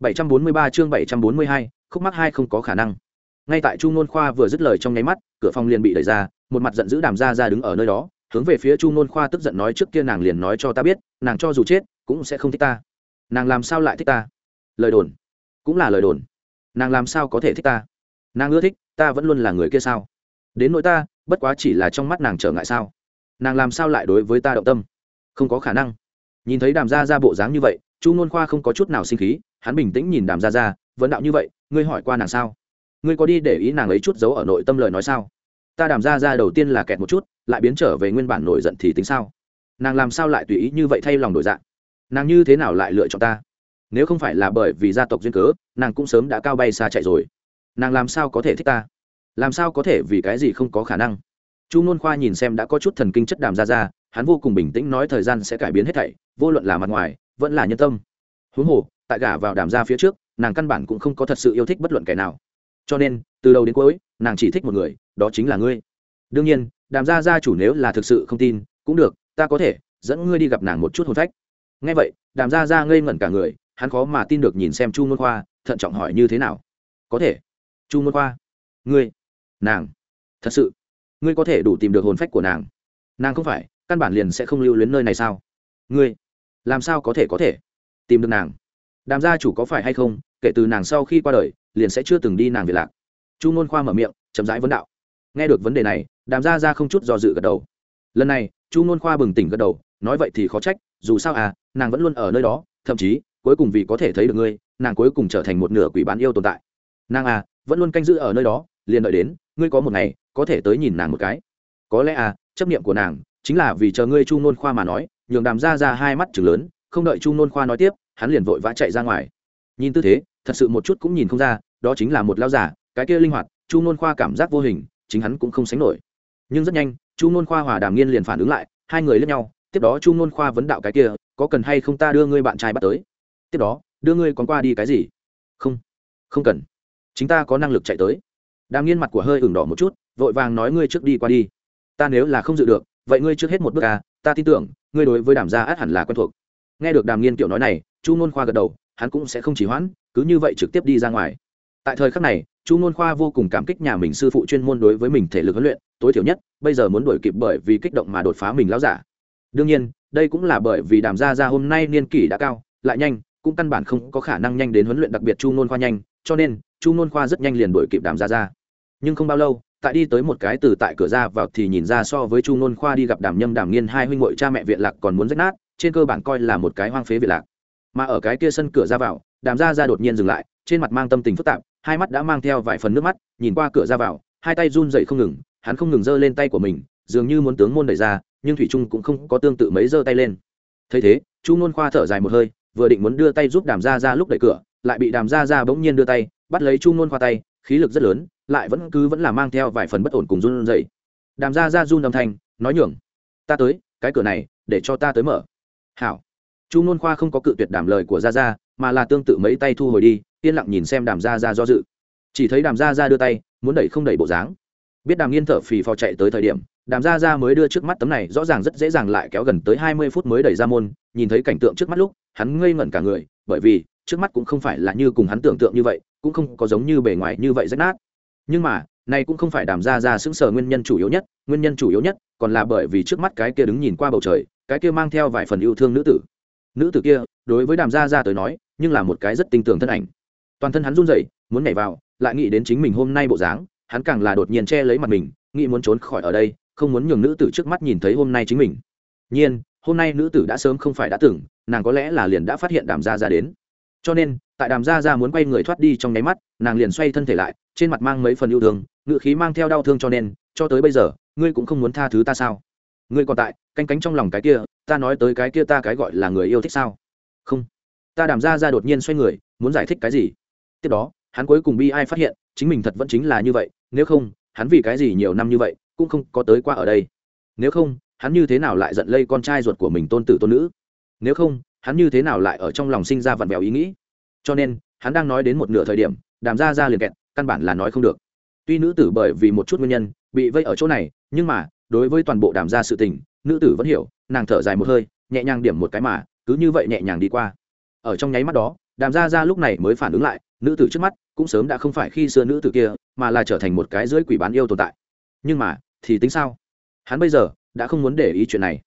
743 chương 742, khúc mắc hai không có khả năng. Ngay tại Chu Nôn Khoa vừa dứt lời trong nháy mắt, cửa phòng liền bị đẩy ra, một mặt giận dữ đàm Gia Gia đứng ở nơi đó, hướng về phía Chu Nôn Khoa tức giận nói trước kia nàng liền nói cho ta biết, nàng cho dù chết cũng sẽ không thích ta. Nàng làm sao lại thích ta? Lời đồn, cũng là lời đồn. Nàng làm sao có thể thích ta? Nàng ưa thích, ta vẫn luôn là người kia sao? Đến nỗi ta, bất quá chỉ là trong mắt nàng trở ngại sao? Nàng làm sao lại đối với ta động tâm? Không có khả năng. Nhìn thấy đàm gia Gia bộ dáng như vậy, Chu Nôn Khoa không có chút nào sinh khí, hắn bình tĩnh nhìn đàm gia ra vấn đạo như vậy, ngươi hỏi qua nàng sao? Ngươi có đi để ý nàng ấy chút giấu ở nội tâm lời nói sao? Ta đàm gia ra đầu tiên là kẹt một chút, lại biến trở về nguyên bản nổi giận thì tính sao? Nàng làm sao lại tùy ý như vậy thay lòng đổi dạng? Nàng như thế nào lại lựa chọn ta? Nếu không phải là bởi vì gia tộc duyên cớ, nàng cũng sớm đã cao bay xa chạy rồi. Nàng làm sao có thể thích ta? Làm sao có thể vì cái gì không có khả năng? Chu n khoa nhìn xem đã có chút thần kinh chất đàm ra ra hắn vô cùng bình tĩnh nói thời gian sẽ cải biến hết thảy, vô luận là mặt ngoài, vẫn là nhân tâm. Huống hồ tại gả vào đàm Gia phía trước, nàng căn bản cũng không có thật sự yêu thích bất luận kẻ nào. Cho nên, từ đầu đến cuối, nàng chỉ thích một người, đó chính là ngươi. Đương nhiên, đàm gia gia chủ nếu là thực sự không tin, cũng được, ta có thể dẫn ngươi đi gặp nàng một chút hồn phách. Ngay vậy, đàm gia gia ngây ngẩn cả người, hắn khó mà tin được nhìn xem chu môn khoa, thận trọng hỏi như thế nào. Có thể. Chu môn khoa. Ngươi. Nàng. Thật sự. Ngươi có thể đủ tìm được hồn phách của nàng. Nàng không phải, căn bản liền sẽ không lưu luyến nơi này sao? Ngươi. Làm sao có thể có thể tìm được nàng? Đàm gia chủ có phải hay không, kể từ nàng sau khi qua đời, liền sẽ chưa từng đi nàng về lạc. Chu ngôn khoa mở miệng, chậm rãi vấn đạo. Nghe được vấn đề này, đàm gia ra không chút do dự gật đầu. Lần này, chu ngôn khoa bừng tỉnh gật đầu, nói vậy thì khó trách, dù sao à nàng vẫn luôn ở nơi đó, thậm chí, cuối cùng vì có thể thấy được ngươi, nàng cuối cùng trở thành một nửa quỷ bán yêu tồn tại. Nàng à vẫn luôn canh giữ ở nơi đó, liền đợi đến, ngươi có một ngày, có thể tới nhìn nàng một cái. Có lẽ à chấp niệm của nàng, chính là vì chờ ngươi chu ngôn khoa mà nói, nhường đàm ra ra hai mắt chừng lớn, không đợi chu ngôn khoa nói tiếp hắn liền vội vã chạy ra ngoài. Nhìn tư thế, thật sự một chút cũng nhìn không ra, đó chính là một lao giả, cái kia linh hoạt, chu nôn khoa cảm giác vô hình, chính hắn cũng không sánh nổi. Nhưng rất nhanh, chu nôn khoa hòa đàm nghiên liền phản ứng lại, hai người lướt nhau, tiếp đó chu nôn khoa vấn đạo cái kia, có cần hay không ta đưa ngươi bạn trai bắt tới? Tiếp đó, đưa ngươi còn qua đi cái gì? Không không cần. Chính ta có năng lực chạy tới. Đàm nghiên mặt của hơi ửng đỏ một chút, vội vàng nói, ngươi trước đi qua đi. Ta nếu là không dự được, vậy ngươi trước hết một bước à ta tin tưởng, ngươi đối với đàm gia át hẳn là quen thuộc nghe được đàm nghiên kiểu nói này, chu nôn khoa gật đầu, hắn cũng sẽ không chỉ hoãn, cứ như vậy trực tiếp đi ra ngoài. Tại thời khắc này, chu nôn khoa vô cùng cảm kích nhà mình sư phụ chuyên môn đối với mình thể lực huấn luyện, tối thiểu nhất, bây giờ muốn đổi kịp bởi vì kích động mà đột phá mình láo giả. Đương nhiên, đây cũng là bởi vì đàm gia ra hôm nay niên kỷ đã cao, lại nhanh, cũng căn bản không có khả năng nhanh đến huấn luyện đặc biệt chu nôn khoa nhanh, cho nên, chu nôn khoa rất nhanh liền đổi kịp đàm gia ra nhưng không bao lâu, tại đi tới một cái từ tại cửa ra vào thì nhìn ra so với chu nôn khoa đi gặp đàm nhâm đàm nghiên hai huynh ngội cha mẹ viện lạc còn muốn rách nát trên cơ bản coi là một cái hoang phế việt lạc. Mà ở cái kia sân cửa ra vào, đàm ra ra đột nhiên dừng lại, trên mặt mang tâm tình phức tạp, hai mắt đã mang theo vài phần nước mắt, nhìn qua cửa ra vào, hai tay run dậy không ngừng, hắn không ngừng giơ lên tay của mình, dường như muốn tướng môn đẩy ra, nhưng thủy trung cũng không có tương tự mấy giơ tay lên. Thấy thế, chu nôn khoa thở dài một hơi, vừa định muốn đưa tay giúp đàm ra ra lúc đẩy cửa, lại bị đàm ra ra bỗng nhiên đưa tay, bắt lấy chu nôn khoa tay, khí lực rất lớn, lại vẫn cứ vẫn là mang theo vài phần bất ổn cùng run dậy đàm ra ra run âm thanh, nói nhường, ta tới, cái cửa này, để cho ta tới mở hảo. Chu nôn khoa không có cự tuyệt đảm lời của gia gia, mà là tương tự mấy tay thu hồi đi, yên lặng nhìn xem đàm gia gia do dự. Chỉ thấy đàm gia gia đưa tay, muốn đẩy không đẩy bộ dáng. Biết đàm nghiên thở phì phò chạy tới thời điểm, đàm gia gia mới đưa trước mắt tấm này rõ ràng rất dễ dàng lại kéo gần tới hai mươi phút mới đẩy ra môn, nhìn thấy cảnh tượng trước mắt lúc, hắn ngây ngẩn cả người, bởi vì, trước mắt cũng không phải là như cùng hắn tưởng tượng như vậy, cũng không có giống như bề ngoài như vậy rách nát. Nhưng mà, này cũng không phải đàm gia gia sững sờ nguyên nhân chủ yếu nhất, nguyên nhân chủ yếu nhất còn là bởi vì trước mắt cái kia đứng nhìn qua bầu trời cái kia mang theo vài phần yêu thương nữ tử. Nữ tử kia, đối với đàm gia gia tới nói, nhưng là một cái rất tinh tường thân ảnh. Toàn thân hắn run rẩy, muốn nhảy vào, lại nghĩ đến chính mình hôm nay bộ dáng, hắn càng là đột nhiên che lấy mặt mình, nghĩ muốn trốn khỏi ở đây, không muốn nhường nữ tử trước mắt nhìn thấy hôm nay chính mình. Nhiên, hôm nay nữ tử đã sớm không phải đã tưởng nàng có lẽ là liền đã phát hiện đàm gia gia đến. Cho nên, tại đàm gia gia muốn quay người thoát đi trong nháy mắt, nàng liền xoay thân thể lại, trên mặt mang mấy phần yêu thương ngự khí mang theo đau thương cho nên, cho tới bây giờ, ngươi cũng không muốn tha thứ ta sao? Ngươi còn tại, canh cánh trong lòng cái kia, ta nói tới cái kia ta cái gọi là người yêu thích sao? Không. Ta đàm ra ra đột nhiên xoay người, muốn giải thích cái gì? Tiếp đó, hắn cuối cùng bi ai phát hiện, chính mình thật vẫn chính là như vậy, nếu không, hắn vì cái gì nhiều năm như vậy, cũng không có tới qua ở đây. Nếu không, hắn như thế nào lại giận lây con trai ruột của mình tôn tử tôn nữ? Nếu không, hắn như thế nào lại ở trong lòng sinh ra vặn vẹo ý nghĩ? Cho nên, hắn đang nói đến một nửa thời điểm, đàm ra ra liền kẹt, căn bản là nói không được. Tuy nữ tử bởi vì một chút nguyên nhân, bị vây ở chỗ này, nhưng mà đối với toàn bộ đàm gia sự tình, nữ tử vẫn hiểu, nàng thở dài một hơi, nhẹ nhàng điểm một cái mà, cứ như vậy nhẹ nhàng đi qua. Ở trong nháy mắt đó, đàm gia gia lúc này mới phản ứng lại, nữ tử trước mắt cũng sớm đã không phải khi xưa nữ tử kia, mà là trở thành một cái dưới quỷ bán yêu tồn tại. Nhưng mà, thì tính sao? Hắn bây giờ đã không muốn để ý chuyện này.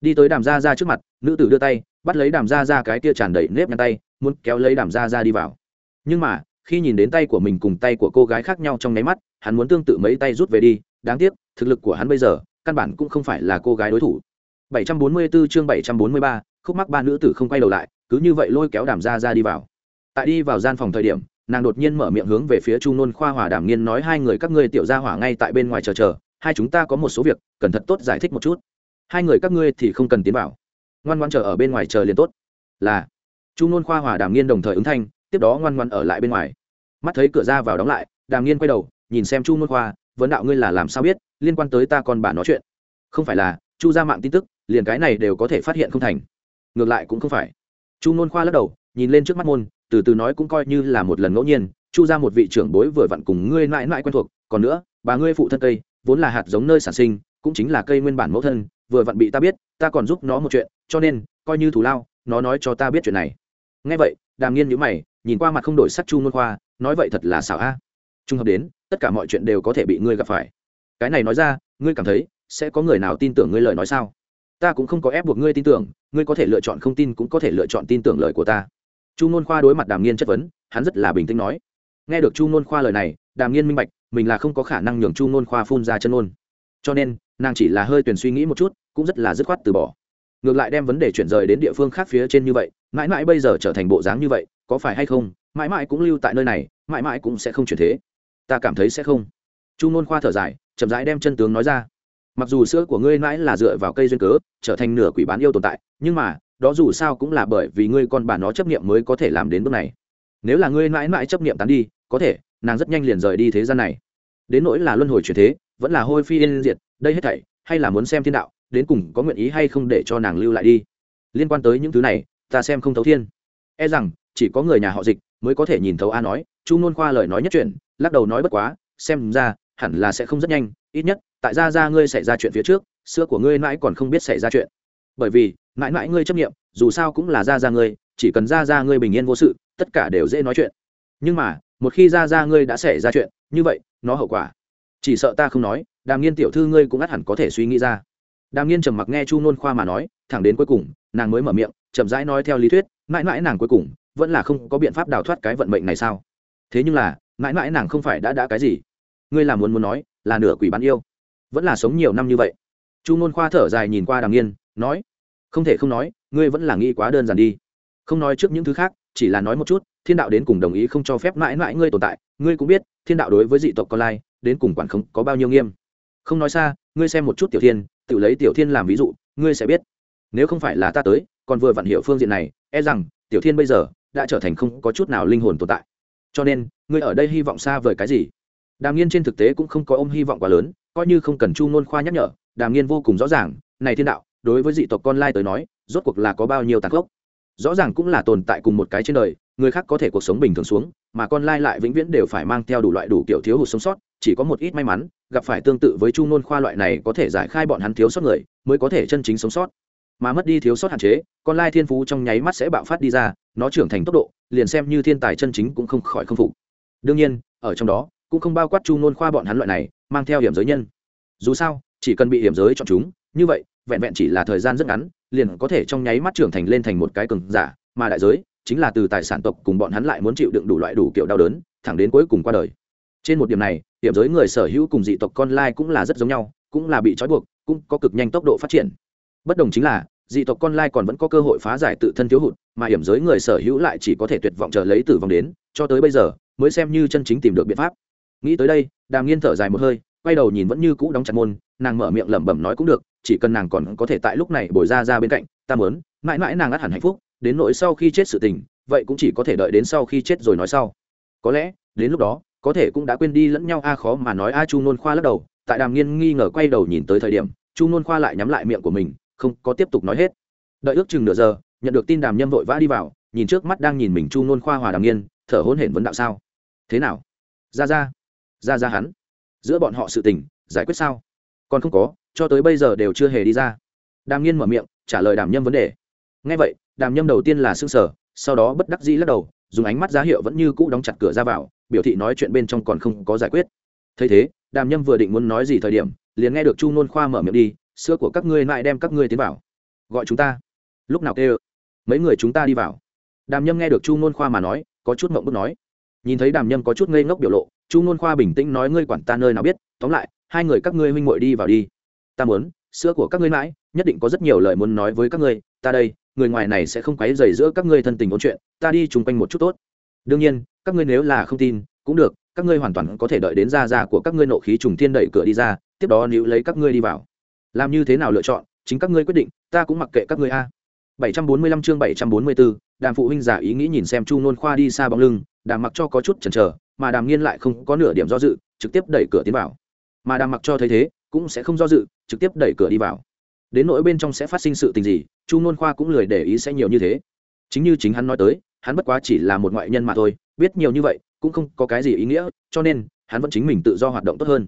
Đi tới đàm gia gia trước mặt, nữ tử đưa tay, bắt lấy đàm gia gia cái kia tràn đầy nếp nhăn tay, muốn kéo lấy đàm gia gia đi vào. Nhưng mà, khi nhìn đến tay của mình cùng tay của cô gái khác nhau trong nháy mắt, hắn muốn tương tự mấy tay rút về đi, đáng tiếc, thực lực của hắn bây giờ căn bản cũng không phải là cô gái đối thủ. 744 chương 743, khúc mắc ba nữ tử không quay đầu lại cứ như vậy lôi kéo đàm gia gia đi vào. Tại đi vào gian phòng thời điểm nàng đột nhiên mở miệng hướng về phía trung nôn khoa hòa đàm nghiên nói hai người các ngươi tiểu gia hỏa ngay tại bên ngoài chờ chờ hai chúng ta có một số việc cần thật tốt giải thích một chút. Hai người các ngươi thì không cần tiến vào. Ngoan ngoan chờ ở bên ngoài chờ liền tốt. Là. Trung nôn khoa hòa đàm nghiên đồng thời ứng thanh tiếp đó ngoan ngoan ở lại bên ngoài. Mắt thấy cửa ra vào đóng lại đàm nghiên quay đầu nhìn xem chu nôn khoa vấn đạo ngươi là làm sao biết, liên quan tới ta còn bà nói chuyện. Không phải là, chu ra mạng tin tức, liền cái này đều có thể phát hiện không thành. Ngược lại cũng không phải. Chu ngôn khoa lắc đầu, nhìn lên trước mắt môn, từ từ nói cũng coi như là một lần ngẫu nhiên, chu ra một vị trưởng bối vừa vặn cùng ngươi mãi mãi quen thuộc, còn nữa, bà ngươi phụ thân cây, vốn là hạt giống nơi sản sinh, cũng chính là cây nguyên bản mẫu thân, vừa vặn bị ta biết, ta còn giúp nó một chuyện, cho nên, coi như thù lao, nó nói cho ta biết chuyện này. Ngay vậy, đàm nghiên nhữ mày, nhìn qua mặt không đổi sắc chu ngôn khoa, nói vậy thật là xảo a trung hợp đến, tất cả mọi chuyện đều có thể bị ngươi gặp phải. Cái này nói ra, ngươi cảm thấy sẽ có người nào tin tưởng ngươi lời nói sao? Ta cũng không có ép buộc ngươi tin tưởng, ngươi có thể lựa chọn không tin cũng có thể lựa chọn tin tưởng lời của ta. Chu n khoa đối mặt đàm nghiên chất vấn, hắn rất là bình tĩnh nói. Nghe được chu n khoa lời này, đàm nghiên minh bạch, mình là không có khả năng nhường chu n khoa phun ra chân ngôn cho nên, nàng chỉ là hơi tuyển suy nghĩ một chút, cũng rất là dứt khoát từ bỏ. Ngược lại đem vấn đề chuyển rời đến địa phương khác phía trên như vậy, mãi mãi bây giờ trở thành bộ dáng như vậy, có phải hay không, mãi mãi cũng lưu tại nơi này, mãi mãi cũng sẽ không chuyển thế ta cảm thấy sẽ không. Chu n khoa thở dài, chậm rãi đem chân tướng nói ra. Mặc dù sữa của ngươi mãi là dựa vào cây duyên cớ, trở thành nửa quỷ bán yêu tồn tại, nhưng mà, đó dù sao cũng là bởi vì ngươi con bà nó chấp nghiệm mới có thể làm đến bước này. Nếu là ngươi mãi mãi chấp nghiệm tán đi, có thể, nàng rất nhanh liền rời đi thế gian này. Đến nỗi là luân hồi chuyển thế, vẫn là hôi phi yên diệt, đây hết thảy, hay là muốn xem thiên đạo, đến cùng có nguyện ý hay không để cho nàng lưu lại đi. Liên quan tới những thứ này, ta xem không thấu thiên. E rằng, chỉ có người nhà họ dịch mới có thể nhìn thấu a nói, chu nôn khoa lời nói nhất chuyện lắc đầu nói bất quá, xem ra, hẳn là sẽ không rất nhanh, ít nhất, tại ra ra ngươi xảy ra chuyện phía trước sữa của ngươi mãi còn không biết xảy ra chuyện. Bởi vì, mãi mãi ngươi chấp nghiệm dù sao cũng là ra ra ngươi, chỉ cần ra ra ngươi bình yên vô sự, tất cả đều dễ nói chuyện. Nhưng mà, một khi ra ra ngươi đã xảy ra chuyện, như vậy, nó hậu quả. Chỉ sợ ta không nói, đàm nghiên tiểu thư ngươi cũng ắt hẳn có thể suy nghĩ ra. Đàm nghiên trầm mặc nghe chu nôn khoa mà nói, thẳng đến cuối cùng, nàng mới mở miệng, chậm rãi nói theo lý thuyết, mãi mãi nàng cuối cùng, vẫn là không có biện pháp đào thoát cái vận mệnh này sao? Thế nhưng là mãi mãi nàng không phải đã đã cái gì. Ngươi là muốn muốn nói, là nửa quỷ bán yêu. Vẫn là sống nhiều năm như vậy. Chu nôn khoa thở dài nhìn qua đàm nghiên, nói, không thể không nói, ngươi vẫn là nghĩ quá đơn giản đi. Không nói trước những thứ khác, chỉ là nói một chút, thiên đạo đến cùng đồng ý không cho phép mãi mãi ngươi tồn tại. Ngươi cũng biết, thiên đạo đối với dị tộc con lai, đến cùng quản không có bao nhiêu nghiêm. Không nói xa, ngươi xem một chút tiểu thiên, tự lấy tiểu thiên làm ví dụ, ngươi sẽ biết. Nếu không phải là ta tới, còn vừa vặn hiệu phương diện này e rằng tiểu thiên bây giờ đã trở thành không có chút nào linh hồn tồn tại cho nên, ngươi ở đây hy vọng xa vời cái gì? Đàm nghiên trên thực tế cũng không có ôm hy vọng quá lớn, coi như không cần chu ngôn khoa nhắc nhở, đàm nghiên vô cùng rõ ràng, này thiên đạo, đối với dị tộc con lai tới nói, rốt cuộc là có bao nhiêu tạc gốc rõ ràng cũng là tồn tại cùng một cái trên đời, người khác có thể cuộc sống bình thường xuống, mà con lai lại vĩnh viễn đều phải mang theo đủ loại đủ kiểu thiếu hụt sống sót, chỉ có một ít may mắn, gặp phải tương tự với chu nôn khoa loại này có thể giải khai bọn hắn thiếu sót người, mới có thể chân chính sống sót. Mà mất đi thiếu sót hạn chế, con lai thiên phú trong nháy mắt sẽ bạo phát đi ra nó trưởng thành tốc độ, liền xem như thiên tài chân chính cũng không khỏi không phục. Đương nhiên, ở trong đó, cũng không bao quát chu nôn khoa bọn hắn loại này, mang theo hiểm giới nhân. Dù sao, chỉ cần bị hiểm giới chọn chúng, như vậy, vẹn vẹn chỉ là thời gian rất ngắn, liền có thể trong nháy mắt trưởng thành lên thành một cái cường giả, mà đại giới, chính là từ tài sản tộc cùng bọn hắn lại muốn chịu đựng đủ loại đủ kiểu đau đớn, thẳng đến cuối cùng qua đời. Trên một điểm này, hiểm giới người sở hữu cùng dị tộc con lai cũng là rất giống nhau, cũng là bị trói buộc, cũng có cực nhanh tốc độ phát triển. Bất đồng chính là dị tộc con lai còn vẫn có cơ hội phá giải tự thân thiếu hụt, mà hiểm giới người sở hữu lại chỉ có thể tuyệt vọng chờ lấy tử vong đến, cho tới bây giờ, mới xem như chân chính tìm được biện pháp. Nghĩ tới đây, đàm nghiên thở dài một hơi, quay đầu nhìn vẫn như cũ đóng chặt môn, nàng mở miệng lẩm bẩm nói cũng được, chỉ cần nàng còn có thể tại lúc này bồi ra ra bên cạnh, ta mớn mãi mãi nàng ắt hẳn hạnh phúc, đến nỗi sau khi chết sự tình, vậy cũng chỉ có thể đợi đến sau khi chết rồi nói sau. Có lẽ, đến lúc đó, có thể cũng đã quên đi lẫn nhau a, khó mà nói a, chu nôn khoa lắc đầu, tại đàm nghiên nghi ngờ quay đầu nhìn tới thời điểm, chu nôn khoa lại nhắm lại miệng của mình không có tiếp tục nói hết. Đợi ước chừng nửa giờ, nhận được tin đàm nhâm vội vã đi vào, nhìn trước mắt đang nhìn mình chu nôn khoa hòa đàm nghiên, thở hôn hển vấn đạo sao? Thế nào? Ra ra. Ra ra hắn. Giữa bọn họ sự tình, giải quyết sao? Còn không có, cho tới bây giờ đều chưa hề đi ra. Đàm nghiên mở miệng, trả lời đàm nhâm vấn đề. Ngay vậy, đàm nhâm đầu tiên là s ư ơ n g sở sau đó bất đắc dĩ lắc đầu, dùng ánh mắt giá hiệu vẫn như cũ đóng chặt cửa ra vào, biểu thị nói chuyện bên trong còn không có giải quyết. Thấy thế, đàm nhâm vừa định muốn nói gì thời điểm, liền nghe được chu nôn khoa mở miệng đi sữa của các ngươi lại đem các ngươi tiến vào. Gọi chúng ta. Lúc nào kêu? Mấy người chúng ta đi vào. Đàm nhâm nghe được chu nôn khoa mà nói, có chút mộng bức nói. Nhìn thấy đàm nhâm có chút ngây ngốc biểu lộ, chu nôn khoa bình tĩnh nói, ngươi quản ta nơi nào biết, tóm lại, hai người các ngươi huynh muội đi vào đi. Ta muốn, sữa của các ngươi mãi, nhất định có rất nhiều lời muốn nói với các ngươi, ta đây, người ngoài này sẽ không quấy dày giữa các ngươi thân tình ôn chuyện, ta đi chung quanh một chút tốt. Đương nhiên, các ngươi nếu là không tin, cũng được, các ngươi hoàn toàn có thể đợi đến ra ra của các ngươi nộ khí trùng thiên đẩy cửa đi ra, tiếp đó níu lấy các ngươi đi vào làm như thế nào lựa chọn chính các ngươi quyết định ta cũng mặc kệ các ngươi a. 745 chương 744, đàm phụ huynh giả ý nghĩ nhìn xem chu nôn khoa đi xa bóng lưng đàm mặc cho có chút chần chờ mà đàm nghiên lại không có nửa điểm do dự trực tiếp đẩy cửa tiến vào. Mà đàm mặc cho thấy thế cũng sẽ không do dự trực tiếp đẩy cửa đi vào. Đến nỗi bên trong sẽ phát sinh sự tình gì chu nôn khoa cũng lười để ý sẽ nhiều như thế. Chính như chính hắn nói tới hắn bất quá chỉ là một ngoại nhân mà thôi biết nhiều như vậy cũng không có cái gì ý nghĩa cho nên hắn vẫn chính mình tự do hoạt động tốt hơn.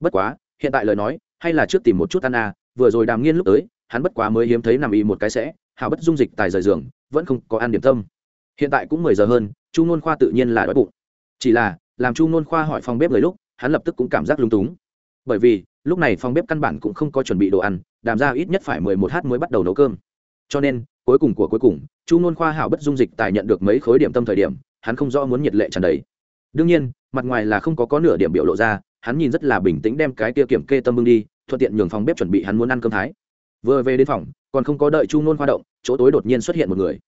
Bất quá hiện tại lời nói hay là trước tìm một chút ăn à vừa rồi đàm nghiên lúc tới, hắn bất quá mới hiếm thấy nằm y một cái sẽ hào bất dung dịch tài rời giường, vẫn không có ăn điểm tâm. Hiện tại cũng mười giờ hơn, chu nôn khoa tự nhiên là đói bụng. Chỉ là, làm chu nôn khoa hỏi phòng bếp người lúc, hắn lập tức cũng cảm giác lung túng. Bởi vì, lúc này phòng bếp căn bản cũng không có chuẩn bị đồ ăn, đàm ra ít nhất phải mười một h mới bắt đầu nấu cơm. Cho nên, cuối cùng của cuối cùng, chu nôn khoa hảo bất dung dịch tài nhận được mấy khối điểm tâm thời điểm, hắn không rõ muốn nhiệt lệ tràn đầy. Đương nhiên, mặt ngoài là không có có nửa điểm biểu lộ ra hắn nhìn rất là bình tĩnh đem cái kia kiểm kê tâm bưng đi, thuận tiện nhường phòng bếp chuẩn bị hắn muốn ăn cơm thái. Vừa về đến phòng, còn không có đợi chu ngôn khoa động, chỗ tối đột nhiên xuất hiện một người.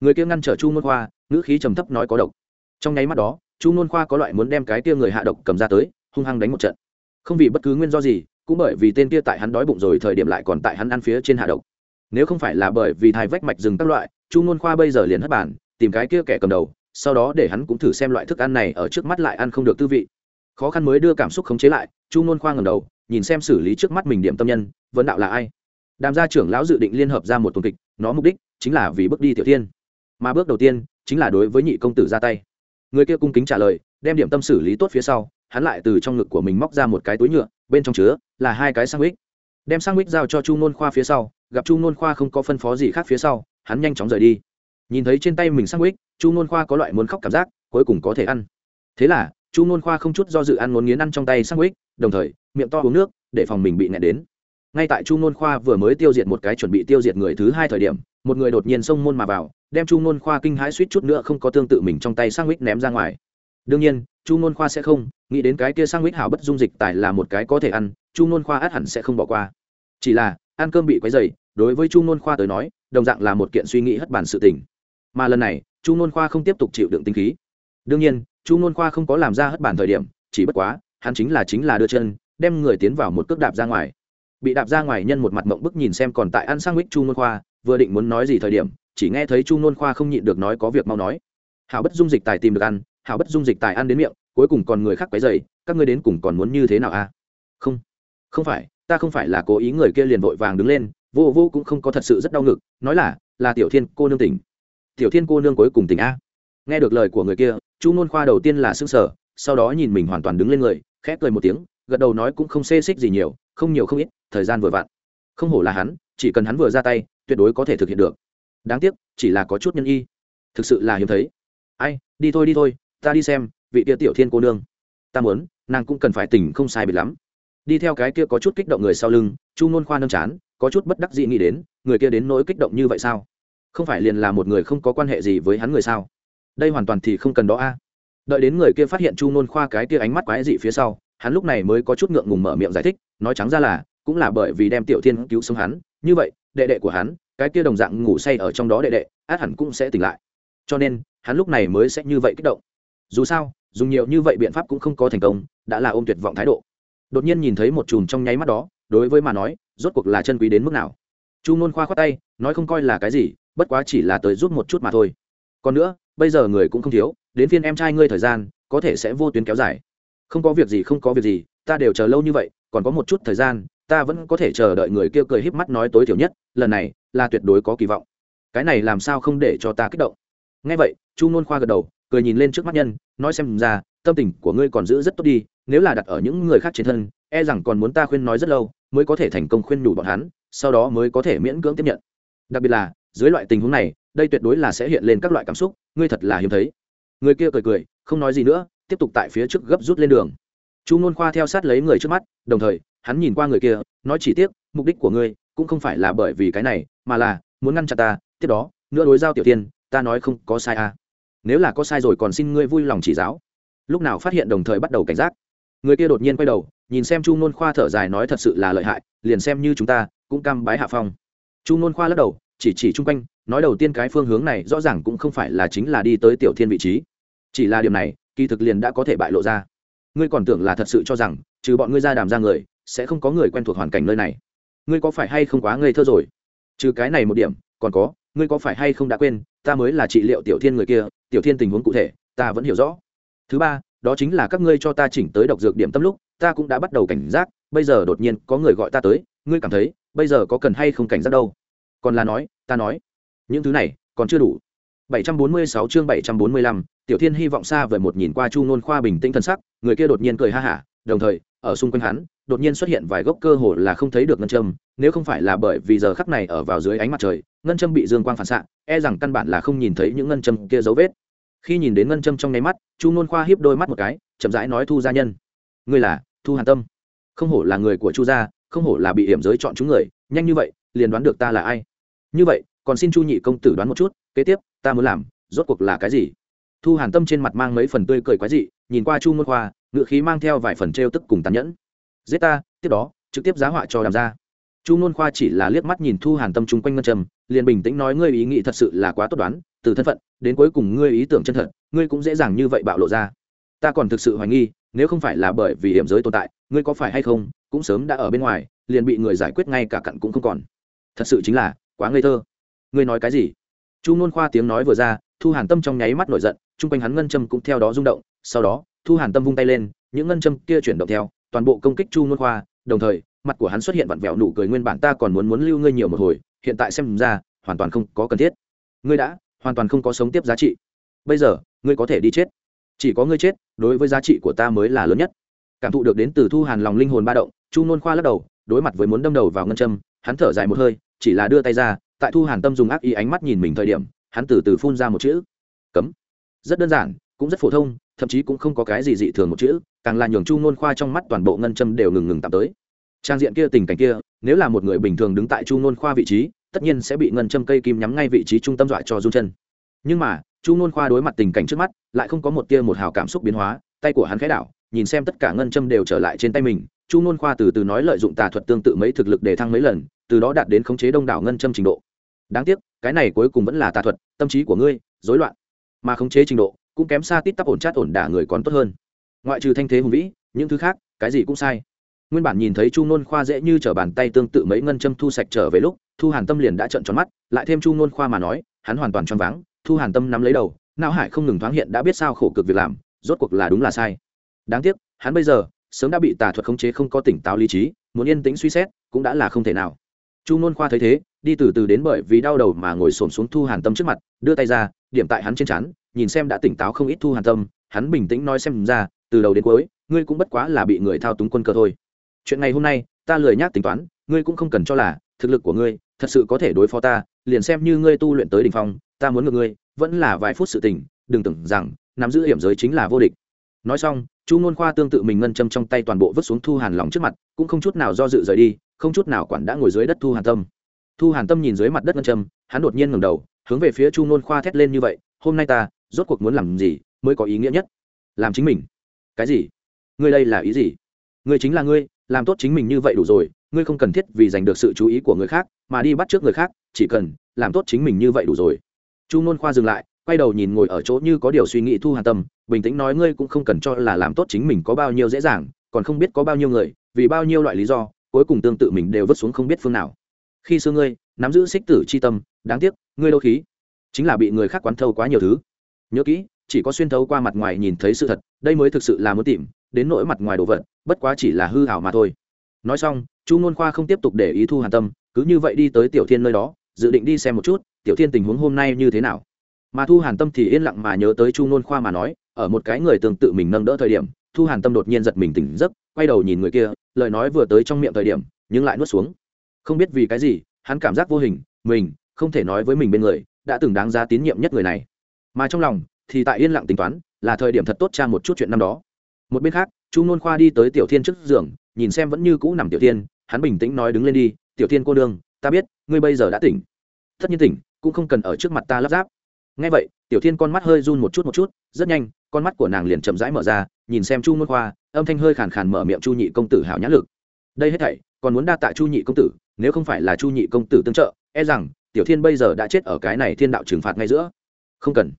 Người kia ngăn trở chu ngôn khoa, ngữ khí trầm thấp nói có độc. Trong nháy mắt đó, chu ngôn khoa có loại muốn đem cái kia người hạ độc cầm ra tới, hung hăng đánh một trận. Không vì bất cứ nguyên do gì, cũng bởi vì tên kia tại hắn đói bụng rồi thời điểm lại còn tại hắn ăn phía trên hạ độc. Nếu không phải là bởi vì thai vách mạch rừng các loại, chu ngôn khoa bây giờ liền hất bản tìm cái kia kẻ cầm đầu, sau đó để hắn cũng thử xem loại thức ăn này ở trước mắt lại ăn không được tư vị khó khăn mới đưa cảm xúc khống chế lại chu nôn khoa ngầm đầu nhìn xem xử lý trước mắt mình điểm tâm nhân vấn đạo là ai? Đàm gia trưởng lão dự định liên hợp ra một tuần kịch nó mục đích chính là vì bước đi tiểu tiên. Mà bước đầu tiên chính là đối với nhị công tử ra tay. Người kia cung kính trả lời đem điểm tâm xử lý tốt phía sau hắn lại từ trong ngực của mình móc ra một cái túi nhựa bên trong chứa là hai cái sandwich, đem sandwich giao cho chu nôn khoa phía sau gặp chu nôn khoa không có phân phó gì khác phía sau hắn nhanh chóng rời đi. Nhìn thấy trên tay mình sandwich, chu nôn khoa có loại muốn khóc cảm giác cuối cùng có thể ăn. Thế là chu ngôn khoa không chút do dự ăn ngốn nghiến ăn trong tay sang mít đồng thời, miệng to uống nước, để phòng mình bị nẹt đến. Ngay tại chu ngôn khoa vừa mới tiêu diệt một cái chuẩn bị tiêu diệt người thứ hai thời điểm, một người đột nhiên xông môn mà vào, đem chu ngôn khoa kinh hãi suýt chút nữa không có tương tự mình trong tay sang mít ném ra ngoài. Đương nhiên, chu ngôn khoa sẽ không nghĩ đến cái kia sang mít hảo bất dung dịch tại là một cái có thể ăn, chu ngôn khoa át hẳn sẽ không bỏ qua. Chỉ là, ăn cơm bị quấy dày đối với chu ngôn khoa tới nói, đồng dạng là một kiện suy nghĩ hất bản sự tình. Mà lần này, chu ngôn khoa không tiếp tục chịu đựng tinh khí. Đương nhiên chu nôn khoa không có làm ra hất bản thời điểm, chỉ bất quá, hắn chính là chính là đưa chân, đem người tiến vào một cước đạp ra ngoài. Bị đạp ra ngoài nhân một mặt mộng bức nhìn xem còn tại ăn sang mít chu nôn khoa, vừa định muốn nói gì thời điểm, chỉ nghe thấy chu nôn khoa không nhịn được nói có việc mau nói. Hảo bất dung dịch tài tìm được ăn, hảo bất dung dịch tài ăn đến miệng, cuối cùng còn người khác quấy dày các ngươi đến cùng còn muốn như thế nào a? À? không không phải, ta không phải là cố ý người kia liền vội vàng đứng lên, vô vô cũng không có thật sự rất đau ngực, nói là là tiểu thiên cô nương tỉnh. Tiểu thiên cô nương cuối cùng tỉnh a nghe được lời của người kia, chu nôn khoa đầu tiên là s ư n g sở sau đó nhìn mình hoàn toàn đứng lên người, khẽ cười một tiếng, gật đầu nói cũng không xê xích gì nhiều, không nhiều không ít, thời gian vừa vặn. Không hổ là hắn, chỉ cần hắn vừa ra tay, tuyệt đối có thể thực hiện được. Đáng tiếc, chỉ là có chút nhân y. Thực sự là hiếm thấy. Ai, đi thôi đi thôi, ta đi xem, vị kia tiểu thiên cô nương. Ta muốn, nàng cũng cần phải tỉnh không sai biệt lắm. Đi theo cái kia có chút kích động người sau lưng, chu nôn khoa nâm chán, có chút bất đắc dị nghĩ đến, người kia đến nỗi kích động như vậy sao? Không phải liền là một người không có quan hệ gì với hắn người sao? Đây hoàn toàn thì không cần đó a. Đợi đến người kia phát hiện chu nôn khoa cái kia ánh mắt quái dị phía sau, hắn lúc này mới có chút ngượng ngùng mở miệng giải thích, nói trắng ra là, cũng là bởi vì đem tiểu thiên cứu sống hắn. Như vậy, đệ đệ của hắn, cái kia đồng dạng ngủ say ở trong đó đệ đệ, át hẳn cũng sẽ tỉnh lại. Cho nên, hắn lúc này mới sẽ như vậy kích động. Dù sao, dùng nhiều như vậy biện pháp cũng không có thành công, đã là ôm tuyệt vọng thái độ. Đột nhiên nhìn thấy một chùm trong nháy mắt đó, đối với mà nói, rốt cuộc là chân quý đến mức nào. Chu nôn khoa khoát tay, nói không coi là cái gì, bất quá chỉ là tới giúp một chút mà thôi. Còn nữa bây giờ người cũng không thiếu, đến phiên em trai ngươi thời gian, có thể sẽ vô tuyến kéo dài. Không có việc gì, không có việc gì, ta đều chờ lâu như vậy, còn có một chút thời gian, ta vẫn có thể chờ đợi người kia cười híp mắt nói tối thiểu nhất, lần này là tuyệt đối có kỳ vọng. Cái này làm sao không để cho ta kích động? Ngay vậy, chu nôn khoa gật đầu, cười nhìn lên trước mắt nhân, nói xem ra, tâm tình của ngươi còn giữ rất tốt đi, nếu là đặt ở những người khác trên thân e rằng còn muốn ta khuyên nói rất lâu, mới có thể thành công khuyên nhủ bọn hắn, sau đó mới có thể miễn cưỡng tiếp nhận. Đặc biệt là dưới loại tình huống này, đây tuyệt đối là sẽ hiện lên các loại cảm xúc, ngươi thật là hiếm thấy. Người kia cười cười, không nói gì nữa, tiếp tục tại phía trước gấp rút lên đường. Chu nôn khoa theo sát lấy người trước mắt, đồng thời, hắn nhìn qua người kia, nói chỉ tiếc, mục đích của ngươi cũng không phải là bởi vì cái này, mà là, muốn ngăn chặn ta, tiếp đó, nữa đối giao tiểu tiên, ta nói không có sai à. nếu là có sai rồi còn xin ngươi vui lòng chỉ giáo. Lúc nào phát hiện đồng thời bắt đầu cảnh giác. Người kia đột nhiên quay đầu, nhìn xem chu nôn khoa thở dài nói thật sự là lợi hại, liền xem như chúng ta, cũng cam bái hạ phong. Chu nôn khoa lắc đầu chỉ chỉ chung quanh, nói đầu tiên cái phương hướng này rõ ràng cũng không phải là chính là đi tới tiểu thiên vị trí. Chỉ là điểm này, kỳ thực liền đã có thể bại lộ ra. Ngươi còn tưởng là thật sự cho rằng, trừ bọn ngươi ra đàm ra người, sẽ không có người quen thuộc hoàn cảnh nơi này. Ngươi có phải hay không quá ngây thơ rồi? Trừ cái này một điểm, còn có, ngươi có phải hay không đã quên, ta mới là trị liệu tiểu thiên người kia, tiểu thiên tình huống cụ thể, ta vẫn hiểu rõ. Thứ ba, đó chính là các ngươi cho ta chỉnh tới độc dược điểm tâm lúc, ta cũng đã bắt đầu cảnh giác, bây giờ đột nhiên có người gọi ta tới, ngươi cảm thấy, bây giờ có cần hay không cảnh giác đâu? Còn là nói ta nói những thứ này còn chưa đủ 746 chương 745, Tiểu Thiên hy vọng xa vời một nhìn qua Chu Nôn Khoa bình tĩnh thần sắc, người kia đột nhiên cười ha hả, đồng thời, ở xung quanh hắn, đột nhiên xuất hiện vài gốc cơ hồ là không thấy được ngân châm, nếu không phải là bởi vì giờ khắc này ở vào dưới ánh mặt trời, ngân châm bị dương quang phản xạ, e rằng căn bản là không nhìn thấy những ngân châm kia dấu vết. Khi nhìn đến ngân châm trong nháy mắt, Chu Nôn Khoa híp đôi mắt một cái, chậm rãi nói Thu gia nhân, ngươi là Thu Hàn Tâm, không hổ là người của Chu gia, không hổ là bị hiểm giới chọn chúng người, nhanh như vậy, liền đoán được ta là ai. Như vậy, còn xin Chu nhị công tử đoán một chút, kế tiếp, ta muốn làm, rốt cuộc là cái gì? Thu hàn tâm trên mặt mang mấy phần tươi cười quái dị nhìn qua chu môn khoa ngự khí mang theo vài phần t r e o tức cùng tàn nhẫn. Giết ta tiếp đó trực tiếp giá họa cho đàm ra chu môn khoa chỉ là liếc mắt nhìn thu hàn tâm chung quanh ngân trầm liền bình tĩnh nói ngươi ý nghĩ thật sự là quá tốt đoán từ thân phận đến cuối cùng ngươi ý tưởng chân thật ngươi cũng dễ dàng như vậy bạo lộ ra. Ta còn thực sự hoài nghi nếu không phải là bởi vì hiểm giới tồn tại ngươi có phải hay không cũng sớm đã ở bên ngoài liền bị người giải quyết ngay cả cặn cũng không còn. Thật sự chính là quá ngây thơ. Ngươi nói cái gì? Chu môn khoa tiếng nói vừa ra, thu hàn tâm trong nháy mắt nổi giận, chung quanh hắn ngân châm cũng theo đó rung động, sau đó, thu hàn tâm vung tay lên, những ngân châm kia chuyển động theo, toàn bộ công kích chu nôn khoa, đồng thời, mặt của hắn xuất hiện vặn vẹo nụ cười nguyên bản ta còn muốn muốn lưu ngươi nhiều một hồi, hiện tại xem ra, hoàn toàn không có cần thiết. Ngươi đã, hoàn toàn không có sống tiếp giá trị. Bây giờ, ngươi có thể đi chết. Chỉ có ngươi chết, đối với giá trị của ta mới là lớn nhất. Cảm thụ được đến từ thu hàn lòng linh hồn ba động, chu nôn khoa lắc đầu, đối mặt với muốn đâm đầu vào ngân châm, hắn thở dài một hơi chỉ là đưa tay ra, tại thu hàn tâm dùng ác ý ánh mắt nhìn mình thời điểm, hắn từ từ phun ra một chữ, cấm. Rất đơn giản, cũng rất phổ thông, thậm chí cũng không có cái gì dị thường một chữ, càng là nhường chu ngôn khoa trong mắt toàn bộ ngân châm đều ngừng ngừng tạm tới. Trang diện kia, tình cảnh kia, nếu là một người bình thường đứng tại chu ngôn khoa vị trí, tất nhiên sẽ bị ngân châm cây kim nhắm ngay vị trí trung tâm dọa cho run chân. Nhưng mà, chu ngôn khoa đối mặt tình cảnh trước mắt, lại không có một tia một hào cảm xúc biến hóa, tay của hắn khẽ đảo, nhìn xem tất cả ngân châm đều trở lại trên tay mình, chu ngôn khoa từ từ nói lợi dụng tà thuật tương tự mấy thực lực để thăng mấy lần từ đó đạt đến khống chế đông đảo ngân châm trình độ. Đáng tiếc, cái này cuối cùng vẫn là tà thuật, tâm trí của ngươi, rối loạn. Mà khống chế trình độ, cũng kém xa tít tắp ổn chát ổn đả người còn tốt hơn. Ngoại trừ thanh thế hùng vĩ, những thứ khác, cái gì cũng sai. Nguyên bản nhìn thấy chu nôn khoa dễ như t r ở bàn tay tương tự mấy ngân châm thu sạch trở về lúc, thu hàn tâm liền đã trận tròn mắt, lại thêm chu nôn khoa mà nói, hắn hoàn toàn choáng váng, thu hàn tâm nắm lấy đầu, não hải không ngừng thoáng hiện đã biết sao khổ cực việc làm, rốt cuộc là đúng là sai. Đáng tiếc, hắn bây giờ, sớm đã bị tà thuật khống chế không có tỉnh táo lý trí, muốn yên tĩnh suy xét, cũng đã là không thể nào chu nôn khoa thấy thế, đi từ từ đến bởi vì đau đầu mà ngồi xổm xuống thu hàn tâm trước mặt, đưa tay ra, điểm tại hắn trên chắn nhìn xem đã tỉnh táo không ít thu hàn tâm, hắn bình tĩnh nói xem ra, từ đầu đến cuối, ngươi cũng bất quá là bị người thao túng quân cơ thôi. Chuyện ngày hôm nay, ta lười nhác tính toán, ngươi cũng không cần cho là, thực lực của ngươi, thật sự có thể đối phó ta, liền xem như ngươi tu luyện tới đ ỉ n h phong, ta muốn ngược ngươi, vẫn là vài phút sự tình, đừng tưởng rằng, nắm giữ hiểm giới chính là vô địch nói xong, chu ngôn khoa tương tự mình ngân châm trong tay toàn bộ vứt xuống thu hàn lòng trước mặt, cũng không chút nào do dự rời đi, không chút nào quản đã ngồi dưới đất thu hàn tâm. Thu hàn tâm nhìn dưới mặt đất ngân châm, hắn đột nhiên ngầm đầu, hướng về phía chu ngôn khoa thét lên như vậy, hôm nay ta, rốt cuộc muốn làm gì mới có ý nghĩa nhất? Làm chính mình. Cái gì? Ngươi đây là ý gì? Ngươi chính là ngươi, làm tốt chính mình như vậy đủ rồi, ngươi không cần thiết vì giành được sự chú ý của người khác, mà đi bắt trước người khác, chỉ cần làm tốt chính mình như vậy đủ rồi. Chu nôn khoa dừng lại quay đầu nhìn ngồi ở chỗ như có điều suy nghĩ thu hàn tâm, bình tĩnh nói ngươi cũng không cần cho là làm tốt chính mình có bao nhiêu dễ dàng, còn không biết có bao nhiêu người, vì bao nhiêu loại lý do, cuối cùng tương tự mình đều vứt xuống không biết phương nào. Khi xưa ngươi, nắm giữ xích tử c h i tâm, đáng tiếc, ngươi đô khí, chính là bị người khác quán thâu quá nhiều thứ. Nhớ kỹ, chỉ có xuyên thấu qua mặt ngoài nhìn thấy sự thật, đây mới thực sự là muốn tìm đến nỗi mặt ngoài đồ vật, bất quá chỉ là hư hảo mà thôi. Nói xong, chu n khoa không tiếp tục để ý thu hàn tâm, cứ như vậy đi tới tiểu thiên nơi đó, dự định đi xem một chút, tiểu thiên tình huống hôm nay như thế nào mà thu hàn tâm thì yên lặng mà nhớ tới chu nôn khoa mà nói, ở một cái người tương tự mình nâng đỡ thời điểm, thu hàn tâm đột nhiên giật mình tỉnh giấc, quay đầu nhìn người kia, lời nói vừa tới trong miệng thời điểm, nhưng lại nuốt xuống. Không biết vì cái gì, hắn cảm giác vô hình, mình, không thể nói với mình bên người, đã từng đáng giá tín nhiệm nhất người này. Mà trong lòng, thì tại yên lặng tính toán, là thời điểm thật tốt cha một chút chuyện năm đó. Một bên khác, chu nôn khoa đi tới tiểu thiên trước giường, nhìn xem vẫn như cũ nằm tiểu thiên, hắn bình tĩnh nói đứng lên đi, tiểu thiên cô đương ta biết, ngươi bây giờ đã tỉnh. Tất nhiên tỉnh, cũng không cần ở trước mặt ta lắp ráp ngay vậy, tiểu thiên con mắt hơi run một chút một chút, rất nhanh, con mắt của nàng liền chậm rãi mở ra, nhìn xem chu nôn khoa, âm thanh hơi khàn khàn mở miệng chu nhị công tử hảo nhã lực. Đây hết thảy, còn muốn đa tạ chu nhị công tử, nếu không phải là chu nhị công tử tương trợ e rằng, tiểu thiên bây giờ đã chết ở cái này thiên đạo trừng phạt ngay giữa. Không cần.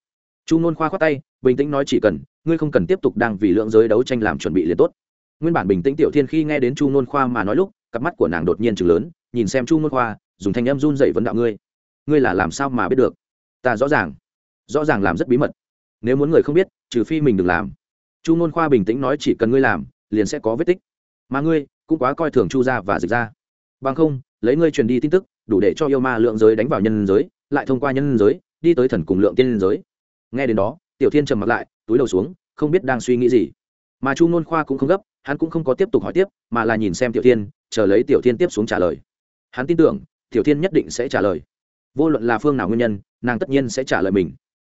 Chu nôn khoa khoát tay, bình tĩnh nói chỉ cần, ngươi không cần tiếp tục đang vì lượng giới đấu tranh làm chuẩn bị liền tốt. Nguyên bản bình tĩnh tiểu thiên khi nghe đến chu nôn khoa mà nói lúc, cặp mắt của nàng đột nhiên chừng lớn, nhìn xem chu nôn khoa, dùng thanh em run dậy vấn đạo ngươi. Ngươi là làm sao mà biết được? Ta rõ ràng rõ ràng làm rất bí mật. Nếu muốn người không biết, trừ phi mình đừng làm. Chu nôn khoa bình tĩnh nói chỉ cần ngươi làm, liền sẽ có vết tích. Mà ngươi, cũng quá coi thường chu ra và dịch ra bằng không, lấy ngươi truyền đi tin tức, đủ để cho yêu ma lượng giới đánh vào nhân giới, lại thông qua nhân giới, đi tới thần cùng lượng tiên giới. Nghe đến đó, tiểu thiên trầm mặt lại, túi đầu xuống, không biết đang suy nghĩ gì. Mà chu nôn khoa cũng không gấp, hắn cũng không có tiếp tục hỏi tiếp, mà là nhìn xem tiểu thiên, chờ lấy tiểu thiên tiếp xuống trả lời. Hắn tin tưởng, tiểu thiên nhất định sẽ trả lời. Vô luận là phương nào nguyên nhân, nàng tất nhiên sẽ trả lời mình.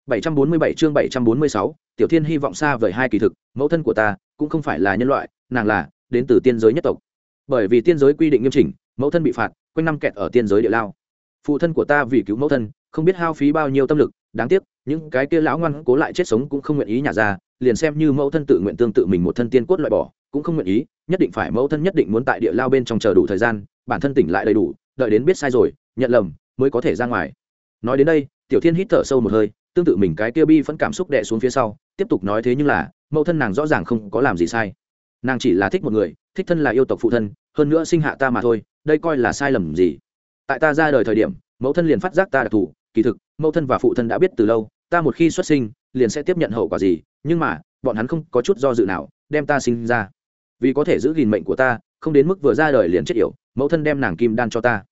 747 chương 746, tiểu thiên hy vọng xa vời hai kỳ thực mẫu thân của ta cũng không phải là nhân loại nàng là đến từ tiên giới nhất tộc. Bởi vì tiên giới quy định nghiêm chỉnh mẫu thân bị phạt quanh năm kẹt ở tiên giới địa lao. Phụ thân của ta vì cứu mẫu thân không biết hao phí bao nhiêu tâm lực đáng tiếc những cái kia lão ngoan cố lại chết sống cũng không nguyện ý nhả ra liền xem như mẫu thân tự nguyện tương tự mình một thân tiên cốt loại bỏ cũng không nguyện ý nhất định phải mẫu thân nhất định muốn tại địa lao bên trong chờ đủ thời gian bản thân tỉnh lại đầy đủ đợi đến biết sai rồi nhận lầm mới có thể ra ngoài. Nói đến đây tiểu thiên hít thở sâu một hơi tương tự mình cái kia bi vẫn cảm xúc đè xuống phía sau, tiếp tục nói thế nhưng là, mẫu thân nàng rõ ràng không có làm gì sai. Nàng chỉ là thích một người, thích thân là yêu tộc phụ thân, hơn nữa sinh hạ ta mà thôi, đây coi là sai lầm gì? Tại ta ra đời thời điểm, mẫu thân liền phát giác ta đặc thù, kỳ thực, mẫu thân và phụ thân đã biết từ lâu, ta một khi xuất sinh, liền sẽ tiếp nhận hậu quả gì, nhưng mà, bọn hắn không có chút do dự nào, đem ta sinh ra. Vì có thể giữ gìn mệnh của ta, không đến mức vừa ra đời liền chết yểu, mẫu thân đem nàng kim đan cho ta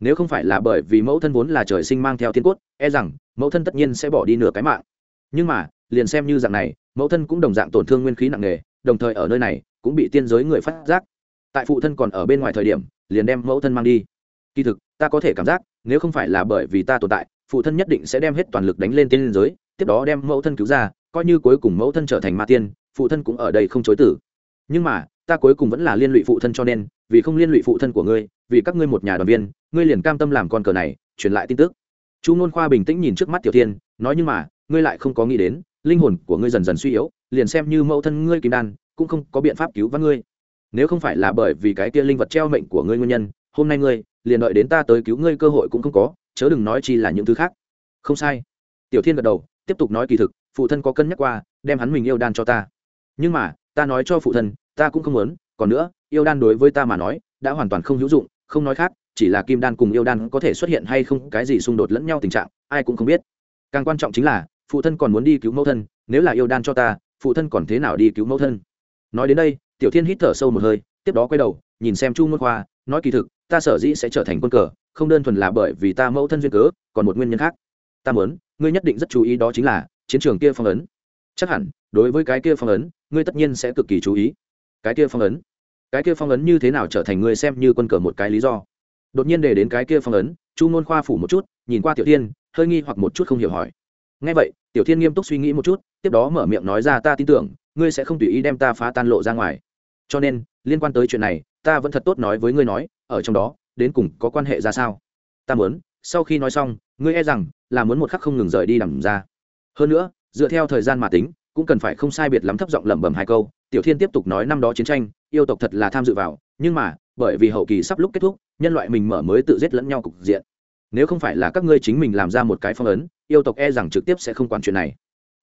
nếu không phải là bởi vì mẫu thân vốn là trời sinh mang theo thiên cốt e rằng mẫu thân tất nhiên sẽ bỏ đi nửa cái mạng. Nhưng mà, liền xem như dạng này, mẫu thân cũng đồng dạng tổn thương nguyên khí nặng nề, đồng thời ở nơi này cũng bị tiên giới người phát giác. Tại phụ thân còn ở bên ngoài thời điểm, liền đem mẫu thân mang đi. Kỳ thực, ta có thể cảm giác, nếu không phải là bởi vì ta tồn tại, phụ thân nhất định sẽ đem hết toàn lực đánh lên tiên giới, tiếp đó đem mẫu thân cứu ra, coi như cuối cùng mẫu thân trở thành ma tiên, phụ thân cũng ở đây không chối tử. Nhưng mà, ta cuối cùng vẫn là liên lụy phụ thân cho nên, vì không liên lụy phụ thân của ngươi, vì các ngươi một nhà đoàn viên ngươi liền cam tâm làm con cờ này, truyền lại tin tức. Chu nôn khoa bình tĩnh nhìn trước mắt tiểu thiên, nói nhưng mà, ngươi lại không có nghĩ đến, linh hồn của ngươi dần dần suy yếu, liền xem như mẫu thân ngươi kim đan, cũng không có biện pháp cứu vãn ngươi. Nếu không phải là bởi vì cái kia linh vật treo mệnh của ngươi nguyên nhân, hôm nay ngươi, liền đợi đến ta tới cứu ngươi cơ hội cũng không có, chớ đừng nói chi là những thứ khác. Không sai. Tiểu thiên gật đầu, tiếp tục nói kỳ thực, phụ thân có cân nhắc qua, đem hắn mình yêu đan cho ta. Nhưng mà, ta nói cho phụ thân, ta cũng không muốn, còn nữa, yêu đan đối với ta mà nói, đã hoàn toàn không hữu dụng, không nói khác chỉ là kim đan cùng yêu đan có thể xuất hiện hay không, cái gì xung đột lẫn nhau tình trạng, ai cũng không biết. Càng quan trọng chính là, phụ thân còn muốn đi cứu mẫu thân, nếu là yêu đan cho ta, phụ thân còn thế nào đi cứu mẫu thân? Nói đến đây, tiểu thiên hít thở sâu một hơi, tiếp đó quay đầu, nhìn xem chu môn khoa, nói kỳ thực, ta sở dĩ sẽ trở thành quân cờ, không đơn thuần là bởi vì ta mẫu thân duyên cớ, còn một nguyên nhân khác. Ta muốn, ngươi nhất định rất chú ý đó chính là, chiến trường kia phong ấn. Chắc hẳn, đối với cái kia phong ấn, ngươi tất nhiên sẽ cực kỳ chú ý. Cái kia phong ấn? Cái kia phong ấn như thế nào trở thành ngươi xem như quân cờ một cái lý do? Đột nhiên để đến cái kia phong ấn, chu ngôn khoa phủ một chút, nhìn qua tiểu thiên, hơi nghi hoặc một chút không hiểu hỏi. Ngay vậy, tiểu thiên nghiêm túc suy nghĩ một chút, tiếp đó mở miệng nói ra, ta tin tưởng, ngươi sẽ không tùy ý đem ta phá tan lộ ra ngoài. Cho nên, liên quan tới chuyện này, ta vẫn thật tốt nói với ngươi nói, ở trong đó, đến cùng có quan hệ ra sao? Ta muốn, sau khi nói xong, ngươi e rằng là muốn một khắc không ngừng rời đi đằng ra. Hơn nữa, dựa theo thời gian mà tính, cũng cần phải không sai biệt lắm thấp giọng lẩm bẩm hai câu. Tiểu thiên tiếp tục nói, năm đó chiến tranh, yêu tộc thật là tham dự vào, nhưng mà, bởi vì hậu kỳ sắp lúc kết thúc nhân loại mình mở mới tự giết lẫn nhau cục diện. Nếu không phải là các ngươi chính mình làm ra một cái phong ấn, yêu tộc e rằng trực tiếp sẽ không quản chuyện này.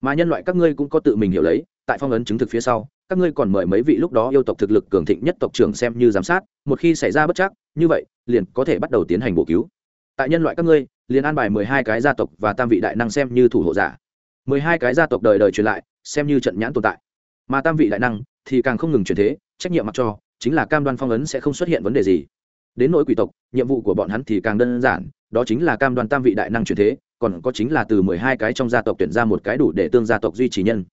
Mà nhân loại các ngươi cũng có tự mình hiểu lấy, tại phong ấn chứng thực phía sau, các ngươi còn mời mấy vị lúc đó yêu tộc thực lực cường thịnh nhất tộc trưởng xem như giám sát, một khi xảy ra bất chắc, như vậy, liền có thể bắt đầu tiến hành bổ cứu. Tại nhân loại các ngươi, liền an bài mười hai cái gia tộc và tam vị đại năng xem như thủ hộ giả. Mười hai cái gia tộc đời đời truyền lại, xem như trận nhãn tồn tại. Mà tam vị đại năng thì càng không ngừng truyền thế, trách nhiệm mặc cho, chính là cam đoan phong ấn sẽ không xuất hiện vấn đề gì đến nỗi quỷ tộc, nhiệm vụ của bọn hắn thì càng đơn giản, đó chính là cam đoan tam vị đại năng truyền thế, còn có chính là từ mười hai cái trong gia tộc tuyển ra một cái đủ để tương gia tộc duy trì nhân.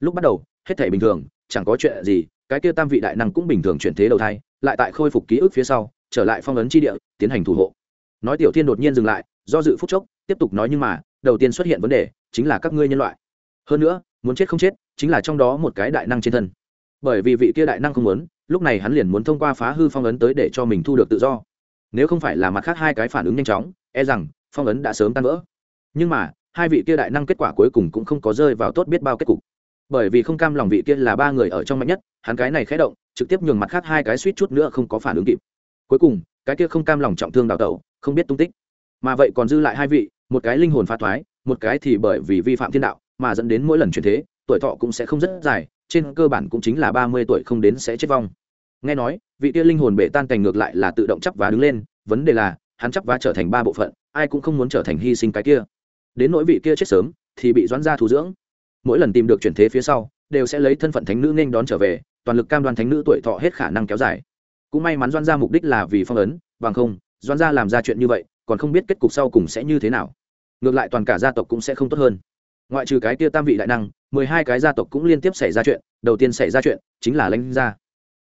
Lúc bắt đầu, hết thể bình thường, chẳng có chuyện gì, cái kia tam vị đại năng cũng bình thường chuyển thế đầu thai, lại tại khôi phục ký ức phía sau, trở lại phong ấn tri địa, tiến hành thủ hộ. Nói tiểu thiên đột nhiên dừng lại, do dự phúc chốc, tiếp tục nói nhưng mà, đầu tiên xuất hiện vấn đề, chính là các ngươi nhân loại. Hơn nữa, muốn chết không chết, chính là trong đó một cái đại năng trên thân. Bởi vì vị kia đại năng không muốn lúc này hắn liền muốn thông qua phá hư phong ấn tới để cho mình thu được tự do. Nếu không phải là mặt khác hai cái phản ứng nhanh chóng e rằng phong ấn đã sớm tan vỡ. Nhưng mà, hai vị kia đại năng kết quả cuối cùng cũng không có rơi vào tốt biết bao kết cục. Bởi vì không cam lòng vị kia là ba người ở trong mạnh nhất, hắn cái này khé động, trực tiếp nhường mặt khác hai cái suýt chút nữa không có phản ứng kịp. Cuối cùng, cái kia không cam lòng trọng thương đào tẩu, không biết tung tích. Mà vậy còn dư lại hai vị, một cái linh hồn pha thoái, một cái thì bởi vì vi phạm thiên đạo mà dẫn đến mỗi lần chuyển thế, tuổi thọ cũng sẽ không rất dài, trên cơ bản cũng chính là ba mươi tuổi không đến sẽ chết vong nghe nói, vị kia linh hồn bể tan cảnh ngược lại là tự động chấp vá đứng lên, vấn đề là, hắn chấp vá trở thành ba bộ phận, ai cũng không muốn trở thành hy sinh cái kia. Đến nỗi vị kia chết sớm, thì bị doãn ra thu dưỡng. Mỗi lần tìm được chuyển thế phía sau, đều sẽ lấy thân phận thánh nữ nên đón trở về, toàn lực cam đoan thánh nữ tuổi thọ hết khả năng kéo dài. Cũng may mắn doan ra mục đích là vì phong ấn, bằng không doan ra làm ra chuyện như vậy, còn không biết kết cục sau cùng sẽ như thế nào. Ngược lại toàn cả gia tộc cũng sẽ không tốt hơn. Ngoại trừ cái kia tam vị đại năng, mười hai cái gia tộc cũng liên tiếp xảy ra chuyện, đầu tiên xảy ra chuyện chính là lãnh gia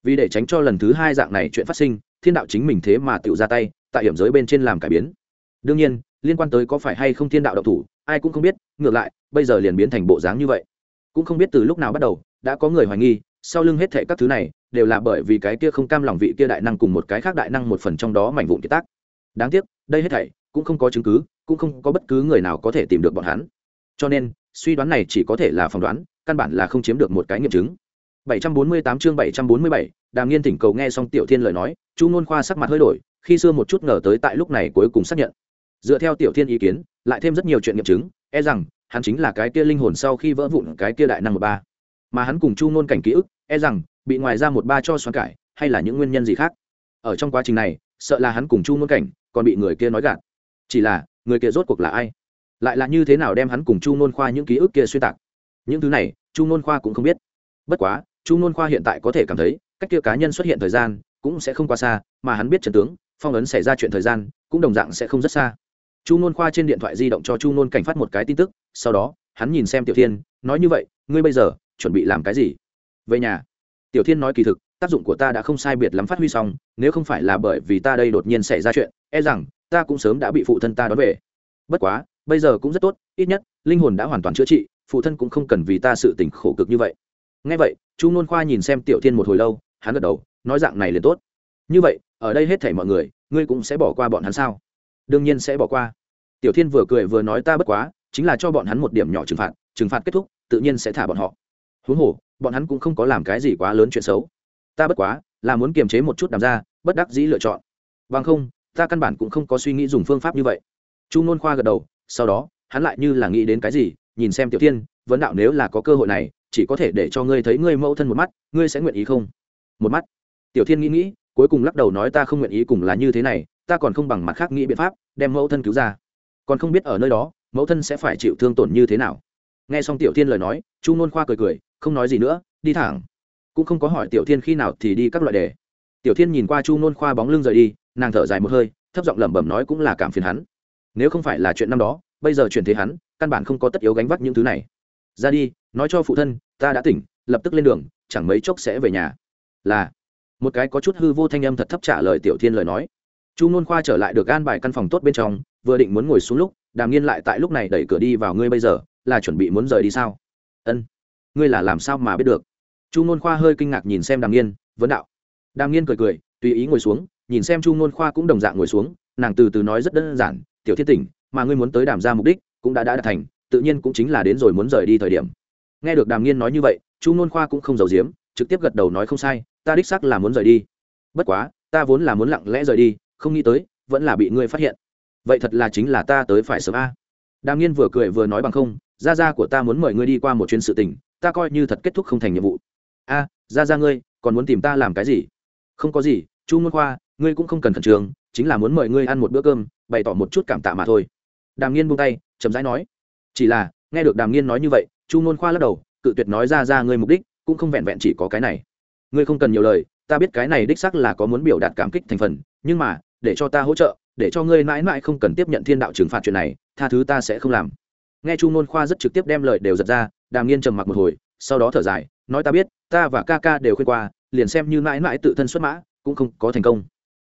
vì để tránh cho lần thứ hai dạng này chuyện phát sinh thiên đạo chính mình thế mà tự ra tay tại hiểm giới bên trên làm cải biến. Đương nhiên liên quan tới có phải hay không thiên đạo độc thủ ai cũng không biết ngược lại bây giờ liền biến thành bộ dáng như vậy. Cũng không biết từ lúc nào bắt đầu đã có người hoài nghi sau lưng hết thệ các thứ này đều là bởi vì cái kia không cam lòng vị kia đại năng cùng một cái khác đại năng một phần trong đó mảnh vụn kiệt tác. Đáng tiếc đây hết thảy cũng không có chứng cứ cũng không có bất cứ người nào có thể tìm được bọn hắn. Cho nên suy đoán này chỉ có thể là phỏng đoán căn bản là không chiếm được một cái nghiệm chứng. 748 chương 747, Đàm Nghiên thỉnh cầu nghe xong Tiểu Thiên lời nói, Chu Nôn Khoa sắc mặt hơi đổi, khi xưa một chút ngờ tới tại lúc này cuối cùng xác nhận. Dựa theo Tiểu Thiên ý kiến, lại thêm rất nhiều chuyện nghiệm chứng, e rằng hắn chính là cái kia linh hồn sau khi vỡ vụn cái kia đại năng một ba. Mà hắn cùng Chu Nôn cảnh ký ức, e rằng bị ngoài ra một ba cho xoắn cải, hay là những nguyên nhân gì khác. Ở trong quá trình này, sợ là hắn cùng Chu Nôn cảnh còn bị người kia nói gạt. Chỉ là, người kia rốt cuộc là ai? Lại là như thế nào đem hắn cùng Chu Nôn Khoa những ký ức kia xuyên tạc? Những thứ này, Chu Nôn Khoa cũng không biết. Bất quá, chu nôn khoa hiện tại có thể cảm thấy cách kia cá nhân xuất hiện thời gian cũng sẽ không quá xa, mà hắn biết trần tướng, phong ấn xảy ra chuyện thời gian cũng đồng dạng sẽ không rất xa. Chu nôn khoa trên điện thoại di động cho chu nôn cảnh phát một cái tin tức, sau đó, hắn nhìn xem tiểu thiên, nói như vậy, ngươi bây giờ chuẩn bị làm cái gì? Về nhà. Tiểu thiên nói kỳ thực, tác dụng của ta đã không sai biệt lắm phát huy xong, nếu không phải là bởi vì ta đây đột nhiên xảy ra chuyện e rằng ta cũng sớm đã bị phụ thân ta đón về. Bất quá, bây giờ cũng rất tốt, ít nhất, linh hồn đã hoàn toàn chữa trị, phụ thân cũng không cần vì ta sự tình khổ cực như vậy. Ngay vậy, chu nôn khoa nhìn xem tiểu thiên một hồi lâu hắn gật đầu, nói dạng này liền tốt. Như vậy, ở đây hết thảy mọi người, ngươi cũng sẽ bỏ qua bọn hắn sao? Đương nhiên sẽ bỏ qua. Tiểu thiên vừa cười vừa nói ta bất quá, chính là cho bọn hắn một điểm nhỏ trừng phạt trừng phạt kết thúc, tự nhiên sẽ thả bọn họ. Huống hồ, bọn hắn cũng không có làm cái gì quá lớn chuyện xấu. Ta bất quá, là muốn kiềm chế một chút đàm ra bất đắc dĩ lựa chọn. Bằng không, ta căn bản cũng không có suy nghĩ dùng phương pháp như vậy. Chu nôn khoa gật đầu, sau đó, hắn lại như là nghĩ đến cái gì, nhìn xem tiểu thiên, vấn đạo nếu là có cơ hội này, chỉ có thể để cho ngươi thấy ngươi mẫu thân một mắt, ngươi sẽ nguyện ý không? Một mắt. Tiểu thiên nghĩ nghĩ, cuối cùng lắc đầu nói ta không nguyện ý cùng là như thế này, ta còn không bằng mặt khác nghĩ biện pháp, đem mẫu thân cứu ra. Còn không biết ở nơi đó, mẫu thân sẽ phải chịu thương tổn như thế nào. Nghe xong tiểu thiên lời nói, chu nôn khoa cười cười, không nói gì nữa, đi thẳng. Cũng không có hỏi tiểu thiên khi nào thì đi các loại đề. Tiểu thiên nhìn qua chu nôn khoa bóng lưng rời đi, nàng thở dài một hơi, thấp giọng lẩm bẩm nói cũng là cảm phiền hắn. Nếu không phải là chuyện năm đó, bây giờ chuyển thế hắn, căn bản không có tất yếu gánh vác những thứ này. Ra đi, nói cho phụ thân, ta đã tỉnh, lập tức lên đường, chẳng mấy chốc sẽ về nhà là một cái có chút hư vô thanh âm thật thấp trả lời tiểu thiên lời nói. Chu nôn khoa trở lại được gan bài căn phòng tốt bên trong, vừa định muốn ngồi xuống lúc, đàm nghiên lại tại lúc này đẩy cửa đi vào, ngươi bây giờ là chuẩn bị muốn rời đi sao? Ân, ngươi là làm sao mà biết được? Chu nôn khoa hơi kinh ngạc nhìn xem đàm nghiên, vấn đạo. Đàm nghiên cười cười, tùy ý ngồi xuống, nhìn xem chu nôn khoa cũng đồng dạng ngồi xuống, nàng từ từ nói rất đơn giản, tiểu thiên tỉnh, mà ngươi muốn tới đàm ra mục đích cũng đã đã đạt thành, tự nhiên cũng chính là đến rồi muốn rời đi thời điểm. Nghe được đàm nghiên nói như vậy, chu nôn khoa cũng không giàu giếm, trực tiếp gật đầu nói không sai ta đích xác là muốn rời đi. Bất quá, ta vốn là muốn lặng lẽ rời đi, không nghĩ tới, vẫn là bị ngươi phát hiện. Vậy thật là chính là ta tới phải sớm a. Đàm nghiên vừa cười vừa nói bằng không, gia gia của ta muốn mời ngươi đi qua một chuyến sự tình, ta coi như thật kết thúc không thành nhiệm vụ. A, gia gia ngươi, còn muốn tìm ta làm cái gì? Không có gì, chu môn khoa, ngươi cũng không cần khẩn trương, chính là muốn mời ngươi ăn một bữa cơm, bày tỏ một chút cảm tạ mà thôi. Đàm nghiên buông tay, chậm rãi nói, chỉ là, nghe được đàm nghiên nói như vậy, chu ngôn khoa lắc đầu, cự tuyệt nói ra ra ngươi mục đích, cũng không vẹn vẹn chỉ có cái này ngươi không cần nhiều lời, ta biết cái này đích sắc là có muốn biểu đạt cảm kích thành phần, nhưng mà, để cho ta hỗ trợ, để cho ngươi mãi mãi không cần tiếp nhận thiên đạo trừng phạt chuyện này, tha thứ ta sẽ không làm. Nghe chu ngôn khoa rất trực tiếp đem lời đều giật ra, đàm nghiên trầm mặc một hồi, sau đó thở dài, nói ta biết, ta và ca ca đều khuyên qua, liền xem như mãi mãi tự thân xuất mã, cũng không có thành công.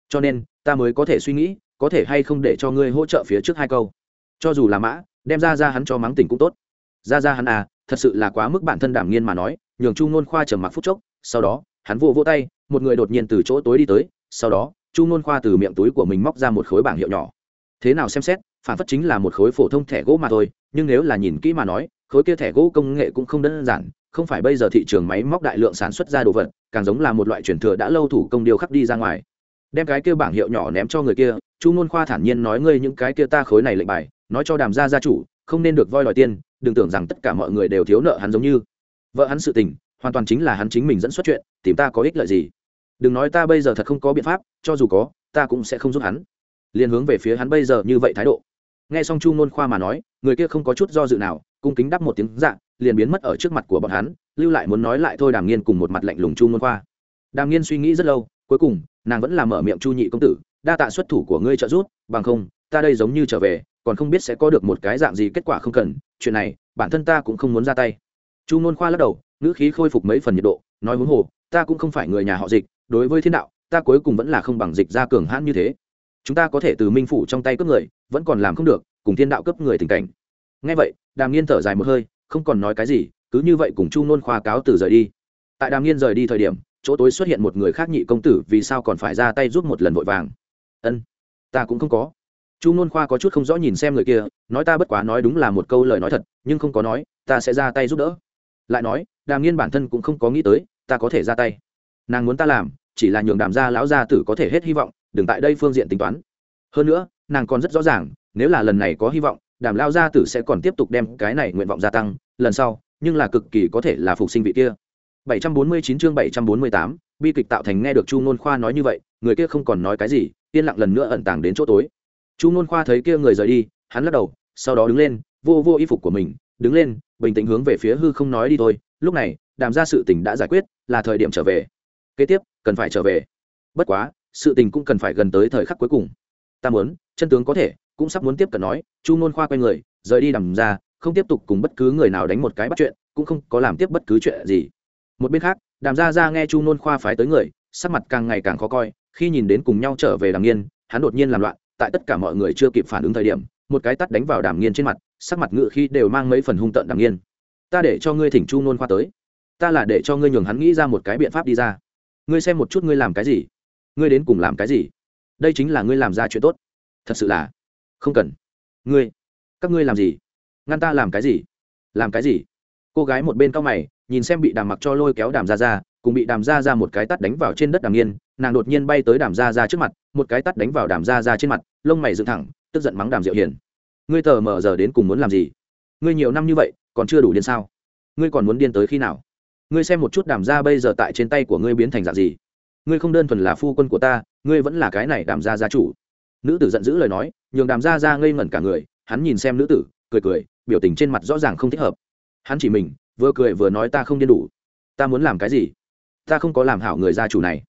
Cho nên, ta mới có thể suy nghĩ, có thể hay không để cho ngươi hỗ trợ phía trước hai câu. Cho dù là mã, đem ra ra hắn cho mắng tỉnh cũng tốt. Ra ra hắn à thật sự là quá mức bản thân đảm nghiên mà nói, nhường chu nôn khoa trầm mặc phút chốc, sau đó hắn vô vô tay một người đột nhiên từ chỗ tối đi tới sau đó chu nôn khoa từ miệng túi của mình móc ra một khối bảng hiệu nhỏ. Thế nào xem xét phản phất chính là một khối phổ thông thẻ gỗ mà thôi nhưng nếu là nhìn kỹ mà nói khối kia thẻ gỗ công nghệ cũng không đơn giản không phải bây giờ thị trường máy móc đại lượng sản xuất ra đồ vật càng giống là một loại truyền thừa đã lâu thủ công điều khắc đi ra ngoài. Đem cái kia bảng hiệu nhỏ ném cho người kia chu ngôn khoa thản nhiên nói ngươi những cái kia ta khối này lệnh bài nói cho đàm gia gia chủ không nên được voi đòi tiên, đừng tưởng rằng tất cả mọi người đều thiếu nợ hắn giống như. Vợ hắn sự tình hoàn toàn chính là hắn chính mình dẫn xuất chuyện, tìm ta có ích lợi gì? Đừng nói ta bây giờ thật không có biện pháp, cho dù có, ta cũng sẽ không giúp hắn. Liền hướng về phía hắn bây giờ như vậy thái độ. Nghe xong chu ngôn khoa mà nói, người kia không có chút do dự nào, cung kính đắp một tiếng dạ liền biến mất ở trước mặt của bọn hắn, lưu lại muốn nói lại thôi đàm nghiên cùng một mặt lạnh lùng chu ngôn khoa. Đàm nghiên suy nghĩ rất lâu, cuối cùng, nàng vẫn làm mở miệng chu nhị công tử, đa tạ xuất thủ của ngươi trợ giúp, bằng không, ta đây giống như trở về, còn không biết sẽ có được một cái dạng gì kết quả không cần, chuyện này, bản thân ta cũng không muốn ra tay. Chu ngôn khoa lắc đầu ngữ khí khôi phục mấy phần nhiệt độ, nói huống hồ, ta cũng không phải người nhà họ dịch, đối với thiên đạo, ta cuối cùng vẫn là không bằng dịch ra cường hãn như thế. Chúng ta có thể từ minh phủ trong tay cướp người, vẫn còn làm không được, cùng thiên đạo cướp người tình cảnh. Ngay vậy, đàm nghiên thở dài một hơi, không còn nói cái gì, cứ như vậy cùng chu nôn khoa cáo từ rời đi. Tại đàm nghiên rời đi thời điểm, chỗ tối xuất hiện một người khác nhị công tử vì sao còn phải ra tay giúp một lần vội vàng? Ân, ta cũng không có. Chu nôn khoa có chút không rõ nhìn xem người kia, nói ta bất quá nói đúng là một câu lời nói thật, nhưng không có nói, ta sẽ ra tay giúp đỡ. Lại nói đàm nghiên bản thân cũng không có nghĩ tới ta có thể ra tay. Nàng muốn ta làm chỉ là nhường đàm gia lão gia tử có thể hết hy vọng đừng tại đây phương diện tính toán. Hơn nữa nàng còn rất rõ ràng nếu là lần này có hy vọng đàm lao gia tử sẽ còn tiếp tục đem cái này nguyện vọng gia tăng lần sau nhưng là cực kỳ có thể là phục sinh vị kia. 749 chương 748, bi kịch tạo thành nghe được chu nôn khoa nói như vậy người kia không còn nói cái gì yên lặng lần nữa ẩn tàng đến chỗ tối. Chu nôn khoa thấy kia người rời đi hắn lắc đầu sau đó đứng lên vô vô y phục của mình đứng lên bình tĩnh hướng về phía hư không nói đi thôi lúc này, đàm ra sự tình đã giải quyết, là thời điểm trở về. Kế tiếp, cần phải trở về. Bất quá, sự tình cũng cần phải gần tới thời khắc cuối cùng. Ta muốn, chân tướng có thể, cũng sắp muốn tiếp cận nói, chu nôn khoa quay người, rời đi đằng ra không tiếp tục cùng bất cứ người nào đánh một cái bắt chuyện, cũng không có làm tiếp bất cứ chuyện gì. Một bên khác, đàm gia ra nghe chu nôn khoa phái tới người, sắc mặt càng ngày càng khó coi, khi nhìn đến cùng nhau trở về đàm nghiên, hắn đột nhiên làm loạn, tại tất cả mọi người chưa kịp phản ứng thời điểm, một cái tắt đánh vào đàm nghiên trên mặt, sắc mặt ngự khi đều mang mấy phần hung tợn đàm nghiên ta để cho ngươi thỉnh chu nôn khoa tới. Ta là để cho ngươi nhường hắn nghĩ ra một cái biện pháp đi ra. Ngươi xem một chút ngươi làm cái gì. Ngươi đến cùng làm cái gì? Đây chính là ngươi làm ra chuyện tốt. Thật sự là, không cần. Ngươi, các ngươi làm gì? Ngăn ta làm cái gì? Làm cái gì? Cô gái một bên cao mày, nhìn xem bị đàm mặc cho lôi kéo đàm ra ra, cùng bị đàm ra ra một cái tắt đánh vào trên đất đàm nghiên nàng đột nhiên bay tới đàm ra ra trước mặt, một cái tắt đánh vào đàm ra ra trên mặt, lông mày dựng thẳng, tức giận mắng đàm diệu hiền. Ngươi tờ mờ giờ đến cùng muốn làm gì? Ngươi nhiều năm như vậy còn chưa đủ điên sao? Ngươi còn muốn điên tới khi nào? Ngươi xem một chút đàm gia bây giờ tại trên tay của ngươi biến thành dạng gì. Ngươi không đơn thuần là phu quân của ta, ngươi vẫn là cái này đàm gia gia chủ. Nữ tử giận dữ lời nói, nhường đàm gia ra ngây ngẩn cả người, hắn nhìn xem nữ tử, cười cười, biểu tình trên mặt rõ ràng không thích hợp. Hắn chỉ mình, vừa cười vừa nói ta không điên đủ. Ta muốn làm cái gì? Ta không có làm hảo người gia chủ này.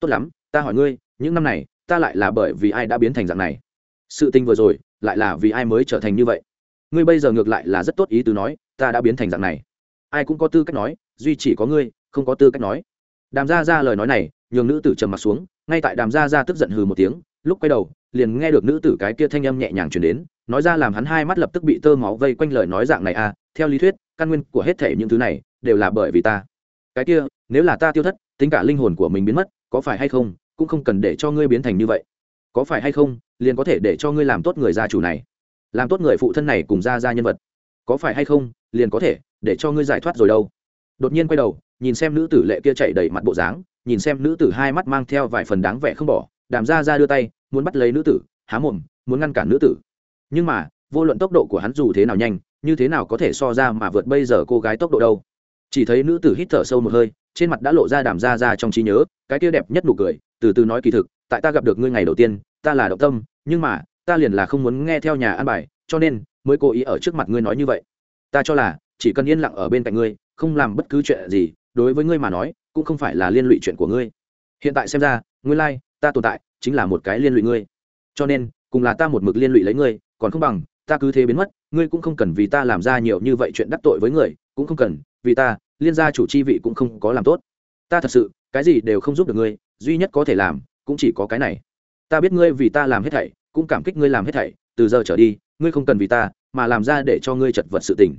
Tốt lắm, ta hỏi ngươi, những năm này, ta lại là bởi vì ai đã biến thành dạng này? Sự tình vừa rồi, lại là vì ai mới trở thành như vậy? Ngươi bây giờ ngược lại là rất tốt ý tứ nói ta đã biến thành dạng này. Ai cũng có tư cách nói, duy chỉ có ngươi, không có tư cách nói. Đàm gia ra lời nói này, nhường nữ tử trầm mặt xuống, ngay tại đàm gia ra tức giận hừ một tiếng, lúc quay đầu, liền nghe được nữ tử cái kia thanh âm nhẹ nhàng chuyển đến, nói ra làm hắn hai mắt lập tức bị tơ máu vây quanh lời nói dạng này à theo lý thuyết, căn nguyên của hết thể những thứ này, đều là bởi vì ta. Cái kia, nếu là ta tiêu thất, tính cả linh hồn của mình biến mất, có phải hay không, cũng không cần để cho ngươi biến thành như vậy. Có phải hay không, liền có thể để cho ngươi làm tốt người gia chủ này. Làm tốt người phụ thân này cùng gia gia nhân vật. Có phải hay không liền có thể, để cho ngươi giải thoát rồi đâu. Đột nhiên quay đầu, nhìn xem nữ tử lệ kia chạy đầy mặt bộ dáng, nhìn xem nữ tử hai mắt mang theo vài phần đáng vẻ không bỏ, đàm ra ra đưa tay, muốn bắt lấy nữ tử, há mồm, muốn ngăn cản nữ tử. Nhưng mà, vô luận tốc độ của hắn dù thế nào nhanh, như thế nào có thể so ra mà vượt bây giờ cô gái tốc độ đâu. Chỉ thấy nữ tử hít thở sâu một hơi, trên mặt đã lộ ra đàm ra ra trong trí nhớ, cái kia đẹp nhất nụ cười, từ từ nói kỳ thực, tại ta gặp được ngươi ngày đầu tiên, ta là động tâm, nhưng mà, ta liền là không muốn nghe theo nhà an bài, cho nên, mới cố ý ở trước mặt ngươi nói như vậy ta cho là chỉ cần yên lặng ở bên cạnh ngươi không làm bất cứ chuyện gì đối với ngươi mà nói cũng không phải là liên lụy chuyện của ngươi. Hiện tại xem ra ngươi lai、like, ta tồn tại chính là một cái liên lụy ngươi. Cho nên cùng là ta một mực liên lụy lấy ngươi còn không bằng ta cứ thế biến mất ngươi cũng không cần vì ta làm ra nhiều như vậy chuyện đắc tội với người cũng không cần vì ta liên gia chủ chi vị cũng không có làm tốt. Ta thật sự cái gì đều không giúp được ngươi duy nhất có thể làm cũng chỉ có cái này. Ta biết ngươi vì ta làm hết thảy cũng cảm kích ngươi làm hết thảy từ giờ trở đi ngươi không cần vì ta mà làm ra để cho ngươi chật vật sự tình.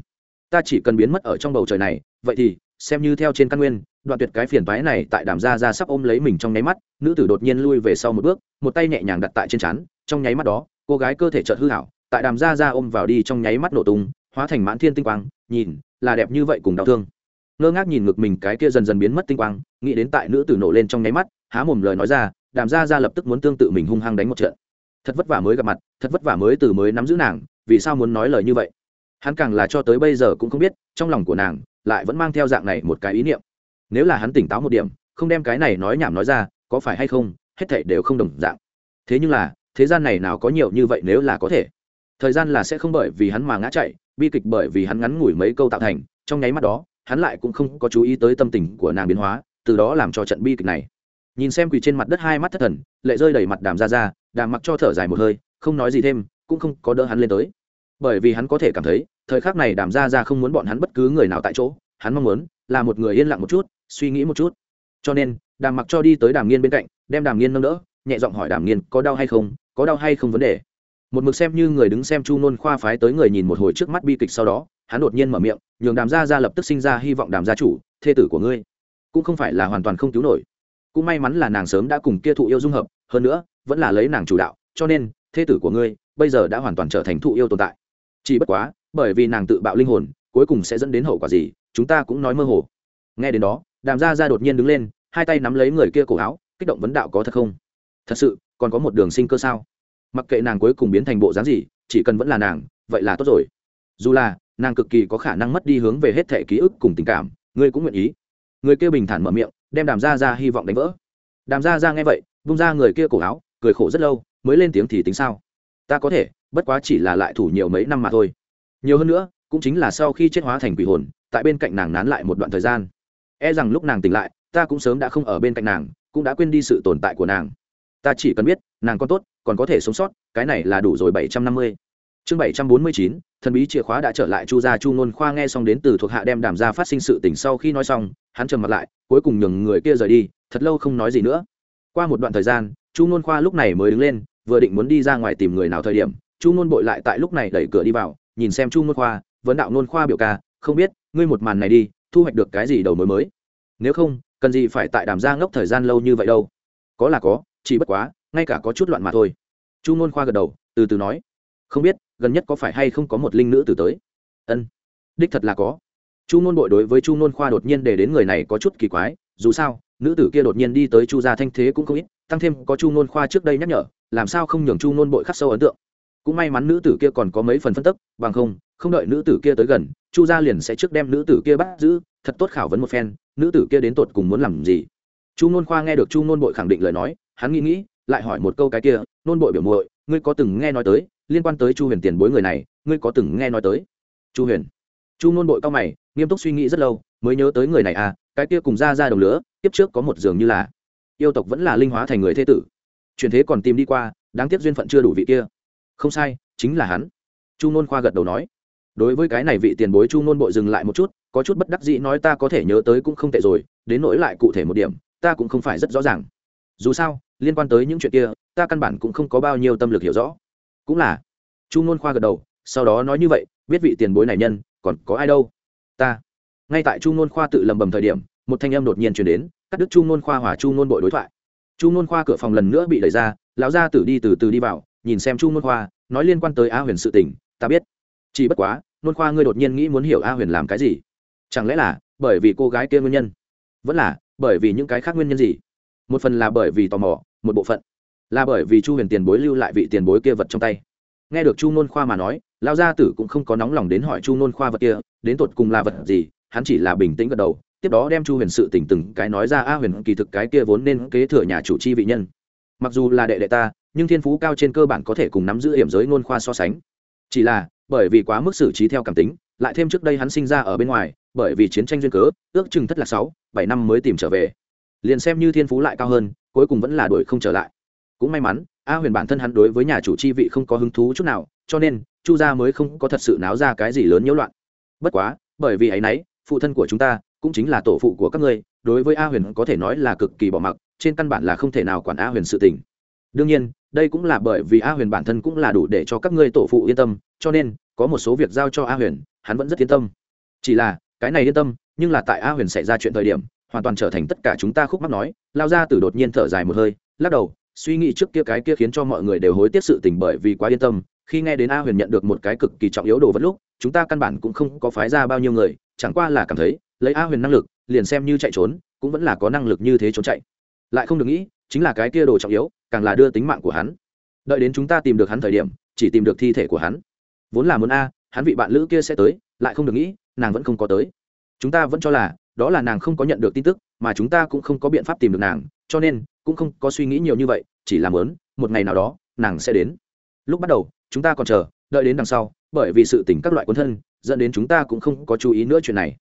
Ta chỉ cần biến mất ở trong bầu trời này, vậy thì, xem như theo trên căn nguyên, đoạn tuyệt cái phiền toái này tại đàm gia ra sắp ôm lấy mình trong nháy mắt, nữ tử đột nhiên lui về sau một bước, một tay nhẹ nhàng đặt tại trên trán, trong nháy mắt đó, cô gái cơ thể chợt hư hảo, tại đàm gia ra ôm vào đi trong nháy mắt nổ tung, hóa thành mãn thiên tinh quang, nhìn, là đẹp như vậy cùng đau thương. Ngơ ngác nhìn ngực mình cái kia dần dần biến mất tinh quang, nghĩ đến tại nữ tử nổ lên trong nháy mắt, há mồm lời nói ra, đàm gia ra lập tức muốn tương tự mình hung hăng đánh một trận. Thật vất vả mới gặp mặt, thật vất vả mới từ mới nắm giữ nàng vì sao muốn nói lời như vậy? Hắn càng là cho tới bây giờ cũng không biết, trong lòng của nàng lại vẫn mang theo dạng này một cái ý niệm. Nếu là hắn tỉnh táo một điểm, không đem cái này nói nhảm nói ra, có phải hay không, hết thảy đều không đồng dạng. Thế nhưng là, thế gian này nào có nhiều như vậy nếu là có thể? Thời gian là sẽ không bởi vì hắn mà ngã chạy, bi kịch bởi vì hắn ngắn ngủi mấy câu tạo thành, trong nháy mắt đó, hắn lại cũng không có chú ý tới tâm tình của nàng biến hóa, từ đó làm cho trận bi kịch này. Nhìn xem quỳ trên mặt đất hai mắt thất thần, lệ rơi đầy mặt đàm ra ra, đàm mặc cho thở dài một hơi, không nói gì thêm, cũng không có đỡ hắn lên tới bởi vì hắn có thể cảm thấy, thời khắc này đàm ra ra không muốn bọn hắn bất cứ người nào tại chỗ, hắn mong muốn là một người yên lặng một chút, suy nghĩ một chút. Cho nên, đàm mặc cho đi tới đàm nghiên bên cạnh, đem đàm nghiên nâng đỡ, nhẹ giọng hỏi đàm nghiên, có đau hay không? Có đau hay không vấn đề? Một mực xem như người đứng xem chu nôn khoa phái tới người nhìn một hồi trước mắt bi kịch sau đó, hắn đột nhiên mở miệng, nhường đàm gia ra lập tức sinh ra hy vọng đàm gia chủ, thê tử của ngươi. Cũng không phải là hoàn toàn không cứu nổi. Cũng may mắn là nàng sớm đã cùng kia thụ yêu dung hợp, hơn nữa, vẫn là lấy nàng chủ đạo, cho nên, thê tử của ngươi bây giờ đã hoàn toàn trở thành thụ yêu tồn tại chỉ bất quá, bởi vì nàng tự bạo linh hồn, cuối cùng sẽ dẫn đến hậu quả gì, chúng ta cũng nói mơ hồ. Nghe đến đó, đàm gia ra đột nhiên đứng lên, hai tay nắm lấy người kia cổ áo, kích động vấn đạo có thật không? Thật sự, còn có một đường sinh cơ sao? Mặc kệ nàng cuối cùng biến thành bộ dáng gì, chỉ cần vẫn là nàng, vậy là tốt rồi. Dù là, nàng cực kỳ có khả năng mất đi hướng về hết thẻ ký ức cùng tình cảm, ngươi cũng nguyện ý. Người kia bình thản mở miệng, đem đàm gia ra hy vọng đánh vỡ. Đàm gia ra nghe vậy, vung ra người kia cổ áo, cười khổ rất lâu, mới lên tiếng thì tính sao? Ta có thể bất quá chỉ là lại thủ nhiều mấy năm mà thôi. Nhiều hơn nữa, cũng chính là sau khi chết hóa thành quỷ hồn, tại bên cạnh nàng nán lại một đoạn thời gian. E rằng lúc nàng tỉnh lại, ta cũng sớm đã không ở bên cạnh nàng, cũng đã quên đi sự tồn tại của nàng. Ta chỉ cần biết, nàng còn tốt, còn có thể sống sót, cái này là đủ rồi bảy trăm năm mươi. Chương bảy trăm bốn mươi chín, thần bí chìa khóa đã trở lại chu gia, chu nôn khoa nghe xong đến từ thuộc hạ đem đàm ra phát sinh sự tỉnh sau khi nói xong, hắn trầm mặt lại, cuối cùng nhường người kia rời đi, thật lâu không nói gì nữa. Qua một đoạn thời gian, chu nôn khoa lúc này mới đứng lên, vừa định muốn đi ra ngoài tìm người nào thời điểm chu nôn bội lại tại lúc này đẩy cửa đi vào, nhìn xem chu nôn khoa, vấn đạo nôn khoa biểu ca, không biết, ngươi một màn này đi, thu hoạch được cái gì đầu mối mới? Nếu không, cần gì phải tại đàm gia ngốc thời gian lâu như vậy đâu? Có là có, chỉ bất quá, ngay cả có chút loạn mà thôi. Chu nôn khoa gật đầu, từ từ nói, không biết, gần nhất có phải hay không có một linh nữ từ tới? Ân, đích thật là có. Chu nôn bội đối với chu nôn khoa đột nhiên để đến người này có chút kỳ quái, dù sao, nữ tử kia đột nhiên đi tới chu gia thanh thế cũng không ít, tăng thêm có chu nôn khoa trước đây nhắc nhở, làm sao không nhường chu nôn bội khắc sâu ấn tượng? Cũng may mắn nữ tử kia còn có mấy phần phân tức, bằng không không đợi nữ tử kia tới gần, chu gia liền sẽ trước đem nữ tử kia bắt giữ, thật tốt khảo vấn một phen, nữ tử kia đến tột cùng muốn làm gì? Chu nôn khoa nghe được chu nôn bội khẳng định lời nói, hắn nghĩ nghĩ, lại hỏi một câu cái kia, nôn bội biểu muội, ngươi có từng nghe nói tới, liên quan tới chu huyền tiền bối người này, ngươi có từng nghe nói tới? Chu huyền. Chu nôn bội cao mày, nghiêm túc suy nghĩ rất lâu, mới nhớ tới người này à cái kia cùng ra ra đồng lứa tiếp trước có một giường như là, yêu tộc vẫn là linh hóa thành người thế tử. Truyền thế còn tìm đi qua, đáng tiếc duyên phận chưa đủ vị kia không sai, chính là hắn. Chu nôn khoa gật đầu nói. Đối với cái này vị tiền bối chu nôn bội dừng lại một chút, có chút bất đắc dĩ nói ta có thể nhớ tới cũng không tệ rồi, đến nỗi lại cụ thể một điểm, ta cũng không phải rất rõ ràng. Dù sao, liên quan tới những chuyện kia, ta căn bản cũng không có bao nhiêu tâm lực hiểu rõ. Cũng là. Chu ngôn khoa gật đầu, sau đó nói như vậy, biết vị tiền bối này nhân, còn có ai đâu? Ta. Ngay tại chu ngôn khoa tự lầm bầm thời điểm, một thanh âm đột nhiên chuyển đến, cắt đứt chu ngôn khoa hỏa chu ngôn bội đối thoại. Chu ngôn khoa cửa phòng lần nữa bị đẩy ra, lão gia tử đi từ từ đi vào nhìn xem chu môn khoa, nói liên quan tới a huyền sự tình, ta biết. Chỉ bất quá Nôn khoa ngươi đột nhiên nghĩ muốn hiểu a huyền làm cái gì? Chẳng lẽ là bởi vì cô gái kia nguyên nhân? Vẫn là bởi vì những cái khác nguyên nhân gì? Một phần là bởi vì tò mò, một bộ phận là bởi vì chu huyền tiền bối lưu lại vị tiền bối kia vật trong tay. Nghe được chu nôn khoa mà nói lao gia tử cũng không có nóng lòng đến hỏi chu nôn khoa vật kia, đến tột cùng là vật gì, hắn chỉ là bình tĩnh gật đầu, tiếp đó đem chu huyền sự tỉnh từng cái nói ra, a huyền, kỳ thực cái kia vốn nên kế thừa nhà chủ chi vị nhân. Mặc dù là đệ đệ ta nhưng thiên phú cao trên cơ bản có thể cùng nắm giữ hiểm giới nôn khoa so sánh. Chỉ là, bởi vì quá mức xử trí theo cảm tính, lại thêm trước đây hắn sinh ra ở bên ngoài, bởi vì chiến tranh duyên cớ, ước chừng thất là sáu, bảy năm mới tìm trở về. Liền xem như thiên phú lại cao hơn, cuối cùng vẫn là đuổi không trở lại. Cũng may mắn, a huyền bản thân hắn đối với nhà chủ chi vị không có hứng thú chút nào, cho nên, chu gia mới không có thật sự náo ra cái gì lớn nhiễu loạn. Bất quá, bởi vì ấy nấy, phụ thân của chúng ta cũng chính là tổ phụ của các ngươi, đối với a huyền có thể nói là cực kỳ bỏ mặc, trên căn bản là không thể nào quản a huyền sự tình. Đương nhiên đây cũng là bởi vì a huyền bản thân cũng là đủ để cho các ngươi tổ phụ yên tâm, cho nên, có một số việc giao cho a huyền, hắn vẫn rất yên tâm. Chỉ là, cái này yên tâm, nhưng là tại a huyền xảy ra chuyện thời điểm, hoàn toàn trở thành tất cả chúng ta khúc mắc nói, lao ra từ đột nhiên thở dài một hơi, lắc đầu, suy nghĩ trước kia cái kia khiến cho mọi người đều hối tiếc sự tình bởi vì quá yên tâm, khi nghe đến a huyền nhận được một cái cực kỳ trọng yếu đồ vật lúc, chúng ta căn bản cũng không có phái ra bao nhiêu người, chẳng qua là cảm thấy, lấy a huyền năng lực, liền xem như chạy trốn, cũng vẫn là có năng lực như thế trốn chạy. Lại không được nghĩ, chính là cái kia đồ trọng yếu càng là đưa tính mạng của hắn. Đợi đến chúng ta tìm được hắn thời điểm, chỉ tìm được thi thể của hắn. Vốn là muốn a, hắn vị bạn lữ kia sẽ tới, lại không được nghĩ, nàng vẫn không có tới. Chúng ta vẫn cho là, đó là nàng không có nhận được tin tức, mà chúng ta cũng không có biện pháp tìm được nàng, cho nên, cũng không có suy nghĩ nhiều như vậy, chỉ làm lớn một ngày nào đó, nàng sẽ đến. Lúc bắt đầu, chúng ta còn chờ, đợi đến đằng sau, bởi vì sự tỉnh các loại quân thân, dẫn đến chúng ta cũng không có chú ý nữa chuyện này.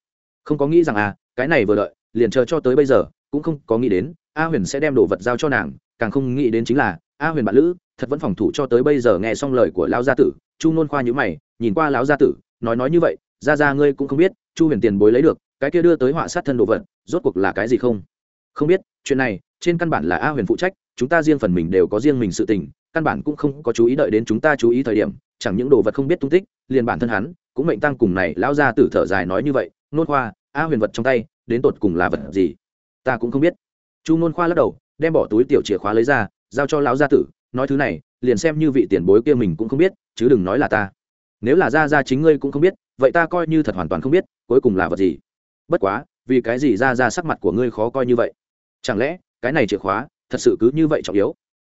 Không có nghĩ rằng à cái này vừa đợi, liền chờ cho tới bây giờ, cũng không có nghĩ đến, a huyền sẽ đem đồ vật giao cho nàng càng không nghĩ đến chính là, a huyền bạn lữ, thật vẫn phòng thủ cho tới bây giờ nghe xong lời của lão gia tử, chu nôn khoa nhữ mày, nhìn qua lão gia tử, nói nói như vậy, ra ra ngươi cũng không biết, chu huyền tiền bối lấy được, cái kia đưa tới họa sát thân đồ vật, rốt cuộc là cái gì không? Không biết, chuyện này, trên căn bản là a huyền phụ trách, chúng ta riêng phần mình đều có riêng mình sự tình, căn bản cũng không có chú ý đợi đến chúng ta chú ý thời điểm, chẳng những đồ vật không biết tung tích, liền bản thân hắn, cũng mệnh tăng cùng này lão gia tử thở dài nói như vậy, nôn khoa, a huyền vật trong tay, đến tột cùng là vật gì? Ta cũng không biết. Chu nôn khoa lắc đầu đem bỏ túi tiểu chìa khóa lấy ra, giao cho lão gia tử, nói thứ này, liền xem như vị tiền bối kia mình cũng không biết, chứ đừng nói là ta. Nếu là ra ra chính ngươi cũng không biết, vậy ta coi như thật hoàn toàn không biết, cuối cùng là vật gì? Bất quá, vì cái gì ra ra sắc mặt của ngươi khó coi như vậy? Chẳng lẽ, cái này chìa khóa, thật sự cứ như vậy trọng yếu?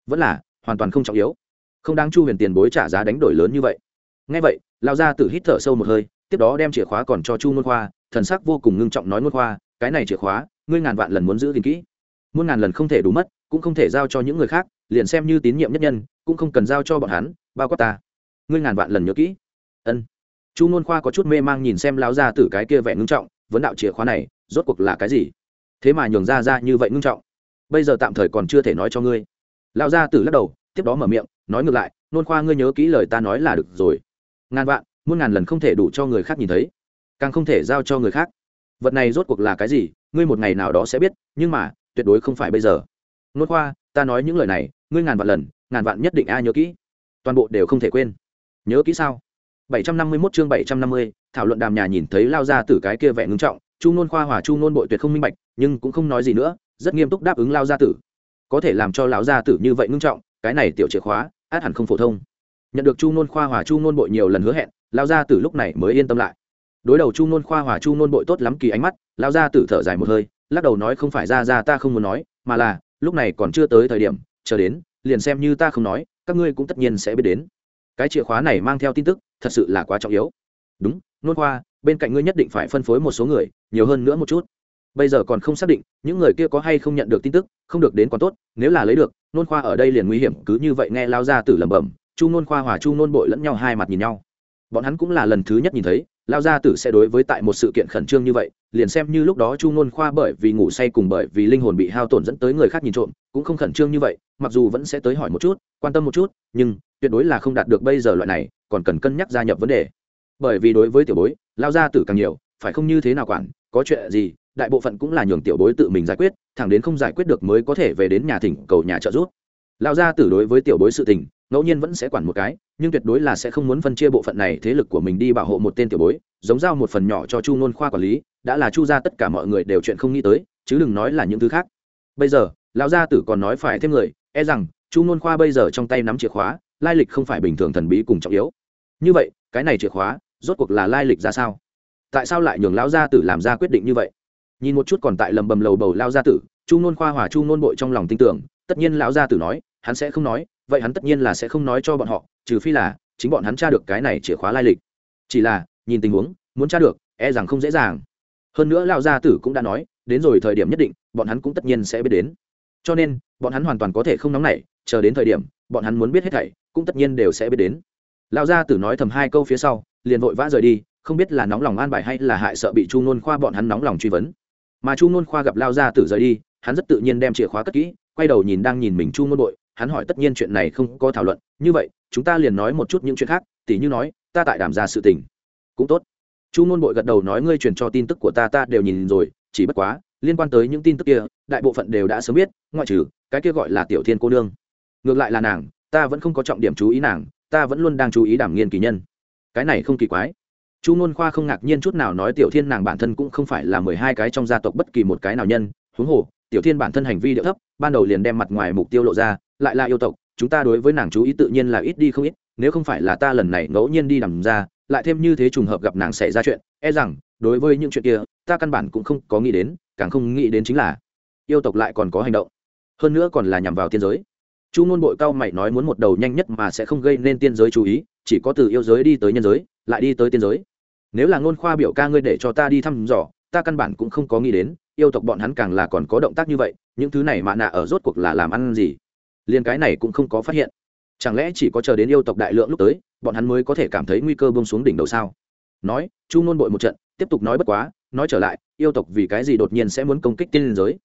Vẫn là, hoàn toàn không trọng yếu. Không đáng chu huyền tiền bối trả giá đánh đổi lớn như vậy. Ngay vậy lao ra tự hít thở sâu một hơi, tiếp đó đem chìa khóa còn cho chu ngôn khoa, thần sắc vô cùng ngưng trọng nói ngôn khoa, cái này chìa khóa, ngươi ngàn vạn lần muốn giữ gìn kỹ muôn ngàn lần không thể đủ mất, cũng không thể giao cho những người khác, liền xem như tín nhiệm nhất nhân, cũng không cần giao cho bọn hắn, bao quát ta. Ngươi ngàn vạn lần nhớ kỹ. Ân. Chu n khoa có chút mê mang nhìn xem lão gia tử cái kia vẻ ngưng trọng, vấn đạo chìa khóa này, rốt cuộc là cái gì? Thế mà nhường ra ra như vậy ngưng trọng. Bây giờ tạm thời còn chưa thể nói cho ngươi. Lão gia tử lắc đầu, tiếp đó mở miệng, nói ngược lại, nôn khoa ngươi nhớ kỹ lời ta nói là được rồi. Ngàn vạn, muôn ngàn lần không thể đủ cho người khác nhìn thấy, càng không thể giao cho người khác. Vật này rốt cuộc là cái gì, ngươi một ngày nào đó sẽ biết, nhưng mà tuyệt đối không phải bây giờ. Nôn khoa ta nói những lời này ngươi ngàn vạn lần ngàn vạn nhất định ai nhớ kỹ. Toàn bộ đều không thể quên. Nhớ kỹ sao? 751 chương 750, thảo luận đàm nhà nhìn thấy lao ra tử cái kia vẻ ngưng trọng chu nôn khoa hòa chu nôn bội tuyệt không minh bạch nhưng cũng không nói gì nữa rất nghiêm túc đáp ứng lao gia tử. Có thể làm cho lão gia tử như vậy ngưng trọng cái này tiểu chìa khóa át hẳn không phổ thông. Nhận được chu nôn khoa hòa chu nôn bội nhiều lần hứa hẹn lao gia tử lúc này mới yên tâm lại. Đối đầu chu nôn khoa hòa chu nôn bội tốt lắm kỳ ánh mắt lao gia tử thở dài một hơi lắc đầu nói không phải ra ra ta không muốn nói, mà là, lúc này còn chưa tới thời điểm, chờ đến, liền xem như ta không nói, các ngươi cũng tất nhiên sẽ biết đến. Cái chìa khóa này mang theo tin tức, thật sự là quá trọng yếu. Đúng, nôn khoa, bên cạnh ngươi nhất định phải phân phối một số người, nhiều hơn nữa một chút. Bây giờ còn không xác định, những người kia có hay không nhận được tin tức, không được đến còn tốt, nếu là lấy được, nôn khoa ở đây liền nguy hiểm, cứ như vậy nghe lao ra từ lẩm bẩm, chu nôn khoa hòa chu nôn bội lẫn nhau hai mặt nhìn nhau. Bọn hắn cũng là lần thứ nhất nhìn thấy lao gia tử sẽ đối với tại một sự kiện khẩn trương như vậy, liền xem như lúc đó chu ngôn khoa bởi vì ngủ say cùng bởi vì linh hồn bị hao tổn dẫn tới người khác nhìn trộm, cũng không khẩn trương như vậy, mặc dù vẫn sẽ tới hỏi một chút, quan tâm một chút, nhưng tuyệt đối là không đạt được bây giờ loại này, còn cần cân nhắc gia nhập vấn đề. Bởi vì đối với tiểu bối, lao gia tử càng nhiều, phải không như thế nào quản, có chuyện gì, đại bộ phận cũng là nhường tiểu bối tự mình giải quyết, thẳng đến không giải quyết được mới có thể về đến nhà thỉnh cầu nhà trợ giúp. Lao gia tử đối với tiểu bối sự tình, ngẫu nhiên vẫn sẽ quản một cái nhưng tuyệt đối là sẽ không muốn phân chia bộ phận này thế lực của mình đi bảo hộ một tên tiểu bối, giống giao một phần nhỏ cho chu nôn khoa quản lý, đã là chu ra tất cả mọi người đều chuyện không nghĩ tới, chứ đừng nói là những thứ khác. Bây giờ, lão gia tử còn nói phải thêm người e rằng, chu nôn khoa bây giờ trong tay nắm chìa khóa, lai lịch không phải bình thường thần bí cùng trọng yếu. Như vậy, cái này chìa khóa, rốt cuộc là lai lịch ra sao? Tại sao lại nhường lão gia tử làm ra quyết định như vậy? Nhìn một chút còn tại lầm bầm lầu bầu lao gia tử, chu nôn khoa hòa chu nôn bội trong lòng tin tưởng, tất nhiên lão gia tử nói, hắn sẽ không nói vậy hắn tất nhiên là sẽ không nói cho bọn họ, trừ phi là chính bọn hắn tra được cái này chìa khóa lai lịch. Chỉ là, nhìn tình huống, muốn tra được e rằng không dễ dàng. Hơn nữa lão gia tử cũng đã nói, đến rồi thời điểm nhất định, bọn hắn cũng tất nhiên sẽ biết đến. Cho nên, bọn hắn hoàn toàn có thể không nóng nảy, chờ đến thời điểm, bọn hắn muốn biết hết thảy, cũng tất nhiên đều sẽ biết đến. Lão gia tử nói thầm hai câu phía sau, liền vội vã rời đi, không biết là nóng lòng an bài hay là hại sợ bị chu nôn khoa bọn hắn nóng lòng truy vấn. Mà chu nôn khoa gặp lao gia tử rời đi, hắn rất tự nhiên đem chìa khóa cất kỹ, quay đầu nhìn đang nhìn mình chu nôn bội hắn hỏi tất nhiên chuyện này không có thảo luận, như vậy, chúng ta liền nói một chút những chuyện khác, tỉ như nói, ta tại đàm ra sự tình. Cũng tốt. Chu ngôn bội gật đầu nói ngươi truyền cho tin tức của ta ta đều nhìn rồi, chỉ bất quá, liên quan tới những tin tức kia, đại bộ phận đều đã sớm biết, ngoại trừ, cái kia gọi là tiểu thiên cô nương. Ngược lại là nàng, ta vẫn không có trọng điểm chú ý nàng, ta vẫn luôn đang chú ý đảm nghiên kỳ nhân. Cái này không kỳ quái. Chu ngôn khoa không ngạc nhiên chút nào nói tiểu thiên nàng bản thân cũng không phải là mười hai cái trong gia tộc bất kỳ một cái nào nhân. Huống hồ, tiểu thiên bản thân hành vi điệu thấp, ban đầu liền đem mặt ngoài mục tiêu lộ ra lại là yêu tộc, chúng ta đối với nàng chú ý tự nhiên là ít đi không ít, nếu không phải là ta lần này ngẫu nhiên đi nằm ra, lại thêm như thế trùng hợp gặp nàng xảy ra chuyện e rằng, đối với những chuyện kia, ta căn bản cũng không có nghĩ đến, càng không nghĩ đến chính là, yêu tộc lại còn có hành động. Hơn nữa còn là nhằm vào tiên giới. Chu ngôn bội cao mày nói muốn một đầu nhanh nhất mà sẽ không gây nên tiên giới chú ý, chỉ có từ yêu giới đi tới nhân giới, lại đi tới tiên giới. Nếu là ngôn khoa biểu ca ngươi để cho ta đi thăm dò, ta căn bản cũng không có nghĩ đến, yêu tộc bọn hắn càng là còn có động tác như vậy, những thứ này mạ nạ ở rốt cuộc là làm ăn gì? Liền cái này cũng không có phát hiện. Chẳng lẽ chỉ có chờ đến yêu tộc đại lượng lúc tới, bọn hắn mới có thể cảm thấy nguy cơ bông xuống đỉnh đầu sao? Nói, chu ngôn bội một trận, tiếp tục nói bất quá, nói trở lại, yêu tộc vì cái gì đột nhiên sẽ muốn công kích tiên liên giới?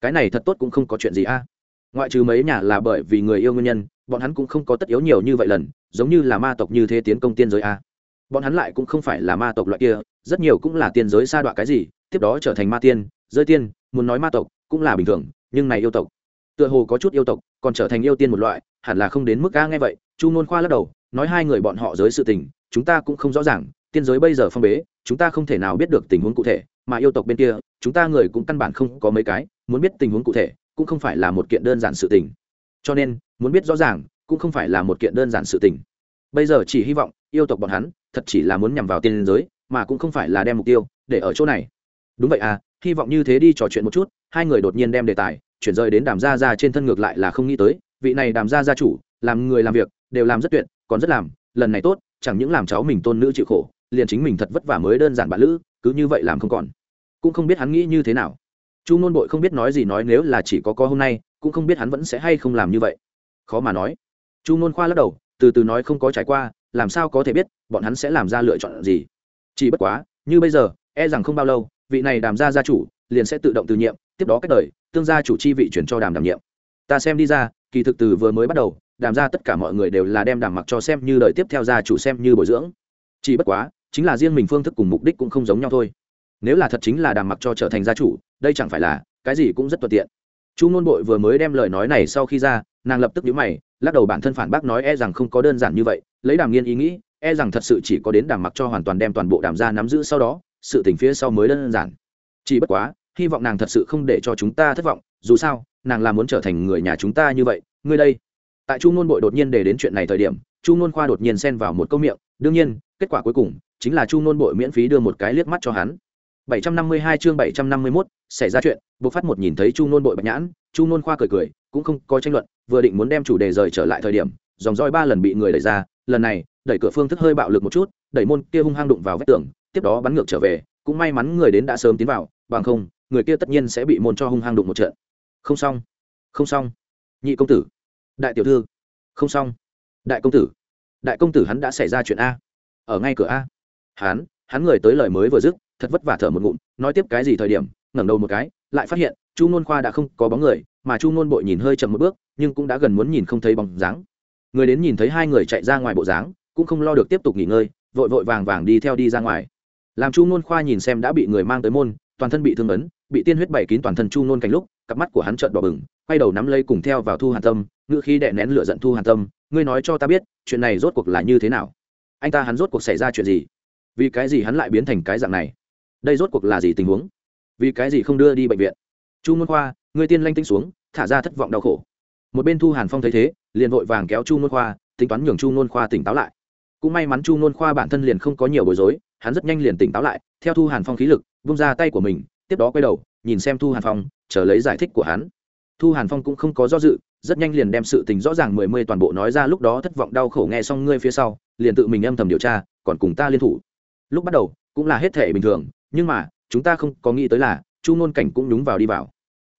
Cái này thật tốt cũng không có chuyện gì a. À? Ngoại trừ mấy nhà là bởi vì người yêu nguyên nhân, bọn hắn cũng không có tất yếu nhiều như vậy lần, giống như là ma tộc như thế tiến công tiên giới a. À? Bọn hắn lại cũng không phải là ma tộc loại kia, rất nhiều cũng là tiên giới sa đọa cái gì, tiếp đó trở thành ma tiên rơi tiên, muốn nói ma tộc cũng là bình thường, nhưng này yêu tộc tựa hồ có chút yêu tộc, còn trở thành yêu tiên một loại, hẳn là không đến mức ca nghe vậy, chu nôn khoa lắc đầu, nói hai người bọn họ giới sự tình, chúng ta cũng không rõ ràng, tiên giới bây giờ phong bế, chúng ta không thể nào biết được tình huống cụ thể, mà yêu tộc bên kia, chúng ta người cũng căn bản không có mấy cái, muốn biết tình huống cụ thể, cũng không phải là một kiện đơn giản sự tình. Cho nên, muốn biết rõ ràng, cũng không phải là một kiện đơn giản sự tình. Bây giờ chỉ hy vọng, yêu tộc bọn hắn, thật chỉ là muốn nhằm vào tiên giới, mà cũng không phải là đem mục tiêu, để ở chỗ này. Đúng vậy à hy vọng như thế đi trò chuyện một chút, hai người đột nhiên đem đề tài chuyển rời đến đàm gia gia trên thân ngược lại là không nghĩ tới, vị này đàm gia gia chủ, làm người làm việc, đều làm rất tuyệt, còn rất làm, lần này tốt, chẳng những làm cháu mình tôn nữ chịu khổ, liền chính mình thật vất vả mới đơn giản bạn lữ, cứ như vậy làm không còn. Cũng không biết hắn nghĩ như thế nào. Chu nôn bội không biết nói gì nói nếu là chỉ có có hôm nay, cũng không biết hắn vẫn sẽ hay không làm như vậy. Khó mà nói. Chu nôn khoa lắc đầu, từ từ nói không có trải qua, làm sao có thể biết, bọn hắn sẽ làm ra lựa chọn gì. Chỉ bất quá, như bây giờ e rằng không bao lâu, vị này đàm gia gia chủ liền sẽ tự động từ nhiệm, tiếp đó cách đời, tương gia chủ chi vị chuyển cho đàm đảm nhiệm. Ta xem đi ra, kỳ thực từ vừa mới bắt đầu, đàm ra tất cả mọi người đều là đem đàm mặc cho xem như đời tiếp theo gia chủ xem như bồi dưỡng. Chỉ bất quá, chính là riêng mình phương thức cùng mục đích cũng không giống nhau thôi. Nếu là thật chính là đàm mặc cho trở thành gia chủ, đây chẳng phải là cái gì cũng rất thuận tiện. Chu ngôn bội vừa mới đem lời nói này sau khi ra, nàng lập tức nhíu mày, lắc đầu bản thân phản bác nói e rằng không có đơn giản như vậy, lấy đàm nghiên ý nghĩ e rằng thật sự chỉ có đến đàm mặc cho hoàn toàn đem toàn bộ đàm ra nắm giữ sau đó, sự tình phía sau mới đơn giản. Chỉ bất quá hy vọng nàng thật sự không để cho chúng ta thất vọng dù sao nàng là muốn trở thành người nhà chúng ta như vậy ngươi đây. Tại chu ngôn bội đột nhiên để đến chuyện này thời điểm chu ngôn khoa đột nhiên xen vào một câu miệng đương nhiên kết quả cuối cùng chính là chu ngôn bội miễn phí đưa một cái liếc mắt cho hắn. 752 chương 751, xảy ra chuyện, Bộc phát một nhìn thấy Chu Nôn bội bạch nhãn, Chu Nôn khoa cười cười, cũng không có tranh luận, vừa định muốn đem chủ đề rời trở lại thời điểm, dòng roi ba lần bị người đẩy ra, lần này, đẩy cửa phương thức hơi bạo lực một chút, đẩy môn kia hung hăng đụng vào vách tường, tiếp đó bắn ngược trở về, cũng may mắn người đến đã sớm tiến vào, bằng không, người kia tất nhiên sẽ bị môn cho hung hăng đụng một trận. Không xong, không xong. Nhị công tử, đại tiểu thư, không xong. Đại công tử, đại công tử hắn đã xảy ra chuyện a. Ở ngay cửa a. Hắn, hắn người tới lời mới vừa dứt, thật vất vả thở một ngụm nói tiếp cái gì thời điểm ngẩng đầu một cái lại phát hiện chu nôn khoa đã không có bóng người mà chu nôn bội nhìn hơi chậm một bước nhưng cũng đã gần muốn nhìn không thấy bóng dáng người đến nhìn thấy hai người chạy ra ngoài bộ dáng cũng không lo được tiếp tục nghỉ ngơi vội vội vàng vàng đi theo đi ra ngoài làm chu nôn khoa nhìn xem đã bị người mang tới môn toàn thân bị thương ấn bị tiên huyết bảy kín toàn thân chu nôn cảnh lúc, cặp mắt của hắn trợn đỏ bừng, quay đầu nắm lấy cùng theo vào thu hàn tâm, ngữ khi đè nén lửa giận thu hàn tâm, ngươi nói cho ta biết, chuyện này rốt cuộc là như thế nào? Anh ta hắn rốt cuộc xảy ra chuyện gì? Vì cái gì hắn lại biến thành cái dạng này? Đây rốt cuộc là gì tình huống? Vì cái gì không đưa đi bệnh viện? Chu môn khoa, người tiên lanh tinh xuống, thả ra thất vọng đau khổ. Một bên thu hàn phong thấy thế, liền vội vàng kéo chu môn khoa, tính toán nhường chu môn khoa tỉnh táo lại. Cũng may mắn chu môn khoa bản thân liền không có nhiều bối rối, hắn rất nhanh liền tỉnh táo lại, theo thu hàn phong khí lực, vung ra tay của mình tiếp đó quay đầu, nhìn xem thu hàn phong, chờ lấy giải thích của hắn. Thu hàn phong cũng không có do dự, rất nhanh liền đem sự tình rõ ràng mười mươi toàn bộ nói ra, lúc đó thất vọng đau khổ nghe xong ngươi phía sau, liền tự mình âm thầm điều tra, còn cùng ta liên thủ. Lúc bắt đầu, cũng là hết thể bình thường, nhưng mà, chúng ta không có nghĩ tới là, chu ngôn cảnh cũng đúng vào đi vào.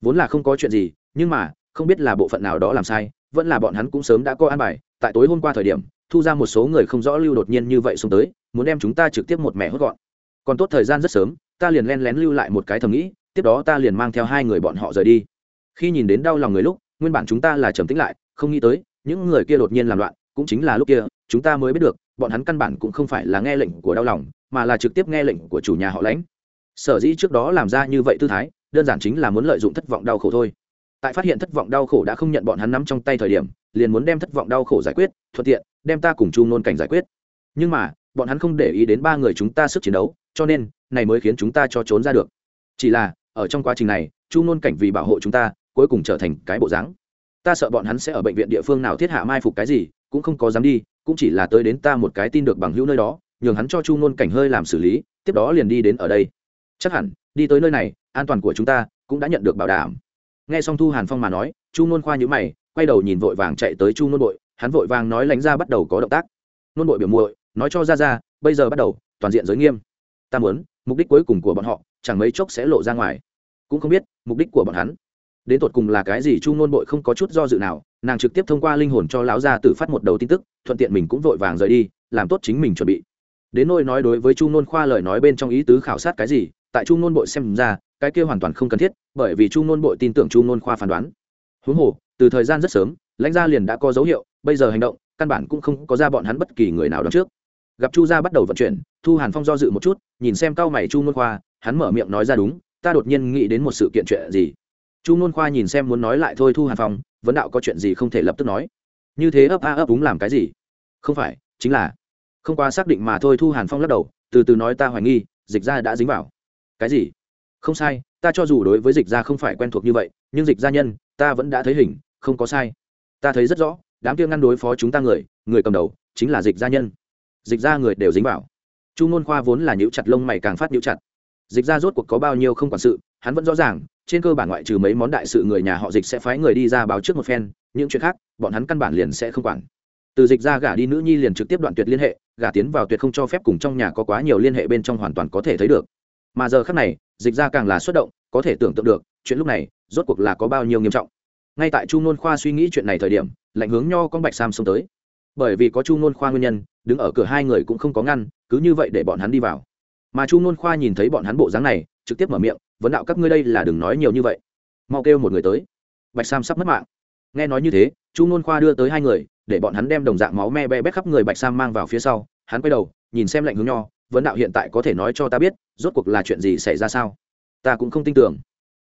Vốn là không có chuyện gì, nhưng mà, không biết là bộ phận nào đó làm sai, vẫn là bọn hắn cũng sớm đã có an bài, tại tối hôm qua thời điểm, thu ra một số người không rõ lưu đột nhiên như vậy xuống tới, muốn đem chúng ta trực tiếp một mẹ hốt gọn. Còn tốt thời gian rất sớm ta liền len lén lưu lại một cái thầm nghĩ, tiếp đó ta liền mang theo hai người bọn họ rời đi. Khi nhìn đến đau lòng người lúc, nguyên bản chúng ta là trầm tĩnh lại, không nghĩ tới, những người kia đột nhiên làm loạn, cũng chính là lúc kia, chúng ta mới biết được, bọn hắn căn bản cũng không phải là nghe lệnh của đau lòng, mà là trực tiếp nghe lệnh của chủ nhà họ lãnh. Sở dĩ trước đó làm ra như vậy tư thái, đơn giản chính là muốn lợi dụng thất vọng đau khổ thôi. Tại phát hiện thất vọng đau khổ đã không nhận bọn hắn nắm trong tay thời điểm, liền muốn đem thất vọng đau khổ giải quyết, thuận tiện, đem ta cùng chu nôn cảnh giải quyết. Nhưng mà, bọn hắn không để ý đến ba người chúng ta sức chiến đấu cho nên, này mới khiến chúng ta cho trốn ra được. Chỉ là, ở trong quá trình này, chu nôn cảnh vì bảo hộ chúng ta, cuối cùng trở thành cái bộ dáng. Ta sợ bọn hắn sẽ ở bệnh viện địa phương nào thiết hạ mai phục cái gì, cũng không có dám đi, cũng chỉ là tới đến ta một cái tin được bằng hữu nơi đó, nhường hắn cho chu nôn cảnh hơi làm xử lý, tiếp đó liền đi đến ở đây. Chắc hẳn, đi tới nơi này, an toàn của chúng ta cũng đã nhận được bảo đảm. Nghe xong thu hàn phong mà nói, chu nôn khoa nhữ mày, quay đầu nhìn vội vàng chạy tới chu nôn bội hắn vội vàng nói lánh ra bắt đầu có động tác. Nôn bội biểu muội, nói cho ra ra bây giờ bắt đầu, toàn diện giới nghiêm ta muốn, mục đích cuối cùng của bọn họ chẳng mấy chốc sẽ lộ ra ngoài. Cũng không biết, mục đích của bọn hắn, đến tột cùng là cái gì chu nôn bội không có chút do dự nào, nàng trực tiếp thông qua linh hồn cho lão gia tử phát một đầu tin tức, thuận tiện mình cũng vội vàng rời đi, làm tốt chính mình chuẩn bị. Đến nôi nói đối với chu nôn khoa lời nói bên trong ý tứ khảo sát cái gì, tại chu nôn bội xem ra, cái kia hoàn toàn không cần thiết, bởi vì chu nôn bội tin tưởng chu nôn khoa phán đoán. Huống hồ, từ thời gian rất sớm, lãnh gia liền đã có dấu hiệu, bây giờ hành động, căn bản cũng không có ra bọn hắn bất kỳ người nào đón trước gặp chu gia bắt đầu vận chuyển, thu hàn phong do dự một chút, nhìn xem cao mày chu nôn khoa, hắn mở miệng nói ra đúng, ta đột nhiên nghĩ đến một sự kiện chuyện gì. Chu nôn khoa nhìn xem muốn nói lại thôi thu hàn phong, vấn đạo có chuyện gì không thể lập tức nói. Như thế ấp a ấp úng làm cái gì? Không phải, chính là, không qua xác định mà thôi thu hàn phong lắc đầu, từ từ nói ta hoài nghi, dịch ra đã dính vào. Cái gì? Không sai, ta cho dù đối với dịch ra không phải quen thuộc như vậy, nhưng dịch gia nhân, ta vẫn đã thấy hình, không có sai. Ta thấy rất rõ, đám kia ngăn đối phó chúng ta người người cầm đầu, chính là dịch gia nhân dịch ra người đều dính vào. Chu ngôn khoa vốn là nhũ chặt lông mày càng phát nhũ chặt. Dịch ra rốt cuộc có bao nhiêu không quản sự, hắn vẫn rõ ràng, trên cơ bản ngoại trừ mấy món đại sự người nhà họ dịch sẽ phái người đi ra báo trước một phen, những chuyện khác, bọn hắn căn bản liền sẽ không quản. Từ dịch ra gả đi nữ nhi liền trực tiếp đoạn tuyệt liên hệ, gả tiến vào tuyệt không cho phép cùng trong nhà có quá nhiều liên hệ bên trong hoàn toàn có thể thấy được. Mà giờ khác này, dịch ra càng là xuất động, có thể tưởng tượng được, chuyện lúc này, rốt cuộc là có bao nhiêu nghiêm trọng. Ngay tại chu nôn khoa suy nghĩ chuyện này thời điểm, lạnh hướng nho con bạch sam xông tới. Bởi vì có chu nôn khoa nguyên nhân đứng ở cửa hai người cũng không có ngăn, cứ như vậy để bọn hắn đi vào. Mà chu nôn khoa nhìn thấy bọn hắn bộ dáng này, trực tiếp mở miệng, vấn đạo các ngươi đây là đừng nói nhiều như vậy. Mau kêu một người tới. Bạch sam sắp mất mạng. Nghe nói như thế, chu nôn khoa đưa tới hai người, để bọn hắn đem đồng dạng máu me be bét khắp người bạch sam mang vào phía sau. Hắn quay đầu, nhìn xem lạnh hướng nho, vấn đạo hiện tại có thể nói cho ta biết, rốt cuộc là chuyện gì xảy ra sao? Ta cũng không tin tưởng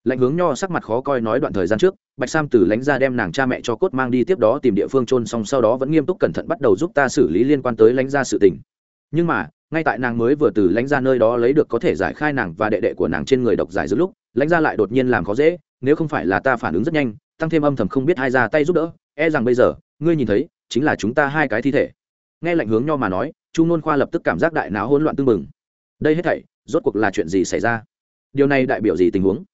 lãnh hướng nho sắc mặt khó coi nói đoạn thời gian trước, bạch sam từ lãnh ra đem nàng cha mẹ cho cốt mang đi tiếp đó tìm địa phương trôn xong sau đó vẫn nghiêm túc cẩn thận bắt đầu giúp ta xử lý liên quan tới lãnh ra sự tình. Nhưng mà, ngay tại nàng mới vừa từ lãnh ra nơi đó lấy được có thể giải khai nàng và đệ đệ của nàng trên người độc giải giữa lúc, lãnh ra lại đột nhiên làm khó dễ, nếu không phải là ta phản ứng rất nhanh, tăng thêm âm thầm không biết ai ra tay giúp đỡ e rằng bây giờ, ngươi nhìn thấy, chính là chúng ta hai cái thi thể. Nghe lạnh hướng nho mà nói, chu nôn khoa lập tức cảm giác đại não hỗn loạn tưng bừng. Đây hết thảy, rốt cuộc là chuyện gì xảy ra? Điều này đại biểu gì tình huống?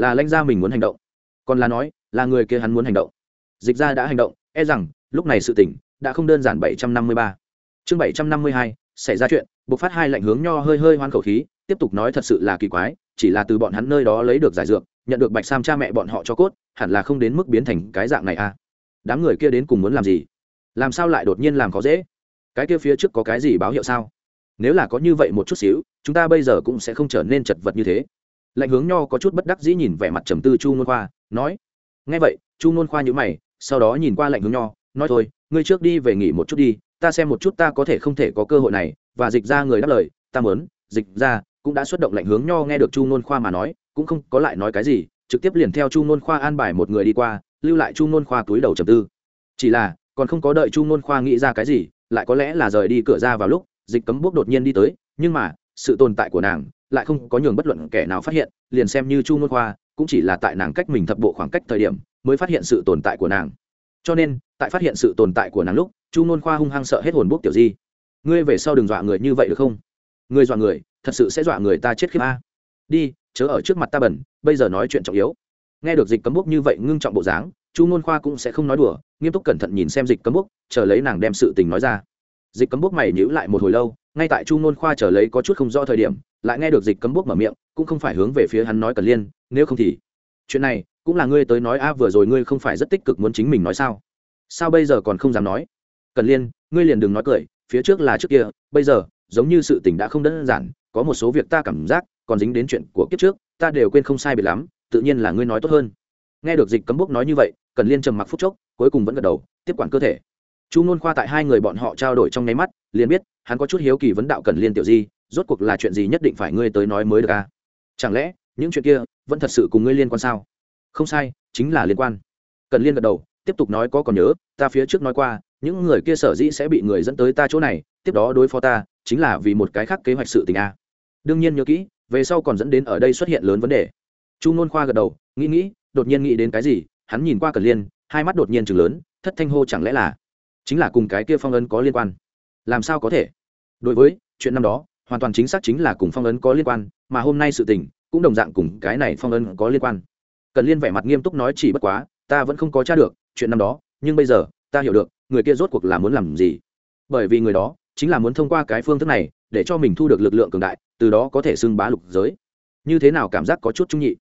Là lãnh gia mình muốn hành động. Còn là nói, là người kia hắn muốn hành động. Dịch ra đã hành động e rằng, lúc này sự tỉnh đã không đơn giản bảy trăm năm mươi ba. Chương bảy trăm năm mươi hai, xảy ra chuyện buộc phát hai lệnh hướng nho hơi hơi hoan khẩu khí, tiếp tục nói thật sự là kỳ quái, chỉ là từ bọn hắn nơi đó lấy được giải dược, nhận được bạch sam cha mẹ bọn họ cho cốt, hẳn là không đến mức biến thành cái dạng này à. Đám người kia đến cùng muốn làm gì? Làm sao lại đột nhiên làm khó dễ? Cái kia phía trước có cái gì báo hiệu sao? Nếu là có như vậy một chút xíu, chúng ta bây giờ cũng sẽ không trở nên chật vật như thế lệnh hướng nho có chút bất đắc dĩ nhìn vẻ mặt trầm tư chu nôn khoa, nói ngay vậy, chu nôn khoa nhữ mày, sau đó nhìn qua lệnh hướng nho, nói thôi, ngươi trước đi về nghỉ một chút đi, ta xem một chút ta có thể không thể có cơ hội này. Và dịch ra người đáp lời, ta mớn dịch ra cũng đã xuất động lệnh hướng nho nghe được chu nôn khoa mà nói, cũng không có lại nói cái gì, trực tiếp liền theo chu nôn khoa an bài một người đi qua, lưu lại chu nôn khoa túi đầu trầm tư. Chỉ là, còn không có đợi chu nôn khoa nghĩ ra cái gì, lại có lẽ là rời đi cửa ra vào lúc, dịch cấm bốc đột nhiên đi tới, nhưng mà, sự tồn tại của nàng lại không có nhường bất luận kẻ nào phát hiện, liền xem như chu nôn khoa, cũng chỉ là tại nàng cách mình thập bộ khoảng cách thời điểm, mới phát hiện sự tồn tại của nàng. Cho nên, tại phát hiện sự tồn tại của nàng lúc, chu nôn khoa hung hăng sợ hết hồn bút tiểu di. Ngươi về sau đừng dọa người như vậy được không? Ngươi dọa người, thật sự sẽ dọa người ta chết khiếp a. Đi, chớ ở trước mặt ta bẩn, bây giờ nói chuyện trọng yếu. Nghe được dịch cấm bốc như vậy ngưng trọng bộ dáng, chu nôn khoa cũng sẽ không nói đùa, nghiêm túc cẩn thận nhìn xem dịch cấm bốc chờ lấy nàng đem sự tình nói ra dịch cấm bốc mày nhữ lại một hồi lâu, ngay tại chu nôn khoa trở lấy có chút không rõ thời điểm, lại nghe được dịch cấm bốc mở miệng, cũng không phải hướng về phía hắn nói cần liên, nếu không thì. Chuyện này, cũng là ngươi tới nói a, vừa rồi ngươi không phải rất tích cực muốn chính mình nói sao? Sao bây giờ còn không dám nói? Cần liên, ngươi liền đừng nói cười, phía trước là trước kia, bây giờ, giống như sự tình đã không đơn giản, có một số việc ta cảm giác, còn dính đến chuyện của kiếp trước, ta đều quên không sai biệt lắm, tự nhiên là ngươi nói tốt hơn. Nghe được dịch cấm bốc nói như vậy, cần liên trầm mặc phút chốc, cuối cùng vẫn gật đầu, tiếp quản cơ thể chu ngôn khoa tại hai người bọn họ trao đổi trong nháy mắt, liền biết, hắn có chút hiếu kỳ vấn đạo cần liên tiểu di, rốt cuộc là chuyện gì nhất định phải ngươi tới nói mới được à? chẳng lẽ, những chuyện kia vẫn thật sự cùng ngươi liên quan sao? Không sai, chính là liên quan. Cần liên gật đầu, tiếp tục nói có còn nhớ, ta phía trước nói qua, những người kia sở dĩ sẽ bị người dẫn tới ta chỗ này, tiếp đó đối phó ta, chính là vì một cái khác kế hoạch sự tình a đương nhiên nhớ kỹ, về sau còn dẫn đến ở đây xuất hiện lớn vấn đề. Chu ngôn khoa gật đầu, nghĩ nghĩ, đột nhiên nghĩ đến cái gì, hắn nhìn qua cần liên, hai mắt đột nhiên chừng lớn, thất thanh hô chẳng lẽ là chính là cùng cái kia phong ấn có liên quan. Làm sao có thể? Đối với, chuyện năm đó, hoàn toàn chính xác chính là cùng phong ấn có liên quan, mà hôm nay sự tình, cũng đồng dạng cùng cái này phong ấn có liên quan. Cần liên vẻ mặt nghiêm túc nói chỉ bất quá, ta vẫn không có t r a được chuyện năm đó, nhưng bây giờ, ta hiểu được, người kia rốt cuộc là muốn làm gì. Bởi vì người đó, chính là muốn thông qua cái phương thức này, để cho mình thu được lực lượng cường đại, từ đó có thể xưng bá lục giới. Như thế nào cảm giác có chút trung nhị?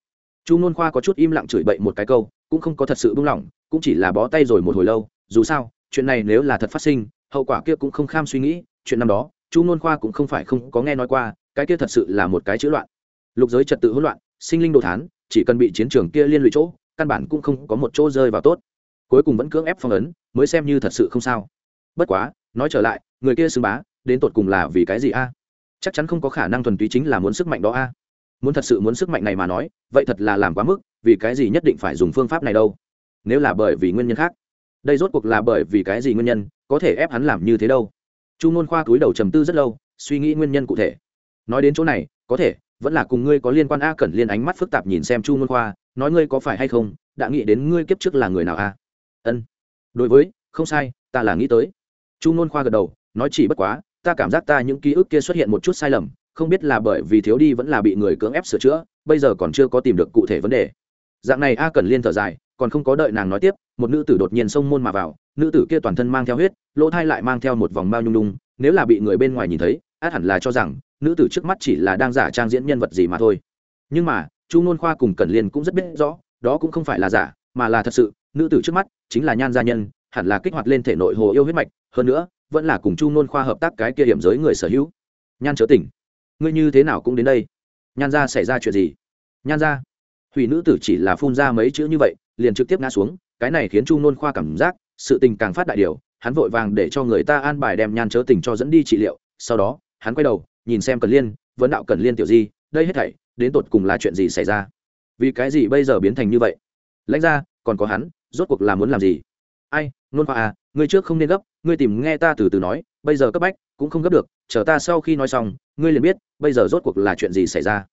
Chu n khoa có chút im lặng chửi bậy một cái câu, cũng không có thật sự buông lỏng, cũng chỉ là bó tay rồi một hồi lâu, dù sao chuyện này nếu là thật phát sinh, hậu quả kia cũng không kham suy nghĩ, chuyện năm đó, chu nôn khoa cũng không phải không có nghe nói qua, cái kia thật sự là một cái chữ loạn. Lục giới trật tự hỗn loạn, sinh linh đồ thán, chỉ cần bị chiến trường kia liên lụy chỗ, căn bản cũng không có một chỗ rơi vào tốt. Cuối cùng vẫn cưỡng ép phong ấn, mới xem như thật sự không sao. Bất quá, nói trở lại, người kia xưng bá, đến tột cùng là vì cái gì a? Chắc chắn không có khả năng thuần túy chính là muốn sức mạnh đó a. Muốn thật sự muốn sức mạnh này mà nói, vậy thật là làm quá mức, vì cái gì nhất định phải dùng phương pháp này đâu? Nếu là bởi vì nguyên nhân khác đây rốt cuộc là bởi vì cái gì nguyên nhân, có thể ép hắn làm như thế đâu? Chu ngôn khoa cúi đầu trầm tư rất lâu, suy nghĩ nguyên nhân cụ thể. Nói đến chỗ này, có thể, vẫn là cùng ngươi có liên quan a cẩn liên ánh mắt phức tạp nhìn xem chu ngôn khoa, nói ngươi có phải hay không, đã nghĩ đến ngươi kiếp trước là người nào a? Ân. Đối với, không sai, ta là nghĩ tới. Chu ngôn khoa gật đầu, nói chỉ bất quá, ta cảm giác ta những ký ức kia xuất hiện một chút sai lầm, không biết là bởi vì thiếu đi vẫn là bị người cưỡng ép sửa chữa, bây giờ còn chưa có tìm được cụ thể vấn đề. Dạng này a cần liên thở dài còn không có đợi nàng nói tiếp, một nữ tử đột nhiên xông môn mà vào, nữ tử kia toàn thân mang theo huyết, lỗ thai lại mang theo một vòng bao nhung nhung, nếu là bị người bên ngoài nhìn thấy, át hẳn là cho rằng, nữ tử trước mắt chỉ là đang giả trang diễn nhân vật gì mà thôi. Nhưng mà, chu nôn khoa cùng cẩn liên cũng rất biết rõ, đó cũng không phải là giả, mà là thật sự, nữ tử trước mắt chính là nhan gia nhân, hẳn là kích hoạt lên thể nội hồ yêu huyết mạch, hơn nữa, vẫn là cùng chu nôn khoa hợp tác cái kia hiểm giới người sở hữu. Nhan chớ tỉnh, ngươi như thế nào cũng đến đây. Nhan ra xảy ra chuyện gì? Nhan ra hủy nữ tử chỉ là phun ra mấy chữ như vậy liền trực tiếp ngã xuống, cái này khiến chu nôn khoa cảm giác sự tình càng phát đại điều, hắn vội vàng để cho người ta an bài đem nhan chớ tình cho dẫn đi trị liệu, sau đó, hắn quay đầu, nhìn xem cần liên, vấn đạo cần liên tiểu di, đây hết thảy, đến tột cùng là chuyện gì xảy ra? Vì cái gì bây giờ biến thành như vậy? Lãnh ra, còn có hắn, rốt cuộc là muốn làm gì? Ai, nôn khoa à ngươi trước không nên gấp, ngươi tìm nghe ta từ từ nói, bây giờ cấp bách cũng không gấp được, chờ ta sau khi nói xong, ngươi liền biết, bây giờ rốt cuộc là chuyện gì xảy ra.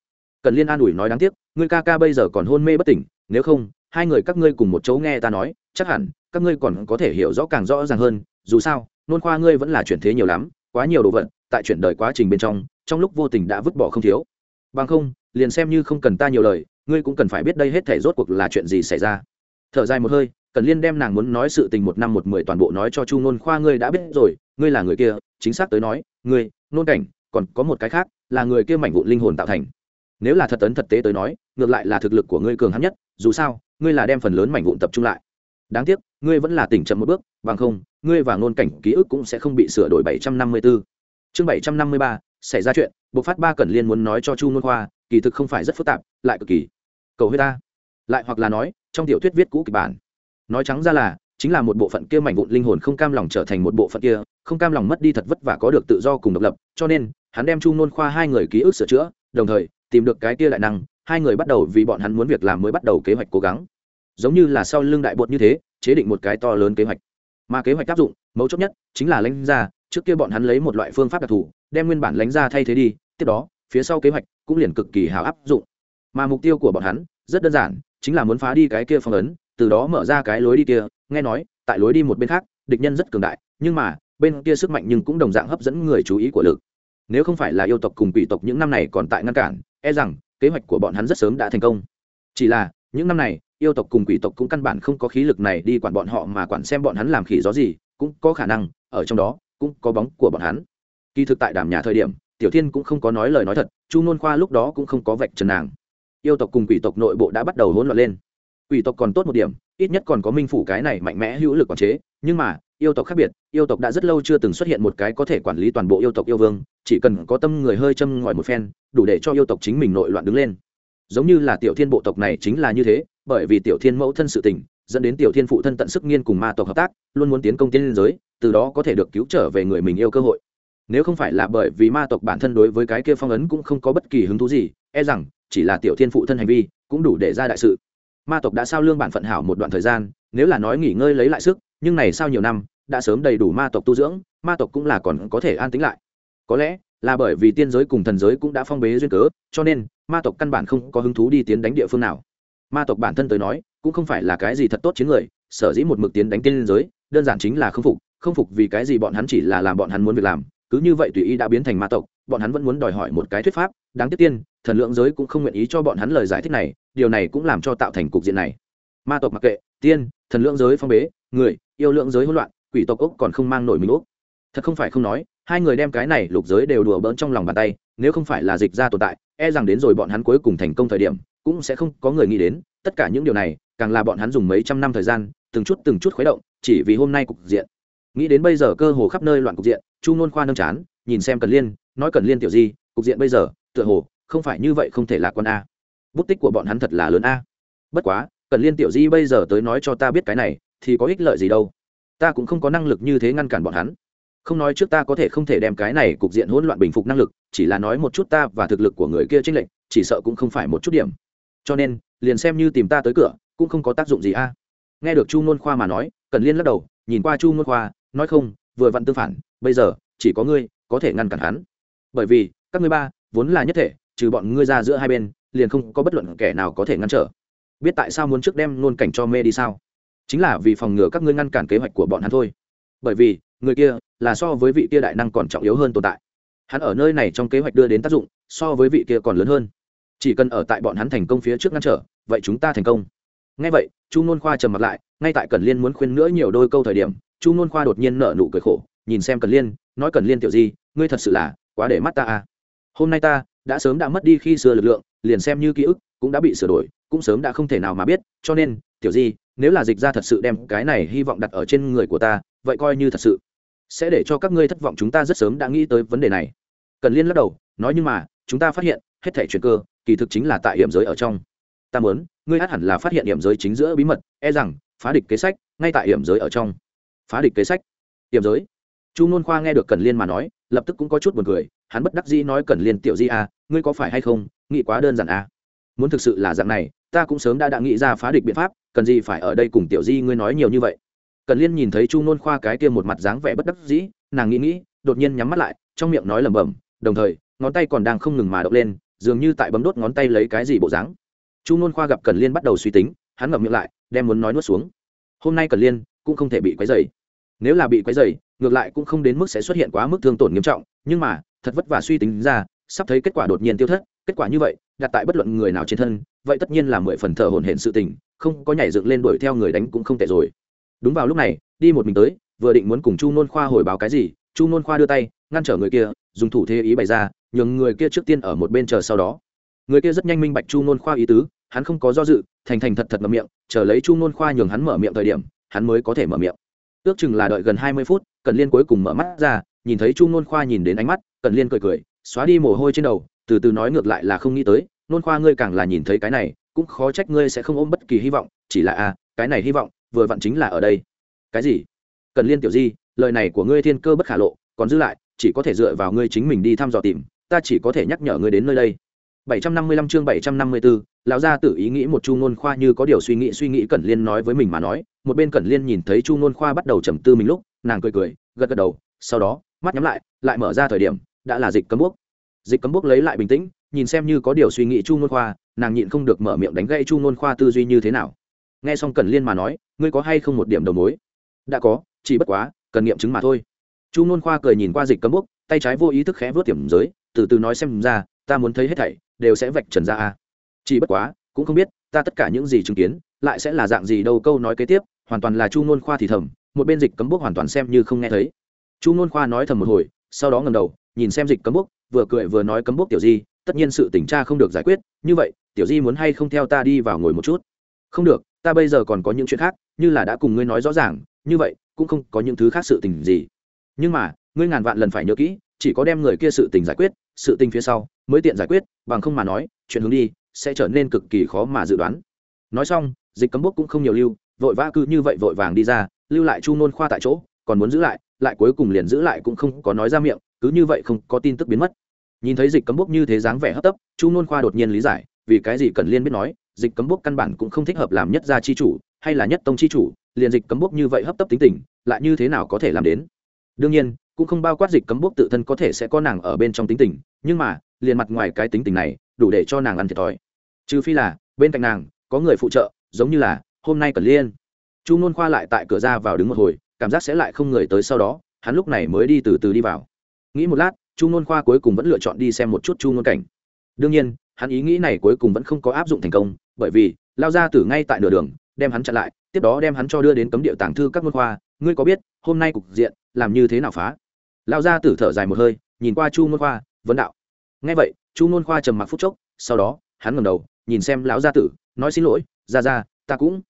Cần liên an ủi nói đáng tiếc, ngươi ca ca bây giờ còn hôn mê bất tỉnh, nếu không hai người các ngươi cùng một chỗ nghe ta nói, chắc hẳn các ngươi còn có thể hiểu rõ càng rõ ràng hơn, dù sao, nôn khoa ngươi vẫn là chuyển thế nhiều lắm, quá nhiều đồ vật, tại chuyển đời quá trình bên trong trong lúc vô tình đã vứt bỏ không thiếu. Bằng không, liền xem như không cần ta nhiều lời, ngươi cũng cần phải biết đây hết thể rốt cuộc là chuyện gì xảy ra. Thở dài một hơi cần liên đem nàng muốn nói sự tình một năm một mười toàn bộ nói cho chu nôn khoa, ngươi đã biết rồi, ngươi là người kia, chính xác tới nói, ngươi, nôn cảnh, còn có một cái khác, là người kia mảnh vụn linh hồn tạo thành. Nếu là thật tấn thật tế tới nói, ngược lại là thực lực của ngươi cường hắn nhất, dù sao ngươi là đem phần lớn mảnh vụn tập trung lại. Đáng tiếc, ngươi vẫn là tỉnh chậm một bước, bằng không, ngươi và ngôn cảnh ký ức cũng sẽ không bị sửa đổi bảy trăm năm mươi 754. chương bảy trăm năm mươi ba, xảy ra chuyện bộ phát ba cẩn liên muốn nói cho chu ngôn khoa, kỳ thực không phải rất phức tạp, lại cực kỳ. Cầu huyết ta. Lại hoặc là nói, trong tiểu thuyết viết cũ kịch bản. Nói trắng ra là, chính là một bộ phận kia mảnh vụn linh hồn không cam lòng trở thành một bộ phận kia, không cam lòng mất đi thật vất vả có được tự do cùng độc lập, cho nên, hắn đem chu nôn khoa hai người ký ức sửa chữa, đồng thời, tìm được cái kia lại năng hai người bắt đầu vì bọn hắn muốn việc làm mới bắt đầu kế hoạch cố gắng. Giống như là sau lưng đại bột như thế, chế định một cái to lớn kế hoạch. Mà kế hoạch áp dụng, mấu chốt nhất chính là lãnh ra, trước kia bọn hắn lấy một loại phương pháp đặc thù, đem nguyên bản lãnh ra thay thế đi, tiếp đó, phía sau kế hoạch cũng liền cực kỳ hào áp dụng. Mà mục tiêu của bọn hắn rất đơn giản, chính là muốn phá đi cái kia phong ấn, từ đó mở ra cái lối đi kia, nghe nói, tại lối đi một bên khác, địch nhân rất cường đại, nhưng mà, bên kia sức mạnh nhưng cũng đồng dạng hấp dẫn người chú ý của lực. Nếu không phải là yêu tộc cùng quỷ tộc những năm này còn tại ngăn cản e rằng kế hoạch của bọn hắn rất sớm đã thành công. Chỉ là, những năm này, yêu tộc cùng quỷ tộc cũng căn bản không có khí lực này đi quản bọn họ mà quản xem bọn hắn làm khỉ gió gì, cũng có khả năng, ở trong đó, cũng có bóng của bọn hắn. Kỳ thực tại đàm nhà thời điểm, tiểu thiên cũng không có nói lời nói thật, chu nôn khoa lúc đó cũng không có vạch trần nàng. Yêu tộc cùng quỷ tộc nội bộ đã bắt đầu hỗn loạn lên. Quỷ tộc còn tốt một điểm ít nhất còn có minh phủ cái này mạnh mẽ hữu lực quản chế, nhưng mà, yêu tộc khác biệt, yêu tộc đã rất lâu chưa từng xuất hiện một cái có thể quản lý toàn bộ yêu tộc yêu vương, chỉ cần có tâm người hơi châm ngòi một phen, đủ để cho yêu tộc chính mình nội loạn đứng lên. Giống như là tiểu thiên bộ tộc này chính là như thế, bởi vì tiểu thiên mẫu thân sự tình, dẫn đến tiểu thiên phụ thân tận sức nghiên cùng ma tộc hợp tác, luôn muốn tiến công tiên liên giới, từ đó có thể được cứu trở về người mình yêu cơ hội. Nếu không phải là bởi vì ma tộc bản thân đối với cái kia phong ấn cũng không có bất kỳ hứng thú gì e rằng, chỉ là tiểu thiên phụ thân hành vi, cũng đủ để ra đại sự ma tộc đã sao lương bản phận hảo một đoạn thời gian, nếu là nói nghỉ ngơi lấy lại sức, nhưng này sau nhiều năm, đã sớm đầy đủ ma tộc tu dưỡng, ma tộc cũng là còn có thể an tính lại. Có lẽ là bởi vì tiên giới cùng thần giới cũng đã phong bế duyên cớ, cho nên ma tộc căn bản không có hứng thú đi tiến đánh địa phương nào. Ma tộc bản thân tới nói, cũng không phải là cái gì thật tốt chiến người, sở dĩ một mực tiến đánh tiên giới, đơn giản chính là không phục không phục vì cái gì bọn hắn chỉ là làm bọn hắn muốn việc làm cứ như vậy tùy ý đã biến thành ma tộc, bọn hắn vẫn muốn đòi hỏi một cái thuyết pháp, đáng tiếc tiên, thần lượng giới cũng không nguyện ý cho bọn hắn lời giải thích này, điều này cũng làm cho tạo thành cục diện này. Ma tộc mặc kệ, tiên, thần lượng giới phong bế, người, yêu lượng giới hỗn loạn, quỷ tộc ốc còn không mang nổi mình ốc. Thật không phải không nói, hai người đem cái này lục giới đều đùa bỡn trong lòng bàn tay, nếu không phải là dịch ra tồn tại e rằng đến rồi bọn hắn cuối cùng thành công thời điểm, cũng sẽ không có người nghĩ đến, tất cả những điều này, càng là bọn hắn dùng mấy trăm năm thời gian, từng chút từng chút khuấy động, chỉ vì hôm nay cục diện nghĩ đến bây giờ cơ hồ khắp nơi loạn cục diện, chu nôn khoa nâng chán, nhìn xem cần liên, nói cần liên tiểu di cục diện bây giờ, tựa hồ, không phải như vậy không thể là con a. Bút tích của bọn hắn thật là lớn a. Bất quá, cần liên tiểu di bây giờ tới nói cho ta biết cái này, thì có ích lợi gì đâu. Ta cũng không có năng lực như thế ngăn cản bọn hắn. Không nói trước ta có thể không thể đem cái này cục diện hỗn loạn bình phục năng lực, chỉ là nói một chút ta và thực lực của người kia tranh lệch, chỉ sợ cũng không phải một chút điểm. Cho nên, liền xem như tìm ta tới cửa, cũng không có tác dụng gì a. Nghe được chu nôn khoa mà nói, cần liên lắc đầu, nhìn qua chu nôn khoa nói không, vừa vặn tương phản, bây giờ, chỉ có ngươi, có thể ngăn cản hắn. Bởi vì, các ngươi ba, vốn là nhất thể, trừ bọn ngươi ra giữa hai bên, liền không có bất luận kẻ nào có thể ngăn trở. Biết tại sao muốn trước đem nôn cảnh cho mê đi sao? Chính là vì phòng ngừa các ngươi ngăn cản kế hoạch của bọn hắn thôi. Bởi vì, người kia, là so với vị kia đại năng còn trọng yếu hơn tồn tại. Hắn ở nơi này trong kế hoạch đưa đến tác dụng, so với vị kia còn lớn hơn. Chỉ cần ở tại bọn hắn thành công phía trước ngăn trở, vậy chúng ta thành công. Ngay vậy, chu nôn khoa trầm mặt lại, ngay tại cần liên muốn khuyên nữa nhiều đôi câu thời điểm chu nôn khoa đột nhiên nở nụ cười khổ, nhìn xem cần liên, nói cần liên tiểu di, ngươi thật sự là quá để mắt ta à hôm nay ta đã sớm đã mất đi khi xưa lực lượng, liền xem như ký ức cũng đã bị sửa đổi, cũng sớm đã không thể nào mà biết, cho nên, tiểu di, nếu là dịch ra thật sự đem cái này hy vọng đặt ở trên người của ta, vậy coi như thật sự sẽ để cho các ngươi thất vọng chúng ta rất sớm đã nghĩ tới vấn đề này. Cần liên lắc đầu, nói nhưng mà, chúng ta phát hiện hết thể chuyện cơ, kỳ thực chính là tại hiểm giới ở trong. Ta muốn, ngươi hát hẳn là phát hiện hiểm giới chính giữa bí mật e rằng phá địch kế sách ngay tại hiểm giới ở trong phá địch kế sách. Hiểm giới. Chu nôn khoa nghe được cần liên mà nói lập tức cũng có chút buồn cười hắn bất đắc dĩ nói cần liên tiểu di à, ngươi có phải hay không? Nghĩ quá đơn giản à. muốn thực sự là dạng này ta cũng sớm đã đã nghĩ ra phá địch biện pháp cần gì phải ở đây cùng tiểu di ngươi nói nhiều như vậy. Cần liên nhìn thấy chu nôn khoa cái kia một mặt dáng vẻ bất đắc dĩ nàng nghĩ nghĩ đột nhiên nhắm mắt lại trong miệng nói lẩm bẩm đồng thời ngón tay còn đang không ngừng mà động lên dường như tại bấm đốt ngón tay lấy cái gì bộ dáng. Chu nôn khoa gặp cần liên bắt đầu suy tính hắn ngậm miệng lại đem muốn nói nuốt xuống. Hôm nay cần liên cũng không thể bị quấy dày nếu là bị quấy dày ngược lại cũng không đến mức sẽ xuất hiện quá mức thương tổn nghiêm trọng, nhưng mà, thật vất vả suy tính ra, sắp thấy kết quả đột nhiên tiêu thất, kết quả như vậy, đặt tại bất luận người nào trên thân, vậy tất nhiên là mười phần thở hổn hển sự tình, không có nhảy dựng lên đuổi theo người đánh cũng không tệ rồi. Đúng vào lúc này, đi một mình tới, vừa định muốn cùng chu nôn khoa hồi báo cái gì, chu nôn khoa đưa tay, ngăn trở người kia, dùng thủ thế ý bày ra, nhường người kia trước tiên ở một bên chờ sau đó. Người kia rất nhanh minh bạch chu nôn khoa ý tứ, hắn không có do dự, thành thành thật thật mở miệng, chờ lấy chu nôn khoa nhường hắn mở miệng thời điểm, hắn mới có thể mở miệng ước chừng là đợi gần hai mươi phút cần liên cuối cùng mở mắt ra nhìn thấy chu nôn khoa nhìn đến ánh mắt cần liên cười cười xóa đi mồ hôi trên đầu từ từ nói ngược lại là không nghĩ tới nôn khoa ngươi càng là nhìn thấy cái này cũng khó trách ngươi sẽ không ôm bất kỳ hy vọng chỉ là a à, cái này hy vọng vừa vặn chính là ở đây. Cái gì? Cần liên tiểu di lời này của ngươi thiên cơ bất khả lộ còn giữ lại chỉ có thể dựa vào ngươi chính mình đi thăm dò tìm ta chỉ có thể nhắc nhở ngươi đến nơi đây. 755 chương 754, lão gia tử ý nghĩ một Chu Nôn Khoa như có điều suy nghĩ suy nghĩ Cẩn Liên nói với mình mà nói, một bên Cẩn Liên nhìn thấy Chu Nôn Khoa bắt đầu trầm tư mình lúc, nàng cười cười, gật gật đầu, sau đó, mắt nhắm lại, lại mở ra thời điểm, đã là dịch cấm bước. Dịch cấm bước lấy lại bình tĩnh, nhìn xem như có điều suy nghĩ Chu Nôn Khoa, nàng nhịn không được mở miệng đánh gãy Chu Nôn Khoa tư duy như thế nào. Nghe xong Cẩn Liên mà nói, ngươi có hay không một điểm đầu mối? Đã có, chỉ bất quá, cần nghiệm chứng mà thôi. Chu Nôn Khoa cười nhìn qua dịch cấm bước, tay trái vô ý thức khẽ vuốt tiềm giới, từ từ nói xem ra, ta muốn thấy hết thảy đều sẽ vạch trần ra a. Chỉ bất quá, cũng không biết, ta tất cả những gì chứng kiến, lại sẽ là dạng gì đâu câu nói kế tiếp, hoàn toàn là chu nôn khoa thì thầm, một bên dịch cấm bốc hoàn toàn xem như không nghe thấy. Chu nôn khoa nói thầm một hồi, sau đó ngầm đầu, nhìn xem dịch cấm bốc, vừa cười vừa nói cấm bốc tiểu di, tất nhiên sự tỉnh tra không được giải quyết, như vậy, tiểu di muốn hay không theo ta đi vào ngồi một chút? Không được, ta bây giờ còn có những chuyện khác, như là đã cùng ngươi nói rõ ràng, như vậy, cũng không có những thứ khác sự tình gì. Nhưng mà, ngươi ngàn vạn lần phải nhớ kỹ, chỉ có đem người kia sự tình giải quyết sự tình phía sau, mới tiện giải quyết, bằng không mà nói, chuyện hướng đi sẽ trở nên cực kỳ khó mà dự đoán. Nói xong, dịch cấm bốc cũng không nhiều lưu, vội vã cứ như vậy vội vàng đi ra, lưu lại chu nôn khoa tại chỗ, còn muốn giữ lại lại cuối cùng liền giữ lại cũng không có nói ra miệng, cứ như vậy không có tin tức biến mất. Nhìn thấy dịch cấm bốc như thế dáng vẻ hấp tấp, chu nôn khoa đột nhiên lý giải, vì cái gì cần liên biết nói, dịch cấm bốc căn bản cũng không thích hợp làm nhất gia chi chủ, hay là nhất tông chi chủ, liền dịch cấm bốc như vậy hấp tấp tính tình, lại như thế nào có thể làm đến? Đương nhiên cũng không bao quát dịch cấm bốc tự thân có thể sẽ có nàng ở bên trong tính tình, nhưng mà, liền mặt ngoài cái tính tình này, đủ để cho nàng ăn thiệt thòi. Trừ phi là, bên cạnh nàng, có người phụ trợ, giống như là, hôm nay cần liên. Chu nôn khoa lại tại cửa ra vào đứng một hồi, cảm giác sẽ lại không người tới sau đó, hắn lúc này mới đi từ từ đi vào. Nghĩ một lát, chu nôn khoa cuối cùng vẫn lựa chọn đi xem một chút chu nôn cảnh. Đương nhiên, hắn ý nghĩ này cuối cùng vẫn không có áp dụng thành công, bởi vì, lao ra từ ngay tại nửa đường, đem hắn chặn lại, tiếp đó đem hắn cho đưa đến cấm địa tàng thư các môn khoa. Ngươi có biết, hôm nay cục diện, làm như thế nào phá? Lao ra tử thở dài một hơi, nhìn qua chu môn khoa, vấn đạo. Ngay vậy, chu môn khoa trầm mặc phút chốc, sau đó, hắn ngầm đầu, nhìn xem lão gia tử, nói xin lỗi, ra ra, ta cũng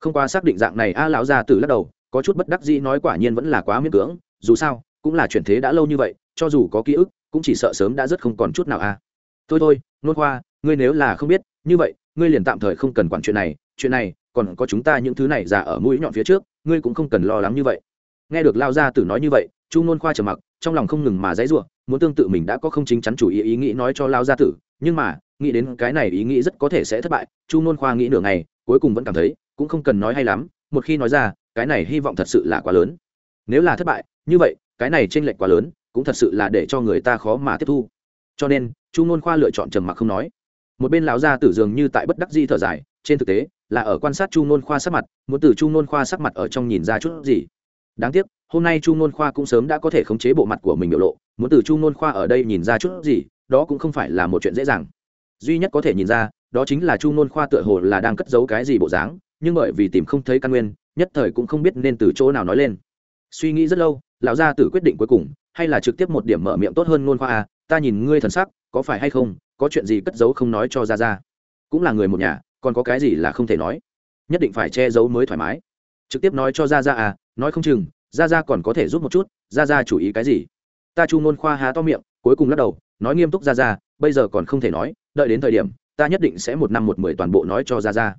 không qua xác định dạng này. A lão gia tử lắc đầu, có chút bất đắc dĩ nói, quả nhiên vẫn là quá miễn cưỡng, dù sao, cũng là chuyển thế đã lâu như vậy, cho dù có ký ức, cũng chỉ sợ sớm đã rất không còn chút nào a. Thôi thôi, nôn khoa, ngươi nếu là không biết, như vậy, ngươi liền tạm thời không cần quản chuyện này chuyện này, còn có chúng ta những thứ này già ở mũi nhọn phía trước, ngươi cũng không cần lo lắng như vậy. Nghe được lao gia tử nói như vậy chu nôn khoa trầm mặc, trong lòng không ngừng mà dãy ruộng muốn tương tự mình đã có không chính chắn chủ ý ý nghĩ nói cho lao gia tử, nhưng mà, nghĩ đến cái này ý nghĩ rất có thể sẽ thất bại, chu nôn khoa nghĩ nửa ngày, cuối cùng vẫn cảm thấy, cũng không cần nói hay lắm, một khi nói ra, cái này hy vọng thật sự là quá lớn. Nếu là thất bại, như vậy, cái này t r ê n lệch quá lớn, cũng thật sự là để cho người ta khó mà tiếp thu. Cho nên, chu nôn khoa lựa chọn trầm mặc không nói. Một bên lão gia tử dường như tại bất đắc di thở dài, trên thực tế, là ở quan sát chu nôn khoa sắc mặt, muốn từ chu nôn khoa sắc mặt ở trong nhìn ra chút gì. Đáng tiếc hôm nay chu nôn khoa cũng sớm đã có thể khống chế bộ mặt của mình biểu lộ, muốn từ chu nôn khoa ở đây nhìn ra chút gì, đó cũng không phải là một chuyện dễ dàng. Duy nhất có thể nhìn ra, đó chính là chu nôn khoa tựa hồ là đang cất giấu cái gì bộ dáng, nhưng bởi vì tìm không thấy căn nguyên, nhất thời cũng không biết nên từ chỗ nào nói lên. Suy nghĩ rất lâu, lão gia tử quyết định cuối cùng, hay là trực tiếp một điểm mở miệng tốt hơn nôn khoa à ta nhìn ngươi thần sắc, có phải hay không, có chuyện gì cất giấu không nói cho ra ra cũng là người một nhà, còn có cái gì là không thể nói? Nhất định phải che giấu mới thoải mái. Trực tiếp nói cho ra ra à nói không chừng ra ra còn có thể giúp một chút ra ra chủ ý cái gì? Ta chu nôn khoa há to miệng, cuối cùng lắc đầu, nói nghiêm túc ra ra bây giờ còn không thể nói, đợi đến thời điểm, ta nhất định sẽ một năm một mười toàn bộ nói cho ra ra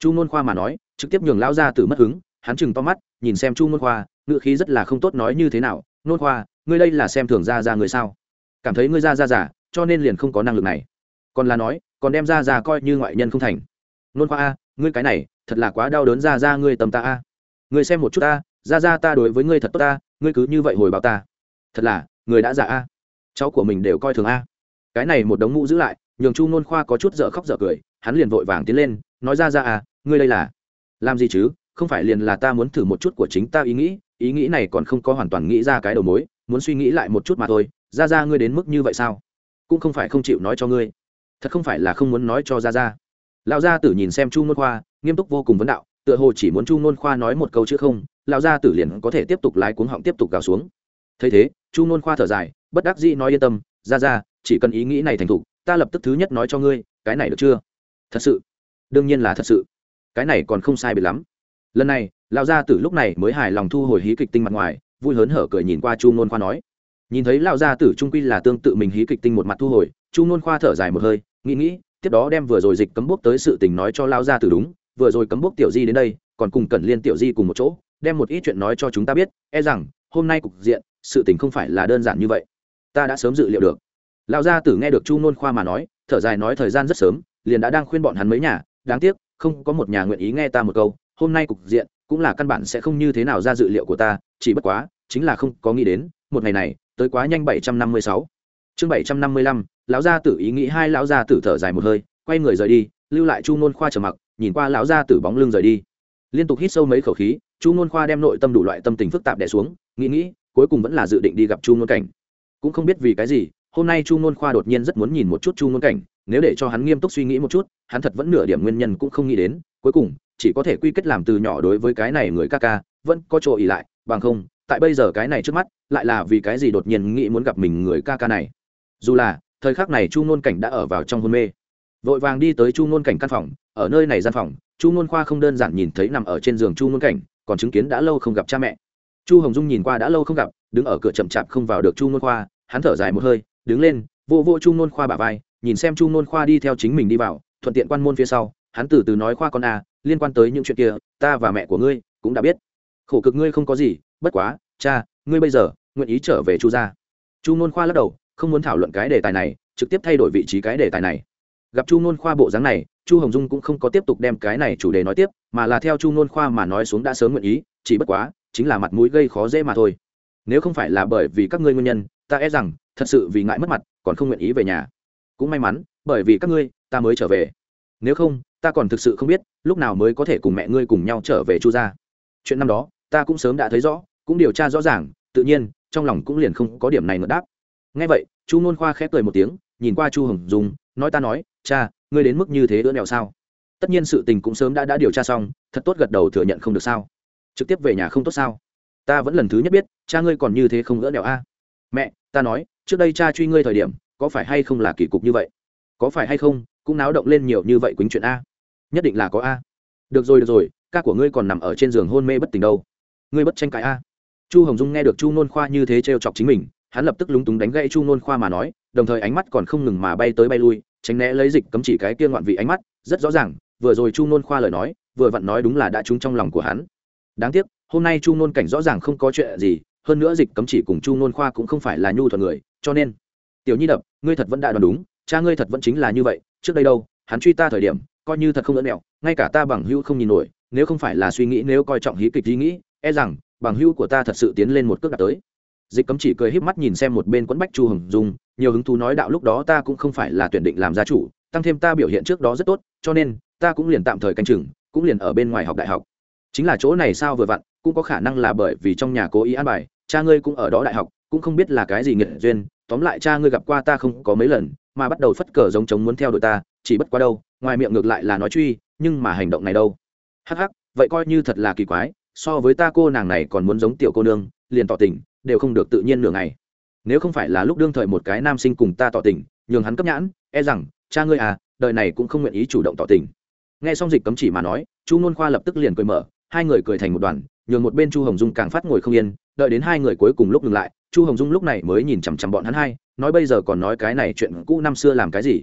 chu nôn khoa mà nói, trực tiếp nhường Lão ra từ mất hứng, hắn chừng to mắt, nhìn xem chu nôn khoa ngự khí rất là không tốt nói như thế nào, nôn khoa, ngươi đây là xem thường ra ra người sao? Cảm thấy ngươi ra ra giả, cho nên liền không có năng lực này. Còn là nói, còn đem ra ra coi như ngoại nhân không thành. Nôn khoa a, ngươi cái này, thật là quá đau đớn ra ra ngươi tầm ta a. Ngươi xem một chút ta ra ra ta đối với ngươi thật tốt ta, ngươi cứ như vậy hồi báo ta. Thật là, người đã giả a. Cháu của mình đều coi thường a. Cái này một đống mũ giữ lại, nhường chu nôn khoa có chút dở khóc dở cười, hắn liền vội vàng tiến lên, nói ra ra à ngươi đây là làm gì chứ? Không phải liền là ta muốn thử một chút của chính ta ý nghĩ ý nghĩ này còn không có hoàn toàn nghĩ ra cái đầu mối, muốn suy nghĩ lại một chút mà thôi. Ra ra ngươi đến mức như vậy sao? Cũng không phải không chịu nói cho ngươi. Thật không phải là không muốn nói cho ra ra. Lão gia tử nhìn xem chu nôn khoa, nghiêm túc vô cùng vấn đạo, tựa hồ chỉ muốn chu nôn khoa nói một câu chứ không lão gia tử liền có thể tiếp tục lái cuống họng tiếp tục gào xuống. Thấy thế, chu nôn khoa thở dài, bất đắc dĩ nói yên tâm, ra ra, chỉ cần ý nghĩ này thành thục, ta lập tức thứ nhất nói cho ngươi, cái này được chưa? Thật sự. Đương nhiên là thật sự. Cái này còn không sai biệt lắm. Lần này, lão gia tử lúc này mới hài lòng thu hồi hí kịch tinh mặt ngoài, vui hớn hở cười nhìn qua chu nôn khoa nói. Nhìn thấy lão gia tử trung quy là tương tự mình hí kịch tinh một mặt thu hồi, chu nôn khoa thở dài một hơi, nghĩ nghĩ, tiếp đó đem vừa rồi dịch cấm bốc tới sự tình nói cho lão gia tử đúng, vừa rồi cấm bốc tiểu di đến đây, còn cùng cẩn liên tiểu di cùng một chỗ đem một ít chuyện nói cho chúng ta biết e rằng, hôm nay cục diện, sự tình không phải là đơn giản như vậy. Ta đã sớm dự liệu được. Lão gia tử nghe được chu nôn khoa mà nói, thở dài nói thời gian rất sớm, liền đã đang khuyên bọn hắn mấy nhà, đáng tiếc, không có một nhà nguyện ý nghe ta một câu, hôm nay cục diện, cũng là căn bản sẽ không như thế nào ra dự liệu của ta, chỉ bất quá, chính là không có nghĩ đến, một ngày này, tới quá nhanh bảy trăm năm mươi sáu. Chương bảy trăm năm mươi lăm, lão gia tử ý nghĩ hai lão gia tử thở dài một hơi, quay người rời đi, lưu lại chu nôn khoa trở mặc, nhìn qua lão gia tử bóng lưng rời đi liên tục hít sâu mấy khẩu khí, chu nôn khoa đem nội tâm đủ loại tâm tình phức tạp đẻ xuống, nghĩ nghĩ, cuối cùng vẫn là dự định đi gặp chu nôn cảnh. Cũng không biết vì cái gì, hôm nay chu nôn khoa đột nhiên rất muốn nhìn một chút chu nôn cảnh, nếu để cho hắn nghiêm túc suy nghĩ một chút, hắn thật vẫn nửa điểm nguyên nhân cũng không nghĩ đến, cuối cùng, chỉ có thể quy kết làm từ nhỏ đối với cái này người ca ca, vẫn có chỗ ỉ lại, bằng không, tại bây giờ cái này trước mắt, lại là vì cái gì đột nhiên nghĩ muốn gặp mình người ca ca này. Dù là, thời khắc này chu nôn cảnh đã ở vào trong hôn mê. Vội vàng đi tới chu nôn cảnh căn phòng, ở nơi này gian phòng chu ngôn khoa không đơn giản nhìn thấy nằm ở trên giường chu ngôn cảnh còn chứng kiến đã lâu không gặp cha mẹ. Chu hồng dung nhìn qua đã lâu không gặp đứng ở cửa chậm chạp không vào được chu ngôn khoa hắn thở dài một hơi đứng lên vô vô chu ngôn khoa bả vai nhìn xem chu ngôn khoa đi theo chính mình đi vào thuận tiện quan môn phía sau hắn từ từ nói khoa con a à, liên quan tới những chuyện kia ta và mẹ của ngươi cũng đã biết. Khổ cực ngươi không có gì bất quá cha ngươi bây giờ nguyện ý trở về chu gia. Chu ngôn khoa lắc đầu không muốn thảo luận cái đề tài này trực tiếp thay đổi vị trí cái đề tài này gặp chu nôn khoa bộ dáng này, chu hồng dung cũng không có tiếp tục đem cái này chủ đề nói tiếp, mà là theo chu nôn khoa mà nói xuống đã sớm nguyện ý, chỉ bất quá, chính là mặt mũi gây khó dễ mà thôi. Nếu không phải là bởi vì các ngươi nguyên nhân, ta e rằng, thật sự vì ngại mất mặt, còn không nguyện ý về nhà. Cũng may mắn, bởi vì các ngươi, ta mới trở về. Nếu không, ta còn thực sự không biết, lúc nào mới có thể cùng mẹ ngươi cùng nhau trở về chu gia. Chuyện năm đó, ta cũng sớm đã thấy rõ, cũng điều tra rõ ràng, tự nhiên, trong lòng cũng liền không có điểm này ngợt đáp. Ngay vậy, chu nôn khoa khép cười một tiếng, nhìn qua chu hồng dung, nói ta nói cha, ngươi đến mức như thế đỡ nghèo sao? Tất nhiên sự tình cũng sớm đã đã điều tra xong, thật tốt gật đầu thừa nhận không được sao? Trực tiếp về nhà không tốt sao? Ta vẫn lần thứ nhất biết, cha ngươi còn như thế không đỡ đèo a. Mẹ, ta nói, trước đây cha truy ngươi thời điểm, có phải hay không là kỳ cục như vậy? Có phải hay không, cũng náo động lên nhiều như vậy quýnh chuyện a. Nhất định là có a. Được rồi được rồi, ca của ngươi còn nằm ở trên giường hôn mê bất tỉnh đâu. Ngươi bất tranh cãi a. Chu hồng dung nghe được chu nôn khoa như thế trêu chọc chính mình, hắn lập tức lúng túng đánh gãy chu nôn khoa mà nói, đồng thời ánh mắt còn không ngừng mà bay tới bay lui tránh né lấy dịch cấm chỉ cái kia ngoạn vị ánh mắt, rất rõ ràng, vừa rồi chu nôn khoa lời nói, vừa vặn nói đúng là đã trúng trong lòng của hắn. Đáng tiếc, hôm nay chu nôn cảnh rõ ràng không có chuyện gì, hơn nữa dịch cấm chỉ cùng chu nôn khoa cũng không phải là nhu thuận người, cho nên, tiểu nhi đập, ngươi thật vẫn đã đoán đúng, cha ngươi thật vẫn chính là như vậy, trước đây đâu, hắn truy ta thời điểm, coi như thật không lẫn mẹo ngay cả ta bằng hữu không nhìn nổi, nếu không phải là suy nghĩ, nếu coi trọng hí kịch ý nghĩ e rằng, bằng hữu của ta thật sự tiến lên một cước đạt tới dịch cấm chỉ cười híp mắt nhìn xem một bên quẫn bách chu hồng dung, nhiều hứng thú nói đạo lúc đó ta cũng không phải là tuyển định làm gia chủ, tăng thêm ta biểu hiện trước đó rất tốt, cho nên, ta cũng liền tạm thời canh chừng, cũng liền ở bên ngoài học đại học. Chính là chỗ này sao vừa vặn, cũng có khả năng là bởi vì trong nhà cố ý an bài, cha ngươi cũng ở đó đại học, cũng không biết là cái gì nghiện duyên, tóm lại cha ngươi gặp qua ta không có mấy lần, mà bắt đầu phất cờ giống chống muốn theo đuổi ta, chỉ bất quá đâu, ngoài miệng ngược lại là nói truy, nhưng mà hành động này đâu? Hắc hắc, vậy coi như thật là kỳ quái, so với ta cô nàng này còn muốn giống tiểu cô nương, liền tỏ tình đều không được tự nhiên nửa ngày. Nếu không phải là lúc đương thời một cái nam sinh cùng ta tỏ tình, nhường hắn cấp nhãn e rằng, cha ngươi à đời này cũng không nguyện ý chủ động tỏ tình. Nghe xong dịch cấm chỉ mà nói, chu nôn khoa lập tức liền cười mở, hai người cười thành một đoàn, nhường một bên chu hồng dung càng phát ngồi không yên, đợi đến hai người cuối cùng lúc ngừng lại, chu hồng dung lúc này mới nhìn chằm chằm bọn hắn hai, nói bây giờ còn nói cái này chuyện cũ năm xưa làm cái gì?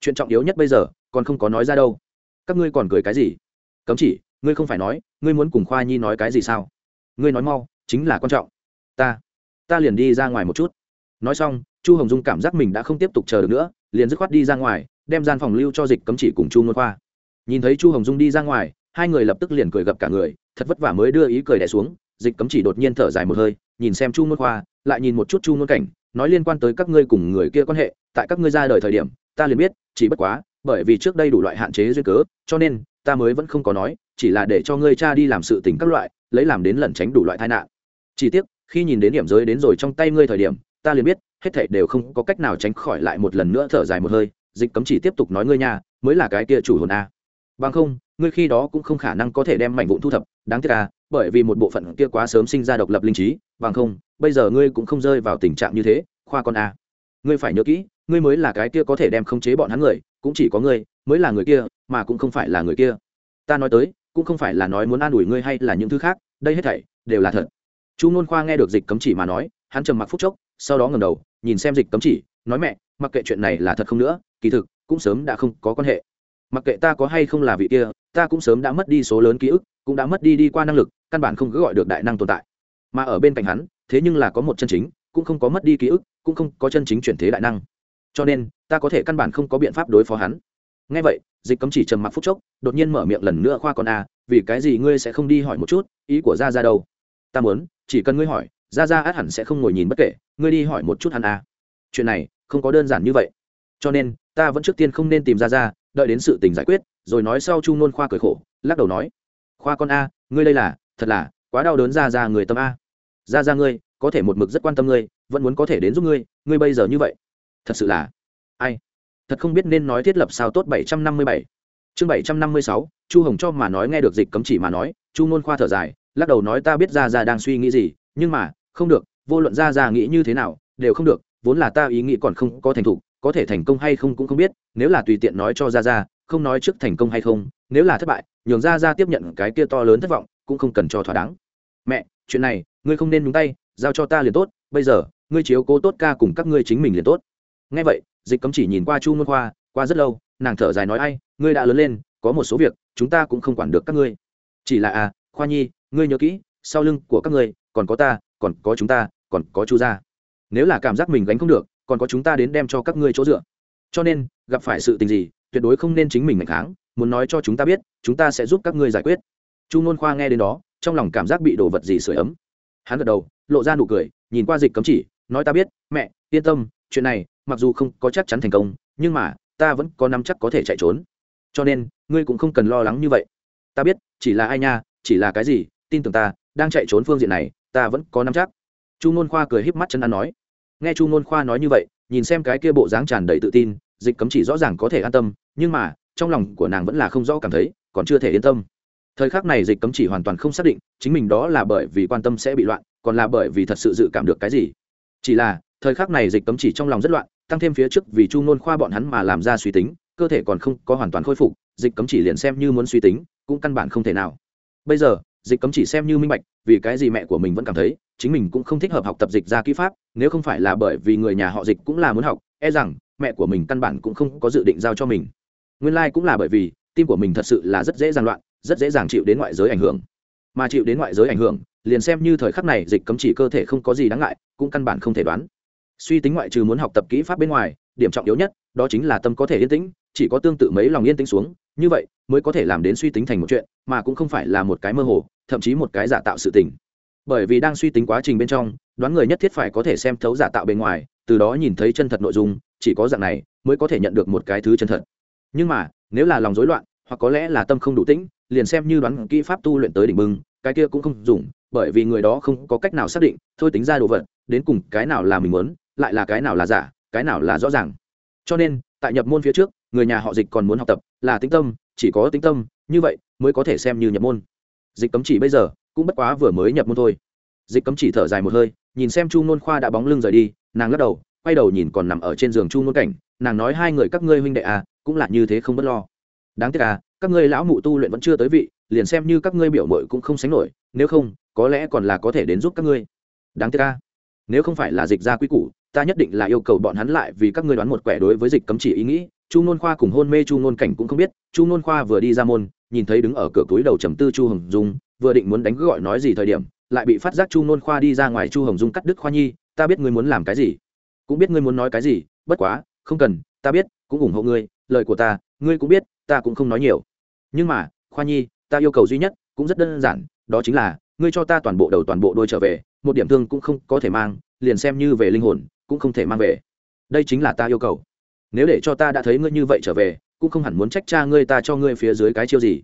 Chuyện trọng yếu nhất bây giờ, còn không có nói ra đâu. Các ngươi còn cười cái gì? Cấm chỉ, ngươi không phải nói, ngươi muốn cùng khoa nhi nói cái gì sao? Ngươi nói mau, chính là quan trọng ta ta liền đi ra ngoài một chút. Nói xong, chu hồng dung cảm giác mình đã không tiếp tục chờ được nữa, liền dứt khoát đi ra ngoài, đem gian phòng lưu cho dịch cấm chỉ cùng chu ngôn khoa. Nhìn thấy chu hồng dung đi ra ngoài, hai người lập tức liền cười gặp cả người, thật vất vả mới đưa ý cười đẻ xuống, dịch cấm chỉ đột nhiên thở dài một hơi, nhìn xem chu ngôn khoa, lại nhìn một chút chu ngôn cảnh, nói liên quan tới các ngươi cùng người kia quan hệ, tại các ngươi ra đời thời điểm, ta liền biết, chỉ bất quá, bởi vì trước đây đủ loại hạn chế duyên cớ, cho nên, ta mới vẫn không có nói, chỉ là để cho ngươi cha đi làm sự tình các loại, lấy làm đến lẩn tránh đủ loại tai nạn. Chỉ tiếc khi nhìn đến điểm giới đến rồi trong tay ngươi thời điểm, ta liền biết, hết thảy đều không có cách nào tránh khỏi lại một lần nữa thở dài một hơi, dịch cấm chỉ tiếp tục nói ngươi nhà mới là cái kia chủ hồn a. Bằng không, ngươi khi đó cũng không khả năng có thể đem mảnh vụn thu thập, đáng tiếc à bởi vì một bộ phận kia quá sớm sinh ra độc lập linh trí, bằng không, bây giờ ngươi cũng không rơi vào tình trạng như thế, khoa con a. Ngươi phải nhớ kỹ, ngươi mới là cái kia có thể đem khống chế bọn hắn người, cũng chỉ có ngươi, mới là người kia, mà cũng không phải là người kia. Ta nói tới, cũng không phải là nói muốn an ủi ngươi hay là những thứ khác, đây hết thảy đều là thật chu n khoa nghe được dịch cấm chỉ mà nói hắn trầm mặc phút chốc sau đó ngầm đầu nhìn xem dịch cấm chỉ nói mẹ mặc kệ chuyện này là thật không nữa kỳ thực cũng sớm đã không có quan hệ. Mặc kệ ta có hay không là vị kia ta cũng sớm đã mất đi số lớn ký ức cũng đã mất đi đi qua năng lực căn bản không cứ gọi được đại năng tồn tại. Mà ở bên cạnh hắn thế nhưng là có một chân chính cũng không có mất đi ký ức cũng không có chân chính chuyển thế đại năng. Cho nên ta có thể căn bản không có biện pháp đối phó hắn. Ngay vậy dịch cấm chỉ trầm mặc phút chốc đột nhiên mở miệng lần nữa khoa con a à, vì cái gì ngươi sẽ không đi hỏi một chút ý của ra ra đâu? Ta muốn chỉ cần ngươi hỏi ra ra át hẳn sẽ không ngồi nhìn bất kể, ngươi đi hỏi một chút hắn à. chuyện này, không có đơn giản như vậy. Cho nên, ta vẫn trước tiên không nên tìm ra ra đợi đến sự tình giải quyết, rồi nói sau chu nôn khoa cười khổ, lắc đầu nói, khoa con a, ngươi đây là, thật là, quá đau đớn ra ra người tâm a. Ra ra ngươi, có thể một mực rất quan tâm ngươi, vẫn muốn có thể đến giúp ngươi ngươi bây giờ như vậy, thật sự là, ai? Thật không biết nên nói thiết lập sao tốt bảy trăm năm mươi bảy. Chương bảy trăm năm mươi sáu, chu hồng cho mà nói nghe được dịch cấm chỉ mà nói, chu nôn khoa thở dài lắc đầu nói ta biết ra ra đang suy nghĩ gì, nhưng mà, không được, vô luận ra ra nghĩ như thế nào, đều không được, vốn là ta ý nghĩ còn không có thành thục, có thể thành công hay không cũng không biết, nếu là tùy tiện nói cho ra ra không nói trước thành công hay không, nếu là thất bại, nhường ra ra tiếp nhận cái kia to lớn thất vọng, cũng không cần cho thỏa đáng. Mẹ, chuyện này, ngươi không nên nhúng tay, giao cho ta liền tốt, bây giờ, ngươi chiếu cố tốt ca cùng các ngươi chính mình liền tốt. Ngay vậy, dịch cấm chỉ nhìn qua chu môn khoa, qua rất lâu, nàng thở dài nói ai, ngươi đã lớn lên, có một số việc, chúng ta cũng không quản được các ngươi. Chỉ là à khoa nhi ngươi nhớ kỹ, sau lưng của các ngươi, còn có ta, còn có chúng ta, còn có chu gia. Nếu là cảm giác mình gánh không được, còn có chúng ta đến đem cho các ngươi chỗ dựa. Cho nên, gặp phải sự tình gì, tuyệt đối không nên chính mình mạnh kháng, muốn nói cho chúng ta biết, chúng ta sẽ giúp các ngươi giải quyết. Chu n khoa nghe đến đó, trong lòng cảm giác bị đổ vật gì sửa ấm. Hắn gật đầu, lộ ra nụ cười, nhìn qua dịch cấm chỉ, nói ta biết, mẹ, yên tâm, chuyện này, mặc dù không có chắc chắn thành công, nhưng mà, ta vẫn có nắm chắc có thể chạy trốn. Cho nên, ngươi cũng không cần lo lắng như vậy. Ta biết, chỉ là ai nha, chỉ là cái gì tin tưởng ta, đang chạy trốn phương diện này, ta vẫn có nắm chắc. Chu n khoa cười híp mắt chân ăn nói. Nghe chu n khoa nói như vậy, nhìn xem cái kia bộ dáng tràn đầy tự tin, dịch cấm chỉ rõ ràng có thể an tâm, nhưng mà, trong lòng của nàng vẫn là không rõ cảm thấy, còn chưa thể yên tâm. Thời khắc này dịch cấm chỉ hoàn toàn không xác định, chính mình đó là bởi vì quan tâm sẽ bị loạn, còn là bởi vì thật sự dự cảm được cái gì. Chỉ là, thời khắc này dịch cấm chỉ trong lòng rất loạn, tăng thêm phía trước vì chu nôn khoa bọn hắn mà làm ra suy tính, cơ thể còn không có hoàn toàn khôi phục, dịch cấm chỉ liền xem như muốn suy tính, cũng căn bản không thể nào. Bây giờ dịch cấm chỉ xem như minh bạch, vì cái gì mẹ của mình vẫn cảm thấy chính mình cũng không thích hợp học tập dịch ra kỹ pháp, nếu không phải là bởi vì người nhà họ dịch cũng là muốn học e rằng mẹ của mình căn bản cũng không có dự định giao cho mình. Nguyên lai、like、cũng là bởi vì tim của mình thật sự là rất dễ dàng loạn, rất dễ dàng chịu đến ngoại giới ảnh hưởng. Mà chịu đến ngoại giới ảnh hưởng, liền xem như thời khắc này dịch cấm chỉ cơ thể không có gì đáng ngại, cũng căn bản không thể đoán. Suy tính ngoại trừ muốn học tập kỹ pháp bên ngoài, điểm trọng yếu nhất, đó chính là tâm có thể yên tĩnh, chỉ có tương tự mấy lòng yên tĩnh xuống, như vậy mới có thể làm đến suy tính thành một chuyện mà cũng không phải là một cái mơ hồ, thậm chí một cái giả tạo sự tình. Bởi vì đang suy tính quá trình bên trong, đoán người nhất thiết phải có thể xem thấu giả tạo bên ngoài, từ đó nhìn thấy chân thật nội dung, chỉ có dạng này mới có thể nhận được một cái thứ chân thật. Nhưng mà, nếu là lòng rối loạn, hoặc có lẽ là tâm không đủ tĩnh, liền xem như đoán kỹ pháp tu luyện tới đỉnh bưng cái kia cũng không dùng, bởi vì người đó không có cách nào xác định, thôi tính ra đồ vật, đến cùng cái nào là mình muốn, lại là cái nào là giả, cái nào là rõ ràng. Cho nên, tại nhập môn phía trước, người nhà họ dịch còn muốn học tập, là tĩnh tâm, chỉ có tĩnh tâm, như vậy mới có thể xem như nhập môn. Dịch cấm chỉ bây giờ cũng bất quá vừa mới nhập môn thôi. Dịch cấm chỉ thở dài một hơi, nhìn xem chu nôn khoa đã bóng lưng rời đi, nàng lắc đầu, quay đầu nhìn còn nằm ở trên giường chu nôn cảnh, nàng nói hai người các ngươi huynh đệ à cũng là như thế không bất lo. Đáng tiếc à các ngươi lão mụ tu luyện vẫn chưa tới vị, liền xem như các ngươi biểu mội cũng không sánh nổi, nếu không, có lẽ còn là có thể đến giúp các ngươi. Đáng tiếc à nếu không phải là dịch ra quy củ, ta nhất định là yêu cầu bọn hắn lại vì các ngươi đoán một quẻ đối với dịch cấm chỉ ý nghĩ. Chu nôn khoa cùng hôn mê chu nôn cảnh cũng không biết, chu nôn khoa vừa đi ra môn nhìn thấy đứng ở cửa túi đầu trầm tư chu hồng dung, vừa định muốn đánh gọi nói gì thời điểm, lại bị phát giác chu nôn khoa đi ra ngoài chu hồng dung cắt đứt khoa nhi, ta biết ngươi muốn làm cái gì, cũng biết ngươi muốn nói cái gì, bất quá, không cần, ta biết, cũng ủng hộ ngươi, lời của ta, ngươi cũng biết, ta cũng không nói nhiều. Nhưng mà, khoa nhi, ta yêu cầu duy nhất, cũng rất đơn giản, đó chính là, ngươi cho ta toàn bộ đầu toàn bộ đôi trở về, một điểm thương cũng không có thể mang, liền xem như về linh hồn, cũng không thể mang về. Đây chính là ta yêu cầu. Nếu để cho ta đã thấy ngươi như vậy trở về cũng không hẳn muốn trách cha ngươi ta cho ngươi phía dưới cái chiêu gì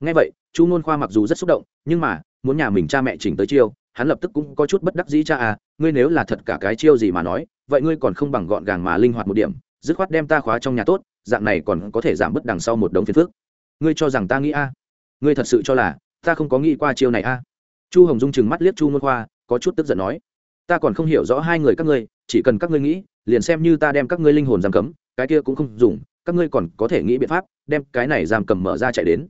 ngay vậy, chu ngôn khoa mặc dù rất xúc động, nhưng mà, muốn nhà mình cha mẹ chỉnh tới chiêu, hắn lập tức cũng có chút bất đắc dĩ cha à ngươi nếu là thật cả cái chiêu gì mà nói, vậy ngươi còn không bằng gọn gàng mà linh hoạt một điểm, dứt khoát đem ta khóa trong nhà tốt, dạng này còn có thể giảm bớt đằng sau một đống phiền phức ngươi cho rằng ta nghĩ a à? ngươi thật sự cho là, ta không có nghĩ qua chiêu này a à? chu hồng dung chừng mắt liếc chu ngôn khoa, có chút tức giận nói, ta còn không hiểu rõ hai người các ngươi, chỉ cần các ngươi nghĩ, liền xem như ta đem các ngươi linh hồn giam cấm, cái kia cũng không dùng các ngươi còn có thể nghĩ biện pháp đem cái này giam cầm mở ra chạy đến.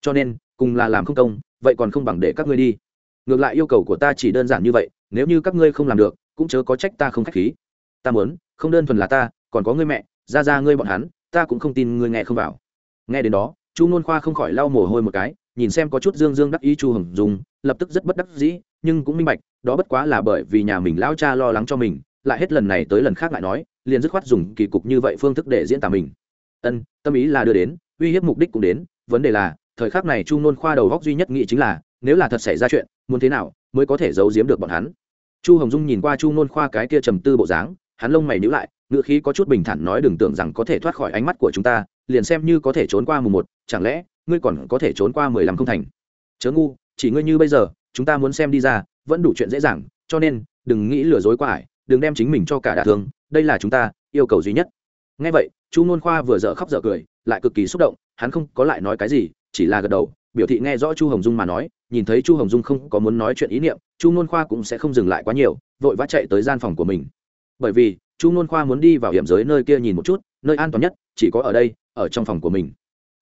Cho nên, cùng là làm không công, vậy còn không bằng để các ngươi đi. Ngược lại yêu cầu của ta chỉ đơn giản như vậy, nếu như các ngươi không làm được, cũng chớ có trách ta không k h á c h khí. Ta muốn, không đơn thuần là ta, còn có ngươi mẹ, ra ra ngươi bọn hắn, ta cũng không tin ngươi nghe không vào. Nghe đến đó, chu nôn khoa không khỏi lau mồ hôi một cái, nhìn xem có chút dương dương đắc ý chu hồng dùng lập tức rất bất đắc dĩ, nhưng cũng minh bạch, đó bất quá là bởi vì nhà mình lao cha lo lắng cho mình, lại hết lần này tới lần khác lại nói, liền dứt khoát dùng kỳ cục như vậy phương thức để diễn tả mình ân, tâm ý là đưa đến, uy hiếp mục đích cũng đến. Vấn đề là, thời khắc này chu nôn khoa đầu góc duy nhất nghĩ chính là, nếu là thật xảy ra chuyện, muốn thế nào mới có thể giấu giếm được bọn hắn? Chu hồng dung nhìn qua chu nôn khoa cái kia trầm tư bộ dáng, hắn lông mày nhữ lại, ngựa khí có chút bình thản nói đừng tưởng rằng có thể thoát khỏi ánh mắt của chúng ta, liền xem như có thể trốn qua mùng một, chẳng lẽ, ngươi còn có thể trốn qua mười lăm không thành? Chớ ngu, chỉ ngươi như bây giờ, chúng ta muốn xem đi ra, vẫn đủ chuyện dễ dàng, cho nên, đừng nghĩ lừa dối qua ải đừng đem chính mình cho cả đả thương, đây là chúng ta yêu cầu duy nhất ngay vậy chu nôn khoa vừa dở khóc dở cười lại cực kỳ xúc động hắn không có lại nói cái gì chỉ là gật đầu biểu thị nghe rõ chu hồng dung mà nói nhìn thấy chu hồng dung không có muốn nói chuyện ý niệm chu nôn khoa cũng sẽ không dừng lại quá nhiều vội vã chạy tới gian phòng của mình. Bởi vì chu nôn khoa muốn đi vào hiểm giới nơi kia nhìn một chút nơi an toàn nhất chỉ có ở đây ở trong phòng của mình.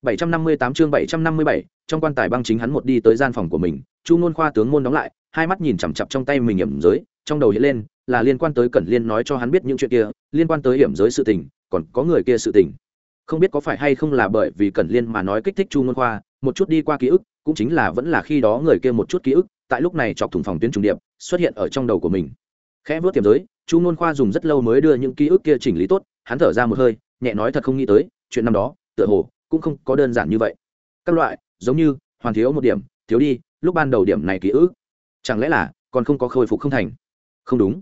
758 chương 757, trong quan tài băng chính hắn một đi tới gian phòng của mình chu nôn khoa tướng môn đóng lại hai mắt nhìn chằm chặp trong tay mình hiểm giới trong đầu hiện lên là liên quan tới cẩn liên nói cho hắn biết những chuyện kia, liên quan tới hiểm giới sự tình, còn có người kia sự tình. Không biết có phải hay không là bởi vì cẩn liên mà nói kích thích chu ngôn khoa, một chút đi qua ký ức, cũng chính là vẫn là khi đó người kia một chút ký ức, tại lúc này chọc thủng phòng tuyến trùng điệp, xuất hiện ở trong đầu của mình. Khẽ vớt tiềm giới, chu ngôn khoa dùng rất lâu mới đưa những ký ức kia chỉnh lý tốt, hắn thở ra một hơi, nhẹ nói thật không nghĩ tới, chuyện năm đó, tựa hồ, cũng không có đơn giản như vậy. Các loại, giống như, hoàn thiếu một điểm, thiếu đi, lúc ban đầu điểm này ký ức, chẳng lẽ là, còn không có khôi phục không thành? Không đúng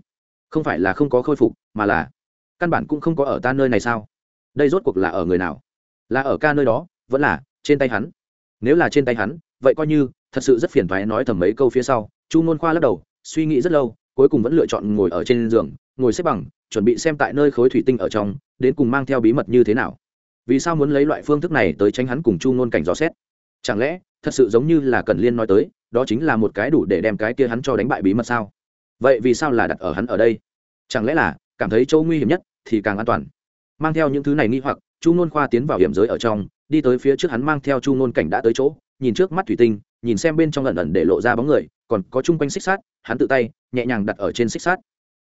không phải là không có khôi phục, mà là căn bản cũng không có ở ta nơi này sao? Đây rốt cuộc là ở người nào? Là ở ca nơi đó, vẫn là trên tay hắn? Nếu là trên tay hắn, vậy coi như, thật sự rất phiền thoái nói thầm mấy câu phía sau, chu nôn khoa lắc đầu, suy nghĩ rất lâu, cuối cùng vẫn lựa chọn ngồi ở trên giường, ngồi xếp bằng, chuẩn bị xem tại nơi khối thủy tinh ở trong, đến cùng mang theo bí mật như thế nào. Vì sao muốn lấy loại phương thức này tới tránh hắn cùng chu nôn cảnh dò xét? Chẳng lẽ, thật sự giống như là cần liên nói tới, đó chính là một cái đủ để đem cái kia hắn cho đánh bại bí mật sao? Vậy vì sao là đặt ở hắn ở đây? Chẳng lẽ là cảm thấy chỗ nguy hiểm nhất thì càng an toàn? Mang theo những thứ này nghi hoặc, chu nôn khoa tiến vào hiểm giới ở trong, đi tới phía trước hắn mang theo chu nôn cảnh đã tới chỗ, nhìn trước mắt thủy tinh, nhìn xem bên trong lần lần để lộ ra bóng người, còn có chung quanh xích sát hắn tự tay, nhẹ nhàng đặt ở trên xích sát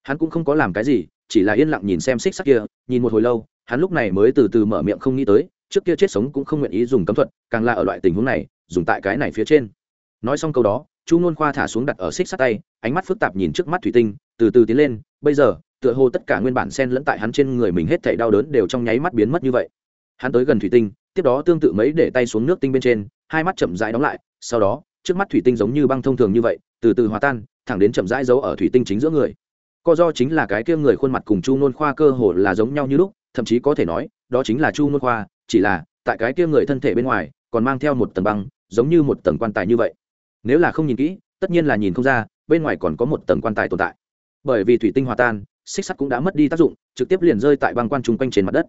hắn cũng không có làm cái gì, chỉ là yên lặng nhìn xem xích sát kia, nhìn một hồi lâu, hắn lúc này mới từ từ mở miệng không nghĩ tới, trước kia chết sống cũng không nguyện ý dùng cấm thuật, càng là ở loại tình huống này, dùng tại cái này phía trên. Nói xong câu đó chu nôn khoa thả xuống đặt ở xích sát tay, ánh mắt phức tạp nhìn trước mắt thủy tinh, từ từ tiến lên, bây giờ, tựa hồ tất cả nguyên bản sen lẫn tại hắn trên người mình hết thảy đau đớn đều trong nháy mắt biến mất như vậy. Hắn tới gần thủy tinh, tiếp đó tương tự mấy để tay xuống nước tinh bên trên, hai mắt chậm rãi đóng lại, sau đó, trước mắt thủy tinh giống như băng thông thường như vậy, từ từ hòa tan, thẳng đến chậm rãi giấu ở thủy tinh chính giữa người. Co do chính là cái kia người khuôn mặt cùng chu nôn khoa cơ hồ là giống nhau như lúc, thậm chí có thể nói, đó chính là chu nôn khoa, chỉ là, tại cái kia người thân thể bên ngoài, còn mang theo một tầng băng, giống như một tầng quan tài như vậy nếu là không nhìn kỹ, tất nhiên là nhìn không ra, bên ngoài còn có một tầng quan tài tồn tại. Bởi vì thủy tinh hòa tan, xích sắt cũng đã mất đi tác dụng, trực tiếp liền rơi tại băng quan chung quanh trên mặt đất.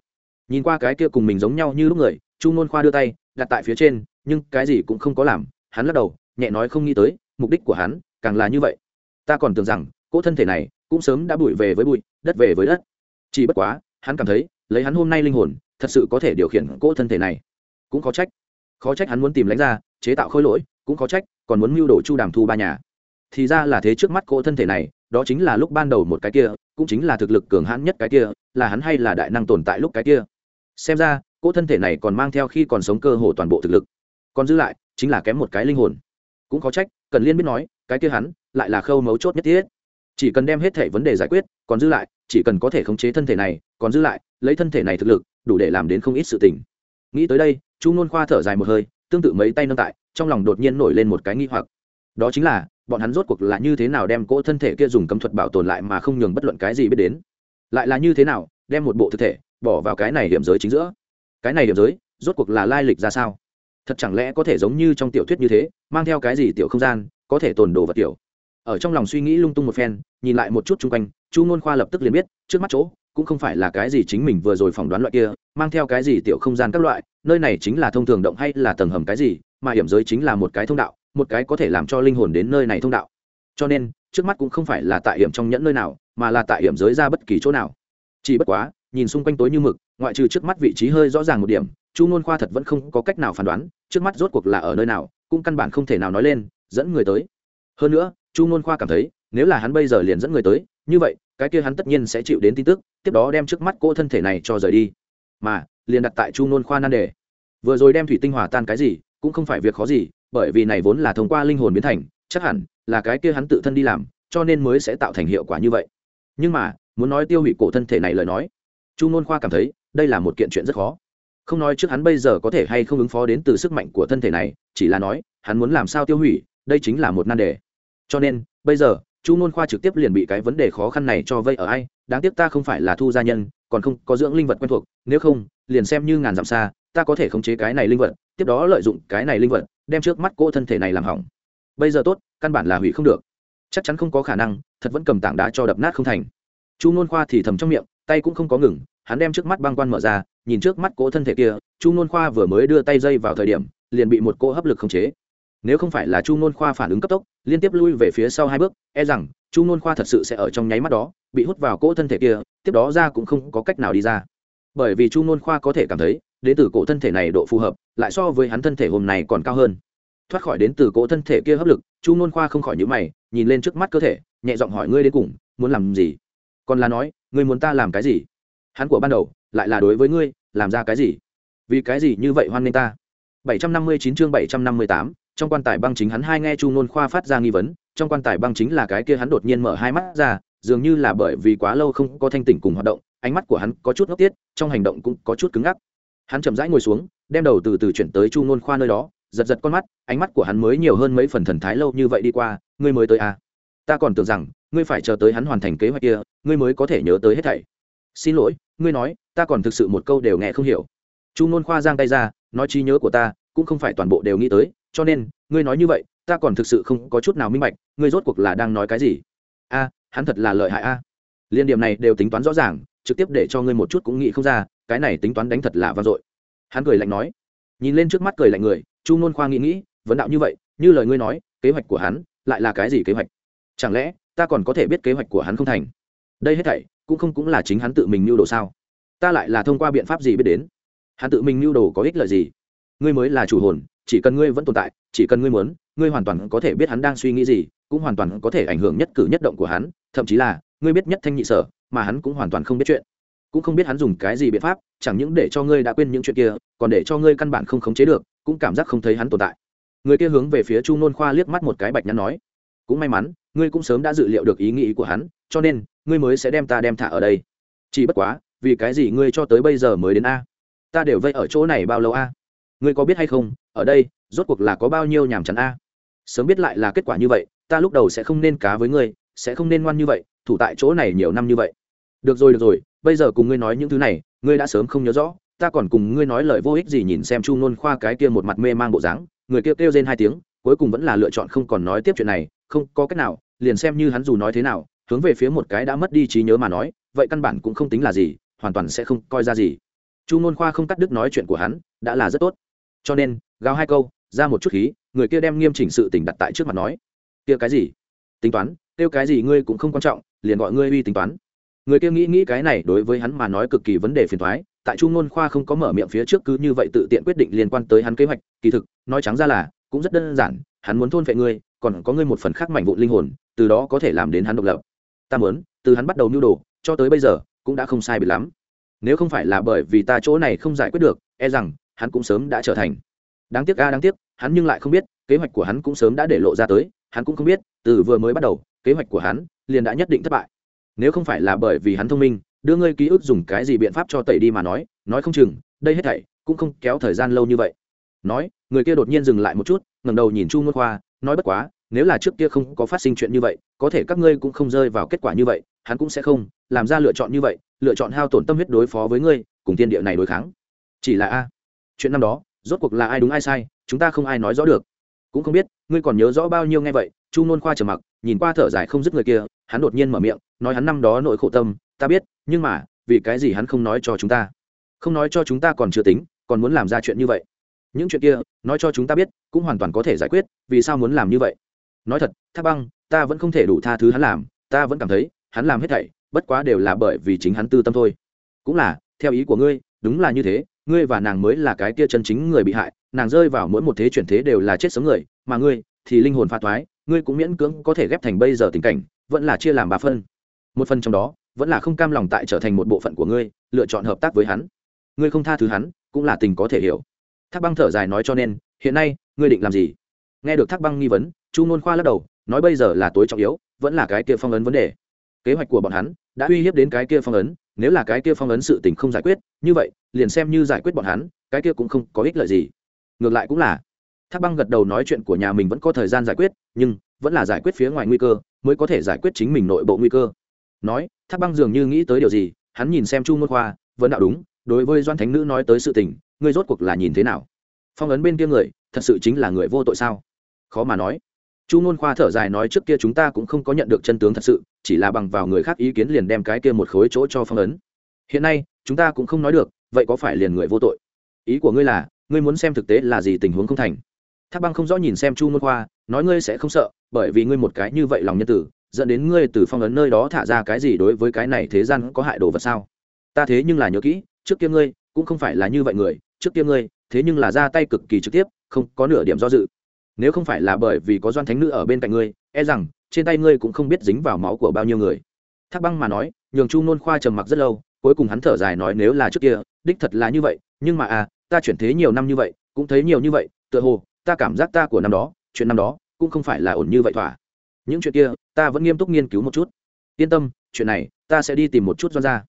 Nhìn qua cái kia cùng mình giống nhau như lúc người, chu nôn khoa đưa tay, đặt tại phía trên, nhưng cái gì cũng không có làm, hắn lắc đầu, nhẹ nói không nghĩ tới, mục đích của hắn càng là như vậy. Ta còn tưởng rằng, cỗ thân thể này cũng sớm đã bụi về với bụi, đất về với đất. Chỉ bất quá, hắn cảm thấy, lấy hắn hôm nay linh hồn, thật sự có thể điều khiển cỗ thân thể này. Cũng khó trách. Khó trách hắn muốn tìm lánh ra chế tạo khôi lỗi cũng có trách, còn muốn mưu đồ chu đàm thu ba nhà. Thì ra là thế trước mắt cỗ thân thể này, đó chính là lúc ban đầu một cái kia, cũng chính là thực lực cường hãn nhất cái kia, là hắn hay là đại năng tồn tại lúc cái kia. Xem ra, cỗ thân thể này còn mang theo khi còn sống cơ hồ toàn bộ thực lực. Còn giữ lại, chính là kém một cái linh hồn. Cũng có trách, cần liên biết nói, cái kia hắn, lại là khâu mấu chốt nhất thiết. Chỉ cần đem hết thể vấn đề giải quyết, còn giữ lại, chỉ cần có thể khống chế thân thể này, còn giữ lại, lấy thân thể này thực lực, đủ để làm đến không ít sự tình. Nghĩ tới đây, chu nôn khoa thở dài một hơi, tương tự mấy tay nâng tại trong lòng đột nhiên nổi lên một cái nghi hoặc. Đó chính là, bọn hắn rốt cuộc là như thế nào đem cỗ thân thể kia dùng cấm thuật bảo tồn lại mà không nhường bất luận cái gì biết đến? Lại là như thế nào, đem một bộ thực thể bỏ vào cái này điểm giới chính giữa? Cái này điểm giới, rốt cuộc là lai lịch ra sao? Thật chẳng lẽ có thể giống như trong tiểu thuyết như thế, mang theo cái gì tiểu không gian, có thể tồn đồ vật tiểu? Ở trong lòng suy nghĩ lung tung một phen, nhìn lại một chút chung quanh, chu ngôn khoa lập tức liền biết, trước mắt chỗ, cũng không phải là cái gì chính mình vừa rồi phỏng đoán loại kia, mang theo cái gì tiểu không gian các loại, nơi này chính là thông thường động hay là tầng hầm cái gì mà hiểm giới chính là một cái thông đạo, một cái có thể làm cho linh hồn đến nơi này thông đạo. Cho nên, trước mắt cũng không phải là tại hiểm trong nhẫn nơi nào, mà là tại hiểm giới ra bất kỳ chỗ nào. Chỉ bất quá, nhìn xung quanh tối như mực, ngoại trừ trước mắt vị trí hơi rõ ràng một điểm, chu nôn khoa thật vẫn không có cách nào phán đoán, trước mắt rốt cuộc là ở nơi nào, cũng căn bản không thể nào nói lên, dẫn người tới. Hơn nữa, chu nôn khoa cảm thấy, nếu là hắn bây giờ liền dẫn người tới, như vậy, cái kia hắn tất nhiên sẽ chịu đến tin tức, tiếp đó đem trước mắt cô thân thể này cho rời đi. Mà, liền đặt tại chu nôn khoa nan đề. Vừa rồi đem thủy tinh hòa tan cái gì cũng không phải việc khó gì, bởi vì này vốn là thông qua linh hồn biến thành, chắc hẳn là cái kia hắn tự thân đi làm, cho nên mới sẽ tạo thành hiệu quả như vậy. Nhưng mà, muốn nói tiêu hủy cổ thân thể này lời nói, chu nôn khoa cảm thấy đây là một kiện chuyện rất khó. Không nói trước hắn bây giờ có thể hay không ứng phó đến từ sức mạnh của thân thể này, chỉ là nói, hắn muốn làm sao tiêu hủy, đây chính là một nan đề. Cho nên, bây giờ, chu nôn khoa trực tiếp liền bị cái vấn đề khó khăn này cho vây ở ai, đáng tiếc ta không phải là thu gia nhân, còn không có dưỡng linh vật quen thuộc, nếu không, liền xem như ngàn dặm xa, ta có thể khống chế cái này linh vật tiếp đó lợi dụng cái này linh vật, đem trước mắt cô thân thể này làm hỏng. Bây giờ tốt, căn bản là hủy không được. Chắc chắn không có khả năng, thật vẫn cầm tảng đá cho đập nát không thành. Chu nôn khoa thì thầm trong miệng, tay cũng không có ngừng, hắn đem trước mắt băng quan mở ra, nhìn trước mắt cỗ thân thể kia, chu nôn khoa vừa mới đưa tay dây vào thời điểm, liền bị một cỗ hấp lực khống chế. Nếu không phải là chu nôn khoa phản ứng cấp tốc, liên tiếp lui về phía sau hai bước e rằng, chu nôn khoa thật sự sẽ ở trong nháy mắt đó, bị hút vào cỗ thân thể kia, tiếp đó ra cũng không có cách nào đi ra. Bởi vì chu nôn khoa có thể cảm thấy đến từ cổ thân thể này độ phù hợp lại so với hắn thân thể hôm nay còn cao hơn. Thoát khỏi đến từ cổ thân thể kia hấp lực chu nôn khoa không khỏi nhữ mày nhìn lên trước mắt cơ thể nhẹ giọng hỏi ngươi đến cùng muốn làm gì? Còn là nói ngươi muốn ta làm cái gì? Hắn của ban đầu lại là đối với ngươi làm ra cái gì? Vì cái gì như vậy hoan nghênh ta? 759 chương 758, trong quan tài băng chính hắn hai nghe chu nôn khoa phát ra nghi vấn trong quan tài băng chính là cái kia hắn đột nhiên mở hai mắt ra dường như là bởi vì quá lâu không có thanh tỉnh cùng hoạt động ánh mắt của hắn có chút ngốc tiết trong hành động cũng có chút cứng ngắc hắn chậm rãi ngồi xuống, đem đầu từ từ chuyển tới chu ngôn khoa nơi đó, giật giật con mắt, ánh mắt của hắn mới nhiều hơn mấy phần thần thái lâu như vậy đi qua, ngươi mới tới à. ta còn tưởng rằng, ngươi phải chờ tới hắn hoàn thành kế hoạch kia, ngươi mới có thể nhớ tới hết thảy. Xin lỗi, ngươi nói, ta còn thực sự một câu đều nghe không hiểu. Chu ngôn khoa giang tay ra, nói, trí nhớ của ta, cũng không phải toàn bộ đều nghĩ tới, cho nên, ngươi nói như vậy, ta còn thực sự không có chút nào minh bạch, ngươi rốt cuộc là đang nói cái gì? A, hắn thật là lợi hại a. Liên điểm này đều tính toán rõ ràng, trực tiếp để cho ngươi một chút cũng nghĩ không ra cái này tính toán đánh thật là vang dội. Hắn cười lạnh nói, nhìn lên trước mắt cười lạnh người, chu nôn khoa nghĩ nghĩ, vấn đạo như vậy, như lời ngươi nói, kế hoạch của hắn lại là cái gì kế hoạch? Chẳng lẽ ta còn có thể biết kế hoạch của hắn không thành? Đây hết thảy cũng không cũng là chính hắn tự mình mưu đồ sao? Ta lại là thông qua biện pháp gì biết đến? Hắn tự mình mưu đồ có ích lợi gì? Ngươi mới là chủ hồn, chỉ cần ngươi vẫn tồn tại, chỉ cần ngươi muốn, ngươi hoàn toàn có thể biết hắn đang suy nghĩ gì, cũng hoàn toàn có thể ảnh hưởng nhất cử nhất động của hắn, thậm chí là, ngươi biết nhất thanh nhị sở, mà hắn cũng hoàn toàn không biết chuyện cũng không biết hắn dùng cái gì biện pháp, chẳng những để cho ngươi đã quên những chuyện kia, còn để cho ngươi căn bản không khống chế được, cũng cảm giác không thấy hắn tồn tại. Người kia hướng về phía chu nôn khoa liếc mắt một cái bạch nhắn nói, cũng may mắn, ngươi cũng sớm đã dự liệu được ý nghĩ của hắn, cho nên, ngươi mới sẽ đem ta đem thả ở đây. Chỉ bất quá, vì cái gì ngươi cho tới bây giờ mới đến a? Ta đều vây ở chỗ này bao lâu a? Ngươi có biết hay không, ở đây, rốt cuộc là có bao nhiêu nhàm chán a? Sớm biết lại là kết quả như vậy, ta lúc đầu sẽ không nên cá với ngươi, sẽ không nên ngoan như vậy, thủ tại chỗ này nhiều năm như vậy được rồi được rồi bây giờ cùng ngươi nói những thứ này ngươi đã sớm không nhớ rõ ta còn cùng ngươi nói lời vô ích gì nhìn xem chu nôn khoa cái kia một mặt mê mang bộ dáng người kia kêu, kêu hai tiếng cuối cùng vẫn là lựa chọn không còn nói tiếp chuyện này không có cách nào liền xem như hắn dù nói thế nào hướng về phía một cái đã mất đi trí nhớ mà nói vậy căn bản cũng không tính là gì hoàn toàn sẽ không coi ra gì. Chu nôn khoa không cắt đứt nói chuyện của hắn đã là rất tốt. Cho nên gào hai câu ra một chút khí người kia đem nghiêm chỉnh sự tình đặt tại trước mặt nói. Kia cái gì? Tính toán kêu cái gì ngươi cũng không quan trọng liền gọi ngươi uy tính toán người kia nghĩ nghĩ cái này đối với hắn mà nói cực kỳ vấn đề phiền thoái tại chu ngôn khoa không có mở miệng phía trước cứ như vậy tự tiện quyết định liên quan tới hắn kế hoạch, kỳ thực, nói trắng ra là, cũng rất đơn giản, hắn muốn thôn phệ ngươi, còn có ngươi một phần khác mảnh vụn linh hồn, từ đó có thể làm đến hắn độc lập. Ta muốn, từ hắn bắt đầu nưu đồ, cho tới bây giờ, cũng đã không sai bị lắm. Nếu không phải là bởi vì ta chỗ này không giải quyết được e rằng, hắn cũng sớm đã trở thành. Đáng tiếc a, đáng tiếc, hắn nhưng lại không biết, kế hoạch của hắn cũng sớm đã để lộ ra tới, hắn cũng không biết, từ vừa mới bắt đầu, kế hoạch của hắn liền đã nhất định thất bại nếu không phải là bởi vì hắn thông minh, đưa ngươi ký ức dùng cái gì biện pháp cho tẩy đi mà nói nói không chừng, đây hết thảy cũng không kéo thời gian lâu như vậy. Nói, người kia đột nhiên dừng lại một chút, ngẩng đầu nhìn chu ngôn khoa, nói bất quá, nếu là trước kia không có phát sinh chuyện như vậy, có thể các ngươi cũng không rơi vào kết quả như vậy, hắn cũng sẽ không, làm ra lựa chọn như vậy, lựa chọn hao tổn tâm huyết đối phó với ngươi, cùng tiên địa này đối kháng. Chỉ là a, chuyện năm đó, rốt cuộc là ai đúng ai sai, chúng ta không ai nói rõ được. Cũng không biết, ngươi còn nhớ rõ bao nhiêu nghe vậy, chu nôn khoa trầm mặc nhìn qua thở dài không dứt người kia, hắn đột nhiên mở miệng, nói hắn năm đó nội khổ tâm, ta biết, nhưng mà, vì cái gì hắn không nói cho chúng ta? Không nói cho chúng ta còn chưa tính, còn muốn làm ra chuyện như vậy. Những chuyện kia, nói cho chúng ta biết, cũng hoàn toàn có thể giải quyết, vì sao muốn làm như vậy? Nói thật Tháp băng, ta vẫn không thể đủ tha thứ hắn làm, ta vẫn cảm thấy, hắn làm hết thảy, bất quá đều là bởi vì chính hắn tư tâm thôi. Cũng là, theo ý của ngươi, đúng là như thế, ngươi và nàng mới là cái kia chân chính người bị hại, nàng rơi vào mỗi một thế chuyển thế đều là chết sống người, mà ngươi thì linh hồn pha thoái ngươi cũng miễn cưỡng có thể ghép thành bây giờ tình cảnh, vẫn là chia làm ba phân. Một phần trong đó, vẫn là không cam lòng tại trở thành một bộ phận của ngươi, lựa chọn hợp tác với hắn. Ngươi không tha thứ hắn, cũng là tình có thể hiểu. Thác băng thở dài nói cho nên, hiện nay, ngươi định làm gì? Nghe được thác băng nghi vấn, chu nôn khoa lắc đầu, nói bây giờ là tối trọng yếu, vẫn là cái kia phong ấn vấn đề. Kế hoạch của bọn hắn đã uy hiếp đến cái kia phong ấn, nếu là cái kia phong ấn sự tình không giải quyết, như vậy, liền xem như giải quyết bọn hắn, cái kia cũng không có ích lợi gì. Ngược lại cũng là thác băng gật đầu nói chuyện của nhà mình vẫn có thời gian giải quyết, nhưng vẫn là giải quyết phía ngoài nguy cơ, mới có thể giải quyết chính mình nội bộ nguy cơ. Nói, thác băng dường như nghĩ tới điều gì, hắn nhìn xem chu môn khoa vẫn đạo đúng, đối với doan thánh nữ nói tới sự tình, ngươi rốt cuộc là nhìn thế nào? Phong ấn bên kia người, thật sự chính là người vô tội sao? Khó mà nói. Chu ngôn khoa thở dài nói, trước kia chúng ta cũng không có nhận được chân tướng thật sự, chỉ là bằng vào người khác ý kiến liền đem cái kia một khối chỗ cho phong ấn. Hiện nay, chúng ta cũng không nói được, vậy có phải liền người vô tội? Ý của ngươi là, ngươi muốn xem thực tế là gì tình huống không thành? Thác băng không rõ nhìn xem chu ngôn khoa, nói ngươi sẽ không sợ, bởi vì ngươi một cái như vậy lòng nhân tử, dẫn đến ngươi từ phong ấn nơi đó thả ra cái gì đối với cái này thế gian có hại đồ vật sao? Ta thế nhưng là nhớ kỹ, trước kia ngươi cũng không phải là như vậy người, trước kia ngươi thế nhưng là ra tay cực kỳ trực tiếp, không có nửa điểm do dự. Nếu không phải là bởi vì có doan thánh nữ ở bên cạnh ngươi e rằng trên tay ngươi cũng không biết dính vào máu của bao nhiêu người. Thác băng mà nói, nhường chu nôn khoa trầm mặc rất lâu, cuối cùng hắn thở dài nói nếu là trước kia, đích thật là như vậy, nhưng mà à ta chuyển thế nhiều năm như vậy, cũng thấy nhiều như vậy, tựa hồ ta cảm giác ta của năm đó chuyện năm đó cũng không phải là ổn như vậy thỏa. Những chuyện kia ta vẫn nghiêm túc nghiên cứu một chút. Yên tâm chuyện này ta sẽ đi tìm một chút doan ra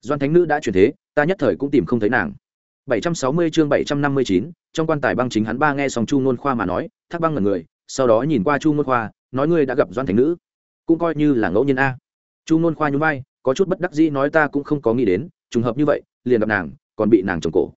doan thánh nữ đã chuyển thế ta nhất thời cũng tìm không thấy nàng. 760 chương 759, trong quan tài băng chính hắn ba nghe xong chu nôn khoa mà nói thác băng ngẩn người sau đó nhìn qua chu nôn khoa nói ngươi đã gặp doan thánh nữ. Cũng coi như là ngẫu nhiên a. Chu nôn khoa nhún vai có chút bất đắc dĩ nói ta cũng không có nghĩ đến trùng hợp như vậy liền gặp nàng còn bị nàng chồng cổ.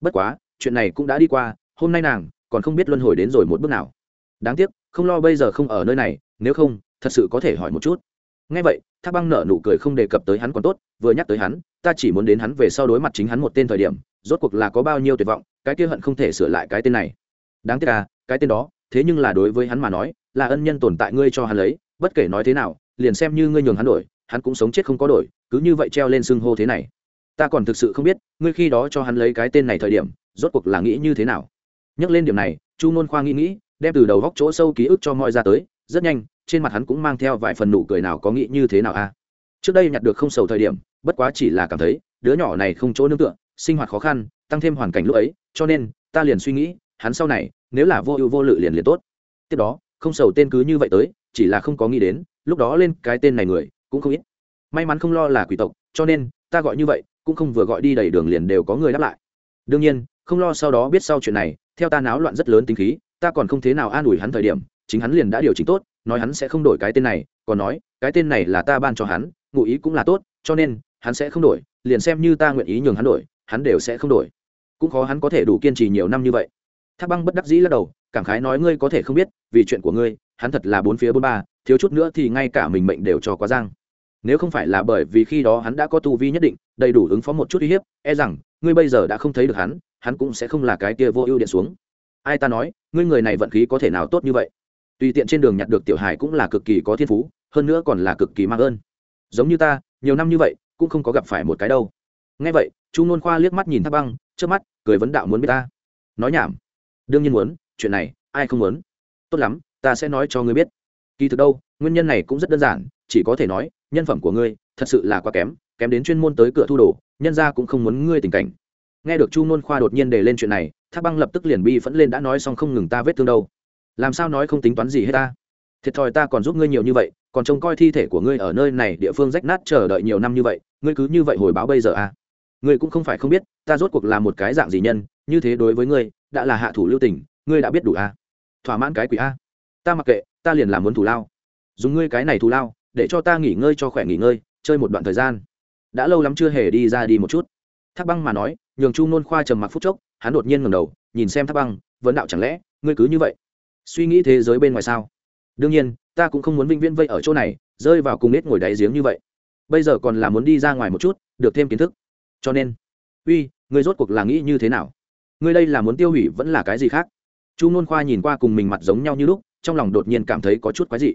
Bất quá chuyện này cũng đã đi qua hôm nay nàng còn không biết luân hồi đến rồi một bước nào. Đáng tiếc, không lo bây giờ không ở nơi này, nếu không, thật sự có thể hỏi một chút. Ngay vậy, thác băng nở nụ cười không đề cập tới hắn còn tốt, vừa nhắc tới hắn, ta chỉ muốn đến hắn về sau đối mặt chính hắn một tên thời điểm, rốt cuộc là có bao nhiêu tuyệt vọng, cái kia hận không thể sửa lại cái tên này. Đáng tiếc à cái tên đó, thế nhưng là đối với hắn mà nói, là ân nhân tồn tại ngươi cho hắn lấy, bất kể nói thế nào, liền xem như ngươi nhường hắn đổi, hắn cũng sống chết không có đổi, cứ như vậy treo lên xưng hô thế này. Ta còn thực sự không biết, ngươi khi đó cho hắn lấy cái tên này thời điểm, rốt cuộc là nghĩ như thế nào? Nhắc lên điểm này, chu nôn khoa nghĩ nghĩ, đem từ đầu góc chỗ sâu ký ức cho mọi ra tới, rất nhanh, trên mặt hắn cũng mang theo vài phần nụ cười nào có nghĩ như thế nào a. À? Trước đây nhặt được không sầu thời điểm, bất quá chỉ là cảm thấy, đứa nhỏ này không chỗ nương tựa, sinh hoạt khó khăn, tăng thêm hoàn cảnh lúc ấy, cho nên, ta liền suy nghĩ, hắn sau này, nếu là vô ưu vô lự liền liền tốt. Tiếp đó, không sầu tên cứ như vậy tới, chỉ là không có nghĩ đến, lúc đó lên cái tên này người, cũng không ít. May mắn không lo là quỷ tộc, cho nên, ta gọi như vậy, cũng không vừa gọi đi đầy đường liền đều có người đáp lại. Đương nhiên không lo sau đó biết sau chuyện này, theo ta náo loạn rất lớn tính khí, ta còn không thế nào an ủi hắn thời điểm, chính hắn liền đã điều chỉnh tốt, nói hắn sẽ không đổi cái tên này, còn nói, cái tên này là ta ban cho hắn, ngụ ý cũng là tốt, cho nên, hắn sẽ không đổi, liền xem như ta nguyện ý nhường hắn đổi, hắn đều sẽ không đổi. Cũng khó hắn có thể đủ kiên trì nhiều năm như vậy. Thác băng bất đắc dĩ lắc đầu, cảm khái nói ngươi có thể không biết, vì chuyện của ngươi, hắn thật là bốn phía bốn ba, thiếu chút nữa thì ngay cả mình mệnh đều cho quá giang nếu không phải là bởi vì khi đó hắn đã có tu vi nhất định, đầy đủ ứng phó một chút uy hiếp e rằng, ngươi bây giờ đã không thấy được hắn hắn cũng sẽ không là cái kia vô ưu điện xuống. Ai ta nói, ngươi người này vận khí có thể nào tốt như vậy? Tùy tiện trên đường nhặt được tiểu hải cũng là cực kỳ có thiên phú, hơn nữa còn là cực kỳ mang ơn. Giống như ta, nhiều năm như vậy, cũng không có gặp phải một cái đâu. Nghe vậy, chu nôn khoa liếc mắt nhìn tháp băng trước mắt, cười vấn đạo muốn biết ta. Nói nhảm. Đương nhiên muốn, chuyện này, ai không muốn? Tốt lắm, ta sẽ nói cho ngươi biết. Kỳ thực đâu, nguyên nhân này cũng rất đơn giản, chỉ có thể nói nhân phẩm của ngươi, thật sự là quá kém kém đến chuyên môn tới cửa thu đồ, nhân ra cũng không muốn ngươi tình cảnh. Nghe được chu nôn khoa đột nhiên đề lên chuyện này, thác băng lập tức liền bi phẫn lên đã nói xong không ngừng ta vết thương đâu. Làm sao nói không tính toán gì hết ta? Thiệt thòi ta còn giúp ngươi nhiều như vậy, còn trông coi thi thể của ngươi ở nơi này địa phương rách nát chờ đợi nhiều năm như vậy, ngươi cứ như vậy hồi báo bây giờ à? Ngươi cũng không phải không biết, ta rốt cuộc là một cái dạng gì nhân, như thế đối với ngươi, đã là hạ thủ lưu tình, ngươi đã biết đủ à? Thỏa mãn cái quỷ a ta mặc kệ, ta liền làm muốn thủ lao. Dùng ngươi cái này thủ lao để cho ta nghỉ ngơi cho khỏe nghỉ ngơi, chơi một đoạn thời gian. Đã lâu lắm chưa hề đi ra đi một chút. Thác băng mà nói, nhường chu nôn khoa trầm mặc phút chốc, hắn đột nhiên ngầm đầu, nhìn xem thác băng, vấn đạo chẳng lẽ, ngươi cứ như vậy? Suy nghĩ thế giới bên ngoài sao? Đương nhiên, ta cũng không muốn vĩnh viễn vây ở chỗ này, rơi vào cùng nết ngồi đáy giếng như vậy. Bây giờ còn là muốn đi ra ngoài một chút, được thêm kiến thức. Cho nên, uy, ngươi rốt cuộc là nghĩ như thế nào? Ngươi đây là muốn tiêu hủy vẫn là cái gì khác? Chu nôn khoa nhìn qua cùng mình mặt giống nhau như lúc, trong lòng đột nhiên cảm thấy có chút quái dị.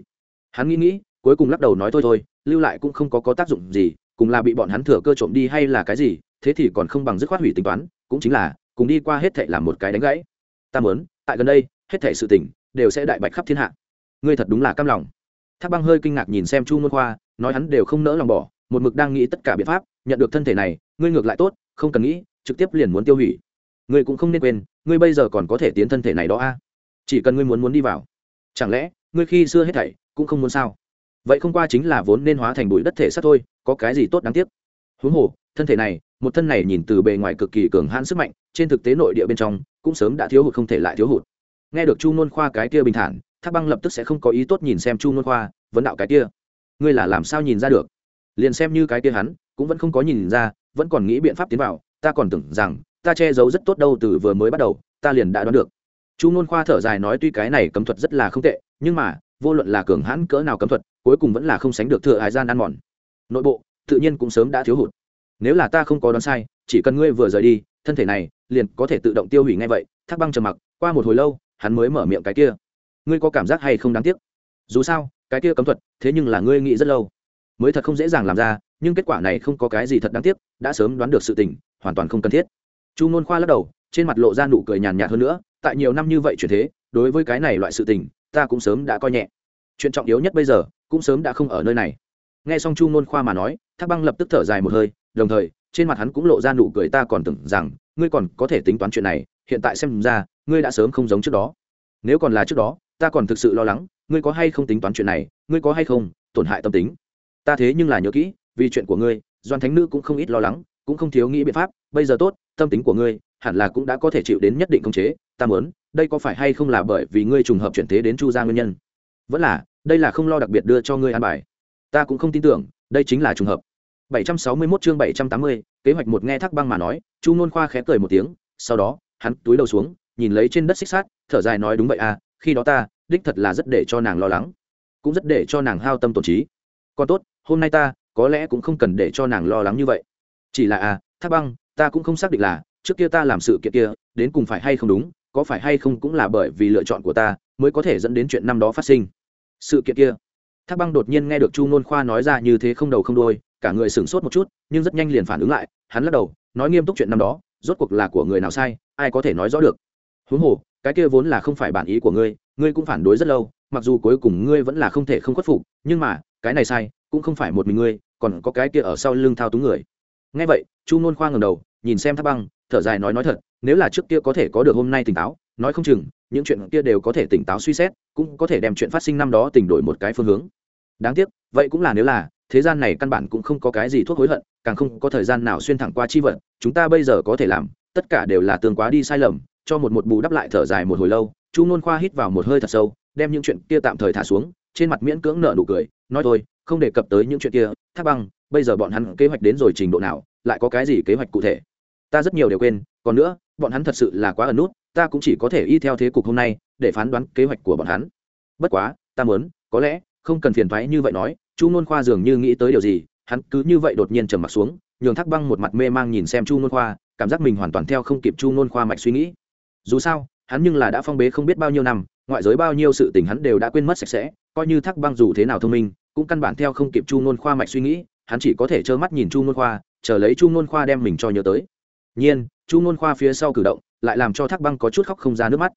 Hắn nghĩ nghĩ cuối cùng lắc đầu nói thôi thôi, lưu lại cũng không có có tác dụng gì, cùng là bị bọn hắn thừa cơ trộm đi hay là cái gì, thế thì còn không bằng dứt khoát hủy tính toán, cũng chính là, cùng đi qua hết thệ làm một cái đánh gãy. Ta muốn, tại gần đây, hết thệ sự tình, đều sẽ đại bạch khắp thiên hạ. Ngươi thật đúng là cam lòng. Thác băng hơi kinh ngạc nhìn xem chu môn khoa, nói hắn đều không nỡ lòng bỏ, một mực đang nghĩ tất cả biện pháp, nhận được thân thể này, ngươi ngược lại tốt, không cần nghĩ, trực tiếp liền muốn tiêu hủy. Ngươi cũng không nên quên, ngươi bây giờ còn có thể tiến thân thể này đó a. Chỉ cần ngươi muốn muốn đi vào. Chẳng lẽ, ngươi khi xưa hết thảy, cũng không muốn sao? Vậy không qua chính là vốn nên hóa thành bụi đất thể sắt thôi, có cái gì tốt đáng tiếc? Huống hồ, thân thể này, một thân này nhìn từ bề ngoài cực kỳ cường hãn sức mạnh, trên thực tế nội địa bên trong, cũng sớm đã thiếu hụt không thể lại thiếu hụt. Nghe được chu nôn khoa cái kia bình thản, thác băng lập tức sẽ không có ý tốt nhìn xem chu nôn khoa, vấn đạo cái kia. Ngươi là làm sao nhìn ra được? Liền xem như cái kia hắn, cũng vẫn không có nhìn ra, vẫn còn nghĩ biện pháp tiến vào, ta còn tưởng rằng, ta che giấu rất tốt đâu từ vừa mới bắt đầu, ta liền đã đoán được. Chu nôn khoa thở dài nói tuy cái này cấm thuật rất là không tệ, nhưng mà, vô luận là cường hãn cỡ nào cấm thuật cuối cùng vẫn là không sánh được thừa hải gian ăn mòn. Nội bộ, tự nhiên cũng sớm đã thiếu hụt. Nếu là ta không có đoán sai, chỉ cần ngươi vừa rời đi, thân thể này liền có thể tự động tiêu hủy ngay vậy, thác băng trầm mặc, qua một hồi lâu, hắn mới mở miệng cái kia. Ngươi có cảm giác hay không đáng tiếc? Dù sao, cái kia cấm thuật, thế nhưng là ngươi nghĩ rất lâu. Mới thật không dễ dàng làm ra, nhưng kết quả này không có cái gì thật đáng tiếc, đã sớm đoán được sự tình, hoàn toàn không cần thiết. Chu n khoa lắc đầu, trên mặt lộ ra nụ cười nhàn nhạt hơn nữa, tại nhiều năm như vậy chuyển thế, đối với cái này loại sự tình, ta cũng sớm đã coi nhẹ. Chuyện trọng yếu nhất bây giờ cũng sớm đã không ở nơi này. Nghe xong chu nôn khoa mà nói, thác băng lập tức thở dài một hơi, đồng thời, trên mặt hắn cũng lộ ra nụ cười ta còn tưởng rằng, ngươi còn có thể tính toán chuyện này, hiện tại xem ra, ngươi đã sớm không giống trước đó. Nếu còn là trước đó, ta còn thực sự lo lắng, ngươi có hay không tính toán chuyện này, ngươi có hay không, tổn hại tâm tính. Ta thế nhưng là nhớ kỹ, vì chuyện của ngươi, doan thánh nữ cũng không ít lo lắng, cũng không thiếu nghĩ biện pháp, bây giờ tốt, tâm tính của ngươi, hẳn là cũng đã có thể chịu đến nhất định công chế, ta muốn, đây có phải hay không là bởi vì ngươi trùng hợp chuyển thế đến chu gia nguyên nhân? Vẫn là đây là không lo đặc biệt đưa cho ngươi ăn bài. Ta cũng không tin tưởng đây chính là trùng hợp. 761 chương 780, kế hoạch một nghe thác băng mà nói chu nôn khoa khẽ cười một tiếng sau đó hắn túi đầu xuống nhìn lấy trên đất xích sát thở dài nói đúng vậy à khi đó ta đích thật là rất để cho nàng lo lắng cũng rất để cho nàng hao tâm tổn trí. Còn tốt hôm nay ta có lẽ cũng không cần để cho nàng lo lắng như vậy. Chỉ là à thác băng ta cũng không xác định là trước kia ta làm sự kiện kia đến cùng phải hay không đúng có phải hay không cũng là bởi vì lựa chọn của ta mới có thể dẫn đến chuyện năm đó phát sinh sự kiện kia. Thác băng đột nhiên nghe được chu nôn khoa nói ra như thế không đầu không đôi cả người sửng sốt một chút, nhưng rất nhanh liền phản ứng lại, hắn lắc đầu, nói nghiêm túc chuyện năm đó, rốt cuộc là của người nào sai, ai có thể nói rõ được. Huống hồ, cái kia vốn là không phải bản ý của ngươi ngươi cũng phản đối rất lâu, mặc dù cuối cùng ngươi vẫn là không thể không khuất phục, nhưng mà, cái này sai, cũng không phải một mình ngươi, còn có cái kia ở sau lưng thao túng người. Ngay vậy, chu nôn khoa ngầm đầu, nhìn xem tháp băng, thở dài nói nói thật, nếu là trước kia có thể có được hôm nay tỉnh táo, nói không chừng những chuyện kia đều có thể tỉnh táo suy xét, cũng có thể đem chuyện phát sinh năm đó tỉnh đổi một cái phương hướng. Đáng tiếc, vậy cũng là nếu là, thế gian này căn bản cũng không có cái gì thuốc hối hận, càng không có thời gian nào xuyên thẳng qua chi vận chúng ta bây giờ có thể làm, tất cả đều là tương quá đi sai lầm, cho một một bù đắp lại thở dài một hồi lâu, chu nôn khoa hít vào một hơi thật sâu, đem những chuyện kia tạm thời thả xuống, trên mặt miễn cưỡng nợ nụ cười, nói thôi, không đề cập tới những chuyện kia, Tháp băng, bây giờ bọn hắn kế hoạch đến rồi trình độ nào, lại có cái gì kế hoạch cụ thể? Ta rất nhiều đều quên, còn nữa, bọn hắn thật sự là quá ẩn nút ta cũng chỉ có thể y theo thế cục hôm nay, để phán đoán kế hoạch của bọn hắn. Bất quá, ta muốn, có lẽ, không cần phiền thoái như vậy nói, chu nôn khoa dường như nghĩ tới điều gì, hắn cứ như vậy đột nhiên trầm mặt xuống, nhường thác băng một mặt mê mang nhìn xem chu nôn khoa, cảm giác mình hoàn toàn theo không kịp chu nôn khoa mạch suy nghĩ. Dù sao, hắn nhưng là đã phong bế không biết bao nhiêu năm, ngoại giới bao nhiêu sự tình hắn đều đã quên mất sạch sẽ, coi như thác băng dù thế nào thông minh, cũng căn bản theo không kịp chu nôn khoa mạch suy nghĩ, hắn chỉ có thể trơ mắt nhìn chu nôn khoa, chờ lấy chu nôn khoa đem mình cho nhớ tới. Nhiên, chu nôn khoa phía sau cử động lại làm cho thác băng có chút khóc không ra nước mắt.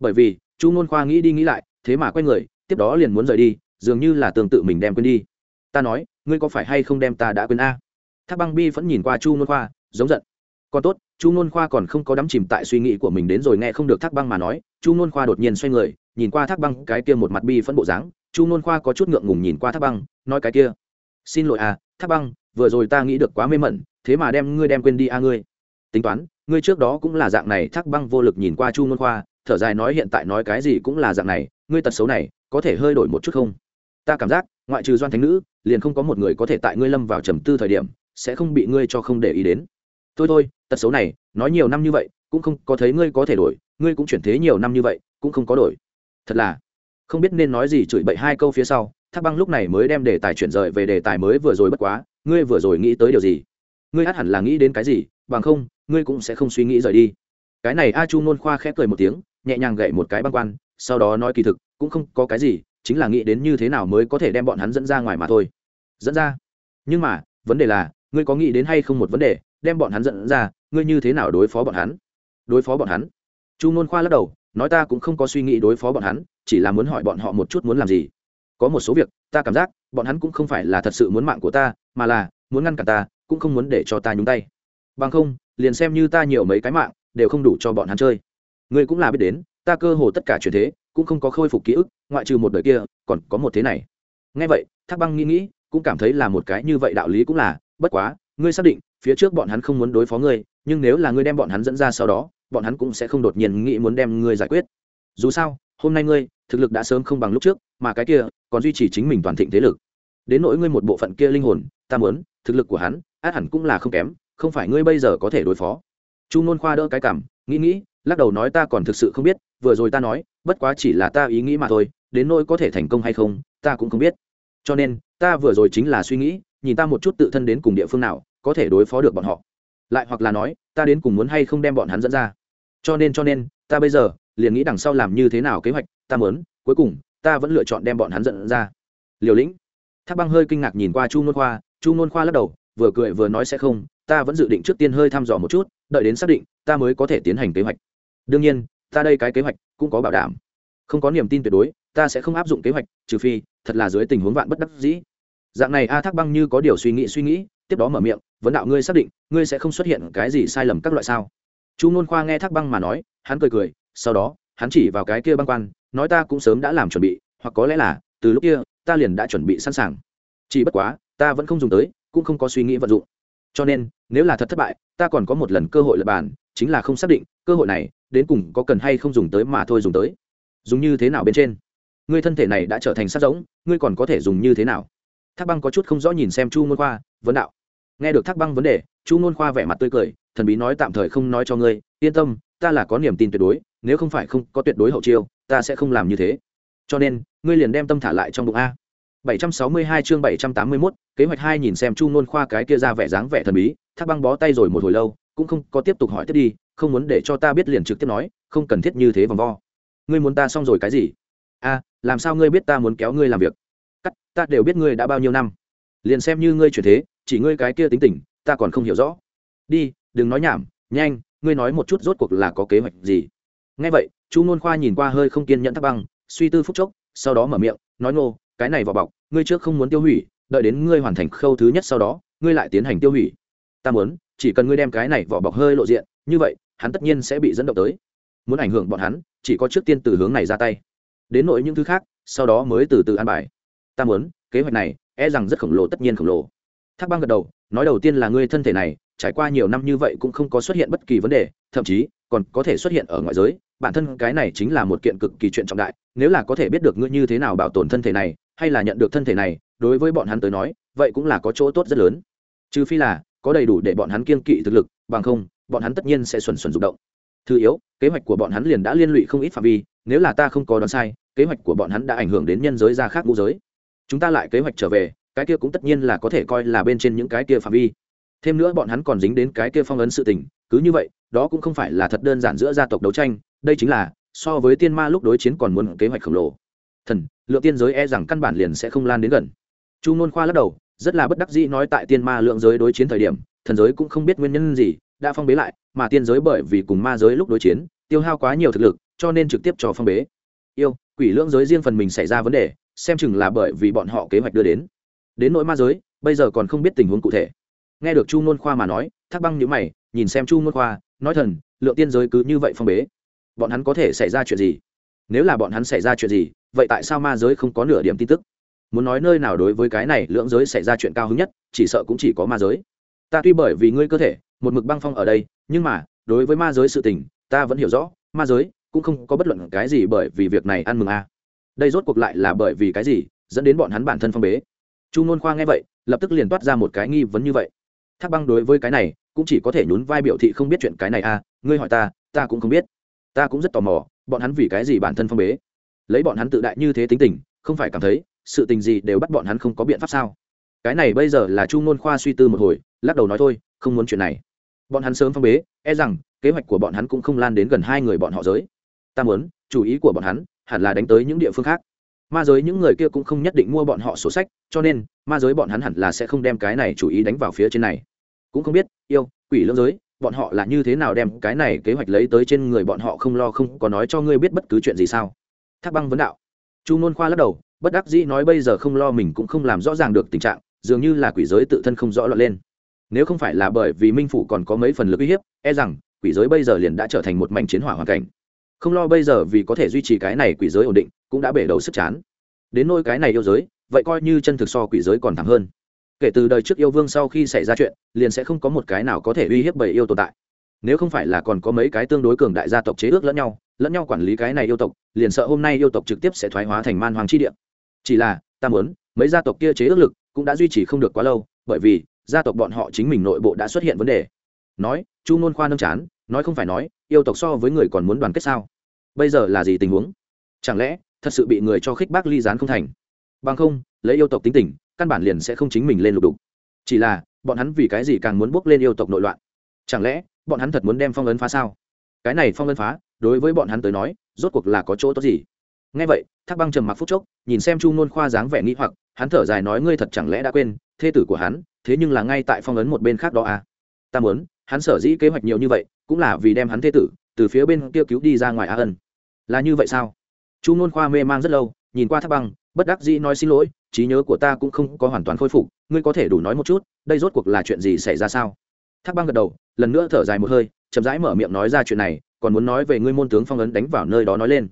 Bởi vì, chu nôn khoa nghĩ đi nghĩ lại, thế mà quay người, tiếp đó liền muốn rời đi, dường như là tương tự mình đem quên đi. Ta nói, ngươi có phải hay không đem ta đã quên a? Thác băng bi vẫn nhìn qua chu nôn khoa, giống giận. Còn tốt, chu nôn khoa còn không có đắm chìm tại suy nghĩ của mình đến rồi nghe không được thác băng mà nói, chu nôn khoa đột nhiên xoay người, nhìn qua thác băng cái kia một mặt bi phẫn bộ dáng, chu nôn khoa có chút ngượng ngùng nhìn qua thác băng, nói cái kia, xin lỗi à thác băng, vừa rồi ta nghĩ được quá mê mẩn, thế mà đem ngươi đem quên đi a ngươi. Tính toán ngươi trước đó cũng là dạng này, thác băng vô lực nhìn qua chu ngôn khoa, thở dài nói hiện tại nói cái gì cũng là dạng này, ngươi tật xấu này, có thể hơi đổi một chút không? Ta cảm giác, ngoại trừ doan thánh nữ, liền không có một người có thể tại ngươi lâm vào trầm tư thời điểm, sẽ không bị ngươi cho không để ý đến. Thôi thôi, tật xấu này, nói nhiều năm như vậy, cũng không có thấy ngươi có thể đổi, ngươi cũng chuyển thế nhiều năm như vậy, cũng không có đổi. Thật là, không biết nên nói gì chửi bậy hai câu phía sau, thác băng lúc này mới đem đề tài chuyển rời về đề tài mới vừa rồi bất quá, ngươi vừa rồi nghĩ tới điều gì? Ngươi hát hẳn là nghĩ đến cái gì? Bằng không, ngươi cũng sẽ không suy nghĩ rời đi. Cái này a chu nôn khoa khẽ cười một tiếng, nhẹ nhàng gậy một cái băng quan, sau đó nói kỳ thực, cũng không có cái gì, chính là nghĩ đến như thế nào mới có thể đem bọn hắn dẫn ra ngoài mà thôi. Dẫn ra? Nhưng mà, vấn đề là, ngươi có nghĩ đến hay không một vấn đề, đem bọn hắn dẫn ra, ngươi như thế nào đối phó bọn hắn? Đối phó bọn hắn? Chu nôn khoa lắc đầu, nói ta cũng không có suy nghĩ đối phó bọn hắn, chỉ là muốn hỏi bọn họ một chút muốn làm gì. Có một số việc, ta cảm giác, bọn hắn cũng không phải là thật sự muốn mạng của ta, mà là muốn ngăn cản ta, cũng không muốn để cho ta nhúng tay bằng không, liền xem như ta nhiều mấy cái mạng, đều không đủ cho bọn hắn chơi. Ngươi cũng là biết đến, ta cơ hồ tất cả chuyển thế, cũng không có khôi phục ký ức, ngoại trừ một đời kia, còn có một thế này. Ngay vậy, thác băng nghĩ nghĩ, cũng cảm thấy là một cái như vậy đạo lý cũng là, bất quá, ngươi xác định, phía trước bọn hắn không muốn đối phó ngươi, nhưng nếu là ngươi đem bọn hắn dẫn ra sau đó, bọn hắn cũng sẽ không đột nhiên nghĩ muốn đem ngươi giải quyết. Dù sao, hôm nay ngươi, thực lực đã sớm không bằng lúc trước, mà cái kia, còn duy trì chính mình toàn thịnh thế lực. Đến nỗi ngươi một bộ phận kia linh hồn, ta muốn, thực lực của hắn, át hẳn cũng là không kém không phải ngươi bây giờ có thể đối phó. Chu nôn khoa đỡ cái cảm, nghĩ nghĩ, lắc đầu nói ta còn thực sự không biết, vừa rồi ta nói, bất quá chỉ là ta ý nghĩ mà thôi, đến nỗi có thể thành công hay không, ta cũng không biết. Cho nên, ta vừa rồi chính là suy nghĩ, nhìn ta một chút tự thân đến cùng địa phương nào, có thể đối phó được bọn họ. Lại hoặc là nói, ta đến cùng muốn hay không đem bọn hắn dẫn ra. Cho nên cho nên, ta bây giờ, liền nghĩ đằng sau làm như thế nào kế hoạch, ta muốn, cuối cùng, ta vẫn lựa chọn đem bọn hắn dẫn ra. Liều lĩnh. Thác băng hơi kinh ngạc nhìn qua chu nôn khoa, chu nôn khoa lắc đầu, vừa cười vừa nói sẽ không ta vẫn dự định trước tiên hơi thăm dò một chút, đợi đến xác định, ta mới có thể tiến hành kế hoạch. Đương nhiên, ta đây cái kế hoạch cũng có bảo đảm. Không có niềm tin tuyệt đối, ta sẽ không áp dụng kế hoạch, trừ phi, thật là dưới tình huống vạn bất đắc dĩ. Dạng này a thác băng như có điều suy nghĩ suy nghĩ, tiếp đó mở miệng, vấn đạo ngươi xác định, ngươi sẽ không xuất hiện cái gì sai lầm các loại sao? Chu ngôn khoa nghe thác băng mà nói, hắn cười cười, sau đó, hắn chỉ vào cái kia băng quan, nói ta cũng sớm đã làm chuẩn bị, hoặc có lẽ là, từ lúc kia, ta liền đã chuẩn bị sẵn sàng. Chỉ bất quá, ta vẫn không dùng tới, cũng không có suy nghĩ vận dụng. Cho nên nếu là thật thất bại ta còn có một lần cơ hội lập bàn chính là không xác định cơ hội này đến cùng có cần hay không dùng tới mà thôi dùng tới. Dùng như thế nào bên trên? Ngươi thân thể này đã trở thành sát giống ngươi còn có thể dùng như thế nào? Thác băng có chút không rõ nhìn xem chu ngôn khoa vấn đạo. Nghe được thác băng vấn đề chu ngôn khoa vẻ mặt tươi cười thần bí nói tạm thời không nói cho ngươi yên tâm ta là có niềm tin tuyệt đối nếu không phải không có tuyệt đối hậu chiêu ta sẽ không làm như thế. Cho nên ngươi liền đem tâm thả lại trong bụng a. 762 chương 781, kế hoạch hai nhìn xem Chu Nôn Khoa cái kia ra vẻ dáng vẻ thần bí, Thác Băng bó tay rồi một hồi lâu, cũng không có tiếp tục hỏi tiếp đi, không muốn để cho ta biết liền trực tiếp nói, không cần thiết như thế vòng vo. Ngươi muốn ta xong rồi cái gì? A, làm sao ngươi biết ta muốn kéo ngươi làm việc? Cắt, ta đều biết ngươi đã bao nhiêu năm. Liền xem như ngươi chuyển thế, chỉ ngươi cái kia tính tình, ta còn không hiểu rõ. Đi, đừng nói nhảm, nhanh, ngươi nói một chút rốt cuộc là có kế hoạch gì? Nghe vậy, Chu Nôn Khoa nhìn qua hơi không kiên nhẫn Thác Băng, suy tư phút chốc, sau đó mở miệng, nói ngô, cái này vào bọc ngươi trước không muốn tiêu hủy đợi đến ngươi hoàn thành khâu thứ nhất sau đó ngươi lại tiến hành tiêu hủy ta muốn, chỉ cần ngươi đem cái này vỏ bọc hơi lộ diện, như vậy, hắn tất nhiên sẽ bị dẫn động tới. Muốn ảnh hưởng bọn hắn, chỉ có trước tiên từ hướng này ra tay. Đến nội những thứ khác, sau đó mới từ từ an bài. Ta muốn, kế hoạch này e rằng rất khổng lồ, tất nhiên khổng lồ. Thác băng gật đầu, nói đầu tiên là ngươi thân thể này, trải qua nhiều năm như vậy cũng không có xuất hiện bất kỳ vấn đề, thậm chí, còn có thể xuất hiện ở ngoại giới. Bản thân cái này chính là một kiện cực kỳ chuyện trọng đại, nếu là có thể biết được ngươi như thế nào bảo tồn thân thể này, hay là nhận được thân thể này, đối với bọn hắn tới nói, vậy cũng là có chỗ tốt rất lớn. Trừ phi là có đầy đủ để bọn hắn kiên kỵ thực lực, bằng không, bọn hắn tất nhiên sẽ xuẩn xuẩn rụng động. Thứ yếu, kế hoạch của bọn hắn liền đã liên lụy không ít phạm vi, nếu là ta không có đoán sai, kế hoạch của bọn hắn đã ảnh hưởng đến nhân giới ra khác ngũ giới. Chúng ta lại kế hoạch trở về, cái kia cũng tất nhiên là có thể coi là bên trên những cái kia phạm vi. Thêm nữa bọn hắn còn dính đến cái kia phong ấn sự tình, cứ như vậy, đó cũng không phải là thật đơn giản giữa gia tộc đấu tranh, đây chính là, so với tiên ma lúc đối chiến còn muốn kế hoạch khổng lồ. Thần, lượng tiên giới e rằng căn bản liền sẽ không lan đến gần. Chu nôn khoa lắc đầu rất là bất đắc dĩ nói tại tiên ma lượng giới đối chiến thời điểm, thần giới cũng không biết nguyên nhân gì, đã phong bế lại, mà tiên giới bởi vì cùng ma giới lúc đối chiến, tiêu hao quá nhiều thực lực, cho nên trực tiếp cho phong bế. Yêu, quỷ lượng giới riêng phần mình xảy ra vấn đề, xem chừng là bởi vì bọn họ kế hoạch đưa đến. Đến nỗi ma giới, bây giờ còn không biết tình huống cụ thể. Nghe được chu nôn khoa mà nói, thác băng nhữ mày, nhìn xem chu nôn khoa, nói thần, lượng tiên giới cứ như vậy phong bế. Bọn hắn có thể xảy ra chuyện gì? Nếu là bọn hắn xảy ra chuyện gì, vậy tại sao ma giới không có nửa điểm tin tức? Muốn nói nơi nào đối với cái này lưỡng giới xảy ra chuyện cao hứng nhất chỉ sợ cũng chỉ có ma giới. Ta tuy bởi vì ngươi cơ thể một mực băng phong ở đây nhưng mà đối với ma giới sự tình ta vẫn hiểu rõ ma giới cũng không có bất luận cái gì bởi vì việc này ăn mừng a. À. đây rốt cuộc lại là bởi vì cái gì dẫn đến bọn hắn bản thân phong bế. Chu n khoa nghe vậy lập tức liền toát ra một cái nghi vấn như vậy. Thác băng đối với cái này cũng chỉ có thể nhún vai biểu thị không biết chuyện cái này a à, ngươi hỏi ta ta cũng không biết. Ta cũng rất tò mò bọn hắn vì cái gì bản thân phong bế? Lấy bọn hắn tự đại như thế tính tình không phải cảm thấy sự tình gì đều bắt bọn hắn không có biện pháp sao? Cái này bây giờ là chu ngôn khoa suy tư một hồi, lắc đầu nói thôi, không muốn chuyện này. Bọn hắn sớm phong bế e rằng, kế hoạch của bọn hắn cũng không lan đến gần hai người bọn họ giới. Ta muốn, chủ ý của bọn hắn, hẳn là đánh tới những địa phương khác. Ma giới những người kia cũng không nhất định mua bọn họ sổ sách, cho nên, ma giới bọn hắn hẳn là sẽ không đem cái này chủ ý đánh vào phía trên này. Cũng không biết, yêu, quỷ lưỡng giới, bọn họ là như thế nào đem cái này kế hoạch lấy tới trên người bọn họ không lo không có nói cho ngươi biết bất cứ chuyện gì sao? Thác băng vấn đạo. Chu nôn khoa lắc đầu bất đắc dĩ nói bây giờ không lo mình cũng không làm rõ ràng được tình trạng, dường như là quỷ giới tự thân không rõ lọt lên. Nếu không phải là bởi vì minh phủ còn có mấy phần lực uy hiếp e rằng quỷ giới bây giờ liền đã trở thành một mảnh chiến hỏa hoàn cảnh. Không lo bây giờ vì có thể duy trì cái này quỷ giới ổn định, cũng đã bể đầu sức chán. Đến nôi cái này yêu giới, vậy coi như chân thực so quỷ giới còn thẳng hơn. Kể từ đời trước yêu vương sau khi xảy ra chuyện, liền sẽ không có một cái nào có thể uy hiếp bầy yêu tồn tại. Nếu không phải là còn có mấy cái tương đối cường đại gia tộc chế ước lẫn nhau lẫn nhau quản lý cái này yêu tộc, liền sợ hôm nay yêu tộc trực tiếp sẽ thoái hóa thành man hoàng chi địa chỉ là, ta muốn, mấy gia tộc kia chế ước lực cũng đã duy trì không được quá lâu, bởi vì gia tộc bọn họ chính mình nội bộ đã xuất hiện vấn đề. Nói, chu nôn khoa nâng chán, nói không phải nói, yêu tộc so với người còn muốn đoàn kết sao? Bây giờ là gì tình huống? Chẳng lẽ, thật sự bị người cho khích bác ly gián không thành? Bằng không, lấy yêu tộc tính tình, căn bản liền sẽ không chính mình lên lục đục. Chỉ là, bọn hắn vì cái gì càng muốn bước lên yêu tộc nội loạn? Chẳng lẽ, bọn hắn thật muốn đem phong ấn phá sao? Cái này phong ấn phá, đối với bọn hắn tới nói, rốt cuộc là có chỗ tốt gì? Ngay vậy, thác băng trầm mặc phút chốc, nhìn xem chu nôn khoa dáng vẻ nghĩ hoặc, hắn thở dài nói ngươi thật chẳng lẽ đã quên, thê tử của hắn, thế nhưng là ngay tại phong ấn một bên khác đó à? Ta muốn, hắn sở dĩ kế hoạch nhiều như vậy, cũng là vì đem hắn thê tử, từ phía bên kia cứu đi ra ngoài a ân. Là như vậy sao? Chu nôn khoa mê mang rất lâu, nhìn qua thác băng, bất đắc dĩ nói xin lỗi, trí nhớ của ta cũng không có hoàn toàn khôi phục, ngươi có thể đủ nói một chút, đây rốt cuộc là chuyện gì xảy ra sao? Thác băng gật đầu, lần nữa thở dài một hơi, chậm rãi mở miệng nói ra chuyện này, còn muốn nói về ngươi môn tướng phong ấn đánh vào nơi đó nói lên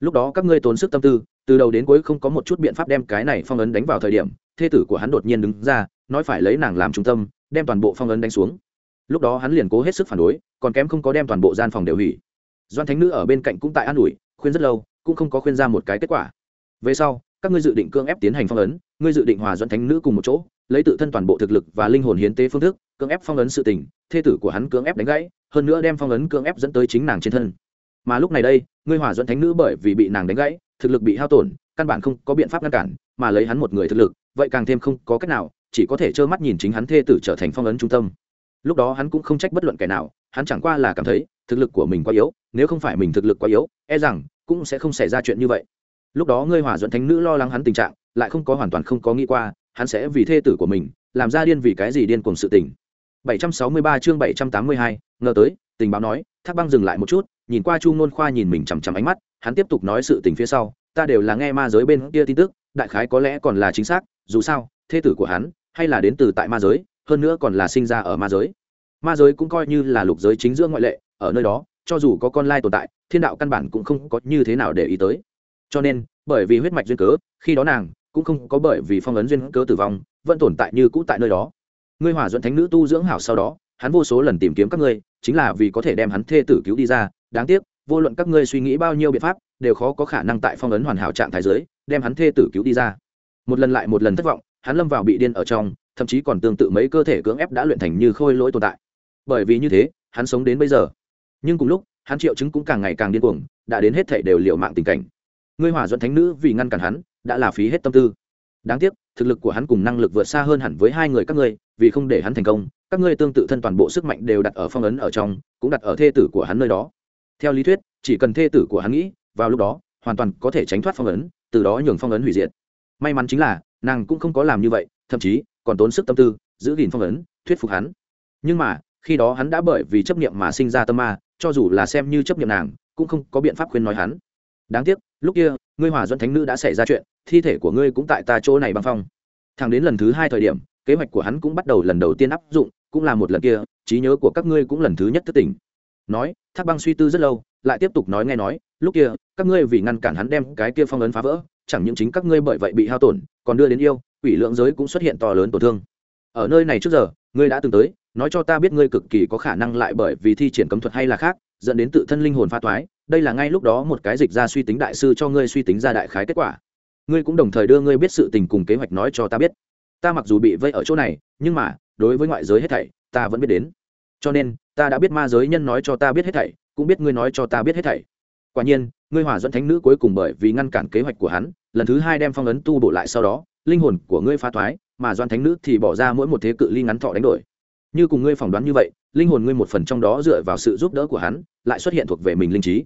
lúc đó các ngươi tốn sức tâm tư, từ đầu đến cuối không có một chút biện pháp đem cái này phong ấn đánh vào thời điểm, thê tử của hắn đột nhiên đứng ra, nói phải lấy nàng làm trung tâm, đem toàn bộ phong ấn đánh xuống. Lúc đó hắn liền cố hết sức phản đối, còn kém không có đem toàn bộ gian phòng đều hủy. Doan thánh nữ ở bên cạnh cũng tại an ủi, khuyên rất lâu, cũng không có khuyên ra một cái kết quả. Về sau, các ngươi dự định cưỡng ép tiến hành phong ấn, ngươi dự định hòa doan thánh nữ cùng một chỗ, lấy tự thân toàn bộ thực lực và linh hồn hiến tế phương thức, cưỡng ép phong ấn sự tình, thê tử của hắn cưỡng ép đánh gãy, hơn nữa đem phong ấn cưỡng ép dẫn tới chính nàng trên thân mà lúc này đây ngươi hòa dẫn thánh nữ bởi vì bị nàng đánh gãy thực lực bị hao tổn căn bản không có biện pháp ngăn cản mà lấy hắn một người thực lực vậy càng thêm không có cách nào chỉ có thể trơ mắt nhìn chính hắn thê tử trở thành phong ấn trung tâm. Lúc đó hắn cũng không trách bất luận kẻ nào hắn chẳng qua là cảm thấy thực lực của mình quá yếu nếu không phải mình thực lực quá yếu e rằng cũng sẽ không xảy ra chuyện như vậy. Lúc đó ngươi hòa dẫn thánh nữ lo lắng hắn tình trạng lại không có hoàn toàn không có nghĩ qua hắn sẽ vì thê tử của mình làm ra điên vì cái gì điên cùng sự tình. 763 chương 782, ngờ tới tình báo nói thác băng dừng lại một chút nhìn qua chu ngôn khoa nhìn mình chằm chằm ánh mắt, hắn tiếp tục nói sự tình phía sau, ta đều là nghe ma giới bên kia tin tức, đại khái có lẽ còn là chính xác, dù sao, thê tử của hắn hay là đến từ tại ma giới, hơn nữa còn là sinh ra ở ma giới. Ma giới cũng coi như là lục giới chính giữa ngoại lệ, ở nơi đó, cho dù có con lai tồn tại, thiên đạo căn bản cũng không có như thế nào để ý tới. Cho nên, bởi vì huyết mạch duyên cớ, khi đó nàng cũng không có bởi vì phong ấn duyên cớ tử vong, vẫn tồn tại như cũ tại nơi đó. Ngươi hòa dẫn thánh nữ tu dưỡng hảo sau đó, hắn vô số lần tìm kiếm các ngươi, chính là vì có thể đem hắn thê tử cứu đi ra đáng tiếc, vô luận các ngươi suy nghĩ bao nhiêu biện pháp, đều khó có khả năng tại phong ấn hoàn hảo trạng thái giới đem hắn thê tử cứu đi ra. Một lần lại một lần thất vọng, hắn lâm vào bị điên ở trong, thậm chí còn tương tự mấy cơ thể cưỡng ép đã luyện thành như khôi lỗi tồn tại. Bởi vì như thế, hắn sống đến bây giờ. Nhưng cùng lúc, hắn triệu chứng cũng càng ngày càng điên cuồng, đã đến hết thể đều liệu mạng tình cảnh. Ngươi hỏa dẫn thánh nữ vì ngăn cản hắn, đã là phí hết tâm tư. Đáng tiếc, thực lực của hắn cùng năng lực vượt xa hơn hẳn với hai người các ngươi, vì không để hắn thành công, các ngươi tương tự thân toàn bộ sức mạnh đều đặt ở phong ấn ở trong, cũng đặt ở thê tử của hắn nơi đó theo lý thuyết, chỉ cần thê tử của hắn nghĩ, vào lúc đó, hoàn toàn có thể tránh thoát phong ấn, từ đó nhường phong ấn hủy diệt. May mắn chính là, nàng cũng không có làm như vậy, thậm chí, còn tốn sức tâm tư, giữ gìn phong ấn, thuyết phục hắn. Nhưng mà, khi đó hắn đã bởi vì chấp niệm mà sinh ra tâm ma, cho dù là xem như chấp niệm nàng, cũng không có biện pháp khuyên nói hắn. Đáng tiếc, lúc kia, ngươi hòa dẫn thánh nữ đã xảy ra chuyện, thi thể của ngươi cũng tại ta chỗ này băng phong. Thẳng đến lần thứ hai thời điểm, kế hoạch của hắn cũng bắt đầu lần đầu tiên áp dụng, cũng là một lần kia, trí nhớ của các ngươi cũng lần thứ nhất thất tỉnh nói, thác băng suy tư rất lâu, lại tiếp tục nói nghe nói, lúc kia, các ngươi vì ngăn cản hắn đem cái kia phong ấn phá vỡ, chẳng những chính các ngươi bởi vậy bị hao tổn, còn đưa đến yêu, quỷ lượng giới cũng xuất hiện to lớn tổn thương. Ở nơi này trước giờ, ngươi đã từng tới, nói cho ta biết ngươi cực kỳ có khả năng lại bởi vì thi triển cấm thuật hay là khác, dẫn đến tự thân linh hồn pha toái, đây là ngay lúc đó một cái dịch ra suy tính đại sư cho ngươi suy tính ra đại khái kết quả. Ngươi cũng đồng thời đưa ngươi biết sự tình cùng kế hoạch nói cho ta biết. Ta mặc dù bị vây ở chỗ này, nhưng mà, đối với ngoại giới hết thảy, ta vẫn biết đến. Cho nên ta đã biết ma giới nhân nói cho ta biết hết thảy, cũng biết ngươi nói cho ta biết hết thảy. Quả nhiên, ngươi hòa dẫn thánh nữ cuối cùng bởi vì ngăn cản kế hoạch của hắn, lần thứ hai đem phong ấn tu bổ lại sau đó, linh hồn của ngươi phá thoái, mà doan thánh nữ thì bỏ ra mỗi một thế cự ly ngắn thọ đánh đổi. Như cùng ngươi phỏng đoán như vậy, linh hồn ngươi một phần trong đó dựa vào sự giúp đỡ của hắn, lại xuất hiện thuộc về mình linh trí.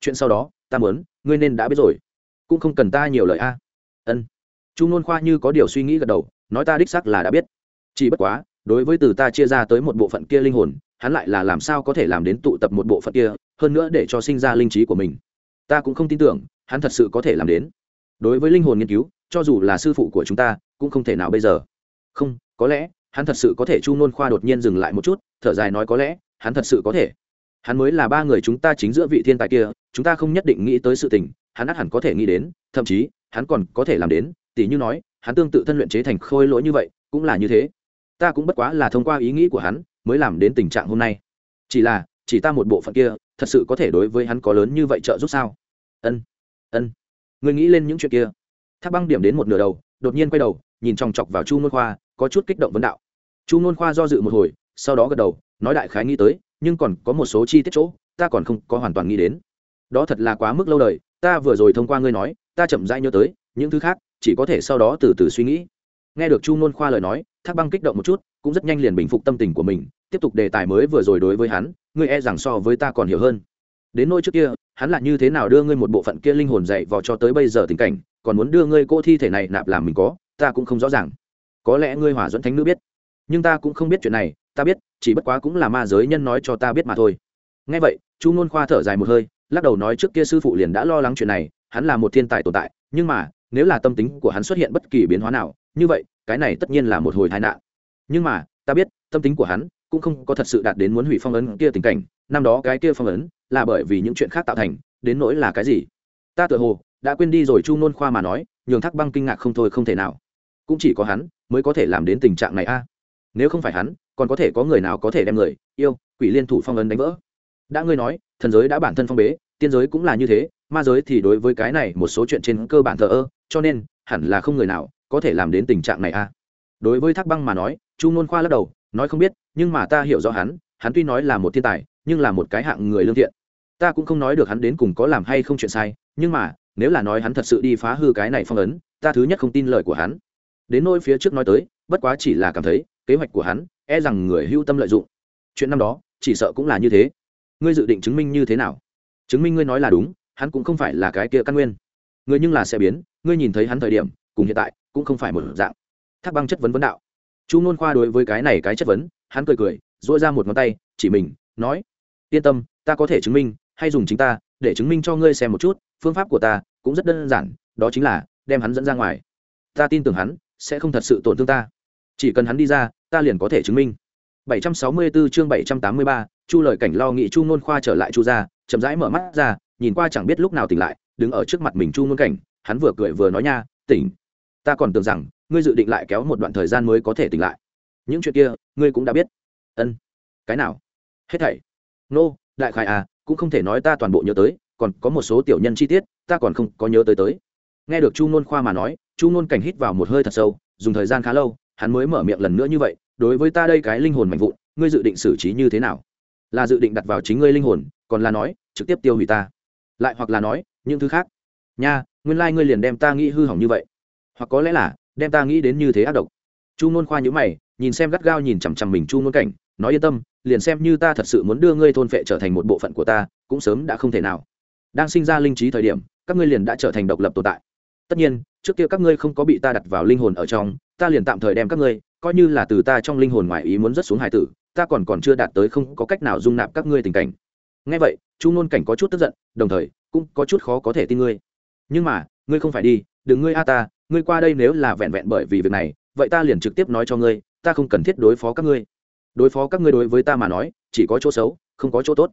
Chuyện sau đó, ta muốn, ngươi nên đã biết rồi. Cũng không cần ta nhiều lời a. Ân. Chu nôn khoa như có điều suy nghĩ gật đầu, nói ta đích xác là đã biết. Chỉ bất quá, đối với từ ta chia ra tới một bộ phận kia linh hồn hắn lại là làm sao có thể làm đến tụ tập một bộ phận kia, hơn nữa để cho sinh ra linh trí của mình. Ta cũng không tin tưởng, hắn thật sự có thể làm đến. Đối với linh hồn nghiên cứu, cho dù là sư phụ của chúng ta, cũng không thể nào bây giờ. Không, có lẽ, hắn thật sự có thể chu nôn khoa đột nhiên dừng lại một chút, thở dài nói có lẽ, hắn thật sự có thể. Hắn mới là ba người chúng ta chính giữa vị thiên tài kia, chúng ta không nhất định nghĩ tới sự tình, hắn ắt hẳn có thể nghĩ đến, thậm chí, hắn còn có thể làm đến, Tỉ như nói, hắn tương tự thân luyện chế thành khôi lỗi như vậy, cũng là như thế. Ta cũng bất quá là thông qua ý nghĩ của hắn mới làm đến tình trạng hôm nay. Chỉ là, chỉ ta một bộ phận kia, thật sự có thể đối với hắn có lớn như vậy trợ giúp sao? Ân ân. Người nghĩ lên những chuyện kia. Thác băng điểm đến một nửa đầu, đột nhiên quay đầu, nhìn chòng chọc vào chu nôn khoa, có chút kích động vấn đạo. Chu nôn khoa do dự một hồi, sau đó gật đầu, nói đại khái nghĩ tới, nhưng còn có một số chi tiết chỗ, ta còn không có hoàn toàn nghĩ đến. Đó thật là quá mức lâu đời, ta vừa rồi thông qua ngươi nói, ta chậm rãi nhớ tới, những thứ khác, chỉ có thể sau đó từ từ suy nghĩ. Nghe được chu nôn khoa lời nói, thác băng kích động một chút cũng rất nhanh liền bình phục tâm tình của mình, tiếp tục đề tài mới vừa rồi đối với hắn, ngươi e rằng so với ta còn hiểu hơn. Đến nôi trước kia, hắn là như thế nào đưa ngươi một bộ phận kia linh hồn dạy vào cho tới bây giờ tình cảnh, còn muốn đưa ngươi cô thi thể này nạp làm mình có, ta cũng không rõ ràng. Có lẽ ngươi hỏa dẫn thánh nữ biết, nhưng ta cũng không biết chuyện này, ta biết, chỉ bất quá cũng là ma giới nhân nói cho ta biết mà thôi. Ngay vậy, chu ngôn khoa thở dài một hơi, lắc đầu nói trước kia sư phụ liền đã lo lắng chuyện này, hắn là một thiên tài tồn tại, nhưng mà, nếu là tâm tính của hắn xuất hiện bất kỳ biến hóa nào, như vậy, cái này tất nhiên là một hồi tai nạn nhưng mà, ta biết, tâm tính của hắn cũng không có thật sự đạt đến muốn hủy phong ấn kia tình cảnh. Năm đó cái kia phong ấn là bởi vì những chuyện khác tạo thành, đến nỗi là cái gì? Ta tự hồ đã quên đi rồi, chu nôn khoa mà nói, nhường thác băng kinh ngạc không thôi không thể nào. Cũng chỉ có hắn mới có thể làm đến tình trạng này a. Nếu không phải hắn, còn có thể có người nào có thể đem người, yêu, quỷ liên thủ phong ấn đánh vỡ? Đã ngươi nói, thần giới đã bản thân phong bế, tiên giới cũng là như thế, ma giới thì đối với cái này một số chuyện trên cơ bản thờ ơ, cho nên hẳn là không người nào có thể làm đến tình trạng này a. À. đối với thác băng mà nói chu nôn khoa lắc đầu, nói không biết, nhưng mà ta hiểu rõ hắn hắn tuy nói là một thiên tài, nhưng là một cái hạng người lương thiện. Ta cũng không nói được hắn đến cùng có làm hay không chuyện sai, nhưng mà, nếu là nói hắn thật sự đi phá hư cái này phong ấn, ta thứ nhất không tin lời của hắn. Đến nỗi phía trước nói tới, bất quá chỉ là cảm thấy, kế hoạch của hắn e rằng người hưu tâm lợi dụng. Chuyện năm đó, chỉ sợ cũng là như thế. Ngươi dự định chứng minh như thế nào? Chứng minh ngươi nói là đúng, hắn cũng không phải là cái kia căn nguyên. Ngươi nhưng là sẽ biến, ngươi nhìn thấy hắn thời điểm, cùng hiện tại, cũng không phải một dạng. Thác băng chất vấn vấn đạo chu nôn khoa đối với cái này cái chất vấn hắn cười cười dỗi ra một ngón tay chỉ mình nói yên tâm ta có thể chứng minh hay dùng chính ta để chứng minh cho ngươi xem một chút phương pháp của ta cũng rất đơn giản đó chính là đem hắn dẫn ra ngoài. Ta tin tưởng hắn sẽ không thật sự tổn thương ta. Chỉ cần hắn đi ra ta liền có thể chứng minh. 764 chương 783, chu lời cảnh lo nghị chu nôn khoa trở lại chu ra chậm rãi mở mắt ra nhìn qua chẳng biết lúc nào tỉnh lại đứng ở trước mặt mình chu nôn cảnh hắn vừa cười vừa nói nha tỉnh. Ta còn tưởng rằng ngươi dự định lại kéo một đoạn thời gian mới có thể tỉnh lại. Những chuyện kia ngươi cũng đã biết. Ân. Cái nào? Hết thảy. Nô、no, đại khai à cũng không thể nói ta toàn bộ nhớ tới còn có một số tiểu nhân chi tiết ta còn không có nhớ tới tới. Nghe được chu nôn khoa mà nói chu nôn cảnh hít vào một hơi thật sâu dùng thời gian khá lâu hắn mới mở miệng lần nữa như vậy đối với ta đây cái linh hồn mạnh vụn ngươi dự định xử trí như thế nào? Là dự định đặt vào chính ngươi linh hồn còn là nói trực tiếp tiêu hủy ta. Lại hoặc là nói những thứ khác. Nha nguyên lai、like、ngươi liền đem ta nghĩ hư hỏng như vậy. Hoặc có lẽ là đem ta nghĩ đến như thế ác độc. Chu nôn khoa nhữ mày, nhìn xem gắt gao nhìn chằm chằm mình chu nôn cảnh, nói yên tâm, liền xem như ta thật sự muốn đưa ngươi thôn phệ trở thành một bộ phận của ta, cũng sớm đã không thể nào. Đang sinh ra linh trí thời điểm, các ngươi liền đã trở thành độc lập tồn tại. Tất nhiên, trước kia các ngươi không có bị ta đặt vào linh hồn ở trong, ta liền tạm thời đem các ngươi, coi như là từ ta trong linh hồn ngoài ý muốn rất xuống hải tử, ta còn còn chưa đạt tới không có cách nào dung nạp các ngươi tình cảnh. Ngay vậy, chu nôn cảnh có chút tức giận, đồng thời, cũng có chút khó có thể tin ngươi. Nhưng mà, ngươi không phải đi, đừng ngươi a ta ngươi qua đây nếu là vẹn vẹn bởi vì việc này, vậy ta liền trực tiếp nói cho ngươi, ta không cần thiết đối phó các ngươi. Đối phó các ngươi đối với ta mà nói, chỉ có chỗ xấu, không có chỗ tốt.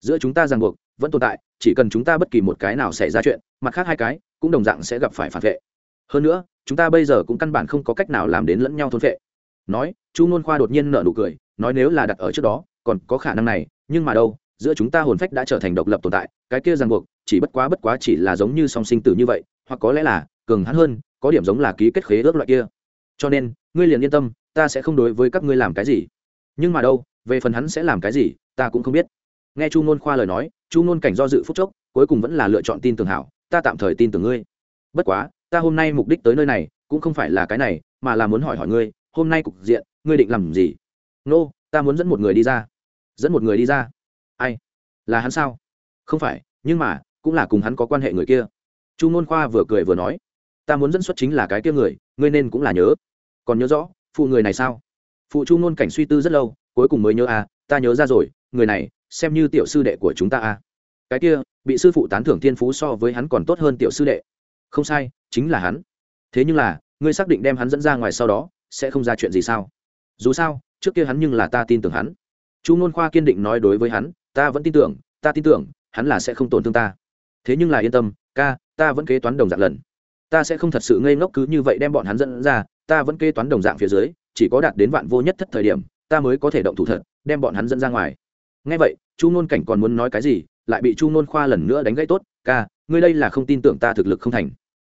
Giữa chúng ta ràng buộc, vẫn tồn tại, chỉ cần chúng ta bất kỳ một cái nào xảy ra chuyện, mặt khác hai cái, cũng đồng dạng sẽ gặp phải phản vệ. Hơn nữa, chúng ta bây giờ cũng căn bản không có cách nào làm đến lẫn nhau thôn vệ. Nói, chu nôn khoa đột nhiên nở nụ cười, nói nếu là đặt ở trước đó, còn có khả năng này, nhưng mà đâu, giữa chúng ta hồn phách đã trở thành độc lập tồn tại, cái kia ràng buộc, chỉ bất quá bất quá chỉ là giống như song sinh tử như vậy, hoặc có lẽ là cường hắn hơn có điểm giống là ký kết khế ước loại kia. Cho nên ngươi liền yên tâm ta sẽ không đối với các ngươi làm cái gì. Nhưng mà đâu về phần hắn sẽ làm cái gì ta cũng không biết. Nghe chu ngôn khoa lời nói chu ngôn cảnh do dự phúc chốc cuối cùng vẫn là lựa chọn tin tưởng hảo ta tạm thời tin tưởng ngươi. Bất quá ta hôm nay mục đích tới nơi này cũng không phải là cái này mà là muốn hỏi hỏi ngươi hôm nay cục diện ngươi định làm gì? Nô、no, ta muốn dẫn một người đi ra. Dẫn một người đi ra? Ai? Là hắn sao? Không phải nhưng mà cũng là cùng hắn có quan hệ người kia. Chu ngôn khoa vừa cười vừa nói ta muốn dẫn xuất chính là cái kia người, ngươi nên cũng là nhớ. Còn nhớ rõ, phụ người này sao? Phụ chu nôn cảnh suy tư rất lâu, cuối cùng mới nhớ à ta nhớ ra rồi, người này, xem như tiểu sư đệ của chúng ta à. Cái kia, bị sư phụ tán thưởng thiên phú so với hắn còn tốt hơn tiểu sư đệ. Không sai, chính là hắn. Thế nhưng là, ngươi xác định đem hắn dẫn ra ngoài sau đó, sẽ không ra chuyện gì sao? Dù sao, trước kia hắn nhưng là ta tin tưởng hắn. Chu nôn khoa kiên định nói đối với hắn, ta vẫn tin tưởng, ta tin tưởng, hắn là sẽ không tổn thương ta. Thế nhưng là yên tâm, ca, ta vẫn kế toán đồng dạng lần ta sẽ không thật sự ngây ngốc cứ như vậy đem bọn hắn dẫn ra, ta vẫn kê toán đồng dạng phía dưới, chỉ có đạt đến vạn vô nhất thất thời điểm, ta mới có thể động thủ thật, đem bọn hắn dẫn ra ngoài. Ngay vậy, chu nôn cảnh còn muốn nói cái gì, lại bị chu nôn khoa lần nữa đánh gãy tốt, ca, ngươi đây là không tin tưởng ta thực lực không thành.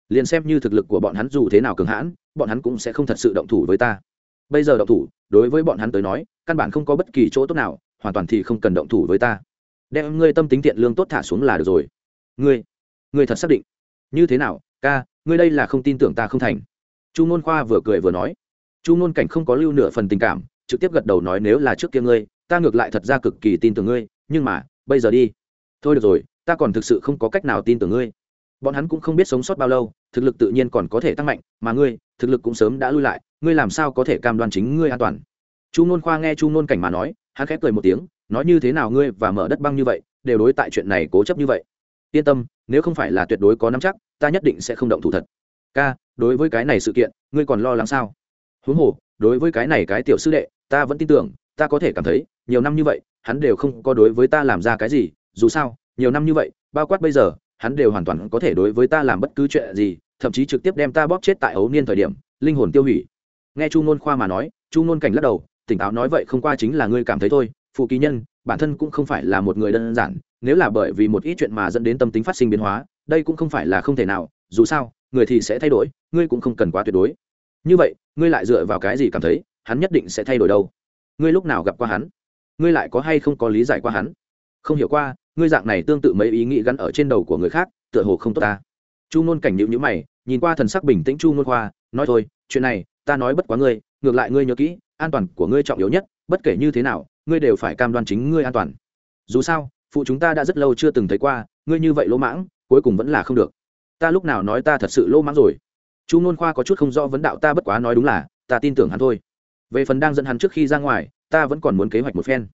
Liền xem như thực lực của bọn hắn dù thế nào cường hãn, bọn hắn cũng sẽ không thật sự động thủ với ta. Bây giờ động thủ, đối với bọn hắn tới nói, căn bản không có bất kỳ chỗ tốt nào, hoàn toàn thì không cần động thủ với ta. Đem ngươi tâm tính thiện lương tốt thả xuống là được rồi. Ngươi ngươi thật xác định. Như thế nào, ca ngươi đây là không tin tưởng ta không thành. Chu nôn khoa vừa cười vừa nói. Chu nôn cảnh không có lưu nửa phần tình cảm, trực tiếp gật đầu nói nếu là trước kia ngươi, ta ngược lại thật ra cực kỳ tin tưởng ngươi, nhưng mà, bây giờ đi. Thôi được rồi, ta còn thực sự không có cách nào tin tưởng ngươi. Bọn hắn cũng không biết sống sót bao lâu, thực lực tự nhiên còn có thể tăng mạnh, mà ngươi, thực lực cũng sớm đã lui lại, ngươi làm sao có thể cam đoan chính ngươi an toàn? Chu nôn khoa nghe chu nôn cảnh mà nói, hắn khép cười một tiếng, nói như thế nào ngươi và mở đất băng như vậy, đều đối tại chuyện này cố chấp như vậy. Yên tâm, nếu không phải là tuyệt đối có nắm chắc ta nhất định sẽ không động thủ thật. Ca, đối với cái này sự kiện, ngươi còn lo lắng sao? Huống hồ, đối với cái này cái tiểu sư đệ, ta vẫn tin tưởng, ta có thể cảm thấy, nhiều năm như vậy, hắn đều không có đối với ta làm ra cái gì, dù sao, nhiều năm như vậy, bao quát bây giờ, hắn đều hoàn toàn có thể đối với ta làm bất cứ chuyện gì, thậm chí trực tiếp đem ta bóp chết tại ấu niên thời điểm, linh hồn tiêu hủy. Nghe chu nôn khoa mà nói, chu nôn cảnh lắc đầu, tỉnh táo nói vậy không qua chính là ngươi cảm thấy thôi, phụ ký nhân, bản thân cũng không phải là một người đơn giản, nếu là bởi vì một ít chuyện mà dẫn đến tâm tính phát sinh biến hóa đây cũng không phải là không thể nào, dù sao, người thì sẽ thay đổi, ngươi cũng không cần quá tuyệt đối. Như vậy, ngươi lại dựa vào cái gì cảm thấy hắn nhất định sẽ thay đổi đâu? Ngươi lúc nào gặp qua hắn? Ngươi lại có hay không có lý giải qua hắn? Không hiểu qua, ngươi dạng này tương tự mấy ý nghĩ gắn ở trên đầu của người khác, tựa hồ không tốt ta. Chu nôn cảnh nhịu nhữ mày, nhìn qua thần sắc bình tĩnh chu nôn khoa, nói thôi, chuyện này, ta nói bất quá ngươi, ngược lại ngươi nhớ kỹ, an toàn của ngươi trọng yếu nhất, bất kể như thế nào, ngươi đều phải cam đoan chính ngươi an toàn. Dù sao, phụ chúng ta đã rất lâu chưa từng thấy qua, ngươi như vậy lỗ mãng cuối cùng vẫn là không được. Ta lúc nào nói ta thật sự lỗ mãng rồi? Chu ngôn khoa có chút không rõ vấn đạo ta bất quá nói đúng là, ta tin tưởng hắn thôi. Về phần đang dẫn hắn trước khi ra ngoài, ta vẫn còn muốn kế hoạch một phen.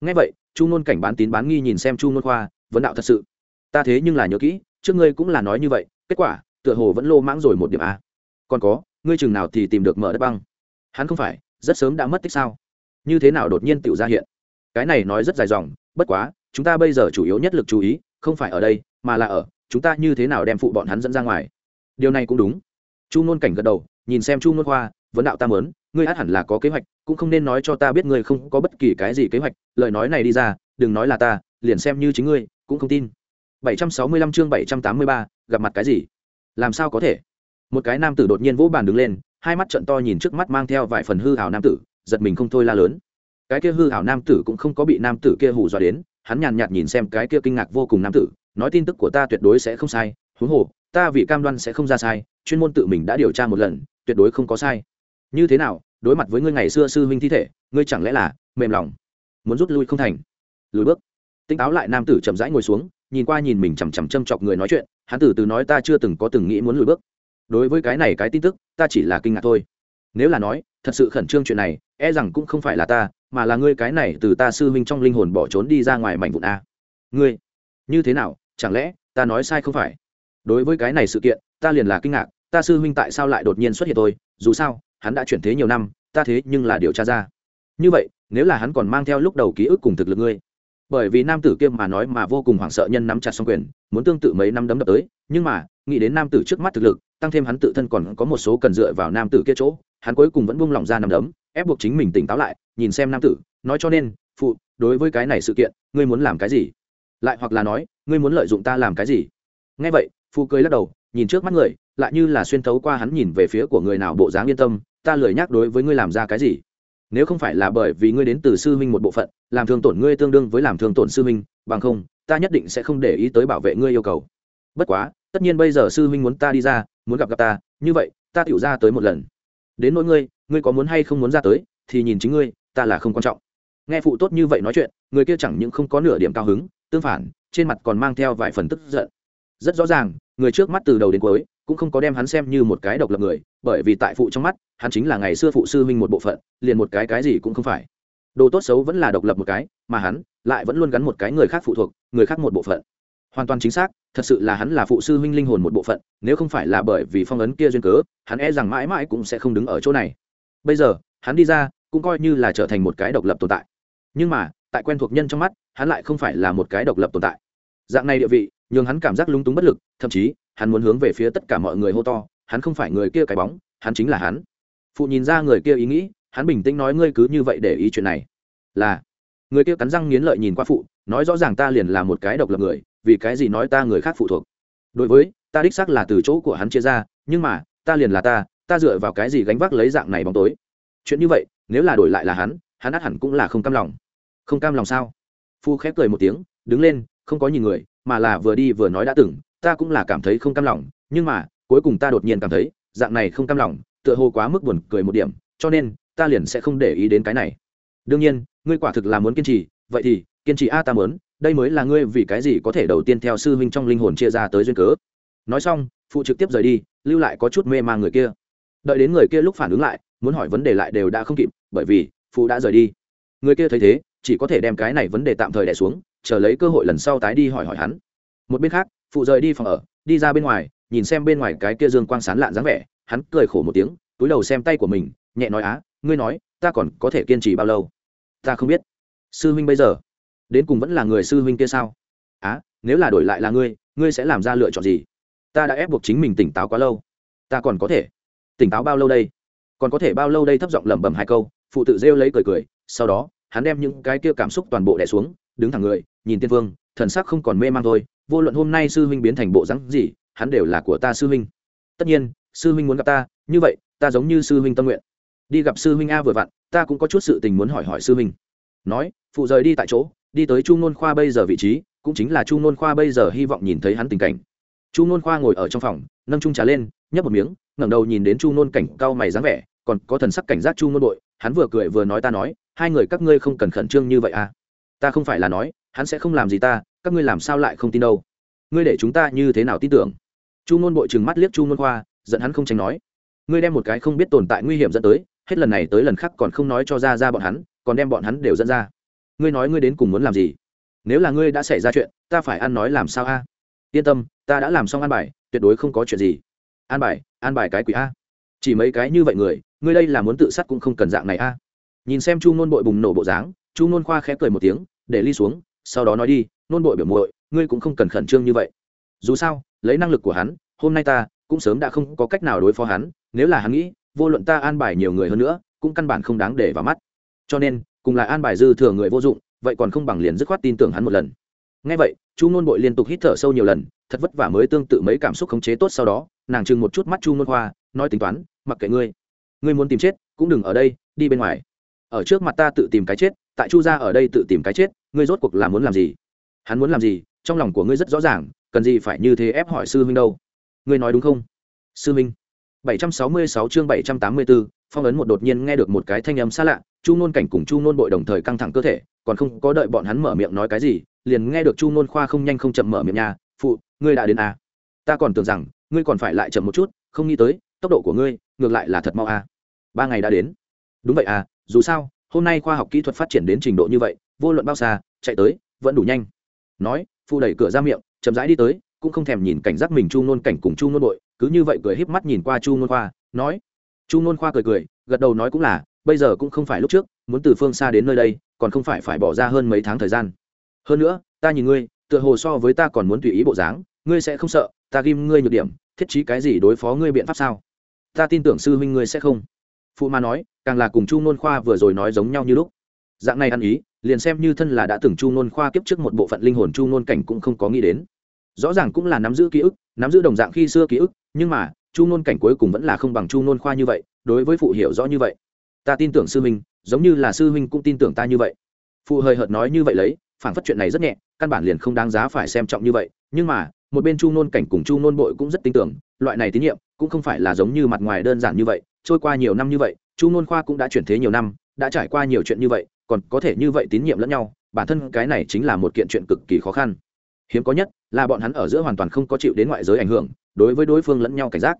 Ngay vậy, chu ngôn cảnh bán tín bán nghi nhìn xem chu ngôn khoa, vấn đạo thật sự. Ta thế nhưng là nhớ kỹ, trước ngươi cũng là nói như vậy, kết quả, tựa hồ vẫn lô mãng rồi một điểm a còn có, ngươi chừng nào thì tìm được mở đất băng. Hắn không phải, rất sớm đã mất tích sao? Như thế nào đột nhiên tự ra hiện? Cái này nói rất dài dòng, bất quá, chúng ta bây giờ chủ yếu nhất lực chú ý, không phải ở đây, mà là ở chúng ta như thế nào đem phụ bọn hắn dẫn ra ngoài? Điều này cũng đúng. Chu ngôn cảnh gật đầu nhìn xem chu nôn khoa vấn đạo ta mớn ngươi át hẳn là có kế hoạch cũng không nên nói cho ta biết ngươi không có bất kỳ cái gì kế hoạch lời nói này đi ra đừng nói là ta liền xem như chính ngươi cũng không tin. 765 chương 783, gặp mặt cái gì? Làm sao có thể? Một cái nam tử đột nhiên vỗ bàn đứng lên hai mắt trận to nhìn trước mắt mang theo vài phần hư hảo nam tử giật mình không thôi la lớn. Cái kia hư hảo nam tử cũng không có bị nam tử kia hù dọa đến hắn nhàn nhạt nhìn xem cái kia kinh ngạc vô cùng nam tử nói tin tức của ta tuyệt đối sẽ không sai, huống hồ, ta vì cam đoan sẽ không ra sai, chuyên môn tự mình đã điều tra một lần, tuyệt đối không có sai. Như thế nào, đối mặt với ngươi ngày xưa sư huynh thi thể, ngươi chẳng lẽ là mềm lòng, muốn rút lui không thành? Lùi bước. Tinh táo lại, nam tử chậm rãi ngồi xuống, nhìn qua nhìn mình chằm chằm châm chọc người nói chuyện, hắn từ từ nói ta chưa từng có từng nghĩ muốn lùi bước. Đối với cái này cái tin tức, ta chỉ là kinh ngạc thôi. Nếu là nói, thật sự khẩn trương chuyện này e rằng cũng không phải là ta, mà là ngươi cái này từ ta sư huynh trong linh hồn bỏ trốn đi ra ngoài mảnh vụn a. Ngươi, như thế nào chẳng lẽ, ta nói sai không phải? Đối với cái này sự kiện, ta liền là kinh ngạc, ta sư huynh tại sao lại đột nhiên xuất hiện tôi? Dù sao, hắn đã chuyển thế nhiều năm, ta thế nhưng là điều tra ra. Như vậy, nếu là hắn còn mang theo lúc đầu ký ức cùng thực lực ngươi, bởi vì nam tử kia mà nói mà vô cùng hoảng sợ nhân nắm chặt xong quyền, muốn tương tự mấy năm đấm đập tới, nhưng mà, nghĩ đến nam tử trước mắt thực lực, tăng thêm hắn tự thân còn có một số cần dựa vào nam tử kia chỗ, hắn cuối cùng vẫn buông lỏng ra nằm đấm, ép buộc chính mình tỉnh táo lại, nhìn xem nam tử, nói cho nên, phụ, đối với cái này sự kiện, ngươi muốn làm cái gì? Lại hoặc là nói, ngươi muốn lợi dụng ta làm cái gì? Ngay vậy phụ cười lắc đầu, nhìn trước mắt người, lại như là xuyên thấu qua hắn nhìn về phía của người nào bộ dáng yên tâm, ta lười nhắc đối với ngươi làm ra cái gì. Nếu không phải là bởi vì ngươi đến từ sư huynh một bộ phận, làm thương tổn ngươi tương đương với làm thương tổn sư huynh, bằng không, ta nhất định sẽ không để ý tới bảo vệ ngươi yêu cầu. Bất quá, tất nhiên bây giờ sư huynh muốn ta đi ra, muốn gặp gặp ta, như vậy, ta tựu ra tới một lần. Đến nỗi ngươi ngươi có muốn hay không muốn ra tới, thì nhìn chính ngươi, ta là không quan trọng. Nghe phụ tốt như vậy nói chuyện, người kia chẳng những không có nửa điểm cao hứng tương phản, trên mặt còn mang theo vài phần tức giận. Rất rõ ràng, người trước mắt từ đầu đến cuối cũng không có đem hắn xem như một cái độc lập người, bởi vì tại phụ trong mắt, hắn chính là ngày xưa phụ sư huynh một bộ phận, liền một cái cái gì cũng không phải. Đồ tốt xấu vẫn là độc lập một cái, mà hắn lại vẫn luôn gắn một cái người khác phụ thuộc, người khác một bộ phận. Hoàn toàn chính xác, thật sự là hắn là phụ sư huynh linh hồn một bộ phận, nếu không phải là bởi vì phong ấn kia duyên cớ, hắn e rằng mãi mãi cũng sẽ không đứng ở chỗ này. Bây giờ, hắn đi ra, cũng coi như là trở thành một cái độc lập tồn tại. Nhưng mà tại quen thuộc nhân trong mắt, hắn lại không phải là một cái độc lập tồn tại. Dạng này địa vị, nhường hắn cảm giác lung túng bất lực, thậm chí, hắn muốn hướng về phía tất cả mọi người hô to, hắn không phải người kia cái bóng, hắn chính là hắn. Phụ nhìn ra người kia ý nghĩ, hắn bình tĩnh nói ngươi cứ như vậy để ý chuyện này. Là, người kia cắn răng nghiến lợi nhìn qua phụ, nói rõ ràng ta liền là một cái độc lập người, vì cái gì nói ta người khác phụ thuộc. Đối với, ta đích xác là từ chỗ của hắn chia ra, nhưng mà, ta liền là ta ta dựa vào cái gì gánh vác lấy dạng này bóng tối? Chuyện như vậy, nếu là đổi lại là hắn hắn át hẳn cũng là không cam lòng không cam lòng sao? Phu khép cười một tiếng, đứng lên, không có nhìn người, mà là vừa đi vừa nói đã từng, ta cũng là cảm thấy không cam lòng, nhưng mà, cuối cùng ta đột nhiên cảm thấy, dạng này không cam lòng, tựa hồ quá mức buồn cười một điểm, cho nên, ta liền sẽ không để ý đến cái này. Đương nhiên, ngươi quả thực là muốn kiên trì, vậy thì, kiên trì a ta mớn đây mới là ngươi vì cái gì có thể đầu tiên theo sư huynh trong linh hồn chia ra tới duyên cớ. Nói xong, phụ trực tiếp rời đi, lưu lại có chút mê man người kia. Đợi đến người kia lúc phản ứng lại, muốn hỏi vấn đề lại đều đã không kịp, bởi vì, phụ đã rời đi. Người kia thấy thế chỉ có thể đem cái này vấn đề tạm thời đẻ xuống, chờ lấy cơ hội lần sau tái đi hỏi hỏi hắn. Một bên khác, phụ rời đi phòng ở, đi ra bên ngoài, nhìn xem bên ngoài cái kia dương quang sán lạn dáng vẻ, hắn cười khổ một tiếng, túi đầu xem tay của mình, nhẹ nói á, ngươi nói, ta còn có thể kiên trì bao lâu? Ta không biết. Sư huynh bây giờ, đến cùng vẫn là người sư huynh kia sao? Á, nếu là đổi lại là ngươi ngươi sẽ làm ra lựa chọn gì? Ta đã ép buộc chính mình tỉnh táo quá lâu. Ta còn có thể. Tỉnh táo bao lâu đây? Còn có thể bao lâu đây thấp giọng lẩm bẩm hai câu, phụ tự rêu lấy cười cười, sau đó hắn đem những cái kia cảm xúc toàn bộ đè xuống, đứng thẳng người, nhìn tiên vương, thần sắc không còn mê man thôi, vô luận hôm nay sư huynh biến thành bộ rắn gì, hắn đều là của ta sư huynh. Tất nhiên, sư huynh muốn gặp ta, như vậy, ta giống như sư huynh tâm nguyện. Đi gặp sư huynh a vừa vặn, ta cũng có chút sự tình muốn hỏi hỏi sư huynh. Nói, phụ rời đi tại chỗ, đi tới chu nôn khoa bây giờ vị trí, cũng chính là chu nôn khoa bây giờ hy vọng nhìn thấy hắn tình cảnh. Chu nôn khoa ngồi ở trong phòng, nâng trung trà lên, nhấp một miếng, ngẩng đầu nhìn đến chu nôn cảnh cao mày dáng vẻ, còn có thần sắc cảnh giác chu nôn bội hắn vừa cười vừa nói ta nói hai người các ngươi không cần khẩn trương như vậy à. Ta không phải là nói, hắn sẽ không làm gì ta, các ngươi làm sao lại không tin đâu. Ngươi để chúng ta như thế nào tin tưởng? Chu ngôn bội trừng mắt liếc chu ngôn khoa, giận hắn không tránh nói. Ngươi đem một cái không biết tồn tại nguy hiểm dẫn tới, hết lần này tới lần khác còn không nói cho ra ra bọn hắn, còn đem bọn hắn đều dẫn ra. Ngươi nói ngươi đến cùng muốn làm gì? Nếu là ngươi đã xảy ra chuyện, ta phải ăn nói làm sao a? Yên tâm, ta đã làm xong an bài, tuyệt đối không có chuyện gì. An bài an bài cái quỷ a. Chỉ mấy cái như vậy người, ngươi đây là muốn tự sát cũng không cần dạng này a nhìn xem chu nôn bội bùng nổ bộ dáng, chu nôn khoa khẽ cười một tiếng, để ly xuống, sau đó nói đi, nôn bội biểu muội, ngươi cũng không cần khẩn trương như vậy. Dù sao, lấy năng lực của hắn, hôm nay ta cũng sớm đã không có cách nào đối phó hắn, nếu là hắn nghĩ, vô luận ta an bài nhiều người hơn nữa, cũng căn bản không đáng để vào mắt. Cho nên, cùng là an bài dư thừa người vô dụng, vậy còn không bằng liền dứt khoát tin tưởng hắn một lần. Ngay vậy, chu nôn bội liên tục hít thở sâu nhiều lần, thật vất vả mới tương tự mấy cảm xúc khống chế tốt sau đó, nàng chừng một chút mắt chu nôn khoa, nói tính toán, mặc kệ ngươi ngươi muốn tìm chết, cũng đừng ở đây, đi bên ngoài ở trước mặt ta tự tìm cái chết tại chu gia ở đây tự tìm cái chết ngươi rốt cuộc là muốn làm gì? Hắn muốn làm gì? Trong lòng của ngươi rất rõ ràng cần gì phải như thế ép hỏi sư huynh đâu? Ngươi nói đúng không? Sư huynh. 766 chương 784, phong ấn một đột nhiên nghe được một cái thanh âm xa lạ chu nôn cảnh cùng chu nôn bội đồng thời căng thẳng cơ thể còn không có đợi bọn hắn mở miệng nói cái gì liền nghe được chu nôn khoa không nhanh không chậm mở miệng nhà phụ ngươi đã đến à. ta còn tưởng rằng ngươi còn phải lại chậm một chút không nghĩ tới tốc độ của ngươi ngược lại là thật mau à. ba ngày đã đến. Đúng vậy à dù sao, hôm nay khoa học kỹ thuật phát triển đến trình độ như vậy, vô luận bao xa, chạy tới, vẫn đủ nhanh. Nói, phu đẩy cửa ra miệng, chậm rãi đi tới, cũng không thèm nhìn cảnh giác mình chu nôn cảnh cùng chu nôn bội cứ như vậy cười híp mắt nhìn qua chu nôn khoa, nói, chu nôn khoa cười cười, gật đầu nói cũng là, bây giờ cũng không phải lúc trước, muốn từ phương xa đến nơi đây, còn không phải phải bỏ ra hơn mấy tháng thời gian. Hơn nữa, ta nhìn ngươi, tựa hồ so với ta còn muốn tùy ý bộ dáng, ngươi sẽ không sợ, ta ghim ngươi nhược điểm, thiết trí cái gì đối phó ngươi biện pháp sao? Ta tin tưởng sư huynh ngươi sẽ không. Phụ ma nói càng là cùng chu nôn khoa vừa rồi nói giống nhau như lúc. Dạng này ăn ý, liền xem như thân là đã từng chu nôn khoa kiếp trước một bộ phận linh hồn chu nôn cảnh cũng không có nghĩ đến. Rõ ràng cũng là nắm giữ ký ức, nắm giữ đồng dạng khi xưa ký ức, nhưng mà, chu nôn cảnh cuối cùng vẫn là không bằng chu nôn khoa như vậy, đối với phụ hiểu rõ như vậy. Ta tin tưởng sư huynh, giống như là sư huynh cũng tin tưởng ta như vậy. Phụ hơi hợt nói như vậy lấy phản phất chuyện này rất nhẹ, căn bản liền không đáng giá phải xem trọng như vậy, nhưng mà, một bên chu nôn cảnh cùng chu nôn bội cũng rất tin tưởng, loại này tín nhiệm, cũng không phải là giống như mặt ngoài đơn giản như vậy, trôi qua nhiều năm như vậy chu nôn khoa cũng đã chuyển thế nhiều năm, đã trải qua nhiều chuyện như vậy, còn có thể như vậy tín nhiệm lẫn nhau, bản thân cái này chính là một kiện chuyện cực kỳ khó khăn. Hiếm có nhất là bọn hắn ở giữa hoàn toàn không có chịu đến ngoại giới ảnh hưởng, đối với đối phương lẫn nhau cảnh giác.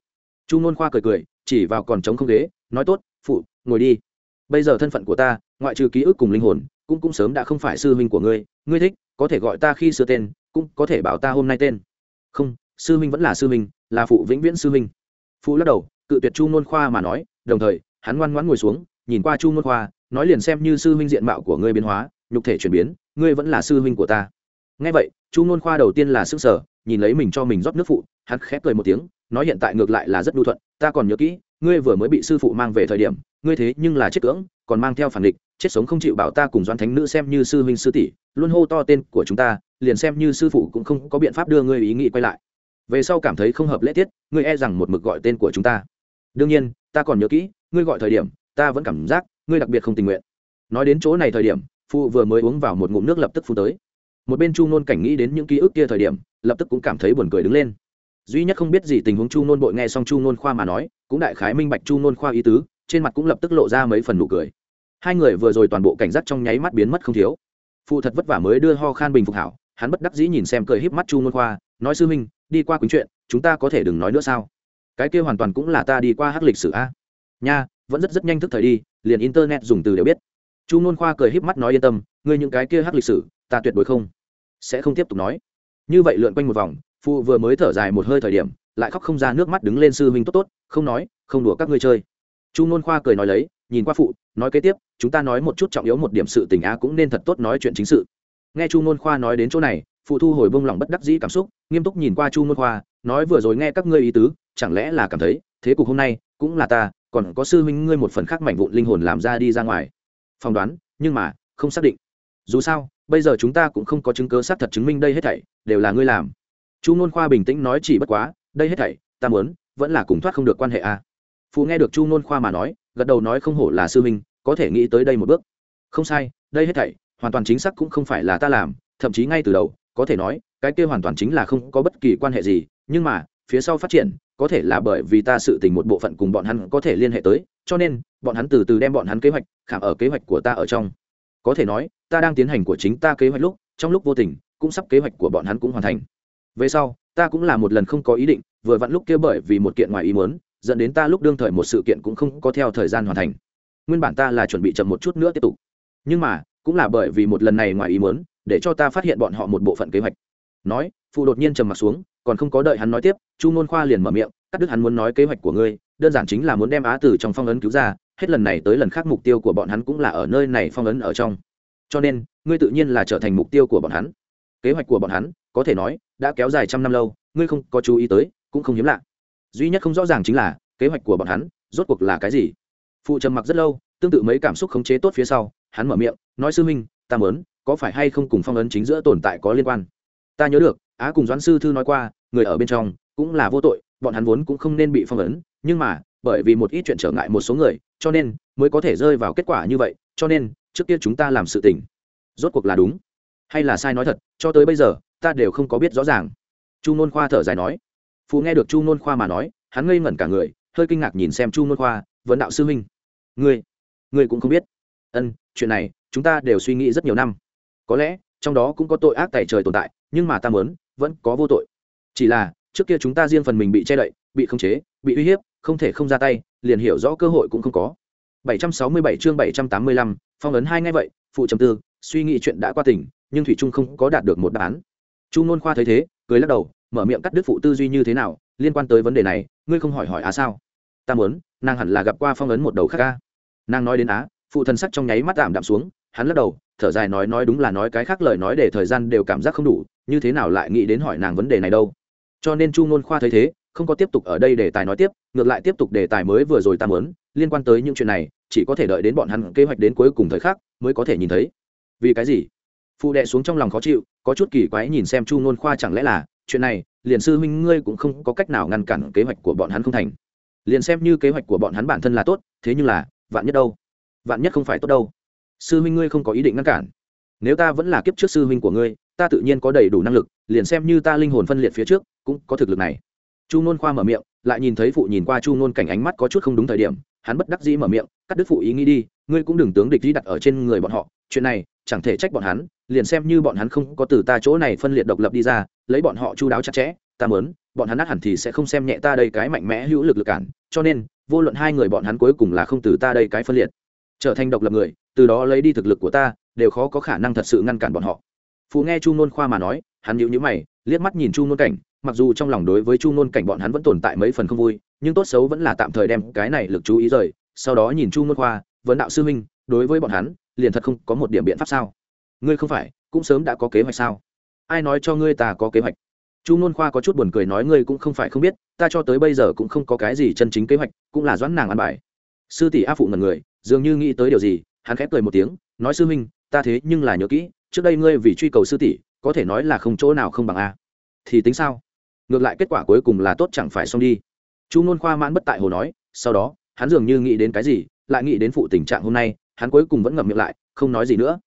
Chu nôn khoa cười cười, chỉ vào còn trống không ghế, nói tốt, phụ, ngồi đi. Bây giờ thân phận của ta, ngoại trừ ký ức cùng linh hồn, cũng cũng sớm đã không phải sư huynh của ngươi. Ngươi thích, có thể gọi ta khi xưa tên, cũng có thể bảo ta hôm nay tên. Không, sư huynh vẫn là sư huynh, là phụ vĩnh viễn sư huynh. Phụ lắc đầu, cự tuyệt chu nôn khoa mà nói, đồng thời hắn ngoan ngoãn ngồi xuống, nhìn qua chu ngôn khoa, nói liền xem như sư huynh diện mạo của ngươi biến hóa, nhục thể chuyển biến, ngươi vẫn là sư huynh của ta. Ngay vậy, chu ngôn khoa đầu tiên là s ư n g sở nhìn lấy mình cho mình rót nước phụ, hắn khép cười một tiếng, nói hiện tại ngược lại là rất đu thuận, ta còn nhớ kỹ, ngươi vừa mới bị sư phụ mang về thời điểm, ngươi thế nhưng là chết cưỡng, còn mang theo phản địch chết sống không chịu bảo ta cùng doan thánh nữ xem như sư huynh sư tỷ, luôn hô to tên của chúng ta, liền xem như sư phụ cũng không có biện pháp đưa ngươi ý nghĩ quay lại. Về sau cảm thấy không hợp lễ tiết, ngươi e rằng một mực gọi tên của chúng ta. Đương nhiên, ta còn nhớ kỹ ngươi gọi thời điểm, ta vẫn cảm giác ngươi đặc biệt không tình nguyện. Nói đến chỗ này thời điểm phụ vừa mới uống vào một ngụm nước lập tức phu tới. Một bên chu nôn cảnh nghĩ đến những ký ức kia thời điểm, lập tức cũng cảm thấy buồn cười đứng lên. Duy nhất không biết gì tình huống chu nôn bội nghe xong chu nôn khoa mà nói, cũng đại khái minh bạch chu nôn khoa ý tứ, trên mặt cũng lập tức lộ ra mấy phần nụ cười. Hai người vừa rồi toàn bộ cảnh giác trong nháy mắt biến mất không thiếu. Phụ thật vất vả mới đưa ho khan bình phục hảo, hắn bất đắc dĩ nhìn xem cười híp mắt chu nôn khoa, nói sư minh, đi qua quyến chuyện, chúng ta có thể đừng nói nữa sao? Cái kia hoàn toàn cũng là ta đi qua hắc lịch sử a nha, vẫn rất rất nhanh thức thời đi, liền internet dùng từ đều biết. Chu nôn khoa cười híp mắt nói yên tâm, ngươi những cái kia hắc lịch sử, ta tuyệt đối không sẽ không tiếp tục nói. Như vậy lượn quanh một vòng phụ vừa mới thở dài một hơi thời điểm, lại khóc không ra nước mắt đứng lên sư huynh tốt tốt, không nói, không đùa các ngươi chơi. Chu nôn khoa cười nói lấy, nhìn qua phụ, nói kế tiếp, chúng ta nói một chút trọng yếu một điểm sự tình á, cũng nên thật tốt nói chuyện chính sự. Nghe chu nôn khoa nói đến chỗ này, phụ thu hồi bông lòng bất đắc dĩ cảm xúc, nghiêm túc nhìn qua chu nôn khoa, nói vừa rồi nghe các ngươi ý tứ, chẳng lẽ là cảm thấy, thế cục hôm nay, cũng là ta còn có sư huynh ngươi một phần khác mảnh vụn linh hồn làm ra đi ra ngoài. Phỏng đoán, nhưng mà, không xác định. Dù sao, bây giờ chúng ta cũng không có chứng cớ xác thật chứng minh đây hết thảy đều là ngươi làm. Chu nôn khoa bình tĩnh nói chỉ bất quá, đây hết thảy, ta muốn, vẫn là cùng thoát không được quan hệ à. phụ nghe được chu nôn khoa mà nói, gật đầu nói không hổ là sư minh có thể nghĩ tới đây một bước. Không sai, đây hết thảy, hoàn toàn chính xác cũng không phải là ta làm, thậm chí ngay từ đầu, có thể nói, cái kia hoàn toàn chính là không có bất kỳ quan hệ gì, nhưng mà, phía sau phát triển có thể là bởi vì ta sự tình một bộ phận cùng bọn hắn có thể liên hệ tới, cho nên, bọn hắn từ từ đem bọn hắn kế hoạch, khảm ở kế hoạch của ta ở trong. Có thể nói, ta đang tiến hành của chính ta kế hoạch lúc, trong lúc vô tình, cũng sắp kế hoạch của bọn hắn cũng hoàn thành. Về sau, ta cũng là một lần không có ý định, vừa vặn lúc kia bởi vì một kiện ngoài ý muốn, dẫn đến ta lúc đương thời một sự kiện cũng không có theo thời gian hoàn thành. Nguyên bản ta là chuẩn bị chậm một chút nữa tiếp tục. Nhưng mà, cũng là bởi vì một lần này ngoài ý muốn, để cho ta phát hiện bọn họ một bộ phận kế hoạch. Nói, phụ đột nhiên trầm m ặ t xuống còn không có đợi hắn nói tiếp, chu ngôn khoa liền mở miệng, cắt đứt hắn muốn nói kế hoạch của ngươi, đơn giản chính là muốn đem á Tử trong phong ấn cứu ra, hết lần này tới lần khác mục tiêu của bọn hắn cũng là ở nơi này phong ấn ở trong. Cho nên, ngươi tự nhiên là trở thành mục tiêu của bọn hắn. Kế hoạch của bọn hắn, có thể nói, đã kéo dài trăm năm lâu, ngươi không có chú ý tới, cũng không hiếm lạ. Duy nhất không rõ ràng chính là, kế hoạch của bọn hắn, rốt cuộc là cái gì? Phụ trầm mặc rất lâu, tương tự mấy cảm xúc khống chế tốt phía sau, hắn mở miệng, nói sư minh, ta mớn có phải hay không cùng phong ấn chính giữa tồn tại có liên quan? Ta nhớ được á cùng doãn sư thư nói qua, người ở bên trong cũng là vô tội, bọn hắn vốn cũng không nên bị phong ấn, nhưng mà, bởi vì một ít chuyện trở ngại một số người, cho nên mới có thể rơi vào kết quả như vậy, cho nên trước kia chúng ta làm sự tình, rốt cuộc là đúng, hay là sai nói thật, cho tới bây giờ, ta đều không có biết rõ ràng. Chu nôn khoa thở dài nói. Phú nghe được chu nôn khoa mà nói, hắn ngây ngẩn cả người, hơi kinh ngạc nhìn xem chu nôn khoa, vấn đạo sư huynh, ngươi ngươi cũng không biết. Ân, chuyện này, chúng ta đều suy nghĩ rất nhiều năm. Có lẽ, trong đó cũng có tội ác tài trời tồn tại, nhưng mà ta muốn vẫn có vô tội. Chỉ là trước kia chúng ta riêng phần mình bị che đậy bị khống chế bị uy hiếp không thể không ra tay liền hiểu rõ cơ hội cũng không có. 767 chương 785, phong ấn hai ngay vậy phụ trầm tư suy nghĩ chuyện đã qua tỉnh nhưng thủy trung không có đạt được một đáp án. Chu nôn khoa thấy thế cười lắc đầu mở miệng cắt đứt phụ tư duy như thế nào liên quan tới vấn đề này ngươi không hỏi hỏi á sao? Ta muốn nàng hẳn là gặp qua phong ấn một đầu khác ca nàng nói đến á phụ thần sắc trong nháy mắt tạm đạm xuống hắn lắc đầu, thở dài nói nói đúng là nói, cái khác lời nói để thời gian đều cảm giác không đủ, như thế nào lại nghĩ đến hỏi nàng vấn đề này đâu. Cho nên chu ngôn khoa thấy thế, không có tiếp tục ở đây để tài nói tiếp, ngược lại tiếp tục đề tài mới vừa rồi ta muốn, liên quan tới những chuyện này, chỉ có thể đợi đến bọn hắn kế hoạch đến cuối cùng thời khắc mới có thể nhìn thấy. Vì cái gì? Phụ đệ xuống trong lòng khó chịu, có chút kỳ quái nhìn xem chu ngôn khoa chẳng lẽ là, chuyện này, liền sư huynh ngươi cũng không có cách nào ngăn cản kế hoạch của bọn hắn không thành. Liền xem như kế hoạch của bọn hắn bản thân là tốt, thế nhưng là, vạn nhất đâu? Vạn nhất không phải tốt đâu? Sư huynh ngươi không có ý định ngăn cản. Nếu ta vẫn là kiếp trước sư huynh của ngươi, ta tự nhiên có đầy đủ năng lực, liền xem như ta linh hồn phân liệt phía trước, cũng có thực lực này. Chu nôn khoa mở miệng, lại nhìn thấy phụ nhìn qua chu nôn cảnh ánh mắt có chút không đúng thời điểm, hắn bất đắc dĩ mở miệng, cắt đứt phụ ý nghĩ đi, ngươi cũng đừng tướng địch dĩ đặt ở trên người bọn họ, chuyện này, chẳng thể trách bọn hắn, liền xem như bọn hắn không có từ ta chỗ này phân liệt độc lập đi ra, lấy bọn họ chu đáo chặt chẽ, ta mớn bọn hắn ác hẳn thì sẽ không xem nhẹ ta đây cái mạnh mẽ hữu lực lực cản, cho nên, vô luận hai người bọn hắn cuối cùng là không từ ta đây cái phân liệt trở thành độc lập người, từ đó lấy đi thực lực của ta, đều khó có khả năng thật sự ngăn cản bọn họ. Phụ nghe chu nôn khoa mà nói, hắn nhịu nhữ mày, liếc mắt nhìn chu nôn cảnh, mặc dù trong lòng đối với chu nôn cảnh bọn hắn vẫn tồn tại mấy phần không vui, nhưng tốt xấu vẫn là tạm thời đem cái này lực chú ý rời, sau đó nhìn chu nôn khoa, vấn đạo sư huynh, đối với bọn hắn, liền thật không có một điểm biện pháp sao? Ngươi không phải, cũng sớm đã có kế hoạch sao? Ai nói cho ngươi ta có kế hoạch? Chu nôn khoa có chút buồn cười nói, ngươi cũng không phải không biết, ta cho tới bây giờ cũng không có cái gì chân chính kế hoạch, cũng là doãn nàng ăn bài. Sư tỷ a phụ ngần người dường như nghĩ tới điều gì, hắn khép cười một tiếng, nói sư huynh, ta thế nhưng là nhớ kỹ, trước đây ngươi vì truy cầu sư tỷ, có thể nói là không chỗ nào không bằng a. Thì tính sao? Ngược lại kết quả cuối cùng là tốt chẳng phải xong đi. Chu nôn khoa mãn bất tại hồ nói, sau đó, hắn dường như nghĩ đến cái gì, lại nghĩ đến phụ tình trạng hôm nay, hắn cuối cùng vẫn ngậm miệng lại, không nói gì nữa.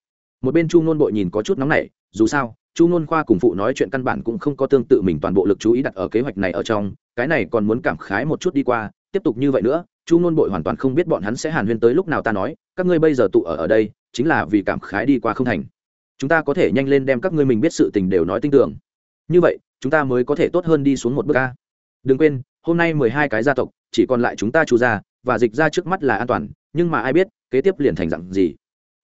Một bên chu nôn bội nhìn có chút nóng nảy, dù sao, chu nôn khoa cùng phụ nói chuyện căn bản cũng không có tương tự mình toàn bộ lực chú ý đặt ở kế hoạch này ở trong, cái này còn muốn cảm khái một chút đi qua tiếp tục như vậy nữa, chu nôn bội hoàn toàn không biết bọn hắn sẽ hàn huyên tới lúc nào ta nói, các ngươi bây giờ tụ ở ở đây, chính là vì cảm khái đi qua không thành. Chúng ta có thể nhanh lên đem các ngươi mình biết sự tình đều nói tin tưởng như vậy, chúng ta mới có thể tốt hơn đi xuống một bước ca đừng quên, hôm nay mười hai cái gia tộc, chỉ còn lại chúng ta chu ra và dịch ra trước mắt là an toàn, nhưng mà ai biết, kế tiếp liền thành dặn gì.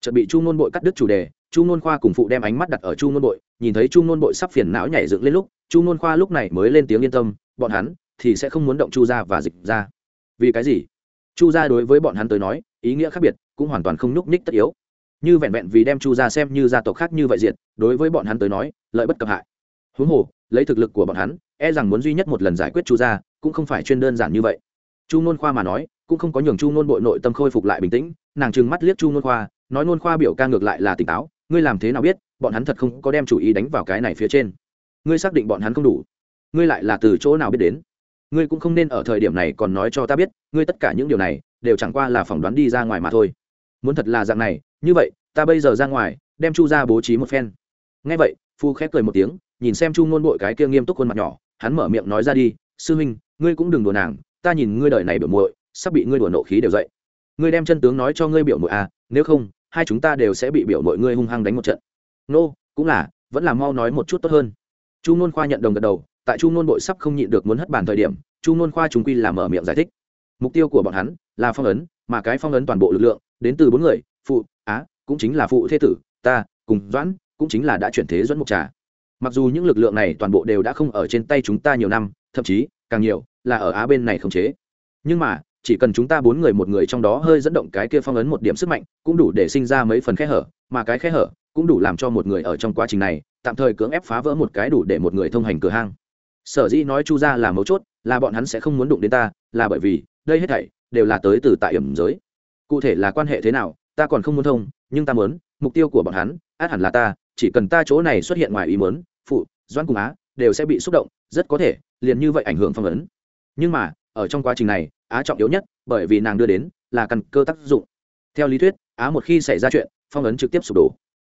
Chợt bị chu nôn bội cắt đứt chủ đề, chu nôn khoa cùng phụ đem ánh mắt đặt ở chu nôn bội, nhìn thấy chu nôn bội sắp phiền não nhảy dựng lên lúc, chu nôn khoa lúc này mới lên tiếng yên tâm, bọn hắn thì sẽ không muốn động chu ra và dịch ra vì cái gì? Chu gia đối với bọn hắn tới nói, ý nghĩa khác biệt, cũng hoàn toàn không nhúc nhích tất yếu. Như vẹn vẹn vì đem chu gia xem như gia tộc khác như vậy diện đối với bọn hắn tới nói, lợi bất cập hại. Huống hồ, lấy thực lực của bọn hắn e rằng muốn duy nhất một lần giải quyết chu gia, cũng không phải chuyên đơn giản như vậy. Chu nôn khoa mà nói, cũng không có nhường chu nôn bội nội tâm khôi phục lại bình tĩnh, nàng trừng mắt liếc chu nôn khoa, nói nôn khoa biểu ca ngược lại là tỉnh táo, ngươi làm thế nào biết, bọn hắn thật không có đem chủ ý đánh vào cái này phía trên. Ngươi xác định bọn hắn không đủ, ngươi lại là từ chỗ nào biết đến? Ngươi cũng không nên ở thời điểm này còn nói cho ta biết, ngươi tất cả những điều này, đều chẳng qua là phỏng đoán đi ra ngoài mà thôi. Muốn thật là dạng này, như vậy, ta bây giờ ra ngoài, đem chu ra bố trí một phen. Ngay vậy, phu khép cười một tiếng, nhìn xem chu ngôn bội cái kia nghiêm túc khuôn mặt nhỏ, hắn mở miệng nói ra đi, sư huynh, ngươi cũng đừng đùa nàng, ta nhìn ngươi đời này biểu muội, sắp bị ngươi đùa nộ khí đều dậy. Ngươi đem chân tướng nói cho ngươi biểu muội à nếu không, hai chúng ta đều sẽ bị biểu muội ngươi hung hăng đánh một trận. Nô, cũng là, vẫn là mau nói một chút tốt hơn. Chu nôn khoa nhận đồng gật đầu tại chu nôn bội sắp không nhịn được muốn hất bàn thời điểm, chu nôn khoa chúng quy là mở miệng giải thích. Mục tiêu của bọn hắn là phong ấn, mà cái phong ấn toàn bộ lực lượng đến từ bốn người, phụ, á, cũng chính là phụ thế tử, ta, cùng doãn, cũng chính là đã chuyển thế dẫn mục trà. Mặc dù những lực lượng này toàn bộ đều đã không ở trên tay chúng ta nhiều năm, thậm chí càng nhiều là ở á bên này khống chế. Nhưng mà, chỉ cần chúng ta bốn người một người trong đó hơi dẫn động cái kia phong ấn một điểm sức mạnh, cũng đủ để sinh ra mấy phần khe hở, mà cái khe hở cũng đủ làm cho một người ở trong quá trình này tạm thời cưỡng ép phá vỡ một cái đủ để một người thông hành cửa hang sở dĩ nói chu ra là mấu chốt, là bọn hắn sẽ không muốn đụng đến ta, là bởi vì, đây hết thảy đều là tới từ tại hiểm giới. Cụ thể là quan hệ thế nào, ta còn không muốn thông, nhưng ta muốn, mục tiêu của bọn hắn, át hẳn là ta, chỉ cần ta chỗ này xuất hiện ngoài ý muốn, phụ doan cùng á, đều sẽ bị xúc động, rất có thể, liền như vậy ảnh hưởng phong ấn. Nhưng mà, ở trong quá trình này, á trọng yếu nhất, bởi vì nàng đưa đến, là căn cơ tác dụng. Theo lý thuyết, á một khi xảy ra chuyện, phong ấn trực tiếp sụp đổ.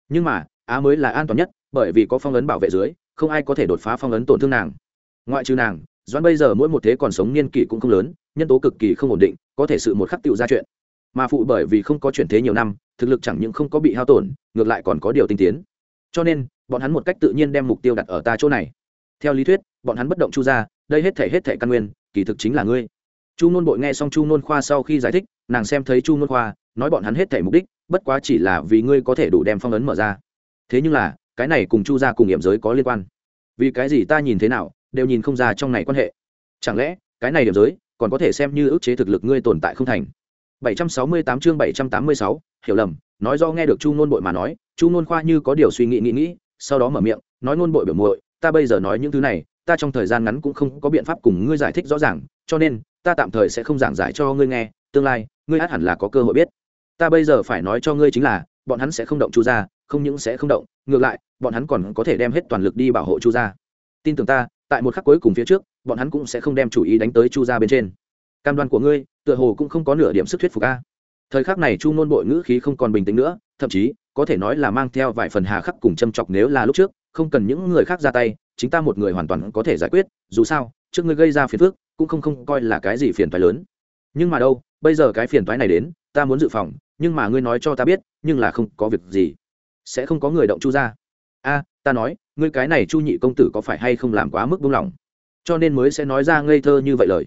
Nhưng mà, á mới là an toàn nhất, bởi vì có phong ấn bảo vệ dưới, không ai có thể đột phá phong ấn tổn thương nàng ngoại trừ nàng, doãn bây giờ mỗi một thế còn sống niên kỷ cũng không lớn, nhân tố cực kỳ không ổn định, có thể sự một khắc tựu ra chuyện. Mà phụ bởi vì không có chuyển thế nhiều năm, thực lực chẳng những không có bị hao tổn, ngược lại còn có điều tinh tiến. Cho nên, bọn hắn một cách tự nhiên đem mục tiêu đặt ở ta chỗ này. Theo lý thuyết, bọn hắn bất động chu ra đây hết thể hết thể căn nguyên, kỳ thực chính là ngươi. Chu nôn bội nghe xong chu nôn khoa sau khi giải thích, nàng xem thấy chu nôn khoa, nói bọn hắn hết thể mục đích, bất quá chỉ là vì ngươi có thể đủ đem phong ấn mở ra. Thế nhưng là, cái này cùng chu ra cùng nghiệm giới có liên quan. Vì cái gì ta nhìn thế nào đều nhìn không ra trong này quan hệ. Chẳng lẽ cái này điểm giới còn có thể xem như ức chế thực lực ngươi tồn tại không thành? 768 chương 786, hiểu lầm nói do nghe được chu nôn bội mà nói chu nôn khoa như có điều suy nghĩ nghĩ nghĩ sau đó mở miệng nói nôn bội biểu muội ta bây giờ nói những thứ này ta trong thời gian ngắn cũng không có biện pháp cùng ngươi giải thích rõ ràng cho nên ta tạm thời sẽ không giảng giải cho ngươi nghe tương lai ngươi át hẳn là có cơ hội biết. Ta bây giờ phải nói cho ngươi chính là bọn hắn sẽ không động chu gia không những sẽ không động ngược lại bọn hắn còn có thể đem hết toàn lực đi bảo hộ chu gia. Tin tưởng ta tại một khắc cuối cùng phía trước, bọn hắn cũng sẽ không đem chủ ý đánh tới chu gia bên trên. Cam đoan của ngươi, tựa hồ cũng không có nửa điểm sức thuyết phục a. Thời khắc này chu nôn bội ngữ khí không còn bình tĩnh nữa, thậm chí, có thể nói là mang theo vài phần hà khắc cùng châm chọc nếu là lúc trước, không cần những người khác ra tay, chính ta một người hoàn toàn có thể giải quyết, dù sao, trước ngươi gây ra phiền phức, cũng không không coi là cái gì phiền toái lớn. Nhưng mà đâu, bây giờ cái phiền toái này đến, ta muốn dự phòng, nhưng mà ngươi nói cho ta biết, nhưng là không có việc gì. Sẽ không có người động chu ra a, ta nói, ngươi cái này chu nhị công tử có phải hay không làm quá mức buông lỏng? Cho nên mới sẽ nói ra ngây thơ như vậy lời.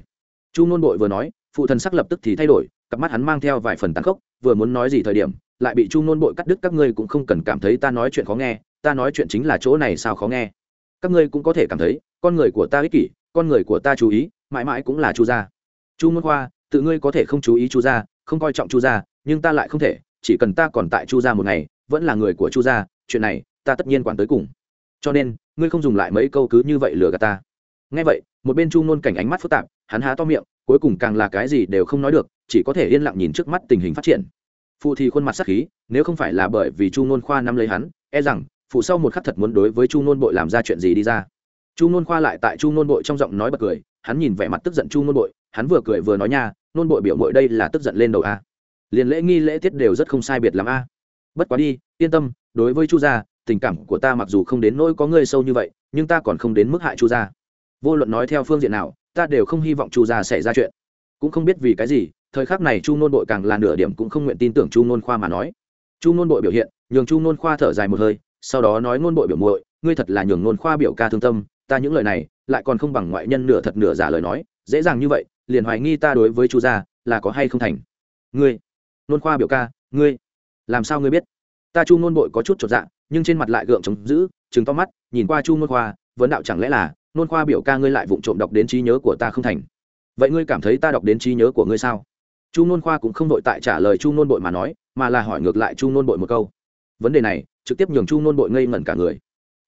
Chu nôn bội vừa nói, phụ thần sắc lập tức thì thay đổi, cặp mắt hắn mang theo vài phần tàn khốc, vừa muốn nói gì thời điểm, lại bị chu nôn bội cắt đứt, các ngươi cũng không cần cảm thấy ta nói chuyện khó nghe, ta nói chuyện chính là chỗ này sao khó nghe. Các ngươi cũng có thể cảm thấy, con người của ta ích kỷ, con người của ta chú ý, mãi mãi cũng là chu gia. Chu môn khoa, tự ngươi có thể không chú ý chu gia, không coi trọng chu gia, nhưng ta lại không thể, chỉ cần ta còn tại chu gia một ngày, vẫn là người của chu gia, chuyện này ta tất nhiên quản tới cùng. Cho nên, ngươi không dùng lại mấy câu cứ như vậy lừa gạt ta. Ngay vậy, một bên chu nôn cảnh ánh mắt phức tạp, hắn há to miệng, cuối cùng càng là cái gì đều không nói được, chỉ có thể yên lặng nhìn trước mắt tình hình phát triển. Phụ thì khuôn mặt sắc khí, nếu không phải là bởi vì chu nôn khoa nắm lấy hắn e rằng, phụ sau một khắc thật muốn đối với chu nôn bội làm ra chuyện gì đi ra. Chu nôn khoa lại tại chu nôn bội trong giọng nói bật cười, hắn nhìn vẻ mặt tức giận chu nôn bội, hắn vừa cười vừa nói nha, nôn bội biểu bội đây là tức giận lên đầu a. Liền lễ nghi lễ tiết đều rất không sai biệt l a. Bất quá đi, yên tâm, đối với chu gia tình cảm của ta mặc dù không đến nỗi có ngươi sâu như vậy, nhưng ta còn không đến mức hại chu gia. Vô luận nói theo phương diện nào, ta đều không hy vọng chu gia xảy ra chuyện. Cũng không biết vì cái gì, thời khắc này chu nôn bội càng là nửa điểm cũng không nguyện tin tưởng chu nôn khoa mà nói. Chu nôn bội biểu hiện, nhường chu nôn khoa thở dài một hơi, sau đó nói nôn bội biểu muội, ngươi thật là nhường nôn khoa biểu ca thương tâm, ta những lời này lại còn không bằng ngoại nhân nửa thật nửa giả lời nói, dễ dàng như vậy, liền hoài nghi ta đối với chu gia là có hay không thành. Ngươi, nôn khoa biểu ca, ngươi, làm sao ngươi biết? Ta chu nôn bội có chút chột dạ nhưng trên mặt lại gượng chống giữ chứng to mắt, nhìn qua chu nôn khoa, vấn đạo chẳng lẽ là nôn khoa biểu ca ngươi lại vụng trộm đọc đến trí nhớ của ta không thành? Vậy ngươi cảm thấy ta đọc đến trí nhớ của ngươi sao? Chu nôn khoa cũng không đội tại trả lời chu nôn bội mà nói, mà là hỏi ngược lại chu nôn bội một câu. Vấn đề này, trực tiếp nhường chu nôn bội ngây ngẩn cả người.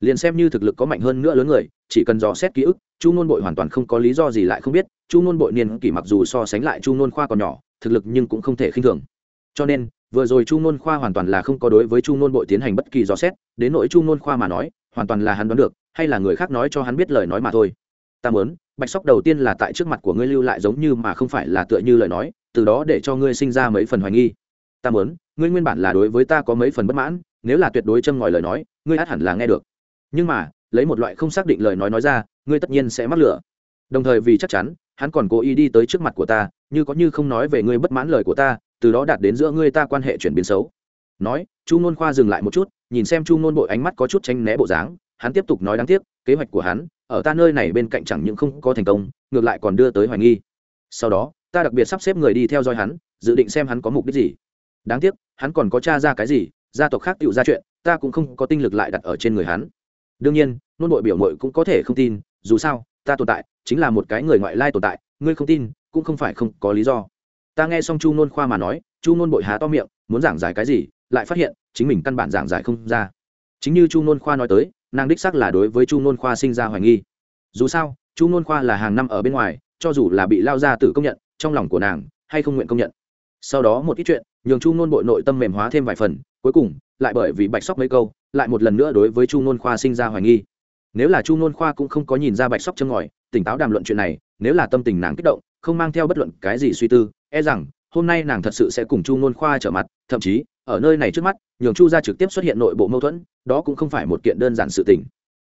Liền xem như thực lực có mạnh hơn nữa lớn người, chỉ cần dò xét ký ức, chu nôn bội hoàn toàn không có lý do gì lại không biết, chu nôn bội niên kỷ mặc dù so sánh lại chu nôn khoa còn nhỏ, thực lực nhưng cũng không thể khinh thường. Cho nên vừa rồi chu nôn khoa hoàn toàn là không có đối với chu nôn bội tiến hành bất kỳ dò xét, đến nỗi chu nôn khoa mà nói, hoàn toàn là hắn đoán được, hay là người khác nói cho hắn biết lời nói mà thôi. Ta muốn, bạch sóc đầu tiên là tại trước mặt của ngươi lưu lại giống như mà không phải là tựa như lời nói, từ đó để cho ngươi sinh ra mấy phần hoài nghi. Ta muốn, ngươi nguyên bản là đối với ta có mấy phần bất mãn, nếu là tuyệt đối châm ngòi lời nói, ngươi át hẳn là nghe được. Nhưng mà, lấy một loại không xác định lời nói nói ra, ngươi tất nhiên sẽ mắc lửa. Đồng thời vì chắc chắn, hắn còn cố ý đi tới trước mặt của ta, như có như không nói về ngươi bất mãn lời của ta từ đó đạt đến giữa ngươi ta quan hệ chuyển biến xấu. Nói, chu ngôn khoa dừng lại một chút, nhìn xem chu ngôn bội ánh mắt có chút tranh né bộ dáng, hắn tiếp tục nói đáng tiếc, kế hoạch của hắn, ở ta nơi này bên cạnh chẳng những không có thành công, ngược lại còn đưa tới hoài nghi. Sau đó, ta đặc biệt sắp xếp người đi theo dõi hắn, dự định xem hắn có mục đích gì. Đáng tiếc, hắn còn có t r a ra cái gì, gia tộc khác tự ra chuyện, ta cũng không có tinh lực lại đặt ở trên người hắn. Đương nhiên, nôn bội biểu mội cũng có thể không tin, dù sao, ta tồn tại, chính là một cái người ngoại lai tồn tại, ngươi không tin, cũng không phải không có lý do ta nghe xong chu nôn khoa mà nói, chu nôn bội há to miệng, muốn giảng giải cái gì, lại phát hiện, chính mình căn bản giảng giải không ra. Chính như chu nôn khoa nói tới, nàng đích xác là đối với chu nôn khoa sinh ra hoài nghi. Dù sao, chu nôn khoa là hàng năm ở bên ngoài, cho dù là bị lao ra tử công nhận, trong lòng của nàng, hay không nguyện công nhận. Sau đó một ít chuyện, nhường chu nôn bội nội tâm mềm hóa thêm vài phần, cuối cùng, lại bởi vì bạch sóc mấy câu, lại một lần nữa đối với chu nôn khoa sinh ra hoài nghi. Nếu là chu nôn khoa cũng không có nhìn ra bạch sóc chân ngòi, tỉnh táo đàm luận chuyện này, nếu là tâm tình nàng kích động, không mang theo bất luận cái gì suy tư e rằng, hôm nay nàng thật sự sẽ cùng chu ngôn khoa trở mặt, thậm chí, ở nơi này trước mắt, nhường chu ra trực tiếp xuất hiện nội bộ mâu thuẫn, đó cũng không phải một kiện đơn giản sự tình.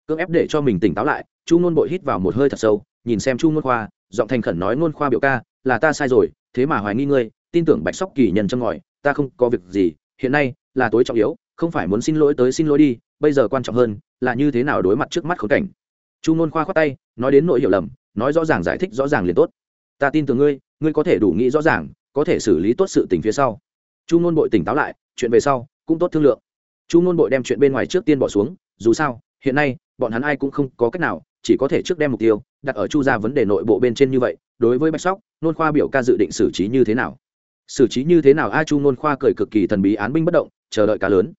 Cưỡng ép để cho mình tỉnh táo lại, chu ngôn bội hít vào một hơi thật sâu, nhìn xem chu ngôn khoa, giọng thành khẩn nói, ngôn khoa biểu ca, là ta sai rồi, thế mà hoài nghi ngươi, tin tưởng bạch sóc kỳ nhân trong ngòi, ta không có việc gì, hiện nay, là tối trọng yếu, không phải muốn xin lỗi tới xin lỗi đi, bây giờ quan trọng hơn, là như thế nào đối mặt trước mắt khốn cảnh. Chu ngôn khoa khoát tay, nói đến nỗi hiểu lầm, nói rõ ràng giải thích rõ ràng liền tốt. Ta tin tưởng ngươi ngươi có thể đủ nghĩ rõ ràng, có thể xử lý tốt sự tình phía sau. Chu ngôn bội tỉnh táo lại, chuyện về sau cũng tốt thương lượng. Chu ngôn bội đem chuyện bên ngoài trước tiên bỏ xuống, dù sao, hiện nay, bọn hắn ai cũng không có cách nào, chỉ có thể trước đem mục tiêu đặt ở chu ra vấn đề nội bộ bên trên như vậy, đối với bạch sóc, nôn khoa biểu ca dự định xử trí như thế nào? Xử trí như thế nào? A, chu nôn khoa cười cực kỳ thần bí án binh bất động, chờ đợi cá lớn.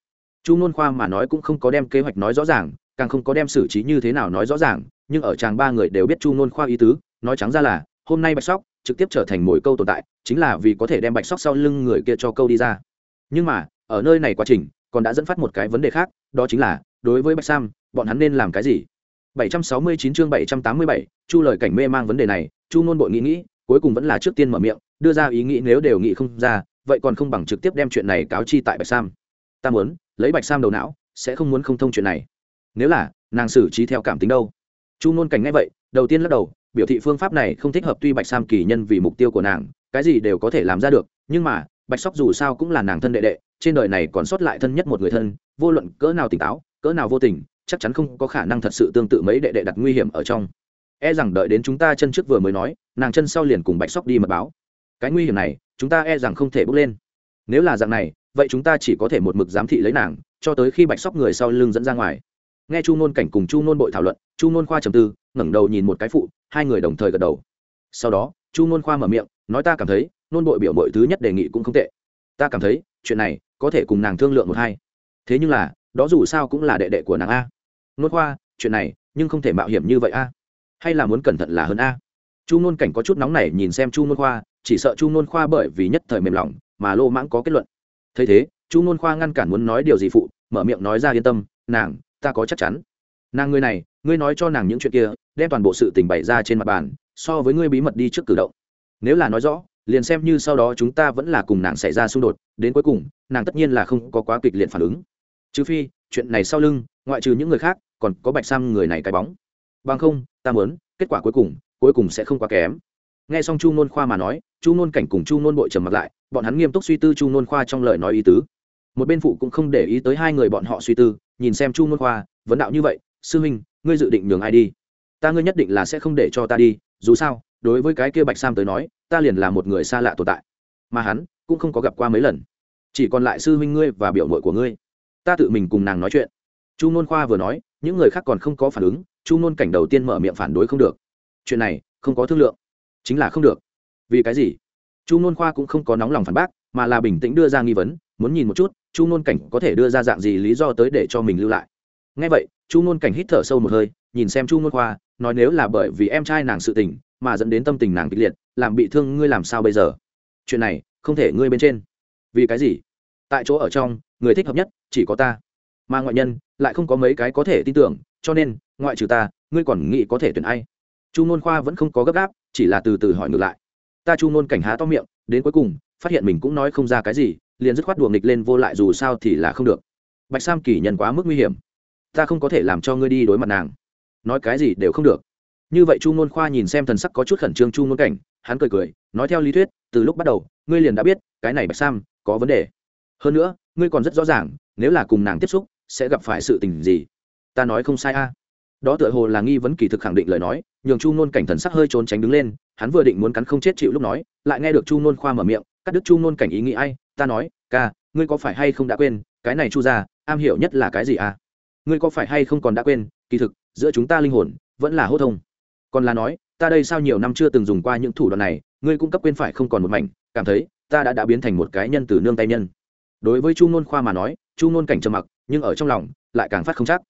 Chu nôn khoa mà nói cũng không có đem kế hoạch nói rõ ràng, càng không có đem xử trí như thế nào nói rõ ràng, nhưng ở chàng ba người đều biết chu nôn khoa ý tứ, nói trắng ra là, hôm nay bạch sóc trực tiếp trở thành mồi câu tồn tại chính là vì có thể đem bạch sóc sau lưng người kia cho câu đi ra. Nhưng mà ở nơi này quá trình còn đã dẫn phát một cái vấn đề khác đó chính là đối với bạch sam bọn hắn nên làm cái gì? 769 chương 787, chu lời cảnh mê mang vấn đề này chu nôn bội nghĩ nghĩ cuối cùng vẫn là trước tiên mở miệng đưa ra ý nghĩ nếu đều nghĩ không ra vậy còn không bằng trực tiếp đem chuyện này cáo chi tại bạch sam. Ta muốn lấy bạch sam đầu não sẽ không muốn không thông chuyện này. Nếu là nàng xử trí theo cảm tính đâu? Chu nôn cảnh ngay vậy đầu tiên lắc đầu biểu thị phương pháp này không thích hợp tuy bạch sam kỳ nhân vì mục tiêu của nàng, cái gì đều có thể làm ra được, nhưng mà, bạch sóc dù sao cũng là nàng thân đệ đệ, trên đời này còn sót lại thân nhất một người thân, vô luận cỡ nào tỉnh táo, cỡ nào vô tình, chắc chắn không có khả năng thật sự tương tự mấy đệ đệ đặt nguy hiểm ở trong. E rằng đợi đến chúng ta chân trước vừa mới nói, nàng chân sau liền cùng bạch sóc đi mật báo. Cái nguy hiểm này, chúng ta e rằng không thể bước lên. Nếu là dạng này, vậy chúng ta chỉ có thể một mực giám thị lấy nàng, cho tới khi bạch sóc người sau lưng dẫn ra ngoài nghe chu nôn cảnh cùng chu nôn bội thảo luận, chu nôn khoa trầm tư, ngẩng đầu nhìn một cái phụ, hai người đồng thời gật đầu. Sau đó, chu nôn khoa mở miệng, nói ta cảm thấy, nôn bội biểu mọi thứ nhất đề nghị cũng không tệ. Ta cảm thấy, chuyện này có thể cùng nàng thương lượng một hai. Thế nhưng là, đó dù sao cũng là đệ đệ của nàng a. Nôn khoa, chuyện này, nhưng không thể mạo hiểm như vậy a. Hay là muốn cẩn thận là hơn a. Chu nôn cảnh có chút nóng này nhìn xem chu nôn khoa, chỉ sợ chu nôn khoa bởi vì nhất thời mềm lòng, mà lô mãng có kết luận. Thấy thế, chu nôn khoa ngăn cản muốn nói điều gì phụ, mở miệng nói ra yên tâm, nàng ta có chắc chắn. Nàng ngươi này, ngươi nói cho nàng những chuyện kia, đem toàn bộ sự tình bày ra trên mặt bàn, so với ngươi bí mật đi trước cử động. Nếu là nói rõ, liền xem như sau đó chúng ta vẫn là cùng nàng xảy ra xung đột, đến cuối cùng, nàng tất nhiên là không có quá kịch liệt phản ứng. Trừ phi, chuyện này sau lưng, ngoại trừ những người khác, còn có bạch sam người này cái bóng. Bằng không, ta muốn, kết quả cuối cùng cuối cùng sẽ không quá kém. Nghe xong chu nôn khoa mà nói, chu nôn cảnh cùng chu nôn bội trầm mặt lại, bọn hắn nghiêm túc suy tư chu nôn khoa trong lời nói ý tứ. Một bên phụ cũng không để ý tới hai người bọn họ suy tư nhìn xem chu nôn khoa, vấn đạo như vậy, sư huynh, ngươi dự định nhường ai đi? Ta ngươi nhất định là sẽ không để cho ta đi, dù sao, đối với cái kia bạch sam tới nói, ta liền là một người xa lạ tồn tại. Mà hắn cũng không có gặp qua mấy lần. Chỉ còn lại sư huynh ngươi và biểu mội của ngươi. Ta tự mình cùng nàng nói chuyện. Chu nôn khoa vừa nói, những người khác còn không có phản ứng, chu nôn cảnh đầu tiên mở miệng phản đối không được. Chuyện này không có thương lượng. Chính là không được. Vì cái gì? Chu nôn khoa cũng không có nóng lòng phản bác, mà là bình tĩnh đưa ra nghi vấn, muốn nhìn một chút chu nôn cảnh có thể đưa ra dạng gì lý do tới để cho mình lưu lại? Ngay vậy, chu nôn cảnh hít thở sâu một hơi, nhìn xem chu nôn khoa, nói nếu là bởi vì em trai nàng sự tình mà dẫn đến tâm tình nàng kịch liệt, làm bị thương ngươi làm sao bây giờ? Chuyện này không thể ngươi bên trên. Vì cái gì? Tại chỗ ở trong, người thích hợp nhất chỉ có ta. Mà ngoại nhân lại không có mấy cái có thể tin tưởng, cho nên, ngoại trừ ta, ngươi còn nghĩ có thể tuyển ai? Chu nôn khoa vẫn không có gấp gáp, chỉ là từ từ hỏi ngược lại. Ta chu nôn cảnh há to miệng, đến cuối cùng, phát hiện mình cũng nói không ra cái gì liền dứt khoát đùa nghịch lên vô lại dù sao thì là không được. Bạch sam kỳ nhân quá mức nguy hiểm. Ta không có thể làm cho ngươi đi đối mặt nàng. Nói cái gì đều không được. Như vậy chu nôn khoa nhìn xem thần sắc có chút khẩn trương chu nôn cảnh, hắn cười cười, nói theo lý thuyết, từ lúc bắt đầu, ngươi liền đã biết, cái này bạch sam có vấn đề. Hơn nữa, ngươi còn rất rõ ràng, nếu là cùng nàng tiếp xúc, sẽ gặp phải sự tình gì. Ta nói không sai a. Đó tựa hồ là nghi vấn kỳ thực khẳng định lời nói, nhường chu nôn cảnh thần sắc hơi trốn tránh đứng lên, hắn vừa định muốn cắn không chết chịu lúc nói, lại nghe được chu nôn khoa mở miệng cắt đứt chu nôn cảnh ý nghĩ ai ta nói ca ngươi có phải hay không đã quên cái này chu ra am hiểu nhất là cái gì à? Ngươi có phải hay không còn đã quên kỳ thực giữa chúng ta linh hồn vẫn là hô thông. Còn là nói ta đây sao nhiều năm chưa từng dùng qua những thủ đoạn này ngươi cũng cấp quên phải không còn một mảnh cảm thấy ta đã đã biến thành một cái nhân từ nương tay nhân. Đối với chu nôn khoa mà nói chu nôn cảnh trầm mặc nhưng ở trong lòng lại càng phát không chắc.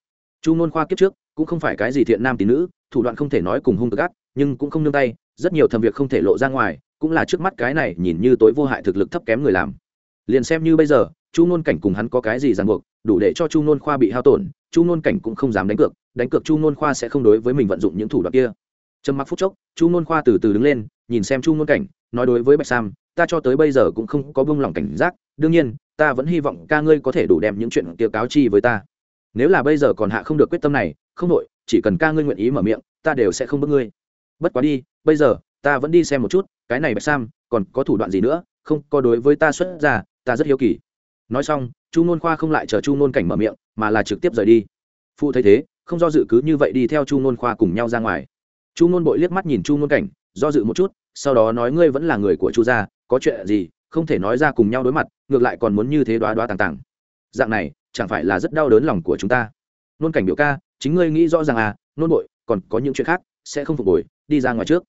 Chu nôn khoa kiếp trước cũng không phải cái gì thiện nam tín nữ thủ đoạn không thể nói cùng hung cực gắt, nhưng cũng không nương tay rất nhiều thầm việc không thể lộ ra ngoài cũng là trước mắt cái này nhìn như tối vô hại thực lực thấp kém người làm. Liền xem như bây giờ, chu nôn cảnh cùng hắn có cái gì ràng buộc, đủ để cho chu nôn khoa bị hao tổn, chu nôn cảnh cũng không dám đánh cược đánh cược chu nôn khoa sẽ không đối với mình vận dụng những thủ đoạn kia. Trầm mặc phút chốc, chu nôn khoa từ từ đứng lên, nhìn xem chu nôn cảnh, nói đối với bạch sam, ta cho tới bây giờ cũng không có buông lòng cảnh giác, đương nhiên, ta vẫn hy vọng ca ngươi có thể đủ đem những chuyện kia cáo chi với ta. Nếu là bây giờ còn hạ không được quyết tâm này, không đội chỉ cần ca ngươi nguyện ý mở miệng, ta đều sẽ không bước ngươi. Bất quá đi, bây giờ ta vẫn đi xem một chút, cái này bạch sam, còn có thủ đoạn gì nữa, không, có đối với ta xuất ra, ta rất hiếu kỳ. Nói xong, chu n khoa không lại chờ chu n cảnh mở miệng, mà là trực tiếp rời đi. Phụ thấy thế, không do dự cứ như vậy đi theo chu n khoa cùng nhau ra ngoài. Chu n bội liếc mắt nhìn chu n cảnh, do dự một chút, sau đó nói ngươi vẫn là người của chu gia, có chuyện gì, không thể nói ra cùng nhau đối mặt, ngược lại còn muốn như thế đoá đoá tàng tàng. Dạng này, chẳng phải là rất đau đớn lòng của chúng ta. Nôn cảnh biểu ca, chính ngươi nghĩ rõ ràng à nôn bội, còn có những chuyện khác, sẽ không phục hồi, đi ra ngoài trước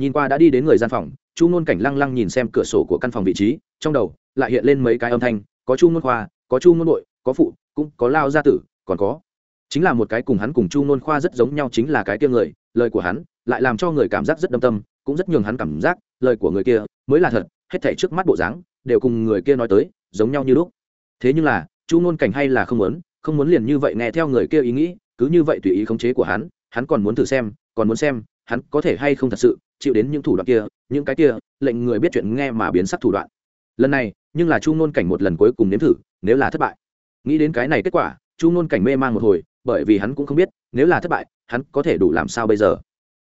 nhìn qua đã đi đến người gian phòng chu nôn cảnh lăng lăng nhìn xem cửa sổ của căn phòng vị trí trong đầu lại hiện lên mấy cái âm thanh có chu nôn khoa có chu nôn Nội, có phụ cũng có lao gia tử còn có. Chính là một cái cùng hắn cùng chu nôn khoa rất giống nhau chính là cái kia người lời của hắn lại làm cho người cảm giác rất đâm tâm cũng rất nhường hắn cảm giác lời của người kia mới là thật hết thảy trước mắt bộ dáng đều cùng người kia nói tới giống nhau như lúc. Thế nhưng là chu nôn cảnh hay là không muốn không muốn liền như vậy nghe theo người kia ý nghĩ cứ như vậy tùy ý khống chế của hắn hắn còn muốn thử xem còn muốn xem hắn có thể hay không thật sự chịu đến những thủ đoạn kia, những cái kia, lệnh người biết chuyện nghe mà biến sắc thủ đoạn. Lần này, nhưng là chu nôn cảnh một lần cuối cùng nếm thử, nếu là thất bại. Nghĩ đến cái này kết quả, chu nôn cảnh mê man một hồi, bởi vì hắn cũng không biết, nếu là thất bại, hắn có thể đủ làm sao bây giờ?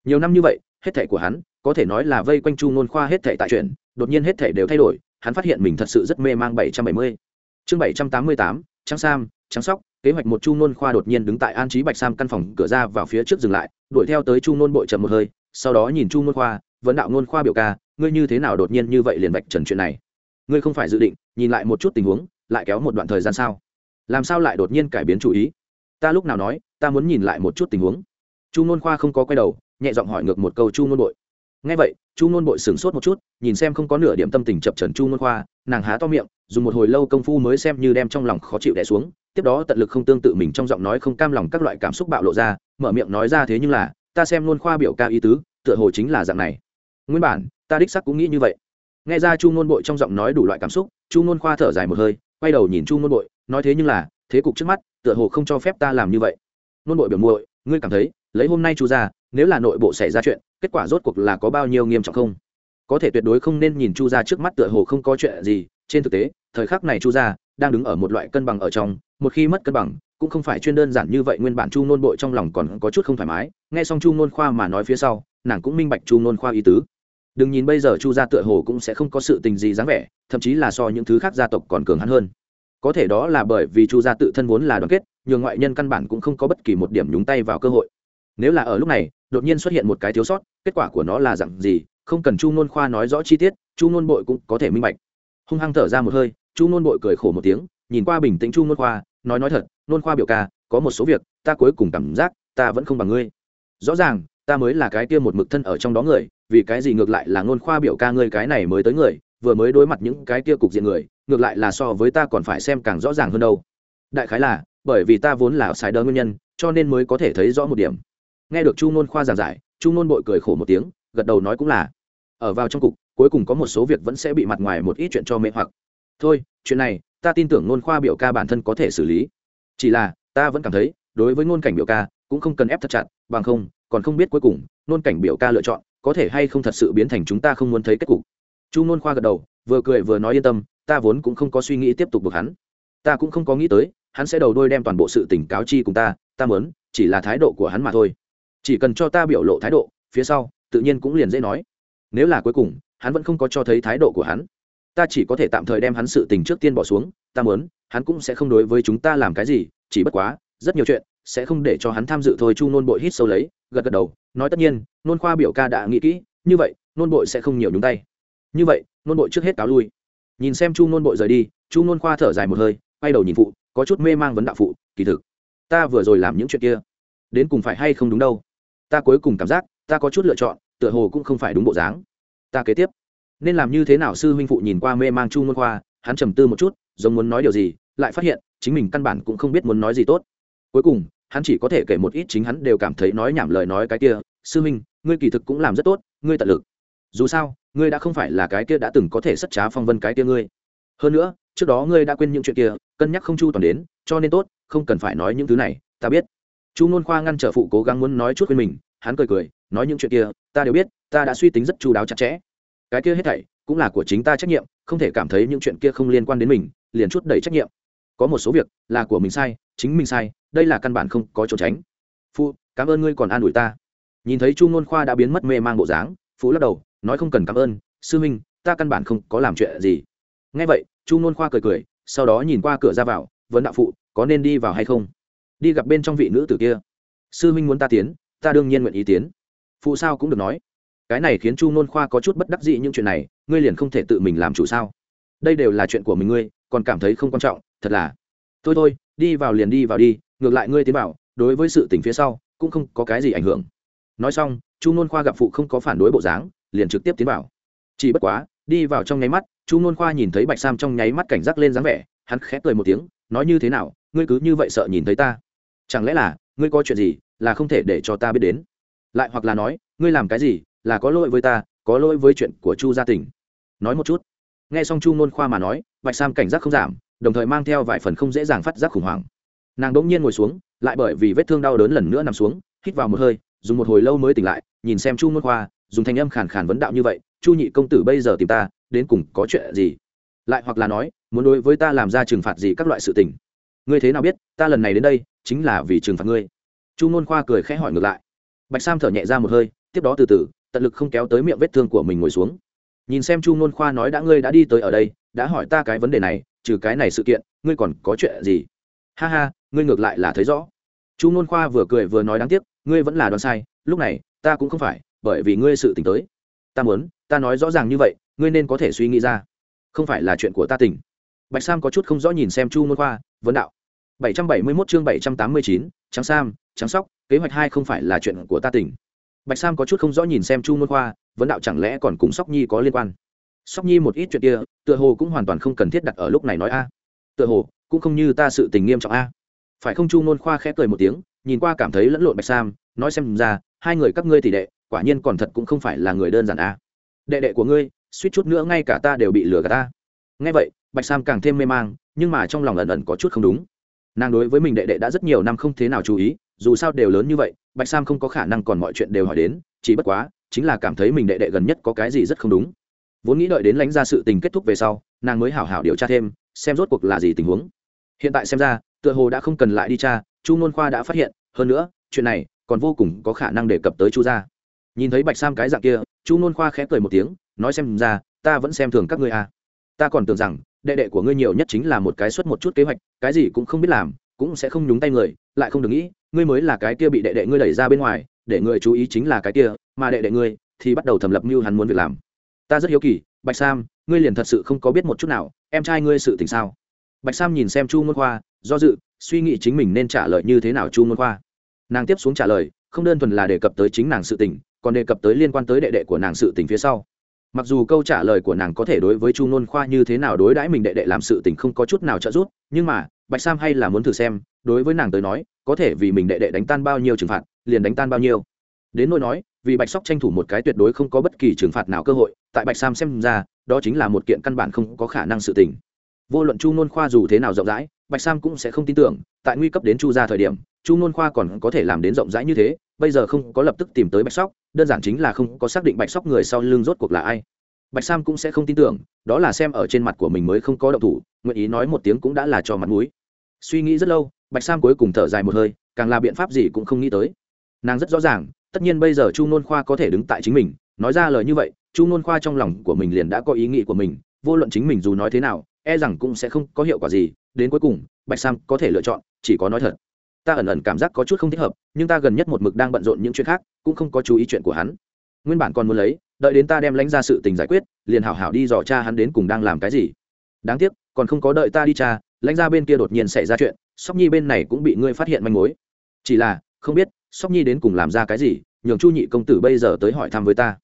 Nhiều năm như vậy, hết thảy của hắn, có thể nói là vây quanh chu nôn khoa hết thảy tại chuyện, đột nhiên hết thảy đều thay đổi, hắn phát hiện mình thật sự rất mê mang bảy trăm bảy mươi. Chương bảy trăm tám mươi tám, trắng sam, trắng sóc, kế hoạch một chu nôn khoa đột nhiên đứng tại an trí bạch sam căn phòng cửa ra vào phía trước dừng lại, đuổi theo tới chu nôn bội chậm một hơi sau đó nhìn chu ngôn khoa, vấn đạo ngôn khoa biểu ca, ngươi như thế nào đột nhiên như vậy liền bạch trần chuyện này? Ngươi không phải dự định, nhìn lại một chút tình huống, lại kéo một đoạn thời gian sao? Làm sao lại đột nhiên cải biến chủ ý? Ta lúc nào nói, ta muốn nhìn lại một chút tình huống. Chu ngôn khoa không có quay đầu, nhẹ giọng hỏi ngược một câu chu ngôn bội. Ngay vậy, chu ngôn bội sửng sốt một chút, nhìn xem không có nửa điểm tâm tình chập trần chu ngôn khoa, nàng há to miệng, dùng một hồi lâu công phu mới xem như đem trong lòng khó chịu đẻ xuống, tiếp đó tận lực không tương tự mình trong giọng nói không cam lòng các loại cảm xúc bạo lộ ra, mở miệng nói ra thế nhưng là ta xem luôn khoa biểu ca ý tứ, tựa hồ chính là dạng này. Nguyên bản, ta đích sắc cũng nghĩ như vậy. Nghe ra chu ngôn bội trong giọng nói đủ loại cảm xúc, chu ngôn khoa thở dài một hơi, quay đầu nhìn chu ngôn bội, nói thế nhưng là, thế cục trước mắt, tựa hồ không cho phép ta làm như vậy. Ngôn bội biểu muội, ngươi cảm thấy, lấy hôm nay chu ra, nếu là nội bộ xảy ra chuyện, kết quả rốt cuộc là có bao nhiêu nghiêm trọng không? Có thể tuyệt đối không nên nhìn chu ra trước mắt tựa hồ không có chuyện gì, trên thực tế, thời khắc này chu ra đang đứng ở một loại cân bằng ở trong, một khi mất cân bằng, cũng không phải chuyên đơn giản như vậy, nguyên bản chu nôn bội trong lòng còn có chút không thoải mái. Nghe xong chu nôn khoa mà nói phía sau, nàng cũng minh bạch chu nôn khoa ý tứ. Đừng nhìn bây giờ chu gia tựa hồ cũng sẽ không có sự tình gì dáng vẻ, thậm chí là so những thứ khác gia tộc còn cường hắn hơn. Có thể đó là bởi vì chu gia tự thân vốn là đoàn kết, nhường ngoại nhân căn bản cũng không có bất kỳ một điểm nhúng tay vào cơ hội. Nếu là ở lúc này, đột nhiên xuất hiện một cái thiếu sót, kết quả của nó là dặn gì, không cần chu nôn khoa nói rõ chi tiết, chu nôn bội cũng có thể minh bạch. Hung hăng thở ra một hơi chu nôn bội cười khổ một tiếng, nhìn qua bình tĩnh chu nôn khoa, nói nói thật, nôn khoa biểu ca, có một số việc, ta cuối cùng cảm giác, ta vẫn không bằng ngươi. Rõ ràng, ta mới là cái kia một mực thân ở trong đó người, vì cái gì ngược lại là nôn khoa biểu ca ngươi cái này mới tới người, vừa mới đối mặt những cái kia cục diện người, ngược lại là so với ta còn phải xem càng rõ ràng hơn đâu. Đại khái là, bởi vì ta vốn là sai đơ nguyên nhân, cho nên mới có thể thấy rõ một điểm. Nghe được chu nôn khoa giảng giải, chu nôn bội cười khổ một tiếng, gật đầu nói cũng là. Ở vào trong cục, cuối cùng có một số việc vẫn sẽ bị mặt ngoài một ít chuyện cho mê hoặc thôi, chuyện này, ta tin tưởng ngôn khoa biểu ca bản thân có thể xử lý. Chỉ là, ta vẫn cảm thấy, đối với ngôn cảnh biểu ca, cũng không cần ép thật chặt, bằng không, còn không biết cuối cùng, ngôn cảnh biểu ca lựa chọn, có thể hay không thật sự biến thành chúng ta không muốn thấy kết cục. Chu ngôn khoa gật đầu, vừa cười vừa nói yên tâm, ta vốn cũng không có suy nghĩ tiếp tục buộc hắn. Ta cũng không có nghĩ tới, hắn sẽ đầu đôi đem toàn bộ sự tỉnh cáo chi cùng ta ta muốn, chỉ là thái độ của hắn mà thôi. Chỉ cần cho ta biểu lộ thái độ, phía sau, tự nhiên cũng liền dễ nói. Nếu là cuối cùng, hắn vẫn không có cho thấy thái độ của hắn ta chỉ có thể tạm thời đem hắn sự tình trước tiên bỏ xuống, ta muốn, hắn cũng sẽ không đối với chúng ta làm cái gì, chỉ bất quá, rất nhiều chuyện, sẽ không để cho hắn tham dự thôi, chu nôn bội hít sâu lấy, gật gật đầu, nói tất nhiên, nôn khoa biểu ca đã nghĩ kỹ, như vậy, nôn bội sẽ không nhiều nhúng tay. Như vậy, nôn bội trước hết cáo lui. Nhìn xem chu nôn bội rời đi, chu nôn khoa thở dài một hơi, quay đầu nhìn phụ, có chút mê mang vấn đạo phụ, kỳ thực, ta vừa rồi làm những chuyện kia, đến cùng phải hay không đúng đâu? Ta cuối cùng cảm giác, ta có chút lựa chọn, tựa hồ cũng không phải đúng bộ dáng. Ta kế tiếp nên làm như thế nào sư huynh phụ nhìn qua mê mang chu ngôn khoa, hắn trầm tư một chút, giống muốn nói điều gì, lại phát hiện, chính mình căn bản cũng không biết muốn nói gì tốt. Cuối cùng, hắn chỉ có thể kể một ít chính hắn đều cảm thấy nói nhảm lời nói cái kia, sư huynh, ngươi kỳ thực cũng làm rất tốt, ngươi tận lực. Dù sao, ngươi đã không phải là cái kia đã từng có thể sất trá phong vân cái kia ngươi. Hơn nữa, trước đó ngươi đã quên những chuyện kia, cân nhắc không chu toàn đến, cho nên tốt, không cần phải nói những thứ này, ta biết. Chu ngôn khoa ngăn trở phụ cố gắng muốn nói chút với mình, hắn cười cười, nói những chuyện kia, ta đều biết, ta đã suy tính rất chu đáo chặt chẽ cái kia hết thảy cũng là của chính ta trách nhiệm, không thể cảm thấy những chuyện kia không liên quan đến mình, liền chút đầy trách nhiệm. Có một số việc là của mình sai, chính mình sai, đây là căn bản không có chỗ tránh. Phụ cảm ơn ngươi còn an ủi ta. Nhìn thấy chu ngôn khoa đã biến mất mê mang bộ dáng phụ lắc đầu, nói không cần cảm ơn, sư minh ta căn bản không có làm chuyện gì. Ngay vậy, chu ngôn khoa cười cười, sau đó nhìn qua cửa ra vào, vấn đạo phụ, có nên đi vào hay không? Đi gặp bên trong vị nữ tử kia. Sư minh muốn ta tiến, ta đương nhiên nguyện ý tiến. Phụ sao cũng được nói cái này khiến chu nôn khoa có chút bất đắc dĩ những chuyện này, ngươi liền không thể tự mình làm chủ sao? Đây đều là chuyện của mình ngươi, còn cảm thấy không quan trọng, thật là. Thôi thôi, đi vào liền đi vào đi, ngược lại ngươi tiến vào, đối với sự tình phía sau, cũng không có cái gì ảnh hưởng. Nói xong, chu nôn khoa gặp phụ không có phản đối bộ dáng, liền trực tiếp tiến vào. Chỉ bất quá, đi vào trong nháy mắt, chu nôn khoa nhìn thấy bạch sam trong nháy mắt cảnh giác lên dáng vẻ, hắn khép cười một tiếng, nói như thế nào, ngươi cứ như vậy sợ nhìn thấy ta? Chẳng lẽ là, ngươi có chuyện gì, là không thể để cho ta biết đến? Lại hoặc là nói, ngươi làm cái gì là có lỗi với ta, có lỗi với chuyện của chu gia tỉnh nói một chút. Nghe xong chu nôn khoa mà nói, bạch sam cảnh giác không giảm, đồng thời mang theo vài phần không dễ dàng phát giác khủng hoảng. Nàng đ ỗ n g nhiên ngồi xuống, lại bởi vì vết thương đau đớn lần nữa nằm xuống, hít vào một hơi, dùng một hồi lâu mới tỉnh lại, nhìn xem chu nôn khoa, dùng thanh âm khàn khàn vấn đạo như vậy, chu nhị công tử bây giờ tìm ta, đến cùng có chuyện gì? Lại hoặc là nói, muốn đối với ta làm ra trừng phạt gì các loại sự tình? Ngươi thế nào biết, ta lần này đến đây, chính là vì trừng phạt ngươi. Chu nôn khoa cười khẽ hỏi ngược lại. Bạch sam thở nhẹ ra một hơi, tiếp đó từ từ tận lực không kéo tới miệng vết thương của mình ngồi xuống. Nhìn xem chu nôn khoa nói đã ngươi đã đi tới ở đây đã hỏi ta cái vấn đề này trừ cái này sự kiện ngươi còn có chuyện gì? Ha ha ngươi ngược lại là thấy rõ. Chu nôn khoa vừa cười vừa nói đáng tiếc ngươi vẫn là đoán sai lúc này ta cũng không phải bởi vì ngươi sự tỉnh tới. Ta muốn ta nói rõ ràng như vậy ngươi nên có thể suy nghĩ ra. Không phải là chuyện của ta tỉnh bạch sam có chút không rõ nhìn xem chu nôn khoa vấn đạo. 771 chương 789, trắng sam trắng sóc kế hoạch hai không phải là chuyện của ta tỉnh bạch sam có chút không rõ nhìn xem chu nôn khoa, vấn đạo chẳng lẽ còn cùng sóc nhi có liên quan? Sóc nhi một ít chuyện kia, tựa hồ cũng hoàn toàn không cần thiết đặt ở lúc này nói a. Tựa hồ, cũng không như ta sự tình nghiêm trọng a. Phải không chu nôn khoa khẽ cười một tiếng, nhìn qua cảm thấy lẫn lộn bạch sam, nói xem ra, hai người các ngươi tỷ đệ, quả nhiên còn thật cũng không phải là người đơn giản a. Đệ đệ của ngươi, suýt chút nữa ngay cả ta đều bị lừa cả ta. Nghe vậy, bạch sam càng thêm mê mang, nhưng mà trong lòng ẩn ẩn có chút không đúng. Nàng đối với mình đệ đệ đã rất nhiều năm không thế nào chú ý dù sao đều lớn như vậy, bạch sam không có khả năng còn mọi chuyện đều hỏi đến, chỉ bất quá, chính là cảm thấy mình đệ đệ gần nhất có cái gì rất không đúng. Vốn nghĩ đợi đến lãnh ra sự tình kết thúc về sau, nàng mới hảo hảo điều tra thêm, xem rốt cuộc là gì tình huống. Hiện tại xem ra, tựa hồ đã không cần lại đi tra, chu n khoa đã phát hiện, hơn nữa, chuyện này còn vô cùng có khả năng đề cập tới chu gia. Nhìn thấy bạch sam cái dạng kia, chu n khoa khẽ cười một tiếng, nói xem ra, ta vẫn xem thường các ngươi à. ta còn tưởng rằng, đệ đệ của ngươi nhiều nhất chính là một cái xuất một chút kế hoạch, cái gì cũng không biết làm cũng sẽ không nhúng tay người, lại không được nghĩ, ngươi mới là cái kia bị đệ đệ ngươi đẩy ra bên ngoài, để người chú ý chính là cái kia, mà đệ đệ ngươi thì bắt đầu thầm lập mưu hắn muốn việc làm. Ta rất hiếu kỳ, bạch sam, ngươi liền thật sự không có biết một chút nào, em trai ngươi sự tình sao? Bạch sam nhìn xem chu môn khoa, do dự, suy nghĩ chính mình nên trả lời như thế nào chu môn khoa. Nàng tiếp xuống trả lời, không đơn thuần là đề cập tới chính nàng sự tình, còn đề cập tới liên quan tới đệ đệ của nàng sự tình phía sau. Mặc dù câu trả lời của nàng có thể đối với chu nôn khoa như thế nào đối đãi mình đệ đệ làm sự tình không có chút nào trợ giúp, nhưng mà bạch sam hay là muốn thử xem, đối với nàng tới nói, có thể vì mình đệ đệ đánh tan bao nhiêu trừng phạt, liền đánh tan bao nhiêu. Đến nỗi nói, vì bạch sóc tranh thủ một cái tuyệt đối không có bất kỳ trừng phạt nào cơ hội, tại bạch sam xem ra, đó chính là một kiện căn bản không có khả năng sự tình. Vô luận chu nôn khoa dù thế nào rộng rãi, bạch sam cũng sẽ không tin tưởng, tại nguy cấp đến chu ra thời điểm, chu nôn khoa còn có thể làm đến rộng rãi như thế, bây giờ không có lập tức tìm tới bạch sóc, đơn giản chính là không có xác định bạch sóc người sau lưng rốt cuộc là ai bạch sam cũng sẽ không tin tưởng, đó là xem ở trên mặt của mình mới không có động thủ, nguyện ý nói một tiếng cũng đã là cho mặt mũi. Suy nghĩ rất lâu, bạch sam cuối cùng thở dài một hơi, càng là biện pháp gì cũng không nghĩ tới. Nàng rất rõ ràng, tất nhiên bây giờ chu nôn khoa có thể đứng tại chính mình, nói ra lời như vậy, chu nôn khoa trong lòng của mình liền đã có ý nghĩ của mình, vô luận chính mình dù nói thế nào e rằng cũng sẽ không có hiệu quả gì, đến cuối cùng, bạch sam có thể lựa chọn, chỉ có nói thật. Ta ẩn ẩn cảm giác có chút không thích hợp, nhưng ta gần nhất một mực đang bận rộn những chuyện khác, cũng không có chú ý chuyện của hắn nguyên bản còn muốn lấy, đợi đến ta đem lãnh ra sự tình giải quyết, liền hảo hảo đi dò cha hắn đến cùng đang làm cái gì. Đáng tiếc, còn không có đợi ta đi cha lãnh ra bên kia đột nhiên xảy ra chuyện, sóc nhi bên này cũng bị ngươi phát hiện manh mối. Chỉ là, không biết, sóc nhi đến cùng làm ra cái gì, nhường chu nhị công tử bây giờ tới hỏi thăm với ta.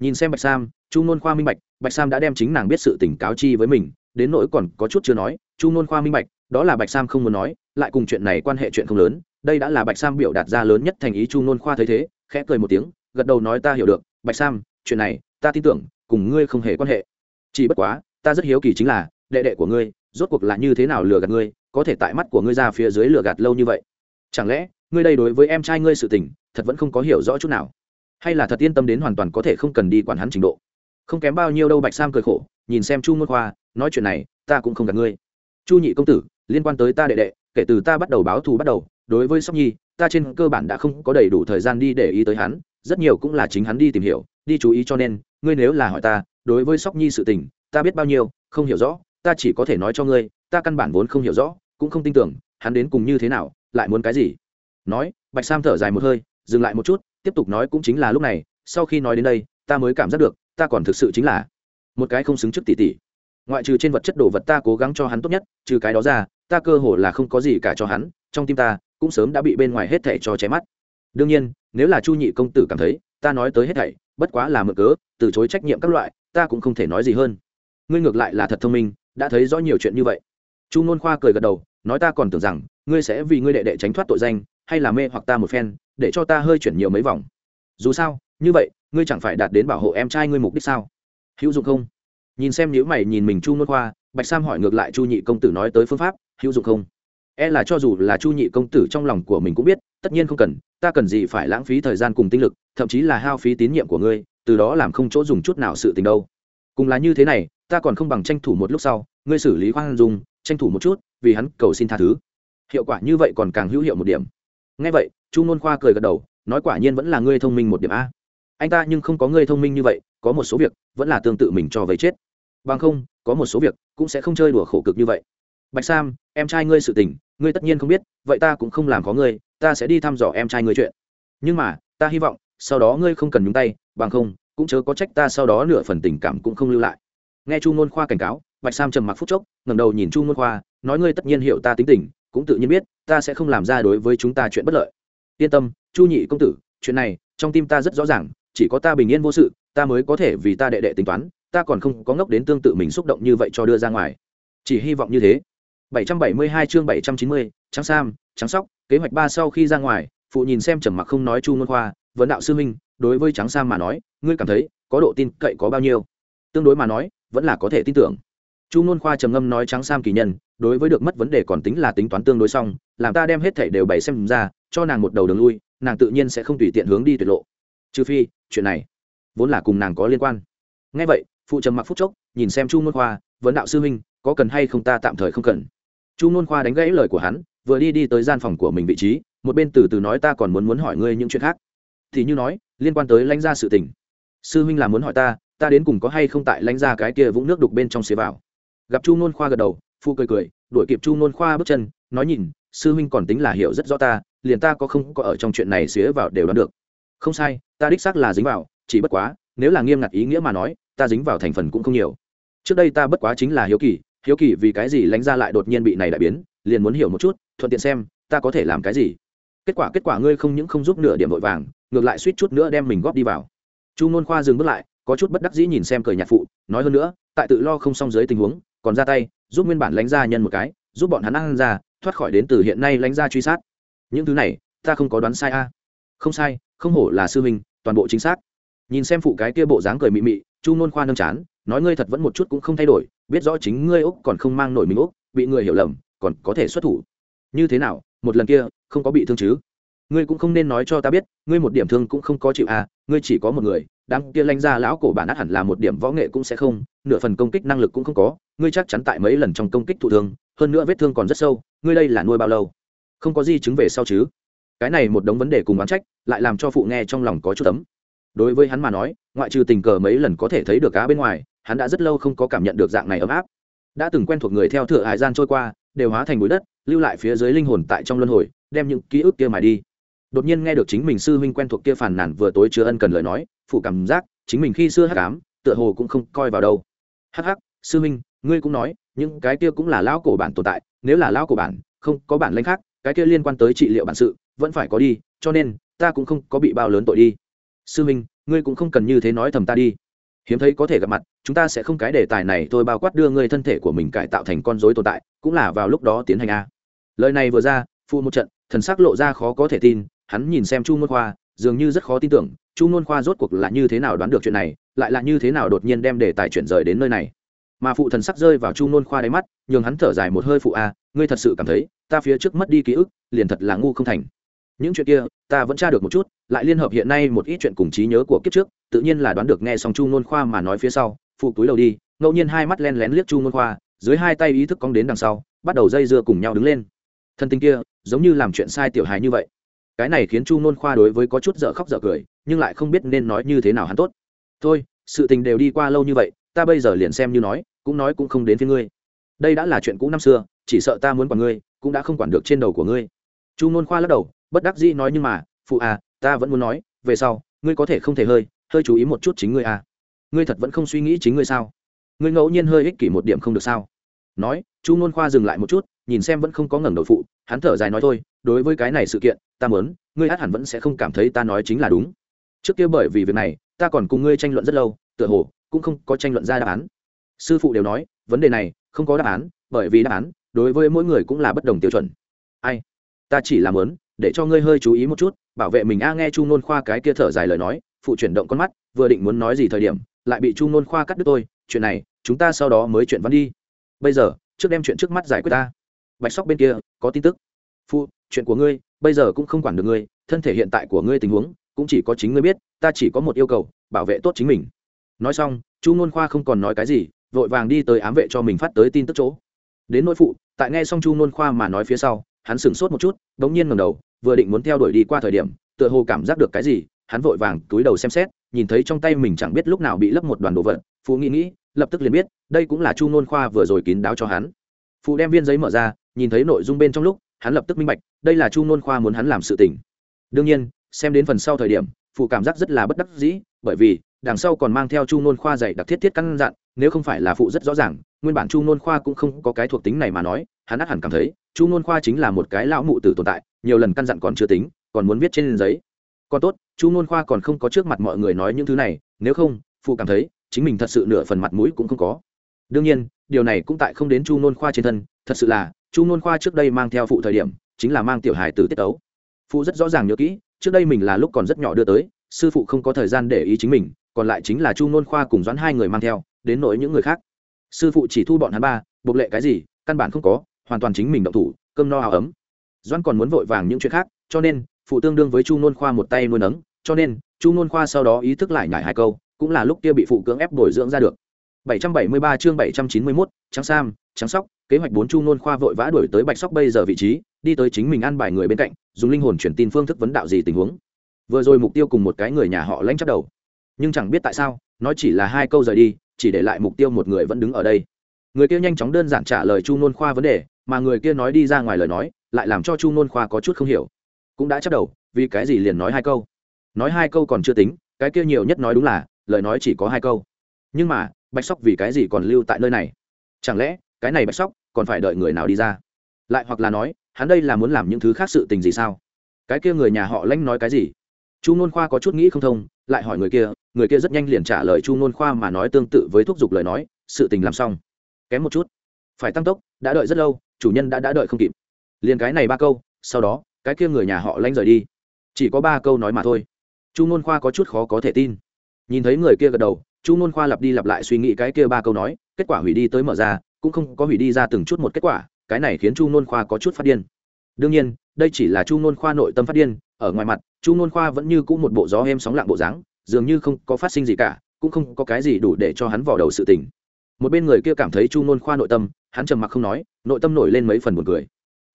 Nhìn xem bạch sam, chu nôn khoa minh bạch bạch sam đã đem chính nàng biết sự tình cáo chi với mình, đến nỗi còn có chút chưa nói, chu nôn khoa minh bạch, đó là bạch sam không muốn nói, lại cùng chuyện này quan hệ chuyện không lớn, đây đã là bạch sam biểu đạt ra lớn nhất thành ý chu nôn khoa thấy thế, khẽ cười một tiếng, gật đầu nói ta hiểu được bạch sam, chuyện này, ta tin tưởng, cùng ngươi không hề quan hệ. Chỉ bất quá, ta rất hiếu kỳ chính là, đệ đệ của ngươi, rốt cuộc là như thế nào lừa gạt ngươi, có thể tại mắt của ngươi ra phía dưới lừa gạt lâu như vậy? Chẳng lẽ, ngươi đây đối với em trai ngươi sự tình, thật vẫn không có hiểu rõ chút nào? Hay là thật yên tâm đến hoàn toàn có thể không cần đi quản hắn trình độ? Không kém bao nhiêu đâu, bạch sam cười khổ, nhìn xem chu ngôn khoa, nói chuyện này, ta cũng không gạt ngươi. Chu nhị công tử, liên quan tới ta đệ đệ, kể từ ta bắt đầu báo thù bắt đầu, đối với sóc nhi, ta trên cơ bản đã không có đầy đủ thời gian đi để ý tới hắn rất nhiều cũng là chính hắn đi tìm hiểu, đi chú ý cho nên, ngươi nếu là hỏi ta, đối với sóc nhi sự tình, ta biết bao nhiêu, không hiểu rõ, ta chỉ có thể nói cho ngươi, ta căn bản vốn không hiểu rõ, cũng không tin tưởng, hắn đến cùng như thế nào, lại muốn cái gì. Nói, bạch sam thở dài một hơi, dừng lại một chút, tiếp tục nói cũng chính là lúc này, sau khi nói đến đây, ta mới cảm giác được, ta còn thực sự chính là một cái không xứng trước tỷ tỷ. Ngoại trừ trên vật chất đồ vật ta cố gắng cho hắn tốt nhất, trừ cái đó ra, ta cơ hồ là không có gì cả cho hắn, trong tim ta cũng sớm đã bị bên ngoài hết thảy cho chém mắt đương nhiên, nếu là chu nhị công tử cảm thấy, ta nói tới hết thảy, bất quá là mượn cớ, từ chối trách nhiệm các loại, ta cũng không thể nói gì hơn. Ngươi ngược lại là thật thông minh, đã thấy rõ nhiều chuyện như vậy. Chu nôn khoa cười gật đầu, nói ta còn tưởng rằng, ngươi sẽ vì ngươi đệ đệ tránh thoát tội danh, hay là mê hoặc ta một phen, để cho ta hơi chuyển nhiều mấy vòng. Dù sao, như vậy, ngươi chẳng phải đạt đến bảo hộ em trai ngươi mục đích sao? Hữu dụng không? Nhìn xem nếu mày nhìn mình chu nôn khoa, bạch sam hỏi ngược lại chu nhị công tử nói tới phương pháp, hữu dụng không? E là cho dù là chu nhị công tử trong lòng của mình cũng biết, tất nhiên không cần ta cần gì phải lãng phí thời gian cùng tinh lực, thậm chí là hao phí tín nhiệm của ngươi, từ đó làm không chỗ dùng chút nào sự tình đâu. Cùng là như thế này, ta còn không bằng tranh thủ một lúc sau, ngươi xử lý khoan dung, tranh thủ một chút, vì hắn cầu xin tha thứ. Hiệu quả như vậy còn càng hữu hiệu một điểm. Ngay vậy, chu nôn khoa cười gật đầu, nói quả nhiên vẫn là ngươi thông minh một điểm a. Anh ta nhưng không có ngươi thông minh như vậy, có một số việc vẫn là tương tự mình cho vấy chết. Bằng không, có một số việc cũng sẽ không chơi đùa khổ cực như vậy. Bạch sam, em trai ngươi sự tình, ngươi tất nhiên không biết, vậy ta cũng không làm có ngươi ta sẽ đi thăm dò em trai ngươi chuyện. Nhưng mà ta hy vọng sau đó ngươi không cần nhúng tay bằng không cũng chớ có trách ta sau đó nửa phần tình cảm cũng không lưu lại. Nghe chu ngôn khoa cảnh cáo bạch sam trầm mặc phút chốc ngẩng đầu nhìn chu ngôn khoa nói ngươi tất nhiên hiểu ta tính tình cũng tự nhiên biết ta sẽ không làm ra đối với chúng ta chuyện bất lợi. Yên tâm chu nhị công tử chuyện này trong tim ta rất rõ ràng chỉ có ta bình yên vô sự ta mới có thể vì ta đệ đệ tính toán ta còn không có ngốc đến tương tự mình xúc động như vậy cho đưa ra ngoài. Chỉ hy vọng như thế. 772 chương 790, trắng sam trắng sóc kế hoạch ba sau khi ra ngoài, phụ nhìn xem trầm mặc không nói chu ngôn khoa, vấn đạo sư minh đối với trắng Sa mà nói, ngươi cảm thấy có độ tin cậy có bao nhiêu? Tương đối mà nói, vẫn là có thể tin tưởng. Chu ngôn khoa trầm ngâm nói trắng sam kỳ nhân, đối với được mất vấn đề còn tính là tính toán tương đối xong, làm ta đem hết thảy đều bày xem ra, cho nàng một đầu đường lui, nàng tự nhiên sẽ không tùy tiện hướng đi tuyệt lộ. Trừ phi, chuyện này vốn là cùng nàng có liên quan. Ngay vậy, phụ trầm mặc phúc chốc, nhìn xem chu ngôn khoa, vấn đạo sư huynh, có cần hay không ta tạm thời không cần? Chu ngôn khoa đánh gãy lời của hắn vừa đi đi tới gian phòng của mình vị trí, một bên từ từ nói ta còn muốn muốn hỏi ngươi những chuyện khác. Thì như nói, liên quan tới lãnh gia sự tình. Sư huynh là muốn hỏi ta ta đến cùng có hay không tại lãnh gia cái kia vũng nước đục bên trong xế vào. Gặp chu nôn khoa gật đầu, phu cười cười, đuổi kịp chu nôn khoa bước chân, nói nhìn, sư huynh còn tính là hiểu rất rõ ta, liền ta có không có ở trong chuyện này xế vào đều đoán được. Không sai, ta đích xác là dính vào, chỉ bất quá, nếu là nghiêm ngặt ý nghĩa mà nói, ta dính vào thành phần cũng không nhiều. Trước đây ta bất quá chính là hiếu kỳ hiếu kỳ vì cái gì lãnh ra lại đột nhiên bị này đại biến liền muốn hiểu một chút, thuận tiện xem, ta có thể làm cái gì. Kết quả kết quả ngươi không những không giúp nửa điểm vội vàng, ngược lại suýt chút nữa đem mình góp đi vào. Chu ngôn khoa dừng bước lại, có chút bất đắc dĩ nhìn xem cười nhạc phụ, nói hơn nữa, tại tự lo không xong dưới tình huống, còn ra tay, giúp nguyên bản lánh ra nhân một cái, giúp bọn hắn ăn ra, thoát khỏi đến từ hiện nay lánh ra truy sát. Những thứ này, ta không có đoán sai a. Không sai, không hổ là sư huynh, toàn bộ chính xác. Nhìn xem phụ cái kia bộ dáng cười mị mị, chu nôn khoa nâng chán, nói ngươi thật vẫn một chút cũng không thay đổi, biết rõ chính ngươi úc còn không mang nổi mình úc, bị người hiểu lầm còn có thể xuất thủ. Như thế nào, một lần kia, không có bị thương chứ? Ngươi cũng không nên nói cho ta biết, ngươi một điểm thương cũng không có chịu à ngươi chỉ có một người, đám kia lanh ra lão cổ bản át hẳn là một điểm võ nghệ cũng sẽ không, nửa phần công kích năng lực cũng không có, ngươi chắc chắn tại mấy lần trong công kích thụ thương, hơn nữa vết thương còn rất sâu, ngươi đây là nuôi bao lâu? Không có gì chứng về sau chứ. Cái này một đống vấn đề cùng oán trách, lại làm cho phụ nghe trong lòng có chút tấm đối với hắn mà nói, ngoại trừ tình cờ mấy lần có thể thấy được cá bên ngoài, hắn đã rất lâu không có cảm nhận được dạng này ấm áp. Đã từng quen thuộc người theo thừa hải gian trôi qua đều hóa thành bụi đất, lưu lại phía dưới linh hồn tại trong luân hồi, đem những ký ức kia mài đi. Đột nhiên nghe được chính mình sư huynh quen thuộc kia phàn nàn vừa tối chưa ân cần lời nói, phụ cảm giác, chính mình khi xưa hắc ám, tựa hồ cũng không coi vào đâu. Hắc hắc, sư huynh, ngươi cũng nói, những cái kia cũng là lão cổ bản tồn tại, nếu là lão cổ bản, không có bản lãnh khác, cái kia liên quan tới trị liệu bản sự, vẫn phải có đi, cho nên, ta cũng không có bị bao lớn tội đi. Sư huynh, ngươi cũng không cần như thế nói thầm ta đi. Hiếm thấy có thể gặp mặt chúng ta sẽ không cái đề tài này tôi bao quát đưa người thân thể của mình cải tạo thành con dối tồn tại, cũng là vào lúc đó tiến hành a. Lời này vừa ra, phụ một trận, thần sắc lộ ra khó có thể tin, hắn nhìn xem chu môn khoa, dường như rất khó tin tưởng, chu môn khoa rốt cuộc là như thế nào đoán được chuyện này, lại là như thế nào đột nhiên đem đề tài chuyển rời đến nơi này. Mà phụ thần sắc rơi vào chu môn khoa đáy mắt, nhường hắn thở dài một hơi phụ a, ngươi thật sự cảm thấy, ta phía trước mất đi ký ức, liền thật là ngu không thành. Những chuyện kia, ta vẫn tra được một chút, lại liên hợp hiện nay một ít chuyện cùng trí nhớ của kiếp trước, tự nhiên là đoán được nghe xong chu nôn khoa mà nói phía sau phụ túi đầu đi, ngẫu nhiên hai mắt len lén liếc chu nôn khoa, dưới hai tay ý thức cong đến đằng sau, bắt đầu dây dưa cùng nhau đứng lên. Thân tình kia, giống như làm chuyện sai tiểu hài như vậy. Cái này khiến chu nôn khoa đối với có chút dở khóc dở cười, nhưng lại không biết nên nói như thế nào hắn tốt. Thôi, sự tình đều đi qua lâu như vậy, ta bây giờ liền xem như nói, cũng nói cũng không đến phía ngươi. Đây đã là chuyện cũ năm xưa, chỉ sợ ta muốn quản ngươi, cũng đã không quản được trên đầu của ngươi. Chu nôn khoa lắc đầu, bất đắc dĩ nói nhưng mà, phụ à ta vẫn muốn nói, về sau, ngươi có thể không thể hơi hơi chú ý một chút chính ngươi à ngươi thật vẫn không suy nghĩ chính ngươi sao? Ngươi ngẫu nhiên hơi ích kỷ một điểm không được sao? Nói, chu nôn khoa dừng lại một chút, nhìn xem vẫn không có ngẩng đầu phụ, hắn thở dài nói thôi, đối với cái này sự kiện, ta muốn, ngươi hát hẳn vẫn sẽ không cảm thấy ta nói chính là đúng. Trước kia bởi vì việc này, ta còn cùng ngươi tranh luận rất lâu, tựa hồ, cũng không có tranh luận ra đáp án. Sư phụ đều nói, vấn đề này, không có đáp án, bởi vì đáp án, đối với mỗi người cũng là bất đồng tiêu chuẩn. Ai? Ta chỉ làm lớn để cho ngươi hơi chú ý một chút, bảo vệ mình. A, nghe chu nôn khoa cái kia thở dài lời nói, phụ chuyển động con mắt, vừa định muốn nói gì thời điểm lại bị chu nôn khoa cắt đứt tôi, chuyện này, chúng ta sau đó mới chuyện văn đi. Bây giờ, trước đem chuyện trước mắt giải quyết ta. Bạch sóc bên kia, có tin tức. Phụ chuyện của ngươi, bây giờ cũng không quản được ngươi, thân thể hiện tại của ngươi tình huống, cũng chỉ có chính ngươi biết, ta chỉ có một yêu cầu, bảo vệ tốt chính mình. Nói xong, chu nôn khoa không còn nói cái gì, vội vàng đi tới ám vệ cho mình phát tới tin tức chỗ. Đến nỗi phụ, tại nghe xong chu nôn khoa mà nói phía sau, hắn sửng sốt một chút đ ỗ n g nhiên ngầm đầu, vừa định muốn theo đuổi đi qua thời điểm, tựa hồ cảm giác được cái gì, hắn vội vàng túi đầu xem xét nhìn thấy trong tay mình chẳng biết lúc nào bị lấp một đoàn đồ vật phụ nghĩ nghĩ, lập tức liền biết, đây cũng là chu nôn khoa vừa rồi kín đáo cho hắn. Phụ đem viên giấy mở ra, nhìn thấy nội dung bên trong lúc, hắn lập tức minh bạch, đây là chu nôn khoa muốn hắn làm sự tỉnh đương nhiên, xem đến phần sau thời điểm phụ cảm giác rất là bất đắc dĩ, bởi vì, đằng sau còn mang theo chu nôn khoa dạy đặc thiết thiết căn dặn, nếu không phải là phụ rất rõ ràng, nguyên bản chu nôn khoa cũng không có cái thuộc tính này mà nói, hắn ắt hẳn cảm thấy, chu nôn khoa chính là một cái lão mụ tử tồn tại, nhiều lần căn dặn còn chưa tính, còn muốn viết trên giấy còn tốt, chu nôn khoa còn không có trước mặt mọi người nói những thứ này, nếu không, phụ cảm thấy, chính mình thật sự nửa phần mặt mũi cũng không có. Đương nhiên, điều này cũng tại không đến chu nôn khoa trên thân, thật sự là, chu nôn khoa trước đây mang theo phụ thời điểm, chính là mang tiểu hài tử tiết ấu phụ rất rõ ràng nhớ kỹ, trước đây mình là lúc còn rất nhỏ đưa tới, sư phụ không có thời gian để ý chính mình, còn lại chính là chu nôn khoa cùng doãn hai người mang theo, đến nỗi những người khác. Sư phụ chỉ thu bọn hắn ba, buộc lệ cái gì, căn bản không có, hoàn toàn chính mình động thủ, cơm no áo ấm. Doãn còn muốn vội vàng những chuyện khác, cho nên phụ tương đương với chu nôn khoa một tay nuôi nấng cho nên chu nôn khoa sau đó ý thức lại nhải hai câu cũng là lúc kia bị phụ cưỡng ép bồi dưỡng ra được. 773 chương 791, trắng sam trắng sóc kế hoạch bốn chu nôn khoa vội vã đuổi tới bạch sóc bây giờ vị trí đi tới chính mình ăn bài người bên cạnh dùng linh hồn chuyển tin phương thức vấn đạo gì tình huống. Vừa rồi mục tiêu cùng một cái người nhà họ lãnh chấp đầu. Nhưng chẳng biết tại sao nói chỉ là hai câu rời đi chỉ để lại mục tiêu một người vẫn đứng ở đây. Người kia nhanh chóng đơn giản trả lời chu nôn khoa vấn đề mà người kia nói đi ra ngoài lời nói lại làm cho chu nôn khoa có chút không hiểu cũng đã chấp đầu, vì cái gì liền nói hai câu? Nói hai câu còn chưa tính, cái kia nhiều nhất nói đúng là, lời nói chỉ có hai câu. Nhưng mà, bạch sóc vì cái gì còn lưu tại nơi này? Chẳng lẽ, cái này bạch sóc còn phải đợi người nào đi ra? Lại hoặc là nói, hắn đây là muốn làm những thứ khác sự tình gì sao? Cái kia người nhà họ lanh nói cái gì? Chu n khoa có chút nghĩ không thông, lại hỏi người kia người kia rất nhanh liền trả lời chu n khoa mà nói tương tự với thúc giục lời nói, sự tình làm xong. Kém một chút. Phải tăng tốc, đã đợi rất lâu, chủ nhân đã đã đợi không kịp. Liền cái này ba câu, sau đó cái kia người nhà họ lanh rời đi. Chỉ có ba câu nói mà thôi. Chu nôn khoa có chút khó có thể tin. Nhìn thấy người kia gật đầu, chu nôn khoa lặp đi lặp lại suy nghĩ cái kia ba câu nói, kết quả hủy đi tới mở ra, cũng không có hủy đi ra từng chút một kết quả, cái này khiến chu nôn khoa có chút phát điên. Đương nhiên, đây chỉ là chu nôn khoa nội tâm phát điên, ở ngoài mặt, chu nôn khoa vẫn như cũ một bộ gió êm sóng lặng bộ dáng, dường như không có phát sinh gì cả, cũng không có cái gì đủ để cho hắn vào đầu sự tình. Một bên người kia cảm thấy chu nôn khoa nội tâm, hắn trầm mặc không nói, nội tâm nổi lên mấy phần buồn cười.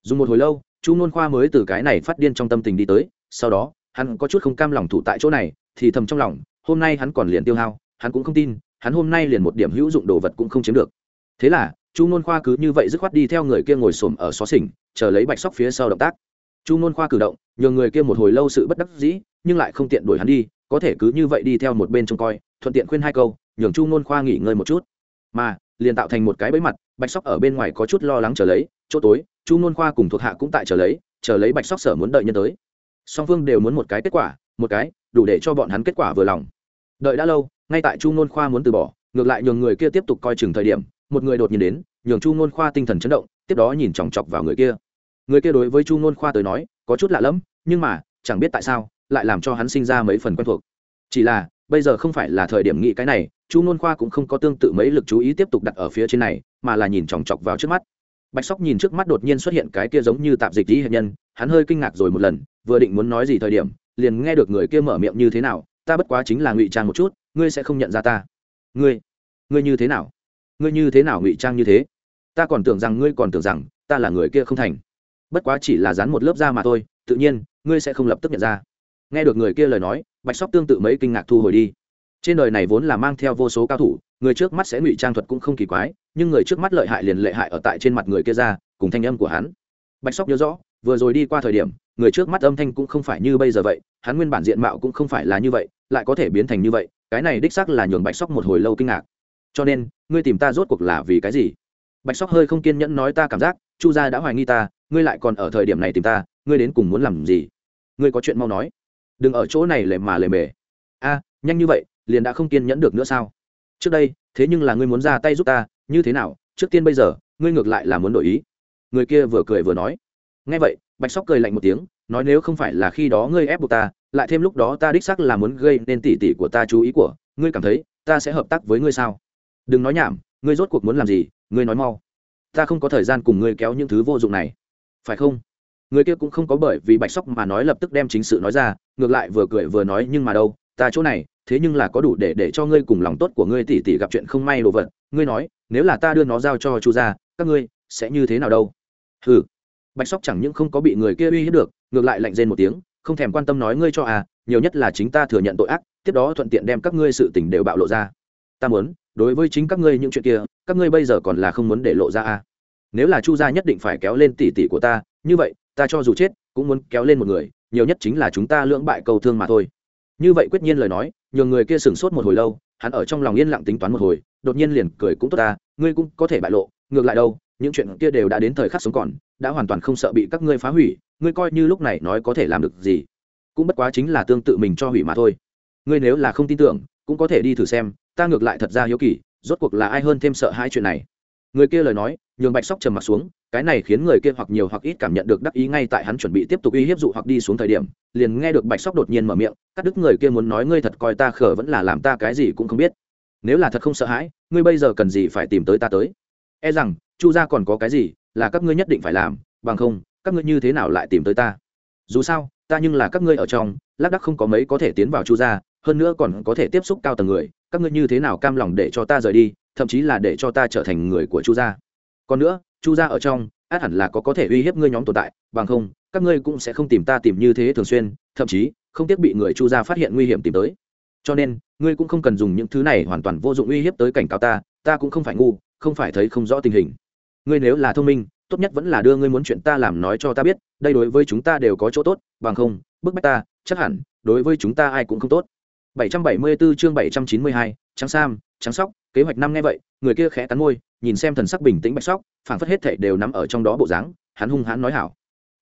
Dùng một hồi lâu chu nôn khoa mới từ cái này phát điên trong tâm tình đi tới, sau đó, hắn có chút không cam lòng thủ tại chỗ này, thì thầm trong lòng, hôm nay hắn còn liền tiêu hao, hắn cũng không tin, hắn hôm nay liền một điểm hữu dụng đồ vật cũng không chiếm được. Thế là, chu nôn khoa cứ như vậy dứt khoát đi theo người kia ngồi xổm ở xó xỉnh, chờ lấy bạch sóc phía sau động tác. Chu nôn khoa cử động, nhường người kia một hồi lâu sự bất đắc dĩ, nhưng lại không tiện đuổi hắn đi, có thể cứ như vậy đi theo một bên trông coi, thuận tiện khuyên hai câu, nhường chu nôn khoa nghỉ ngơi một chút. Mà, liền tạo thành một cái bẫy mặt, bạch sóc ở bên ngoài có chút lo lắng chờ lấy, chỗ tối chu nôn khoa cùng thuộc hạ cũng tại chờ lấy chờ lấy bạch sóc sở muốn đợi nhân tới. Song phương đều muốn một cái kết quả, một cái, đủ để cho bọn hắn kết quả vừa lòng. Đợi đã lâu, ngay tại chu nôn khoa muốn từ bỏ, ngược lại nhường người kia tiếp tục coi chừng thời điểm, một người đột nhiên đến, nhường chu nôn khoa tinh thần chấn động, tiếp đó nhìn chòng chọc vào người kia. Người kia đối với chu nôn khoa tới nói, có chút lạ lẫm, nhưng mà, chẳng biết tại sao, lại làm cho hắn sinh ra mấy phần quen thuộc. Chỉ là, bây giờ không phải là thời điểm nghĩ cái này, chu nôn khoa cũng không có tương tự mấy lực chú ý tiếp tục đặt ở phía trên này, mà là nhìn chòng chọc vào trước mắt bạch sóc nhìn trước mắt đột nhiên xuất hiện cái kia giống như tạp dịch dĩ hệ nhân, hắn hơi kinh ngạc rồi một lần, vừa định muốn nói gì thời điểm, liền nghe được người kia mở miệng như thế nào, ta bất quá chính là ngụy trang một chút, ngươi sẽ không nhận ra ta. Ngươi ngươi như thế nào? Ngươi như thế nào ngụy trang như thế? Ta còn tưởng rằng ngươi còn tưởng rằng ta là người kia không thành. Bất quá chỉ là dán một lớp da mà thôi, tự nhiên, ngươi sẽ không lập tức nhận ra. Nghe được người kia lời nói, bạch sóc tương tự mấy kinh ngạc thu hồi đi trên đời này vốn là mang theo vô số cao thủ, người trước mắt sẽ ngụy trang thuật cũng không kỳ quái, nhưng người trước mắt lợi hại liền lệ hại ở tại trên mặt người kia ra, cùng thanh âm của hắn. Bạch sóc nhớ rõ, vừa rồi đi qua thời điểm, người trước mắt âm thanh cũng không phải như bây giờ vậy, hắn nguyên bản diện mạo cũng không phải là như vậy, lại có thể biến thành như vậy, cái này đích xác là nhường bạch sóc một hồi lâu kinh ngạc. Cho nên, ngươi tìm ta rốt cuộc là vì cái gì? Bạch sóc hơi không kiên nhẫn nói ta cảm giác, chu gia đã hoài nghi ta, ngươi lại còn ở thời điểm này tìm ta, ngươi đến cùng muốn làm gì? Ngươi có chuyện mau nói. Đừng ở chỗ này lề mà lề mề. A, nhanh như vậy liền đã không kiên nhẫn được nữa sao? Trước đây, thế nhưng là ngươi muốn ra tay giúp ta, như thế nào? Trước tiên bây giờ, ngươi ngược lại là muốn đổi ý. Người kia vừa cười vừa nói. Nghe vậy, bạch sóc cười lạnh một tiếng, nói nếu không phải là khi đó ngươi ép buộc ta, lại thêm lúc đó ta đích xác là muốn gây nên tỉ tỉ của ta chú ý của, ngươi cảm thấy ta sẽ hợp tác với ngươi sao? Đừng nói nhảm, ngươi rốt cuộc muốn làm gì, ngươi nói mau. Ta không có thời gian cùng ngươi kéo những thứ vô dụng này. Phải không? Người kia cũng không có bởi vì bạch sóc mà nói lập tức đem chính sự nói ra, ngược lại vừa cười vừa nói nhưng mà đâu, ta chỗ này thế nhưng là có đủ để để cho ngươi cùng lòng tốt của ngươi tỉ tỉ gặp chuyện không may đồ vật, ngươi nói, nếu là ta đưa nó giao cho chu gia, các ngươi sẽ như thế nào đâu? Hừ. Bạch sóc chẳng những không có bị người kia uy hiếp được, ngược lại lạnh rên một tiếng, không thèm quan tâm nói ngươi cho à nhiều nhất là chính ta thừa nhận tội ác, tiếp đó thuận tiện đem các ngươi sự tình đều bạo lộ ra. Ta muốn, đối với chính các ngươi những chuyện kia, các ngươi bây giờ còn là không muốn để lộ ra à. Nếu là chu gia nhất định phải kéo lên tỷ tỷ của ta, như vậy, ta cho dù chết, cũng muốn kéo lên một người, nhiều nhất chính là chúng ta lưỡng bại cầu thương mà thôi. Như vậy quyết nhiên lời nói nhường người kia sửng sốt một hồi lâu, hắn ở trong lòng yên lặng tính toán một hồi, đột nhiên liền cười cũng tốt ta, ngươi cũng có thể bại lộ, ngược lại đâu, những chuyện kia đều đã đến thời khắc sống còn, đã hoàn toàn không sợ bị các ngươi phá hủy, ngươi coi như lúc này nói có thể làm được gì, cũng bất quá chính là tương tự mình cho hủy mà thôi. Ngươi nếu là không tin tưởng, cũng có thể đi thử xem, ta ngược lại thật ra hiếu kỳ, rốt cuộc là ai hơn thêm sợ hai chuyện này người kia lời nói, nhường bạch sóc trầm mặt xuống, cái này khiến người kia hoặc nhiều hoặc ít cảm nhận được đắc ý ngay tại hắn chuẩn bị tiếp tục uy hiếp dụ hoặc đi xuống thời điểm, liền nghe được bạch sóc đột nhiên mở miệng, cắt đứt người kia muốn nói ngươi thật coi ta khở vẫn là làm ta cái gì cũng không biết. Nếu là thật không sợ hãi, ngươi bây giờ cần gì phải tìm tới ta tới? E rằng, chu gia còn có cái gì là các ngươi nhất định phải làm, bằng không, các ngươi như thế nào lại tìm tới ta? Dù sao, ta nhưng là các ngươi ở trong, lác đắc không có mấy có thể tiến vào chu gia, hơn nữa còn có thể tiếp xúc cao tầng người, các ngươi như thế nào cam lòng để cho ta rời đi thậm chí là để cho ta trở thành người của chu gia. Còn nữa chu gia ở trong át hẳn là có có thể uy hiếp ngươi nhóm tồn tại bằng không các ngươi cũng sẽ không tìm ta tìm như thế thường xuyên thậm chí không tiếc bị người chu gia phát hiện nguy hiểm tìm tới. Cho nên ngươi cũng không cần dùng những thứ này hoàn toàn vô dụng uy hiếp tới cảnh cáo ta ta cũng không phải ngu không phải thấy không rõ tình hình. Ngươi nếu là thông minh tốt nhất vẫn là đưa ngươi muốn chuyện ta làm nói cho ta biết đây đối với chúng ta đều có chỗ tốt bằng không bức bách ta chắc hẳn đối với chúng ta ai cũng không tốt. 774 chương 792, trắng sam trắng sóc, kế hoạch năm nghe vậy, người kia khẽ cắn môi, nhìn xem thần sắc bình tĩnh bạch sóc, phảng phất hết thể đều nắm ở trong đó bộ dáng, hắn hung hãn nói hảo.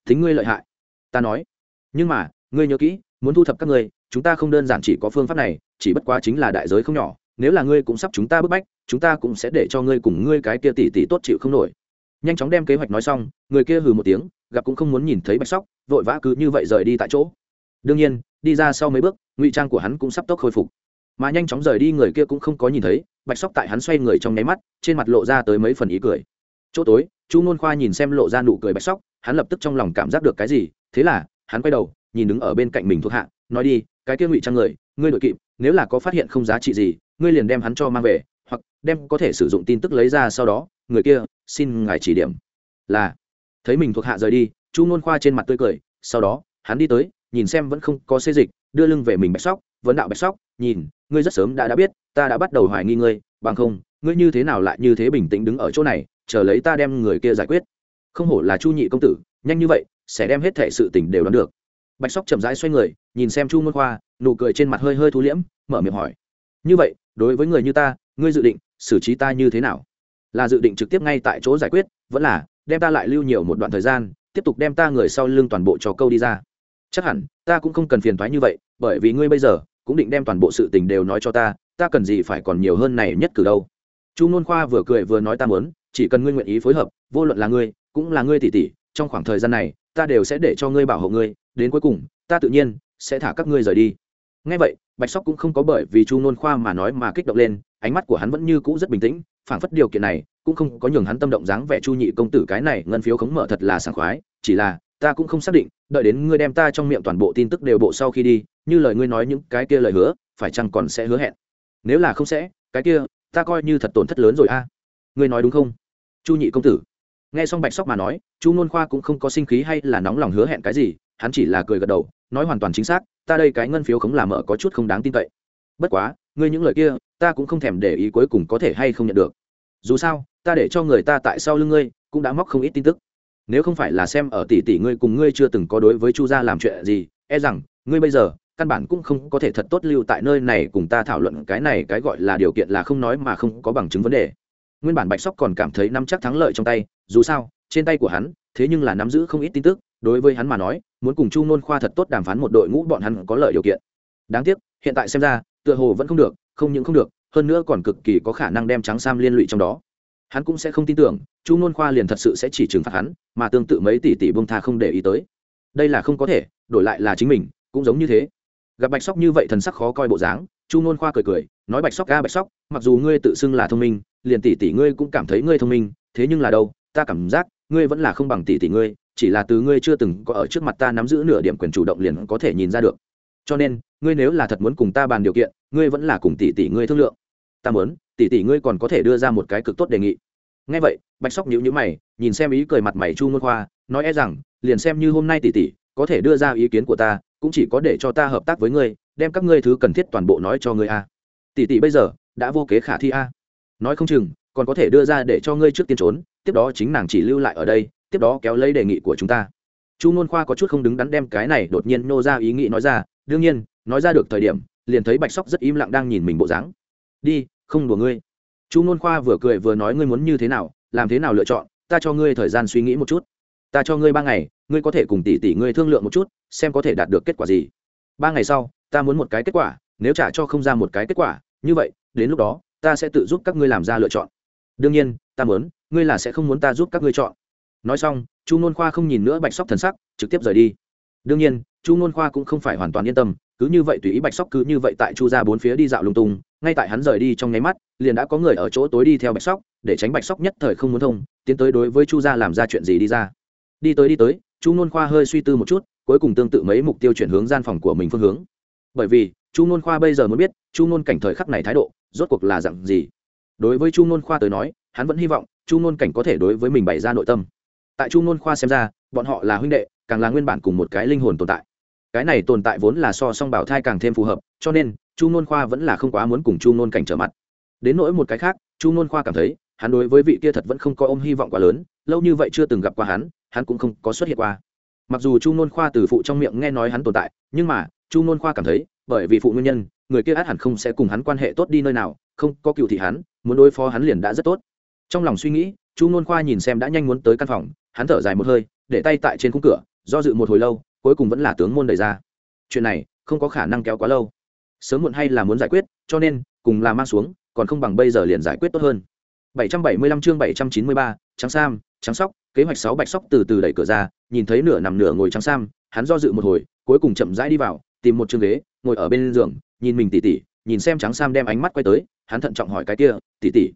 Thính ngươi lợi hại. Ta nói. Nhưng mà, ngươi nhớ kỹ, muốn thu thập các ngươi, chúng ta không đơn giản chỉ có phương pháp này, chỉ bất quá chính là đại giới không nhỏ, nếu là ngươi cũng sắp chúng ta bức bách, chúng ta cũng sẽ để cho ngươi cùng ngươi cái kia tỷ tỷ tốt chịu không nổi. Nhanh chóng đem kế hoạch nói xong, người kia hừ một tiếng, gặp cũng không muốn nhìn thấy bạch sóc, vội vã cứ như vậy rời đi tại chỗ. Đương nhiên, đi ra sau mấy bước, ngụy trang của hắn cũng sắp tốc khôi phục mà nhanh chóng rời đi người kia cũng không có nhìn thấy, bạch sóc tại hắn xoay người trong nháy mắt, trên mặt lộ ra tới mấy phần ý cười. Chỗ tối, chu ngôn khoa nhìn xem lộ ra nụ cười bạch sóc, hắn lập tức trong lòng cảm giác được cái gì, thế là, hắn quay đầu, nhìn đứng ở bên cạnh mình thuộc hạ, nói đi, cái kia ngụy trang người, ngươi đội kịp, nếu là có phát hiện không giá trị gì, ngươi liền đem hắn cho mang về, hoặc đem có thể sử dụng tin tức lấy ra sau đó, người kia, xin ngài chỉ điểm. Là, thấy mình thuộc hạ rời đi, chu ngôn khoa trên mặt tươi cười, sau đó, hắn đi tới, nhìn xem vẫn không có xê dịch, đưa lưng về mình bạch sóc, vấn đạo bạch sóc, nhìn ngươi rất sớm đã đã biết, ta đã bắt đầu hoài nghi ngươi, bằng không, ngươi như thế nào lại như thế bình tĩnh đứng ở chỗ này, chờ lấy ta đem người kia giải quyết. Không hổ là chu nhị công tử, nhanh như vậy, sẽ đem hết thể sự tình đều đoán được. Bạch sóc chậm rãi xoay người, nhìn xem chu môn khoa, nụ cười trên mặt hơi hơi thu liễm, mở miệng hỏi. Như vậy, đối với người như ta, ngươi dự định xử trí ta như thế nào? Là dự định trực tiếp ngay tại chỗ giải quyết, vẫn là đem ta lại lưu nhiều một đoạn thời gian, tiếp tục đem ta người sau lưng toàn bộ cho câu đi ra? Chắc hẳn, ta cũng không cần phiền thoái như vậy, bởi vì ngươi bây giờ cũng định đem toàn bộ sự tình đều nói cho ta ta cần gì phải còn nhiều hơn này nhất cử đâu. Chu nôn khoa vừa cười vừa nói ta muốn, chỉ cần ngươi nguyện ý phối hợp, vô luận là ngươi, cũng là ngươi tỷ tỷ, trong khoảng thời gian này, ta đều sẽ để cho ngươi bảo hộ ngươi, đến cuối cùng, ta tự nhiên sẽ thả các ngươi rời đi. Ngay vậy, bạch sóc cũng không có bởi vì chu nôn khoa mà nói mà kích động lên, ánh mắt của hắn vẫn như cũ rất bình tĩnh, phảng phất điều kiện này cũng không có nhường hắn tâm động dáng vẻ chu nhị công tử cái này ngân phiếu khống mở thật là sảng khoái, chỉ là, ta cũng không xác định, đợi đến ngươi đem ta trong miệng toàn bộ tin tức đều bộ sau khi đi như lời ngươi nói những cái kia lời hứa, phải chăng còn sẽ hứa hẹn? Nếu là không sẽ, cái kia, ta coi như thật tổn thất lớn rồi a. Ngươi nói đúng không? Chu nhị công tử. Nghe xong bạch sóc mà nói, chu nôn khoa cũng không có sinh khí hay là nóng lòng hứa hẹn cái gì, hắn chỉ là cười gật đầu, nói hoàn toàn chính xác, ta đây cái ngân phiếu khống làm ở có chút không đáng tin cậy. Bất quá, ngươi những lời kia, ta cũng không thèm để ý cuối cùng có thể hay không nhận được. Dù sao, ta để cho người ta tại sau lưng ngươi, cũng đã móc không ít tin tức. Nếu không phải là xem ở tỷ tỷ ngươi cùng ngươi chưa từng có đối với chu gia làm chuyện gì e rằng, ngươi bây giờ căn bản cũng không có thể thật tốt lưu tại nơi này cùng ta thảo luận cái này, cái gọi là điều kiện là không nói mà không có bằng chứng vấn đề. Nguyên bản bạch sóc còn cảm thấy nắm chắc thắng lợi trong tay, dù sao, trên tay của hắn, thế nhưng là nắm giữ không ít tin tức, đối với hắn mà nói, muốn cùng chu nôn khoa thật tốt đàm phán một đội ngũ bọn hắn có lợi điều kiện. Đáng tiếc, hiện tại xem ra, tựa hồ vẫn không được, không những không được, hơn nữa còn cực kỳ có khả năng đem trắng sam liên lụy trong đó. Hắn cũng sẽ không tin tưởng, chu nôn khoa liền thật sự sẽ chỉ trừng phạt hắn, mà tương tự mấy tỷ tỷ bông tha không để ý tới. Đây là không có thể, đổi lại là chính mình, cũng giống như thế gặp bạch sóc như vậy thần sắc khó coi bộ dáng, chu nôn khoa cười cười, nói bạch sóc ga bạch sóc, mặc dù ngươi tự xưng là thông minh, liền tỷ tỷ ngươi cũng cảm thấy ngươi thông minh, thế nhưng là đâu, ta cảm giác, ngươi vẫn là không bằng tỷ tỷ ngươi, chỉ là từ ngươi chưa từng có ở trước mặt ta nắm giữ nửa điểm quyền chủ động liền có thể nhìn ra được. Cho nên, ngươi nếu là thật muốn cùng ta bàn điều kiện, ngươi vẫn là cùng tỷ tỷ ngươi thương lượng. Ta muốn, tỷ tỷ ngươi còn có thể đưa ra một cái cực tốt đề nghị. Ngay vậy, bạch sóc nhíu nhíu mày, nhìn xem ý cười mặt mày chu ngôn khoa, nói e rằng, liền xem như hôm nay tỷ tỷ có thể đưa ra ý kiến của ta cũng chỉ có để cho ta hợp tác với ngươi, đem các ngươi thứ cần thiết toàn bộ nói cho ngươi a. Tỷ tỷ bây giờ đã vô kế khả thi a. Nói không chừng, còn có thể đưa ra để cho ngươi trước tiên trốn, tiếp đó chính nàng chỉ lưu lại ở đây, tiếp đó kéo lấy đề nghị của chúng ta. Chu nôn khoa có chút không đứng đắn đem cái này đột nhiên nô ra ý nghĩ nói ra, đương nhiên, nói ra được thời điểm, liền thấy bạch sóc rất im lặng đang nhìn mình bộ dáng. Đi, không đùa ngươi. Chu nôn khoa vừa cười vừa nói, ngươi muốn như thế nào, làm thế nào lựa chọn, ta cho ngươi thời gian suy nghĩ một chút. Ta cho ngươi ba ngày ngươi có thể cùng tỷ tỷ ngươi thương lượng một chút, xem có thể đạt được kết quả gì. Ba ngày sau, ta muốn một cái kết quả, nếu trả cho không ra một cái kết quả, như vậy, đến lúc đó, ta sẽ tự giúp các ngươi làm ra lựa chọn. Đương nhiên, ta muốn, ngươi là sẽ không muốn ta giúp các ngươi chọn. Nói xong, chu nôn khoa không nhìn nữa bạch sóc thần sắc, trực tiếp rời đi. Đương nhiên, chu nôn khoa cũng không phải hoàn toàn yên tâm, cứ như vậy tùy ý bạch sóc cứ như vậy tại chu ra bốn phía đi dạo lung tung, ngay tại hắn rời đi trong nháy mắt, liền đã có người ở chỗ tối đi theo bạch sóc, để tránh bạch sóc nhất thời không muốn thông, tiến tới đối với chu gia làm ra chuyện gì đi ra. Đi tới đi tới chu nôn khoa hơi suy tư một chút, cuối cùng tương tự mấy mục tiêu chuyển hướng gian phòng của mình phương hướng. Bởi vì, chu nôn khoa bây giờ muốn biết, chu nôn cảnh thời khắc này thái độ, rốt cuộc là dặn gì. Đối với chu nôn khoa tới nói, hắn vẫn hy vọng chu nôn cảnh có thể đối với mình bày ra nội tâm. Tại chu nôn khoa xem ra, bọn họ là huynh đệ, càng là nguyên bản cùng một cái linh hồn tồn tại. Cái này tồn tại vốn là so song bảo thai càng thêm phù hợp, cho nên, chu nôn khoa vẫn là không quá muốn cùng chu nôn cảnh trở mặt. Đến nỗi một cái khác, chu nôn khoa cảm thấy, hắn đối với vị kia thật vẫn không có ôm hy vọng quá lớn, lâu như vậy chưa từng gặp qua hắn hắn cũng không có xuất hiện qua. Mặc dù chu nôn khoa từ phụ trong miệng nghe nói hắn tồn tại nhưng mà chu nôn khoa cảm thấy bởi vì phụ nguyên nhân người kia át hẳn không sẽ cùng hắn quan hệ tốt đi nơi nào không có cựu thị hắn muốn đối phó hắn liền đã rất tốt. Trong lòng suy nghĩ chu nôn khoa nhìn xem đã nhanh muốn tới căn phòng hắn thở dài một hơi để tay tại trên khung cửa do dự một hồi lâu cuối cùng vẫn là tướng môn đẩy ra. Chuyện này không có khả năng kéo quá lâu. Sớm muộn hay là muốn giải quyết cho nên cùng là mang xuống còn không bằng bây giờ liền giải quyết tốt hơn. 775 chương 793, trắng sam trắng sóc, kế hoạch sáu bạch sóc từ từ đẩy cửa ra, nhìn thấy nửa nằm nửa ngồi trắng sam, hắn do dự một hồi, cuối cùng chậm rãi đi vào, tìm một chương ghế, ngồi ở bên giường, nhìn mình tỉ tỉ, nhìn xem trắng sam đem ánh mắt quay tới, hắn thận trọng hỏi cái kia tỷ tỷ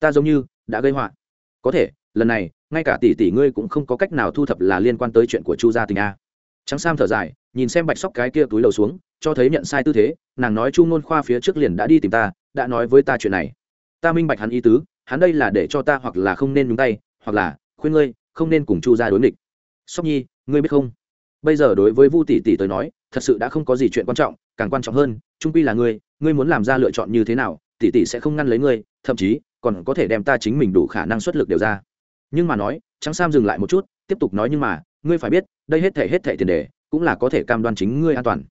ta giống như đã gây họa. Có thể, lần này, ngay cả tỷ tỷ ngươi cũng không có cách nào thu thập là liên quan tới chuyện của chu gia tình a. Trắng sam thở dài, nhìn xem bạch sóc cái kia túi lầu xuống, cho thấy nhận sai tư thế, nàng nói chu ngôn khoa phía trước liền đã đi tìm ta, đã nói với ta chuyện này. Ta minh bạch hắn ý tứ, hắn đây là để cho ta hoặc là không nên nhúng tay, hoặc là khuyên ngươi, không nên cùng chu gia đối nghịch. Sóc nhi, ngươi biết không? Bây giờ đối với vu tỷ tỷ tới nói, thật sự đã không có gì chuyện quan trọng, càng quan trọng hơn, trung quy là ngươi ngươi muốn làm ra lựa chọn như thế nào, tỷ tỷ sẽ không ngăn lấy ngươi, thậm chí còn có thể đem ta chính mình đủ khả năng xuất lực đều ra. Nhưng mà nói, trắng sam dừng lại một chút, tiếp tục nói nhưng mà, ngươi phải biết, đây hết thể hết thể tiền đề, cũng là có thể cam đoan chính ngươi an toàn.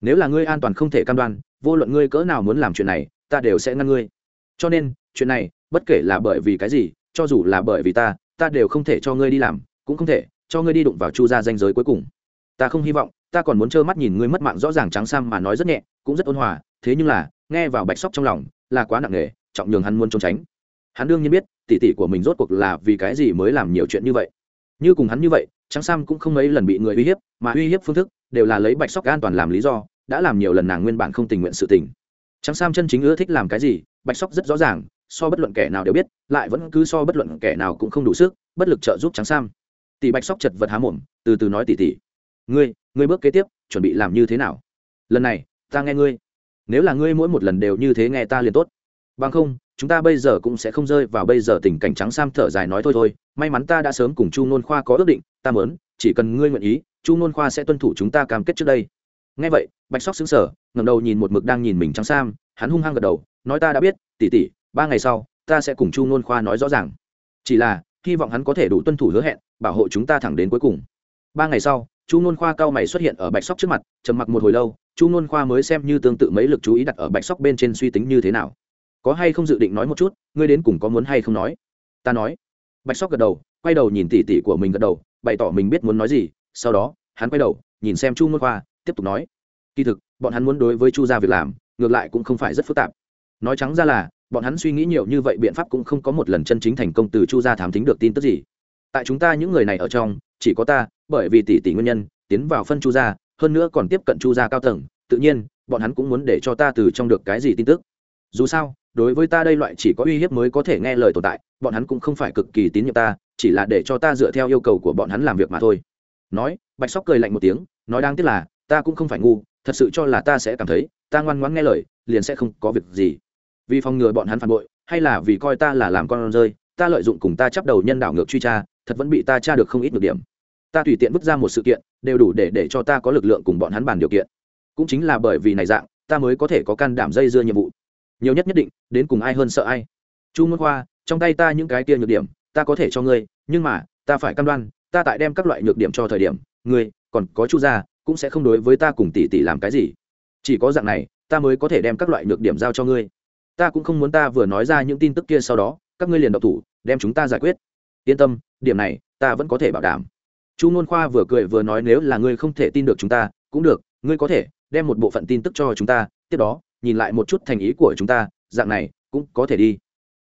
Nếu là ngươi an toàn không thể cam đoan, vô luận ngươi cỡ nào muốn làm chuyện này, ta đều sẽ ngăn ngươi. Cho nên, chuyện này, bất kể là bởi vì cái gì, cho dù là bởi vì ta ta đều không thể cho ngươi đi làm, cũng không thể cho ngươi đi đụng vào chu gia danh giới cuối cùng. Ta không hy vọng, ta còn muốn trơ mắt nhìn ngươi mất mạng rõ ràng trắng sam mà nói rất nhẹ, cũng rất ôn hòa, thế nhưng là, nghe vào bạch sóc trong lòng, là quá nặng nề, trọng nhường hắn muốn trốn tránh. Hắn đương nhiên biết tỉ tỉ của mình rốt cuộc là vì cái gì mới làm nhiều chuyện như vậy. Như cùng hắn như vậy, trắng sam cũng không mấy lần bị người uy hiếp, mà uy hiếp phương thức đều là lấy bạch sóc an toàn làm lý do, đã làm nhiều lần nàng nguyên bản không tình nguyện sự tình. Trắng sam chân chính ưa thích làm cái gì, bạch sóc rất rõ ràng so bất luận kẻ nào đều biết, lại vẫn cứ so bất luận kẻ nào cũng không đủ sức, bất lực trợ giúp trắng sam. Tỷ bạch sóc chật vật há mồm, từ từ nói tỉ tỉ. Ngươi ngươi bước kế tiếp, chuẩn bị làm như thế nào? Lần này, ta nghe ngươi. Nếu là ngươi mỗi một lần đều như thế nghe ta liền tốt. Bằng không, chúng ta bây giờ cũng sẽ không rơi vào bây giờ tình cảnh trắng sam thở dài nói thôi thôi, may mắn ta đã sớm cùng chu nôn khoa có ước định, ta mớn chỉ cần ngươi nguyện ý, chu nôn khoa sẽ tuân thủ chúng ta cam kết trước đây. Nghe vậy, bạch sóc xứng sở ngầm đầu nhìn một mực đang nhìn mình trắng sam, hắn hung hăng gật đầu, nói ta đã biết, tỉ tỉ ba ngày sau, ta sẽ cùng chu ngôn khoa nói rõ ràng. Chỉ là, hy vọng hắn có thể đủ tuân thủ hứa hẹn, bảo hộ chúng ta thẳng đến cuối cùng. Ba ngày sau, chu ngôn khoa cao mày xuất hiện ở bạch sóc trước mặt, trầm mặc một hồi lâu, chu ngôn khoa mới xem như tương tự mấy lực chú ý đặt ở bạch sóc bên trên suy tính như thế nào. Có hay không dự định nói một chút, ngươi đến cùng có muốn hay không nói? Ta nói. Bạch sóc gật đầu, quay đầu nhìn tỉ tỉ của mình gật đầu, bày tỏ mình biết muốn nói gì, sau đó, hắn quay đầu, nhìn xem chu ngôn khoa, tiếp tục nói. Kỳ thực, bọn hắn muốn đối với chu gia việc làm, ngược lại cũng không phải rất phức tạp. Nói trắng ra là bọn hắn suy nghĩ nhiều như vậy biện pháp cũng không có một lần chân chính thành công từ chu gia thám tính được tin tức gì. Tại chúng ta những người này ở trong, chỉ có ta, bởi vì tỷ tỷ nguyên nhân, tiến vào phân chu gia, hơn nữa còn tiếp cận chu gia cao tầng, tự nhiên, bọn hắn cũng muốn để cho ta từ trong được cái gì tin tức. Dù sao, đối với ta đây loại chỉ có uy hiếp mới có thể nghe lời tồn tại, bọn hắn cũng không phải cực kỳ tín nhiệm ta, chỉ là để cho ta dựa theo yêu cầu của bọn hắn làm việc mà thôi. Nói, bạch sóc cười lạnh một tiếng, nói đáng tiếc là, ta cũng không phải ngu, thật sự cho là ta sẽ cảm thấy, ta ngoan ngoãn nghe lời, liền sẽ không có việc gì vì phòng ngừa bọn hắn phản bội, hay là vì coi ta là làm con rơi, ta lợi dụng cùng ta chấp đầu nhân đảo ngược truy tra, thật vẫn bị ta tra được không ít được điểm. Ta tùy tiện vứt ra một sự kiện, đều đủ để để cho ta có lực lượng cùng bọn hắn bàn điều kiện. Cũng chính là bởi vì này dạng, ta mới có thể có can đảm dây dưa nhiệm vụ. Nhiều nhất nhất định, đến cùng ai hơn sợ ai. Chu môn khoa, trong tay ta những cái kia nhược điểm, ta có thể cho ngươi, nhưng mà, ta phải cam đoan, ta tại đem các loại nhược điểm cho thời điểm, ngươi, còn có chu gia, cũng sẽ không đối với ta cùng tỷ tỷ làm cái gì. Chỉ có dạng này, ta mới có thể đem các loại nhược điểm giao cho ngươi ta cũng không muốn ta vừa nói ra những tin tức kia sau đó, các ngươi liền độc thủ, đem chúng ta giải quyết. Yên tâm, điểm này, ta vẫn có thể bảo đảm. Chu n khoa vừa cười vừa nói, nếu là ngươi không thể tin được chúng ta, cũng được, ngươi có thể đem một bộ phận tin tức cho chúng ta, tiếp đó, nhìn lại một chút thành ý của chúng ta, dạng này, cũng có thể đi.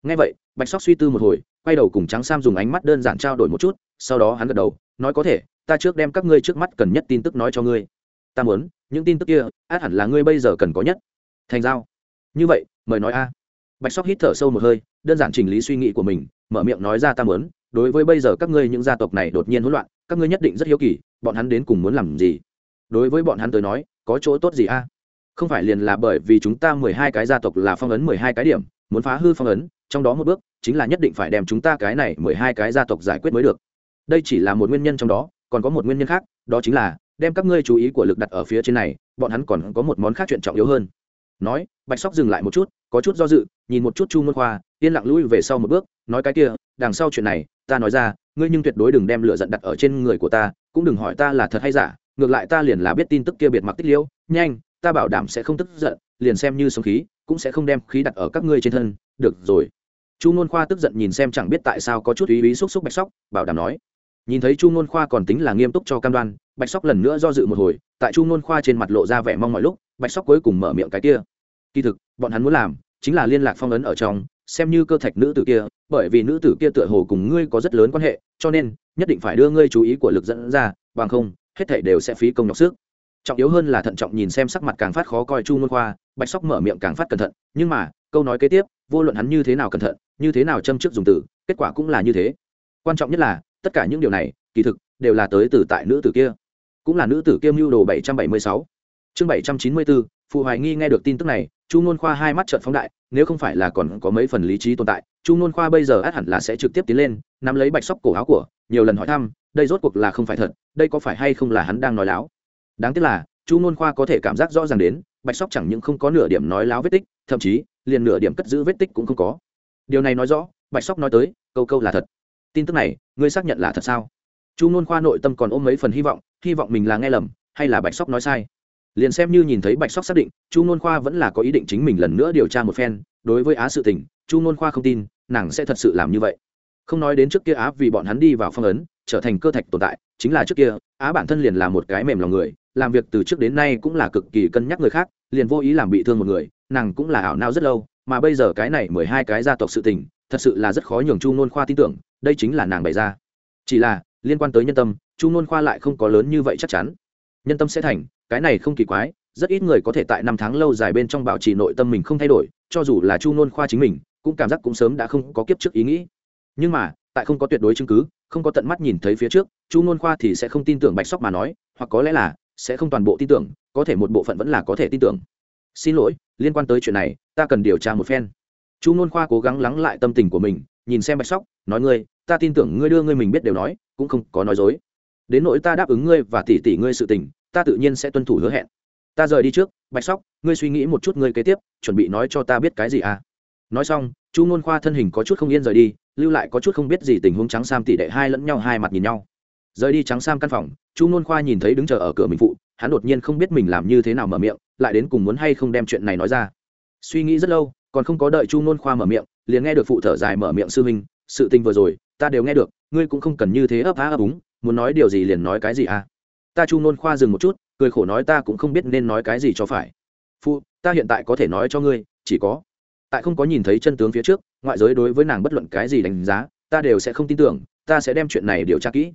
Ngay vậy, bạch sóc suy tư một hồi, quay đầu cùng trắng sam dùng ánh mắt đơn giản trao đổi một chút, sau đó hắn gật đầu, nói, có thể, ta trước đem các ngươi trước mắt cần nhất tin tức nói cho ngươi. Ta muốn, những tin tức kia, át hẳn là ngươi bây giờ cần có nhất. Thành giao. Như vậy mời nói a. Bạch sóc hít thở sâu một hơi, đơn giản chỉnh lý suy nghĩ của mình, mở miệng nói ra ta mớn đối với bây giờ các ngươi những gia tộc này đột nhiên hỗn loạn, các ngươi nhất định rất hiếu kỳ, bọn hắn đến cùng muốn làm gì? Đối với bọn hắn tới nói, có chỗ tốt gì a? Không phải liền là bởi vì chúng ta mười hai cái gia tộc là phong ấn mười hai cái điểm, muốn phá hư phong ấn, trong đó một bước chính là nhất định phải đem chúng ta cái này mười hai cái gia tộc giải quyết mới được. Đây chỉ là một nguyên nhân trong đó, còn có một nguyên nhân khác, đó chính là đem các ngươi chú ý của lực đặt ở phía trên này, bọn hắn còn có một món khác chuyện trọng yếu hơn. Nói, bạch sóc dừng lại một chút có chút do dự, nhìn một chút chu môn khoa, yên lặng lui về sau một bước, nói cái kia, đằng sau chuyện này, ta nói ra, ngươi nhưng tuyệt đối đừng đem lửa giận đặt ở trên người của ta, cũng đừng hỏi ta là thật hay giả, ngược lại ta liền là biết tin tức kia biệt mặc tích liễu, nhanh, ta bảo đảm sẽ không tức giận, liền xem như sống khí, cũng sẽ không đem khí đặt ở các ngươi trên thân, được rồi. Chu nôn khoa tức giận nhìn xem chẳng biết tại sao có chút ý ý xúc xúc bạch sóc, bảo đảm nói, nhìn thấy chu nôn khoa còn tính là nghiêm túc cho cam đoan, bạch sóc lần nữa do dự một hồi, tại chu nôn khoa trên mặt lộ ra vẻ mong mọi lúc, bạch sóc cuối cùng mở miệng cái kia kỳ thực, bọn hắn muốn làm chính là liên lạc phong ấn ở trong, xem như cơ thạch nữ tử kia, bởi vì nữ tử kia tựa hồ cùng ngươi có rất lớn quan hệ, cho nên nhất định phải đưa ngươi chú ý của lực dẫn ra, bằng không, hết thảy đều sẽ phí công nhọc sức. Trọng yếu hơn là thận trọng nhìn xem sắc mặt càng phát khó coi chu Môn khoa, bạch sóc mở miệng càng phát cẩn thận, nhưng mà, câu nói kế tiếp, vô luận hắn như thế nào cẩn thận, như thế nào châm trước dùng từ, kết quả cũng là như thế. Quan trọng nhất là, tất cả những điều này, kỳ thực, đều là tới từ tại nữ tử kia. Cũng là nữ tử kia mưu đồ bảy trăm bảy mươi sáu. Chương bảy trăm chín mươi bốn, phụ hoài nghi nghe được tin tức này chu n khoa hai mắt trợn phóng đại, nếu không phải là còn có mấy phần lý trí tồn tại, chu n khoa bây giờ át hẳn là sẽ trực tiếp tiến lên, nắm lấy bạch sóc cổ áo của, nhiều lần hỏi thăm, đây rốt cuộc là không phải thật, đây có phải hay không là hắn đang nói láo. Đáng tiếc là, chu n khoa có thể cảm giác rõ ràng đến, bạch sóc chẳng những không có nửa điểm nói láo vết tích, thậm chí, liền nửa điểm cất giữ vết tích cũng không có. Điều này nói rõ, bạch sóc nói tới, câu câu là thật. Tin tức này, ngươi xác nhận là thật sao? Chu n khoa nội tâm còn ôm mấy phần hy vọng hy vọng mình là nghe lầm, hay là bạch sóc nói sai? Liền xem như nhìn thấy bạch sóc xác định, chu n khoa vẫn là có ý định chính mình lần nữa điều tra một phen, đối với á sự tình, chu n khoa không tin, nàng sẽ thật sự làm như vậy. Không nói đến trước kia á vì bọn hắn đi vào phong ấn, trở thành cơ thạch tồn tại, chính là trước kia, á bản thân liền là một cái mềm lòng người, làm việc từ trước đến nay cũng là cực kỳ cân nhắc người khác, liền vô ý làm bị thương một người, nàng cũng là ảo nao rất lâu, mà bây giờ cái này mười hai cái gia tộc sự tình, thật sự là rất khó nhường chu n khoa tin tưởng, đây chính là nàng bày ra. Chỉ là, liên quan tới nhân tâm, chu n khoa lại không có lớn như vậy chắc chắn nhân tâm sẽ thành, cái này không kỳ quái, rất ít người có thể tại năm tháng lâu dài bên trong bảo trì nội tâm mình không thay đổi, cho dù là chu nôn khoa chính mình, cũng cảm giác cũng sớm đã không có kiếp trước ý nghĩ. Nhưng mà, tại không có tuyệt đối chứng cứ, không có tận mắt nhìn thấy phía trước, chu nôn khoa thì sẽ không tin tưởng bạch sóc mà nói, hoặc có lẽ là, sẽ không toàn bộ tin tưởng, có thể một bộ phận vẫn là có thể tin tưởng. Xin lỗi, liên quan tới chuyện này, ta cần điều tra một phen. Chu nôn khoa cố gắng lắng lại tâm tình của mình, nhìn xem bạch sóc, nói ngươi, ta tin tưởng ngươi đưa ngươi mình biết đều nói, cũng không có nói dối. Đến nỗi ta đáp ứng ngươi và tỉ tỉ ngươi sự tình ta tự nhiên sẽ tuân thủ hứa hẹn. Ta rời đi trước, bạch sóc, ngươi suy nghĩ một chút ngươi kế tiếp, chuẩn bị nói cho ta biết cái gì à? Nói xong, chu nôn khoa thân hình có chút không yên rời đi, lưu lại có chút không biết gì tình huống trắng sam tỷ đệ hai lẫn nhau hai mặt nhìn nhau. Rời đi trắng sam căn phòng, chu nôn khoa nhìn thấy đứng chờ ở cửa mình phụ, hắn đột nhiên không biết mình làm như thế nào mở miệng, lại đến cùng muốn hay không đem chuyện này nói ra. Suy nghĩ rất lâu, còn không có đợi chu nôn khoa mở miệng, liền nghe được phụ thở dài mở miệng sư huynh, sự tình vừa rồi, ta đều nghe được, ngươi cũng không cần như thế ấp á ấp úng, muốn nói điều gì liền nói cái gì à? Ta chu nôn khoa dừng một chút cười khổ nói ta cũng không biết nên nói cái gì cho phải. Phu, ta hiện tại có thể nói cho ngươi chỉ có tại không có nhìn thấy chân tướng phía trước ngoại giới đối với nàng bất luận cái gì đánh giá ta đều sẽ không tin tưởng ta sẽ đem chuyện này điều tra kỹ.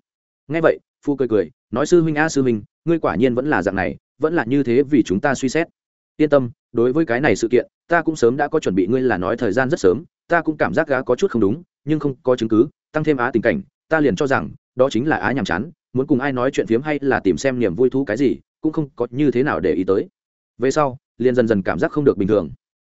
Ngay vậy phu cười cười nói sư huynh a sư huynh ngươi quả nhiên vẫn là dạng này vẫn là như thế vì chúng ta suy xét. Yên tâm đối với cái này sự kiện ta cũng sớm đã có chuẩn bị ngươi là nói thời gian rất sớm ta cũng cảm giác gã có chút không đúng nhưng không có chứng cứ tăng thêm á tình cảnh ta liền cho rằng đó chính là á nhàm chán muốn cùng ai nói chuyện phiếm hay là tìm xem niềm vui thú cái gì, cũng không có như thế nào để ý tới. Về sau, liền dần dần cảm giác không được bình thường.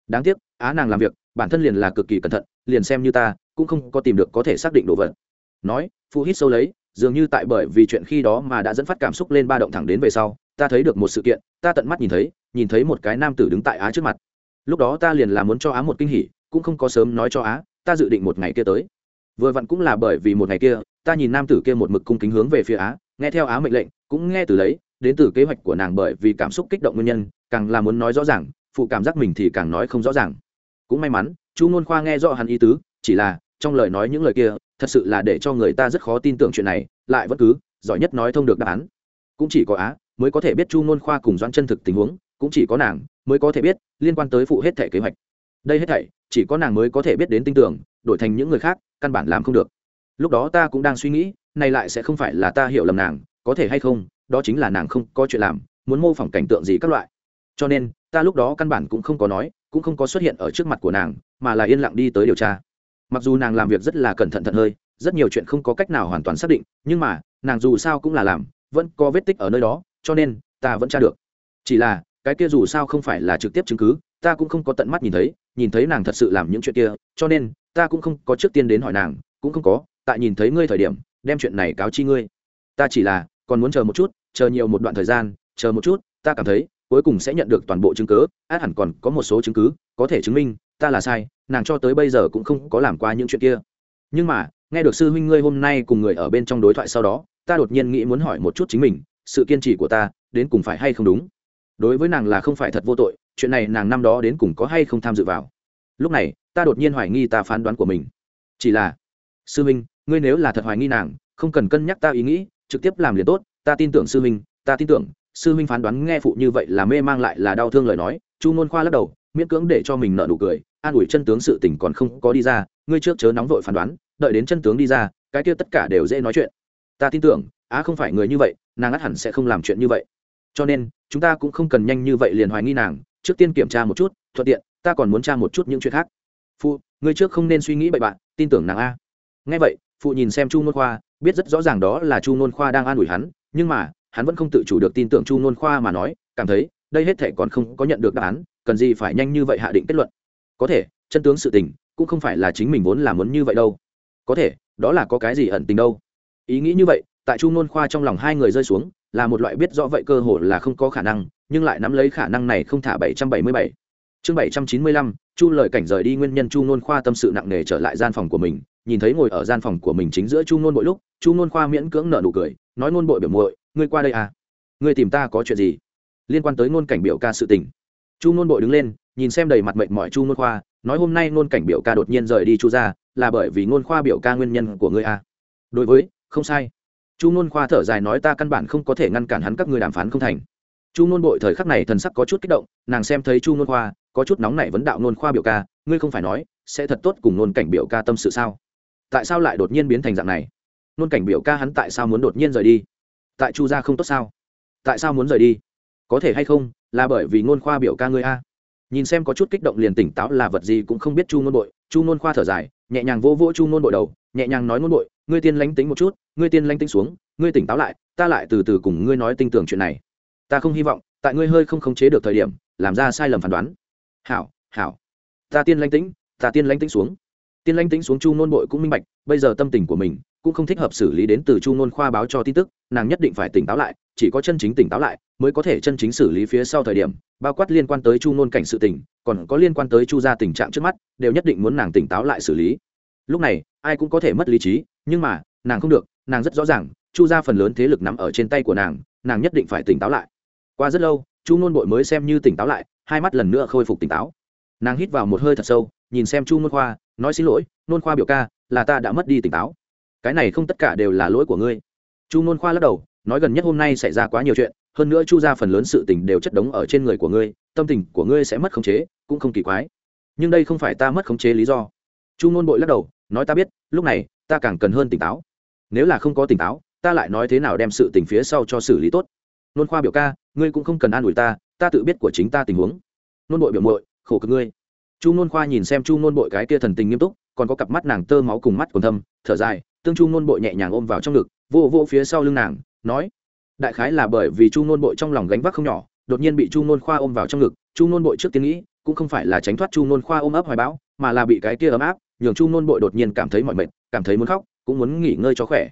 Đáng tiếc, á nàng làm việc, bản thân liền là cực kỳ cẩn thận, liền xem như ta, cũng không có tìm được có thể xác định đồ vật. Nói, phụ hít sâu lấy, dường như tại bởi vì chuyện khi đó mà đã dẫn phát cảm xúc lên ba động thẳng đến về sau, ta thấy được một sự kiện, ta tận mắt nhìn thấy nhìn thấy một cái nam tử đứng tại á trước mặt. Lúc đó ta liền là muốn cho á một kinh hỉ, cũng không có sớm nói cho á, ta dự định một ngày kia tới vừa vặn cũng là bởi vì một ngày kia, ta nhìn nam tử kia một mực cung kính hướng về phía á, nghe theo á mệnh lệnh, cũng nghe từ lấy đến từ kế hoạch của nàng bởi vì cảm xúc kích động nguyên nhân, càng là muốn nói rõ ràng, phụ cảm giác mình thì càng nói không rõ ràng. Cũng may mắn, chu ngôn khoa nghe rõ hắn ý tứ, chỉ là, trong lời nói những lời kia, thật sự là để cho người ta rất khó tin tưởng chuyện này, lại vẫn cứ, giỏi nhất nói thông được đáp án. Cũng chỉ có á, mới có thể biết chu ngôn khoa cùng doãn chân thực tình huống, cũng chỉ có nàng, mới có thể biết, liên quan tới phụ hết thể kế hoạch. Đây hết thảy, chỉ có nàng mới có thể biết đến tin tưởng, đổi thành những người khác căn bản làm không được. Lúc đó ta cũng đang suy nghĩ, này lại sẽ không phải là ta hiểu lầm nàng, có thể hay không, đó chính là nàng không có chuyện làm, muốn mô phỏng cảnh tượng gì các loại. Cho nên, ta lúc đó căn bản cũng không có nói, cũng không có xuất hiện ở trước mặt của nàng, mà là yên lặng đi tới điều tra. Mặc dù nàng làm việc rất là cẩn thận thận hơi, rất nhiều chuyện không có cách nào hoàn toàn xác định, nhưng mà, nàng dù sao cũng là làm, vẫn có vết tích ở nơi đó, cho nên, ta vẫn tra được. Chỉ là, cái kia dù sao không phải là trực tiếp chứng cứ ta cũng không có tận mắt nhìn thấy nhìn thấy nàng thật sự làm những chuyện kia, cho nên, ta cũng không có trước tiên đến hỏi nàng, cũng không có, tại nhìn thấy ngươi thời điểm, đem chuyện này cáo chi ngươi. Ta chỉ là, còn muốn chờ một chút, chờ nhiều một đoạn thời gian, chờ một chút, ta cảm thấy, cuối cùng sẽ nhận được toàn bộ chứng cứ, át hẳn còn có một số chứng cứ, có thể chứng minh, ta là sai, nàng cho tới bây giờ cũng không có làm qua những chuyện kia. Nhưng mà, nghe được sư huynh ngươi hôm nay cùng người ở bên trong đối thoại sau đó, ta đột nhiên nghĩ muốn hỏi một chút chính mình, sự kiên trì của ta, đến cùng phải hay không đúng? Đối với nàng là không phải thật vô tội chuyện này nàng năm đó đến cùng có hay không tham dự vào? Lúc này, ta đột nhiên hoài nghi ta phán đoán của mình. Chỉ là, sư minh ngươi nếu là thật hoài nghi nàng, không cần cân nhắc ta ý nghĩ, trực tiếp làm liền tốt, ta tin tưởng sư minh ta tin tưởng, sư minh phán đoán nghe phụ như vậy là mê mang lại là đau thương lời nói, chu ngôn khoa lắc đầu, miễn cưỡng để cho mình nợ nụ cười, an ủi chân tướng sự tình còn không có đi ra, ngươi trước chớ nóng vội phán đoán, đợi đến chân tướng đi ra, cái kia tất cả đều dễ nói chuyện. Ta tin tưởng, á không phải người như vậy, nàng ắt hẳn sẽ không làm chuyện như vậy. Cho nên, chúng ta cũng không cần nhanh như vậy liền hoài nghi nàng trước tiên kiểm tra một chút, thuận tiện, ta còn muốn tra một chút những chuyện khác. Phụ ngươi trước không nên suy nghĩ bậy bạn, tin tưởng nàng a. Ngay vậy phụ nhìn xem chu nôn khoa, biết rất rõ ràng đó là chu nôn khoa đang an ủi hắn, nhưng mà, hắn vẫn không tự chủ được tin tưởng chu nôn khoa mà nói, cảm thấy, đây hết thể còn không có nhận được đáp án, cần gì phải nhanh như vậy hạ định kết luận. Có thể, chân tướng sự tình, cũng không phải là chính mình vốn làm muốn như vậy đâu. Có thể, đó là có cái gì ẩn tình đâu. Ý nghĩ như vậy, tại chu nôn khoa trong lòng hai người rơi xuống là một loại biết rõ vậy cơ hội là không có khả năng, nhưng lại nắm lấy khả năng này không thả bảy trăm bảy mươi bảy. Chương bảy trăm chín mươi lăm, chu lời cảnh rời đi nguyên nhân chu nôn khoa tâm sự nặng nề trở lại gian phòng của mình, nhìn thấy ngồi ở gian phòng của mình chính giữa chu nôn bội lúc, chu nôn khoa miễn cưỡng nở nụ cười, nói nôn bội biểu muội, ngươi qua đây à? Ngươi tìm ta có chuyện gì? Liên quan tới nôn cảnh biểu ca sự tình. Chu nôn bội đứng lên, nhìn xem đầy mặt mệt mỏi chu nôn khoa, nói hôm nay nôn cảnh biểu ca đột nhiên rời đi chu ra là bởi vì nôn khoa biểu ca nguyên nhân của ngươi à? Đối với, không sai chu nôn khoa thở dài nói ta căn bản không có thể ngăn cản hắn các ngươi đàm phán không thành. Chu nôn bội thời khắc này thần sắc có chút kích động, nàng xem thấy chu nôn khoa, có chút nóng nảy vấn đạo nôn khoa biểu ca, ngươi không phải nói, sẽ thật tốt cùng nôn cảnh biểu ca tâm sự sao? Tại sao lại đột nhiên biến thành dạng này? Nôn cảnh biểu ca hắn tại sao muốn đột nhiên rời đi? Tại chu gia không tốt sao? Tại sao muốn rời đi? Có thể hay không, là bởi vì nôn khoa biểu ca ngươi a? Nhìn xem có chút kích động liền tỉnh táo là vật gì cũng không biết chu nôn bội. Chu nôn khoa thở dài, nhẹ nhàng vô vỗ chu nôn bội đầu, nhẹ nhàng nói nôn bội ngươi tiên lánh tính một chút, ngươi tiên lánh tính xuống, ngươi tỉnh táo lại, ta lại từ từ cùng ngươi nói tinh tưởng chuyện này. Ta không hy vọng, tại ngươi hơi không khống chế được thời điểm, làm ra sai lầm phán đoán. Hảo hảo. Ta tiên lánh tính, ta tiên lánh tính xuống. Tiên lánh tính xuống chu nôn bội cũng minh bạch, bây giờ tâm tình của mình cũng không thích hợp xử lý đến từ chu nôn khoa báo cho tin tức, nàng nhất định phải tỉnh táo lại, chỉ có chân chính tỉnh táo lại mới có thể chân chính xử lý phía sau thời điểm, bao quát liên quan tới chu nôn cảnh sự tình, còn có liên quan tới chu gia tình trạng trước mắt, đều nhất định muốn nàng tỉnh táo lại xử lý lúc này, ai cũng có thể mất lý trí, nhưng mà, nàng không được, nàng rất rõ ràng, chu gia phần lớn thế lực nằm ở trên tay của nàng nàng nhất định phải tỉnh táo lại. Qua rất lâu, chu nôn bội mới xem như tỉnh táo lại, hai mắt lần nữa khôi phục tỉnh táo. Nàng hít vào một hơi thật sâu, nhìn xem chu nôn khoa, nói xin lỗi, nôn khoa biểu ca, là ta đã mất đi tỉnh táo. Cái này không tất cả đều là lỗi của ngươi. Chu nôn khoa lắc đầu, nói gần nhất hôm nay xảy ra quá nhiều chuyện, hơn nữa chu ra phần lớn sự tình đều chất đống ở trên người của ngươi, tâm tình của ngươi sẽ mất khống chế, cũng không kỳ quái. Nhưng đây không phải ta mất khống chế lý do. Chu nôn bội lắc đầu nói ta biết, lúc này, ta càng cần hơn tỉnh táo. Nếu là không có tỉnh táo, ta lại nói thế nào đem sự tình phía sau cho xử lý tốt. Nôn khoa biểu ca, ngươi cũng không cần an ủi ta ta tự biết của chính ta tình huống. Nôn bội biểu mội khổ cực ngươi. Chu nôn khoa nhìn xem chu nôn bội cái kia thần tình nghiêm túc, còn có cặp mắt nàng tơ máu cùng mắt còn thâm, thở dài, tương chu nôn bội nhẹ nhàng ôm vào trong ngực, vô vô phía sau lưng nàng, nói, đại khái là bởi vì chu nôn bội trong lòng gánh vác không nhỏ, đột nhiên bị chu nôn khoa ôm vào trong ngực, chu nôn bội trước tiên nghĩ, cũng không phải là tránh thoát chu nôn khoa ôm ấp hoài bão, mà là bị cái kia ấm áp nhường chu nôn bội đột nhiên cảm thấy mọi mệt, cảm thấy muốn khóc, cũng muốn nghỉ ngơi cho khỏe.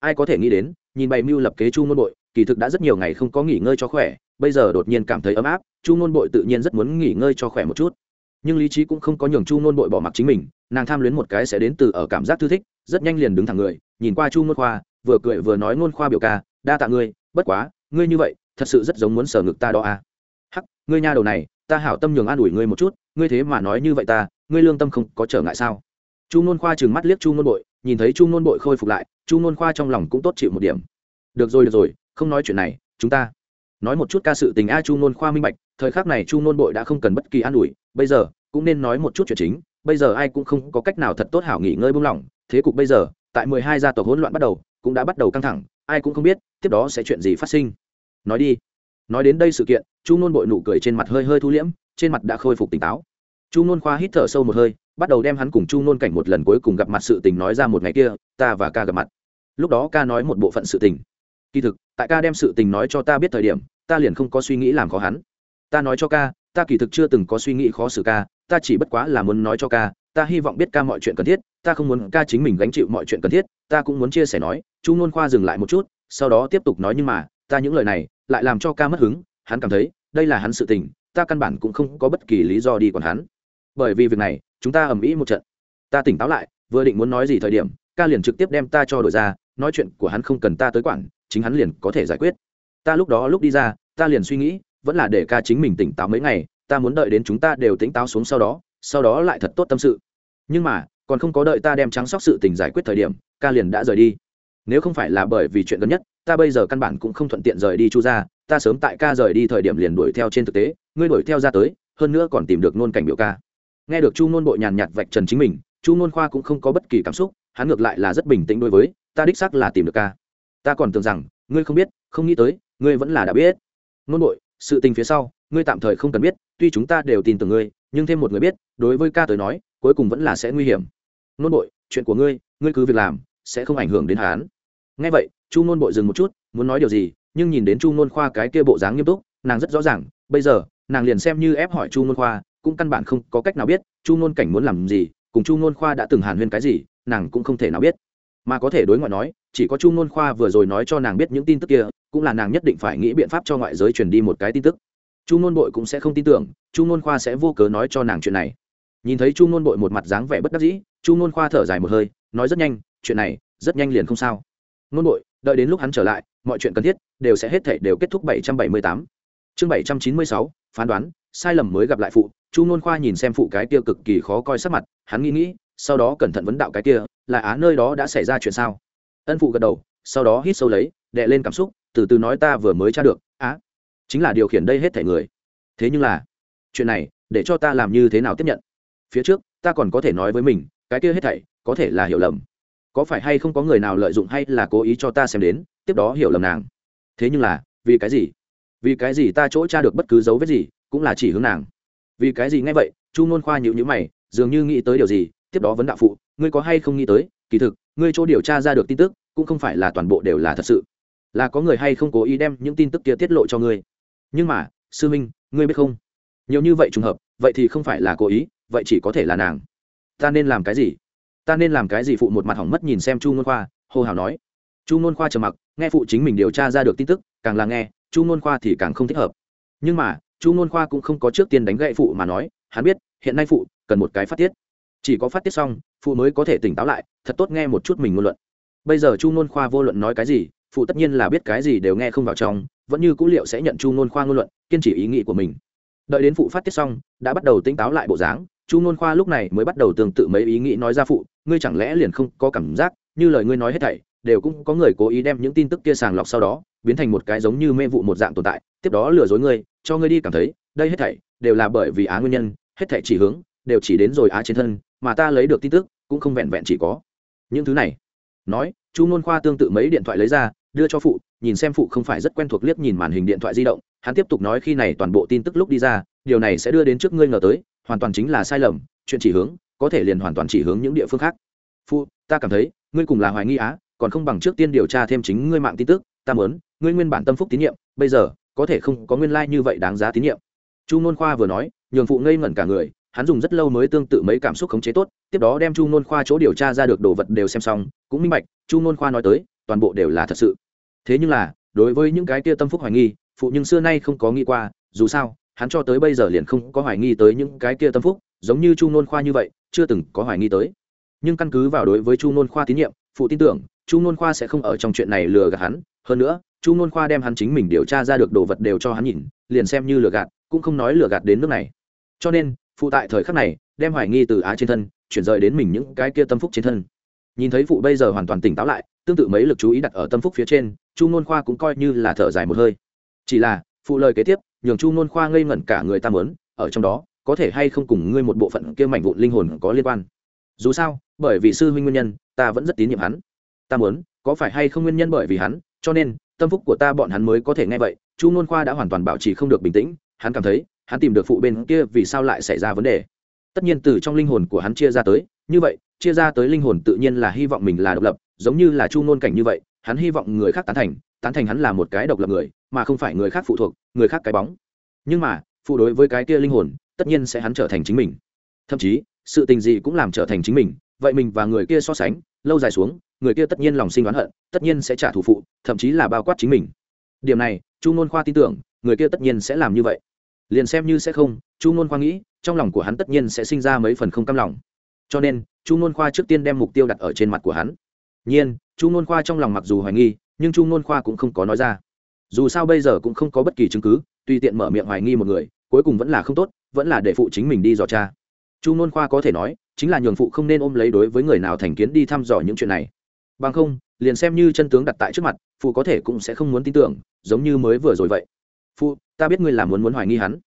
Ai có thể nghĩ đến, nhìn bày mưu lập kế chu nôn bội, kỳ thực đã rất nhiều ngày không có nghỉ ngơi cho khỏe, bây giờ đột nhiên cảm thấy ấm áp, chu nôn bội tự nhiên rất muốn nghỉ ngơi cho khỏe một chút. Nhưng lý trí cũng không có nhường chu nôn bội bỏ mặc chính mình, nàng tham luyến một cái sẽ đến từ ở cảm giác thư thích, rất nhanh liền đứng thẳng người, nhìn qua chu nôn khoa, vừa cười vừa nói nôn khoa biểu ca, đa tạ ngươi, bất quá, ngươi như vậy, thật sự rất giống muốn sở ngực ta đó à. Hắc, ngươi nha đầu này, ta hảo tâm nhường an ủi ngươi một chút, ngươi thế mà nói như vậy ta, ngươi lương tâm không có trở ngại sao? Chu nôn khoa trừng mắt liếc chu nôn bội, nhìn thấy chu nôn bội khôi phục lại, chu nôn khoa trong lòng cũng tốt chịu một điểm. Được rồi được rồi, không nói chuyện này, chúng ta nói một chút ca sự tình a chu nôn khoa minh bạch, thời khắc này chu nôn bội đã không cần bất kỳ an ủi, bây giờ cũng nên nói một chút chuyện chính, bây giờ ai cũng không có cách nào thật tốt hảo nghỉ ngơi buông lỏng, thế cục bây giờ, tại mười hai gia tộc hỗn loạn bắt đầu, cũng đã bắt đầu căng thẳng, ai cũng không biết, tiếp đó sẽ chuyện gì phát sinh. Nói đi. Nói đến đây sự kiện, chu nôn bội nụ cười trên mặt hơi hơi thu liễm, trên mặt đã khôi phục tỉnh táo. Chu nôn khoa hít thở sâu một hơi bắt đầu đem hắn cùng chu nôn cảnh một lần cuối cùng gặp mặt sự tình nói ra một ngày kia, ta và ca gặp mặt. Lúc đó ca nói một bộ phận sự tình. Kỳ thực, tại ca đem sự tình nói cho ta biết thời điểm, ta liền không có suy nghĩ làm khó hắn. Ta nói cho ca, ta kỳ thực chưa từng có suy nghĩ khó xử ca, ta chỉ bất quá là muốn nói cho ca, ta hy vọng biết ca mọi chuyện cần thiết, ta không muốn ca chính mình gánh chịu mọi chuyện cần thiết, ta cũng muốn chia sẻ nói, chu nôn khoa dừng lại một chút, sau đó tiếp tục nói nhưng mà, ta những lời này lại làm cho ca mất hứng, hắn cảm thấy, đây là hắn sự tình, ta căn bản cũng không có bất kỳ lý do đi còn hắn bởi vì việc này, chúng ta ầm ĩ một trận. Ta tỉnh táo lại, vừa định muốn nói gì thời điểm, ca liền trực tiếp đem ta cho đổi ra, nói chuyện của hắn không cần ta tới quản, chính hắn liền có thể giải quyết. Ta lúc đó lúc đi ra, ta liền suy nghĩ, vẫn là để ca chính mình tỉnh táo mấy ngày, ta muốn đợi đến chúng ta đều tỉnh táo xuống sau đó sau đó lại thật tốt tâm sự. Nhưng mà, còn không có đợi ta đem trắng sóc sự tình giải quyết thời điểm, ca liền đã rời đi. Nếu không phải là bởi vì chuyện gần nhất, ta bây giờ căn bản cũng không thuận tiện rời đi chu ra ta sớm tại ca rời đi thời điểm liền đuổi theo trên thực tế, ngươi đuổi theo ra tới, hơn nữa còn tìm được nôn cảnh biểu ca nghe được chu nôn bội nhàn nhạt vạch trần chính mình, chu nôn khoa cũng không có bất kỳ cảm xúc, hắn ngược lại là rất bình tĩnh đối với, ta đích xác là tìm được ca. Ta còn tưởng rằng, ngươi không biết, không nghĩ tới, ngươi vẫn là đã biết. Nôn bội, sự tình phía sau, ngươi tạm thời không cần biết, tuy chúng ta đều tin tưởng ngươi, nhưng thêm một người biết, đối với ca tới nói, cuối cùng vẫn là sẽ nguy hiểm. Nôn bội, chuyện của ngươi ngươi cứ việc làm, sẽ không ảnh hưởng đến hắn. Ngay vậy, chu nôn bội dừng một chút, muốn nói điều gì, nhưng nhìn đến chu nôn khoa cái kia bộ dáng nghiêm túc, nàng rất rõ ràng, bây giờ, nàng liền xem như ép hỏi chu nôn khoa cũng căn bản không có cách nào biết chu ngôn cảnh muốn làm gì cùng chu ngôn khoa đã từng hàn huyên cái gì nàng cũng không thể nào biết. Mà có thể đối ngoại nói chỉ có chu ngôn khoa vừa rồi nói cho nàng biết những tin tức kia cũng là nàng nhất định phải nghĩ biện pháp cho ngoại giới truyền đi một cái tin tức. Chu ngôn bội cũng sẽ không tin tưởng chu ngôn khoa sẽ vô cớ nói cho nàng chuyện này. Nhìn thấy chu ngôn bội một mặt dáng vẻ bất đắc dĩ chu ngôn khoa thở dài một hơi nói rất nhanh chuyện này rất nhanh liền không sao. Ngôn bội đợi đến lúc hắn trở lại mọi chuyện cần thiết đều sẽ hết thể đều kết thúc 778. chương 796, phán đoán, sai lầm mới gặp lại phụ. Chu nôn khoa nhìn xem phụ cái kia cực kỳ khó coi sắc mặt, hắn nghĩ nghĩ, sau đó cẩn thận vấn đạo cái kia, là á nơi đó đã xảy ra chuyện sao? Ân phụ gật đầu, sau đó hít sâu lấy đệ lên cảm xúc, từ từ nói ta vừa mới tra được, á, chính là điều khiển đây hết thể người. Thế nhưng là, chuyện này, để cho ta làm như thế nào tiếp nhận? Phía trước, ta còn có thể nói với mình, cái kia hết thảy, có thể là hiểu lầm. Có phải hay không có người nào lợi dụng hay là cố ý cho ta xem đến, tiếp đó hiểu lầm nàng? Thế nhưng là, vì cái gì? Vì cái gì ta chỗ tra được bất cứ dấu vết gì, cũng là chỉ hướng nàng. Vì cái gì ngay vậy, chu nôn khoa nhịu nhữ mày, dường như nghĩ tới điều gì, tiếp đó vấn đạo phụ, ngươi có hay không nghĩ tới, kỳ thực, ngươi chỗ điều tra ra được tin tức, cũng không phải là toàn bộ đều là thật sự. Là có người hay không cố ý đem những tin tức kia tiết lộ cho ngươi. Nhưng mà, sư minh, ngươi biết không? Nhiều như vậy trùng hợp, vậy thì không phải là cố ý, vậy chỉ có thể là nàng. Ta nên làm cái gì? Ta nên làm cái gì? Phụ một mặt hỏng mất nhìn xem chu ngôn khoa, hô hào nói. Chu ngôn khoa trầm mặc, nghe phụ chính mình điều tra ra được tin tức, càng là nghe chu ngôn khoa thì càng không thích hợp. Nhưng mà, chu ngôn khoa cũng không có trước tiên đánh gậy phụ mà nói, hắn biết, hiện nay phụ cần một cái phát tiết. Chỉ có phát tiết xong, phụ mới có thể tỉnh táo lại, thật tốt nghe một chút mình ngôn luận. Bây giờ chu ngôn khoa vô luận nói cái gì, phụ tất nhiên là biết cái gì đều nghe không vào trong, vẫn như cũ liệu sẽ nhận chu ngôn khoa ngôn luận, kiên trì ý nghĩ của mình. Đợi đến phụ phát tiết xong, đã bắt đầu tỉnh táo lại bộ dáng, chu ngôn khoa lúc này mới bắt đầu tương tự mấy ý nghĩ nói ra phụ, ngươi chẳng lẽ liền không có cảm giác, như lời ngươi nói hết thảy đều cũng có người cố ý đem những tin tức kia sàng lọc sau đó, biến thành một cái giống như mê vụ một dạng tồn tại, tiếp đó lừa dối ngươi, cho ngươi đi cảm thấy, đây hết thảy đều là bởi vì á nguyên nhân, hết thảy chỉ hướng, đều chỉ đến rồi á trên thân, mà ta lấy được tin tức, cũng không vẹn vẹn chỉ có những thứ này. Nói, chu nôn khoa tương tự mấy điện thoại lấy ra, đưa cho phụ, nhìn xem phụ không phải rất quen thuộc liếc nhìn màn hình điện thoại di động, hắn tiếp tục nói khi này toàn bộ tin tức lúc đi ra, điều này sẽ đưa đến trước ngươi ngờ tới, hoàn toàn chính là sai lầm, chuyện chỉ hướng, có thể liền hoàn toàn chỉ hướng những địa phương khác. Phụ, ta cảm thấy, ngươi cùng là hoài nghi á còn không bằng trước tiên điều tra thêm chính ngươi mạng tin tức, ta muốn, ngươi nguyên bản tâm phúc tín nhiệm, bây giờ, có thể không có nguyên lai、like、như vậy đáng giá tín nhiệm. Chu nôn khoa vừa nói, nhường phụ ngây ngẩn cả người, hắn dùng rất lâu mới tương tự mấy cảm xúc khống chế tốt, tiếp đó đem chu nôn khoa chỗ điều tra ra được đồ vật đều xem xong, cũng minh bạch, chu nôn khoa nói tới, toàn bộ đều là thật sự. Thế nhưng là, đối với những cái kia tâm phúc hoài nghi, phụ nhưng xưa nay không có nghĩ qua, dù sao, hắn cho tới bây giờ liền không có hoài nghi tới những cái kia tâm phúc, giống như chu nôn khoa như vậy, chưa từng có hoài nghi tới. Nhưng căn cứ vào đối với chu nôn khoa tín nhiệm, phụ tin tưởng chu nôn khoa sẽ không ở trong chuyện này lừa gạt hắn. Hơn nữa, chu nôn khoa đem hắn chính mình điều tra ra được đồ vật đều cho hắn nhìn, liền xem như lừa gạt, cũng không nói lừa gạt đến nước này. Cho nên, phụ tại thời khắc này, đem hoài nghi từ á trên thân, chuyển rời đến mình những cái kia tâm phúc trên thân. Nhìn thấy phụ bây giờ hoàn toàn tỉnh táo lại, tương tự mấy lực chú ý đặt ở tâm phúc phía trên, chu nôn khoa cũng coi như là thở dài một hơi. Chỉ là, phụ lời kế tiếp, nhường chu nôn khoa ngây ngẩn cả người ta mớn ở trong đó, có thể hay không cùng ngươi một bộ phận kia mảnh vụn linh hồn có liên quan. Dù sao, bởi vì sư huynh nguyên nhân, ta vẫn rất tín nhiệm hắn ta muốn, có phải hay không nguyên nhân bởi vì hắn? Cho nên, tâm phúc của ta bọn hắn mới có thể nghe vậy. Chu nôn khoa đã hoàn toàn bảo trì không được bình tĩnh. Hắn cảm thấy, hắn tìm được phụ bên kia vì sao lại xảy ra vấn đề. Tất nhiên từ trong linh hồn của hắn chia ra tới, như vậy, chia ra tới linh hồn tự nhiên là hy vọng mình là độc lập, giống như là chu nôn cảnh như vậy, hắn hy vọng người khác tán thành tán thành hắn là một cái độc lập người, mà không phải người khác phụ thuộc, người khác cái bóng. Nhưng mà, phụ đối với cái kia linh hồn, tất nhiên sẽ hắn trở thành chính mình. Thậm chí, sự tình gì cũng làm trở thành chính mình, vậy mình và người kia so sánh, lâu dài xuống người kia tất nhiên lòng sinh oán hận, tất nhiên sẽ trả thù phụ, thậm chí là bao quát chính mình. Điểm này, chu nôn khoa tin tưởng, người kia tất nhiên sẽ làm như vậy. Liền xem như sẽ không, chu nôn khoa nghĩ, trong lòng của hắn tất nhiên sẽ sinh ra mấy phần không cam lòng. Cho nên, chu nôn khoa trước tiên đem mục tiêu đặt ở trên mặt của hắn. Nhiên, chu nôn khoa trong lòng mặc dù hoài nghi, nhưng chu nôn khoa cũng không có nói ra. Dù sao bây giờ cũng không có bất kỳ chứng cứ, tùy tiện mở miệng hoài nghi một người, cuối cùng vẫn là không tốt, vẫn là để phụ chính mình đi dò cha chu nôn khoa có thể nói, chính là nhường phụ không nên ôm lấy đối với người nào thành kiến đi thăm dò những chuyện này bằng không, liền xem như chân tướng đặt tại trước mặt, phụ có thể cũng sẽ không muốn tin tưởng, giống như mới vừa rồi vậy. Phụ, ta biết ngươi là muốn muốn hoài nghi hắn.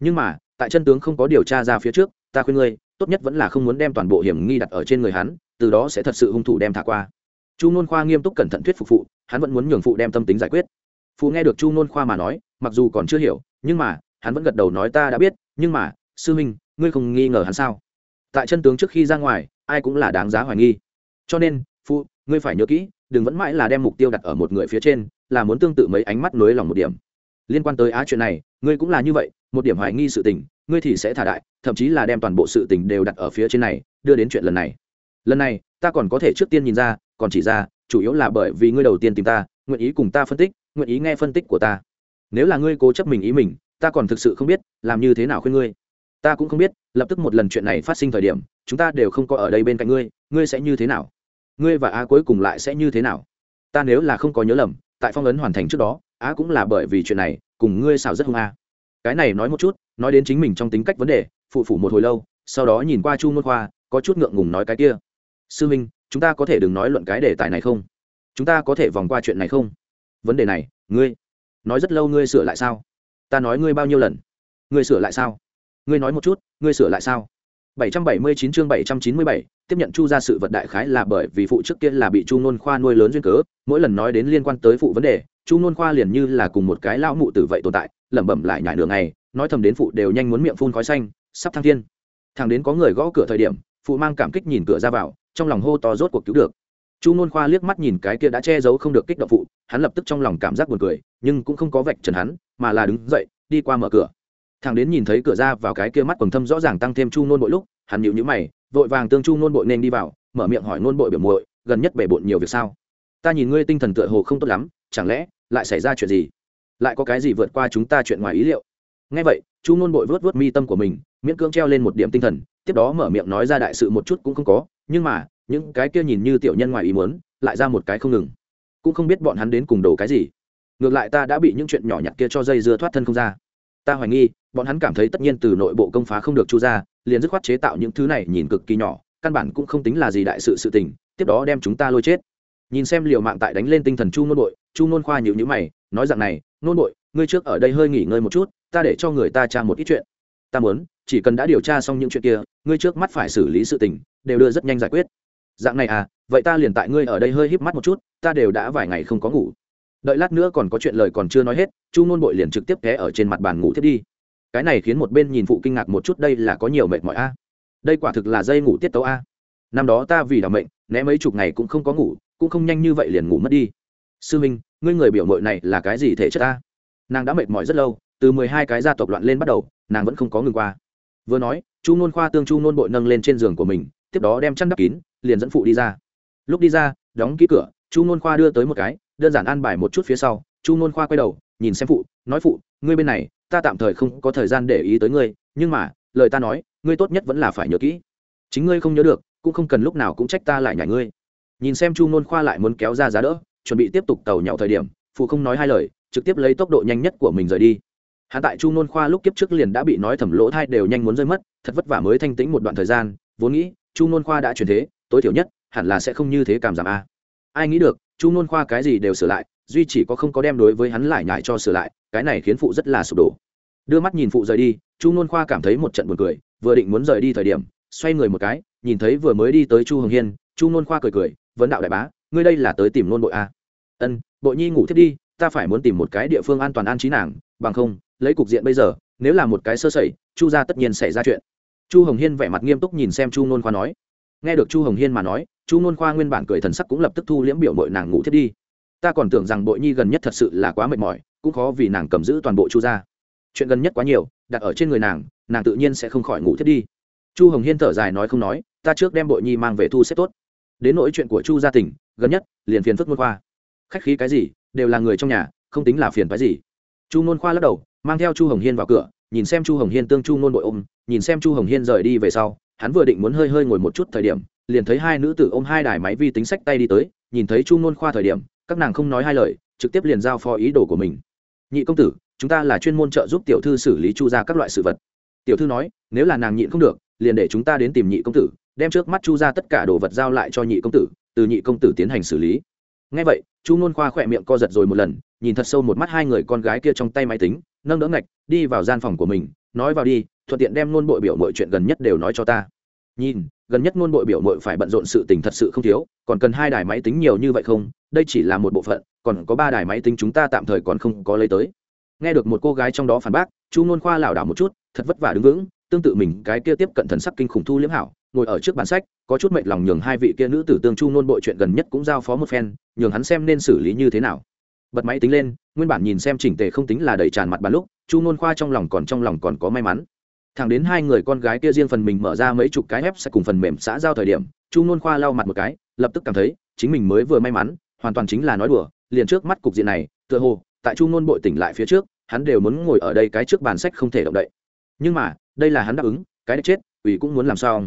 Nhưng mà, tại chân tướng không có điều tra ra phía trước, ta khuyên ngươi, tốt nhất vẫn là không muốn đem toàn bộ hiểm nghi đặt ở trên người hắn, từ đó sẽ thật sự hung thủ đem thả qua. Chu nôn khoa nghiêm túc cẩn thận thuyết phục phụ, hắn vẫn muốn nhường phụ đem tâm tính giải quyết. Phụ nghe được chu nôn khoa mà nói, mặc dù còn chưa hiểu, nhưng mà, hắn vẫn gật đầu nói ta đã biết, nhưng mà, sư minh ngươi không nghi ngờ hắn sao? Tại chân tướng trước khi ra ngoài, ai cũng là đáng giá hoài nghi. Cho nên, phụ ngươi phải nhớ kỹ, đừng vẫn mãi là đem mục tiêu đặt ở một người phía trên, là muốn tương tự mấy ánh mắt nối lòng một điểm. Liên quan tới á chuyện này, ngươi cũng là như vậy, một điểm hoài nghi sự tình, ngươi thì sẽ thả đại, thậm chí là đem toàn bộ sự tình đều đặt ở phía trên này, đưa đến chuyện lần này. Lần này, ta còn có thể trước tiên nhìn ra, còn chỉ ra, chủ yếu là bởi vì ngươi đầu tiên tìm ta, nguyện ý cùng ta phân tích, nguyện ý nghe phân tích của ta. Nếu là ngươi cố chấp mình ý mình, ta còn thực sự không biết, làm như thế nào khuyên ngươi. Ta cũng không biết, lập tức một lần chuyện này phát sinh thời điểm, chúng ta đều không có ở đây bên cạnh ngươi ngươi sẽ như thế nào? Ngươi và á cuối cùng lại sẽ như thế nào? Ta nếu là không có nhớ lầm, tại phong ấn hoàn thành trước đó, á cũng là bởi vì chuyện này, cùng ngươi xảo rất hung a. Cái này nói một chút, nói đến chính mình trong tính cách vấn đề, phụ phủ một hồi lâu, sau đó nhìn qua chu môn khoa, có chút ngượng ngùng nói cái kia. Sư minh, chúng ta có thể đừng nói luận cái đề tài này không? Chúng ta có thể vòng qua chuyện này không? Vấn đề này, ngươi, nói rất lâu ngươi sửa lại sao? Ta nói ngươi bao nhiêu lần? Ngươi sửa lại sao? Ngươi nói một chút, ngươi sửa lại sao? 779 chương 797, tiếp nhận chu gia sự vật đại khái là bởi vì phụ trước kia là bị chu nôn khoa nuôi lớn duyên cớ mỗi lần nói đến liên quan tới phụ vấn đề chu nôn khoa liền như là cùng một cái lão mụ tử vậy tồn tại lẩm bẩm lại nhải nửa ngày nói thầm đến phụ đều nhanh muốn miệng phun khói xanh sắp thăng thiên. Thằng đến có người gõ cửa thời điểm phụ mang cảm kích nhìn cửa ra vào trong lòng hô to rốt cuộc cứu được. Chu nôn khoa liếc mắt nhìn cái kia đã che giấu không được kích động phụ hắn lập tức trong lòng cảm giác buồn cười nhưng cũng không có vạch trần hắn mà là đứng dậy đi qua mở cửa thằng đến nhìn thấy cửa ra vào cái kia mắt quần thâm rõ ràng tăng thêm chu nôn bội lúc, hắn nhịu nhữ mày, vội vàng tương chu nôn bội nên đi vào, mở miệng hỏi nôn bội biểu muội, gần nhất bể bộn nhiều việc sao? Ta nhìn ngươi tinh thần tựa hồ không tốt lắm, chẳng lẽ lại xảy ra chuyện gì? Lại có cái gì vượt qua chúng ta chuyện ngoài ý liệu? Ngay vậy, chu nôn bội vớt vớt mi tâm của mình, miễn cưỡng treo lên một điểm tinh thần, tiếp đó mở miệng nói ra đại sự một chút cũng không có, nhưng mà, những cái kia nhìn như tiểu nhân ngoài ý muốn, lại ra một cái không ngừng. Cũng không biết bọn hắn đến cùng đồ cái gì. Ngược lại ta đã bị những chuyện nhỏ nhặt kia cho dây dưa thoát thân không ra ta hoài nghi, bọn hắn cảm thấy tất nhiên từ nội bộ công phá không được chu ra liền dứt khoát chế tạo những thứ này nhìn cực kỳ nhỏ, căn bản cũng không tính là gì đại sự sự tình, tiếp đó đem chúng ta lôi chết. Nhìn xem liều mạng tại đánh lên tinh thần chu nôn bội, chu nôn khoa nhịu nhữ mày, nói rằng này, nôn bội, ngươi trước ở đây hơi nghỉ ngơi một chút, ta để cho người ta tra một ít chuyện. Ta muốn, chỉ cần đã điều tra xong những chuyện kia, ngươi trước mắt phải xử lý sự tình, đều đưa rất nhanh giải quyết. Dạng này à vậy ta liền tại ngươi ở đây hơi híp mắt một chút, ta đều đã vài ngày không có ngủ đợi lát nữa còn có chuyện lời còn chưa nói hết, chu nôn bội liền trực tiếp té ở trên mặt bàn ngủ thiết đi. Cái này khiến một bên nhìn phụ kinh ngạc một chút, đây là có nhiều mệt mỏi a. Đây quả thực là dây ngủ tiết tấu a. Năm đó ta vì đ mệnh, né mấy chục ngày cũng không có ngủ, cũng không nhanh như vậy liền ngủ mất đi. Sư minh, ngươi người biểu mội này là cái gì thể chất ta nàng đã mệt mỏi rất lâu, từ mười hai cái gia tộc loạn lên bắt đầu, nàng vẫn không có ngừng qua. Vừa nói, chu nôn khoa tương chu nôn bội nâng lên trên giường của mình, tiếp đó đem chăn đắp kín, liền dẫn phụ đi ra. Lúc đi ra, đóng ký cửa, chu nôn khoa đưa tới một cái đơn giản an bài một chút phía sau, chu nôn khoa quay đầu, nhìn xem phụ, nói phụ, ngươi bên này, ta tạm thời không có thời gian để ý tới ngươi, nhưng mà, lời ta nói, ngươi tốt nhất vẫn là phải nhớ kỹ. Chính ngươi không nhớ được, cũng không cần lúc nào cũng trách ta lại nhảy ngươi. Nhìn xem chu nôn khoa lại muốn kéo ra giá đỡ, chuẩn bị tiếp tục tàu nhậu thời điểm, phụ không nói hai lời, trực tiếp lấy tốc độ nhanh nhất của mình rời đi. Hạ tại chu nôn khoa lúc kiếp trước liền đã bị nói thẩm lỗ thai đều nhanh muốn rơi mất, thật vất vả mới thanh tĩnh một đoạn thời gian, vốn nghĩ, chu nôn khoa đã chuyển thế, tối thiểu nhất, hẳn là sẽ không như thế cảm giảm a. Ai nghĩ được chu nôn khoa cái gì đều sửa lại, duy chỉ có không có đem đối với hắn lại nhại cho sửa lại, cái này khiến phụ rất là sụp đổ. Đưa mắt nhìn phụ rời đi, chu nôn khoa cảm thấy một trận buồn cười, vừa định muốn rời đi thời điểm, xoay người một cái, nhìn thấy vừa mới đi tới chu hồng hiên, chu nôn khoa cười cười, vấn đạo đại bá, ngươi đây là tới tìm nôn bội a ân, bội nhi ngủ thiết đi, ta phải muốn tìm một cái địa phương an toàn an trí nàng, bằng không, lấy cục diện bây giờ, nếu là một cái sơ sẩy, chu ra tất nhiên xảy ra chuyện. Chu hồng hiên vẻ mặt nghiêm túc nhìn xem chu nôn khoa nói. Nghe được chu hồng hiên mà nói chu nôn khoa nguyên bản cười thần sắc cũng lập tức thu liễm biểu mội nàng ngủ thiết đi. Ta còn tưởng rằng bội nhi gần nhất thật sự là quá mệt mỏi, cũng khó vì nàng cầm giữ toàn bộ chu ra chuyện gần nhất quá nhiều, đặt ở trên người nàng nàng tự nhiên sẽ không khỏi ngủ thiết đi. Chu hồng hiên thở dài nói không nói, ta trước đem bội nhi mang về thu xếp tốt. Đến nỗi chuyện của chu gia tỉnh, gần nhất, liền phiền phức nôn khoa. Khách khí cái gì, đều là người trong nhà, không tính là phiền cái gì. Chu nôn khoa lắc đầu, mang theo chu hồng hiên vào cửa, nhìn xem chu hồng hiên tương chu nôn bội ôm, nhìn xem chu hồng hiên rời đi về sau hắn vừa định muốn hơi hơi ngồi một chút thời điểm, liền thấy hai nữ tử ôm hai đài máy vi tính sách tay đi tới, nhìn thấy chu nôn khoa thời điểm, các nàng không nói hai lời, trực tiếp liền giao phó ý đồ của mình. Nhị công tử, chúng ta là chuyên môn trợ giúp tiểu thư xử lý chu ra các loại sự vật. Tiểu thư nói, nếu là nàng nhịn không được, liền để chúng ta đến tìm nhị công tử, đem trước mắt chu ra tất cả đồ vật giao lại cho nhị công tử, từ nhị công tử tiến hành xử lý. Ngay vậy, chu nôn khoa khỏe miệng co giật rồi một lần, nhìn thật sâu một mắt hai người con gái kia trong tay máy tính, nâng đỡ ngạch, đi vào gian phòng của mình, nói vào đi thuận tiện đem nôn bội biểu mọi chuyện gần nhất đều nói cho ta. Nhìn, gần nhất nôn bội biểu mội phải bận rộn sự tình thật sự không thiếu, còn cần hai đài máy tính nhiều như vậy không? Đây chỉ là một bộ phận, còn có ba đài máy tính chúng ta tạm thời còn không có lấy tới. Nghe được một cô gái trong đó phản bác, chu nôn khoa lảo đảo một chút, thật vất vả đứng vững, tương tự mình cái kia tiếp cận thần sắc kinh khủng thu liễm hảo, ngồi ở trước bản sách, có chút mệnh lòng nhường hai vị kia nữ tử tương chu nôn bội chuyện gần nhất cũng giao phó một phen, nhường hắn xem nên xử lý như thế nào. Bật máy tính lên, nguyên bản nhìn xem chỉnh tề không tính là đầy tràn mặt bàn lúc, chu nôn khoa trong lòng còn trong lòng còn có may mắn thẳng đến hai người con gái kia riêng phần mình mở ra mấy chục cái ép sẽ cùng phần mềm xã giao thời điểm, chu nôn khoa lau mặt một cái, lập tức cảm thấy chính mình mới vừa may mắn, hoàn toàn chính là nói đùa, liền trước mắt cục diện này, tựa hồ, tại chu nôn bội tỉnh lại phía trước, hắn đều muốn ngồi ở đây cái trước bàn sách không thể động đậy. Nhưng mà, đây là hắn đáp ứng, cái đã chết, ủy cũng muốn làm sao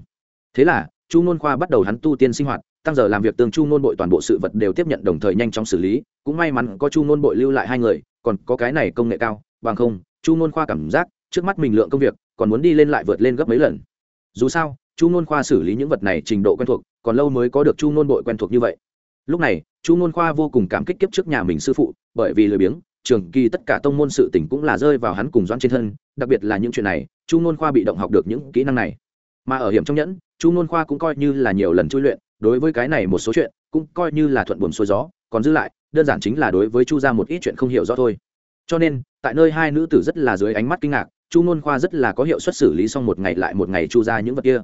thế là, chu nôn khoa bắt đầu hắn tu tiên sinh hoạt, tăng giờ làm việc tương chu nôn bội toàn bộ sự vật đều tiếp nhận đồng thời nhanh chóng xử lý, cũng may mắn có chu nôn bội lưu lại hai người, còn có cái này công nghệ cao, bằng không, chu nôn khoa cảm giác, trước mắt mình lượng công việc còn muốn đi lên lại vượt lên gấp mấy lần. Dù sao, chu n khoa xử lý những vật này trình độ quen thuộc, còn lâu mới có được chu n bội quen thuộc như vậy. Lúc này, chu n khoa vô cùng cảm kích kiếp trước nhà mình sư phụ, bởi vì lười biếng, trường kỳ tất cả tông môn sự tỉnh cũng là rơi vào hắn cùng doãn trên thân, đặc biệt là những chuyện này, chu n khoa bị động học được những kỹ năng này. Mà ở hiểm trong nhẫn, chu n khoa cũng coi như là nhiều lần chui luyện, đối với cái này một số chuyện, cũng coi như là thuận buồm xuôi gió, còn giữ lại, đơn giản chính là đối với chu ra một ít chuyện không hiểu rõ thôi. Cho nên, tại nơi hai nữ tử rất là dưới ánh mắt kinh ngạc chu nôn khoa rất là có hiệu suất xử lý xong một ngày lại một ngày chu ra những vật kia.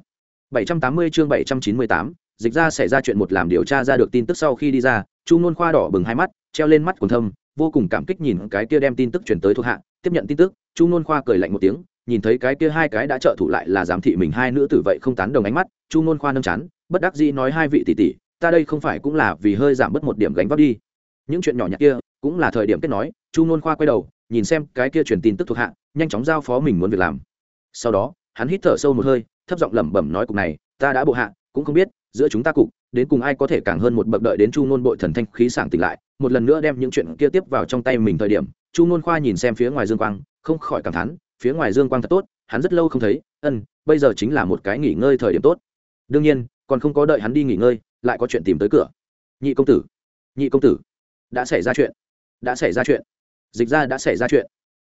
780 chương 798, dịch ra xảy ra chuyện một làm điều tra ra được tin tức sau khi đi ra chu nôn khoa đỏ bừng hai mắt treo lên mắt quần thâm vô cùng cảm kích nhìn cái kia đem tin tức chuyển tới thuộc hạ tiếp nhận tin tức chu nôn khoa cười lạnh một tiếng nhìn thấy cái kia hai cái đã trợ thủ lại là giám thị mình hai nữ tử vậy không tán đồng ánh mắt chu nôn khoa nâng chán bất đắc dĩ nói hai vị tỷ tỷ ta đây không phải cũng là vì hơi giảm bớt một điểm gánh vác đi. Những chuyện nhỏ nhặt kia cũng là thời điểm kết nói chu nôn khoa quay đầu nhìn xem cái kia truyền tin tức thuộc hạ, nhanh chóng giao phó mình muốn việc làm. Sau đó, hắn hít thở sâu một hơi, thấp giọng lẩm bẩm nói cục này, ta đã bộ hạ, cũng không biết, giữa chúng ta cục, đến cùng ai có thể càng hơn một bậc đợi đến chu nôn bội thần thanh khí sảng tỉnh lại, một lần nữa đem những chuyện kia tiếp vào trong tay mình thời điểm, chu nôn khoa nhìn xem phía ngoài dương quang, không khỏi cảm thán, phía ngoài dương quang thật tốt, hắn rất lâu không thấy, ân, bây giờ chính là một cái nghỉ ngơi thời điểm tốt. Đương nhiên, còn không có đợi hắn đi nghỉ ngơi, lại có chuyện tìm tới cửa. Nhị công tử, nhị công tử, đã xảy ra chuyện, đã xảy ra chuyện dịch ra đã xảy ra chuyện.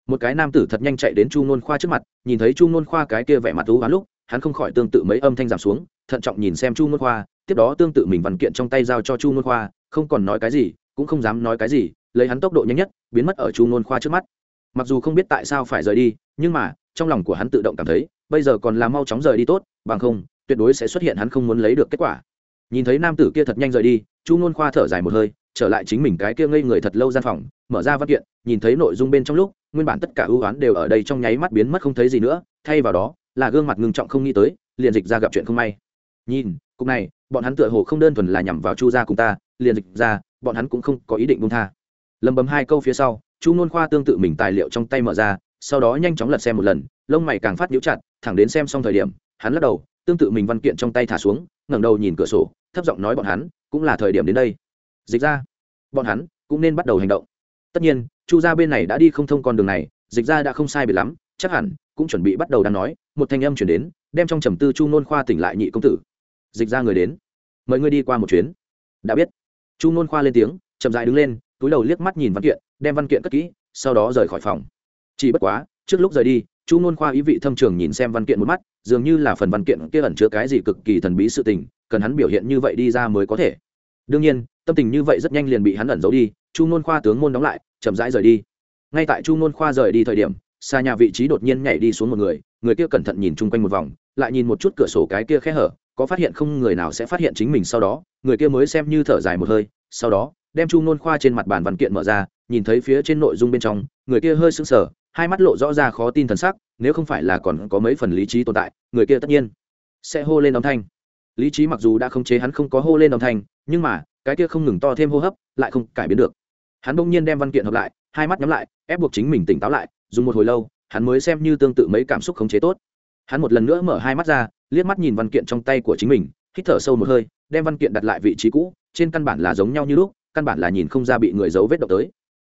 Một cái nam tử thật nhanh chạy đến chu nôn khoa trước mặt, nhìn thấy chu nôn khoa cái kia vẻ mặt thú hắn lúc, hắn không khỏi tương tự mấy âm thanh giảm xuống, thận trọng nhìn xem chu nôn khoa, tiếp đó tương tự mình văn kiện trong tay giao cho chu nôn khoa, không còn nói cái gì, cũng không dám nói cái gì, lấy hắn tốc độ nhanh nhất, biến mất ở chu nôn khoa trước mắt. Mặc dù không biết tại sao phải rời đi, nhưng mà, trong lòng của hắn tự động cảm thấy, bây giờ còn là mau chóng rời đi tốt, bằng không, tuyệt đối sẽ xuất hiện hắn không muốn lấy được kết quả. Nhìn thấy nam tử kia thật nhanh rời đi, chu nôn khoa thở dài một hơi trở lại chính mình cái kia ngây người thật lâu gian phòng, mở ra văn kiện, nhìn thấy nội dung bên trong lúc, nguyên bản tất cả ưu oán đều ở đây trong nháy mắt biến mất không thấy gì nữa, thay vào đó, là gương mặt ngưng trọng không nghĩ tới, liền dịch ra gặp chuyện không may. Nhìn, cục này, bọn hắn tựa hồ không đơn thuần là nhằm vào chu gia cùng ta, liền dịch ra, bọn hắn cũng không có ý định buông tha. Lầm bầm hai câu phía sau, chu nôn khoa tương tự mình tài liệu trong tay mở ra, sau đó nhanh chóng lật xem một lần, lông mày càng phát nhũ chặt, thẳng đến xem xong thời điểm, hắn lắc đầu, tương tự mình văn kiện trong tay thả xuống, ngẩng đầu nhìn cửa sổ, thấp giọng nói bọn hắn, cũng là thời điểm đến đây dịch ra. Bọn hắn cũng nên bắt đầu hành động. Tất nhiên, chu gia bên này đã đi không thông con đường này, dịch ra đã không sai bị lắm, chắc hẳn cũng chuẩn bị bắt đầu đang nói, một thanh âm chuyển đến, đem trong trầm tư chu nôn khoa tỉnh lại nhị công tử. Dịch ra người đến. Mời ngươi đi qua một chuyến. Đã biết. Chu nôn khoa lên tiếng, chậm dại đứng lên, túi đầu liếc mắt nhìn văn kiện, đem văn kiện cất kỹ, sau đó rời khỏi phòng. Chỉ bất quá, trước lúc rời đi, chu nôn khoa ý vị thâm trường nhìn xem văn kiện một mắt, dường như là phần văn kiện kia ẩn chứa cái gì cực kỳ thần bí sự tình, cần hắn biểu hiện như vậy đi ra mới có thể đương nhiên, tâm tình như vậy rất nhanh liền bị hắn ẩn giấu đi, chu nôn khoa tướng môn đóng lại, chậm rãi rời đi. Ngay tại chu nôn khoa rời đi thời điểm, xa nhà vị trí đột nhiên nhảy đi xuống một người người kia cẩn thận nhìn chung quanh một vòng, lại nhìn một chút cửa sổ cái kia khẽ hở, có phát hiện không người nào sẽ phát hiện chính mình sau đó, người kia mới xem như thở dài một hơi, sau đó, đem chu nôn khoa trên mặt bàn văn kiện mở ra, nhìn thấy phía trên nội dung bên trong, người kia hơi sững sờ, hai mắt lộ rõ ra khó tin thần sắc, nếu không phải là còn có mấy phần lý trí tồn tại, người kia tất nhiên sẽ hô lên âm thanh. Lý trí mặc dù đã không chế hắn không có hô lên âm thanh nhưng mà, cái kia không ngừng to thêm hô hấp, lại không cải biến được. Hắn bỗng nhiên đem văn kiện hợp lại, hai mắt nhắm lại, ép buộc chính mình tỉnh táo lại, dùng một hồi lâu, hắn mới xem như tương tự mấy cảm xúc khống chế tốt. Hắn một lần nữa mở hai mắt ra, liếc mắt nhìn văn kiện trong tay của chính mình, hít thở sâu một hơi, đem văn kiện đặt lại vị trí cũ, trên căn bản là giống nhau như lúc, căn bản là nhìn không ra bị người giấu vết động tới.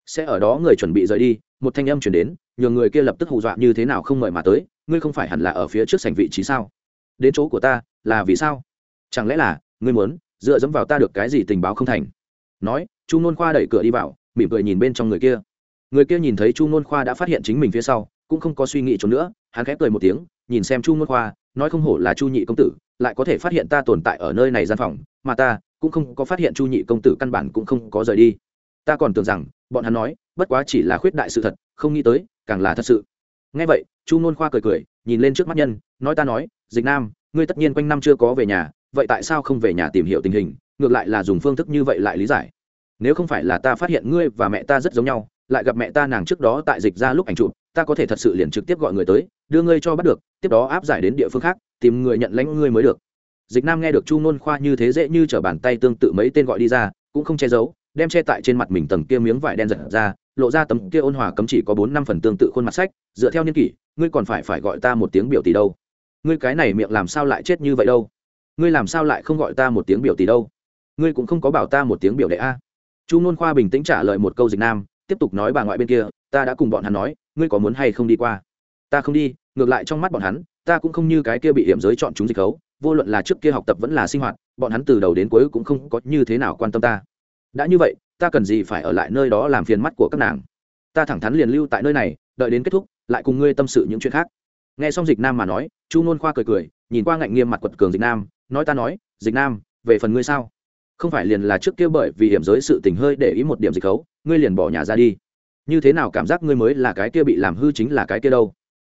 Sẽ ở đó người chuẩn bị rời đi, một thanh âm chuyển đến nhờ người kia lập tức hù dọa như thế nào không mời mà tới, ngươi không phải hẳn là ở phía trước sảnh vị trí sao? Đến chỗ của ta, là vì sao? Chẳng lẽ là, ngươi muốn dựa dẫm vào ta được cái gì tình báo không thành. Nói, chu nôn khoa đẩy cửa đi vào, mỉm cười nhìn bên trong người kia. Người kia nhìn thấy chu nôn khoa đã phát hiện chính mình phía sau, cũng không có suy nghĩ trốn nữa, hắn khép cười một tiếng, nhìn xem chu nôn khoa, nói không hổ là chu nhị công tử, lại có thể phát hiện ta tồn tại ở nơi này gian phòng, mà ta cũng không có phát hiện chu nhị công tử căn bản cũng không có rời đi. Ta còn tưởng rằng, bọn hắn nói, bất quá chỉ là khuyết đại sự thật, không nghĩ tới, càng là thật sự. Ngay vậy, chu nôn khoa cười cười, nhìn lên trước mắt nhân, nói ta nói, dịch nam, ngươi tất nhiên quanh năm chưa có về nhà vậy tại sao không về nhà tìm hiểu tình hình, ngược lại là dùng phương thức như vậy lại lý giải? Nếu không phải là ta phát hiện ngươi và mẹ ta rất giống nhau, lại gặp mẹ ta nàng trước đó tại dịch ra lúc ảnh chụp, ta có thể thật sự liền trực tiếp gọi người tới, đưa ngươi cho bắt được, tiếp đó áp giải đến địa phương khác, tìm người nhận lãnh ngươi mới được. Dịch nam nghe được chu nôn khoa như thế dễ như t r ở bàn tay tương tự mấy tên gọi đi ra, cũng không che giấu, đem che tại trên mặt mình tầng kia miếng vải đen giật ra, lộ ra tấm kia ôn hòa cấm chỉ có bốn năm phần tương tự khuôn mặt sách, dựa theo niên kỷ, ngươi còn phải phải gọi ta một tiếng biểu tỷ đâu. Ngươi cái này miệng làm sao lại chết như vậy đâu? Ngươi làm sao lại không gọi ta một tiếng biểu tỷ đâu? Ngươi cũng không có bảo ta một tiếng biểu đệ a. Chu n khoa bình tĩnh trả lời một câu dịch nam, tiếp tục nói bà ngoại bên kia, ta đã cùng bọn hắn nói, ngươi có muốn hay không đi qua? Ta không đi, ngược lại trong mắt bọn hắn, ta cũng không như cái kia bị hiểm giới chọn chúng dịch khấu, vô luận là trước kia học tập vẫn là sinh hoạt, bọn hắn từ đầu đến cuối cũng không có như thế nào quan tâm ta. Đã như vậy, ta cần gì phải ở lại nơi đó làm phiền mắt của các nàng? Ta thẳng thắn liền lưu tại nơi này, đợi đến kết thúc, lại cùng ngươi tâm sự những chuyện khác. Nghe xong dịch nam mà nói, chu n khoa cười cười, nhìn qua ngạnh nghiêm mặt quật cường dịch nam nói ta nói, dịch nam, về phần ngươi sao? Không phải liền là trước kia bởi vì hiểm giới sự tình hơi để ý một điểm dịch khấu, ngươi liền bỏ nhà ra đi. Như thế nào cảm giác ngươi mới là cái kia bị làm hư chính là cái kia đâu?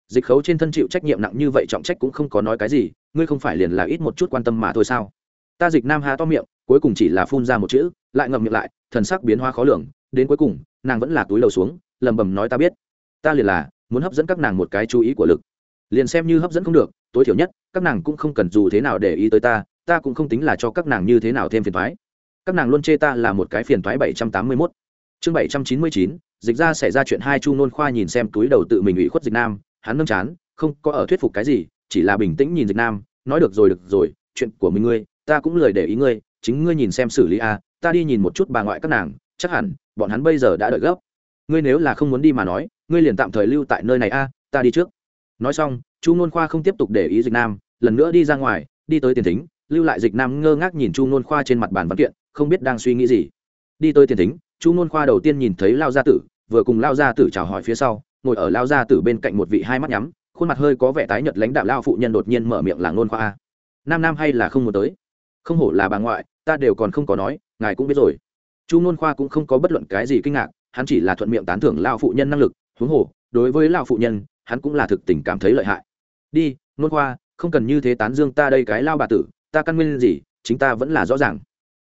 Dịch khấu trên thân chịu trách nhiệm nặng như vậy trọng trách cũng không có nói cái gì, ngươi không phải liền là ít một chút quan tâm mà thôi sao? Ta dịch nam há to miệng, cuối cùng chỉ là phun ra một chữ, lại ngậm miệng lại, thần sắc biến hóa khó lường, đến cuối cùng, nàng vẫn là túi lầu xuống lầm bầm nói ta biết. Ta liền là muốn hấp dẫn các nàng một cái chú ý của lực liền xem như hấp dẫn không được, tối thiểu nhất, các nàng cũng không cần dù thế nào để ý tới ta ta cũng không tính là cho các nàng như thế nào thêm phiền thoái các nàng luôn chê ta là một cái phiền thoái bảy trăm tám mươi mốt. Chương bảy trăm chín mươi chín, dịch ra xảy ra chuyện hai chu nôn khoa nhìn xem túi đầu tự mình ủy khuất dịch nam, hắn nâng chán, không có ở thuyết phục cái gì, chỉ là bình tĩnh nhìn dịch nam, nói được rồi được rồi, chuyện của mình ngươi, ta cũng lời để ý ngươi, chính ngươi nhìn xem xử lý a ta đi nhìn một chút bà ngoại các nàng, chắc hẳn, bọn hắn bây giờ đã đợi gấp. Ngươi nếu là không muốn đi mà nói, ngươi liền tạm thời lưu tại nơi này a ta đi trước nói xong, chu n khoa không tiếp tục để ý dịch nam, lần nữa đi ra ngoài, đi tới tiền thính, lưu lại dịch nam ngơ ngác nhìn chu n khoa trên mặt bàn văn kiện, không biết đang suy nghĩ gì. Đi tới tiền thính, chu n khoa đầu tiên nhìn thấy lao gia tử, vừa cùng lao gia tử chào hỏi phía sau, ngồi ở lao gia tử bên cạnh một vị hai mắt nhắm, khuôn mặt hơi có vẻ tái nhợt lãnh đạo lao phụ nhân đột nhiên mở miệng là nôn khoa. A nam nam hay là không muốn tới? Không hổ là bà ngoại, ta đều còn không có nói, ngài cũng biết rồi. Chu n khoa cũng không có bất luận cái gì kinh ngạc, hắn chỉ là thuận miệng tán thưởng lao phụ nhân năng lực, huống hồ, đối với lao phụ nhân hắn cũng là thực tình cảm thấy lợi hại. Đi, nôn khoa, không cần như thế tán dương ta đây cái lao bà tử, ta căn nguyên gì, chính ta vẫn là rõ ràng.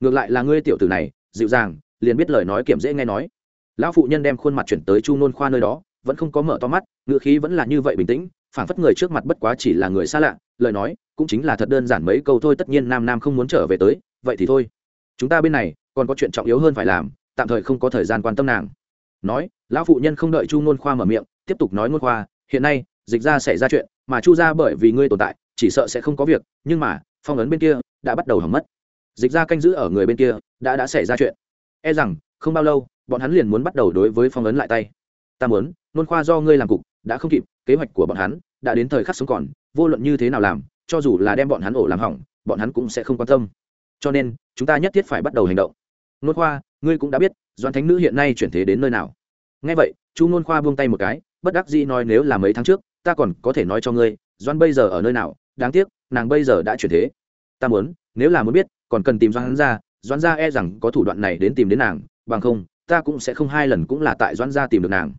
Ngược lại là ngươi tiểu tử này, dịu dàng, liền biết lời nói kiểm dễ nghe nói. Lão phụ nhân đem khuôn mặt chuyển tới chu nôn khoa nơi đó, vẫn không có mở to mắt ngựa khí vẫn là như vậy bình tĩnh, phảng phất người trước mặt bất quá chỉ là người xa lạ, lời nói cũng chính là thật đơn giản mấy câu thôi, tất nhiên nam nam không muốn trở về tới, vậy thì thôi. Chúng ta bên này, còn có chuyện trọng yếu hơn phải làm, tạm thời không có thời gian quan tâm nàng. Nói, lão phụ nhân không đợi chu nôn khoa mở miệng, tiếp tục nói nôn khoa hiện nay, dịch ra xảy ra chuyện, mà chu ra bởi vì ngươi tồn tại, chỉ sợ sẽ không có việc, nhưng mà, phong ấn bên kia, đã bắt đầu hỏng mất. Dịch ra canh giữ ở người bên kia, đã đã xảy ra chuyện. E rằng, không bao lâu, bọn hắn liền muốn bắt đầu đối với phong ấn lại tay. Ta muốn, nôn khoa do ngươi làm cục, đã không kịp, kế hoạch của bọn hắn, đã đến thời khắc sống còn, vô luận như thế nào làm, cho dù là đem bọn hắn ổ làm hỏng, bọn hắn cũng sẽ không quan tâm. Cho nên, chúng ta nhất thiết phải bắt đầu hành động. Nôn khoa, ngươi cũng đã biết doan thánh nữ hiện nay chuyển thế đến nơi nào. Ngay vậy, chu nôn khoa buông tay một cái bất đắc dĩ nói nếu là mấy tháng trước, ta còn có thể nói cho ngươi, doan bây giờ ở nơi nào, đáng tiếc, nàng bây giờ đã chuyển thế. Ta muốn, nếu là muốn biết, còn cần tìm doan ra doan ra e rằng có thủ đoạn này đến tìm đến nàng, bằng không, ta cũng sẽ không hai lần cũng là tại doan ra tìm được nàng.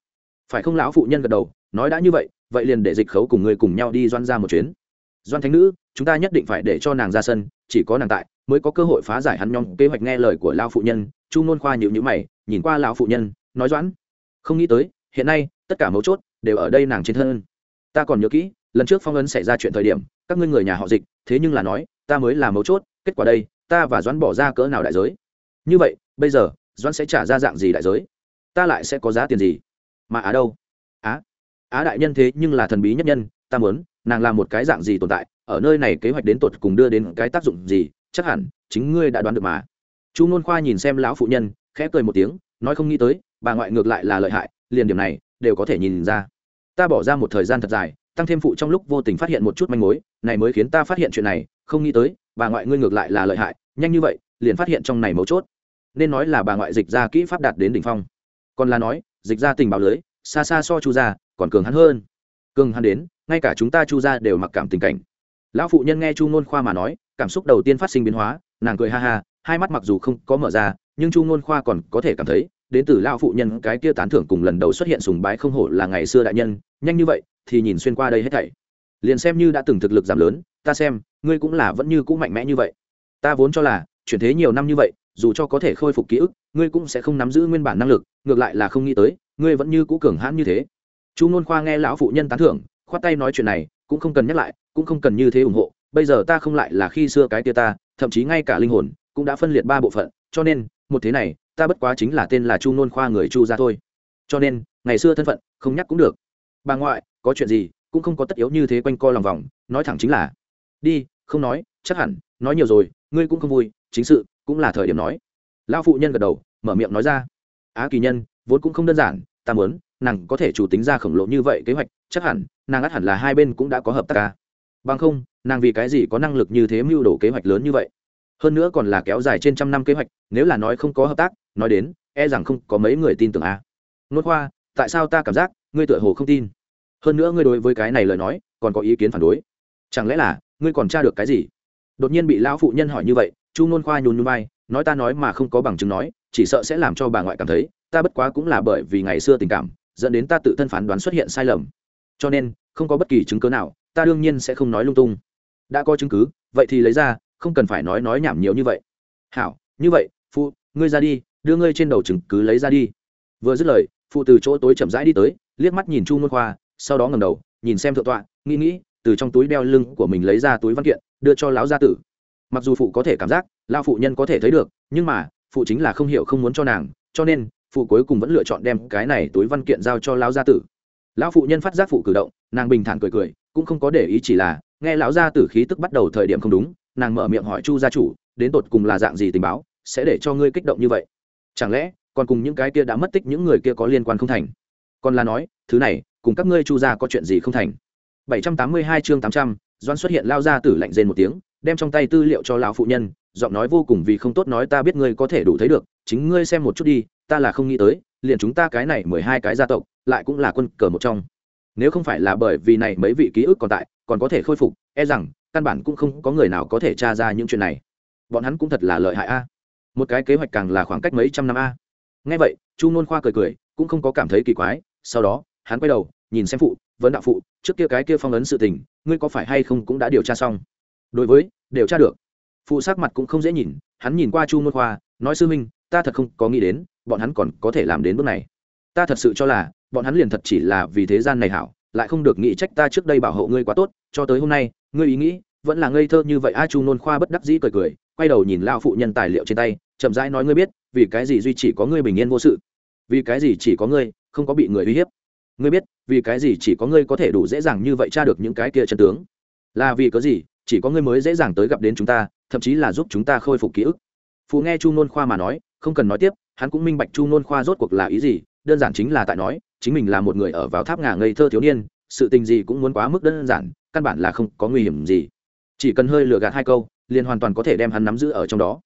Phải không lão phụ nhân gật đầu, nói đã như vậy vậy liền để dịch khấu cùng người cùng nhau đi doan ra một chuyến. Doan thánh nữ, chúng ta nhất định phải để cho nàng ra sân, chỉ có nàng tại, mới có cơ hội phá giải hắn nhóm kế hoạch nghe lời của lao phụ nhân. Chu nôn khoa nhịu nhữ mày, nhìn qua lão phụ nhân, nói doãn, không nghĩ tới, hiện nay tất cả mấu chốt đều ở đây nàng trên thân. Ta còn nhớ kỹ, lần trước phong ấn xảy ra chuyện thời điểm, các ngươi người nhà họ dịch, thế nhưng là nói, ta mới là mấu chốt, kết quả đây, ta và doãn bỏ ra cỡ nào đại giới? Như vậy, bây giờ, doãn sẽ trả ra dạng gì đại giới? Ta lại sẽ có giá tiền gì? Mà á đâu? Á á đại nhân thế nhưng là thần bí nhất nhân, ta muốn, nàng là một cái dạng gì tồn tại, ở nơi này kế hoạch đến tột cùng đưa đến cái tác dụng gì, chắc hẳn, chính ngươi đã đoán được mà. Chu n khoa nhìn xem lão phụ nhân, khẽ cười một tiếng, nói không nghĩ tới, bà ngoại ngược lại là lợi hại, liền điểm này đều có thể nhìn ra. Ta bỏ ra một thời gian thật dài, tăng thêm phụ trong lúc vô tình phát hiện một chút manh mối, này mới khiến ta phát hiện chuyện này, không nghĩ tới, bà ngoại ngươi ngược lại là lợi hại, nhanh như vậy, liền phát hiện trong này mấu chốt. Nên nói là bà ngoại dịch ra kỹ pháp đạt đến đỉnh phong. Còn là nói, dịch ra tình báo lưới, xa xa so chu ra còn cường hắn hơn. Cường hắn đến, ngay cả chúng ta chu ra đều mặc cảm tình cảnh. Lão phụ nhân nghe chu ngôn khoa mà nói, cảm xúc đầu tiên phát sinh biến hóa, nàng cười ha ha, hai mắt mặc dù không có mở ra, nhưng chu ngôn khoa còn có thể cảm thấy đến từ lao phụ nhân cái kia tán thưởng cùng lần đầu xuất hiện sùng bái không hổ là ngày xưa đại nhân, nhanh như vậy thì nhìn xuyên qua đây hết thảy. Liền xem như đã từng thực lực giảm lớn, ta xem, ngươi cũng là vẫn như cũ mạnh mẽ như vậy. Ta vốn cho là, chuyển thế nhiều năm như vậy, dù cho có thể khôi phục ký ức, ngươi cũng sẽ không nắm giữ nguyên bản năng lực, ngược lại là không nghĩ tới, ngươi vẫn như cũ cường hãn như thế. Chu ngôn khoa nghe lão phụ nhân tán thưởng, khoát tay nói chuyện này, cũng không cần nhắc lại, cũng không cần như thế ủng hộ, bây giờ ta không lại là khi xưa cái tia ta, thậm chí ngay cả linh hồn cũng đã phân liệt ba bộ phận, cho nên một thế này, ta bất quá chính là tên là chu nôn khoa người chu ra thôi. Cho nên, ngày xưa thân phận, không nhắc cũng được. Bà ngoại, có chuyện gì, cũng không có tất yếu như thế quanh co lòng vòng, nói thẳng chính là, đi, không nói, chắc hẳn, nói nhiều rồi, ngươi cũng không vui, chính sự cũng là thời điểm nói. Lão phụ nhân gật đầu, mở miệng nói ra, á kỳ nhân, vốn cũng không đơn giản, ta muốn, nàng có thể chủ tính ra khổng lồ như vậy kế hoạch, chắc hẳn, nàng ắt hẳn là hai bên cũng đã có hợp tác ca bằng không, nàng vì cái gì có năng lực như thế mưu đồ kế hoạch lớn như vậy? Hơn nữa còn là kéo dài trên trăm năm kế hoạch, nếu là nói không có hợp tác, nói đến e rằng không có mấy người tin tưởng a. À. nốt khoa tại sao ta cảm giác, ngươi tựa hồ không tin? Hơn nữa ngươi đối với cái này lời nói, còn có ý kiến phản đối. Chẳng lẽ là, ngươi còn tra được cái gì? Đột nhiên bị lão phụ nhân hỏi như vậy, chu nôn khoa nhún nhún vai, nói ta nói mà không có bằng chứng nói, chỉ sợ sẽ làm cho bà ngoại cảm thấy, ta bất quá cũng là bởi vì ngày xưa tình cảm, dẫn đến ta tự thân phán đoán xuất hiện sai lầm. Cho nên, không có bất kỳ chứng cứ nào, ta đương nhiên sẽ không nói lung tung. Đã có chứng cứ, vậy thì lấy ra không cần phải nói nói nhảm nhiều như vậy. Hảo, như vậy, phụ, ngươi ra đi, đưa ngươi trên đầu chứng cứ lấy ra đi. Vừa dứt lời, phụ từ chỗ tối chậm rãi đi tới, liếc mắt nhìn chu môn khoa, sau đó ngầm đầu, nhìn xem thượng tọa, nghĩ nghĩ, từ trong túi đeo lưng của mình lấy ra túi văn kiện, đưa cho lão gia tử. Mặc dù phụ có thể cảm giác lao phụ nhân có thể thấy được, nhưng mà, phụ chính là không hiểu không muốn cho nàng, cho nên, phụ cuối cùng vẫn lựa chọn đem cái này túi văn kiện giao cho lão gia tử. Lão phụ nhân phát giác phụ cử động, nàng bình thản cười cười, cũng không có để ý chỉ là, nghe lão gia tử khí tức bắt đầu thời điểm không đúng nàng mở miệng hỏi chu gia chủ đến tột cùng là dạng gì tình báo sẽ để cho ngươi kích động như vậy? Chẳng lẽ còn cùng những cái kia đã mất tích những người kia có liên quan không thành? Còn là nói thứ này cùng các ngươi chu gia có chuyện gì không thành? 782 chương 800, doan xuất hiện lao ra tử lạnh rên một tiếng đem trong tay tư liệu cho lão phụ nhân giọng nói vô cùng vì không tốt nói ta biết ngươi có thể đủ thấy được chính ngươi xem một chút đi ta là không nghĩ tới liền chúng ta cái này mười hai cái gia tộc lại cũng là quân cờ một trong. Nếu không phải là bởi vì này mấy vị ký ức còn tại còn có thể khôi phục e rằng căn bản cũng không có người nào có thể tra ra những chuyện này. Bọn hắn cũng thật là lợi hại a. Một cái kế hoạch càng là khoảng cách mấy trăm năm a. Ngay vậy, chu nôn khoa cười cười, cũng không có cảm thấy kỳ quái. Sau đó, hắn quay đầu, nhìn xem phụ, vấn đạo phụ, trước kia cái kia phong ấn sự tình, ngươi có phải hay không cũng đã điều tra xong? Đối với điều tra được. Phụ sắc mặt cũng không dễ nhìn, hắn nhìn qua chu nôn khoa, nói sư minh, ta thật không có nghĩ đến, bọn hắn còn có thể làm đến bước này. Ta thật sự cho là, bọn hắn liền thật chỉ là vì thế gian này hảo lại không được nghĩ trách ta trước đây bảo hộ ngươi quá tốt, cho tới hôm nay, ngươi ý nghĩ vẫn là ngây thơ như vậy. A chu nôn khoa bất đắc dĩ cười cười, quay đầu nhìn lao phụ nhân tài liệu trên tay, chậm rãi nói, ngươi biết, vì cái gì duy chỉ có ngươi bình yên vô sự? Vì cái gì chỉ có ngươi không có bị người uy hiếp? Ngươi biết, vì cái gì chỉ có ngươi có thể đủ dễ dàng như vậy tra được những cái kia chân tướng? Là vì có gì, chỉ có ngươi mới dễ dàng tới gặp đến chúng ta, thậm chí là giúp chúng ta khôi phục ký ức. Phụ nghe chu nôn khoa mà nói, không cần nói tiếp, hắn cũng minh bạch chu nôn khoa rốt cuộc là ý gì, đơn giản chính là tại nói chính mình là một người ở vào tháp ngà ngây thơ thiếu niên, sự tình gì cũng muốn quá mức đơn giản, căn bản là không có nguy hiểm gì. Chỉ cần hơi lừa gạt hai câu, liền hoàn toàn có thể đem hắn nắm giữ ở trong đó.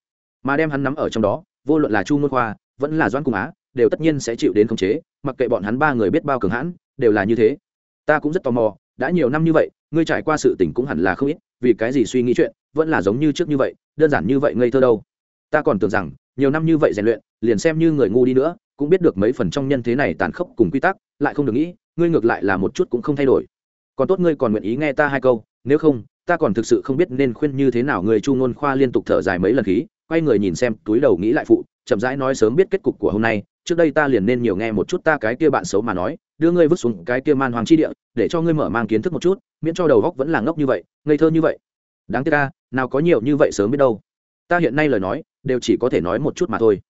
Mà đem hắn nắm ở trong đó, vô luận là chu môn khoa, vẫn là doãn cung á, đều tất nhiên sẽ chịu đến khống chế, mặc kệ bọn hắn ba người biết bao cường hãn, đều là như thế. Ta cũng rất tò mò, đã nhiều năm như vậy, ngươi trải qua sự tình cũng hẳn là không ít, vì cái gì suy nghĩ chuyện vẫn là giống như trước như vậy, đơn giản như vậy ngây thơ đâu. Ta còn tưởng rằng, nhiều năm như vậy rèn luyện, liền xem như người ngu đi nữa cũng biết được mấy phần trong nhân thế này tàn khốc cùng quy tắc, lại không được nghĩ, ngươi ngược lại là một chút cũng không thay đổi. Còn tốt ngươi còn nguyện ý nghe ta hai câu, nếu không, ta còn thực sự không biết nên khuyên như thế nào người chu ngôn khoa liên tục thở dài mấy lần khí, quay người nhìn xem, túi đầu nghĩ lại phụ, chậm rãi nói sớm biết kết cục của hôm nay, trước đây ta liền nên nhiều nghe một chút ta cái kia bạn xấu mà nói, đưa ngươi vứt xuống cái kia man hoàng chi địa, để cho ngươi mở mang kiến thức một chút, miễn cho đầu góc vẫn là ngốc như vậy, ngây thơ như vậy. Đáng tiếc ta nào có nhiều như vậy sớm biết đâu. Ta hiện nay lời nói, đều chỉ có thể nói một chút mà thôi.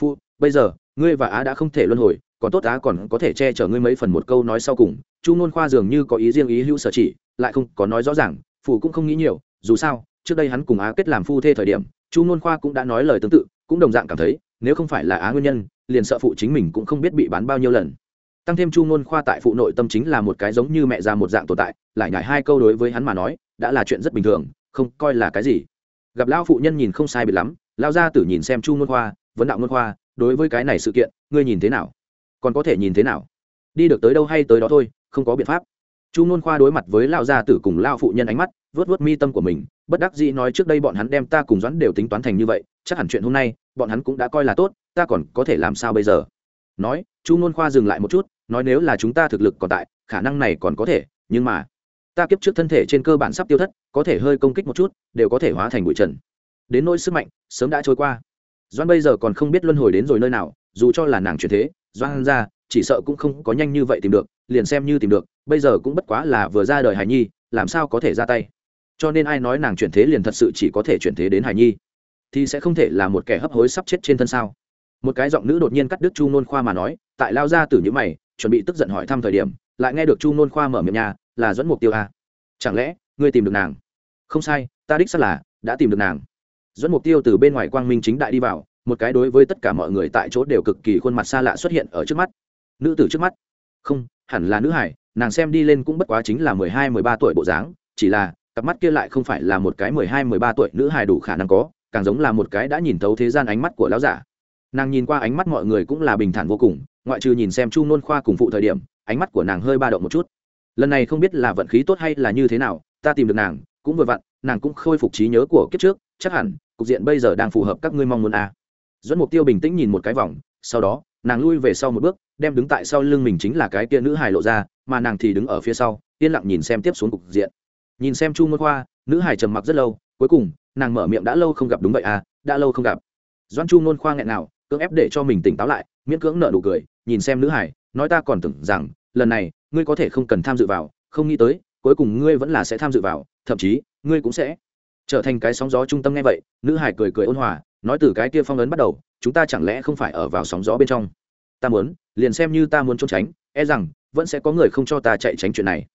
Phụ bây giờ ngươi và á đã không thể luân hồi, còn tốt á còn có thể che chở ngươi mấy phần một câu nói sau cùng. Chu nôn khoa dường như có ý riêng ý hữu sở chỉ, lại không có nói rõ ràng phụ cũng không nghĩ nhiều, dù sao, trước đây hắn cùng á kết làm phu thê thời điểm, chu nôn khoa cũng đã nói lời tương tự, cũng đồng dạng cảm thấy, nếu không phải là á nguyên nhân, liền sợ phụ chính mình cũng không biết bị bán bao nhiêu lần. Tăng thêm chu nôn khoa tại phụ nội tâm chính là một cái giống như mẹ già một dạng tồn tại, lại nhải hai câu đối với hắn mà nói, đã là chuyện rất bình thường, không coi là cái gì. Gặp lão phụ nhân nhìn không sai bị lắm lao ra tử nhìn xem chu nôn khoa, vấn đạo nôn khoa đối với cái này sự kiện, ngươi nhìn thế nào? Còn có thể nhìn thế nào? Đi được tới đâu hay tới đó thôi, không có biện pháp. Chu n khoa đối mặt với lao gia tử cùng lao phụ nhân ánh mắt vớt vớt mi tâm của mình, bất đắc dĩ nói trước đây bọn hắn đem ta cùng doãn đều tính toán thành như vậy, chắc hẳn chuyện hôm nay, bọn hắn cũng đã coi là tốt, ta còn có thể làm sao bây giờ? Nói, chu n khoa dừng lại một chút, nói nếu là chúng ta thực lực còn tại, khả năng này còn có thể, nhưng mà, ta kiếp trước thân thể trên cơ bản sắp tiêu thất, có thể hơi công kích một chút, đều có thể hóa thành bụi trần. Đến nỗi sức mạnh, sớm đã trôi qua doan bây giờ còn không biết luân hồi đến rồi nơi nào, dù cho là nàng chuyển thế, doan ra, chỉ sợ cũng không có nhanh như vậy tìm được, liền xem như tìm được, bây giờ cũng bất quá là vừa ra đời hài nhi, làm sao có thể ra tay? Cho nên ai nói nàng chuyển thế liền thật sự chỉ có thể chuyển thế đến hài nhi? Thì sẽ không thể là một kẻ hấp hối sắp chết trên thân sao? Một cái giọng nữ đột nhiên cắt đứt chu nôn khoa mà nói, tại lao ra từ những mày, chuẩn bị tức giận hỏi thăm thời điểm, lại nghe được chu nôn khoa mở miệng nhà là dẫn mục tiêu a chẳng lẽ, ngươi tìm được nàng? Không sai, ta đích xác là, đã tìm được nàng dẫn mục tiêu từ bên ngoài quang minh chính đại đi vào, một cái đối với tất cả mọi người tại chỗ đều cực kỳ khuôn mặt xa lạ xuất hiện ở trước mắt. Nữ tử trước mắt. Không, hẳn là nữ hải, nàng xem đi lên cũng bất quá chính là mười hai, mười ba tuổi bộ dáng, chỉ là, cặp mắt kia lại không phải là một cái mười hai, mười ba tuổi nữ hải đủ khả năng có, càng giống là một cái đã nhìn thấu thế gian ánh mắt của lão giả. Nàng nhìn qua ánh mắt mọi người cũng là bình thản vô cùng, ngoại trừ nhìn xem chu nôn khoa cùng phụ thời điểm, ánh mắt của nàng hơi ba động một chút. Lần này không biết là vận khí tốt hay là như thế nào, ta tìm được nàng, cũng vừa vặn nàng cũng khôi phục trí nhớ của kiếp trước, chắc hẳn, cục diện bây giờ đang phù hợp các ngươi mong muốn à. dẫn mục tiêu bình tĩnh nhìn một cái vòng, sau đó, nàng lui về sau một bước, đem đứng tại sau lưng mình chính là cái kia nữ hài lộ ra, mà nàng thì đứng ở phía sau, yên lặng nhìn xem tiếp xuống cục diện nhìn xem chu môn khoa, nữ hài trầm mặc rất lâu, cuối cùng, nàng mở miệng đã lâu không gặp đúng vậy à đã lâu không gặp doan chu môn khoa nghẹn nào cưỡng ép để cho mình tỉnh táo lại, miễn cưỡng nợ nụ cười, nhìn xem nữ hải nói ta còn tưởng rằng, lần này, ngươi có thể không cần tham dự vào, không nghĩ tới, cuối cùng ngươi vẫn là sẽ tham dự vào, thậm chí ngươi cũng sẽ trở thành cái sóng gió trung tâm nghe vậy, nữ hải cười cười ôn hòa, nói từ cái kia phong ấn bắt đầu, chúng ta chẳng lẽ không phải ở vào sóng gió bên trong? Ta muốn, liền xem như ta muốn trốn tránh e rằng, vẫn sẽ có người không cho ta chạy tránh chuyện này.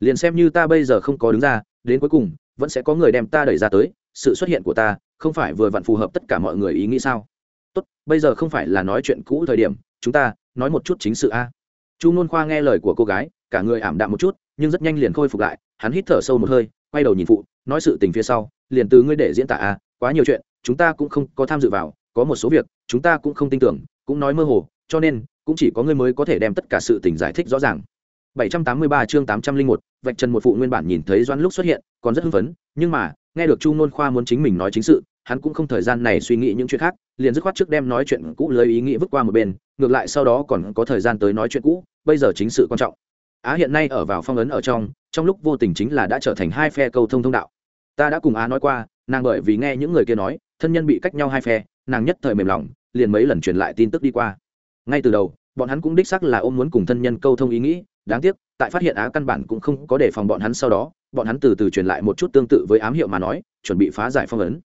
Liền xem như ta bây giờ không có đứng ra, đến cuối cùng, vẫn sẽ có người đem ta đẩy ra tới, sự xuất hiện của ta, không phải vừa vặn phù hợp tất cả mọi người ý nghĩ sao? Tốt, bây giờ không phải là nói chuyện cũ thời điểm, chúng ta, nói một chút chính sự a. Chu nôn khoa nghe lời của cô gái, cả người ảm đạm một chút, nhưng rất nhanh liền khôi phục lại, hắn hít thở sâu một hơi, quay đầu nhìn phụ nói sự tình phía sau liền từ ngươi để diễn tả a quá nhiều chuyện chúng ta cũng không có tham dự vào có một số việc chúng ta cũng không tin tưởng cũng nói mơ hồ cho nên cũng chỉ có ngươi mới có thể đem tất cả sự tình giải thích rõ ràng 783 chương 801, vạch trần một phụ nguyên bản nhìn thấy Doãn lúc xuất hiện, còn rất hưng phấn, nhưng mà, nghe được Chu Nôn Khoa muốn chính mình nói chính sự, hắn cũng không thời gian này suy nghĩ những chuyện khác, liền dứt khoát trước đem nói chuyện cũ lấy ý nghĩ vứt qua một bên, ngược lại sau đó còn có thời gian tới nói chuyện cũ, bây giờ chính sự quan trọng. Á hiện nay ở vào phong ấn ở trong, trong lúc vô tình chính là đã trở thành hai phe câu thông thông đạo. Ta đã cùng Á nói qua, nàng bởi vì nghe những người kia nói, thân nhân bị cách nhau hai phe, nàng nhất thời mềm lòng, liền mấy lần truyền lại tin tức đi qua. Ngay từ đầu, bọn hắn cũng đích xác là ôm muốn cùng thân nhân câu thông ý nghĩ, đáng tiếc tại phát hiện á căn bản cũng không có đề phòng bọn hắn sau đó bọn hắn từ từ truyền lại một chút tương tự với ám hiệu mà nói chuẩn bị phá giải phong ấn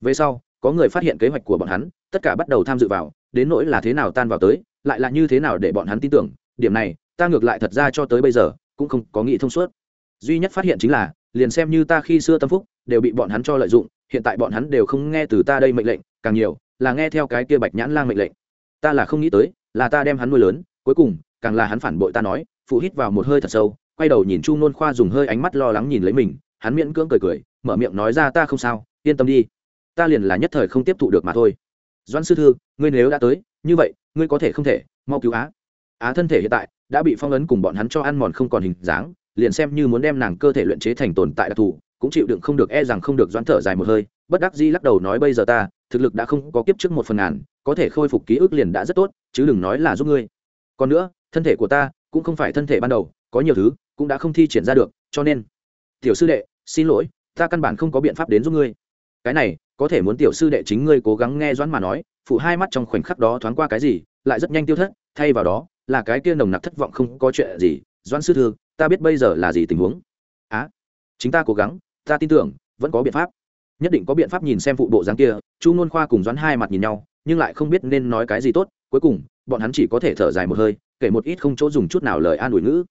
về sau có người phát hiện kế hoạch của bọn hắn tất cả bắt đầu tham dự vào đến nỗi là thế nào tan vào tới lại là như thế nào để bọn hắn tin tưởng điểm này ta ngược lại thật ra cho tới bây giờ cũng không có nghĩ thông suốt duy nhất phát hiện chính là liền xem như ta khi xưa tâm phúc đều bị bọn hắn cho lợi dụng, hiện tại bọn hắn đều không nghe từ ta đây mệnh lệnh, càng nhiều là nghe theo cái kia bạch nhãn lang mệnh lệnh. Ta là không nghĩ tới, là ta đem hắn nuôi lớn, cuối cùng, càng là hắn phản bội ta nói, phụ hít vào một hơi thật sâu, quay đầu nhìn chu nôn khoa dùng hơi ánh mắt lo lắng nhìn lấy mình, hắn miễn cưỡng cười cười, mở miệng nói ra ta không sao, yên tâm đi. Ta liền là nhất thời không tiếp thụ được mà thôi. Doan sư thư, ngươi nếu đã tới, như vậy, ngươi có thể không thể, mau cứu á. Á thân thể hiện tại đã bị phong ấn cùng bọn hắn cho ăn mòn không còn hình dáng, liền xem như muốn đem nàng cơ thể luyện chế thành tồn tại đặc thù cũng chịu đựng không được e rằng không được doãn thở dài một hơi. Bất đắc di lắc đầu nói bây giờ ta thực lực đã không có kiếp trước một phần ngàn có thể khôi phục ký ức liền đã rất tốt chứ đừng nói là giúp ngươi. Còn nữa thân thể của ta cũng không phải thân thể ban đầu có nhiều thứ cũng đã không thi triển ra được cho nên tiểu sư đệ xin lỗi ta căn bản không có biện pháp đến giúp ngươi. Cái này có thể muốn tiểu sư đệ chính ngươi cố gắng nghe doãn mà nói. Phụ hai mắt trong khoảnh khắc đó thoáng qua cái gì lại rất nhanh tiêu thất thay vào đó là cái kia nồng nặc thất vọng không có chuyện gì. Doãn sư thư ta biết bây giờ là gì tình huống? Á à, chính ta cố gắng ta tin tưởng vẫn có biện pháp. Nhất định có biện pháp nhìn xem phụ bộ dáng kia chu nôn khoa cùng doãn hai mặt nhìn nhau nhưng lại không biết nên nói cái gì tốt cuối cùng bọn hắn chỉ có thể thở dài một hơi kể một ít không chỗ dùng chút nào lời an ủi ngữ.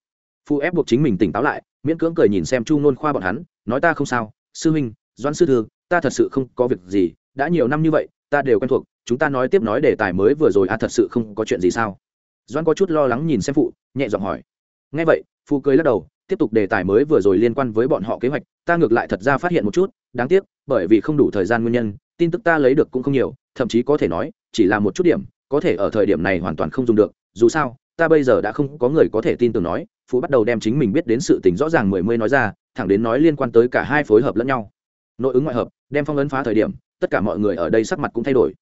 Phụ ép buộc chính mình tỉnh táo lại miễn cưỡng cười nhìn xem chu nôn khoa bọn hắn nói ta không sao sư huynh doãn sư thư ta thật sự không có việc gì đã nhiều năm như vậy ta đều quen thuộc chúng ta nói tiếp nói đề tài mới vừa rồi a à, thật sự không có chuyện gì sao? Doãn có chút lo lắng nhìn xem phụ nhẹ giọng hỏi. Ngay vậy phụ cười lắc đầu tiếp tục đề tài mới vừa rồi liên quan với bọn họ kế hoạch, ta ngược lại thật ra phát hiện một chút, đáng tiếc, bởi vì không đủ thời gian nguyên nhân, tin tức ta lấy được cũng không nhiều, thậm chí có thể nói, chỉ là một chút điểm, có thể ở thời điểm này hoàn toàn không dùng được, dù sao, ta bây giờ đã không có người có thể tin tưởng nói phụ bắt đầu đem chính mình biết đến sự tình rõ ràng mười mươi nói ra, thẳng đến nói liên quan tới cả hai phối hợp lẫn nhau. Nội ứng ngoại hợp, đem phong ấn phá thời điểm, tất cả mọi người ở đây sắc mặt cũng thay đổi.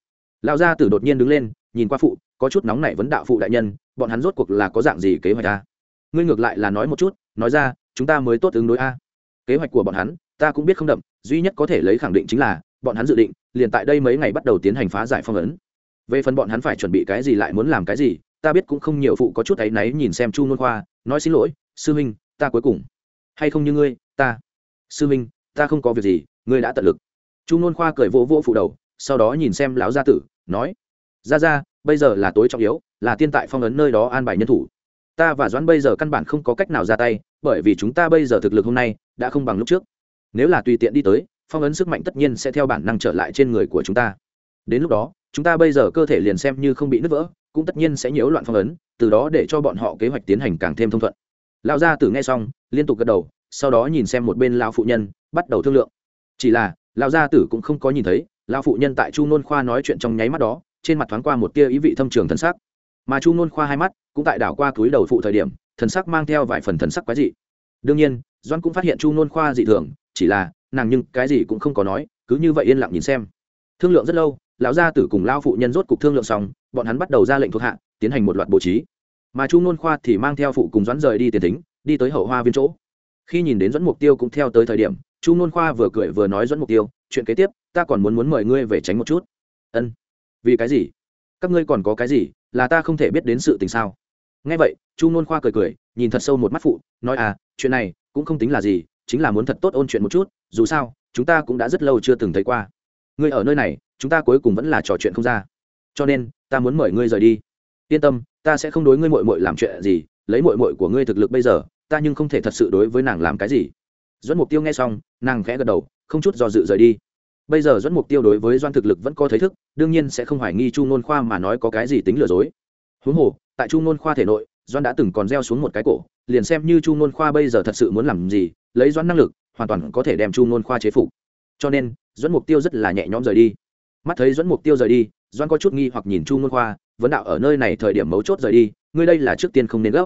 Lão gia tử đột nhiên đứng lên, nhìn qua phụ, có chút nóng nảy vấn đạo phụ đại nhân, bọn hắn rốt cuộc là có dạng gì kế hoạch ta ngươi ngược lại là nói một chút nói ra, chúng ta mới tốt ứng đối a. Kế hoạch của bọn hắn, ta cũng biết không đậm, duy nhất có thể lấy khẳng định chính là, bọn hắn dự định, liền tại đây mấy ngày bắt đầu tiến hành phá giải phong ấn. Về phần bọn hắn phải chuẩn bị cái gì lại muốn làm cái gì, ta biết cũng không nhiều phụ có chút áy náy nhìn xem chu nôn khoa, nói xin lỗi, sư minh, ta cuối cùng. Hay không như ngươi, ta? Sư minh, ta không có việc gì, ngươi đã tận lực. Chu nôn khoa cười vỗ vỗ phụ đầu, sau đó nhìn xem lão gia tử, nói, ra ra, bây giờ là tối trọng yếu, là tiên tại phong ấn nơi đó an bài nhân thủ ta và doãn bây giờ căn bản không có cách nào ra tay, bởi vì chúng ta bây giờ thực lực hôm nay đã không bằng lúc trước. Nếu là tùy tiện đi tới, phong ấn sức mạnh tất nhiên sẽ theo bản năng trở lại trên người của chúng ta. Đến lúc đó, chúng ta bây giờ cơ thể liền xem như không bị nứt vỡ, cũng tất nhiên sẽ nhiễu loạn phong ấn, từ đó để cho bọn họ kế hoạch tiến hành càng thêm thông thuận. Lão gia tử nghe xong, liên tục gật đầu, sau đó nhìn xem một bên lão phụ nhân, bắt đầu thương lượng. Chỉ là, lão gia tử cũng không có nhìn thấy, lão phụ nhân tại chu nôn khoa nói chuyện trong nháy mắt đó, trên mặt thoáng qua một tia ý vị thâm trường thần sắc mà chu nôn khoa hai mắt cũng tại đảo qua túi đầu phụ thời điểm, thần sắc mang theo vài phần thần sắc quái dị. Đương nhiên doan cũng phát hiện chu nôn khoa dị thường, chỉ là, nàng nhưng cái gì cũng không có nói, cứ như vậy yên lặng nhìn xem. Thương lượng rất lâu, lão gia tử cùng lao phụ nhân rốt cục thương lượng xong, bọn hắn bắt đầu ra lệnh thuộc hạ, tiến hành một loạt bố trí. Mà chu nôn khoa thì mang theo phụ cùng doãn rời đi tiền thính, đi tới hậu hoa viên chỗ. Khi nhìn đến dẫn mục tiêu cũng theo tới thời điểm, chu nôn khoa vừa cười vừa nói dẫn mục tiêu, chuyện kế tiếp, ta còn muốn muốn mời ngươi về tránh một chút. Ân. Vì cái gì? Các ngươi còn có cái gì, là ta không thể biết đến sự tình sao? Nghe vậy, chu nôn khoa cười cười, nhìn thật sâu một mắt phụ, nói à chuyện này cũng không tính là gì, chính là muốn thật tốt ôn chuyện một chút, dù sao, chúng ta cũng đã rất lâu chưa từng thấy qua. Ngươi ở nơi này, chúng ta cuối cùng vẫn là trò chuyện không ra. Cho nên, ta muốn mời ngươi rời đi. Yên tâm, ta sẽ không đối ngươi mội mội làm chuyện gì, lấy mội mội của ngươi thực lực bây giờ, ta nhưng không thể thật sự đối với nàng làm cái gì. Dẫn mục tiêu nghe xong, nàng khẽ gật đầu, không chút do dự rời đi. Bây giờ dẫn mục tiêu đối với doan thực lực vẫn có thấy thức, đương nhiên sẽ không hoài nghi chu nôn khoa mà nói có cái gì tính lừa dối. Huống hồ tại chu ngôn khoa thể nội doan đã từng còn gieo xuống một cái cổ liền xem như chu ngôn khoa bây giờ thật sự muốn làm gì lấy doan năng lực hoàn toàn có thể đem chu ngôn khoa chế phục. Cho nên doãn mục tiêu rất là nhẹ nhõm rời đi. Mắt thấy doãn mục tiêu rời đi doan có chút nghi hoặc nhìn chu ngôn khoa vấn đạo ở nơi này thời điểm mấu chốt rời đi ngươi đây là trước tiên không nên gấp.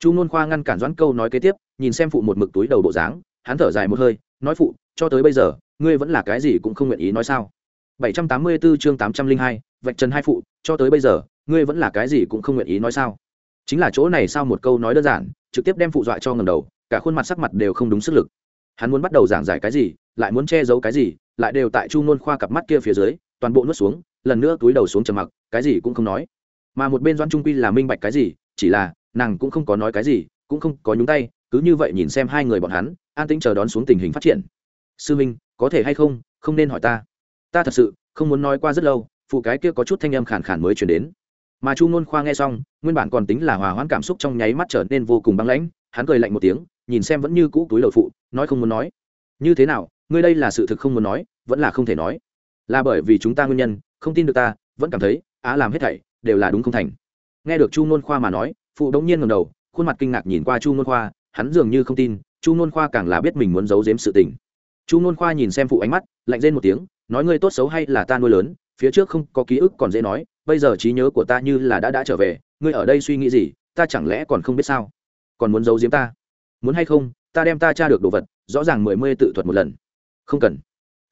Chu ngôn khoa ngăn cản doãn câu nói kế tiếp nhìn xem phụ một mực túi đầu bộ dáng hắn thở dài một hơi nói phụ cho tới bây giờ ngươi vẫn là cái gì cũng không nguyện ý nói sao? 784 chương 802, vạch trần hai phụ cho tới bây giờ ngươi vẫn là cái gì cũng không nguyện ý nói sao? Chính là chỗ này sao một câu nói đơn giản, trực tiếp đem phụ dọa cho ngầm đầu, cả khuôn mặt sắc mặt đều không đúng sức lực. Hắn muốn bắt đầu giảng giải cái gì, lại muốn che giấu cái gì, lại đều tại chu nôn khoa cặp mắt kia phía dưới, toàn bộ nuốt xuống, lần nữa túi đầu xuống trầm mặc, cái gì cũng không nói. Mà một bên doan trung quy là minh bạch cái gì, chỉ là, nàng cũng không có nói cái gì, cũng không có nhúng tay, cứ như vậy nhìn xem hai người bọn hắn, an tĩnh chờ đón xuống tình hình phát triển. Sư minh, có thể hay không? Không nên hỏi ta. Ta thật sự không muốn nói qua rất lâu. Phụ cái kia có chút thanh âm khàn khàn mới chuyển đến mà chu ngôn khoa nghe xong, nguyên bản còn tính là hòa hoãn cảm xúc trong nháy mắt trở nên vô cùng băng lãnh, hắn cười lạnh một tiếng, nhìn xem vẫn như cũ túi đầu phụ, nói không muốn nói. Như thế nào, ngươi đây là sự thực không muốn nói, vẫn là không thể nói. Là bởi vì chúng ta nguyên nhân, không tin được ta, vẫn cảm thấy, á làm hết thảy, đều là đúng không thành. Nghe được chu ngôn khoa mà nói, phụ đống nhiên ngầm đầu, khuôn mặt kinh ngạc nhìn qua chu ngôn khoa, hắn dường như không tin, chu ngôn khoa càng là biết mình muốn giấu giếm sự tình. Chu ngôn khoa nhìn xem phụ ánh mắt, lạnh rên một tiếng, nói ngươi tốt xấu hay là ta nuôi lớn phía trước không có ký ức còn dễ nói, bây giờ trí nhớ của ta như là đã đã trở về, ngươi ở đây suy nghĩ gì, ta chẳng lẽ còn không biết sao? Còn muốn giấu giếm ta? Muốn hay không, ta đem ta tra được đồ vật, rõ ràng mười mươi tự thuật một lần. Không cần.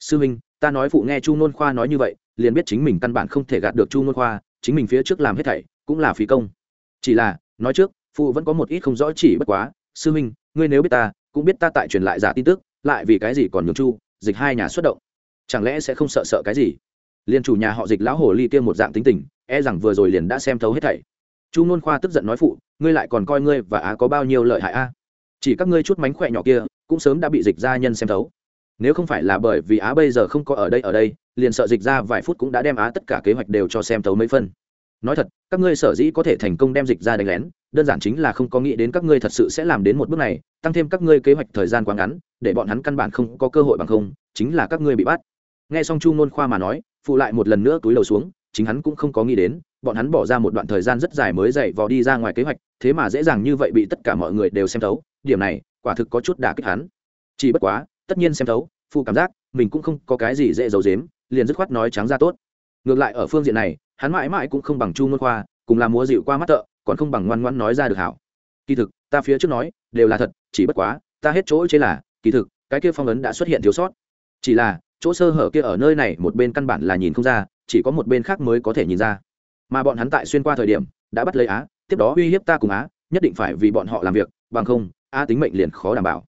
Sư huynh ta nói phụ nghe chu nôn khoa nói như vậy, liền biết chính mình căn bản không thể gạt được chu nôn khoa, chính mình phía trước làm hết thảy, cũng là phí công. Chỉ là, nói trước, phụ vẫn có một ít không rõ chỉ bất quá. Sư huynh ngươi nếu biết ta, cũng biết ta tại truyền lại giả tin tức, lại vì cái gì còn nhường chu, dịch hai nhà xuất động. Chẳng lẽ sẽ không sợ sợ cái gì? Liền chủ nhà họ dịch lão hồ ly kia một dạng tính tình e rằng vừa rồi liền đã xem thấu hết thảy. Chu nôn khoa tức giận nói phụ, ngươi lại còn coi ngươi và á có bao nhiêu lợi hại a? Chỉ các ngươi chút mánh khỏe nhỏ kia, cũng sớm đã bị dịch gia nhân xem thấu. Nếu không phải là bởi vì á bây giờ không có ở đây ở đây, liền sợ dịch ra vài phút cũng đã đem á tất cả kế hoạch đều cho xem thấu mấy phân nói thật, các ngươi sở dĩ có thể thành công đem dịch ra đánh lén, đơn giản chính là không có nghĩ đến các ngươi thật sự sẽ làm đến một bước này, tăng thêm các ngươi kế hoạch thời gian quá ngắn, để bọn hắn căn bản không có cơ hội bằng không, chính là các ngươi bị bắt. Nghe xong chu ngôn khoa mà nói phụ lại một lần nữa túi đầu xuống, chính hắn cũng không có nghĩ đến, bọn hắn bỏ ra một đoạn thời gian rất dài mới dậy vò đi ra ngoài kế hoạch, thế mà dễ dàng như vậy bị tất cả mọi người đều xem thấu, điểm này, quả thực có chút đả kích hắn. Chỉ bất quá, tất nhiên xem thấu, phụ cảm giác, mình cũng không có cái gì dễ giấu dếm liền dứt khoát nói trắng ra tốt. Ngược lại ở phương diện này, hắn mãi mãi cũng không bằng chu ngôn khoa, cùng làm múa dịu qua mắt tợ còn không bằng ngoan ngoãn nói ra được hảo. Kỳ thực, ta phía trước nói, đều là thật, chỉ bất quá, ta hết chỗ chế là, kỳ thực, cái kia phong ấn đã xuất hiện thiếu sót. Chỉ là chỗ sơ hở kia ở nơi này một bên căn bản là nhìn không ra, chỉ có một bên khác mới có thể nhìn ra. Mà bọn hắn tại xuyên qua thời điểm, đã bắt lấy á, tiếp đó uy hiếp ta cùng á, nhất định phải vì bọn họ làm việc, bằng không, á tính mệnh liền khó đảm bảo.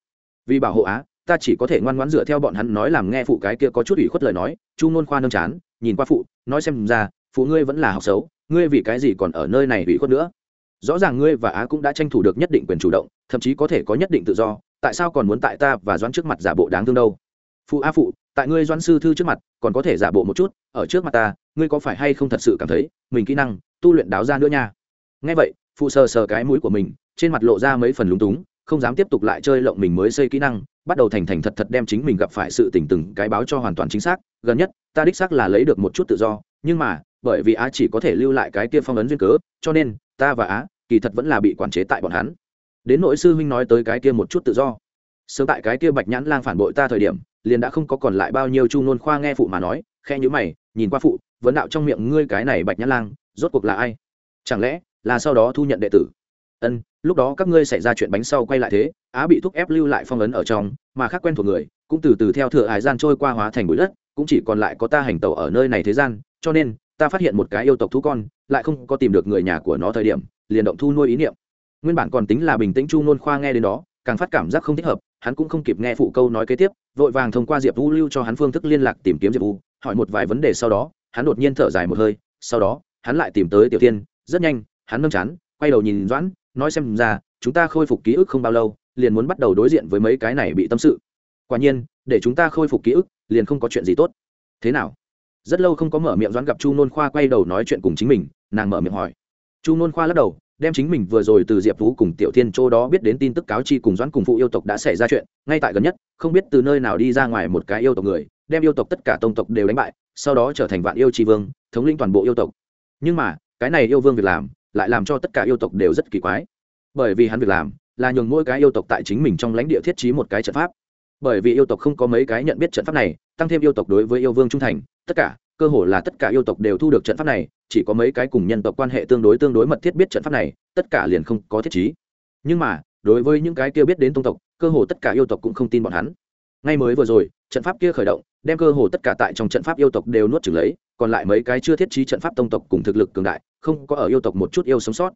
Vì bảo hộ á, ta chỉ có thể ngoan ngoãn dựa theo bọn hắn nói làm nghe phụ cái kia có chút ủy khuất lời nói, chu ngôn khoa nâm chán, nhìn qua phụ, nói xem ra, phụ ngươi vẫn là học xấu, ngươi vì cái gì còn ở nơi này ủy khuất nữa? Rõ ràng ngươi và á cũng đã tranh thủ được nhất định quyền chủ động, thậm chí có thể có nhất định tự do, tại sao còn muốn tại ta và doãn trước mặt giả bộ đáng thương đâu? Phụ a phụ, tại ngươi doãn sư thư trước mặt, còn có thể giả bộ một chút, ở trước mặt ta, ngươi có phải hay không thật sự cảm thấy, mình kỹ năng, tu luyện đáo ra nữa nha? Ngay vậy phụ sờ sờ cái mũi của mình, trên mặt lộ ra mấy phần lúng túng, không dám tiếp tục lại chơi lộng mình mới xây kỹ năng, bắt đầu thành thành thật thật đem chính mình gặp phải sự tình từng cái báo cho hoàn toàn chính xác. Gần nhất, ta đích xác là lấy được một chút tự do, nhưng mà, bởi vì á chỉ có thể lưu lại cái kia phong ấn duyên cớ, cho nên, ta và á kỳ thật vẫn là bị quản chế tại bọn hắn. Đến nội sư huynh nói tới cái kia một chút tự do. Sớm tại cái kia bạch nhãn lang phản bội ta thời điểm liền đã không có còn lại bao nhiêu chu nôn khoa nghe phụ mà nói khe nhữ mày, nhìn qua phụ, vấn đạo trong miệng ngươi cái này bạch nhã lang, rốt cuộc là ai? Chẳng lẽ là sau đó thu nhận đệ tử? Ân, lúc đó các ngươi xảy ra chuyện bánh sau quay lại thế, á bị thúc ép lưu lại phong ấn ở trong, mà khác quen thuộc người, cũng từ từ theo thừa hải gian trôi qua hóa thành bụi đất, cũng chỉ còn lại có ta hành tẩu ở nơi này thế gian, cho nên, ta phát hiện một cái yêu tộc thú con, lại không có tìm được người nhà của nó thời điểm, liền động thu nuôi ý niệm. Nguyên bản còn tính là bình tĩnh chu nôn khoa nghe đến đó, càng phát cảm giác không thích hợp hắn cũng không kịp nghe phụ câu nói kế tiếp, vội vàng thông qua diệp vũ lưu cho hắn phương thức liên lạc tìm kiếm diệp vũ, hỏi một vài vấn đề sau đó, hắn đột nhiên thở dài một hơi, sau đó, hắn lại tìm tới tiểu tiên rất nhanh, hắn nâng chán, quay đầu nhìn doãn, nói xem ra, chúng ta khôi phục ký ức không bao lâu, liền muốn bắt đầu đối diện với mấy cái này bị tâm sự. Quả nhiên, để chúng ta khôi phục ký ức, liền không có chuyện gì tốt. Thế nào? Rất lâu không có mở miệng doãn gặp chu nôn khoa quay đầu nói chuyện cùng chính mình, nàng mở miệng hỏi. Chu nôn khoa lắc đầu đem chính mình vừa rồi từ diệp vũ cùng tiểu thiên châu đó biết đến tin tức cáo chi cùng doãn cùng phụ yêu tộc đã xảy ra chuyện, ngay tại gần nhất, không biết từ nơi nào đi ra ngoài một cái yêu tộc người, đem yêu tộc tất cả tông tộc đều đánh bại, sau đó trở thành vạn yêu tri vương, thống lĩnh toàn bộ yêu tộc. Nhưng mà, cái này yêu vương việc làm, lại làm cho tất cả yêu tộc đều rất kỳ quái. Bởi vì hắn việc làm, là nhường mỗi cái yêu tộc tại chính mình trong lãnh địa thiết trí một cái trận pháp. Bởi vì yêu tộc không có mấy cái nhận biết trận pháp này, tăng thêm yêu tộc đối với yêu vương trung thành, tất cả cơ hồ là tất cả yêu tộc đều thu được trận pháp này, chỉ có mấy cái cùng nhân tộc quan hệ tương đối tương đối mật thiết biết trận pháp này, tất cả liền không có thiết trí. Nhưng mà, đối với những cái kia biết đến tông tộc, cơ hồ tất cả yêu tộc cũng không tin bọn hắn. Ngay mới vừa rồi, trận pháp kia khởi động, đem cơ hồ tất cả tại trong trận pháp yêu tộc đều nuốt trừng lấy, còn lại mấy cái chưa thiết trí trận pháp tông tộc cùng thực lực cường đại, không có ở yêu tộc một chút yêu sống sót.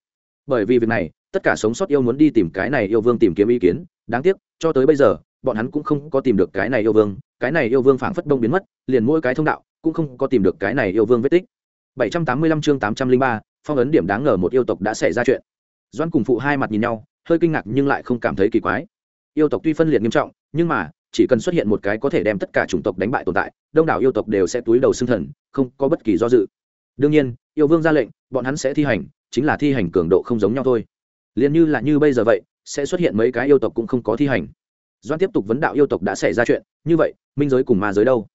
Bởi vì việc này, tất cả sống sót yêu muốn đi tìm cái này yêu vương tìm kiếm ý kiến, đáng tiếc, cho tới bây giờ, bọn hắn cũng không có tìm được cái này yêu vương, cái này yêu vương phảng phất đông biến mất, liền mỗi cái thông đạo cũng không có tìm được cái này yêu vương vết tích. 785 chương 803, phong ấn điểm đáng ngờ một yêu tộc đã xảy ra chuyện. Doan cùng phụ hai mặt nhìn nhau hơi kinh ngạc nhưng lại không cảm thấy kỳ quái. Yêu tộc tuy phân liệt nghiêm trọng nhưng mà chỉ cần xuất hiện một cái có thể đem tất cả chủng tộc đánh bại tồn tại đông đảo yêu tộc đều sẽ túi đầu xưng thần không có bất kỳ do dự. Đương nhiên yêu vương ra lệnh bọn hắn sẽ thi hành chính là thi hành cường độ không giống nhau thôi. Liền như là như bây giờ vậy sẽ xuất hiện mấy cái yêu tộc cũng không có thi hành. Doan tiếp tục vấn đạo yêu tộc đã xảy ra chuyện như vậy minh giới cùng ma giới đâu?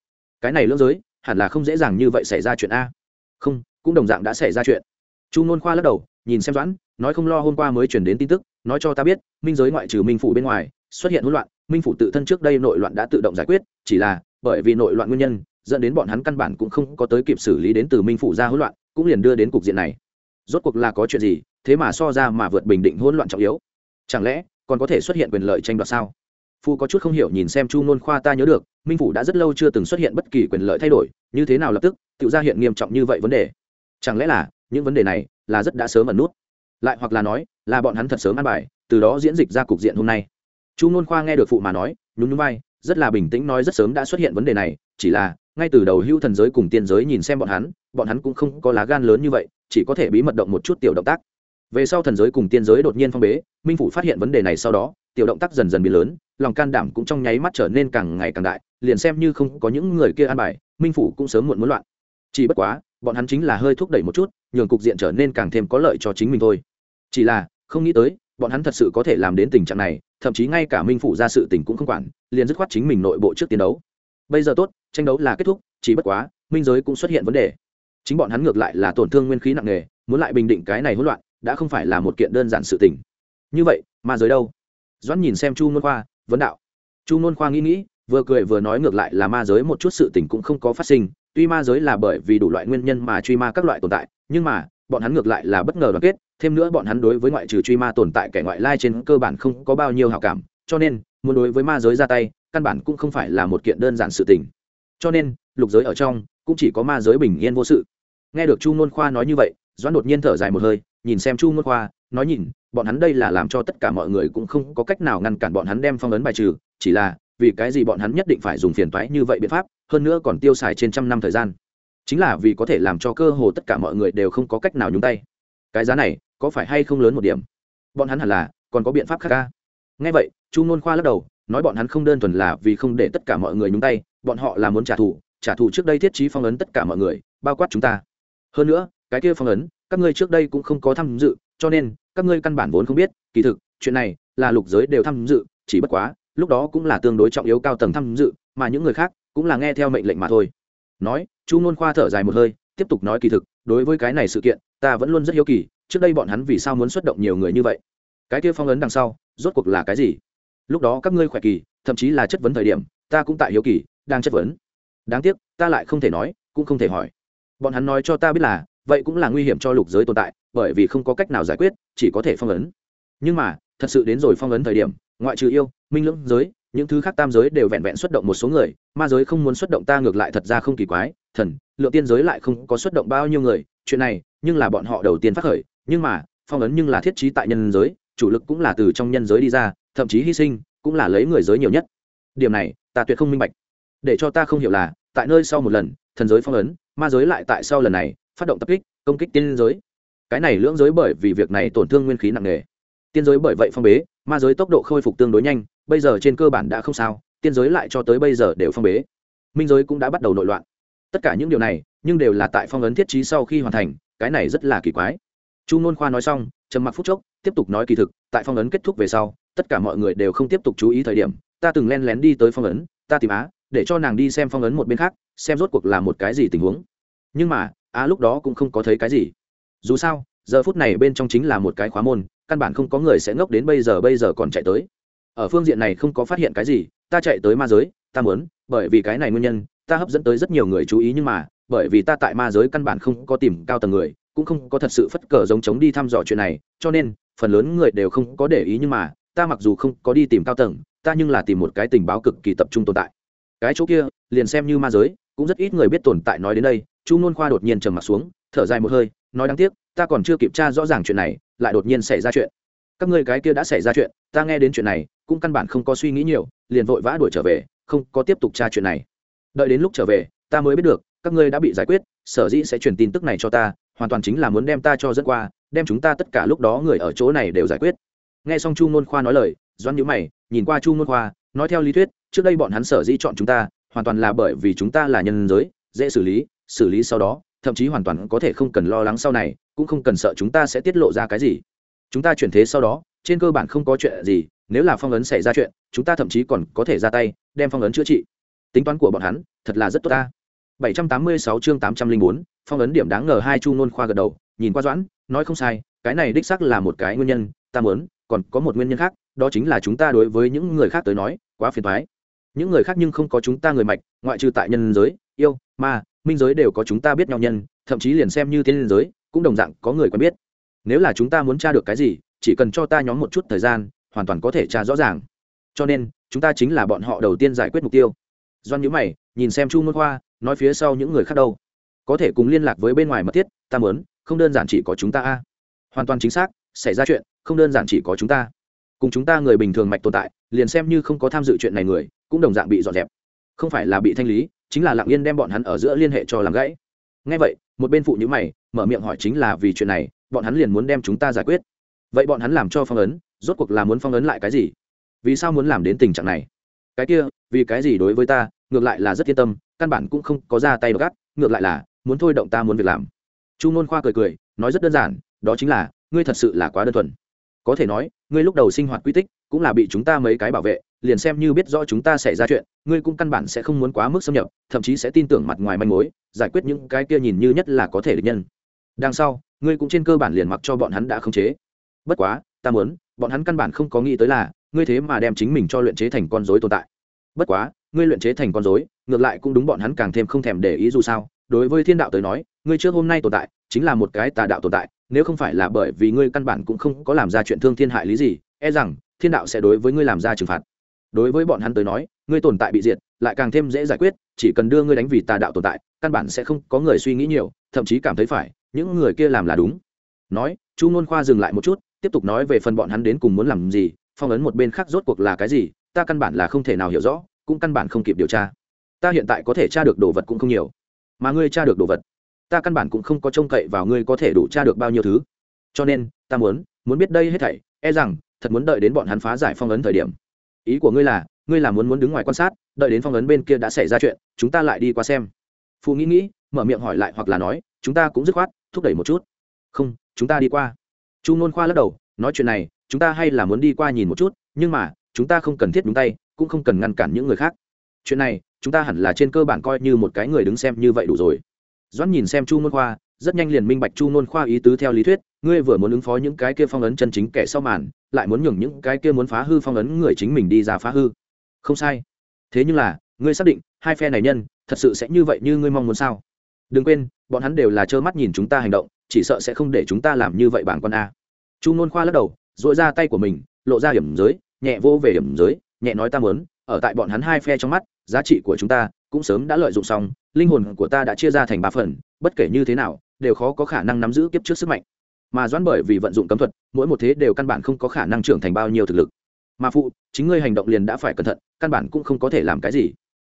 Cái này lưỡng giới hẳn là không dễ dàng như vậy xảy ra chuyện a. Không, cũng đồng dạng đã xảy ra chuyện. Chu nôn khoa lắc đầu, nhìn xem doãn, nói không lo hôm qua mới chuyển đến tin tức, nói cho ta biết, minh giới ngoại trừ minh phủ bên ngoài, xuất hiện hỗn loạn, minh phủ tự thân trước đây nội loạn đã tự động giải quyết, chỉ là bởi vì nội loạn nguyên nhân, dẫn đến bọn hắn căn bản cũng không có tới kịp xử lý đến từ minh phủ ra hỗn loạn, cũng liền đưa đến cục diện này. Rốt cuộc là có chuyện gì, thế mà so ra mà vượt bình định hỗn loạn trọng yếu. Chẳng lẽ còn có thể xuất hiện quyền lợi tranh đoạt sao? Phu có chút không hiểu nhìn xem chu nôn khoa ta nhớ được, minh phủ đã rất lâu chưa từng xuất hiện bất kỳ quyền lợi thay đổi, như thế nào lập tức, tự ra hiện nghiêm trọng như vậy vấn đề. Chẳng lẽ là, những vấn đề này là rất đã sớm ẩn nút? Lại hoặc là nói, là bọn hắn thật sớm ăn bài, từ đó diễn dịch ra cục diện hôm nay. Chu nôn khoa nghe được phụ mà nói, nhún nhún vai, rất là bình tĩnh nói rất sớm đã xuất hiện vấn đề này, chỉ là, ngay từ đầu hưu thần giới cùng tiên giới nhìn xem bọn hắn bọn hắn cũng không có lá gan lớn như vậy, chỉ có thể bí mật động một chút tiểu động tác về sau thần giới cùng tiên giới đột nhiên phong bế, minh phủ phát hiện vấn đề này sau đó, tiểu động tác dần dần biến lớn, lòng can đảm cũng trong nháy mắt trở nên càng ngày càng đại, liền xem như không có những người kia an bài, minh phủ cũng sớm muộn muốn loạn. Chỉ bất quá, bọn hắn chính là hơi thúc đẩy một chút, nhường cục diện trở nên càng thêm có lợi cho chính mình thôi. Chỉ là, không nghĩ tới, bọn hắn thật sự có thể làm đến tình trạng này, thậm chí ngay cả minh phủ ra sự tình cũng không quản, liền dứt khoát chính mình nội bộ trước tiến đấu. Bây giờ tốt, tranh đấu là kết thúc, chỉ bất quá, minh giới cũng xuất hiện vấn đề. Chính bọn hắn ngược lại là tổn thương nguyên khí nặng nề, muốn lại bình định cái này hỗn loạn đã không phải là một kiện đơn giản sự tình. Như vậy, ma giới đâu? Doãn nhìn xem chu nôn khoa, vấn đạo. Chu nôn khoa nghĩ nghĩ, vừa cười vừa nói ngược lại là ma giới một chút sự tình cũng không có phát sinh. Tuy ma giới là bởi vì đủ loại nguyên nhân mà truy ma các loại tồn tại, nhưng mà, bọn hắn ngược lại là bất ngờ đoàn kết. Thêm nữa bọn hắn đối với ngoại trừ truy ma tồn tại kẻ ngoại lai trên cơ bản không có bao nhiêu hảo cảm. Cho nên, muốn đối với ma giới ra tay, căn bản cũng không phải là một kiện đơn giản sự tình. Cho nên, lục giới ở trong, cũng chỉ có ma giới bình yên vô sự. Nghe được chu nôn khoa nói như vậy doãn đột nhiên thở dài một hơi, nhìn xem chu nôn khoa, nói nhìn, bọn hắn đây là làm cho tất cả mọi người cũng không có cách nào ngăn cản bọn hắn đem phong ấn bài trừ, chỉ là, vì cái gì bọn hắn nhất định phải dùng phiền toái như vậy biện pháp, hơn nữa còn tiêu xài trên trăm năm thời gian. Chính là vì có thể làm cho cơ hồ tất cả mọi người đều không có cách nào nhúng tay. Cái giá này, có phải hay không lớn một điểm? Bọn hắn hẳn là, còn có biện pháp khác à? ca ngay vậy, chu nôn khoa lắc đầu, nói bọn hắn không đơn thuần là vì không để tất cả mọi người nhúng tay, bọn họ là muốn trả thù trả thù trước đây thiết trí phong ấn tất cả mọi người, bao quát chúng ta. Hơn nữa cái kia phong ấn, các ngươi trước đây cũng không có tham dự, cho nên, các ngươi căn bản vốn không biết, kỳ thực, chuyện này là lục giới đều tham dự, chỉ bất quá, lúc đó cũng là tương đối trọng yếu cao tầng tham dự, mà những người khác cũng là nghe theo mệnh lệnh mà thôi. Nói, chu ngôn khoa thở dài một hơi, tiếp tục nói kỳ thực, đối với cái này sự kiện, ta vẫn luôn rất hiếu kỳ, trước đây bọn hắn vì sao muốn xuất động nhiều người như vậy? Cái kia phong ấn đằng sau, rốt cuộc là cái gì? Lúc đó các ngươi khỏe kỳ, thậm chí là chất vấn thời điểm, ta cũng tại hiếu kỳ, đang chất vấn. Đáng tiếc, ta lại không thể nói, cũng không thể hỏi. Bọn hắn nói cho ta biết là vậy cũng là nguy hiểm cho lục giới tồn tại, bởi vì không có cách nào giải quyết, chỉ có thể phong ấn. Nhưng mà, thật sự đến rồi phong ấn thời điểm, ngoại trừ yêu, minh lưỡng giới, những thứ khác tam giới đều vẹn vẹn xuất động một số người, ma giới không muốn xuất động ta ngược lại thật ra không kỳ quái, thần, lượng tiên giới lại không có xuất động bao nhiêu người, chuyện này, nhưng là bọn họ đầu tiên phát khởi, nhưng mà, phong ấn nhưng là thiết trí tại nhân giới, chủ lực cũng là từ trong nhân giới đi ra, thậm chí hy sinh, cũng là lấy người giới nhiều nhất. Điểm này, ta tuyệt không minh bạch. Để cho ta không hiểu là, tại nơi sau một lần, thần giới phong ấn, ma giới lại tại sau lần này phát động tập kích, công kích tiên giới. Cái này lưỡng giới bởi vì việc này tổn thương nguyên khí nặng nề. Tiên giới bởi vậy phong bế, ma giới tốc độ khôi phục tương đối nhanh, bây giờ trên cơ bản đã không sao, tiên giới lại cho tới bây giờ đều phong bế. Minh giới cũng đã bắt đầu nội loạn. Tất cả những điều này, nhưng đều là tại phong ấn thiết trí sau khi hoàn thành, cái này rất là kỳ quái. Chu ngôn khoa nói xong, trầm mặc phút chốc, tiếp tục nói kỳ thực, tại phong ấn kết thúc về sau, tất cả mọi người đều không tiếp tục chú ý thời điểm, ta từng len lén đi tới phong ấn, ta tìm á, để cho nàng đi xem phong ấn một bên khác, xem rốt cuộc là một cái gì tình huống. Nhưng mà á lúc đó cũng không có thấy cái gì. Dù sao, giờ phút này bên trong chính là một cái khóa môn, căn bản không có người sẽ ngốc đến bây giờ bây giờ còn chạy tới. Ở phương diện này không có phát hiện cái gì, ta chạy tới ma giới, ta muốn, bởi vì cái này nguyên nhân, ta hấp dẫn tới rất nhiều người chú ý nhưng mà, bởi vì ta tại ma giới căn bản không có tìm cao tầng người, cũng không có thật sự phất cờ giống chống đi thăm dò chuyện này, cho nên, phần lớn người đều không có để ý nhưng mà, ta mặc dù không có đi tìm cao tầng, ta nhưng là tìm một cái tình báo cực kỳ tập trung tồn tại. Cái chỗ kia, liền xem như ma giới cũng rất ít người biết tồn tại nói đến đây, chu nôn khoa đột nhiên trầm m ặ t xuống, thở dài một hơi, nói đáng tiếc, ta còn chưa kiểm tra rõ ràng chuyện này, lại đột nhiên xảy ra chuyện. Các ngươi cái kia đã xảy ra chuyện, ta nghe đến chuyện này, cũng căn bản không có suy nghĩ nhiều, liền vội vã đuổi trở về, không có tiếp tục tra chuyện này. Đợi đến lúc trở về, ta mới biết được, các ngươi đã bị giải quyết, sở dĩ sẽ truyền tin tức này cho ta, hoàn toàn chính là muốn đem ta cho dẫn qua, đem chúng ta tất cả lúc đó người ở chỗ này đều giải quyết. Nghe xong chu ngôn khoa nói lời doan nhữ mày, nhìn qua chu ngôn khoa, nói theo lý thuyết, trước đây bọn hắn sở dĩ chọn chúng ta hoàn toàn là bởi vì chúng ta là nhân giới dễ xử lý xử lý sau đó thậm chí hoàn toàn có thể không cần lo lắng sau này cũng không cần sợ chúng ta sẽ tiết lộ ra cái gì. Chúng ta chuyển thế sau đó trên cơ bản không có chuyện gì nếu là phong ấn xảy ra chuyện chúng ta thậm chí còn có thể ra tay đem phong ấn chữa trị. Tính toán của bọn hắn thật là rất tốt ta. 786 chương 804, phong ấn điểm đáng ngờ hai chu nôn khoa gật đầu nhìn qua doãn nói không sai cái này đích xác là một cái nguyên nhân ta muốn còn có một nguyên nhân khác đó chính là chúng ta đối với những người khác tới nói quá phiền toái những người khác nhưng không có chúng ta người mạch, ngoại trừ tại nhân giới, yêu, ma, minh giới đều có chúng ta biết nhau nhân, thậm chí liền xem như tiên giới, cũng đồng dạng có người quen biết. Nếu là chúng ta muốn tra được cái gì, chỉ cần cho ta nhóm một chút thời gian, hoàn toàn có thể tra rõ ràng. Cho nên, chúng ta chính là bọn họ đầu tiên giải quyết mục tiêu. Doan nhữ mày, nhìn xem chu môn khoa nói phía sau những người khác đâu. Có thể cùng liên lạc với bên ngoài mật thiết, ta muốn, không đơn giản chỉ có chúng ta a. Hoàn toàn chính xác, xảy ra chuyện, không đơn giản chỉ có chúng ta cùng chúng ta người bình thường mạch tồn tại, liền xem như không có tham dự chuyện này người, cũng đồng dạng bị dọn dẹp. Không phải là bị thanh lý, chính là lặng yên đem bọn hắn ở giữa liên hệ cho làm gãy. Ngay vậy, một bên phụ nhữ mày, mở miệng hỏi chính là vì chuyện này, bọn hắn liền muốn đem chúng ta giải quyết. Vậy bọn hắn làm cho phong ấn, rốt cuộc là muốn phong ấn lại cái gì? Vì sao muốn làm đến tình trạng này? Cái kia, vì cái gì đối với ta, ngược lại là rất yên tâm, căn bản cũng không có ra tay gắt, ngược lại là, muốn thôi động ta muốn việc làm. Chu ngôn khoa cười cười, nói rất đơn giản, đó chính là, ngươi thật sự là quá đơn thuần có thể nói, ngươi lúc đầu sinh hoạt quy tích cũng là bị chúng ta mấy cái bảo vệ, liền xem như biết rõ chúng ta xảy ra chuyện, ngươi cũng căn bản sẽ không muốn quá mức xâm nhập, thậm chí sẽ tin tưởng mặt ngoài manh mối, giải quyết những cái kia nhìn như nhất là có thể được nhân. Đằng sau, ngươi cũng trên cơ bản liền mặc cho bọn hắn đã khống chế. Bất quá, ta muốn, bọn hắn căn bản không có nghĩ tới là, ngươi thế mà đem chính mình cho luyện chế thành con dối tồn tại. Bất quá, ngươi luyện chế thành con dối ngược lại cũng đúng bọn hắn càng thêm không thèm để ý dù sao. Đối với thiên đạo tới nói, ngươi trước hôm nay tồn tại, chính là một cái tà đạo tồn tại nếu không phải là bởi vì ngươi căn bản cũng không có làm ra chuyện thương thiên hại lý gì e rằng thiên đạo sẽ đối với ngươi làm ra trừng phạt. Đối với bọn hắn tới nói, ngươi tồn tại bị diệt, lại càng thêm dễ giải quyết, chỉ cần đưa ngươi đánh vì tà đạo tồn tại, căn bản sẽ không có người suy nghĩ nhiều, thậm chí cảm thấy phải, những người kia làm là đúng. Nói, chu ngôn khoa dừng lại một chút, tiếp tục nói về phần bọn hắn đến cùng muốn làm gì, phong ấn một bên khác rốt cuộc là cái gì, ta căn bản là không thể nào hiểu rõ, cũng căn bản không kịp điều tra. Ta hiện tại có thể tra được đồ vật cũng không nhiều, mà ngươi tra được đồ vật ta căn bản cũng không có trông cậy vào ngươi có thể đủ tra được bao nhiêu thứ. Cho nên, ta muốn muốn biết đây hết thảy e rằng, thật muốn đợi đến bọn hắn phá giải phong ấn thời điểm. Ý của ngươi là ngươi là muốn muốn đứng ngoài quan sát, đợi đến phong ấn bên kia đã xảy ra chuyện, chúng ta lại đi qua xem. Phụ nghĩ nghĩ, mở miệng hỏi lại hoặc là nói, chúng ta cũng dứt khoát, thúc đẩy một chút. Không, chúng ta đi qua. Chu nôn khoa lắc đầu, nói chuyện này, chúng ta hay là muốn đi qua nhìn một chút, nhưng mà, chúng ta không cần thiết nhúng tay, cũng không cần ngăn cản những người khác. Chuyện này, chúng ta hẳn là trên cơ bản coi như một cái người đứng xem như vậy đủ rồi doãn nhìn xem chu nôn khoa, rất nhanh liền minh bạch chu nôn khoa ý tứ theo lý thuyết, ngươi vừa muốn ứng phó những cái kia phong ấn chân chính kẻ sau màn, lại muốn nhường những cái kia muốn phá hư phong ấn người chính mình đi ra phá hư. Không sai. Thế nhưng là, ngươi xác định, hai phe này nhân, thật sự sẽ như vậy như ngươi mong muốn sao? Đừng quên, bọn hắn đều là trơ mắt nhìn chúng ta hành động, chỉ sợ sẽ không để chúng ta làm như vậy bản con a. Chu nôn khoa lắc đầu dội ra tay của mình, lộ ra hiểm giới, nhẹ vô về hiểm giới, nhẹ nói ta muốn, ở tại bọn hắn hai phe trong mắt, giá trị của chúng ta cũng sớm đã lợi dụng xong linh hồn của ta đã chia ra thành ba phần, bất kể như thế nào, đều khó có khả năng nắm giữ kiếp trước sức mạnh. Mà doãn bởi vì vận dụng cấm thuật, mỗi một thế đều căn bản không có khả năng trưởng thành bao nhiêu thực lực. Mà phụ, chính ngươi hành động liền đã phải cẩn thận, căn bản cũng không có thể làm cái gì.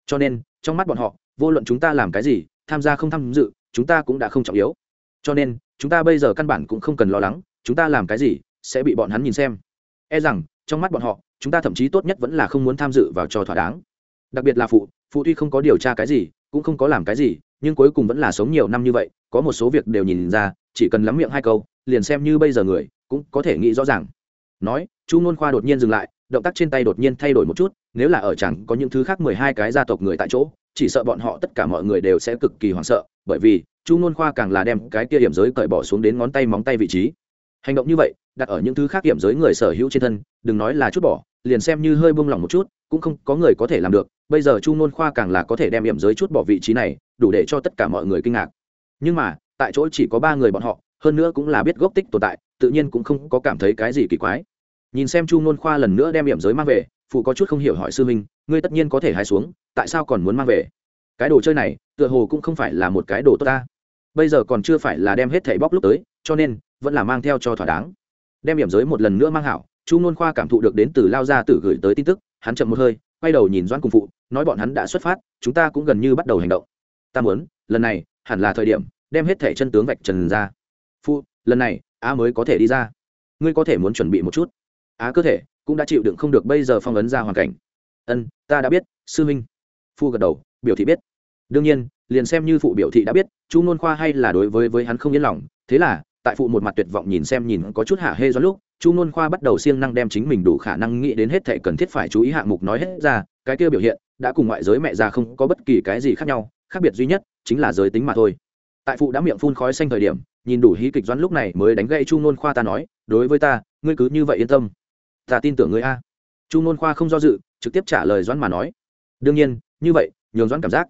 Cho nên, trong mắt bọn họ, vô luận chúng ta làm cái gì, tham gia không tham dự, chúng ta cũng đã không trọng yếu. Cho nên, chúng ta bây giờ căn bản cũng không cần lo lắng, chúng ta làm cái gì, sẽ bị bọn hắn nhìn xem. E rằng, trong mắt bọn họ, chúng ta thậm chí tốt nhất vẫn là không muốn tham dự vào trò thỏa đáng đặc biệt là phụ phụ tuy không có điều tra cái gì, cũng không có làm cái gì, nhưng cuối cùng vẫn là sống nhiều năm như vậy, có một số việc đều nhìn ra, chỉ cần lắm miệng hai câu, liền xem như bây giờ người, cũng có thể nghĩ rõ ràng. Nói, chu n khoa đột nhiên dừng lại, động tác trên tay đột nhiên thay đổi một chút, nếu là ở chẳng có những thứ khác mười hai cái gia tộc người tại chỗ, chỉ sợ bọn họ tất cả mọi người đều sẽ cực kỳ hoảng sợ, bởi vì, chu n khoa càng là đem cái kia hiểm giới cởi bỏ xuống đến ngón tay móng tay vị trí. Hành động như vậy, đặt ở những thứ khác hiểm giới người sở hữu trên thân, đừng nói là chút bỏ, liền xem như hơi buông lỏng một chút cũng không có người có thể làm được, bây giờ chu ngôn khoa càng là có thể đem hiểm giới chút bỏ vị trí này, đủ để cho tất cả mọi người kinh ngạc. Nhưng mà, tại chỗ chỉ có ba người bọn họ, hơn nữa cũng là biết gốc tích tồn tại, tự nhiên cũng không có cảm thấy cái gì kỳ quái. Nhìn xem chu ngôn khoa lần nữa đem hiểm giới mang về phụ có chút không hiểu hỏi sư minh ngươi tất nhiên có thể hái xuống, tại sao còn muốn mang về? Cái đồ chơi này, tựa hồ cũng không phải là một cái đồ tốt ta. Bây giờ còn chưa phải là đem hết thảy bóc lúc tới, cho nên, vẫn là mang theo cho thỏa đáng. Đem hiểm giới một lần nữa mang hảo, chu ngôn khoa cảm thụ được đến từ lao gia tử gửi tới tin tức hắn chậm một hơi, quay đầu nhìn doãn cùng phụ, nói bọn hắn đã xuất phát, chúng ta cũng gần như bắt đầu hành động. Ta muốn, lần này, hẳn là thời điểm, đem hết thẻ chân tướng vạch trần ra. Phụ, lần này á mới có thể đi ra. Ngươi có thể muốn chuẩn bị một chút. Á cơ thể, cũng đã chịu đựng không được bây giờ phong ấn ra hoàn cảnh. Ân, ta đã biết, sư minh phu gật đầu, biểu thị biết. Đương nhiên, liền xem như phụ biểu thị đã biết, chu nôn khoa hay là đối với với hắn không yên lòng. Thế là, tại phụ một mặt tuyệt vọng nhìn xem nhìn có chút hạ hê do lúc chu nôn khoa bắt đầu siêng năng đem chính mình đủ khả năng nghĩ đến hết thệ cần thiết phải chú ý hạng mục nói hết ra, cái kia biểu hiện, đã cùng ngoại giới mẹ già không có bất kỳ cái gì khác nhau, khác biệt duy nhất chính là giới tính mà thôi. Tại phụ đã miệng phun khói xanh thời điểm, nhìn đủ hí kịch doãn lúc này mới đánh gậy chu nôn khoa ta nói, đối với ta, ngươi cứ như vậy yên tâm. Ta tin tưởng ngươi a. Chu nôn khoa không do dự, trực tiếp trả lời doãn mà nói, đương nhiên, như vậy, nhường doãn cảm giác.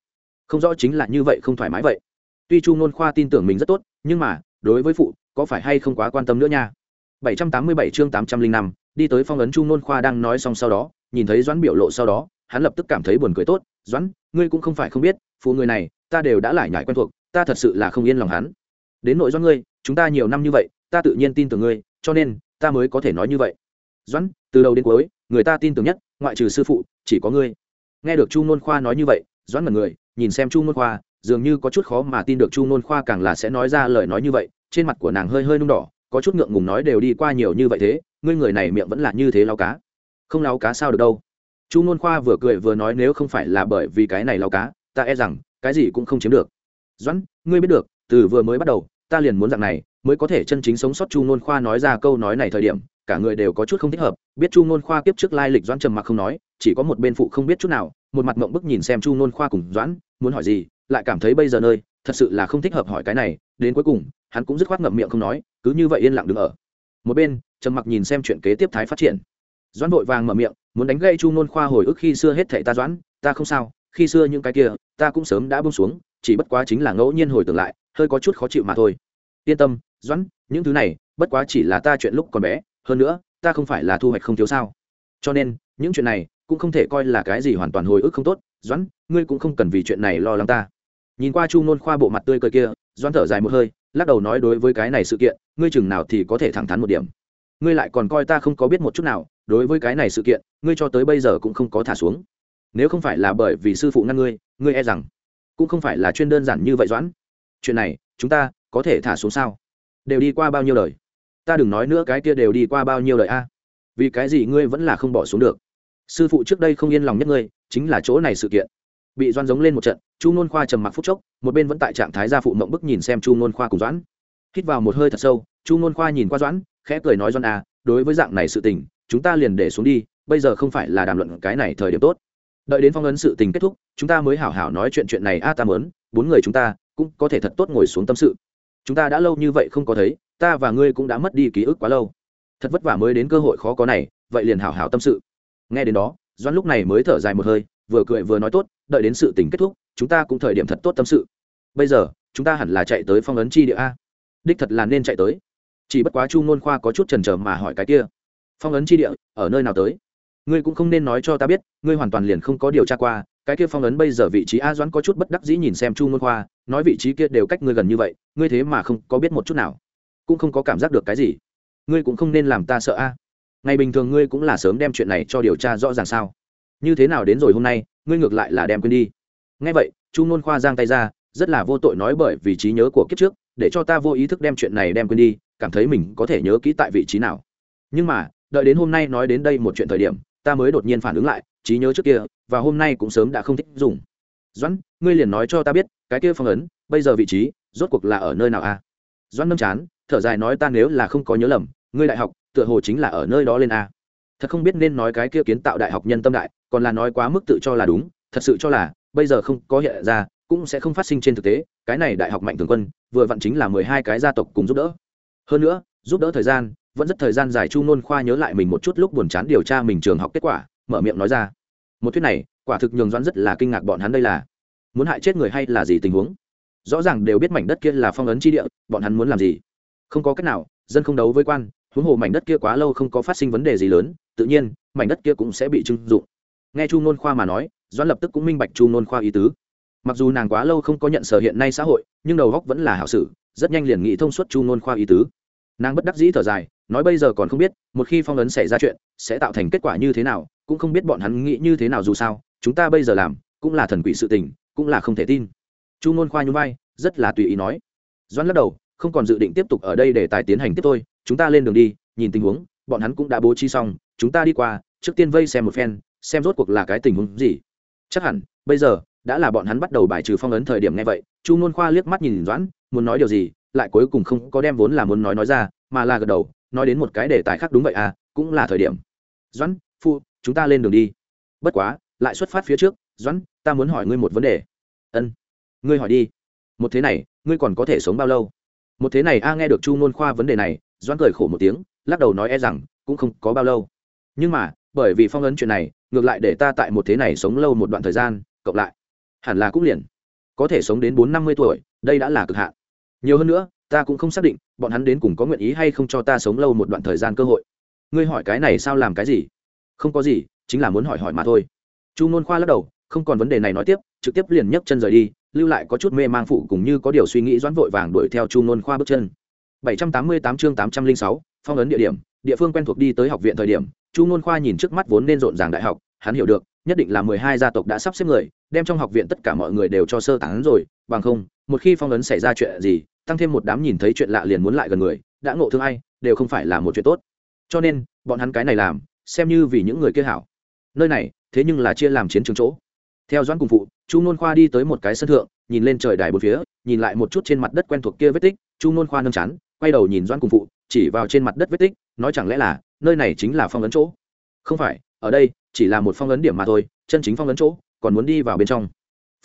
Không rõ chính là như vậy không thoải mái vậy. Tuy chu nôn khoa tin tưởng mình rất tốt, nhưng mà, đối với phụ, có phải hay không quá quan tâm nữa nha? 787 chương 805, đi tới phong ấn chu nôn khoa đang nói xong sau đó nhìn thấy doãn biểu lộ sau đó hắn lập tức cảm thấy buồn cười tốt. Doãn ngươi cũng không phải không biết phụ người này ta đều đã lại nhải quen thuộc ta thật sự là không yên lòng hắn. Đến nội doãn ngươi chúng ta nhiều năm như vậy ta tự nhiên tin tưởng ngươi cho nên ta mới có thể nói như vậy. Doãn từ đầu đến cuối người ta tin tưởng nhất ngoại trừ sư phụ chỉ có ngươi. Nghe được chu nôn khoa nói như vậy doãn mặt người nhìn xem chu nôn khoa dường như có chút khó mà tin được chu nôn khoa càng là sẽ nói ra lời nói như vậy trên mặt của nàng hơi hơi nung đỏ có chút ngượng ngùng nói đều đi qua nhiều như vậy thế, ngươi người này miệng vẫn là như thế lao cá. Không lao cá sao được đâu. Chu nôn khoa vừa cười vừa nói nếu không phải là bởi vì cái này lao cá, ta e rằng, cái gì cũng không chiếm được. Doãn, ngươi biết được, từ vừa mới bắt đầu, ta liền muốn dạng này, mới có thể chân chính sống sót chu nôn khoa nói ra câu nói này thời điểm, cả người đều có chút không thích hợp. Biết chu nôn khoa tiếp trước lai lịch doãn trầm mặc không nói, chỉ có một bên phụ không biết chút nào, một mặt mộng bức nhìn xem chu nôn khoa cùng doãn, muốn hỏi gì, lại cảm thấy bây giờ nơi thật sự là không thích hợp hỏi cái này, đến cuối cùng, hắn cũng dứt khoát ngậm miệng không nói, cứ như vậy yên lặng đứng ở. Một bên, trầm mặc nhìn xem chuyện kế tiếp thái phát triển. Doãn vội vàng mở miệng, muốn đánh gây chu nôn khoa hồi ức khi xưa hết thệ ta doãn, ta không sao, khi xưa những cái kia, ta cũng sớm đã bông xuống, chỉ bất quá chính là ngẫu nhiên hồi tưởng lại, hơi có chút khó chịu mà thôi. Yên tâm, doãn, những thứ này, bất quá chỉ là ta chuyện lúc còn bé, hơn nữa, ta không phải là thu hoạch không thiếu sao. Cho nên, những chuyện này cũng không thể coi là cái gì hoàn toàn hồi ức không tốt, doãn, ngươi cũng không cần vì chuyện này lo lắng ta nhìn qua chu nôn khoa bộ mặt tươi cười kia, doãn thở dài một hơi, lắc đầu nói đối với cái này sự kiện, ngươi chừng nào thì có thể thẳng thắn một điểm. Ngươi lại còn coi ta không có biết một chút nào, đối với cái này sự kiện, ngươi cho tới bây giờ cũng không có thả xuống. Nếu không phải là bởi vì sư phụ ngăn ngươi ngươi e rằng cũng không phải là chuyên đơn giản như vậy doãn. Chuyện này, chúng ta có thể thả xuống sao? Đều đi qua bao nhiêu đời? Ta đừng nói nữa cái kia đều đi qua bao nhiêu đời a. Vì cái gì ngươi vẫn là không bỏ xuống được? Sư phụ trước đây không yên lòng nhất ngươi, chính là chỗ này sự kiện bị doan giống lên một trận, chu nôn khoa trầm mặc phút chốc, một bên vẫn tại trạng thái gia phụ mộng bức nhìn xem chu nôn khoa cùng doãn. Hít vào một hơi thật sâu, chu nôn khoa nhìn qua doãn, khẽ cười nói doãn à đối với dạng này sự tình, chúng ta liền để xuống đi, bây giờ không phải là đàm luận cái này thời điểm tốt. Đợi đến phong ấn sự tình kết thúc, chúng ta mới hảo hảo nói chuyện chuyện này a à ta mớn bốn người chúng ta cũng có thể thật tốt ngồi xuống tâm sự. Chúng ta đã lâu như vậy không có thấy, ta và ngươi cũng đã mất đi ký ức quá lâu. Thật vất vả mới đến cơ hội khó có này, vậy liền hảo hảo tâm sự. Nghe đến đó doan lúc này mới thở dài một hơi, vừa cười vừa nói tốt đợi đến sự tình kết thúc, chúng ta cũng thời điểm thật tốt tâm sự. Bây giờ, chúng ta hẳn là chạy tới phong ấn chi địa a. Đích thật là nên chạy tới. Chỉ bất quá chu ngôn khoa có chút trần trờ mà hỏi cái kia. Phong ấn chi địa, ở nơi nào tới? Ngươi cũng không nên nói cho ta biết, ngươi hoàn toàn liền không có điều tra qua, cái kia phong ấn bây giờ vị trí a doãn có chút bất đắc dĩ nhìn xem chu ngôn khoa, nói vị trí kia đều cách ngươi gần như vậy, ngươi thế mà không có biết một chút nào. Cũng không có cảm giác được cái gì. Ngươi cũng không nên làm ta sợ a. Ngày bình thường ngươi cũng là sớm đem chuyện này cho điều tra rõ ràng sao? Như thế nào đến rồi hôm nay ngươi ngược lại là đem quên đi. Ngay vậy, chu nôn khoa giang tay ra, rất là vô tội nói bởi vì trí nhớ của kiếp trước, để cho ta vô ý thức đem chuyện này đem quên đi, cảm thấy mình có thể nhớ kỹ tại vị trí nào. Nhưng mà, đợi đến hôm nay nói đến đây một chuyện thời điểm, ta mới đột nhiên phản ứng lại, trí nhớ trước kia, và hôm nay cũng sớm đã không thích dùng. Doãn, ngươi liền nói cho ta biết, cái kia phong ấn, bây giờ vị trí, rốt cuộc là ở nơi nào a à? doãn nâm chán, thở dài nói ta nếu là không có nhớ lầm, ngươi đại học, tựa hồ chính là ở nơi đó lên a thật không biết nên nói cái kia kiến tạo đại học nhân tâm đại còn là nói quá mức tự cho là đúng, thật sự cho là, bây giờ không có hiện ra, cũng sẽ không phát sinh trên thực tế, cái này đại học mạnh thường quân, vừa vặn chính là mười hai cái gia tộc cùng giúp đỡ. Hơn nữa, giúp đỡ thời gian, vẫn rất thời gian dài chu nôn khoa nhớ lại mình một chút lúc buồn chán điều tra mình trường học kết quả, mở miệng nói ra. Một thuyết này, quả thực nhường doãn rất là kinh ngạc bọn hắn đây là, muốn hại chết người hay là gì tình huống? Rõ ràng đều biết mảnh đất kia là phong ấn chi địa, bọn hắn muốn làm gì? Không có cách nào, dân không đấu với quan, huống hồ mảnh đất kia quá lâu không có phát sinh vấn đề gì lớn, tự nhiên, mảnh đất kia cũng sẽ bị trưng dụng nghe chu nôn khoa mà nói, doãn lập tức cũng minh bạch chu nôn khoa ý tứ. Mặc dù nàng quá lâu không có nhận sở hiện nay xã hội, nhưng đầu góc vẫn là hảo sử, rất nhanh liền nghĩ thông suốt chu nôn khoa ý tứ. Nàng bất đắc dĩ thở dài, nói bây giờ còn không biết, một khi phong ấn xảy ra chuyện, sẽ tạo thành kết quả như thế nào, cũng không biết bọn hắn nghĩ như thế nào dù sao, chúng ta bây giờ làm, cũng là thần quỷ sự tình, cũng là không thể tin. Chu ngôn khoa nhún vai, rất là tùy ý nói. Doãn lắc đầu, không còn dự định tiếp tục ở đây để tài tiến hành tiếp thôi chúng ta lên đường đi, nhìn tình huống, bọn hắn cũng đã bố trí xong, chúng ta đi qua, trước tiên vây xem một phen xem rốt cuộc là cái tình huống gì. Chắc hẳn, bây giờ, đã là bọn hắn bắt đầu bài trừ phong ấn thời điểm nghe vậy, chu nôn khoa liếc mắt nhìn doãn, muốn nói điều gì, lại cuối cùng không có đem vốn là muốn nói nói ra, mà là gật đầu, nói đến một cái đề tài khác đúng vậy à cũng là thời điểm. Doãn, phu, chúng ta lên đường đi. Bất quá, lại xuất phát phía trước, doãn, ta muốn hỏi ngươi một vấn đề. Ân, ngươi hỏi đi. Một thế này, ngươi còn có thể sống bao lâu? Một thế này a, nghe được chu nôn khoa vấn đề này, doãn cười khổ một tiếng, lắc đầu nói e rằng, cũng không có bao lâu. Nhưng mà, bởi vì phong ấn chuyện này ngược lại để ta tại một thế này sống lâu một đoạn thời gian, cộng lại, hẳn là cũng liền, có thể sống đến bốn năm mươi tuổi, đây đã là cực hạn. Nhiều hơn nữa, ta cũng không xác định bọn hắn đến cùng có nguyện ý hay không cho ta sống lâu một đoạn thời gian cơ hội. Ngươi hỏi cái này sao làm cái gì? Không có gì, chính là muốn hỏi hỏi mà thôi. Chu nôn khoa lắc đầu, không còn vấn đề này nói tiếp, trực tiếp liền nhấc chân rời đi, lưu lại có chút mê mang phụ cùng như có điều suy nghĩ doãn vội vàng đuổi theo chu nôn khoa bước chân. 788 chương 806, phong ấn địa điểm địa phương quen thuộc đi tới học viện thời điểm chu nôn khoa nhìn trước mắt vốn nên rộn ràng đại học hắn hiểu được nhất định là mười hai gia tộc đã sắp xếp người đem trong học viện tất cả mọi người đều cho sơ tán rồi bằng không một khi phong ấn xảy ra chuyện gì tăng thêm một đám nhìn thấy chuyện lạ liền muốn lại gần người đã ngộ thương ai đều không phải là một chuyện tốt. Cho nên bọn hắn cái này làm xem như vì những người kia hảo. Nơi này thế nhưng là chia làm chiến trường chỗ. Theo doãn cùng phụ chu nôn khoa đi tới một cái sân thượng nhìn lên trời đài bốn phía nhìn lại một chút trên mặt đất quen thuộc kia vết tích chu nôn khoa nâng chán quay đầu nhìn doan cùng phụ, chỉ vào trên mặt đất vết tích, nói chẳng lẽ là, nơi này chính là phong ấn chỗ? Không phải, ở đây, chỉ là một phong ấn điểm mà thôi, chân chính phong ấn chỗ, còn muốn đi vào bên trong.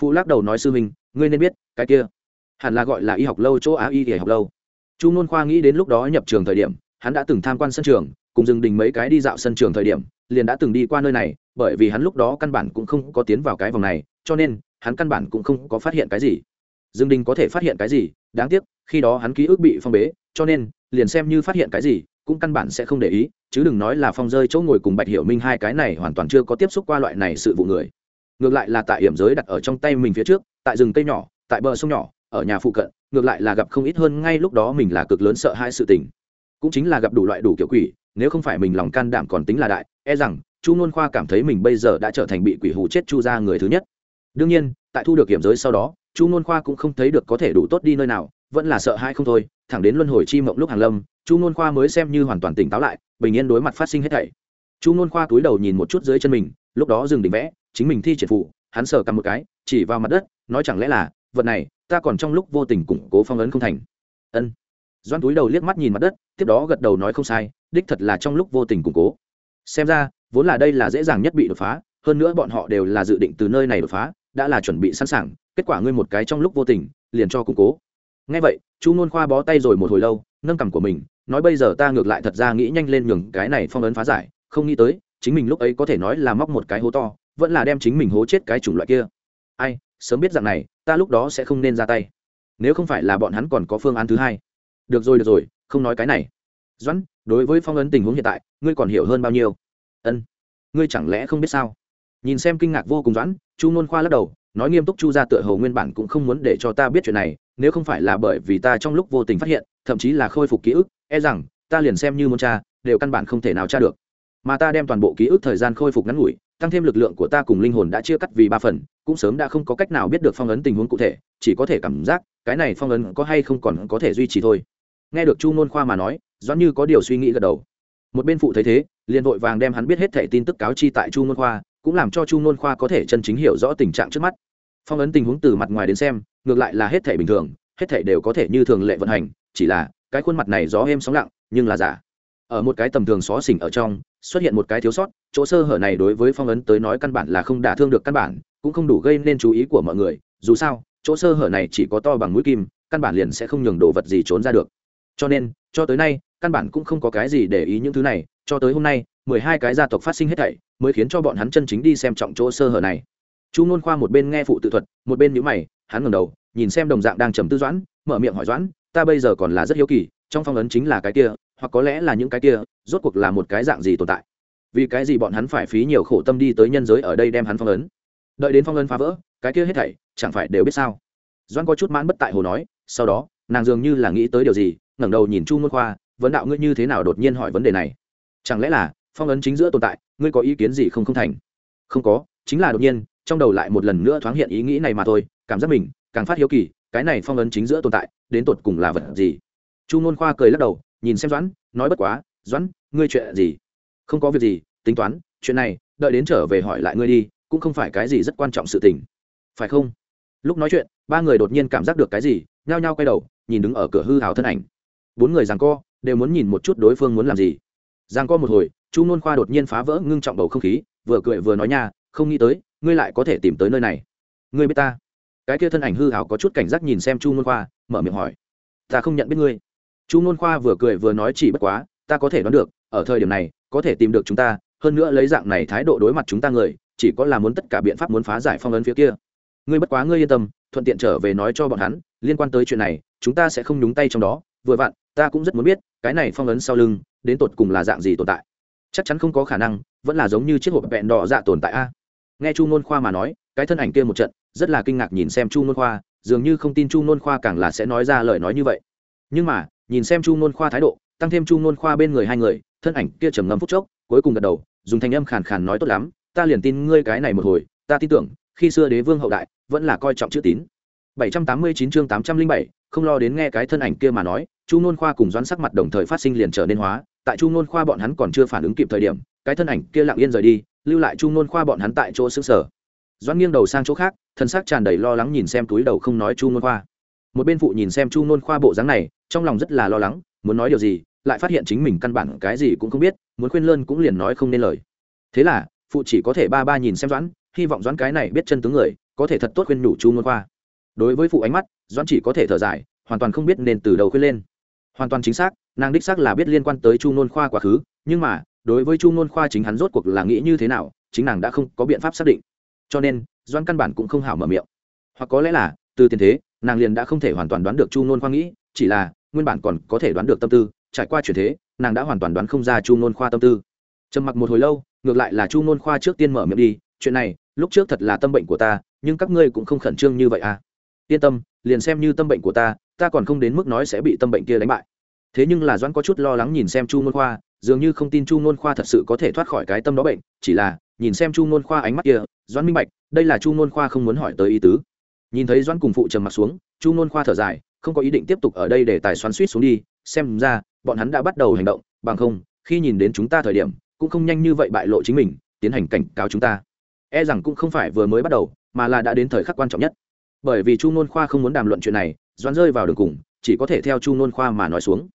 Phụ lắc đầu nói sư huynh, ngươi nên biết, cái kia hẳn là gọi là y học lâu, chỗ á y y học lâu. Chu nôn khoa nghĩ đến lúc đó nhập trường thời điểm, hắn đã từng tham quan sân trường, cùng dừng đình mấy cái đi dạo sân trường thời điểm, liền đã từng đi qua nơi này, bởi vì hắn lúc đó căn bản cũng không có tiến vào cái vòng này, cho nên, hắn căn bản cũng không có phát hiện cái gì. Dương đình có thể phát hiện cái gì, đáng tiếc, khi đó hắn ký ức bị phong bế cho nên, liền xem như phát hiện cái gì, cũng căn bản sẽ không để ý, chứ đừng nói là phong rơi chỗ ngồi cùng bạch hiểu minh hai cái này hoàn toàn chưa có tiếp xúc qua loại này sự vụ người. Ngược lại là tại hiểm giới đặt ở trong tay mình phía trước, tại rừng cây nhỏ, tại bờ sông nhỏ, ở nhà phụ cận, ngược lại là gặp không ít hơn ngay lúc đó mình là cực lớn sợ hai sự tình. Cũng chính là gặp đủ loại đủ kiểu quỷ, nếu không phải mình lòng can đảm còn tính là đại e rằng, chu nôn khoa cảm thấy mình bây giờ đã trở thành bị quỷ hù chết chu ra người thứ nhất. Đương nhiên, tại thu được hiểm giới sau đó, chu nôn khoa cũng không thấy được có thể đủ tốt đi nơi nào, vẫn là sợ hai không thôi thẳng đến luân hồi chi mộng lúc hàng lâm, chu nôn khoa mới xem như hoàn toàn tỉnh táo lại, bình yên đối mặt phát sinh hết thảy. Chu nôn khoa túi đầu nhìn một chút dưới chân mình, lúc đó dừng đỉnh vẽ, chính mình thi triển phụ, hắn sờ cầm một cái, chỉ vào mặt đất, nói chẳng lẽ là, vật này, ta còn trong lúc vô tình củng cố phong ấn không thành. Ân. Doan túi đầu liếc mắt nhìn mặt đất, tiếp đó gật đầu nói không sai, đích thật là trong lúc vô tình củng cố. Xem ra, vốn là đây là dễ dàng nhất bị đột phá, hơn nữa bọn họ đều là dự định từ nơi này đột phá, đã là chuẩn bị sẵn sàng, kết quả ngươi một cái trong lúc vô tình, liền cho củng cố ngay vậy, chu nôn khoa bó tay rồi một hồi lâu, nâng cằm của mình, nói bây giờ ta ngược lại thật ra nghĩ nhanh lên nhường cái này phong ấn phá giải, không nghĩ tới, chính mình lúc ấy có thể nói là móc một cái hố to, vẫn là đem chính mình hố chết cái chủng loại kia. Ai, sớm biết rằng này, ta lúc đó sẽ không nên ra tay. Nếu không phải là bọn hắn còn có phương án thứ hai. Được rồi được rồi, không nói cái này. Doãn, đối với phong ấn tình huống hiện tại, ngươi còn hiểu hơn bao nhiêu? Ân, ngươi chẳng lẽ không biết sao? Nhìn xem kinh ngạc vô cùng doãn, chu nôn khoa lắc đầu, nói nghiêm túc chu ra tựa hầu nguyên bản cũng không muốn để cho ta biết chuyện này nếu không phải là bởi vì ta trong lúc vô tình phát hiện, thậm chí là khôi phục ký ức e rằng, ta liền xem như muốn cha đều căn bản không thể nào tra được. Mà ta đem toàn bộ ký ức thời gian khôi phục ngắn ngủi, tăng thêm lực lượng của ta cùng linh hồn đã chia cắt vì ba phần, cũng sớm đã không có cách nào biết được phong ấn tình huống cụ thể, chỉ có thể cảm giác, cái này phong ấn có hay không còn có thể duy trì thôi. Nghe được chu nôn khoa mà nói, doãn như có điều suy nghĩ gật đầu. Một bên phụ thấy thế, liền vội vàng đem hắn biết hết thẻ tin tức cáo chi tại chu nôn khoa, cũng làm cho chu nôn khoa có thể chân chính hiểu rõ tình trạng trước mắt. Phong ấn tình huống từ mặt ngoài đến xem ngược lại là hết thể bình thường, hết thể đều có thể như thường lệ vận hành, chỉ là cái khuôn mặt này gió êm sóng lặng, nhưng là giả. Ở một cái tầm thường xó xỉnh ở trong, xuất hiện một cái thiếu sót, chỗ sơ hở này đối với phong ấn tới nói căn bản là không đả thương được căn bản, cũng không đủ gây nên chú ý của mọi người, dù sao, chỗ sơ hở này chỉ có to bằng mũi kim, căn bản liền sẽ không nhường đồ vật gì trốn ra được. Cho nên, cho tới nay, căn bản cũng không có cái gì để ý những thứ này, cho tới hôm nay, mười hai cái gia tộc phát sinh hết thảy, mới khiến cho bọn hắn chân chính đi xem trọng chỗ sơ hở này. Chu n khoa một bên nghe phụ tự thuật, một bên nhíu mày hắn ngẩng đầu, nhìn xem đồng dạng đang trầm tư doãn, mở miệng hỏi doãn, ta bây giờ còn là rất hiếu kỳ, trong phong ấn chính là cái kia, hoặc có lẽ là những cái kia, rốt cuộc là một cái dạng gì tồn tại? Vì cái gì bọn hắn phải phí nhiều khổ tâm đi tới nhân giới ở đây đem hắn phong ấn? Đợi đến phong ấn phá vỡ, cái kia hết thảy, chẳng phải đều biết sao? Doãn có chút mãn bất tại hồ nói, sau đó, nàng dường như là nghĩ tới điều gì, ngẩng đầu nhìn chu ngôn khoa, vấn đạo ngươi như thế nào đột nhiên hỏi vấn đề này? Chẳng lẽ là phong ấn chính giữa tồn tại, ngươi có ý kiến gì không không thành? Không có, chính là đột nhiên, trong đầu lại một lần nữa thoáng hiện ý nghĩ này mà thôi cảm giác mình càng phát hiếu kỳ, cái này phong ấn chính giữa tồn tại, đến tột cùng là vật gì? Chu ngôn khoa cười lắc đầu, nhìn xem doãn, nói bất quá, doãn, ngươi chuyện gì? Không có việc gì, tính toán, chuyện này, đợi đến trở về hỏi lại ngươi đi, cũng không phải cái gì rất quan trọng sự tình. Phải không? Lúc nói chuyện, ba người đột nhiên cảm giác được cái gì, nhao nhao quay đầu, nhìn đứng ở cửa hư hào thân ảnh. Bốn người rằng co, đều muốn nhìn một chút đối phương muốn làm gì. Giang co một hồi, chu nôn khoa đột nhiên phá vỡ ngưng trọng bầu không khí, vừa cười vừa nói nha, không nghĩ tới, ngươi lại có thể tìm tới nơi này. Ngươi biết ta? Cái kia thân ảnh hư hảo có chút cảnh giác nhìn xem chu nôn khoa, mở miệng hỏi. Ta không nhận biết ngươi. Chu nôn khoa vừa cười vừa nói chỉ bất quá, ta có thể đoán được, ở thời điểm này, có thể tìm được chúng ta, hơn nữa lấy dạng này thái độ đối mặt chúng ta người, chỉ có là muốn tất cả biện pháp muốn phá giải phong ấn phía kia. Ngươi bất quá ngươi yên tâm, thuận tiện trở về nói cho bọn hắn, liên quan tới chuyện này, chúng ta sẽ không nhúng tay trong đó. Vừa vặn, ta cũng rất muốn biết, cái này phong ấn sau lưng, đến tột cùng là dạng gì tồn tại? Chắc chắn không có khả năng, vẫn là giống như chiếc hộp vẹn đỏ dạ tồn tại a. Nghe chu nôn khoa mà nói cái thân ảnh kia một trận rất là kinh ngạc nhìn xem chu nôn khoa dường như không tin chu nôn khoa càng là sẽ nói ra lời nói như vậy. Nhưng mà nhìn xem chu nôn khoa thái độ tăng thêm chu nôn khoa bên người hai người thân ảnh kia trầm ngâm phút chốc cuối cùng gật đầu dùng thanh âm khàn khàn nói tốt lắm ta liền tin ngươi cái này một hồi ta tin tưởng khi xưa đế vương hậu đại vẫn là coi trọng chữ tín. 789 chương 807, không lo đến nghe cái thân ảnh kia mà nói chu nôn khoa cùng doãn sắc mặt đồng thời phát sinh liền trở nên hóa tại chu nôn khoa bọn hắn còn chưa phản ứng kịp thời điểm cái thân ảnh kia lặng yên rời đi lưu lại chu nôn khoa bọn hắn tại chỗ sững sở doãn nghiêng đầu sang chỗ khác, thân xác tràn đầy lo lắng nhìn xem túi đầu không nói chu nôn khoa. Một bên phụ nhìn xem chu nôn khoa bộ dáng này, trong lòng rất là lo lắng, muốn nói điều gì, lại phát hiện chính mình căn bản cái gì cũng không biết, muốn khuyên lơn cũng liền nói không nên lời. Thế là, phụ chỉ có thể ba ba nhìn xem doãn, hy vọng doãn cái này biết chân tướng người, có thể thật tốt khuyên nhủ chu nôn khoa. Đối với phụ ánh mắt, doãn chỉ có thể thở dài, hoàn toàn không biết nên từ đầu khuyên lên. Hoàn toàn chính xác, nàng đích xác là biết liên quan tới chu nôn khoa quá khứ, nhưng mà, đối với chu nôn khoa chính hắn rốt cuộc là nghĩ như thế nào, chính nàng đã không có biện pháp xác định cho nên doan căn bản cũng không hảo mở miệng hoặc có lẽ là từ tiền thế nàng liền đã không thể hoàn toàn đoán được chu nôn khoa nghĩ chỉ là nguyên bản còn có thể đoán được tâm tư trải qua chuyển thế nàng đã hoàn toàn đoán không ra chu nôn khoa tâm tư trầm mặc một hồi lâu ngược lại là chu nôn khoa trước tiên mở miệng đi chuyện này lúc trước thật là tâm bệnh của ta nhưng các ngươi cũng không khẩn trương như vậy à yên tâm liền xem như tâm bệnh của ta ta còn không đến mức nói sẽ bị tâm bệnh kia đánh bại thế nhưng là doãn có chút lo lắng nhìn xem chu nôn khoa dường như không tin chu nôn khoa thật sự có thể thoát khỏi cái tâm đó bệnh chỉ là nhìn xem chu nôn khoa ánh mắt kia, doãn minh bạch, đây là chu nôn khoa không muốn hỏi tới ý tứ. Nhìn thấy doãn cùng phụ trầm mặt xuống, chu nôn khoa thở dài, không có ý định tiếp tục ở đây để tài xoắn suýt xuống đi, xem ra, bọn hắn đã bắt đầu hành động, bằng không, khi nhìn đến chúng ta thời điểm, cũng không nhanh như vậy bại lộ chính mình, tiến hành cảnh cáo chúng ta. E rằng cũng không phải vừa mới bắt đầu, mà là đã đến thời khắc quan trọng nhất. Bởi vì chu nôn khoa không muốn đàm luận chuyện này, doãn rơi vào đường cùng, chỉ có thể theo chu nôn khoa mà nói xuống.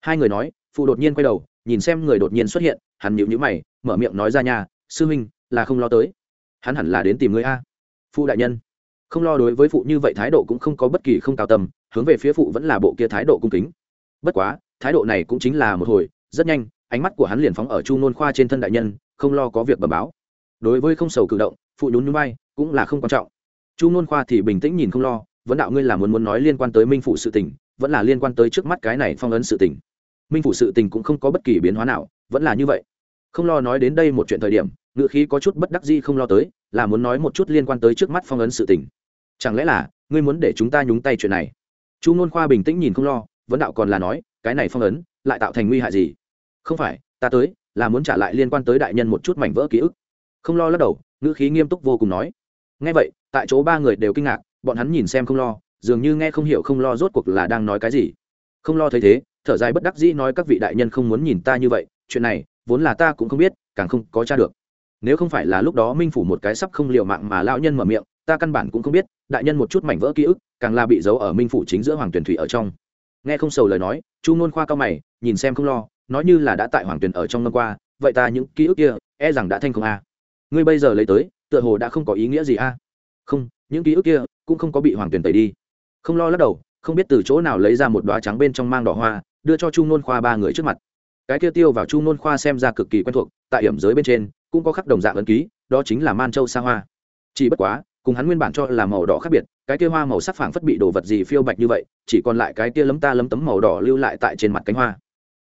Hai người nói, phụ đột nhiên quay đầu, nhìn xem người đột nhiên xuất hiện, hắn nhịu nhữ mày, mở miệng nói ra nhà sư huynh, là không lo tới. Hắn hẳn là đến tìm người a. Phụ đại nhân. Không lo đối với phụ như vậy thái độ cũng không có bất kỳ không cao tầm, hướng về phía phụ vẫn là bộ kia thái độ cung kính. Bất quá, thái độ này cũng chính là một hồi, rất nhanh, ánh mắt của hắn liền phóng ở chu nôn khoa trên thân đại nhân, không lo có việc bẩm báo. Đối với không sầu cử động, phụ nhún núi bay cũng là không quan trọng. Chu nôn khoa thì bình tĩnh nhìn không lo vẫn đạo ngươi là muốn muốn nói liên quan tới minh phụ sự tình, vẫn là liên quan tới trước mắt cái này phong ấn sự tình. Minh phụ sự tình cũng không có bất kỳ biến hóa nào, vẫn là như vậy không lo nói đến đây một chuyện thời điểm ngự khí có chút bất đắc gì không lo tới, là muốn nói một chút liên quan tới trước mắt phong ấn sự tình. Chẳng lẽ là, ngươi muốn để chúng ta nhúng tay chuyện này? Chu nôn khoa bình tĩnh nhìn không lo vẫn đạo còn là nói, cái này phong ấn, lại tạo thành nguy hại gì? Không phải, ta tới, là muốn trả lại liên quan tới đại nhân một chút mảnh vỡ ký ức. Không lo lắc đầu, ngữ khí nghiêm túc vô cùng nói. Ngay vậy, tại chỗ ba người đều kinh ngạc, bọn hắn nhìn xem không lo, dường như nghe không hiểu không lo rốt cuộc là đang nói cái gì. Không lo thấy thế, thở dài bất đắc dĩ nói các vị đại nhân không muốn nhìn ta như vậy, chuyện này vốn là ta cũng không biết, càng không có t r a được. Nếu không phải là lúc đó minh phủ một cái sắp không liệu mạng mà lão nhân mở miệng, ta căn bản cũng không biết, đại nhân một chút mảnh vỡ ký ức, càng là bị giấu ở minh phủ chính giữa hoàng tuyển thủy ở trong. Nghe không sầu lời nói, chu nôn khoa cao mày, nhìn xem không lo, nói như là đã tại hoàng tuyển ở trong năm qua, vậy ta những ký ức kia e rằng đã thanh không a. Ngươi bây giờ lấy tới, tựa hồ đã không có ý nghĩa gì a. Không, những ký ức kia cũng không có bị hoàng tuyển tẩy đi. Không lo lắc đầu, không biết từ chỗ nào lấy ra một đoá trắng bên trong mang đỏ hoa, đưa cho chu nôn khoa ba người trước mặt cái kia tiêu vào chu nôn khoa xem ra cực kỳ quen thuộc, tại hiểm giới bên trên, cũng có khắc đồng dạng ấn ký, đó chính là man châu sa hoa. Chỉ bất quá, cùng hắn nguyên bản cho là màu đỏ khác biệt, cái kia hoa màu sắc phảng phất bị đồ vật gì phiêu bạch như vậy, chỉ còn lại cái kia lấm ta lấm tấm màu đỏ lưu lại tại trên mặt cánh hoa.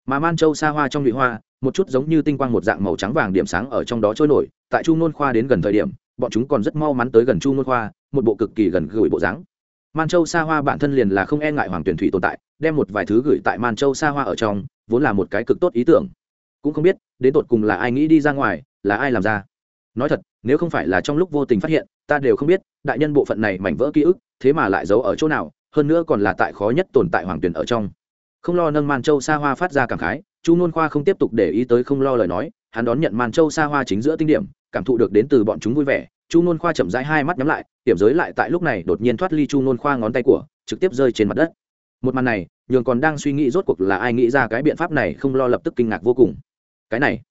Mà man châu sa hoa trong nhụy hoa, một chút giống như tinh quang một dạng màu trắng vàng điểm sáng ở trong đó trôi nổi, tại chu nôn khoa đến gần thời điểm, bọn chúng còn rất mau mắn tới gần chu nôn khoa, một bộ cực kỳ gần gũi bộ dáng man châu sa hoa bản thân liền là không e ngại hoàng tuyển thủy tồn tại, đem một vài thứ gửi tại man châu sa hoa ở trong, vốn là một cái cực tốt ý tưởng. Cũng không biết, đến tột cùng là ai nghĩ đi ra ngoài, là ai làm ra. Nói thật, nếu không phải là trong lúc vô tình phát hiện, ta đều không biết, đại nhân bộ phận này mảnh vỡ ký ức, thế mà lại giấu ở chỗ nào, hơn nữa còn là tại khó nhất tồn tại hoàng tuyển ở trong. Không lo nâng man châu sa hoa phát ra cảm khái, chu nôn khoa không tiếp tục để ý tới không lo lời nói, hắn đón nhận man châu sa hoa chính giữa tinh điểm, cảm thụ được đến từ bọn chúng vui vẻ chu nôn khoa chậm rãi hai mắt nhắm lại hiểm giới lại tại lúc này đột nhiên thoát ly chu nôn khoa ngón tay của, trực tiếp rơi trên mặt đất. Một màn này, nhường còn đang suy nghĩ rốt cuộc là ai nghĩ ra cái biện pháp này không lo lập tức kinh ngạc vô cùng. Cái này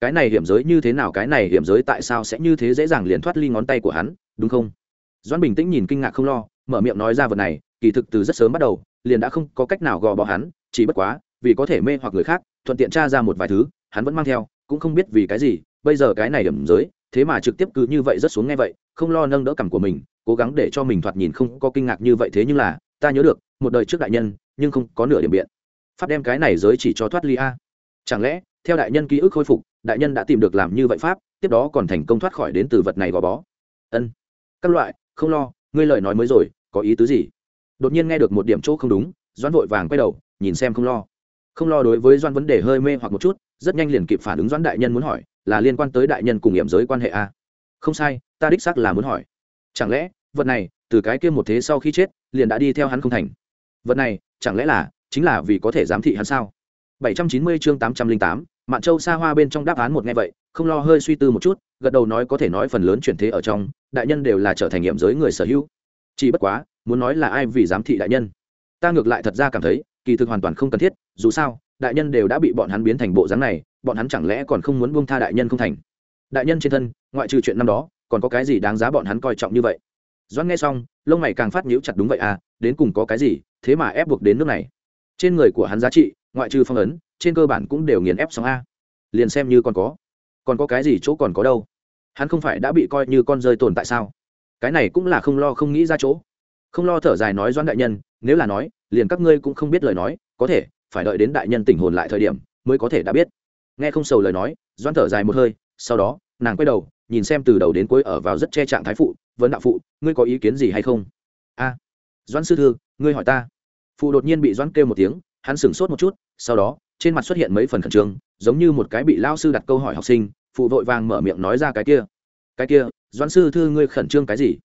cái này hiểm giới như thế nào, cái này hiểm giới tại sao sẽ như thế dễ dàng liền thoát ly ngón tay của hắn, đúng không? Doãn bình tĩnh nhìn kinh ngạc không lo, mở miệng nói ra vật này, kỳ thực từ rất sớm bắt đầu, liền đã không có cách nào gò bó hắn, chỉ bất quá, vì có thể mê hoặc người khác, thuận tiện tra ra một vài thứ, hắn vẫn mang theo, cũng không biết vì cái gì, bây giờ cái này hiểm giới thế mà trực tiếp cứ như vậy rất xuống nghe vậy, không lo nâng đỡ cằm của mình, cố gắng để cho mình thoạt nhìn không có kinh ngạc như vậy thế nhưng là, ta nhớ được, một đời trước đại nhân, nhưng không có nửa điểm biện. Pháp đem cái này giới chỉ cho thoát ly a. Chẳng lẽ, theo đại nhân ký ức khôi phục, đại nhân đã tìm được làm như vậy pháp, tiếp đó còn thành công thoát khỏi đến từ vật này gò bó? Ân. Các loại, không lo, ngươi lời nói mới rồi, có ý tứ gì? Đột nhiên nghe được một điểm chỗ không đúng, doãn vội vàng quay đầu, nhìn xem không lo. Không lo đối với doãn vấn đề hơi mê hoặc một chút, rất nhanh liền kịp phản ứng doãn đại nhân muốn hỏi là liên quan tới đại nhân cùng nghiệm giới quan hệ a không sai ta đích xác là muốn hỏi. Chẳng lẽ vật này từ cái kia một thế sau khi chết liền đã đi theo hắn không thành? Vật này chẳng lẽ là chính là vì có thể giám thị hắn sao? 790 chương 808, Mạn Châu xa hoa bên trong đáp án một nghe vậy, không lo hơi suy tư một chút, gật đầu nói có thể nói phần lớn chuyển thế ở trong, đại nhân đều là trở thành nghiệm giới người sở hữu. Chỉ bất quá, muốn nói là ai vì giám thị đại nhân, ta ngược lại thật ra cảm thấy, kỳ thực hoàn toàn không cần thiết, dù sao, đại nhân đều đã bị bọn hắn biến thành bộ dáng này, bọn hắn chẳng lẽ còn không muốn buông tha đại nhân không thành? Đại nhân trên thân, ngoại trừ chuyện năm đó, còn có cái gì đáng giá bọn hắn coi trọng như vậy? Doãn nghe xong, lông mày càng phát nhíu chặt đúng vậy à, đến cùng có cái gì, thế mà ép buộc đến nước này. Trên người của hắn giá trị, ngoại trừ phong ấn, trên cơ bản cũng đều nghiền ép xong a. Liền xem như còn có, còn có cái gì chỗ còn có đâu? Hắn không phải đã bị coi như con rơi tồn tại sao? Cái này cũng là không lo không nghĩ ra chỗ. Không lo thở dài nói Doãn đại nhân, nếu là nói, liền các ngươi cũng không biết lời nói, có thể phải đợi đến đại nhân tỉnh hồn lại thời điểm mới có thể đã biết. Nghe không sầu lời nói doan thở dài một hơi sau đó nàng quay đầu nhìn xem từ đầu đến cuối ở vào rất che trạng thái phụ vấn đạo phụ ngươi có ý kiến gì hay không? A à, doãn sư thư ngươi hỏi ta. Phụ đột nhiên bị doãn kêu một tiếng hắn sửng sốt một chút sau đó trên mặt xuất hiện mấy phần khẩn trương giống như một cái bị lao sư đặt câu hỏi học sinh phụ vội vàng mở miệng nói ra cái kia. Cái kia doãn sư thư ngươi khẩn trương cái gì?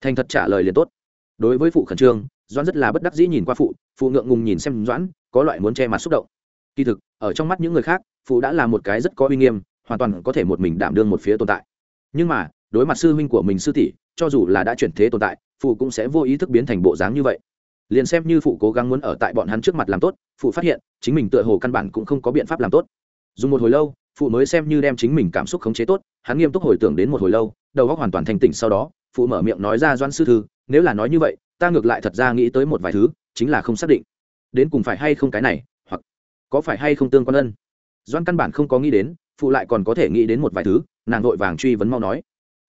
Thành thật trả lời liền tốt. Đối với phụ khẩn trương doãn rất là bất đắc dĩ nhìn qua phụ phụ ngượng ngùng nhìn xem doãn, có loại muốn che mặt xúc động. Kỳ thực, ở trong mắt những người khác, phụ đã là một cái rất có uy nghiêm, hoàn toàn có thể một mình đảm đương một phía tồn tại. Nhưng mà, đối mặt sư huynh của mình sư tỷ, cho dù là đã chuyển thế tồn tại, phụ cũng sẽ vô ý thức biến thành bộ dáng như vậy. Liền xem như phụ cố gắng muốn ở tại bọn hắn trước mặt làm tốt, phụ phát hiện, chính mình tựa hồ căn bản cũng không có biện pháp làm tốt. Dùng một hồi lâu, phụ mới xem như đem chính mình cảm xúc khống chế tốt, hắn nghiêm túc hồi tưởng đến một hồi lâu, đầu óc hoàn toàn thanh tỉnh sau đó, phụ mở miệng nói ra doan sư thư, nếu là nói như vậy ta ngược lại thật ra nghĩ tới một vài thứ, chính là không xác định. Đến cùng phải hay không cái này, hoặc có phải hay không tương quan ân. Doan căn bản không có nghĩ đến, phụ lại còn có thể nghĩ đến một vài thứ, nàng vội vàng truy vấn mau nói.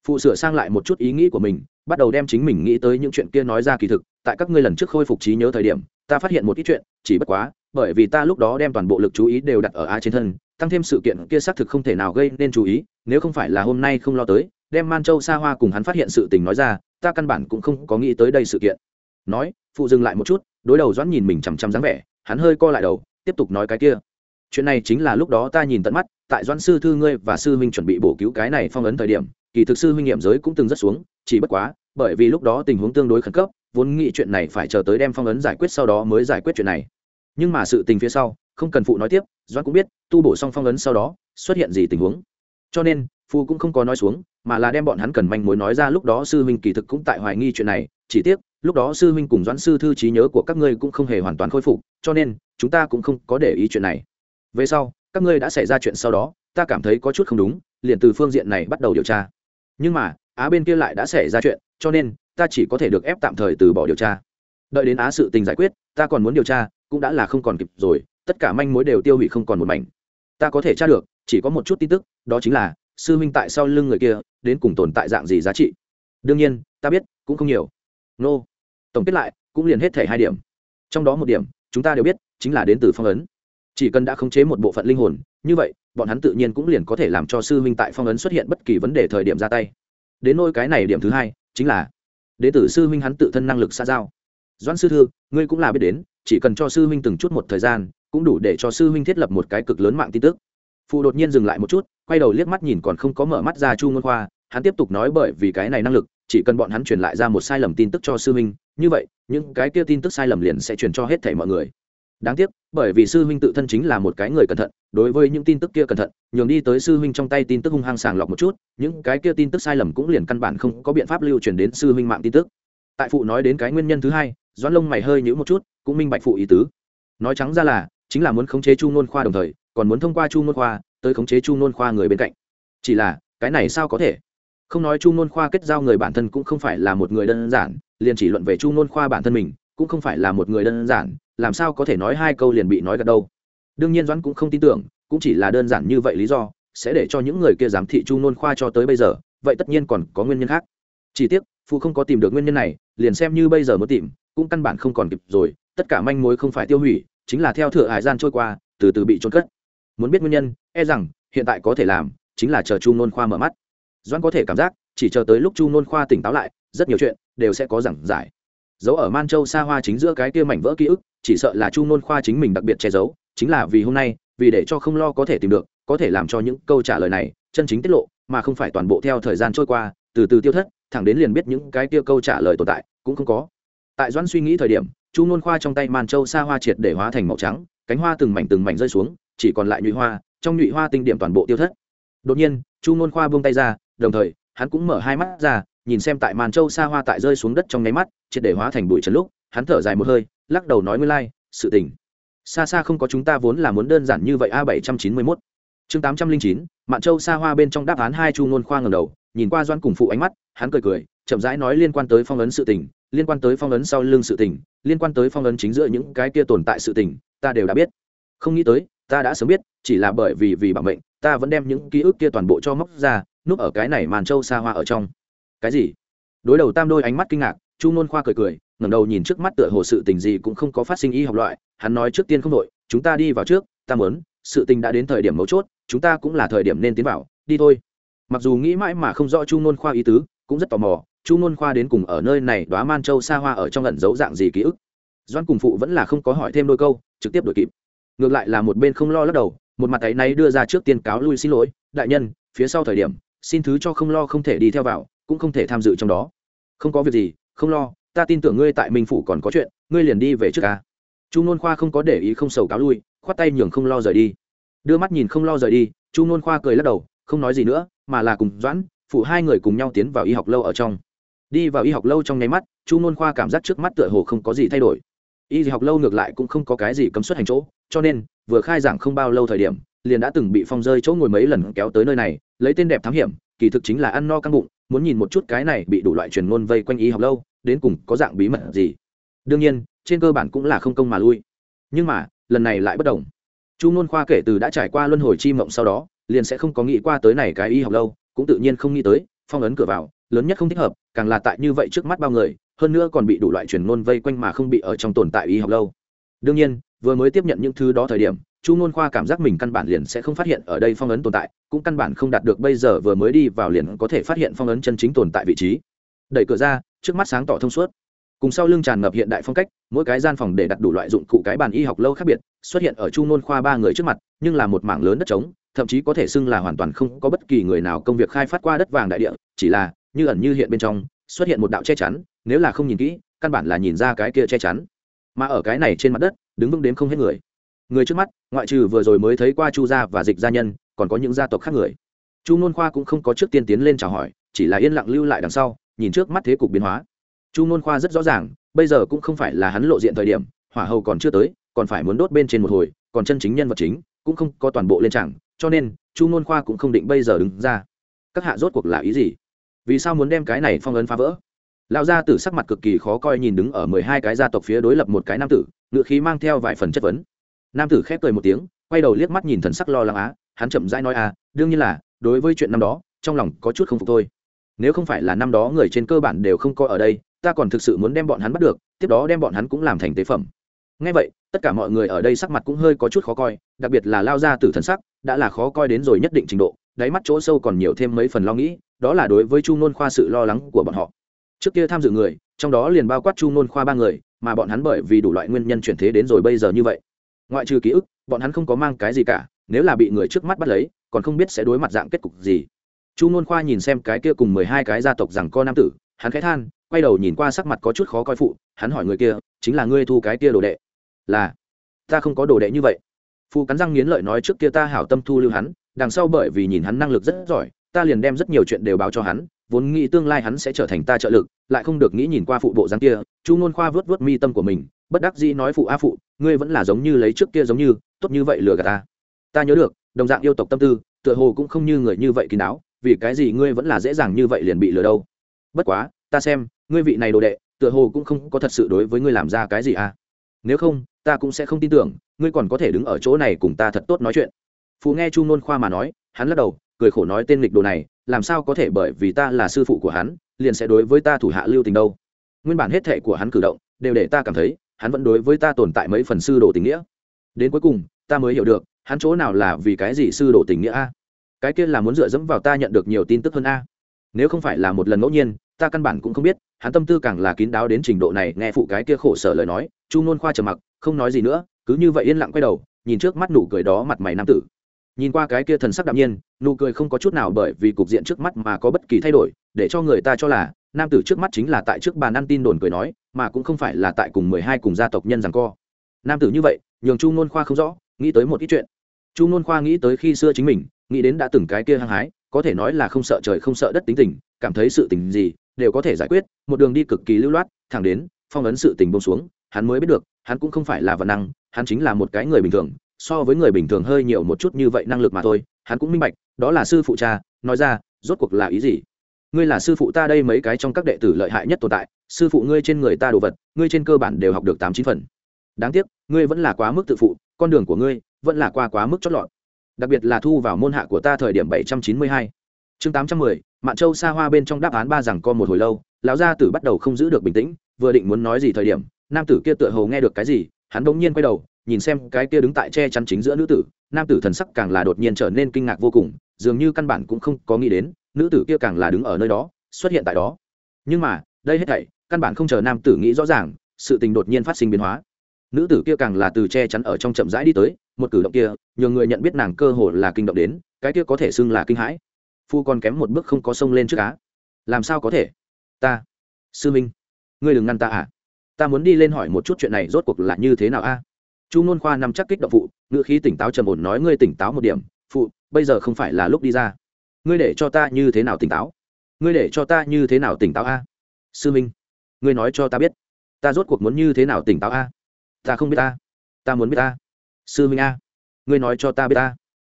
Phụ sửa sang lại một chút ý nghĩ của mình, bắt đầu đem chính mình nghĩ tới những chuyện kia nói ra kỳ thực, tại các ngươi lần trước khôi phục trí nhớ thời điểm, ta phát hiện một ít chuyện, chỉ bất quá, bởi vì ta lúc đó đem toàn bộ lực chú ý đều đặt ở a trên thân, tăng thêm sự kiện kia xác thực không thể nào gây nên chú ý, nếu không phải là hôm nay không lo tới, đem man châu xa hoa cùng hắn phát hiện sự tình nói ra ta căn bản cũng không có nghĩ tới đây sự kiện. Nói, phụ dừng lại một chút, đối đầu doãn nhìn mình chằm chằm dáng vẻ, hắn hơi co lại đầu, tiếp tục nói cái kia. Chuyện này chính là lúc đó ta nhìn tận mắt, tại doãn sư thư ngươi và sư huynh chuẩn bị bổ cứu cái này phong ấn thời điểm, kỳ thực sư huynh nghiệm giới cũng từng rất xuống, chỉ bất quá, bởi vì lúc đó tình huống tương đối khẩn cấp, vốn nghĩ chuyện này phải chờ tới đem phong ấn giải quyết sau đó mới giải quyết chuyện này. Nhưng mà sự tình phía sau, không cần phụ nói tiếp, doãn cũng biết, tu bổ xong phong ấn sau đó, xuất hiện gì tình huống. Cho nên phụ cũng không có nói xuống mà là đem bọn hắn cần manh mối nói ra lúc đó sư huynh kỳ thực cũng tại hoài nghi chuyện này, chỉ tiếc, lúc đó sư huynh cùng doãn sư thư trí nhớ của các ngươi cũng không hề hoàn toàn khôi phục, cho nên, chúng ta cũng không có để ý chuyện này. Về sau, các ngươi đã xảy ra chuyện sau đó, ta cảm thấy có chút không đúng, liền từ phương diện này bắt đầu điều tra. Nhưng mà, á bên kia lại đã xảy ra chuyện, cho nên, ta chỉ có thể được ép tạm thời từ bỏ điều tra. Đợi đến á sự tình giải quyết, ta còn muốn điều tra, cũng đã là không còn kịp rồi, tất cả manh mối đều tiêu hủy không còn một mảnh. Ta có thể tra được, chỉ có một chút tin tức, đó chính là sư huynh tại sau lưng người kia, đến cùng tồn tại dạng gì giá trị? Đương nhiên, ta biết, cũng không nhiều. Nô. Tổng kết lại, cũng liền hết thể hai điểm. Trong đó một điểm, chúng ta đều biết, chính là đến từ phong ấn. Chỉ cần đã khống chế một bộ phận linh hồn, như vậy, bọn hắn tự nhiên cũng liền có thể làm cho sư huynh tại phong ấn xuất hiện bất kỳ vấn đề thời điểm ra tay. Đến nôi cái này điểm thứ hai, chính là đế tử sư huynh hắn tự thân năng lực xa giao. Doãn sư thư, ngươi cũng là biết đến, chỉ cần cho sư huynh từng chút một thời gian, cũng đủ để cho sư huynh thiết lập một cái cực lớn mạng tin tức. Phụ đột nhiên dừng lại một chút quay đầu liếc mắt nhìn còn không có mở mắt ra chu ngôn khoa, hắn tiếp tục nói bởi vì cái này năng lực, chỉ cần bọn hắn truyền lại ra một sai lầm tin tức cho sư huynh, như vậy, những cái kia tin tức sai lầm liền sẽ truyền cho hết thảy mọi người. Đáng tiếc, bởi vì sư huynh tự thân chính là một cái người cẩn thận, đối với những tin tức kia cẩn thận, nhường đi tới sư huynh trong tay tin tức hung hăng sàng lọc một chút, những cái kia tin tức sai lầm cũng liền căn bản không có biện pháp lưu truyền đến sư huynh mạng tin tức. Tại phụ nói đến cái nguyên nhân thứ hai, doãn lông mày hơi nhữ một chút, cũng minh bạch phụ ý tứ. Nói trắng ra là, chính là muốn khống chế chu ngôn khoa đồng thời, còn muốn thông qua chu ngôn khoa tới khống chế chu nôn khoa người bên cạnh. Chỉ là, cái này sao có thể? Không nói chu nôn khoa kết giao người bản thân cũng không phải là một người đơn giản, liền chỉ luận về chu nôn khoa bản thân mình, cũng không phải là một người đơn giản, làm sao có thể nói hai câu liền bị nói gật đâu đương nhiên doãn cũng không tin tưởng, cũng chỉ là đơn giản như vậy lý do, sẽ để cho những người kia giám thị chu nôn khoa cho tới bây giờ, vậy tất nhiên còn có nguyên nhân khác. Chỉ tiếc, phụ không có tìm được nguyên nhân này, liền xem như bây giờ mới tìm, cũng căn bản không còn kịp rồi, tất cả manh mối không phải tiêu hủy, chính là theo thừa hải gian trôi qua, từ từ bị trôn cất muốn biết nguyên nhân e rằng, hiện tại có thể làm, chính là chờ chu nôn khoa mở mắt. Doãn có thể cảm giác, chỉ chờ tới lúc chu nôn khoa tỉnh táo lại, rất nhiều chuyện đều sẽ có giảng giải. Giấu ở man châu xa hoa chính giữa cái kia mảnh vỡ ký ức, chỉ sợ là chu nôn khoa chính mình đặc biệt che giấu, chính là vì hôm nay, vì để cho không lo có thể tìm được, có thể làm cho những câu trả lời này, chân chính tiết lộ, mà không phải toàn bộ theo thời gian trôi qua, từ từ tiêu thất, thẳng đến liền biết những cái kia câu trả lời tồn tại, cũng không có. Tại doãn suy nghĩ thời điểm, chu nôn khoa trong tay man châu xa hoa triệt để hóa thành màu trắng, cánh hoa từng mảnh từng mảnh rơi xuống chỉ còn lại nhụy hoa trong nhụy hoa tinh điểm toàn bộ tiêu thất. Đột nhiên chu ngôn khoa buông tay ra đồng thời hắn cũng mở hai mắt ra nhìn xem tại màn châu xa hoa tại rơi xuống đất trong nháy mắt triệt để hóa thành bụi trần lúc hắn thở dài một hơi lắc đầu nói nguyên lai、like, sự tình. Xa xa không có chúng ta vốn là muốn đơn giản như vậy a bảy trăm chín mươi mốt. Chương tám trăm linh chín mạn châu xa hoa bên trong đáp án hai chu ngôn khoa ngầm đầu nhìn qua doan cùng phụ ánh mắt hắn cười cười chậm rãi nói liên quan tới phong ấn sự tình liên quan tới phong ấn sau lưng sự tình liên quan tới phong ấn chính giữa những cái kia tồn tại sự tình ta đều đã biết. Không nghĩ tới ta đã sớm biết, chỉ là bởi vì vì bảo mệnh, ta vẫn đem những ký ức kia toàn bộ cho móc ra, núp ở cái này màn châu xa hoa ở trong. Cái gì? Đối đầu tam đôi ánh mắt kinh ngạc, chu nôn khoa cười cười, ngẩng đầu nhìn trước mắt tựa hồ sự tình gì cũng không có phát sinh y học loại, hắn nói trước tiên không đội chúng ta đi vào trước, ta muốn, sự tình đã đến thời điểm mấu chốt, chúng ta cũng là thời điểm nên tiến vào, đi thôi. Mặc dù nghĩ mãi mà không rõ chu nôn khoa ý tứ, cũng rất tò mò, chu nôn khoa đến cùng ở nơi này đoá man châu xa hoa ở trong ẩn giấu dạng gì ký ức. Doan cùng phụ vẫn là không có hỏi thêm đôi câu, trực tiếp đổi kịp ngược lại là một bên không lo lắc đầu, một mặt ấy náy đưa ra trước tiên cáo lui xin lỗi, đại nhân, phía sau thời điểm, xin thứ cho không lo không thể đi theo vào, cũng không thể tham dự trong đó. Không có việc gì, không lo, ta tin tưởng ngươi tại minh phủ còn có chuyện, ngươi liền đi về trước ca chu nôn khoa không có để ý không sầu cáo lui, khoát tay nhường không lo rời đi. Đưa mắt nhìn không lo rời đi, chu nôn khoa cười lắc đầu, không nói gì nữa, mà là cùng doãn, phụ hai người cùng nhau tiến vào y học lâu ở trong. Đi vào y học lâu trong nháy mắt, chu nôn khoa cảm giác trước mắt tựa hồ không có gì thay đổi y học lâu ngược lại cũng không có cái gì cấm xuất hành chỗ, cho nên, vừa khai giảng không bao lâu thời điểm, liền đã từng bị phong rơi chỗ ngồi mấy lần kéo tới nơi này, lấy tên đẹp thám hiểm, kỳ thực chính là ăn no căng bụng, muốn nhìn một chút cái này bị đủ loại truyền ngôn vây quanh y học lâu, đến cùng có dạng bí mật gì. Đương nhiên, trên cơ bản cũng là không công mà lui. Nhưng mà, lần này lại bất đồng. Chu ngôn khoa kể từ đã trải qua luân hồi chi mộng sau đó, liền sẽ không có nghĩ qua tới này cái y học lâu, cũng tự nhiên không nghĩ tới, phong ấn cửa vào, lớn nhất không thích hợp, càng là tại như vậy trước mắt bao người hơn nữa còn bị đủ loại truyền ngôn vây quanh mà không bị ở trong tồn tại y học lâu. Đương nhiên, vừa mới tiếp nhận những thứ đó thời điểm, chu nôn khoa cảm giác mình căn bản liền sẽ không phát hiện ở đây phong ấn tồn tại, cũng căn bản không đạt được bây giờ vừa mới đi vào liền có thể phát hiện phong ấn chân chính tồn tại vị trí. Đẩy cửa ra, trước mắt sáng tỏ thông suốt. Cùng sau lưng tràn ngập hiện đại phong cách, mỗi cái gian phòng để đặt đủ loại dụng cụ cái bàn y học lâu khác biệt, xuất hiện ở chu nôn khoa ba người trước mặt, nhưng là một mảng lớn đất trống, thậm chí có thể xưng là hoàn toàn không có bất kỳ người nào công việc khai phát qua đất vàng đại địa, chỉ là, như ẩn như hiện bên trong xuất hiện một đạo che chắn, nếu là không nhìn kỹ, căn bản là nhìn ra cái kia che chắn. Mà ở cái này trên mặt đất, đứng vững đếm không hết người. Người trước mắt, ngoại trừ vừa rồi mới thấy qua chu gia và dịch gia nhân, còn có những gia tộc khác người. Chu nôn khoa cũng không có trước tiên tiến lên chào hỏi, chỉ là yên lặng lưu lại đằng sau, nhìn trước mắt thế cục biến hóa. Chu nôn khoa rất rõ ràng, bây giờ cũng không phải là hắn lộ diện thời điểm, hỏa hầu còn chưa tới, còn phải muốn đốt bên trên một hồi, còn chân chính nhân vật chính, cũng không có toàn bộ lên chẳng, cho nên, chu nôn khoa cũng không định bây giờ đứng ra. Các hạ rốt cuộc là ý gì? Vì sao muốn đem cái này phong ấn phá vỡ? Lão gia tử sắc mặt cực kỳ khó coi nhìn đứng ở mười hai cái gia tộc phía đối lập một cái nam tử, ngựa khí mang theo vài phần chất vấn. Nam tử khép cười một tiếng, quay đầu liếc mắt nhìn thần sắc lo lắng á, hắn chậm rãi nói à đương nhiên là, đối với chuyện năm đó, trong lòng có chút không phục thôi. Nếu không phải là năm đó người trên cơ bản đều không coi ở đây, ta còn thực sự muốn đem bọn hắn bắt được, tiếp đó đem bọn hắn cũng làm thành tế phẩm. Ngay vậy, tất cả mọi người ở đây sắc mặt cũng hơi có chút khó coi, đặc biệt là lao ra từ thần sắc, đã là khó coi đến rồi nhất định trình độ đáy mắt chỗ sâu còn nhiều thêm mấy phần lo nghĩ, đó là đối với chu nôn khoa sự lo lắng của bọn họ. Trước kia tham dự người, trong đó liền bao quát chu nôn khoa ba người, mà bọn hắn bởi vì đủ loại nguyên nhân chuyển thế đến rồi bây giờ như vậy. Ngoại trừ ký ức, bọn hắn không có mang cái gì cả, nếu là bị người trước mắt bắt lấy, còn không biết sẽ đối mặt dạng kết cục gì. Chu nôn khoa nhìn xem cái kia cùng mười hai cái gia tộc rằng co nam tử, hắn khẽ than, quay đầu nhìn qua sắc mặt có chút khó coi phụ, hắn hỏi người kia, chính là ngươi thu cái kia đồ đệ? Là. Ta không có đồ đệ như vậy. Phu cắn răng nghiến lợi nói, trước kia ta hảo tâm thu lưu hắn đằng sau bởi vì nhìn hắn năng lực rất giỏi, ta liền đem rất nhiều chuyện đều báo cho hắn, vốn nghĩ tương lai hắn sẽ trở thành ta trợ lực, lại không được nghĩ nhìn qua phụ bộ dáng kia, chu nôn khoa vớt vớt mi tâm của mình, bất đắc dĩ nói phụ a phụ, ngươi vẫn là giống như lấy trước kia giống như, tốt như vậy lừa gạt ta. Ta nhớ được, đồng dạng yêu tộc tâm tư, tựa hồ cũng không như người như vậy kín đáo, vì cái gì ngươi vẫn là dễ dàng như vậy liền bị lừa đâu? Bất quá, ta xem, ngươi vị này đồ đệ, tựa hồ cũng không có thật sự đối với ngươi làm ra cái gì à? Nếu không, ta cũng sẽ không tin tưởng, ngươi còn có thể đứng ở chỗ này cùng ta thật tốt nói chuyện. Phụ nghe chu nôn khoa mà nói, hắn lắc đầu, cười khổ nói tên lịch đồ này, làm sao có thể bởi vì ta là sư phụ của hắn, liền sẽ đối với ta thủ hạ lưu tình đâu. Nguyên bản hết thệ của hắn cử động, đều để ta cảm thấy, hắn vẫn đối với ta tồn tại mấy phần sư đồ tình nghĩa. Đến cuối cùng, ta mới hiểu được, hắn chỗ nào là vì cái gì sư đồ tình nghĩa a? Cái kia là muốn dựa dẫm vào ta nhận được nhiều tin tức hơn a. Nếu không phải là một lần ngẫu nhiên, ta căn bản cũng không biết, hắn tâm tư càng là kín đáo đến trình độ này, nghe phụ cái kia khổ sở lời nói, chu nôn khoa trầm mặc, không nói gì nữa, cứ như vậy yên lặng quay đầu, nhìn trước mắt nụ cười đó mặt mày nam tử nhìn qua cái kia thần sắc đạm nhiên, nụ cười không có chút nào bởi vì cục diện trước mắt mà có bất kỳ thay đổi, để cho người ta cho là, nam tử trước mắt chính là tại trước bàn ăn tin đồn cười nói, mà cũng không phải là tại cùng mười hai cùng gia tộc nhân rằng co. Nam tử như vậy, nhường chu nôn khoa không rõ, nghĩ tới một ít chuyện. Chu nôn khoa nghĩ tới khi xưa chính mình, nghĩ đến đã từng cái kia hăng hái, có thể nói là không sợ trời không sợ đất tính tình, cảm thấy sự tình gì, đều có thể giải quyết, một đường đi cực kỳ lưu loát, thẳng đến, phong ấn sự tình bông xuống, hắn mới biết được, hắn cũng không phải là vật năng, hắn chính là một cái người bình thường so với người bình thường hơi nhiều một chút như vậy năng lực mà thôi, hắn cũng minh bạch, đó là sư phụ cha, nói ra, rốt cuộc là ý gì? Ngươi là sư phụ ta đây mấy cái trong các đệ tử lợi hại nhất tồn tại, sư phụ ngươi trên người ta đồ vật, ngươi trên cơ bản đều học được tám chín phần. Đáng tiếc, ngươi vẫn là quá mức tự phụ, con đường của ngươi vẫn là qua quá mức chót lọt. Đặc biệt là thu vào môn hạ của ta thời điểm bảy trăm chín mươi hai. Chương tám trăm mười, mạn châu xa hoa bên trong đáp án ba rằng co một hồi lâu, lão gia tử bắt đầu không giữ được bình tĩnh, vừa định muốn nói gì thời điểm, nam tử kia tựa hồ nghe được cái gì, hắn bỗng nhiên quay đầu nhìn xem cái kia đứng tại che chắn chính giữa nữ tử, nam tử thần sắc càng là đột nhiên trở nên kinh ngạc vô cùng, dường như căn bản cũng không có nghĩ đến, nữ tử kia càng là đứng ở nơi đó, xuất hiện tại đó. Nhưng mà, đây hết thảy, căn bản không chờ nam tử nghĩ rõ ràng, sự tình đột nhiên phát sinh biến hóa. Nữ tử kia càng là từ che chắn ở trong chậm rãi đi tới, một cử động kia nhiều người nhận biết nàng cơ hồ là kinh động đến, cái kia có thể xưng là kinh hãi. Phu còn kém một bước không có sông lên trước cá làm sao có thể? Ta, sư minh, ngươi đừng ngăn ta à? Ta muốn đi lên hỏi một chút chuyện này rốt cuộc là như thế nào a? Chu n khoa nằm chắc kích động phụ, ngữ khí tỉnh táo trầm ổn nói, ngươi tỉnh táo một điểm, phụ, bây giờ không phải là lúc đi ra. Ngươi để cho ta như thế nào tỉnh táo? Ngươi để cho ta như thế nào tỉnh táo a? Sư minh, ngươi nói cho ta biết, ta rốt cuộc muốn như thế nào tỉnh táo a? Ta không biết ta ta muốn biết ta sư minh a, ngươi nói cho ta biết ta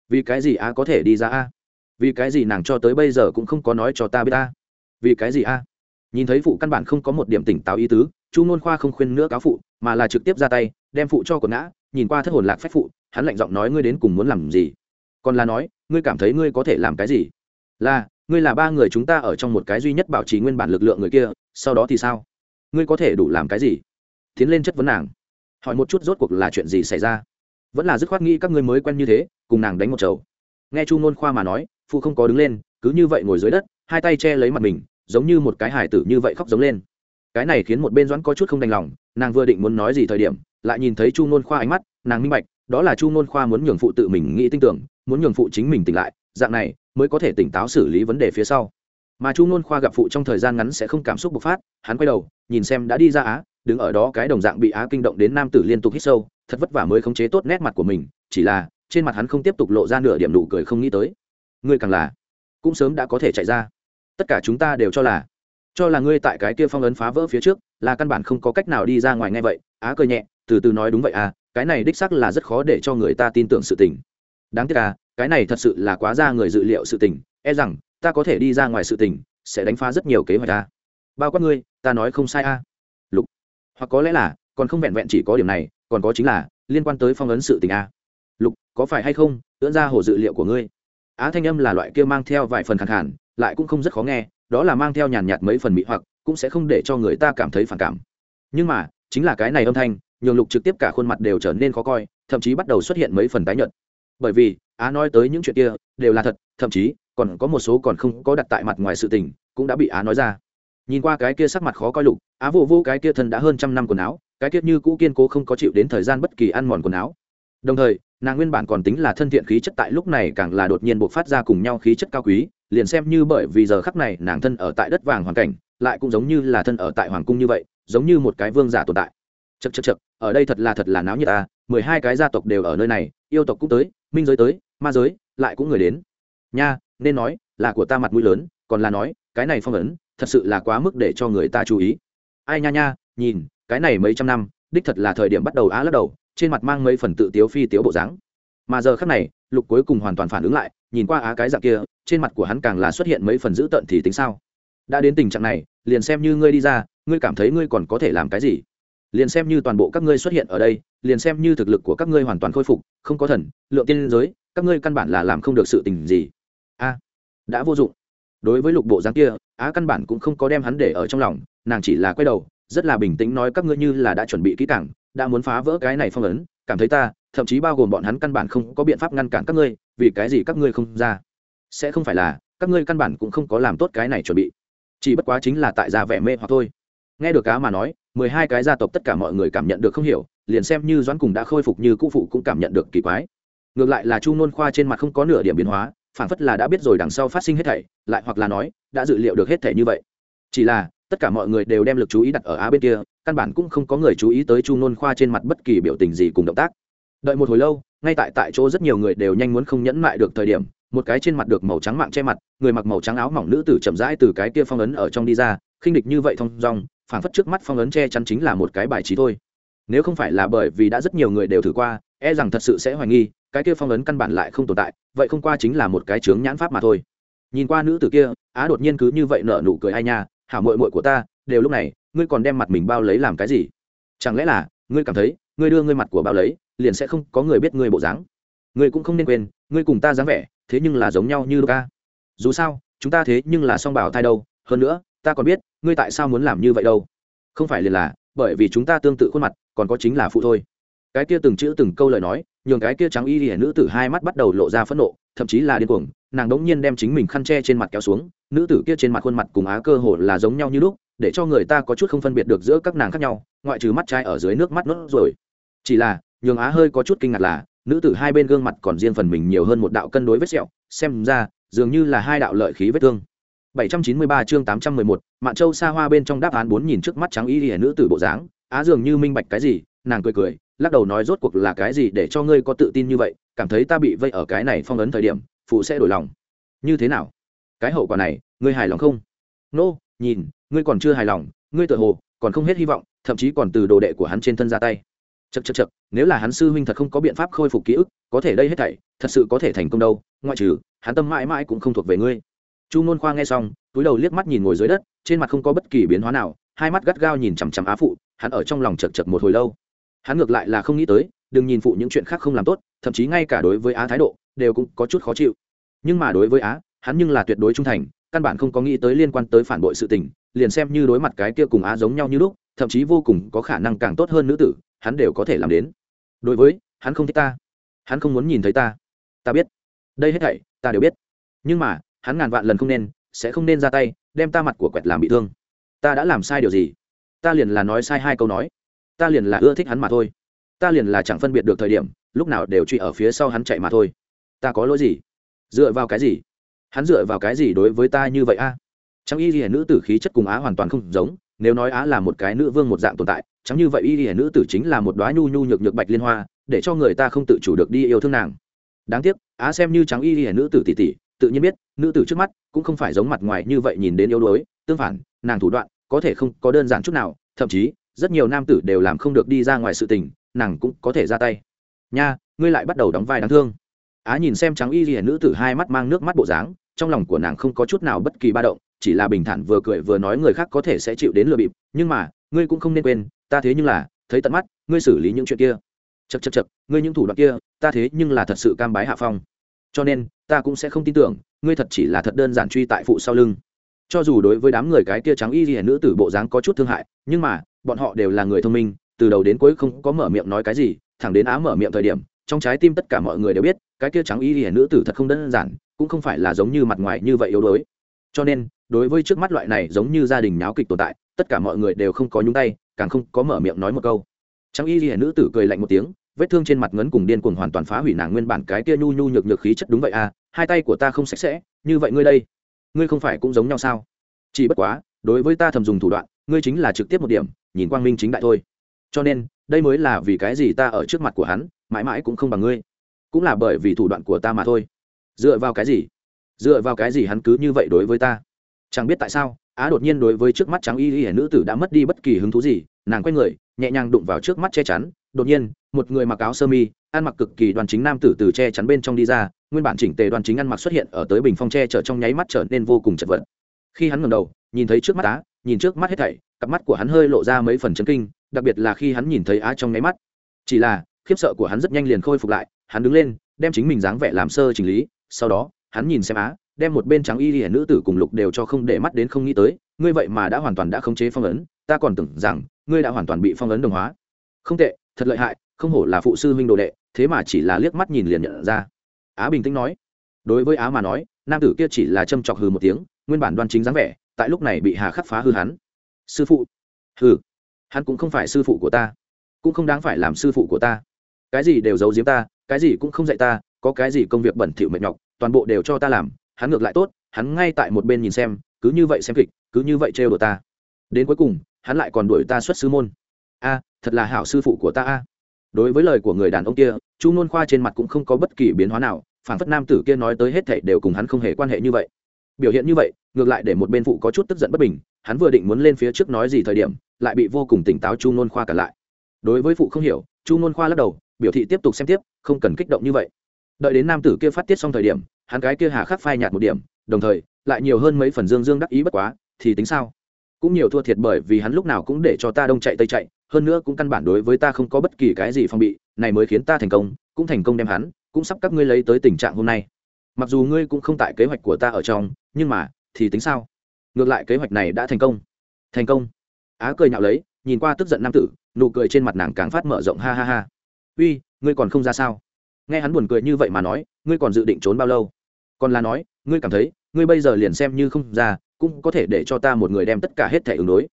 vì cái gì a có thể đi ra a? Vì cái gì nàng cho tới bây giờ cũng không có nói cho ta biết ta vì cái gì a? Nhìn thấy phụ căn bản không có một điểm tỉnh táo ý tứ chu ngôn khoa không khuyên nữa cáo phụ, mà là trực tiếp ra tay, đem phụ cho quần ngã, nhìn qua thất hồn lạc phép phụ, hắn lạnh giọng nói, ngươi đến cùng muốn làm gì? Còn là nói, ngươi cảm thấy ngươi có thể làm cái gì? Là, ngươi là ba người chúng ta ở trong một cái duy nhất bảo trì nguyên bản lực lượng người kia, sau đó thì sao? Ngươi có thể đủ làm cái gì? Tiến lên chất vấn nàng. Hỏi một chút rốt cuộc là chuyện gì xảy ra? Vẫn là dứt khoát nghĩ các ngươi mới quen như thế, cùng nàng đánh một chầu. Nghe chu ngôn khoa mà nói, phụ không có đứng lên, cứ như vậy ngồi dưới đất, hai tay che lấy mặt mình, giống như một cái hải tử như vậy khóc giống lên cái này khiến một bên doãn có chút không đành lòng, nàng vừa định muốn nói gì thời điểm, lại nhìn thấy chu nôn khoa ánh mắt, nàng minh bạch, đó là chu nôn khoa muốn nhường phụ tự mình nghĩ tin tưởng, muốn nhường phụ chính mình tỉnh lại, dạng này mới có thể tỉnh táo xử lý vấn đề phía sau. Mà chu nôn khoa gặp phụ trong thời gian ngắn sẽ không cảm xúc bộc phát, hắn quay đầu, nhìn xem đã đi ra á, đứng ở đó cái đồng dạng bị á kinh động đến nam tử liên tục hít sâu, thật vất vả mới khống chế tốt nét mặt của mình, chỉ là, trên mặt hắn không tiếp tục lộ ra nửa điểm nụ cười không nghĩ tới. Ngươi càng là, cũng sớm đã có thể chạy ra. Tất cả chúng ta đều cho là cho là ngươi tại cái kia phong ấn phá vỡ phía trước, là căn bản không có cách nào đi ra ngoài ngay vậy. Á cười nhẹ, từ từ nói đúng vậy à cái này đích sắc là rất khó để cho người ta tin tưởng sự tình. Đáng tiếc à cái này thật sự là quá ra người dự liệu sự tình e rằng, ta có thể đi ra ngoài sự tình, sẽ đánh phá rất nhiều kế hoạch ta bao quát ngươi, ta nói không sai a à. lục. Hoặc có lẽ là, còn không vẹn vẹn chỉ có điểm này, còn có chính là, liên quan tới phong ấn sự tình a à. lục, có phải hay không, ưỡn ra hồ dự liệu của ngươi? Á thanh âm là loại kia mang theo vài phần khẳng hẳn lại cũng không rất khó nghe đó là mang theo nhàn nhạt mấy phần mị hoặc, cũng sẽ không để cho người ta cảm thấy phản cảm. Nhưng mà, chính là cái này âm thanh, nhường lục trực tiếp cả khuôn mặt đều trở nên khó coi, thậm chí bắt đầu xuất hiện mấy phần tái nhợt. Bởi vì, á nói tới những chuyện kia, đều là thật, thậm chí, còn có một số còn không có đặt tại mặt ngoài sự tình, cũng đã bị á nói ra. Nhìn qua cái kia sắc mặt khó coi lục, á vô vô cái kia thân đã hơn trăm năm quần áo, cái kia như cũ kiên cố không có chịu đến thời gian bất kỳ ăn mòn quần áo. Đồng thời, nàng nguyên bản còn tính là thân thiện khí chất tại lúc này càng là đột nhiên buộc phát ra cùng nhau khí chất cao quý liền xem như bởi vì giờ khắc này nàng thân ở tại đất vàng hoàn cảnh, lại cũng giống như là thân ở tại hoàng cung như vậy, giống như một cái vương giả tồn tại. Chật chật chật ở đây thật là thật là náo nhiệt ta mười hai cái gia tộc đều ở nơi này, yêu tộc cũng tới, minh giới tới, ma giới, lại cũng người đến. Nha, nên nói, là của ta mặt mũi lớn, còn là nói, cái này phong ấn, thật sự là quá mức để cho người ta chú ý. Ai nha nha, nhìn, cái này mấy trăm năm, đích thật là thời điểm bắt đầu á lắc đầu, trên mặt mang mấy phần tự tiếu phi tiếu bộ dáng. Mà giờ khắc này, lục cuối cùng hoàn toàn phản ứng lại, nhìn qua á cái dạng kia trên mặt của hắn càng là xuất hiện mấy phần dữ tợn thì tính sao? Đã đến tình trạng này, liền xem như ngươi đi ra, ngươi cảm thấy ngươi còn có thể làm cái gì? Liền xem như toàn bộ các ngươi xuất hiện ở đây, liền xem như thực lực của các ngươi hoàn toàn khôi phục, không có thần, lượng tiên giới, các ngươi căn bản là làm không được sự tình gì. A, đã vô dụng. Đối với lục bộ dáng kia, á căn bản cũng không có đem hắn để ở trong lòng, nàng chỉ là quay đầu, rất là bình tĩnh nói các ngươi như là đã chuẩn bị kỹ càng, đã muốn phá vỡ cái này phong ấn, cảm thấy ta, thậm chí bao gồm bọn hắn căn bản không có biện pháp ngăn cản các ngươi, vì cái gì các ngươi không ra? Sẽ không phải là, các ngươi căn bản cũng không có làm tốt cái này chuẩn bị. Chỉ bất quá chính là tại gia vẻ mê hoặc thôi. Nghe được cá mà nói, mười hai cái gia tộc tất cả mọi người cảm nhận được không hiểu, liền xem như doãn cùng đã khôi phục như cũ phụ cũng cảm nhận được kỳ quái. Ngược lại là chu nôn khoa trên mặt không có nửa điểm biến hóa phản phất là đã biết rồi đằng sau phát sinh hết thảy, lại hoặc là nói, đã dự liệu được hết thảy như vậy. Chỉ là, tất cả mọi người đều đem lực chú ý đặt ở á bên kia, căn bản cũng không có người chú ý tới chu nôn khoa trên mặt bất kỳ biểu tình gì cùng động tác. Đợi một hồi lâu, ngay tại tại chỗ rất nhiều người đều nhanh muốn không nhẫn mại được thời điểm một cái trên mặt được màu trắng mạng che mặt, người mặc màu trắng áo mỏng nữ tử chậm rãi từ cái kia phong ấn ở trong đi ra, khinh địch như vậy thong dong, phảng phất trước mắt phong ấn che chắn chính là một cái bài trí thôi. Nếu không phải là bởi vì đã rất nhiều người đều thử qua e rằng thật sự sẽ hoài nghi, cái kia phong ấn căn bản lại không tồn tại, vậy không qua chính là một cái chướng nhãn pháp mà thôi. Nhìn qua nữ tử kia, á đột nhiên cứ như vậy nở nụ cười ai nha, hảo mội mội của ta, đều lúc này, ngươi còn đem mặt mình bao lấy làm cái gì? Chẳng lẽ là, ngươi cảm thấy, ngươi đưa ngươi mặt của bao lấy, liền sẽ không có người biết ngươi bộ dáng? Ngươi cũng không nên quên, ngươi cùng ta dáng vẻ thế nhưng là giống nhau như ca. Dù sao, chúng ta thế nhưng là song bảo thai đâu, hơn nữa, ta còn biết, ngươi tại sao muốn làm như vậy đâu. Không phải liền là, bởi vì chúng ta tương tự khuôn mặt, còn có chính là phụ thôi. Cái kia từng chữ từng câu lời nói, nhường cái kia trắng y liễu nữ tử hai mắt bắt đầu lộ ra phẫn nộ, thậm chí là điên cuồng, nàng đống nhiên đem chính mình khăn che trên mặt kéo xuống, nữ tử kia trên mặt khuôn mặt cùng á cơ hồ là giống nhau như lúc, để cho người ta có chút không phân biệt được giữa các nàng khác nhau, ngoại trừ mắt trai ở dưới nước mắt nốt rồi chỉ là, nhường á hơi có chút kinh ngạc là nữ tử hai bên gương mặt còn riêng phần mình nhiều hơn một đạo cân đối vết sẹo xem ra dường như là hai đạo lợi khí vết thương 793 chương 811, Mạn Châu xa hoa bên trong đáp án bốn nhìn trước mắt trắng y liễu nữ tử bộ dáng, á dường như minh bạch cái gì, nàng cười cười, lắc đầu nói rốt cuộc là cái gì để cho ngươi có tự tin như vậy, cảm thấy ta bị vây ở cái này phong ấn thời điểm, phụ sẽ đổi lòng. Như thế nào? Cái hậu quả này, ngươi hài lòng không? Nô, no, nhìn, ngươi còn chưa hài lòng, ngươi tự hồ còn không hết hy vọng, thậm chí còn từ đồ đệ của hắn trên thân ra tay chật chật chật nếu là hắn sư huynh thật không có biện pháp khôi phục ký ức, có thể đây hết thảy, thật sự có thể thành công đâu, ngoại trừ, hắn tâm mãi mãi cũng không thuộc về ngươi. Chu nôn khoa nghe xong túi đầu liếc mắt nhìn ngồi dưới đất trên mặt không có bất kỳ biến hóa nào hai mắt gắt gao nhìn chằm chằm á phụ hắn ở trong lòng chật chật một hồi lâu. Hắn ngược lại là không nghĩ tới đừng nhìn phụ những chuyện khác không làm tốt thậm chí ngay cả đối với á thái độ đều cũng có chút khó chịu. Nhưng mà đối với á hắn nhưng là tuyệt đối trung thành căn bản không có nghĩ tới liên quan tới phản bội sự tình liền xem như đối mặt cái kia cùng á giống nhau như lúc thậm chí vô cùng có khả năng càng tốt hơn nữ tử, hắn đều có thể làm đến. Đối với, hắn không thích ta. Hắn không muốn nhìn thấy ta. Ta biết. Đây hết thảy, ta đều biết. Nhưng mà, hắn ngàn vạn lần không nên, sẽ không nên ra tay, đem ta mặt của quẹt làm bị thương. Ta đã làm sai điều gì? Ta liền là nói sai hai câu nói. Ta liền là ưa thích hắn mà thôi. Ta liền là chẳng phân biệt được thời điểm, lúc nào đều truy ở phía sau hắn chạy mà thôi. Ta có lỗi gì? Dựa vào cái gì? Hắn dựa vào cái gì đối với ta như vậy a? À? y y hiển nữ tử khí chất cùng á hoàn toàn không giống nếu nói á là một cái nữ vương một dạng tồn tại, chẳng như vậy y hiển nữ tử chính là một đoá nhu nhu nhược nhược bạch liên hoa, để cho người ta không tự chủ được đi yêu thương nàng. Đáng tiếc, á xem như trắng y hiển nữ tử tỷ tỷ tự nhiên biết, nữ tử trước mắt cũng không phải giống mặt ngoài như vậy nhìn đến yếu đuối, tương phản, nàng thủ đoạn có thể không có đơn giản chút nào, thậm chí, rất nhiều nam tử đều làm không được đi ra ngoài sự tình, nàng cũng có thể ra tay. Nha, ngươi lại bắt đầu đóng vai đáng thương. Á nhìn xem trắng y hiển nữ tử hai mắt mang nước mắt bộ dáng, trong lòng của nàng không có chút nào bất kỳ ba động chỉ là bình thản vừa cười vừa nói người khác có thể sẽ chịu đến lừa bịp, nhưng mà, ngươi cũng không nên quên, ta thế nhưng là, thấy tận mắt, ngươi xử lý những chuyện kia. Chật chật chật ngươi những thủ đoạn kia, ta thế nhưng là thật sự cam bái hạ phong. Cho nên, ta cũng sẽ không tin tưởng, ngươi thật chỉ là thật đơn giản truy tại phụ sau lưng. Cho dù đối với đám người cái kia trắng y gì nữ tử bộ dáng có chút thương hại, nhưng mà, bọn họ đều là người thông minh, từ đầu đến cuối không có mở miệng nói cái gì, thẳng đến á mở miệng thời điểm, trong trái tim tất cả mọi người đều biết, cái kia trắng y gì nữ tử thật không đơn giản, cũng không phải là giống như mặt ngoài như vậy yếu đuối. Cho nên đối với trước mắt loại này giống như gia đình nháo kịch tồn tại, tất cả mọi người đều không có nhúng tay, càng không có mở miệng nói một câu. Trang y ghi nữ tử cười lạnh một tiếng, vết thương trên mặt ngấn cùng điên cuồng hoàn toàn phá hủy nàng nguyên bản cái kia nhu nhu nhược nhược khí chất đúng vậy à hai tay của ta không sạch sẽ, như vậy ngươi đây, ngươi không phải cũng giống nhau sao? Chỉ bất quá, đối với ta thầm dùng thủ đoạn, ngươi chính là trực tiếp một điểm, nhìn quang minh chính đại thôi. Cho nên, đây mới là vì cái gì ta ở trước mặt của hắn, mãi mãi cũng không bằng ngươi. Cũng là bởi vì thủ đoạn của ta mà thôi. Dựa vào cái gì? Dựa vào cái gì hắn cứ như vậy đối với ta? Chẳng biết tại sao, á đột nhiên đối với trước mắt trắng y y nữ tử đã mất đi bất kỳ hứng thú gì, nàng quay người, nhẹ nhàng đụng vào trước mắt che chắn, đột nhiên, một người mặc áo sơ mi, ăn mặc cực kỳ đoàn chính nam tử từ che chắn bên trong đi ra, nguyên bản chỉnh tề đoàn chính ăn mặc xuất hiện ở tới bình phong che chở trong nháy mắt trở nên vô cùng chật vật. Khi hắn ngẩng đầu, nhìn thấy trước mắt á, nhìn trước mắt hết thảy, cặp mắt của hắn hơi lộ ra mấy phần chấn kinh, đặc biệt là khi hắn nhìn thấy á trong nháy mắt. Chỉ là, khiếp sợ của hắn rất nhanh liền khôi phục lại, hắn đứng lên, đem chính mình dáng vẻ làm sơ chỉnh lý, sau đó, hắn nhìn xem á đem một bên trắng y hiển nữ tử cùng lục đều cho không để mắt đến không nghĩ tới, ngươi vậy mà đã hoàn toàn đã khống chế phong ấn, ta còn tưởng rằng ngươi đã hoàn toàn bị phong ấn đồng hóa. Không tệ, thật lợi hại, không hổ là phụ sư huynh đồ đệ, thế mà chỉ là liếc mắt nhìn liền nhận ra. Á bình tĩnh nói. Đối với á mà nói, nam tử kia chỉ là châm chọc hừ một tiếng, nguyên bản đoan chính dáng vẻ, tại lúc này bị hà khắc phá hư hắn. Sư phụ. Hừ, hắn cũng không phải sư phụ của ta, cũng không đáng phải làm sư phụ của ta. Cái gì đều giấu giếm ta, cái gì cũng không dạy ta, có cái gì công việc bẩn thỉu mệt nhọc, toàn bộ đều cho ta làm hắn ngược lại tốt, hắn ngay tại một bên nhìn xem, cứ như vậy xem kịch, cứ như vậy trêu đồ ta. Đến cuối cùng, hắn lại còn đuổi ta xuất sư môn. A, thật là hảo sư phụ của ta a. Đối với lời của người đàn ông kia, chu nôn khoa trên mặt cũng không có bất kỳ biến hóa nào phản phất nam tử kia nói tới hết thảy đều cùng hắn không hề quan hệ như vậy. Biểu hiện như vậy, ngược lại để một bên phụ có chút tức giận bất bình, hắn vừa định muốn lên phía trước nói gì thời điểm, lại bị vô cùng tỉnh táo chu nôn khoa cả lại. Đối với phụ không hiểu, chu nôn khoa lắc đầu, biểu thị tiếp tục xem tiếp, không cần kích động như vậy. Đợi đến nam tử kia phát tiết xong thời điểm hắn cái kia hà khắc phai nhạt một điểm, đồng thời, lại nhiều hơn mấy phần dương dương đắc ý bất quá, thì tính sao? Cũng nhiều thua thiệt bởi vì hắn lúc nào cũng để cho ta đông chạy tây chạy, hơn nữa cũng căn bản đối với ta không có bất kỳ cái gì phong bị, này mới khiến ta thành công, cũng thành công đem hắn, cũng sắp các ngươi lấy tới tình trạng hôm nay. Mặc dù ngươi cũng không tại kế hoạch của ta ở trong, nhưng mà, thì tính sao? Ngược lại kế hoạch này đã thành công. Thành công. Á cười nhạo lấy, nhìn qua tức giận nam tử, nụ cười trên mặt nàng càng phát mở rộng, ha ha ha. Uy, ngươi còn không ra sao? Nghe hắn buồn cười như vậy mà nói, ngươi còn dự định trốn bao lâu? Còn là nói, ngươi cảm thấy, ngươi bây giờ liền xem như không ra, cũng có thể để cho ta một người đem tất cả hết thẻ ứng đối.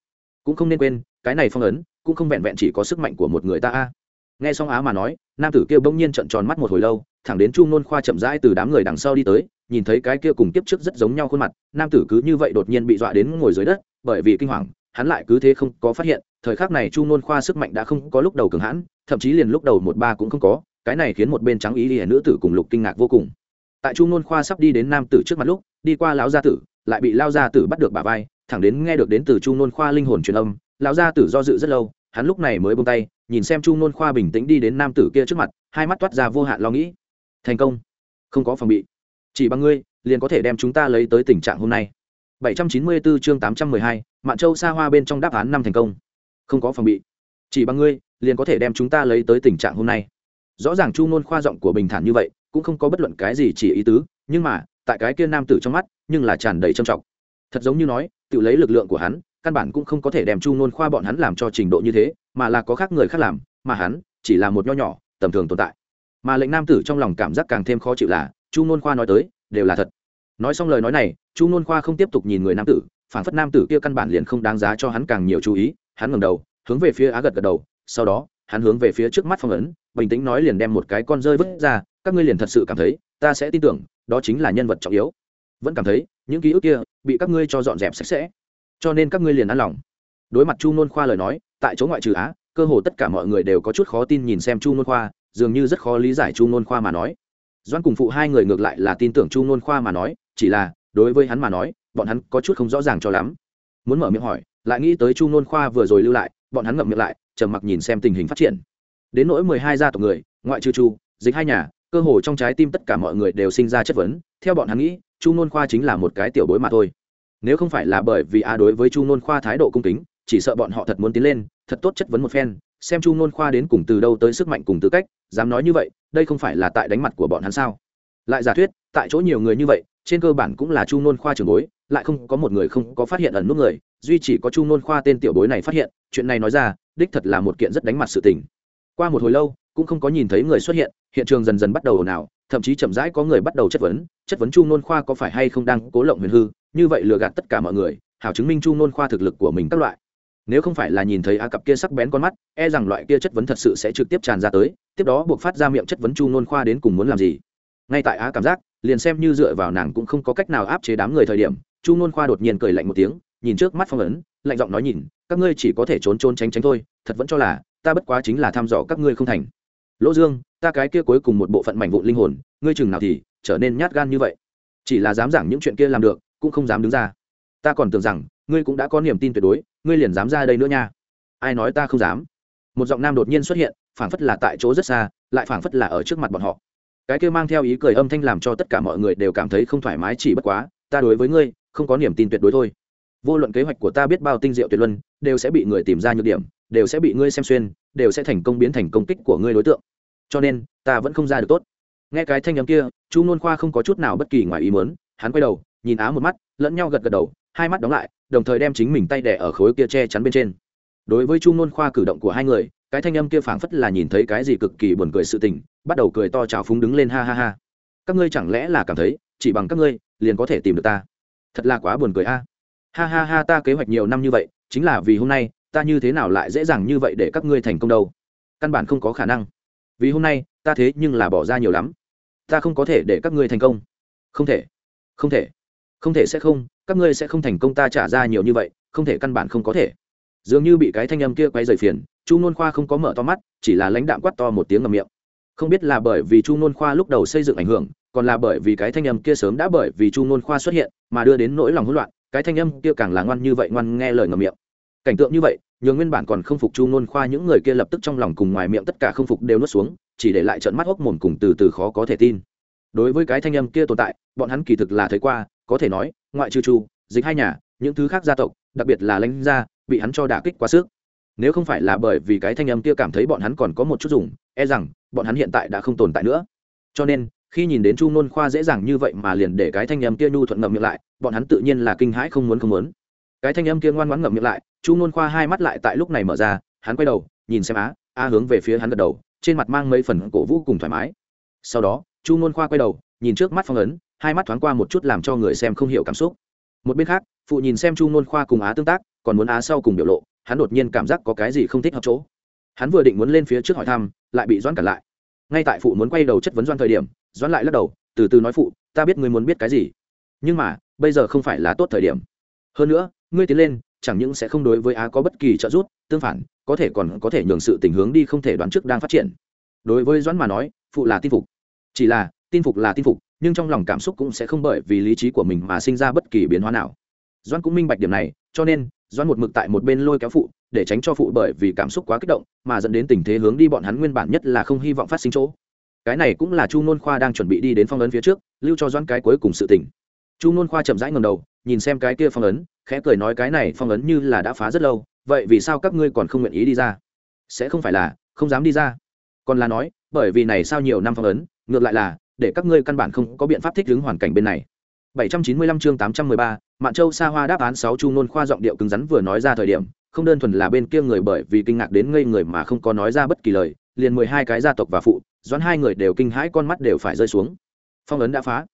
Cũng không nên quên, cái này phong ấn, cũng không vẹn vẹn chỉ có sức mạnh của một người ta a. Nghe xong á mà nói, nam tử kia bỗng nhiên trận tròn mắt một hồi lâu, thẳng đến chu nôn khoa chậm rãi từ đám người đằng sau đi tới, nhìn thấy cái kia cùng tiếp trước rất giống nhau khuôn mặt, nam tử cứ như vậy đột nhiên bị dọa đến ngồi dưới đất, bởi vì kinh hoàng, hắn lại cứ thế không có phát hiện, thời khắc này chu nôn khoa sức mạnh đã không có lúc đầu cường hãn, thậm chí liền lúc đầu một ba cũng không có cái này khiến một bên trắng ý ỉa nữ tử cùng lục kinh ngạc vô cùng tại chu nôn khoa sắp đi đến nam tử trước mặt lúc đi qua lão gia tử lại bị lao gia tử bắt được bà vai thẳng đến nghe được đến từ chu nôn khoa linh hồn truyền âm lão gia tử do dự rất lâu hắn lúc này mới bông tay nhìn xem chu nôn khoa bình tĩnh đi đến nam tử kia trước mặt hai mắt toát ra vô hạn lo nghĩ thành công không có phòng bị chỉ bằng ngươi liền có thể đem chúng ta lấy tới tình trạng hôm nay 794 chương 812, Mạn Châu xa hoa bên trong đáp án năm thành công. Không có phòng bị. Chỉ bằng ngươi, liền có thể đem chúng ta lấy tới tình trạng hôm nay. Rõ ràng Chu Nôn khoa giọng của bình thản như vậy, cũng không có bất luận cái gì chỉ ý tứ, nhưng mà, tại cái kia nam tử trong mắt, nhưng là tràn đầy trầm trọng. Thật giống như nói, tự lấy lực lượng của hắn, căn bản cũng không có thể đem Chu Nôn khoa bọn hắn làm cho trình độ như thế, mà là có khác người khác làm, mà hắn chỉ là một nho nhỏ, tầm thường tồn tại. Mà lệnh nam tử trong lòng cảm giác càng thêm khó chịu là, Chu Nôn khoa nói tới, đều là thật nói xong lời nói này chu nôn khoa không tiếp tục nhìn người nam tử phản phất nam tử kia căn bản liền không đáng giá cho hắn càng nhiều chú ý hắn ngẩng đầu hướng về phía á gật gật đầu sau đó hắn hướng về phía trước mắt phong ấn, bình tĩnh nói liền đem một cái con rơi vứt ra, các ngươi liền thật sự cảm thấy, ta sẽ tin tưởng, đó chính là nhân vật trọng yếu. Vẫn cảm thấy, những ký ức kia bị các ngươi cho dọn dẹp sạch sẽ. Cho nên các ngươi liền ăn lòng. Đối mặt chu nôn khoa lời nói, tại chỗ ngoại trừ á, cơ hồ tất cả mọi người đều có chút khó tin nhìn xem chu nôn khoa, dường như rất khó lý giải chu nôn khoa mà nói. Doan cùng phụ hai người ngược lại là tin tưởng chu nôn khoa mà nói, chỉ là, đối với hắn mà nói, bọn hắn có chút không rõ ràng cho lắm. Muốn mở miệng hỏi, lại nghĩ tới chu nôn khoa vừa rồi lưu lại bọn hắn ngậm miệng lại, trầm mặc nhìn xem tình hình phát triển. Đến nỗi mười hai gia tộc người, ngoại trừ chu, dịch hai nhà, cơ hồ trong trái tim tất cả mọi người đều sinh ra chất vấn, theo bọn hắn nghĩ, chu nôn khoa chính là một cái tiểu bối mà thôi. Nếu không phải là bởi vì a đối với chu nôn khoa thái độ cung kính, chỉ sợ bọn họ thật muốn tiến lên, thật tốt chất vấn một phen, xem chu nôn khoa đến cùng từ đâu tới sức mạnh cùng tư cách, dám nói như vậy, đây không phải là tại đánh mặt của bọn hắn sao? Lại giả thuyết, tại chỗ nhiều người như vậy, trên cơ bản cũng là chu nôn khoa trường bối lại không có một người không có phát hiện ẩn nút người, duy chỉ có chu nôn khoa tên tiểu bối này phát hiện, chuyện này nói ra, đích thật là một kiện rất đánh mặt sự tình. Qua một hồi lâu, cũng không có nhìn thấy người xuất hiện hiện trường dần dần bắt đầu ồn ào, thậm chí chậm rãi có người bắt đầu chất vấn chất vấn chu nôn khoa có phải hay không đang cố lộng huyền hư, như vậy lừa gạt tất cả mọi người, hảo chứng minh chu nôn khoa thực lực của mình các loại. Nếu không phải là nhìn thấy a cặp kia sắc bén con mắt e rằng loại kia chất vấn thật sự sẽ trực tiếp tràn ra tới, tiếp đó buộc phát ra miệng chất vấn chu nôn khoa đến cùng muốn làm gì. Ngay tại á cảm giác, liền xem như dựa vào nàng cũng không có cách nào áp chế đám người thời điểm chu nôn khoa đột nhiên cười lạnh một tiếng, nhìn trước mắt phong ấn, lạnh giọng nói nhìn, các ngươi chỉ có thể trốn trốn tránh tránh thôi, thật vẫn cho là, ta bất quá chính là thăm dò các ngươi không thành. Lỗ dương, ta cái kia cuối cùng một bộ phận mảnh vụn linh hồn, ngươi chừng nào thì trở nên nhát gan như vậy. Chỉ là dám giảng những chuyện kia làm được, cũng không dám đứng ra. Ta còn tưởng rằng, ngươi cũng đã có niềm tin tuyệt đối, ngươi liền dám ra đây nữa nha. Ai nói ta không dám? Một giọng nam đột nhiên xuất hiện, phảng phất là tại chỗ rất xa, lại phảng phất là ở trước mặt bọn họ. Cái kia mang theo ý cười âm thanh làm cho tất cả mọi người đều cảm thấy không thoải mái, chỉ bất quá, ta đối với ngươi không có niềm tin tuyệt đối thôi. Vô luận kế hoạch của ta biết bao tinh diệu tuyệt luân, đều sẽ bị người tìm ra nhược điểm, đều sẽ bị ngươi xem xuyên, đều sẽ thành công biến thành công kích của ngươi đối tượng. Cho nên, ta vẫn không ra được tốt. Nghe cái thanh âm kia, chu nôn khoa không có chút nào bất kỳ ngoài ý muốn, hắn quay đầu, nhìn á một mắt, lẫn nhau gật gật đầu, hai mắt đóng lại, đồng thời đem chính mình tay đẻ ở khối kia che chắn bên trên. Đối với chu nôn khoa cử động của hai người, cái thanh âm kia phảng phất là nhìn thấy cái gì cực kỳ buồn cười sự tình, bắt đầu cười to trào phúng đứng lên ha ha ha. Các ngươi chẳng lẽ là cảm thấy, chỉ bằng các ngươi, liền có thể tìm được ta? Thật là quá buồn cười a. Ha ha ha, ta kế hoạch nhiều năm như vậy, chính là vì hôm nay, ta như thế nào lại dễ dàng như vậy để các ngươi thành công đâu? Căn bản không có khả năng. Vì hôm nay, ta thế nhưng là bỏ ra nhiều lắm. Ta không có thể để các ngươi thành công. Không thể. Không thể. Không thể sẽ không, các ngươi sẽ không thành công ta trả ra nhiều như vậy, không thể căn bản không có thể. Dường như bị cái thanh âm kia quay dày phiền, chu nôn khoa không có mở to mắt, chỉ là lãnh đạm quát to một tiếng ngầm miệng. Không biết là bởi vì chu nôn khoa lúc đầu xây dựng ảnh hưởng còn là bởi vì cái thanh âm kia sớm đã bởi vì chu ngôn khoa xuất hiện mà đưa đến nỗi lòng hỗn loạn, cái thanh âm kia càng là ngoan như vậy, ngoan nghe lời ngầm miệng. Cảnh tượng như vậy, nhường nguyên bản còn không phục chu ngôn khoa những người kia lập tức trong lòng cùng ngoài miệng tất cả không phục đều nuốt xuống, chỉ để lại trận mắt hốc mồm cùng từ từ khó có thể tin. Đối với cái thanh âm kia tồn tại, bọn hắn kỳ thực là thấy qua, có thể nói, ngoại trừ chu, dịch hai nhà, những thứ khác gia tộc, đặc biệt là lãnh gia, bị hắn cho đả kích quá sức. Nếu không phải là bởi vì cái thanh âm kia cảm thấy bọn hắn còn có một chút dùng e rằng, bọn hắn hiện tại đã không tồn tại nữa. Cho nên khi nhìn đến chu nôn khoa dễ dàng như vậy mà liền để cái thanh âm kia nhu thuận ngậm miệng lại, bọn hắn tự nhiên là kinh hãi không muốn không muốn. Cái thanh âm kia ngoan ngoãn ngậm miệng lại, chu nôn khoa hai mắt lại tại lúc này mở ra, hắn quay đầu, nhìn xem á a hướng về phía hắn gật đầu, trên mặt mang mấy phần cổ vũ cùng thoải mái. Sau đó, chu nôn khoa quay đầu, nhìn trước mắt phong ấn, hai mắt thoáng qua một chút làm cho người xem không hiểu cảm xúc. Một bên khác, phụ nhìn xem chu nôn khoa cùng á tương tác, còn muốn á sau cùng biểu lộ, hắn đột nhiên cảm giác có cái gì không thích hợp chỗ. Hắn vừa định muốn lên phía trước hỏi thăm, lại bị doãn cản lại ngay tại phụ muốn quay đầu chất vấn doan thời điểm doãn lại lắc đầu, từ từ nói phụ, ta biết ngươi muốn biết cái gì, nhưng mà, bây giờ không phải là tốt thời điểm. Hơn nữa, ngươi tiến lên, chẳng những sẽ không đối với á có bất kỳ trợ giúp, tương phản, có thể còn có thể nhường sự tình hướng đi không thể đoán trước đang phát triển. Đối với doãn mà nói, phụ là tin phục. Chỉ là, tin phục là tin phục, nhưng trong lòng cảm xúc cũng sẽ không bởi vì lý trí của mình mà sinh ra bất kỳ biến hóa nào. Doãn cũng minh bạch điểm này, cho nên doãn một mực tại một bên lôi kéo phụ để tránh cho phụ bởi vì cảm xúc quá kích động mà dẫn đến tình thế hướng đi bọn hắn nguyên bản nhất là không hy vọng phát sinh chỗ. Cái này cũng là chu nôn khoa đang chuẩn bị đi đến phong ấn phía trước lưu cho doãn cái cuối cùng sự tỉnh chu nôn khoa chậm rãi ngầm đầu nhìn xem cái kia phong ấn khẽ cười nói cái này phong ấn như là đã phá rất lâu vậy vì sao các ngươi còn không nguyện ý đi ra? Sẽ không phải là không dám đi ra. Còn là nói bởi vì này sao nhiều năm phong ấn ngược lại là để các ngươi căn bản không có biện pháp thích ứng hoàn cảnh bên này. 795 chương 813, Mạn Châu Sa Hoa đáp án 6 Chu Nôn khoa giọng điệu cứng rắn vừa nói ra thời điểm, không đơn thuần là bên kia người bởi vì kinh ngạc đến ngây người mà không có nói ra bất kỳ lời, liền 12 cái gia tộc và phụ, doãn hai người đều kinh hãi con mắt đều phải rơi xuống. Phong ấn đã phá.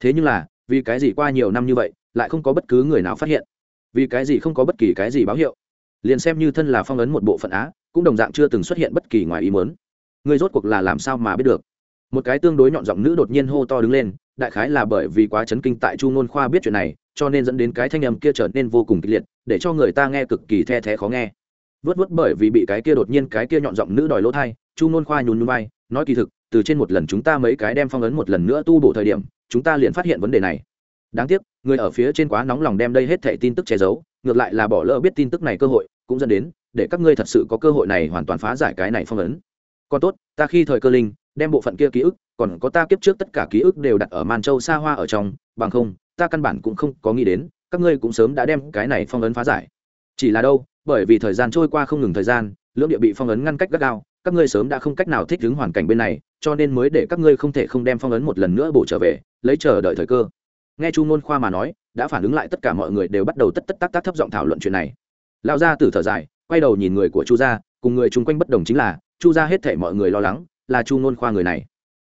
Thế nhưng là, vì cái gì qua nhiều năm như vậy, lại không có bất cứ người nào phát hiện? Vì cái gì không có bất kỳ cái gì báo hiệu? Liền xem như thân là phong ấn một bộ phận á, cũng đồng dạng chưa từng xuất hiện bất kỳ ngoài ý muốn. Người rốt cuộc là làm sao mà biết được? Một cái tương đối nhọn giọng nữ đột nhiên hô to đứng lên, đại khái là bởi vì quá chấn kinh tại chu ngôn khoa biết chuyện này, cho nên dẫn đến cái thanh âm kia trở nên vô cùng kịch liệt, để cho người ta nghe cực kỳ the thé khó nghe. Vớt vớt bởi vì bị cái kia đột nhiên cái kia nhọn giọng nữ đòi lỗ thai, chu ngôn khoa nhún nhún vai, nói kỳ thực, từ trên một lần chúng ta mấy cái đem phong ấn một lần nữa tu bổ thời điểm, chúng ta liền phát hiện vấn đề này. Đáng tiếc, người ở phía trên quá nóng lòng đem đây hết thẻ tin tức che giấu, ngược lại là bỏ lỡ biết tin tức này cơ hội, cũng dẫn đến, để các ngươi thật sự có cơ hội này hoàn toàn phá giải cái này phong ấn. Còn tốt, ta khi thời cơ linh đem bộ phận kia ký ức, còn có ta kiếp trước tất cả ký ức đều đặt ở man châu xa hoa ở trong, bằng không, ta căn bản cũng không có nghĩ đến, các ngươi cũng sớm đã đem cái này phong ấn phá giải. Chỉ là đâu, bởi vì thời gian trôi qua không ngừng thời gian, lưỡng địa bị phong ấn ngăn cách gắt gao, các ngươi sớm đã không cách nào thích ứng hoàn cảnh bên này, cho nên mới để các ngươi không thể không đem phong ấn một lần nữa bổ trở về, lấy chờ đợi thời cơ. Nghe chu ngôn khoa mà nói, đã phản ứng lại tất cả mọi người đều bắt đầu tất tất tác tác thấp giọng thảo luận chuyện này. Lao ra từ thở dài, quay đầu nhìn người của chu gia, cùng người chung quanh bất đồng chính là, chu gia hết thể mọi người lo lắng là chu nôn khoa người này.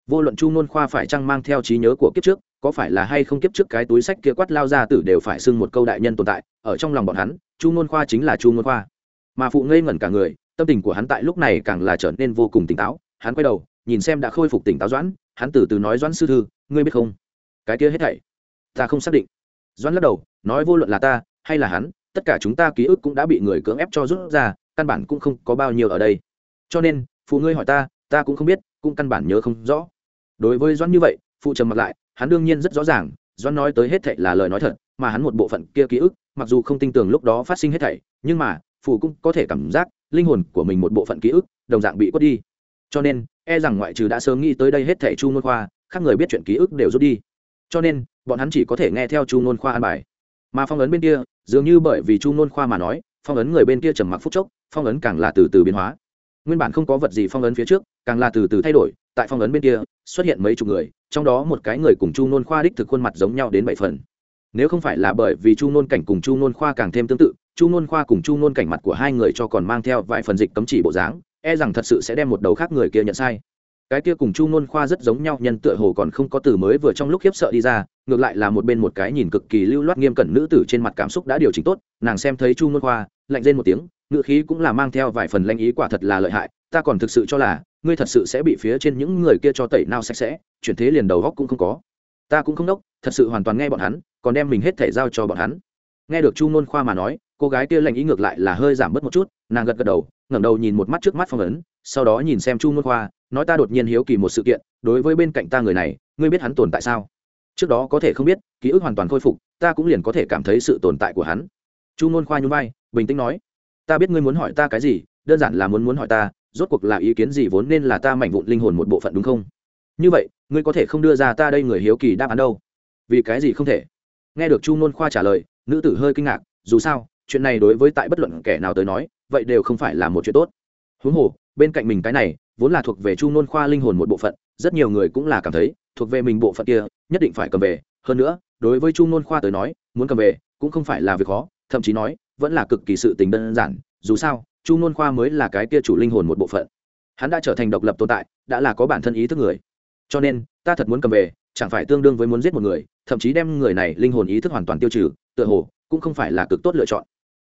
Vô luận chu nôn khoa phải chăng mang theo trí nhớ của kiếp trước, có phải là hay không kiếp trước cái túi sách kia quát lao ra tử đều phải xưng một câu đại nhân tồn tại, ở trong lòng bọn hắn, chu nôn khoa chính là chu nôn khoa. Mà phụ ngây ngẩn cả người, tâm tình của hắn tại lúc này càng là trở nên vô cùng tỉnh táo. Hắn quay đầu, nhìn xem đã khôi phục tỉnh táo doãn, hắn từ từ nói doãn sư thư, ngươi biết không? Cái kia hết thảy, ta không xác định. Doãn lắc đầu, nói vô luận là ta hay là hắn, tất cả chúng ta ký ức cũng đã bị người cưỡng ép cho rút ra, căn bản cũng không có bao nhiêu ở đây. Cho nên, phụ ngươi hỏi ta ta cũng không biết, cũng căn bản nhớ không rõ. Đối với doãn như vậy, phụ trầm mặt lại, hắn đương nhiên rất rõ ràng, doãn nói tới hết thảy là lời nói thật, mà hắn một bộ phận kia ký ức, mặc dù không tin tưởng lúc đó phát sinh hết thảy, nhưng mà, phụ cũng có thể cảm giác, linh hồn của mình một bộ phận ký ức, đồng dạng bị quất đi. Cho nên e rằng ngoại trừ đã sớm nghĩ tới đây hết thảy chu nôn khoa, khác người biết chuyện ký ức đều rút đi. Cho nên, bọn hắn chỉ có thể nghe theo chu nôn khoa an bài. Mà phong ấn bên kia, dường như bởi vì chu nôn khoa mà nói, phong ấn người bên kia trầm mặc phút chốc, phong ấn càng là từ từ biến hóa. Nguyên bản không có vật gì phong ấn phía trước càng là từ từ thay đổi, tại phong ấn bên kia, xuất hiện mấy chục người, trong đó một cái người cùng chu nôn khoa đích thực khuôn mặt giống nhau đến bảy phần. Nếu không phải là bởi vì chu nôn cảnh cùng chu nôn khoa càng thêm tương tự, chu nôn khoa cùng chu nôn cảnh mặt của hai người cho còn mang theo vài phần dịch cấm chỉ bộ dáng e rằng thật sự sẽ đem một đầu khác người kia nhận sai. Cái kia cùng chu nôn khoa rất giống nhau, nhân tựa hồ còn không có từ mới vừa trong lúc khiếp sợ đi ra, ngược lại là một bên một cái nhìn cực kỳ lưu loát nghiêm cẩn nữ tử trên mặt cảm xúc đã điều chỉnh tốt, nàng xem thấy chu nôn khoa, lạnh lên một tiếng ngựa khí cũng là mang theo vài phần lanh ý quả thật là lợi hại, ta còn thực sự cho là ngươi thật sự sẽ bị phía trên những người kia cho tẩy nao sạch sẽ, chuyển thế liền đầu góc cũng không có. Ta cũng không đốc, thật sự hoàn toàn nghe bọn hắn, còn đem mình hết thể giao cho bọn hắn. Nghe được chu nôn khoa mà nói, cô gái kia lanh ý ngược lại là hơi giảm bớt một chút, nàng gật gật đầu, ngẩng đầu nhìn một mắt trước mắt phong ấn, sau đó nhìn xem chu nôn khoa, nói ta đột nhiên hiếu kỳ một sự kiện, đối với bên cạnh ta người này, ngươi biết hắn tồn tại sao? Trước đó có thể không biết, ký ức hoàn toàn khôi phục, ta cũng liền có thể cảm thấy sự tồn tại của hắn. Chu nôn khoa nhún vai, bình tĩnh nói, ta biết ngươi muốn hỏi ta cái gì, đơn giản là muốn muốn hỏi ta rốt cuộc là ý kiến gì vốn nên là ta mảnh vụn linh hồn một bộ phận đúng không? Như vậy, ngươi có thể không đưa ra ta đây người hiếu kỳ đáp án đâu. Vì cái gì không thể? Nghe được chu nôn khoa trả lời, nữ tử hơi kinh ngạc, dù sao, chuyện này đối với tại bất luận kẻ nào tới nói, vậy đều không phải là một chuyện tốt. Huống hồ, bên cạnh mình cái này, vốn là thuộc về chu nôn khoa linh hồn một bộ phận, rất nhiều người cũng là cảm thấy, thuộc về mình bộ phận kia, nhất định phải cầm về. Hơn nữa, đối với chu nôn khoa tới nói, muốn cầm về, cũng không phải là việc khó, thậm chí nói, vẫn là cực kỳ sự tình đơn giản, dù sao chu nôn khoa mới là cái kia chủ linh hồn một bộ phận. Hắn đã trở thành độc lập tồn tại, đã là có bản thân ý thức người. Cho nên, ta thật muốn cầm về, chẳng phải tương đương với muốn giết một người, thậm chí đem người này linh hồn ý thức hoàn toàn tiêu trừ, tựa hồ, cũng không phải là cực tốt lựa chọn.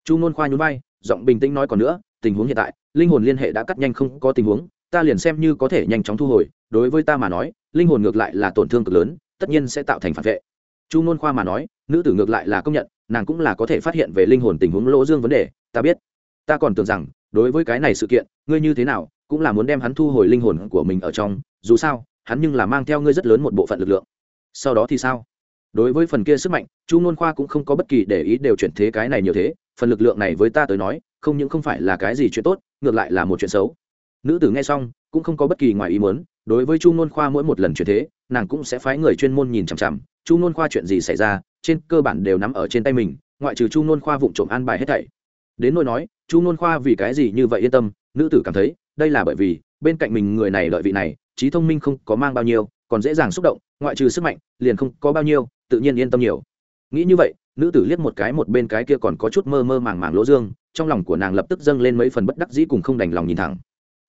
Chu Nôn khoa nhún vai, giọng bình tĩnh nói còn nữa, tình huống hiện tại, linh hồn liên hệ đã cắt nhanh không có tình huống, ta liền xem như có thể nhanh chóng thu hồi, đối với ta mà nói, linh hồn ngược lại là tổn thương cực lớn, tất nhiên sẽ tạo thành phản vệ. Chu Nôn khoa mà nói, nữ tử ngược lại là công nhận, nàng cũng là có thể phát hiện về linh hồn tình huống lỗ dương vấn đề, ta biết ta còn tưởng rằng, đối với cái này sự kiện, ngươi như thế nào, cũng là muốn đem hắn thu hồi linh hồn của mình ở trong, dù sao, hắn nhưng là mang theo ngươi rất lớn một bộ phận lực lượng. Sau đó thì sao? Đối với phần kia sức mạnh, chu ngôn khoa cũng không có bất kỳ để ý đều chuyển thế cái này nhiều thế, phần lực lượng này với ta tới nói, không những không phải là cái gì chuyện tốt, ngược lại là một chuyện xấu. Nữ tử nghe xong, cũng không có bất kỳ ngoài ý muốn, đối với chu ngôn khoa mỗi một lần chuyển thế, nàng cũng sẽ phái người chuyên môn nhìn chằm chằm, chu ngôn khoa chuyện gì xảy ra, trên cơ bản đều nắm ở trên tay mình, ngoại trừ chu ngôn khoa vụ trộm an bài hết thảy đến nỗi nói, chu nôn khoa vì cái gì như vậy yên tâm, nữ tử cảm thấy, đây là bởi vì, bên cạnh mình người này lợi vị này, trí thông minh không có mang bao nhiêu, còn dễ dàng xúc động, ngoại trừ sức mạnh, liền không có bao nhiêu, tự nhiên yên tâm nhiều. Nghĩ như vậy, nữ tử liếc một cái một bên cái kia còn có chút mơ mơ màng màng lỗ dương, trong lòng của nàng lập tức dâng lên mấy phần bất đắc dĩ cùng không đành lòng nhìn thẳng.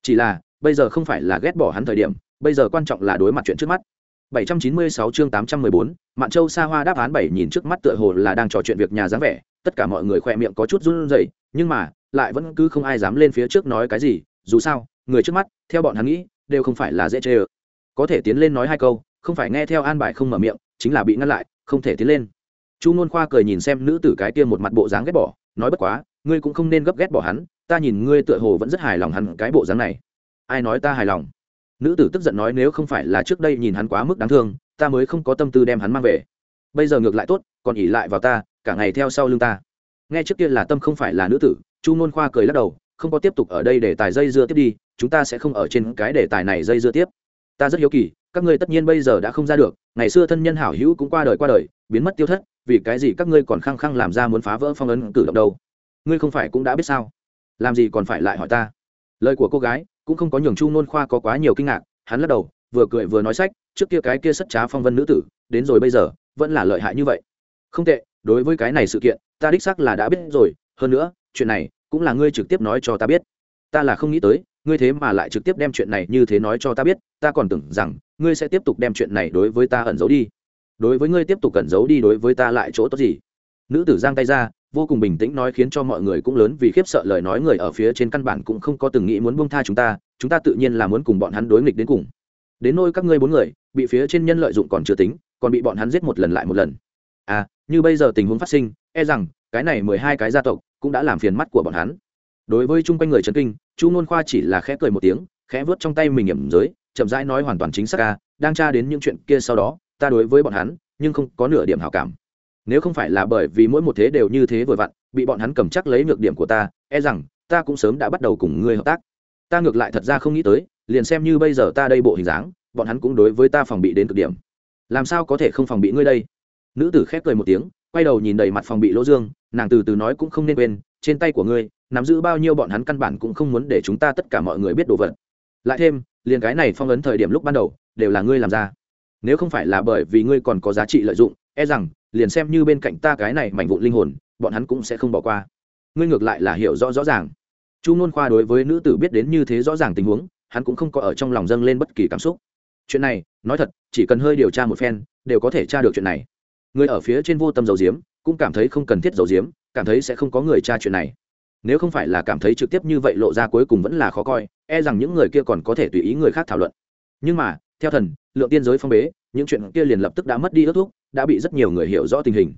Chỉ là, bây giờ không phải là ghét bỏ hắn thời điểm, bây giờ quan trọng là đối mặt chuyện trước mắt. 796 chương 814, Mạn Châu Sa Hoa đáp án bảy nhìn trước mắt tựa hồ là đang trò chuyện việc nhà dáng vẻ, tất cả mọi người khỏe miệng có chút run rẩy, nhưng mà, lại vẫn cứ không ai dám lên phía trước nói cái gì, dù sao, người trước mắt, theo bọn hắn nghĩ, đều không phải là dễ chơi. Có thể tiến lên nói hai câu, không phải nghe theo an bài không mở miệng, chính là bị ngăn lại, không thể tiến lên. Chu Nôn Khoa cười nhìn xem nữ tử cái kia một mặt bộ dáng ghét bỏ, nói bất quá, ngươi cũng không nên gấp ghét bỏ hắn, ta nhìn ngươi tựa hồ vẫn rất hài lòng hắn cái bộ dáng này. Ai nói ta hài lòng? Nữ tử tức giận nói nếu không phải là trước đây nhìn hắn quá mức đáng thương, ta mới không có tâm tư đem hắn mang về. Bây giờ ngược lại tốt, còn ỉ lại vào ta, cả ngày theo sau lưng ta. Nghe trước kia là tâm không phải là nữ tử, chu nôn khoa cười lắc đầu, không có tiếp tục ở đây để tài dây dưa tiếp đi, chúng ta sẽ không ở trên cái đề tài này dây dưa tiếp. Ta rất hiếu kỳ, các ngươi tất nhiên bây giờ đã không ra được, ngày xưa thân nhân hảo hữu cũng qua đời qua đời, biến mất tiêu thất, vì cái gì các ngươi còn khăng khăng làm ra muốn phá vỡ phong ấn cử động đâu? Ngươi không phải cũng đã biết sao? Làm gì còn phải lại hỏi ta? Lời của cô gái cũng không có nhường chu nôn khoa có quá nhiều kinh ngạc, hắn lắc đầu, vừa cười vừa nói sách, trước kia cái kia sất trá phong vân nữ tử, đến rồi bây giờ, vẫn là lợi hại như vậy. Không tệ, đối với cái này sự kiện, ta đích xác là đã biết rồi, hơn nữa, chuyện này cũng là ngươi trực tiếp nói cho ta biết. Ta là không nghĩ tới, ngươi thế mà lại trực tiếp đem chuyện này như thế nói cho ta biết, ta còn tưởng rằng, ngươi sẽ tiếp tục đem chuyện này đối với ta ẩn giấu đi. Đối với ngươi tiếp tục ẩn giấu đi đối với ta lại chỗ tốt gì? Nữ tử giang tay ra vô cùng bình tĩnh nói khiến cho mọi người cũng lớn vì khiếp sợ lời nói người ở phía trên căn bản cũng không có từng nghĩ muốn buông tha chúng ta chúng ta tự nhiên là muốn cùng bọn hắn đối nghịch đến cùng. Đến nôi các ngươi bốn người, bị phía trên nhân lợi dụng còn chưa tính, còn bị bọn hắn giết một lần lại một lần. À như bây giờ tình huống phát sinh e rằng, cái này mười hai cái gia tộc cũng đã làm phiền mắt của bọn hắn. Đối với chung quanh người trấn kinh, chu nôn khoa chỉ là khẽ cười một tiếng, khẽ vớt trong tay mình hiểm giới, chậm rãi nói hoàn toàn chính xác ca đang tra đến những chuyện kia sau đó, ta đối với bọn hắn, nhưng không có nửa điểm hảo cảm nếu không phải là bởi vì mỗi một thế đều như thế vừa vặn, bị bọn hắn cầm chắc lấy nhược điểm của ta e rằng ta cũng sớm đã bắt đầu cùng ngươi hợp tác. Ta ngược lại thật ra không nghĩ tới, liền xem như bây giờ ta đây bộ hình dáng, bọn hắn cũng đối với ta phòng bị đến cực điểm. Làm sao có thể không phòng bị ngươi đây? Nữ tử khép cười một tiếng, quay đầu nhìn đầy mặt phòng bị lỗ dương, nàng từ từ nói cũng không nên quên, trên tay của ngươi, nắm giữ bao nhiêu bọn hắn căn bản cũng không muốn để chúng ta tất cả mọi người biết đồ vật. Lại thêm, liền cái này phong ấn thời điểm lúc ban đầu, đều là ngươi làm ra. Nếu không phải là bởi vì ngươi còn có giá trị lợi dụng e rằng liền xem như bên cạnh ta cái này mảnh vụn linh hồn, bọn hắn cũng sẽ không bỏ qua. Ngươi ngược lại là hiểu rõ rõ ràng. Chu nôn khoa đối với nữ tử biết đến như thế rõ ràng tình huống, hắn cũng không có ở trong lòng dâng lên bất kỳ cảm xúc. Chuyện này, nói thật, chỉ cần hơi điều tra một phen, đều có thể tra được chuyện này. Người ở phía trên vô tâm dầu diếm cũng cảm thấy không cần thiết dầu diếm cảm thấy sẽ không có người tra chuyện này. Nếu không phải là cảm thấy trực tiếp như vậy lộ ra cuối cùng vẫn là khó coi e rằng những người kia còn có thể tùy ý người khác thảo luận. Nhưng mà, theo thần, lượng tiên giới phong bế, những chuyện kia liền lập tức đã mất đi ước thuốc đã bị rất nhiều người hiểu rõ tình hình.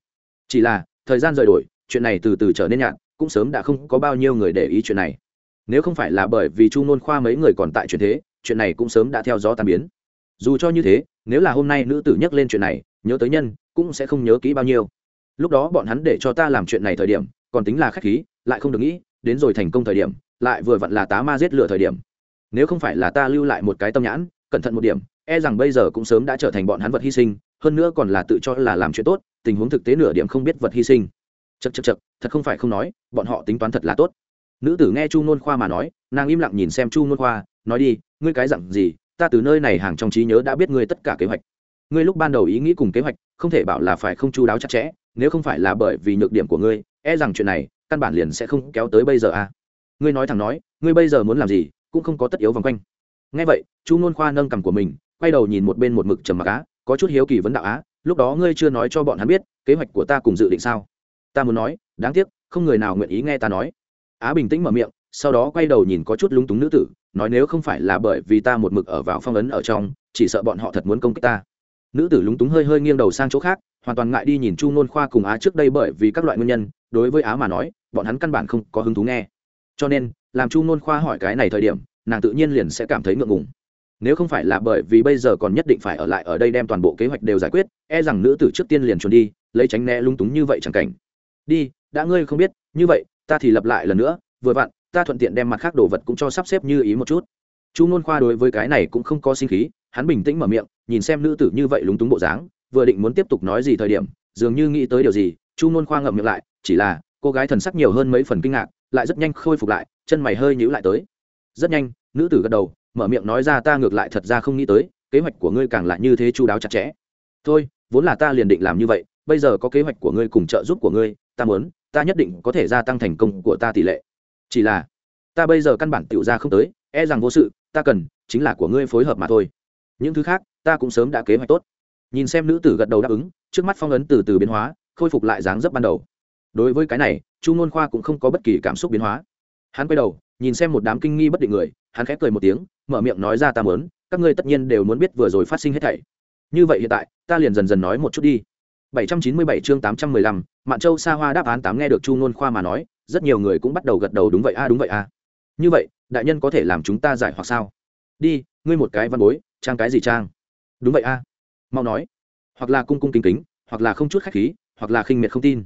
Chỉ là, thời gian rời đổi, chuyện này từ từ trở nên nhạt, cũng sớm đã không có bao nhiêu người để ý chuyện này. Nếu không phải là bởi vì chu nôn khoa mấy người còn tại chuyện thế, chuyện này cũng sớm đã theo gió tàn biến. Dù cho như thế, nếu là hôm nay nữ tử nhắc lên chuyện này, nhớ tới nhân, cũng sẽ không nhớ kỹ bao nhiêu. Lúc đó bọn hắn để cho ta làm chuyện này thời điểm, còn tính là khách khí, lại không được nghĩ, đến rồi thành công thời điểm, lại vừa vặn là tá ma giết lửa thời điểm. Nếu không phải là ta lưu lại một cái tâm nhãn, cẩn thận một điểm e rằng bây giờ cũng sớm đã trở thành bọn hắn vật hy sinh hơn nữa còn là tự cho là làm chuyện tốt, tình huống thực tế nửa điểm không biết vật hy sinh. Chật chật chật thật không phải không nói, bọn họ tính toán thật là tốt. Nữ tử nghe chu nôn khoa mà nói, nàng im lặng nhìn xem chu nôn khoa, nói đi, ngươi cái dặn gì, ta từ nơi này hàng trong trí nhớ đã biết ngươi tất cả kế hoạch. Ngươi lúc ban đầu ý nghĩ cùng kế hoạch, không thể bảo là phải không chu đáo chặt chẽ, nếu không phải là bởi vì nhược điểm của ngươi e rằng chuyện này, căn bản liền sẽ không kéo tới bây giờ à. Ngươi nói thẳng nói, ngươi bây giờ muốn làm gì, cũng không có tất yếu vòng quanh. Ngay vậy, chu nôn khoa nâng cằm của mình, quay đầu nhìn một bên một mực trầm mặc á có chút hiếu kỳ vấn đạo á, lúc đó ngươi chưa nói cho bọn hắn biết, kế hoạch của ta cùng dự định sao? Ta muốn nói, đáng tiếc, không người nào nguyện ý nghe ta nói. Á bình tĩnh mở miệng, sau đó quay đầu nhìn có chút lúng túng nữ tử, nói nếu không phải là bởi vì ta một mực ở vào phong ấn ở trong, chỉ sợ bọn họ thật muốn công kích ta. Nữ tử lúng túng hơi hơi nghiêng đầu sang chỗ khác, hoàn toàn ngại đi nhìn chu nôn khoa cùng á trước đây bởi vì các loại nguyên nhân, đối với á mà nói, bọn hắn căn bản không có hứng thú nghe. Cho nên, làm chu nôn khoa hỏi cái này thời điểm, nàng tự nhiên liền sẽ cảm thấy ngượng ngùng nếu không phải là bởi vì bây giờ còn nhất định phải ở lại ở đây đem toàn bộ kế hoạch đều giải quyết e rằng nữ tử trước tiên liền trốn đi, lấy tránh né lung túng như vậy chẳng cảnh. Đi, đã ngươi không biết, như vậy, ta thì lập lại lần nữa, vừa vặn, ta thuận tiện đem mặt khác đồ vật cũng cho sắp xếp như ý một chút. Chu nôn khoa đối với cái này cũng không có sinh khí, hắn bình tĩnh mở miệng, nhìn xem nữ tử như vậy lúng túng bộ dáng, vừa định muốn tiếp tục nói gì thời điểm, dường như nghĩ tới điều gì, chu nôn khoa ngậm miệng lại, chỉ là, cô gái thần sắc nhiều hơn mấy phần kinh ngạc, lại rất nhanh khôi phục lại, chân mày hơi nhíu lại tới. Rất nhanh, nữ tử gật đầu mở miệng nói ra ta ngược lại thật ra không nghĩ tới, kế hoạch của ngươi càng lại như thế chu đáo chặt chẽ. Thôi, vốn là ta liền định làm như vậy, bây giờ có kế hoạch của ngươi cùng trợ giúp của ngươi, ta muốn, ta nhất định có thể gia tăng thành công của ta tỷ lệ. Chỉ là, ta bây giờ căn bản tiểu ra không tới e rằng vô sự, ta cần chính là của ngươi phối hợp mà thôi. Những thứ khác, ta cũng sớm đã kế hoạch tốt. Nhìn xem nữ tử gật đầu đáp ứng, trước mắt phong ấn từ từ biến hóa, khôi phục lại dáng dấp ban đầu. Đối với cái này, chu ngôn khoa cũng không có bất kỳ cảm xúc biến hóa. Hắn quay đầu, nhìn xem một đám kinh nghi bất định người hắn khép cười một tiếng mở miệng nói ra ta mớn các ngươi tất nhiên đều muốn biết vừa rồi phát sinh hết thảy như vậy hiện tại ta liền dần dần nói một chút đi 797 chương 815, Mạn Châu Sa Hoa đáp án tám nghe được Chu Nôn Khoa mà nói, rất nhiều người cũng bắt đầu gật đầu đúng vậy a đúng vậy a. Như vậy, đại nhân có thể làm chúng ta giải hoặc sao? Đi, ngươi một cái văn bối, trang cái gì trang? Đúng vậy a. Mau nói. Hoặc là cung cung kính kính, hoặc là không chút khách khí, hoặc là khinh miệt không tin.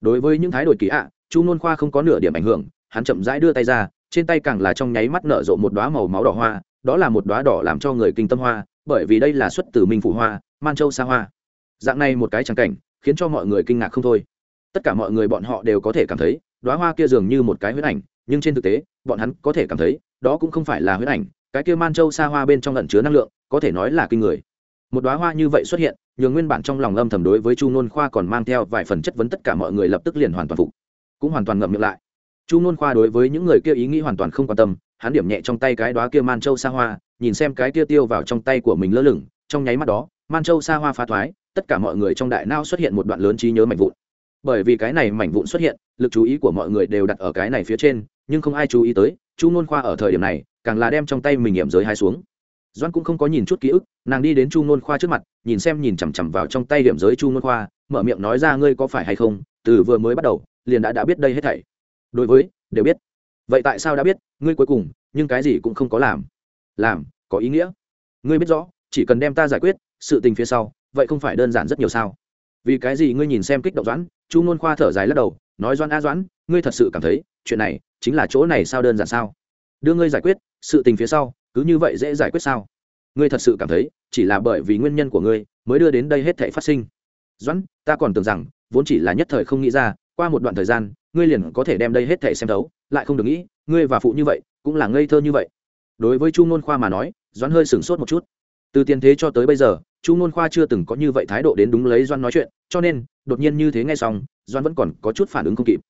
Đối với những thái độ kỳ ạ, Chu Nôn Khoa không có nửa điểm ảnh hưởng, hắn chậm rãi đưa tay ra, trên tay càng là trong nháy mắt nở rộ một đóa màu máu đỏ hoa, đó là một đóa đỏ làm cho người kinh tâm hoa, bởi vì đây là xuất từ Minh phủ hoa, Man Châu Sa Hoa. Dạng này một cái trắng cảnh khiến cho mọi người kinh ngạc không thôi. Tất cả mọi người bọn họ đều có thể cảm thấy đoá hoa kia dường như một cái huyết ảnh nhưng trên thực tế bọn hắn có thể cảm thấy đó cũng không phải là huyết ảnh cái kia man châu xa hoa bên trong lẩn chứa năng lượng có thể nói là kinh người. Một đoá hoa như vậy xuất hiện nhường nguyên bản trong lòng âm thầm đối với chu nôn khoa còn mang theo vài phần chất vấn tất cả mọi người lập tức liền hoàn toàn phục cũng hoàn toàn ngậm miệng lại chu n khoa đối với những người kia ý nghĩ hoàn toàn không quan tâm, hắn điểm nhẹ trong tay cái đó kia man châu xa hoa, nhìn xem cái kia tiêu vào trong tay của mình lơ lửng, trong nháy mắt đó, man châu xa hoa phá thoái, tất cả mọi người trong đại não xuất hiện một đoạn lớn trí nhớ mảnh vụn. Bởi vì cái này mảnh vụn xuất hiện, lực chú ý của mọi người đều đặt ở cái này phía trên, nhưng không ai chú ý tới, chu n khoa ở thời điểm này, càng là đem trong tay mình nghiệm giới hai xuống. Doan cũng không có nhìn chút ký ức, nàng đi đến chu n khoa trước mặt, nhìn xem nhìn chằm chằm vào trong tay điểm giới chu n khoa, mở miệng nói ra ngươi có phải hay không, từ vừa mới bắt đầu, liền đã đã biết đây hết thảy đối với, đều biết. Vậy tại sao đã biết, ngươi cuối cùng, nhưng cái gì cũng không có làm? Làm, có ý nghĩa. Ngươi biết rõ, chỉ cần đem ta giải quyết, sự tình phía sau, vậy không phải đơn giản rất nhiều sao? Vì cái gì ngươi nhìn xem kích động doãn, chu ngôn khoa thở dài lắc đầu, nói doãn, a doãn, ngươi thật sự cảm thấy, chuyện này chính là chỗ này sao đơn giản sao? Đưa ngươi giải quyết, sự tình phía sau, cứ như vậy dễ giải quyết sao? Ngươi thật sự cảm thấy, chỉ là bởi vì nguyên nhân của ngươi, mới đưa đến đây hết thể phát sinh. Doãn, ta còn tưởng rằng, vốn chỉ là nhất thời không nghĩ ra, qua một đoạn thời gian ngươi liền có thể đem đây hết thể xem thấu, lại không được nghĩ, ngươi và phụ như vậy, cũng là ngây thơ như vậy. Đối với chu ngôn khoa mà nói, doãn hơi sửng sốt một chút. Từ tiền thế cho tới bây giờ, chu ngôn khoa chưa từng có như vậy thái độ đến đúng lấy doan nói chuyện, cho nên, đột nhiên như thế nghe xong doan vẫn còn có chút phản ứng không kịp.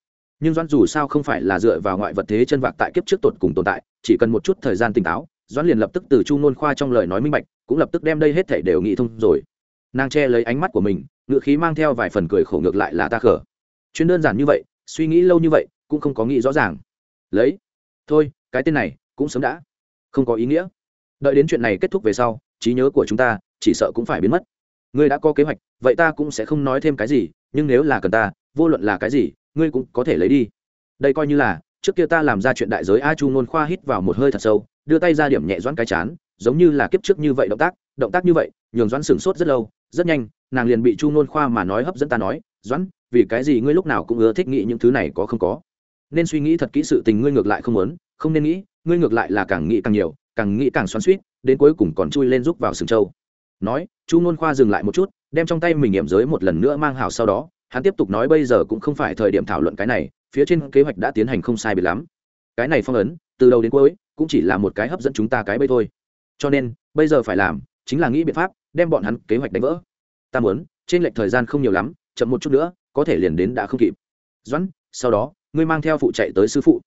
Nhưng doan dù sao không phải là dựa vào ngoại vật thế chân vạc tại kiếp trước tột cùng tồn tại, chỉ cần một chút thời gian tỉnh táo doan liền lập tức từ chu ngôn khoa trong lời nói minh bạch, cũng lập tức đem đây hết thể đều nghĩ thông rồi. Nàng che lấy ánh mắt của mình, ngựa khí mang theo vài phần cười khổ ngược lại là ta khở Chuyện đơn giản như vậy suy nghĩ lâu như vậy, cũng không có nghĩ rõ ràng. Lấy, thôi, cái tên này cũng sớm đã. Không có ý nghĩa. Đợi đến chuyện này kết thúc về sau, trí nhớ của chúng ta chỉ sợ cũng phải biến mất. Ngươi đã có kế hoạch, vậy ta cũng sẽ không nói thêm cái gì, nhưng nếu là cần ta, vô luận là cái gì, ngươi cũng có thể lấy đi. Đây coi như là, trước kia ta làm ra chuyện đại giới a chu ngôn khoa hít vào một hơi thật sâu, đưa tay ra điểm nhẹ doãn cái chán, giống như là kiếp trước như vậy động tác động tác như vậy, nhường doãn sửng sốt rất lâu, rất nhanh, nàng liền bị chu ngôn khoa mà nói hấp dẫn ta nói doãn, vì cái gì ngươi lúc nào cũng ưa thích nghĩ những thứ này có không có? Nên suy nghĩ thật kỹ sự tình ngươi ngược lại không muốn, không nên nghĩ, ngươi ngược lại là càng nghĩ càng nhiều, càng nghĩ càng xoắn suýt đến cuối cùng còn chui lên rúc vào sừng châu nói, chu nôn khoa dừng lại một chút, đem trong tay mình nghiệm giới một lần nữa mang hào sau đó, hắn tiếp tục nói bây giờ cũng không phải thời điểm thảo luận cái này, phía trên kế hoạch đã tiến hành không sai biệt lắm. Cái này phong ấn, từ đầu đến cuối, cũng chỉ là một cái hấp dẫn chúng ta cái bây thôi. Cho nên, bây giờ phải làm, chính là nghĩ biện pháp, đem bọn hắn kế hoạch đánh vỡ. Ta muốn, trên lệch thời gian không nhiều lắm chậm một chút nữa, có thể liền đến đã không kịp. Doãn, sau đó, ngươi mang theo phụ chạy tới sư phụ.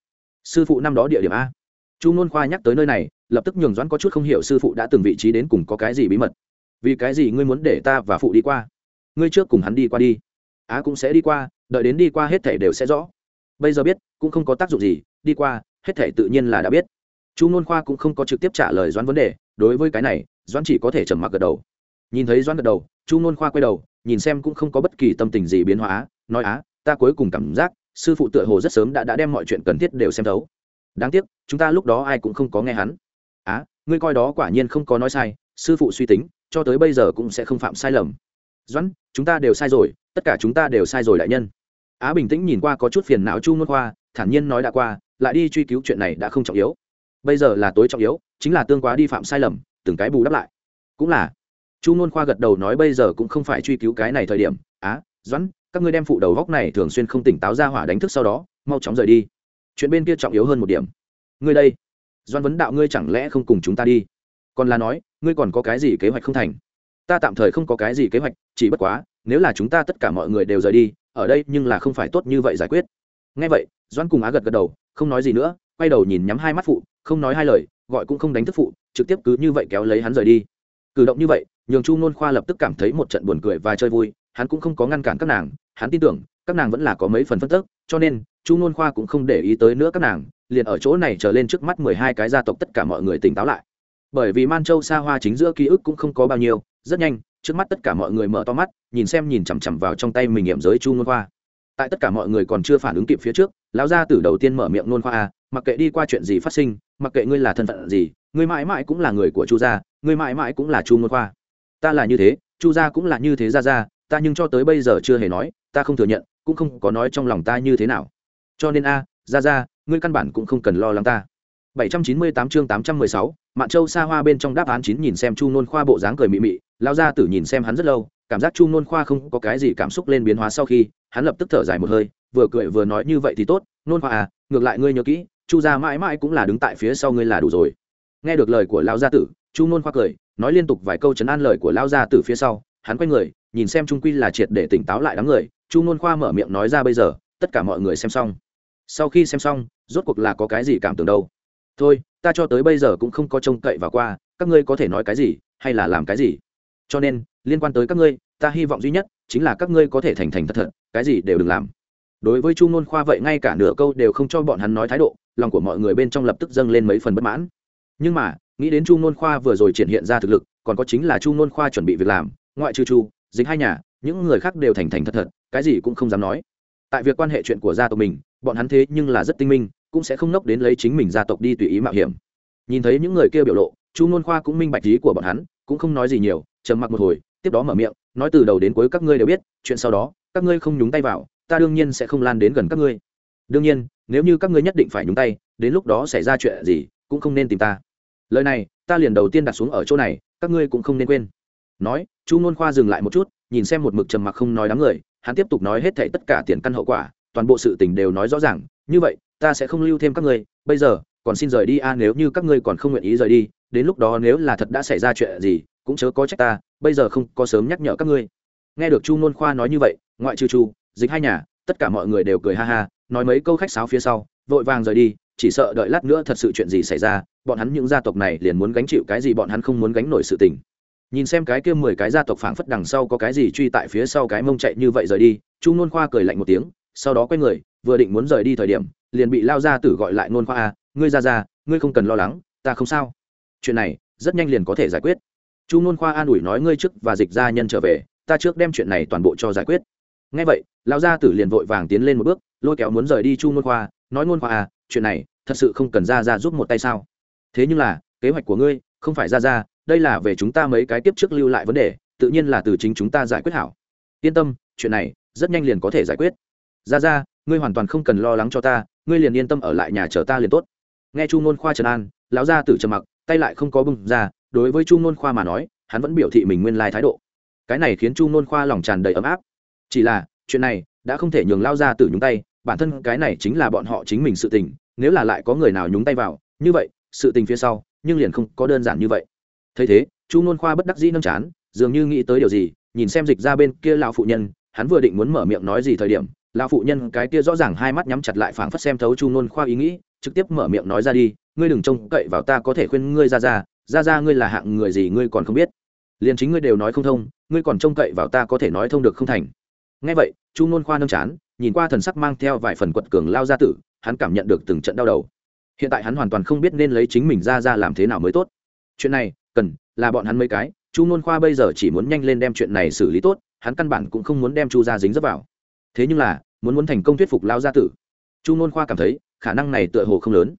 Sư phụ năm đó địa điểm a. Chu nôn khoa nhắc tới nơi này, lập tức nhường doãn có chút không hiểu sư phụ đã từng vị trí đến cùng có cái gì bí mật. Vì cái gì ngươi muốn để ta và phụ đi qua? Ngươi trước cùng hắn đi qua đi. Á cũng sẽ đi qua, đợi đến đi qua hết thể đều sẽ rõ. Bây giờ biết, cũng không có tác dụng gì, đi qua, hết thể tự nhiên là đã biết. Chu nôn khoa cũng không có trực tiếp trả lời doãn vấn đề. Đối với cái này, doãn chỉ có thể trầm mặc gật đầu. Nhìn thấy doãn gật đầu, chu nôn khoa quay đầu nhìn xem cũng không có bất kỳ tâm tình gì biến hóa, nói á, ta cuối cùng cảm giác, sư phụ tựa hồ rất sớm đã đã đem mọi chuyện cần thiết đều xem thấu. Đáng tiếc, chúng ta lúc đó ai cũng không có nghe hắn. Á, ngươi coi đó quả nhiên không có nói sai, sư phụ suy tính, cho tới bây giờ cũng sẽ không phạm sai lầm. Doãn, chúng ta đều sai rồi, tất cả chúng ta đều sai rồi đại nhân. Á bình tĩnh nhìn qua có chút phiền não chu ngôn khoa, thản nhiên nói đã qua, lại đi truy cứu chuyện này đã không trọng yếu. Bây giờ là tối trọng yếu, chính là tương quá đi phạm sai lầm, từng cái bù đắp lại. Cũng là chu n khoa gật đầu nói bây giờ cũng không phải truy cứu cái này thời điểm. Á, doãn, các ngươi đem phụ đầu góc này thường xuyên không tỉnh táo ra hỏa đánh thức sau đó, mau chóng rời đi. Chuyện bên kia trọng yếu hơn một điểm. Ngươi đây doan vấn đạo ngươi chẳng lẽ không cùng chúng ta đi? Còn là nói, ngươi còn có cái gì kế hoạch không thành? Ta tạm thời không có cái gì kế hoạch, chỉ bất quá, nếu là chúng ta tất cả mọi người đều rời đi, ở đây nhưng là không phải tốt như vậy giải quyết. Ngay vậy doan cùng á gật gật đầu, không nói gì nữa, quay đầu nhìn nhắm hai mắt phụ, không nói hai lời, gọi cũng không đánh thức phụ, trực tiếp cứ như vậy kéo lấy hắn rời đi. Cử động như vậy nhường chu nôn khoa lập tức cảm thấy một trận buồn cười và chơi vui, hắn cũng không có ngăn cản các nàng, hắn tin tưởng, các nàng vẫn là có mấy phần phân tức, cho nên, chu nôn khoa cũng không để ý tới nữa các nàng, liền ở chỗ này trở lên trước mắt mười hai cái gia tộc tất cả mọi người tỉnh táo lại. Bởi vì man châu xa hoa chính giữa ký ức cũng không có bao nhiêu, rất nhanh, trước mắt tất cả mọi người mở to mắt, nhìn xem nhìn chằm chằm vào trong tay mình nghiệm giới chu nôn khoa. Tại tất cả mọi người còn chưa phản ứng kịp phía trước, lão gia tử đầu tiên mở miệng nôn khoa a mặc kệ đi qua chuyện gì phát sinh, mặc kệ ngươi là thân phận gì, ngươi mãi mãi cũng là người của chu gia, ngươi mãi mãi cũng là chu nôn khoa ta là như thế chu gia cũng là như thế ra ra ta nhưng cho tới bây giờ chưa hề nói ta không thừa nhận cũng không có nói trong lòng ta như thế nào cho nên a ra ra ngươi căn bản cũng không cần lo lắng ta 798 chương 816, Mạn Châu xa hoa bên trong đáp án chín nhìn xem Chu Nôn Khoa bộ dáng cười mị mị, lao ra tử nhìn xem hắn rất lâu, cảm giác Chu Nôn Khoa không có cái gì cảm xúc lên biến hóa sau khi, hắn lập tức thở dài một hơi, vừa cười vừa nói như vậy thì tốt, Nôn Khoa à, ngược lại ngươi nhớ kỹ, Chu gia mãi mãi cũng là đứng tại phía sau ngươi là đủ rồi. Nghe được lời của lão gia tử, Chu Nôn Khoa cười, nói liên tục vài câu chấn an lời của Lao gia từ phía sau, hắn quay người, nhìn xem trung quy là triệt để tỉnh táo lại đám người, Chu Nôn Khoa mở miệng nói ra bây giờ, tất cả mọi người xem xong. Sau khi xem xong rốt cuộc là có cái gì cảm tưởng đâu? Thôi ta cho tới bây giờ cũng không có trông cậy vào qua các ngươi có thể nói cái gì hay là làm cái gì? Cho nên liên quan tới các ngươi ta hy vọng duy nhất chính là các ngươi có thể thành thành thật thật cái gì đều đừng làm. Đối với chu ngôn khoa vậy ngay cả nửa câu đều không cho bọn hắn nói thái độ lòng của mọi người bên trong lập tức dâng lên mấy phần bất mãn. Nhưng mà nghĩ đến chu ngôn khoa vừa rồi triển hiện ra thực lực, còn có chính là chu ngôn khoa chuẩn bị việc làm, ngoại trừ chu dính hai nhà, những người khác đều thành thành thật thật, cái gì cũng không dám nói. Tại việc quan hệ chuyện của gia tộc mình, bọn hắn thế nhưng là rất tinh minh, cũng sẽ không nốc đến lấy chính mình gia tộc đi tùy ý mạo hiểm. Nhìn thấy những người kia biểu lộ, chu ngôn khoa cũng minh bạch ý của bọn hắn, cũng không nói gì nhiều, trầm mặc một hồi, tiếp đó mở miệng, nói từ đầu đến cuối các ngươi đều biết, chuyện sau đó, các ngươi không nhúng tay vào, ta đương nhiên sẽ không lan đến gần các ngươi. Đương nhiên, nếu như các ngươi nhất định phải nhúng tay, đến lúc đó xảy ra chuyện gì, cũng không nên tìm ta lời này, ta liền đầu tiên đặt xuống ở chỗ này, các ngươi cũng không nên quên. Nói, chu ngôn khoa dừng lại một chút, nhìn xem một mực trầm mặc không nói đám người, hắn tiếp tục nói hết thảy tất cả tiền căn hậu quả, toàn bộ sự tình đều nói rõ ràng, như vậy, ta sẽ không lưu thêm các ngươi, bây giờ, còn xin rời đi a, nếu như các ngươi còn không nguyện ý rời đi, đến lúc đó nếu là thật đã xảy ra chuyện gì, cũng chớ có trách ta, bây giờ không có sớm nhắc nhở các ngươi. Nghe được chu nôn khoa nói như vậy, ngoại trừ chu, dịch hai nhà, tất cả mọi người đều cười ha ha, nói mấy câu khách sáo phía sau, vội vàng rời đi chỉ sợ đợi lát nữa thật sự chuyện gì xảy ra, bọn hắn những gia tộc này liền muốn gánh chịu cái gì bọn hắn không muốn gánh nổi sự tình. Nhìn xem cái kia mười cái gia tộc phảng phất đằng sau có cái gì truy tại phía sau cái mông chạy như vậy rời đi, chu nôn khoa cười lạnh một tiếng, sau đó quay người, vừa định muốn rời đi thời điểm, liền bị lao Gia tử gọi lại nôn khoa, a, ngươi ra ra, ngươi không cần lo lắng, ta không sao. Chuyện này rất nhanh liền có thể giải quyết. Chu nôn khoa an ủi nói, ngươi trước và dịch gia nhân trở về, ta trước đem chuyện này toàn bộ cho giải quyết. Ngay vậy Lão gia tử liền vội vàng tiến lên một bước, lôi kéo muốn rời đi chu nôn khoa, nói, nôn khoa à chuyện này thật sự không cần ra ra giúp một tay sao? Thế nhưng là, kế hoạch của ngươi không phải ra ra, đây là về chúng ta mấy cái tiếp trước lưu lại vấn đề, tự nhiên là từ chính chúng ta giải quyết hảo. Yên tâm, chuyện này rất nhanh liền có thể giải quyết. Ra ra, ngươi hoàn toàn không cần lo lắng cho ta, ngươi liền yên tâm ở lại nhà chờ ta liền tốt. Nghe chu ngôn khoa trần an, lão gia tử trầm mặc, tay lại không có bưng ra, đối với chu ngôn khoa mà nói, hắn vẫn biểu thị mình nguyên lai thái độ. Cái này khiến chu ngôn khoa lòng tràn đầy ấm áp. Chỉ là, chuyện này đã không thể nhường lao gia tử nhúng tay bản thân cái này chính là bọn họ chính mình sự tình, nếu là lại có người nào nhúng tay vào, như vậy, sự tình phía sau, nhưng liền không có đơn giản như vậy. Thấy thế, chu nôn khoa bất đắc dĩ nâng chán, dường như nghĩ tới điều gì, nhìn xem dịch ra bên kia lão phụ nhân, hắn vừa định muốn mở miệng nói gì thời điểm, lão phụ nhân cái kia rõ ràng hai mắt nhắm chặt lại phảng phất xem thấu chu nôn khoa ý nghĩ, trực tiếp mở miệng nói ra đi, ngươi đừng trông cậy vào ta có thể khuyên ngươi ra ra ra ra ngươi là hạng người gì ngươi còn không biết. Liền chính ngươi đều nói không thông, ngươi còn trông cậy vào ta có thể nói thông được không thành. Nghe vậy, chu nôn khoa nâng chán nhìn qua thần sắc mang theo vài phần quật cường lao gia tử, hắn cảm nhận được từng trận đau đầu. Hiện tại hắn hoàn toàn không biết nên lấy chính mình ra ra làm thế nào mới tốt. Chuyện này, cần, là bọn hắn mấy cái, chu nôn khoa bây giờ chỉ muốn nhanh lên đem chuyện này xử lý tốt, hắn căn bản cũng không muốn đem chu gia dính dấp vào. Thế nhưng là, muốn muốn thành công thuyết phục lao gia tử. Chu nôn khoa cảm thấy, khả năng này tựa hồ không lớn.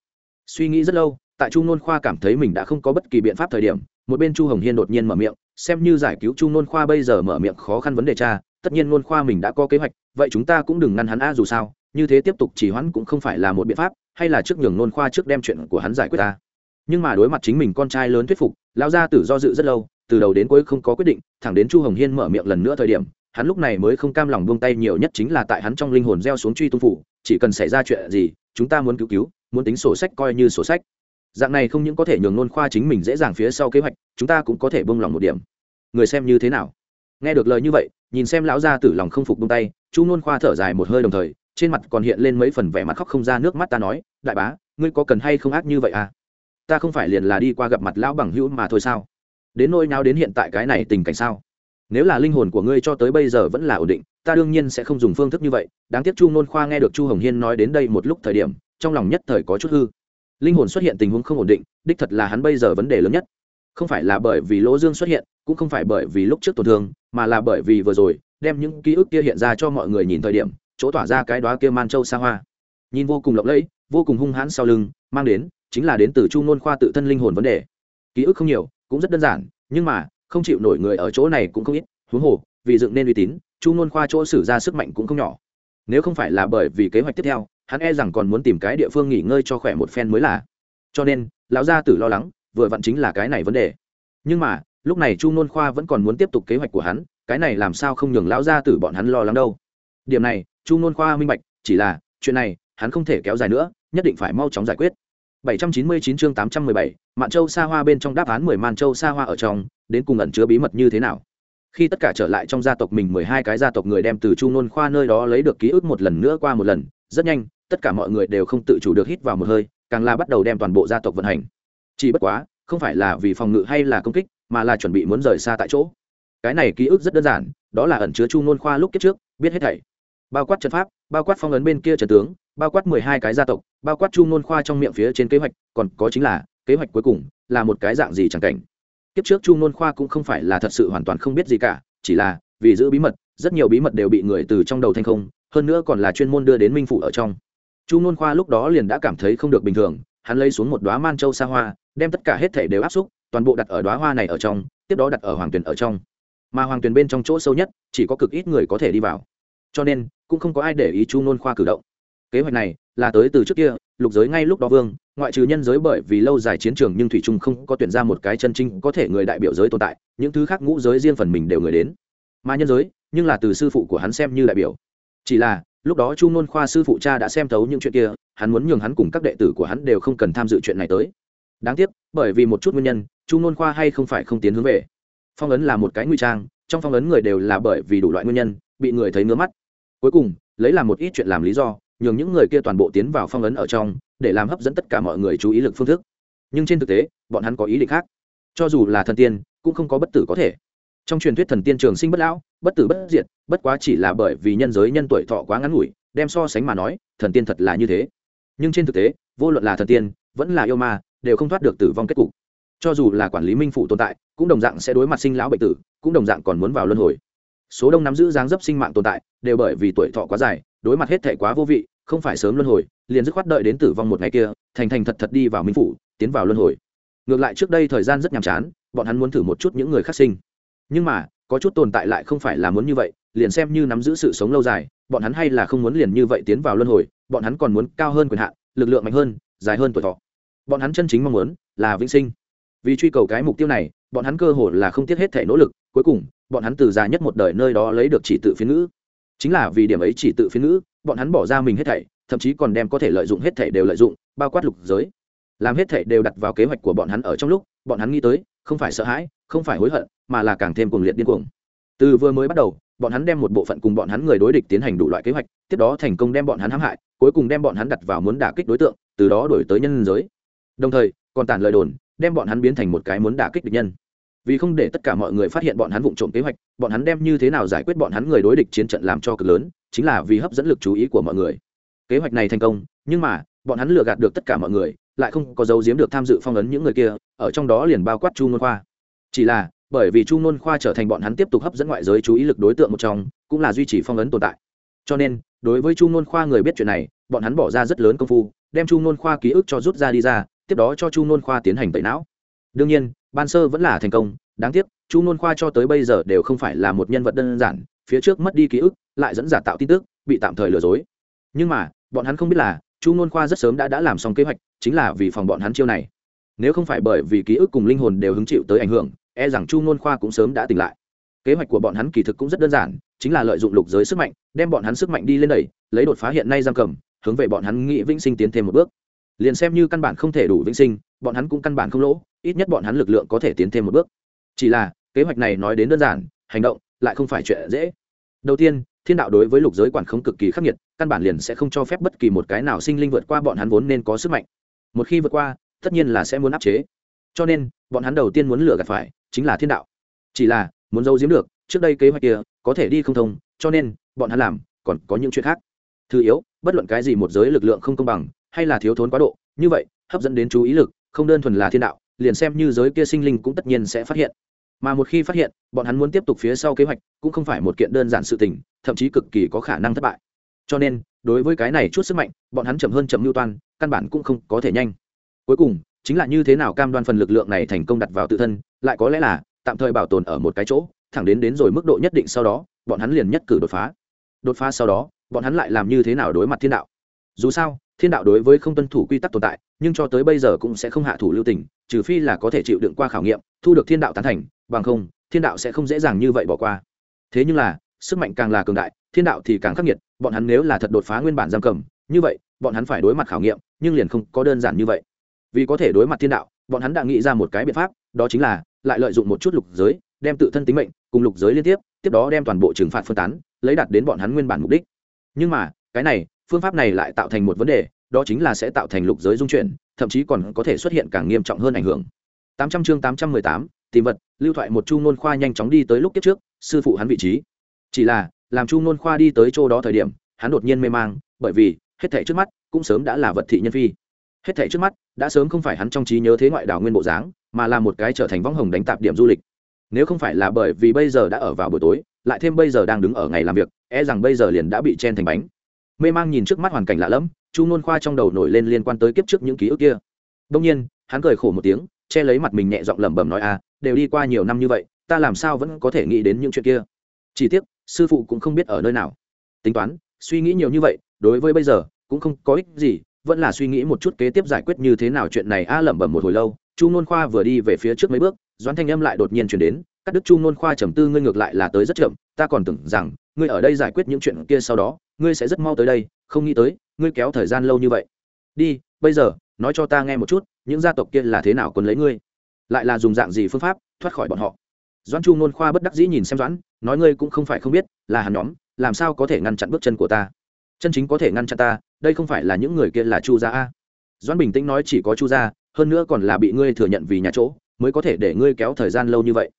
Suy nghĩ rất lâu, tại chu nôn khoa cảm thấy mình đã không có bất kỳ biện pháp thời điểm, một bên chu hồng hiên đột nhiên mở miệng, xem như giải cứu chu nôn khoa bây giờ mở miệng khó khăn vấn đề cha, tất nhiên nôn khoa mình đã có kế hoạch vậy chúng ta cũng đừng ngăn hắn a dù sao, như thế tiếp tục chỉ hoãn cũng không phải là một biện pháp, hay là trước nhường nôn khoa trước đem chuyện của hắn giải quyết ta. Nhưng mà đối mặt chính mình con trai lớn thuyết phục, lão gia tử do dự rất lâu, từ đầu đến cuối không có quyết định, thẳng đến chu hồng hiên mở miệng lần nữa thời điểm, hắn lúc này mới không cam lòng buông tay nhiều nhất chính là tại hắn trong linh hồn gieo xuống truy tung phủ, chỉ cần xảy ra chuyện gì, chúng ta muốn cứu cứu, muốn tính sổ sách coi như sổ sách. Dạng này không những có thể nhường nôn khoa chính mình dễ dàng phía sau kế hoạch, chúng ta cũng có thể bông lòng một điểm. Người xem như thế nào? Nghe được lời như vậy, nhìn xem lão gia tử lòng không phục bông tay chu nôn khoa thở dài một hơi đồng thời, trên mặt còn hiện lên mấy phần vẻ mặt khóc không ra nước mắt ta nói, đại bá, ngươi có cần hay không ác như vậy à? Ta không phải liền là đi qua gặp mặt lão bằng hữu mà thôi sao? Đến nỗi nào đến hiện tại cái này tình cảnh sao? Nếu là linh hồn của ngươi cho tới bây giờ vẫn là ổn định, ta đương nhiên sẽ không dùng phương thức như vậy. Đáng tiếc chu nôn khoa nghe được chu hồng hiên nói đến đây một lúc thời điểm, trong lòng nhất thời có chút hư. Linh hồn xuất hiện tình huống không ổn định, đích thật là hắn bây giờ vấn đề lớn nhất. Không phải là bởi vì lỗ dương xuất hiện, cũng không phải bởi vì lúc trước tổn thương, mà là bởi vì vừa rồi đem những ký ức kia hiện ra cho mọi người nhìn thời điểm, chỗ tỏa ra cái đó kia man châu xa hoa. Nhìn vô cùng lộng lẫy, vô cùng hung hãn sau lưng, mang đến, chính là đến từ chu nôn khoa tự thân linh hồn vấn đề. Ký ức không nhiều, cũng rất đơn giản, nhưng mà, không chịu nổi người ở chỗ này cũng không ít, huống hồ, vì dựng nên uy tín, chu nôn khoa chỗ xử ra sức mạnh cũng không nhỏ. Nếu không phải là bởi vì kế hoạch tiếp theo, hắn e rằng còn muốn tìm cái địa phương nghỉ ngơi cho khỏe một phen mới là. Cho nên, lão gia tử lo lắng, vừa vặn chính là cái này vấn đề. Nhưng mà, lúc này chu nôn khoa vẫn còn muốn tiếp tục kế hoạch của hắn cái này làm sao không nhường lão gia tử bọn hắn lo lắng đâu điểm này chu nôn khoa minh bạch chỉ là chuyện này hắn không thể kéo dài nữa nhất định phải mau chóng giải quyết 799 chương 817, Mạn Châu Sa Hoa bên trong đáp án 10 Mạn Châu Sa Hoa ở trong, đến cùng ẩn chứa bí mật như thế nào? Khi tất cả trở lại trong gia tộc mình 12 cái gia tộc người đem từ Chu Nôn Khoa nơi đó lấy được ký ức một lần nữa qua một lần, rất nhanh, tất cả mọi người đều không tự chủ được hít vào một hơi, càng là bắt đầu đem toàn bộ gia tộc vận hành. Chỉ bất quá, không phải là vì phòng ngự hay là công kích, mà là chuẩn bị muốn rời xa tại chỗ. Cái này ký ức rất đơn giản, đó là ẩn chứa Chu Nôn Khoa lúc kiếp trước, biết hết thảy. Bao quát trận pháp, bao quát phong ấn bên kia trận tướng, bao quát mười hai cái gia tộc bao quát chu ngôn khoa trong miệng phía trên kế hoạch còn có chính là kế hoạch cuối cùng là một cái dạng gì chẳng cảnh. Kiếp trước chu ngôn khoa cũng không phải là thật sự hoàn toàn không biết gì cả chỉ là vì giữ bí mật rất nhiều bí mật đều bị người từ trong đầu thành không hơn nữa còn là chuyên môn đưa đến minh phủ ở trong. Chu ngôn khoa lúc đó liền đã cảm thấy không được bình thường hắn lấy xuống một đoá man châu xa hoa đem tất cả hết thể đều áp xúc toàn bộ đặt ở đoá hoa này ở trong tiếp đó đặt ở hoàng tuyển ở trong mà hoàng tuyền bên trong chỗ sâu nhất chỉ có cực ít người có thể đi vào. Cho nên, cũng không có ai để ý chu Nôn khoa cử động. Kế hoạch này là tới từ trước kia, lục giới ngay lúc đó vương, ngoại trừ nhân giới bởi vì lâu dài chiến trường nhưng thủy trung không có tuyển ra một cái chân trinh có thể người đại biểu giới tồn tại, những thứ khác ngũ giới riêng phần mình đều người đến. Mà nhân giới, nhưng là từ sư phụ của hắn xem như đại biểu. Chỉ là, lúc đó chu nôn khoa sư phụ cha đã xem thấu những chuyện kia, hắn muốn nhường hắn cùng các đệ tử của hắn đều không cần tham dự chuyện này tới. Đáng tiếc, bởi vì một chút nguyên nhân, chu nôn khoa hay không phải không tiến hướng về phong ấn là một cái nguy trang, trong phong ấn người đều là bởi vì đủ loại nguyên nhân, bị người thấy ngứa mắt. Cuối cùng, lấy làm một ít chuyện làm lý do, nhường những người kia toàn bộ tiến vào phong ấn ở trong, để làm hấp dẫn tất cả mọi người chú ý lực phương thức. Nhưng trên thực tế, bọn hắn có ý định khác. Cho dù là thần tiên, cũng không có bất tử có thể. Trong truyền thuyết thần tiên trường sinh bất lão, bất tử bất diệt, bất quá chỉ là bởi vì nhân giới nhân tuổi thọ quá ngắn ngủi, đem so sánh mà nói, thần tiên thật là như thế. Nhưng trên thực tế, vô luận là thần tiên, vẫn là yêu ma, đều không thoát được tử vong kết cục cho dù là quản lý minh phụ tồn tại, cũng đồng dạng sẽ đối mặt sinh lão bệnh tử, cũng đồng dạng còn muốn vào luân hồi. Số đông nắm giữ dáng dấp sinh mạng tồn tại, đều bởi vì tuổi thọ quá dài, đối mặt hết thể quá vô vị, không phải sớm luân hồi, liền dứt khoát đợi đến tử vong một ngày kia, thành thành thật thật đi vào minh phủ, tiến vào luân hồi. Ngược lại trước đây thời gian rất nhàm chán, bọn hắn muốn thử một chút những người khác sinh. Nhưng mà, có chút tồn tại lại không phải là muốn như vậy, liền xem như nắm giữ sự sống lâu dài, bọn hắn hay là không muốn liền như vậy tiến vào luân hồi, bọn hắn còn muốn cao hơn quyền hạn, lực lượng mạnh hơn, dài hơn tuổi thọ. Bọn hắn chân chính mong muốn là vĩnh sinh vì truy cầu cái mục tiêu này, bọn hắn cơ hồ là không tiếc hết thể nỗ lực, cuối cùng, bọn hắn từ già nhất một đời nơi đó lấy được chỉ tự phiên ngữ. Chính là vì điểm ấy chỉ tự phiên ngữ, bọn hắn bỏ ra mình hết thảy, thậm chí còn đem có thể lợi dụng hết thảy đều lợi dụng, bao quát lục giới. Làm hết thảy đều đặt vào kế hoạch của bọn hắn ở trong lúc, bọn hắn nghĩ tới, không phải sợ hãi, không phải hối hận, mà là càng thêm cuồng liệt điên cuồng. Từ vừa mới bắt đầu, bọn hắn đem một bộ phận cùng bọn hắn người đối địch tiến hành đủ loại kế hoạch, tiếp đó thành công đem bọn hắn hãm hại, cuối cùng đem bọn hắn đặt vào muốn đả kích đối tượng, từ đó đổi tới nhân giới. Đồng thời, còn tản lời đồn đem bọn hắn biến thành một cái muốn đả kích địch nhân. Vì không để tất cả mọi người phát hiện bọn hắn vụng trộm kế hoạch, bọn hắn đem như thế nào giải quyết bọn hắn người đối địch chiến trận làm cho cực lớn, chính là vì hấp dẫn lực chú ý của mọi người. Kế hoạch này thành công, nhưng mà, bọn hắn lừa gạt được tất cả mọi người, lại không có dấu giếm được tham dự phong ấn những người kia, ở trong đó liền bao quát chu ngôn khoa. Chỉ là, bởi vì chu ngôn khoa trở thành bọn hắn tiếp tục hấp dẫn ngoại giới chú ý lực đối tượng một trong, cũng là duy trì phong ấn tồn tại. Cho nên, đối với chu ngôn khoa người biết chuyện này, bọn hắn bỏ ra rất lớn công phu, đem chu ngôn khoa ký ức cho rút ra đi ra tiếp đó cho chu Nôn khoa tiến hành tẩy não. Đương nhiên, ban sơ vẫn là thành công, đáng tiếc, chu Nôn khoa cho tới bây giờ đều không phải là một nhân vật đơn giản, phía trước mất đi ký ức, lại dẫn giả tạo tin tức, bị tạm thời lừa dối. Nhưng mà, bọn hắn không biết là, chu Nôn khoa rất sớm đã đã làm xong kế hoạch, chính là vì phòng bọn hắn chiêu này. Nếu không phải bởi vì ký ức cùng linh hồn đều hứng chịu tới ảnh hưởng e rằng chu Nôn khoa cũng sớm đã tỉnh lại. Kế hoạch của bọn hắn kỳ thực cũng rất đơn giản, chính là lợi dụng lục giới sức mạnh, đem bọn hắn sức mạnh đi lên đẩy, lấy đột phá hiện nay giam cầm, hướng về bọn hắn nghĩ vĩnh sinh tiến thêm một bước liền xem như căn bản không thể đủ vĩnh sinh, bọn hắn cũng căn bản không lỗ, ít nhất bọn hắn lực lượng có thể tiến thêm một bước. Chỉ là, kế hoạch này nói đến đơn giản, hành động lại không phải chuyện dễ. Đầu tiên, thiên đạo đối với lục giới quản không cực kỳ khắc nghiệt, căn bản liền sẽ không cho phép bất kỳ một cái nào sinh linh vượt qua bọn hắn vốn nên có sức mạnh. Một khi vượt qua, tất nhiên là sẽ muốn áp chế. Cho nên, bọn hắn đầu tiên muốn lừa gạt phải, chính là thiên đạo. Chỉ là, muốn giấu giếm được, trước đây kế hoạch kia có thể đi không thông, cho nên, bọn hắn làm, còn có những chuyện khác. Thứ yếu, bất luận cái gì một giới lực lượng không công bằng hay là thiếu thốn quá độ, như vậy, hấp dẫn đến chú ý lực, không đơn thuần là thiên đạo, liền xem như giới kia sinh linh cũng tất nhiên sẽ phát hiện. Mà một khi phát hiện, bọn hắn muốn tiếp tục phía sau kế hoạch cũng không phải một kiện đơn giản sự tình, thậm chí cực kỳ có khả năng thất bại. Cho nên, đối với cái này chút sức mạnh, bọn hắn chậm hơn chậm mưu toan, căn bản cũng không có thể nhanh. Cuối cùng, chính là như thế nào cam đoan phần lực lượng này thành công đặt vào tự thân, lại có lẽ là tạm thời bảo tồn ở một cái chỗ, thẳng đến đến rồi mức độ nhất định sau đó, bọn hắn liền nhất cử đột phá. Đột phá sau đó, bọn hắn lại làm như thế nào đối mặt thiên đạo? Dù sao thiên đạo đối với không tuân thủ quy tắc tồn tại, nhưng cho tới bây giờ cũng sẽ không hạ thủ lưu tình, trừ phi là có thể chịu đựng qua khảo nghiệm, thu được thiên đạo tán thành, bằng không, thiên đạo sẽ không dễ dàng như vậy bỏ qua. Thế nhưng là, sức mạnh càng là cường đại, thiên đạo thì càng khắc nghiệt, bọn hắn nếu là thật đột phá nguyên bản giam cầm, như vậy, bọn hắn phải đối mặt khảo nghiệm, nhưng liền không có đơn giản như vậy. Vì có thể đối mặt thiên đạo, bọn hắn đã nghĩ ra một cái biện pháp, đó chính là lại lợi dụng một chút lục giới, đem tự thân tính mệnh cùng lục giới liên tiếp tiếp đó đem toàn bộ trừng phạt phân tán, lấy đạt đến bọn hắn nguyên bản mục đích. Nhưng mà cái này phương pháp này lại tạo thành một vấn đề đó chính là sẽ tạo thành lục giới dung chuyển thậm chí còn có thể xuất hiện càng nghiêm trọng hơn ảnh hưởng. 800 chương 818, tìm vật lưu thoại một chu ngôn khoa nhanh chóng đi tới lúc kiếp trước sư phụ hắn vị trí. Chỉ là làm chu ngôn khoa đi tới chỗ đó thời điểm hắn đột nhiên mê mang bởi vì hết thảy trước mắt cũng sớm đã là vật thị nhân phi. Hết thảy trước mắt đã sớm không phải hắn trong trí nhớ thế ngoại đảo nguyên bộ dáng mà là một cái trở thành võng hồng đánh tạp điểm du lịch. Nếu không phải là bởi vì bây giờ đã ở vào buổi tối lại thêm bây giờ đang đứng ở ngày làm việc e rằng bây giờ liền đã bị chen thành bánh mê mang nhìn trước mắt hoàn cảnh lạ lẫm chu nôn khoa trong đầu nổi lên liên quan tới kiếp trước những ký ức kia. Đông nhiên hắn cười khổ một tiếng che lấy mặt mình nhẹ giọng lẩm bẩm nói a, à, đều đi qua nhiều năm như vậy ta làm sao vẫn có thể nghĩ đến những chuyện kia? Chỉ tiếc sư phụ cũng không biết ở nơi nào. Tính toán suy nghĩ nhiều như vậy đối với bây giờ cũng không có ích gì vẫn là suy nghĩ một chút kế tiếp giải quyết như thế nào chuyện này. A lẩm bẩm một hồi lâu chu nôn khoa vừa đi về phía trước mấy bước doãn thanh âm lại đột nhiên chuyển đến các đức chu nôn khoa trầm tư ngươi ngược lại là tới rất chậm ta còn tưởng rằng ngươi ở đây giải quyết những chuyện kia sau đó ngươi sẽ rất mau tới đây, không nghĩ tới, ngươi kéo thời gian lâu như vậy. Đi, bây giờ, nói cho ta nghe một chút, những gia tộc kia là thế nào còn lấy ngươi? Lại là dùng dạng gì phương pháp thoát khỏi bọn họ? Doãn chu nôn khoa bất đắc dĩ nhìn xem doãn, nói ngươi cũng không phải không biết, là hắn nhóm, làm sao có thể ngăn chặn bước chân của ta? Chân chính có thể ngăn chặn ta, đây không phải là những người kia là chu gia a? Doãn bình tĩnh nói chỉ có chu gia, hơn nữa còn là bị ngươi thừa nhận vì nhà chỗ, mới có thể để ngươi kéo thời gian lâu như vậy.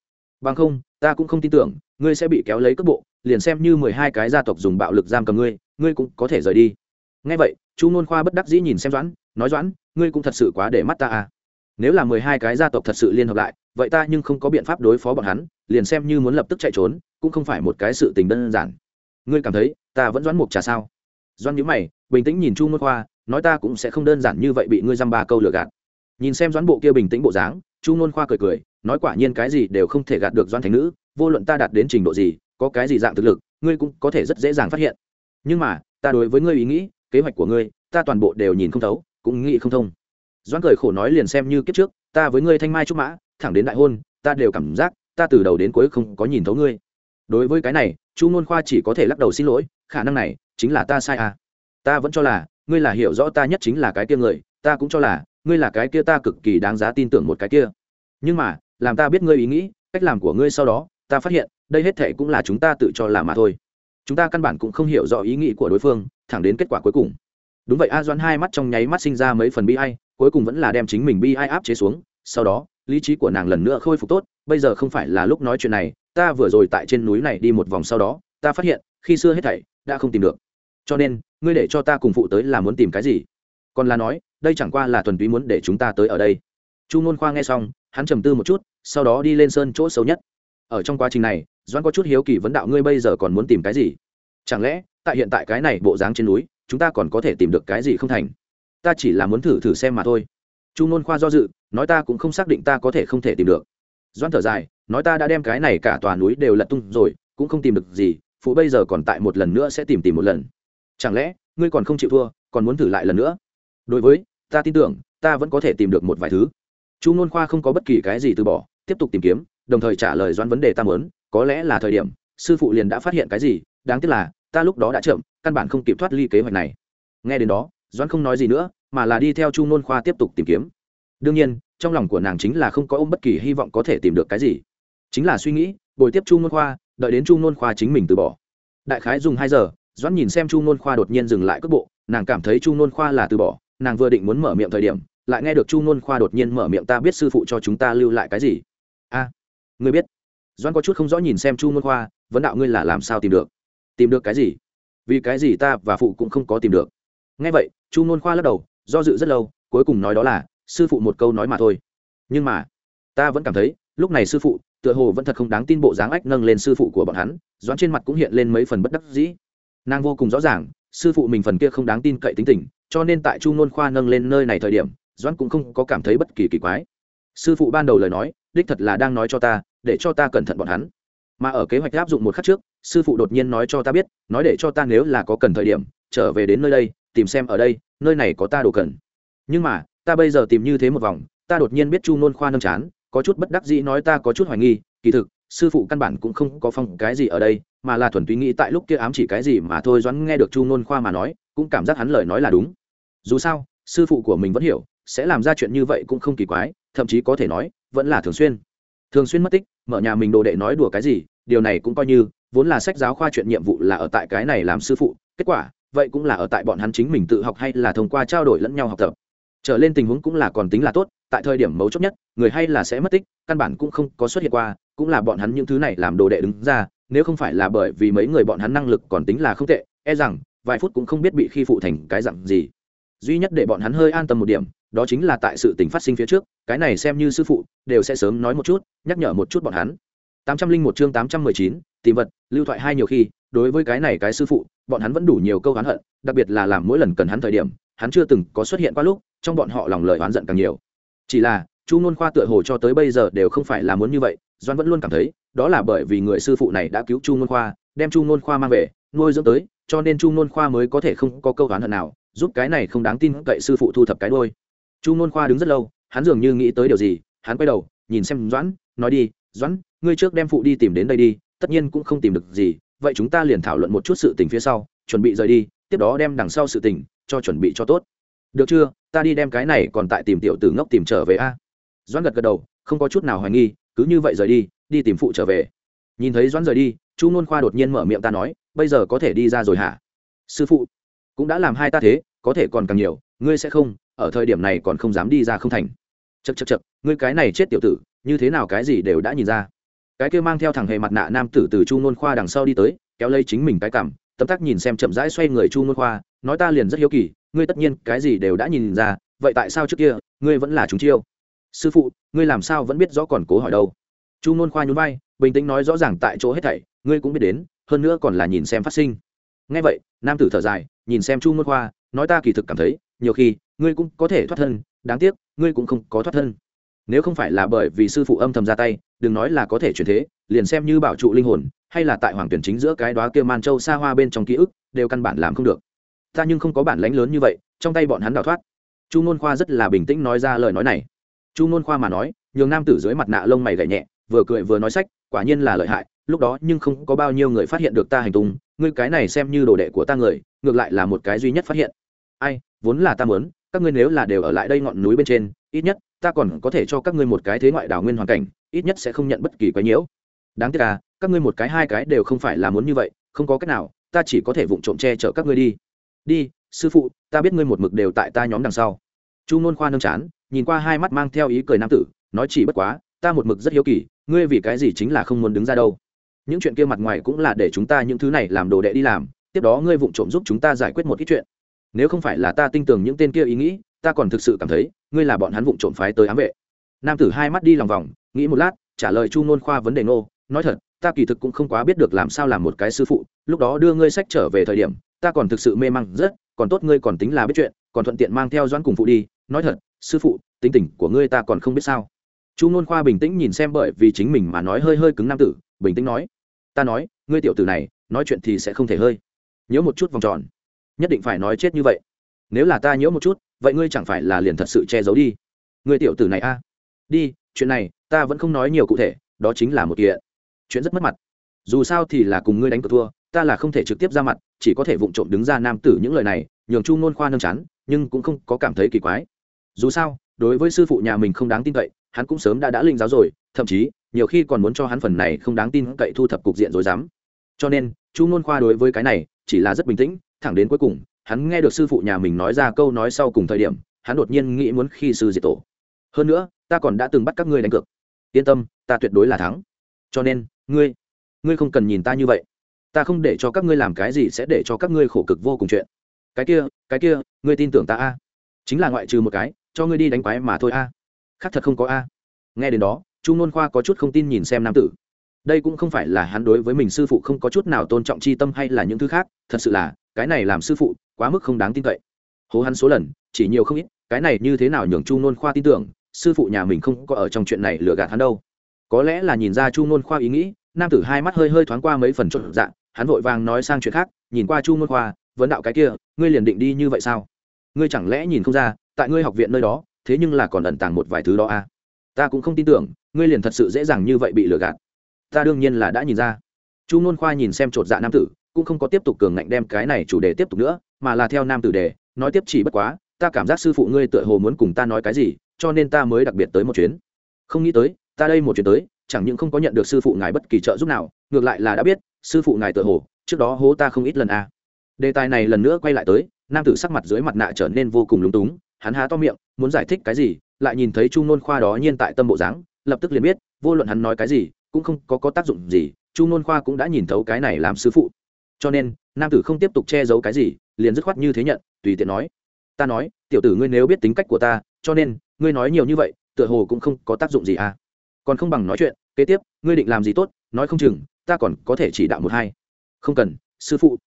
Bằng không, ta cũng không tin tưởng, ngươi sẽ bị kéo lấy cước bộ liền xem như mười hai cái gia tộc dùng bạo lực giam cầm ngươi ngươi cũng có thể rời đi. Ngay vậy, chu ngôn khoa bất đắc dĩ nhìn xem doãn, nói doãn, ngươi cũng thật sự quá để mắt ta à. Nếu là mười hai cái gia tộc thật sự liên hợp lại, vậy ta nhưng không có biện pháp đối phó bọn hắn, liền xem như muốn lập tức chạy trốn, cũng không phải một cái sự tình đơn giản. Ngươi cảm thấy, ta vẫn doãn mục trà sao? Doãn nhữ mày, bình tĩnh nhìn chu ngôn khoa, nói ta cũng sẽ không đơn giản như vậy bị ngươi dăm ba câu lừa gạt. Nhìn xem doãn bộ kia bình tĩnh bộ dáng, chu ngôn khoa cười cười, nói quả nhiên cái gì đều không thể gạt được doãn thành nữ, vô luận ta đạt đến trình độ gì có cái gì dạng thực lực, ngươi cũng có thể rất dễ dàng phát hiện. Nhưng mà, ta đối với ngươi ý nghĩ, kế hoạch của ngươi, ta toàn bộ đều nhìn không thấu, cũng nghĩ không thông. Doãn cười khổ nói liền xem như kiếp trước, ta với ngươi thanh mai trúc mã, thẳng đến đại hôn, ta đều cảm giác, ta từ đầu đến cuối không có nhìn thấu ngươi. Đối với cái này, chu ngôn khoa chỉ có thể lắc đầu xin lỗi, khả năng này chính là ta sai à. Ta vẫn cho là, ngươi là hiểu rõ ta nhất chính là cái kia người, ta cũng cho là, ngươi là cái kia ta cực kỳ đáng giá tin tưởng một cái kia. Nhưng mà, làm ta biết ngươi ý nghĩ, cách làm của ngươi sau đó ta phát hiện đây hết thể cũng là chúng ta tự cho là mà thôi. Chúng ta căn bản cũng không hiểu rõ ý nghĩ của đối phương thẳng đến kết quả cuối cùng. Đúng vậy a doãn hai mắt trong nháy mắt sinh ra mấy phần bi ai, cuối cùng vẫn là đem chính mình bi ai áp chế xuống. Sau đó lý trí của nàng lần nữa khôi phục tốt bây giờ không phải là lúc nói chuyện này ta vừa rồi tại trên núi này đi một vòng sau đó ta phát hiện khi xưa hết thảy đã không tìm được. Cho nên ngươi để cho ta cùng phụ tới là muốn tìm cái gì? Còn là nói đây chẳng qua là thuần túy muốn để chúng ta tới ở đây. Chu ngôn khoa nghe xong hắn trầm tư một chút sau đó đi lên sơn chỗ sâu nhất ở trong quá trình này doan có chút hiếu kỳ vấn đạo ngươi bây giờ còn muốn tìm cái gì? Chẳng lẽ, tại hiện tại cái này bộ dáng trên núi, chúng ta còn có thể tìm được cái gì không thành? Ta chỉ là muốn thử thử xem mà thôi. Chu n khoa do dự, nói ta cũng không xác định ta có thể không thể tìm được. Doan thở dài, nói ta đã đem cái này cả tòa núi đều lật tung rồi, cũng không tìm được gì, phụ bây giờ còn tại một lần nữa sẽ tìm tìm một lần. Chẳng lẽ, ngươi còn không chịu thua, còn muốn thử lại lần nữa? Đối với, ta tin tưởng, ta vẫn có thể tìm được một vài thứ. Chu n khoa không có bất kỳ cái gì từ bỏ, tiếp tục tìm kiếm đồng thời trả lời doãn vấn đề ta muốn có lẽ là thời điểm sư phụ liền đã phát hiện cái gì đáng tiếc là ta lúc đó đã chậm căn bản không kịp thoát ly kế hoạch này. Nghe đến đó doãn không nói gì nữa mà là đi theo chu nôn khoa tiếp tục tìm kiếm. Đương nhiên trong lòng của nàng chính là không có ôm bất kỳ hy vọng có thể tìm được cái gì. Chính là suy nghĩ bồi tiếp chu nôn khoa đợi đến chu nôn khoa chính mình từ bỏ. Đại khái dùng hai giờ doãn nhìn xem chu nôn khoa đột nhiên dừng lại cước bộ nàng cảm thấy chu nôn khoa là từ bỏ nàng vừa định muốn mở miệng thời điểm lại nghe được chu nôn khoa đột nhiên mở miệng ta biết sư phụ cho chúng ta lưu lại cái gì. A à, ngươi biết. Doan có chút không rõ nhìn xem chu môn khoa, vấn đạo ngươi là làm sao tìm được? Tìm được cái gì? Vì cái gì ta và phụ cũng không có tìm được? Ngay vậy, chu môn khoa lắc đầu, do dự rất lâu, cuối cùng nói đó là, sư phụ một câu nói mà thôi. Nhưng mà, ta vẫn cảm thấy, lúc này sư phụ, tựa hồ vẫn thật không đáng tin bộ dáng ách nâng lên sư phụ của bọn hắn, doãn trên mặt cũng hiện lên mấy phần bất đắc dĩ. Nàng vô cùng rõ ràng, sư phụ mình phần kia không đáng tin cậy tính tình, cho nên tại chu nôn khoa nâng lên nơi này thời điểm, doãn cũng không có cảm thấy bất kỳ kỳ quái. Sư phụ ban đầu lời nói đích thật là đang nói cho ta, để cho ta cẩn thận bọn hắn. Mà ở kế hoạch áp dụng một khắc trước, sư phụ đột nhiên nói cho ta biết, nói để cho ta nếu là có cần thời điểm, trở về đến nơi đây, tìm xem ở đây, nơi này có ta đồ cần. Nhưng mà, ta bây giờ tìm như thế một vòng, ta đột nhiên biết chu nôn khoa nâm chán, có chút bất đắc dĩ nói ta có chút hoài nghi, kỳ thực, sư phụ căn bản cũng không có phong cái gì ở đây, mà là thuần túy nghĩ tại lúc kia ám chỉ cái gì mà thôi doãn nghe được chu nôn khoa mà nói, cũng cảm giác hắn lời nói là đúng. Dù sao, sư phụ của mình vẫn hiểu, sẽ làm ra chuyện như vậy cũng không kỳ quái, thậm chí có thể nói vẫn là thường xuyên. Thường xuyên mất tích, mở nhà mình đồ đệ nói đùa cái gì, điều này cũng coi như, vốn là sách giáo khoa chuyện nhiệm vụ là ở tại cái này làm sư phụ, kết quả, vậy cũng là ở tại bọn hắn chính mình tự học hay là thông qua trao đổi lẫn nhau học tập. Trở lên tình huống cũng là còn tính là tốt, tại thời điểm mấu chốt nhất, người hay là sẽ mất tích, căn bản cũng không có xuất hiện qua, cũng là bọn hắn những thứ này làm đồ đệ đứng ra, nếu không phải là bởi vì mấy người bọn hắn năng lực còn tính là không tệ e rằng, vài phút cũng không biết bị khi phụ thành cái dặn gì. Duy nhất để bọn hắn hơi an tâm một điểm đó chính là tại sự tình phát sinh phía trước, cái này xem như sư phụ, đều sẽ sớm nói một chút, nhắc nhở một chút bọn hắn tám trăm linh một chương tám trăm mười chín, tìm vật, lưu thoại hai nhiều khi, đối với cái này cái sư phụ, bọn hắn vẫn đủ nhiều câu oán hận, đặc biệt là làm mỗi lần cần hắn thời điểm, hắn chưa từng có xuất hiện qua lúc, trong bọn họ lòng lời oán giận càng nhiều chỉ là, chu nôn khoa tựa hồ cho tới bây giờ đều không phải là muốn như vậy, doan vẫn luôn cảm thấy, đó là bởi vì người sư phụ này đã cứu chu nôn khoa, đem chu nôn khoa mang về, nuôi dưỡng tới, cho nên chu nôn khoa mới có thể không có câu oán hận nào, giúp cái này không đáng tin cậy sư phụ thu thập cái đuôi chu nôn khoa đứng rất lâu, hắn dường như nghĩ tới điều gì, hắn quay đầu, nhìn xem doãn, nói đi, doãn, ngươi trước đem phụ đi tìm đến đây đi, tất nhiên cũng không tìm được gì, vậy chúng ta liền thảo luận một chút sự tình phía sau, chuẩn bị rời đi, tiếp đó đem đằng sau sự tình cho chuẩn bị cho tốt. Được chưa, ta đi đem cái này còn tại tìm tiểu tử ngốc tìm trở về a. Doãn gật gật đầu, không có chút nào hoài nghi, cứ như vậy rời đi đi tìm phụ trở về. Nhìn thấy doãn rời đi, chu nôn khoa đột nhiên mở miệng ta nói, bây giờ có thể đi ra rồi hả? Sư phụ, cũng đã làm hai ta thế, có thể còn càng nhiều, ngươi sẽ không ở thời điểm này còn không dám đi ra không thành. Chật chật chật ngươi cái này chết tiểu tử, như thế nào cái gì đều đã nhìn ra. Cái kia mang theo thằng hề mặt nạ nam tử từ chu nôn khoa đằng sau đi tới, kéo lấy chính mình cái cảm tấm tắc nhìn xem chậm rãi xoay người chu nôn khoa, nói ta liền rất hiếu kỳ, ngươi tất nhiên cái gì đều đã nhìn ra, vậy tại sao trước kia, ngươi vẫn là chúng chiêu? Sư phụ, ngươi làm sao vẫn biết rõ còn cố hỏi đâu? Chu nôn khoa nhún vai, bình tĩnh nói rõ ràng tại chỗ hết thảy, ngươi cũng biết đến, hơn nữa còn là nhìn xem phát sinh. Ngay vậy, nam tử thở dài, nhìn xem chu nôn khoa, nói ta kỳ thực cảm thấy, nhiều khi ngươi cũng có thể thoát thân, đáng tiếc, ngươi cũng không có thoát thân. Nếu không phải là bởi vì sư phụ âm thầm ra tay, đừng nói là có thể chuyển thế, liền xem như bảo trụ linh hồn, hay là tại hoàng tuyển chính giữa cái đó kia man châu xa hoa bên trong ký ức, đều căn bản làm không được. Ta nhưng không có bản lãnh lớn như vậy, trong tay bọn hắn đào thoát. Chu ngôn khoa rất là bình tĩnh nói ra lời nói này. Chu ngôn khoa mà nói, nhường nam tử dưới mặt nạ lông mày gậy nhẹ, vừa cười vừa nói sách, quả nhiên là lợi hại, lúc đó nhưng không có bao nhiêu người phát hiện được ta hành tung, ngươi cái này xem như đồ đệ của ta người, ngược lại là một cái duy nhất phát hiện. Ai, vốn là ta muốn các ngươi nếu là đều ở lại đây ngọn núi bên trên, ít nhất, ta còn có thể cho các ngươi một cái thế ngoại đảo nguyên hoàn cảnh, ít nhất sẽ không nhận bất kỳ quái nhiễu. Đáng tiếc là các ngươi một cái hai cái đều không phải là muốn như vậy, không có cách nào, ta chỉ có thể vụng trộm che chở các ngươi đi. Đi, sư phụ, ta biết ngươi một mực đều tại ta nhóm đằng sau. Chu nôn khoa nâng chán, nhìn qua hai mắt mang theo ý cười nam tử, nói chỉ bất quá, ta một mực rất hiếu kỳ, ngươi vì cái gì chính là không muốn đứng ra đâu. Những chuyện kia mặt ngoài cũng là để chúng ta những thứ này làm đồ đệ đi làm, tiếp đó ngươi vụng trộm giúp chúng ta giải quyết một ít chuyện nếu không phải là ta tin tưởng những tên kia ý nghĩ, ta còn thực sự cảm thấy, ngươi là bọn hắn vụng trộm phái tới ám vệ. Nam tử hai mắt đi lòng vòng, nghĩ một lát, trả lời chu nôn khoa vấn đề Ngô. nói thật, ta kỳ thực cũng không quá biết được làm sao làm một cái sư phụ, lúc đó đưa ngươi sách trở về thời điểm, ta còn thực sự mê măng rất, còn tốt ngươi còn tính là biết chuyện, còn thuận tiện mang theo doãn cùng phụ đi, nói thật, sư phụ, tính tình của ngươi ta còn không biết sao. Chu nôn khoa bình tĩnh nhìn xem bởi vì chính mình mà nói hơi hơi cứng nam tử, bình tĩnh nói, ta nói, ngươi tiểu tử này, nói chuyện thì sẽ không thể hơi. Nhớ một chút vòng tròn nhất định phải nói chết như vậy. Nếu là ta nhiễu một chút, vậy ngươi chẳng phải là liền thật sự che giấu đi. Ngươi tiểu tử này a. Đi, chuyện này ta vẫn không nói nhiều cụ thể, đó chính là một kiện. Chuyện rất mất mặt. Dù sao thì là cùng ngươi đánh cược thua, ta là không thể trực tiếp ra mặt, chỉ có thể vụng trộm đứng ra nam tử những lời này, nhường chu ngôn khoa nâng chán, nhưng cũng không có cảm thấy kỳ quái. Dù sao, đối với sư phụ nhà mình không đáng tin cậy, hắn cũng sớm đã đã linh giáo rồi, thậm chí, nhiều khi còn muốn cho hắn phần này không đáng tin cậy thu thập cục diện rồi dám. Cho nên, chu ngôn khoa đối với cái này, chỉ là rất bình tĩnh thẳng đến cuối cùng, hắn nghe được sư phụ nhà mình nói ra câu nói sau cùng thời điểm, hắn đột nhiên nghĩ muốn khi sư diệt tổ. Hơn nữa, ta còn đã từng bắt các ngươi đánh cược. Yên tâm, ta tuyệt đối là thắng. Cho nên, ngươi ngươi không cần nhìn ta như vậy. Ta không để cho các ngươi làm cái gì sẽ để cho các ngươi khổ cực vô cùng chuyện. Cái kia cái kia, ngươi tin tưởng ta a? Chính là ngoại trừ một cái, cho ngươi đi đánh quái mà thôi a. Khác thật không có a. Nghe đến đó, chu nôn khoa có chút không tin nhìn xem nam tử. Đây cũng không phải là hắn đối với mình sư phụ không có chút nào tôn trọng c h i tâm hay là những thứ khác, thật sự là cái này làm sư phụ, quá mức không đáng tin cậy. Hố hắn số lần, chỉ nhiều không ít, cái này như thế nào nhường chu nôn khoa tin tưởng, sư phụ nhà mình không có ở trong chuyện này lừa gạt hắn đâu. Có lẽ là nhìn ra chu nôn khoa ý nghĩ, nam tử hai mắt hơi hơi thoáng qua mấy phần trộn dạng, hắn vội vàng nói sang chuyện khác, nhìn qua chu nôn khoa, vấn đạo cái kia, ngươi liền định đi như vậy sao? Ngươi chẳng lẽ nhìn không ra, tại ngươi học viện nơi đó, thế nhưng là còn ẩn tàng một vài thứ đó à? Ta cũng không tin tưởng, ngươi liền thật sự dễ dàng như vậy bị lừa gạt. Ta đương nhiên là đã nhìn ra. Chu nôn khoa nhìn xem chột dạ nam tử cũng không có tiếp tục cường ngạnh đem cái này chủ đề tiếp tục nữa mà là theo nam tử đề nói tiếp chỉ bất quá ta cảm giác sư phụ ngươi tựa hồ muốn cùng ta nói cái gì cho nên ta mới đặc biệt tới một chuyến không nghĩ tới ta đây một chuyến tới chẳng những không có nhận được sư phụ ngài bất kỳ trợ giúp nào ngược lại là đã biết sư phụ ngài tựa hồ trước đó hố ta không ít lần a à. đề tài này lần nữa quay lại tới nam tử sắc mặt dưới mặt nạ trở nên vô cùng lúng túng hắn há to miệng muốn giải thích cái gì lại nhìn thấy chu nôn khoa đó nhiên tại tâm bộ dáng lập tức liền biết vô luận hắn nói cái gì cũng không có, có tác dụng gì chu nôn khoa cũng đã nhìn thấu cái này làm sư phụ cho nên, nam tử không tiếp tục che giấu cái gì, liền dứt khoát như thế nhận, tùy tiện nói. Ta nói, tiểu tử ngươi nếu biết tính cách của ta, cho nên, ngươi nói nhiều như vậy, tựa hồ cũng không có tác dụng gì à. Còn không bằng nói chuyện, kế tiếp, ngươi định làm gì tốt, nói không chừng, ta còn có thể chỉ đạo một hai. Không cần, sư phụ.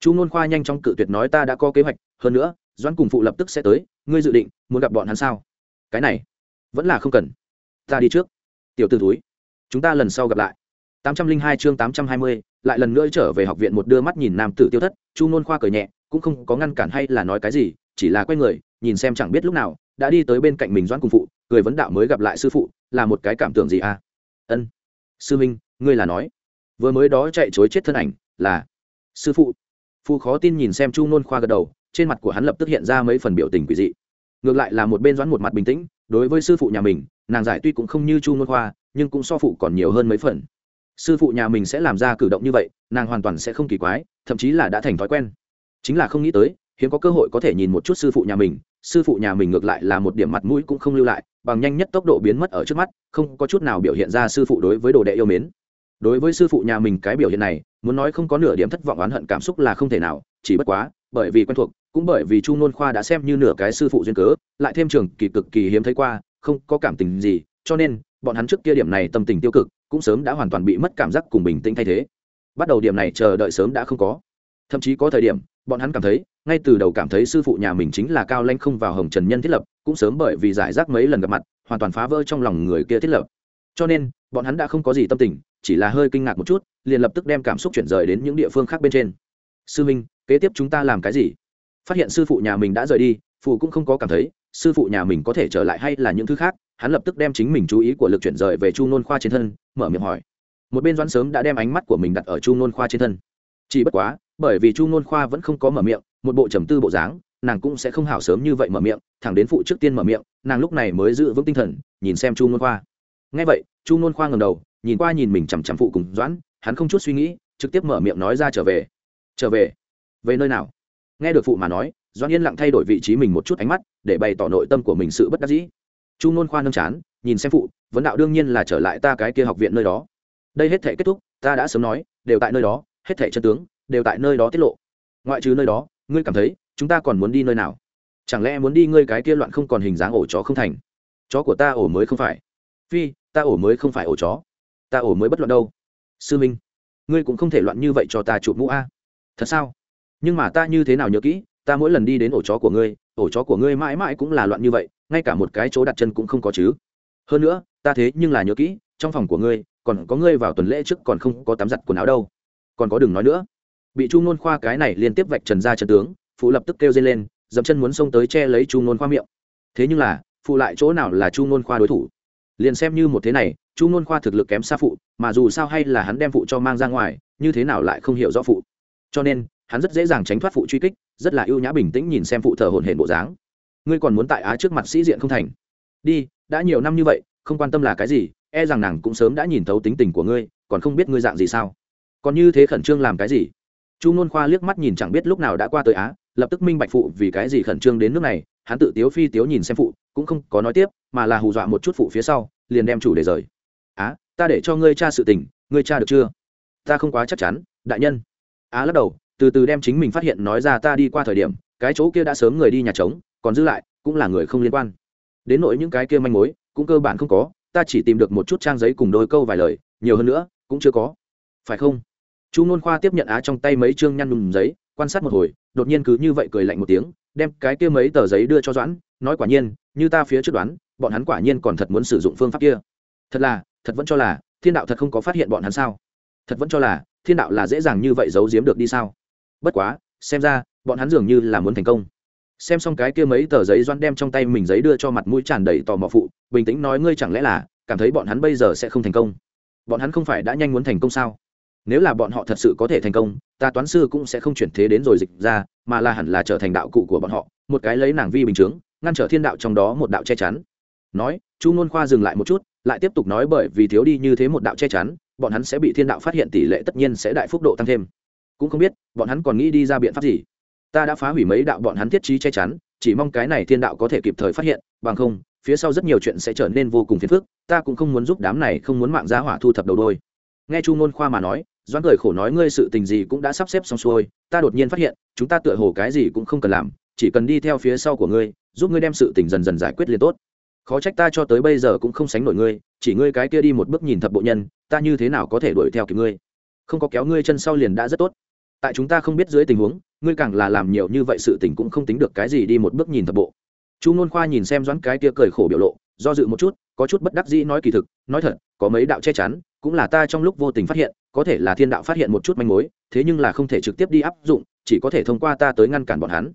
Chu ngôn khoa nhanh chóng cự tuyệt nói ta đã có kế hoạch, hơn nữa, doãn cùng phụ lập tức sẽ tới, ngươi dự định, muốn gặp bọn hắn sao? Cái này, vẫn là không cần. Ta đi trước. Tiểu t ử túi chúng ta lần sau gặp lại. Tám trăm linh hai chương tám trăm hai mươi lại lần nữa trở về học viện một đưa mắt nhìn nam tử tiêu thất, chu nôn khoa cười nhẹ, cũng không có ngăn cản hay là nói cái gì, chỉ là quay người, nhìn xem chẳng biết lúc nào, đã đi tới bên cạnh mình doãn cùng phụ, cười vấn đạo mới gặp lại sư phụ, là một cái cảm tưởng gì à? Ân, sư minh, ngươi là nói. Vừa mới đó chạy chối chết thân ảnh, là sư phụ. Phụ khó tin nhìn xem chu nôn khoa gật đầu, trên mặt của hắn lập tức hiện ra mấy phần biểu tình quỷ dị. Ngược lại là một bên doãn một mặt bình tĩnh, đối với sư phụ nhà mình, nàng giải tuy cũng không như chu nôn khoa, nhưng cũng so phụ còn nhiều hơn mấy phần sư phụ nhà mình sẽ làm ra cử động như vậy, nàng hoàn toàn sẽ không kỳ quái, thậm chí là đã thành thói quen. Chính là không nghĩ tới, hiếm có cơ hội có thể nhìn một chút sư phụ nhà mình, sư phụ nhà mình ngược lại là một điểm mặt mũi cũng không lưu lại, bằng nhanh nhất tốc độ biến mất ở trước mắt, không có chút nào biểu hiện ra sư phụ đối với đồ đệ yêu mến. Đối với sư phụ nhà mình cái biểu hiện này, muốn nói không có nửa điểm thất vọng oán hận cảm xúc là không thể nào, chỉ bất quá, bởi vì quen thuộc, cũng bởi vì chu nôn khoa đã xem như nửa cái sư phụ duyên cớ, lại thêm trường kỳ cực kỳ hiếm thấy qua, không có cảm tình gì, cho nên, bọn hắn trước kia điểm này tâm tình tiêu cực cũng sớm đã hoàn toàn bị mất cảm giác cùng bình tĩnh thay thế. Bắt đầu điểm này chờ đợi sớm đã không có. Thậm chí có thời điểm, bọn hắn cảm thấy, ngay từ đầu cảm thấy sư phụ nhà mình chính là cao lanh không vào hồng trần nhân thiết lập, cũng sớm bởi vì giải rác mấy lần gặp mặt, hoàn toàn phá vỡ trong lòng người kia thiết lập. Cho nên, bọn hắn đã không có gì tâm tình, chỉ là hơi kinh ngạc một chút, liền lập tức đem cảm xúc chuyển rời đến những địa phương khác bên trên. Sư minh kế tiếp chúng ta làm cái gì? Phát hiện sư phụ nhà mình đã rời đi phụ cũng không có cảm thấy, sư phụ nhà mình có thể trở lại hay là những thứ khác hắn lập tức đem chính mình chú ý của lực chuyển rời về chu nôn khoa trên thân, mở miệng hỏi. Một bên doãn sớm đã đem ánh mắt của mình đặt ở chu nôn khoa trên thân. Chỉ bất quá, bởi vì chu nôn khoa vẫn không có mở miệng, một bộ trầm tư bộ dáng, nàng cũng sẽ không hảo sớm như vậy mở miệng, thẳng đến phụ trước tiên mở miệng, nàng lúc này mới giữ vững tinh thần, nhìn xem chu nôn khoa. Ngay vậy, chu nôn khoa ngầm đầu, nhìn qua nhìn mình chằm chằm phụ cùng doãn, hắn không chút suy nghĩ, trực tiếp mở miệng nói ra trở về. Trở về? Về nơi nào? Nghe được phụ mà nói, Doãn yên lặng thay đổi vị trí mình một chút ánh mắt, để bày tỏ nội tâm của mình sự bất đắc dĩ chu nôn khoa nâng chán, nhìn xem phụ, vấn đạo đương nhiên là trở lại ta cái kia học viện nơi đó. Đây hết thể kết thúc, ta đã sớm nói, đều tại nơi đó, hết thể chân tướng, đều tại nơi đó tiết lộ. Ngoại trừ nơi đó, ngươi cảm thấy, chúng ta còn muốn đi nơi nào? Chẳng lẽ muốn đi ngươi cái kia loạn không còn hình dáng ổ chó không thành? Chó của ta ổ mới không phải. Phi, ta ổ mới không phải ổ chó. Ta ổ mới bất loạn đâu. Sư minh, ngươi cũng không thể loạn như vậy cho ta chụp mũ a. Thật sao? Nhưng mà ta như thế nào nhớ kỹ, ta mỗi lần đi đến ổ chó của ngươi, ổ chó của ngươi mãi mãi cũng là loạn như vậy ngay cả một cái chỗ đặt chân cũng không có chứ. Hơn nữa, ta thế nhưng là nhớ kỹ, trong phòng của ngươi, còn có ngươi vào tuần lễ trước còn không có tắm giặt quần áo đâu. Còn có đừng nói nữa. Bị chu nôn khoa cái này liên tiếp vạch trần ra trần tướng phụ lập tức kêu dây lên, dậm chân muốn xông tới che lấy chu nôn khoa miệng. Thế nhưng là phụ lại chỗ nào là chu nôn khoa đối thủ? Liền xem như một thế này, chu nôn khoa thực lực kém xa phụ mà dù sao hay là hắn đem phụ cho mang ra ngoài, như thế nào lại không hiểu rõ phụ cho nên, hắn rất dễ dàng tránh thoát phụ truy kích, rất là ưu nhã bình tĩnh nhìn xem phụ thờ hồn hển bộ dáng ngươi còn muốn tại á trước mặt sĩ diện không thành. Đi, đã nhiều năm như vậy, không quan tâm là cái gì e rằng nàng cũng sớm đã nhìn thấu tính tình của ngươi, còn không biết ngươi dạng gì sao? Còn như thế khẩn trương làm cái gì? Chu nôn khoa liếc mắt nhìn chẳng biết lúc nào đã qua tới á, lập tức minh bạch phụ vì cái gì khẩn trương đến nước này, hắn tự tiếu phi tiếu nhìn xem phụ, cũng không có nói tiếp, mà là hù dọa một chút phụ phía sau, liền đem chủ để rời. Á, ta để cho ngươi cha sự tình, ngươi cha được chưa? Ta không quá chắc chắn, đại nhân. Á lắc đầu, từ từ đem chính mình phát hiện nói ra ta đi qua thời điểm, cái chỗ kia đã sớm người đi nhà trống còn giữ lại, cũng là người không liên quan. Đến nỗi những cái kia manh mối, cũng cơ bản không có, ta chỉ tìm được một chút trang giấy cùng đôi câu vài lời, nhiều hơn nữa, cũng chưa có. Phải không? Chu nôn khoa tiếp nhận á trong tay mấy chương nhăn đùm giấy, quan sát một hồi, đột nhiên cứ như vậy cười lạnh một tiếng, đem cái kia mấy tờ giấy đưa cho doãn, nói quả nhiên, như ta phía trước đoán, bọn hắn quả nhiên còn thật muốn sử dụng phương pháp kia. Thật là, thật vẫn cho là, thiên đạo thật không có phát hiện bọn hắn sao? Thật vẫn cho là, thiên đạo là dễ dàng như vậy giấu giếm được đi sao? Bất quá, xem ra, bọn hắn dường như là muốn thành công xem xong cái kia mấy tờ giấy doan đem trong tay mình giấy đưa cho mặt mũi tràn đầy tò mò phụ, bình tĩnh nói ngươi chẳng lẽ là, cảm thấy bọn hắn bây giờ sẽ không thành công? Bọn hắn không phải đã nhanh muốn thành công sao? Nếu là bọn họ thật sự có thể thành công, ta toán sư cũng sẽ không chuyển thế đến rồi dịch ra, mà là hẳn là trở thành đạo cụ của bọn họ, một cái lấy nàng vi bình chướng, ngăn trở thiên đạo trong đó một đạo che chắn. Nói, chu ngôn khoa dừng lại một chút, lại tiếp tục nói bởi vì thiếu đi như thế một đạo che chắn, bọn hắn sẽ bị thiên đạo phát hiện tỷ lệ tất nhiên sẽ đại phúc độ tăng thêm. Cũng không biết, bọn hắn còn nghĩ đi ra biện pháp gì? Ta đã phá hủy mấy đạo bọn hắn thiết trí che chắn, chỉ mong cái này thiên đạo có thể kịp thời phát hiện, bằng không, phía sau rất nhiều chuyện sẽ trở nên vô cùng phiền phức, ta cũng không muốn giúp đám này không muốn mạng giá hỏa thu thập đầu đôi. Nghe chu ngôn khoa mà nói, doãn cười khổ nói, ngươi sự tình gì cũng đã sắp xếp xong xuôi, ta đột nhiên phát hiện, chúng ta tựa hồ cái gì cũng không cần làm, chỉ cần đi theo phía sau của ngươi, giúp ngươi đem sự tình dần dần giải quyết liền tốt. Khó trách ta cho tới bây giờ cũng không sánh nổi ngươi, chỉ ngươi cái kia đi một bước nhìn thập bộ nhân, ta như thế nào có thể đuổi theo kịp ngươi? Không có kéo ngươi chân sau liền đã rất tốt. Tại chúng ta không biết dưới tình huống ngươi càng là làm nhiều như vậy sự tình cũng không tính được cái gì đi một bước nhìn thập bộ. Chu ngôn khoa nhìn xem doãn cái kia cười khổ biểu lộ, do dự một chút, có chút bất đắc dĩ nói kỳ thực, nói thật, có mấy đạo che chắn, cũng là ta trong lúc vô tình phát hiện, có thể là thiên đạo phát hiện một chút manh mối, thế nhưng là không thể trực tiếp đi áp dụng, chỉ có thể thông qua ta tới ngăn cản bọn hắn.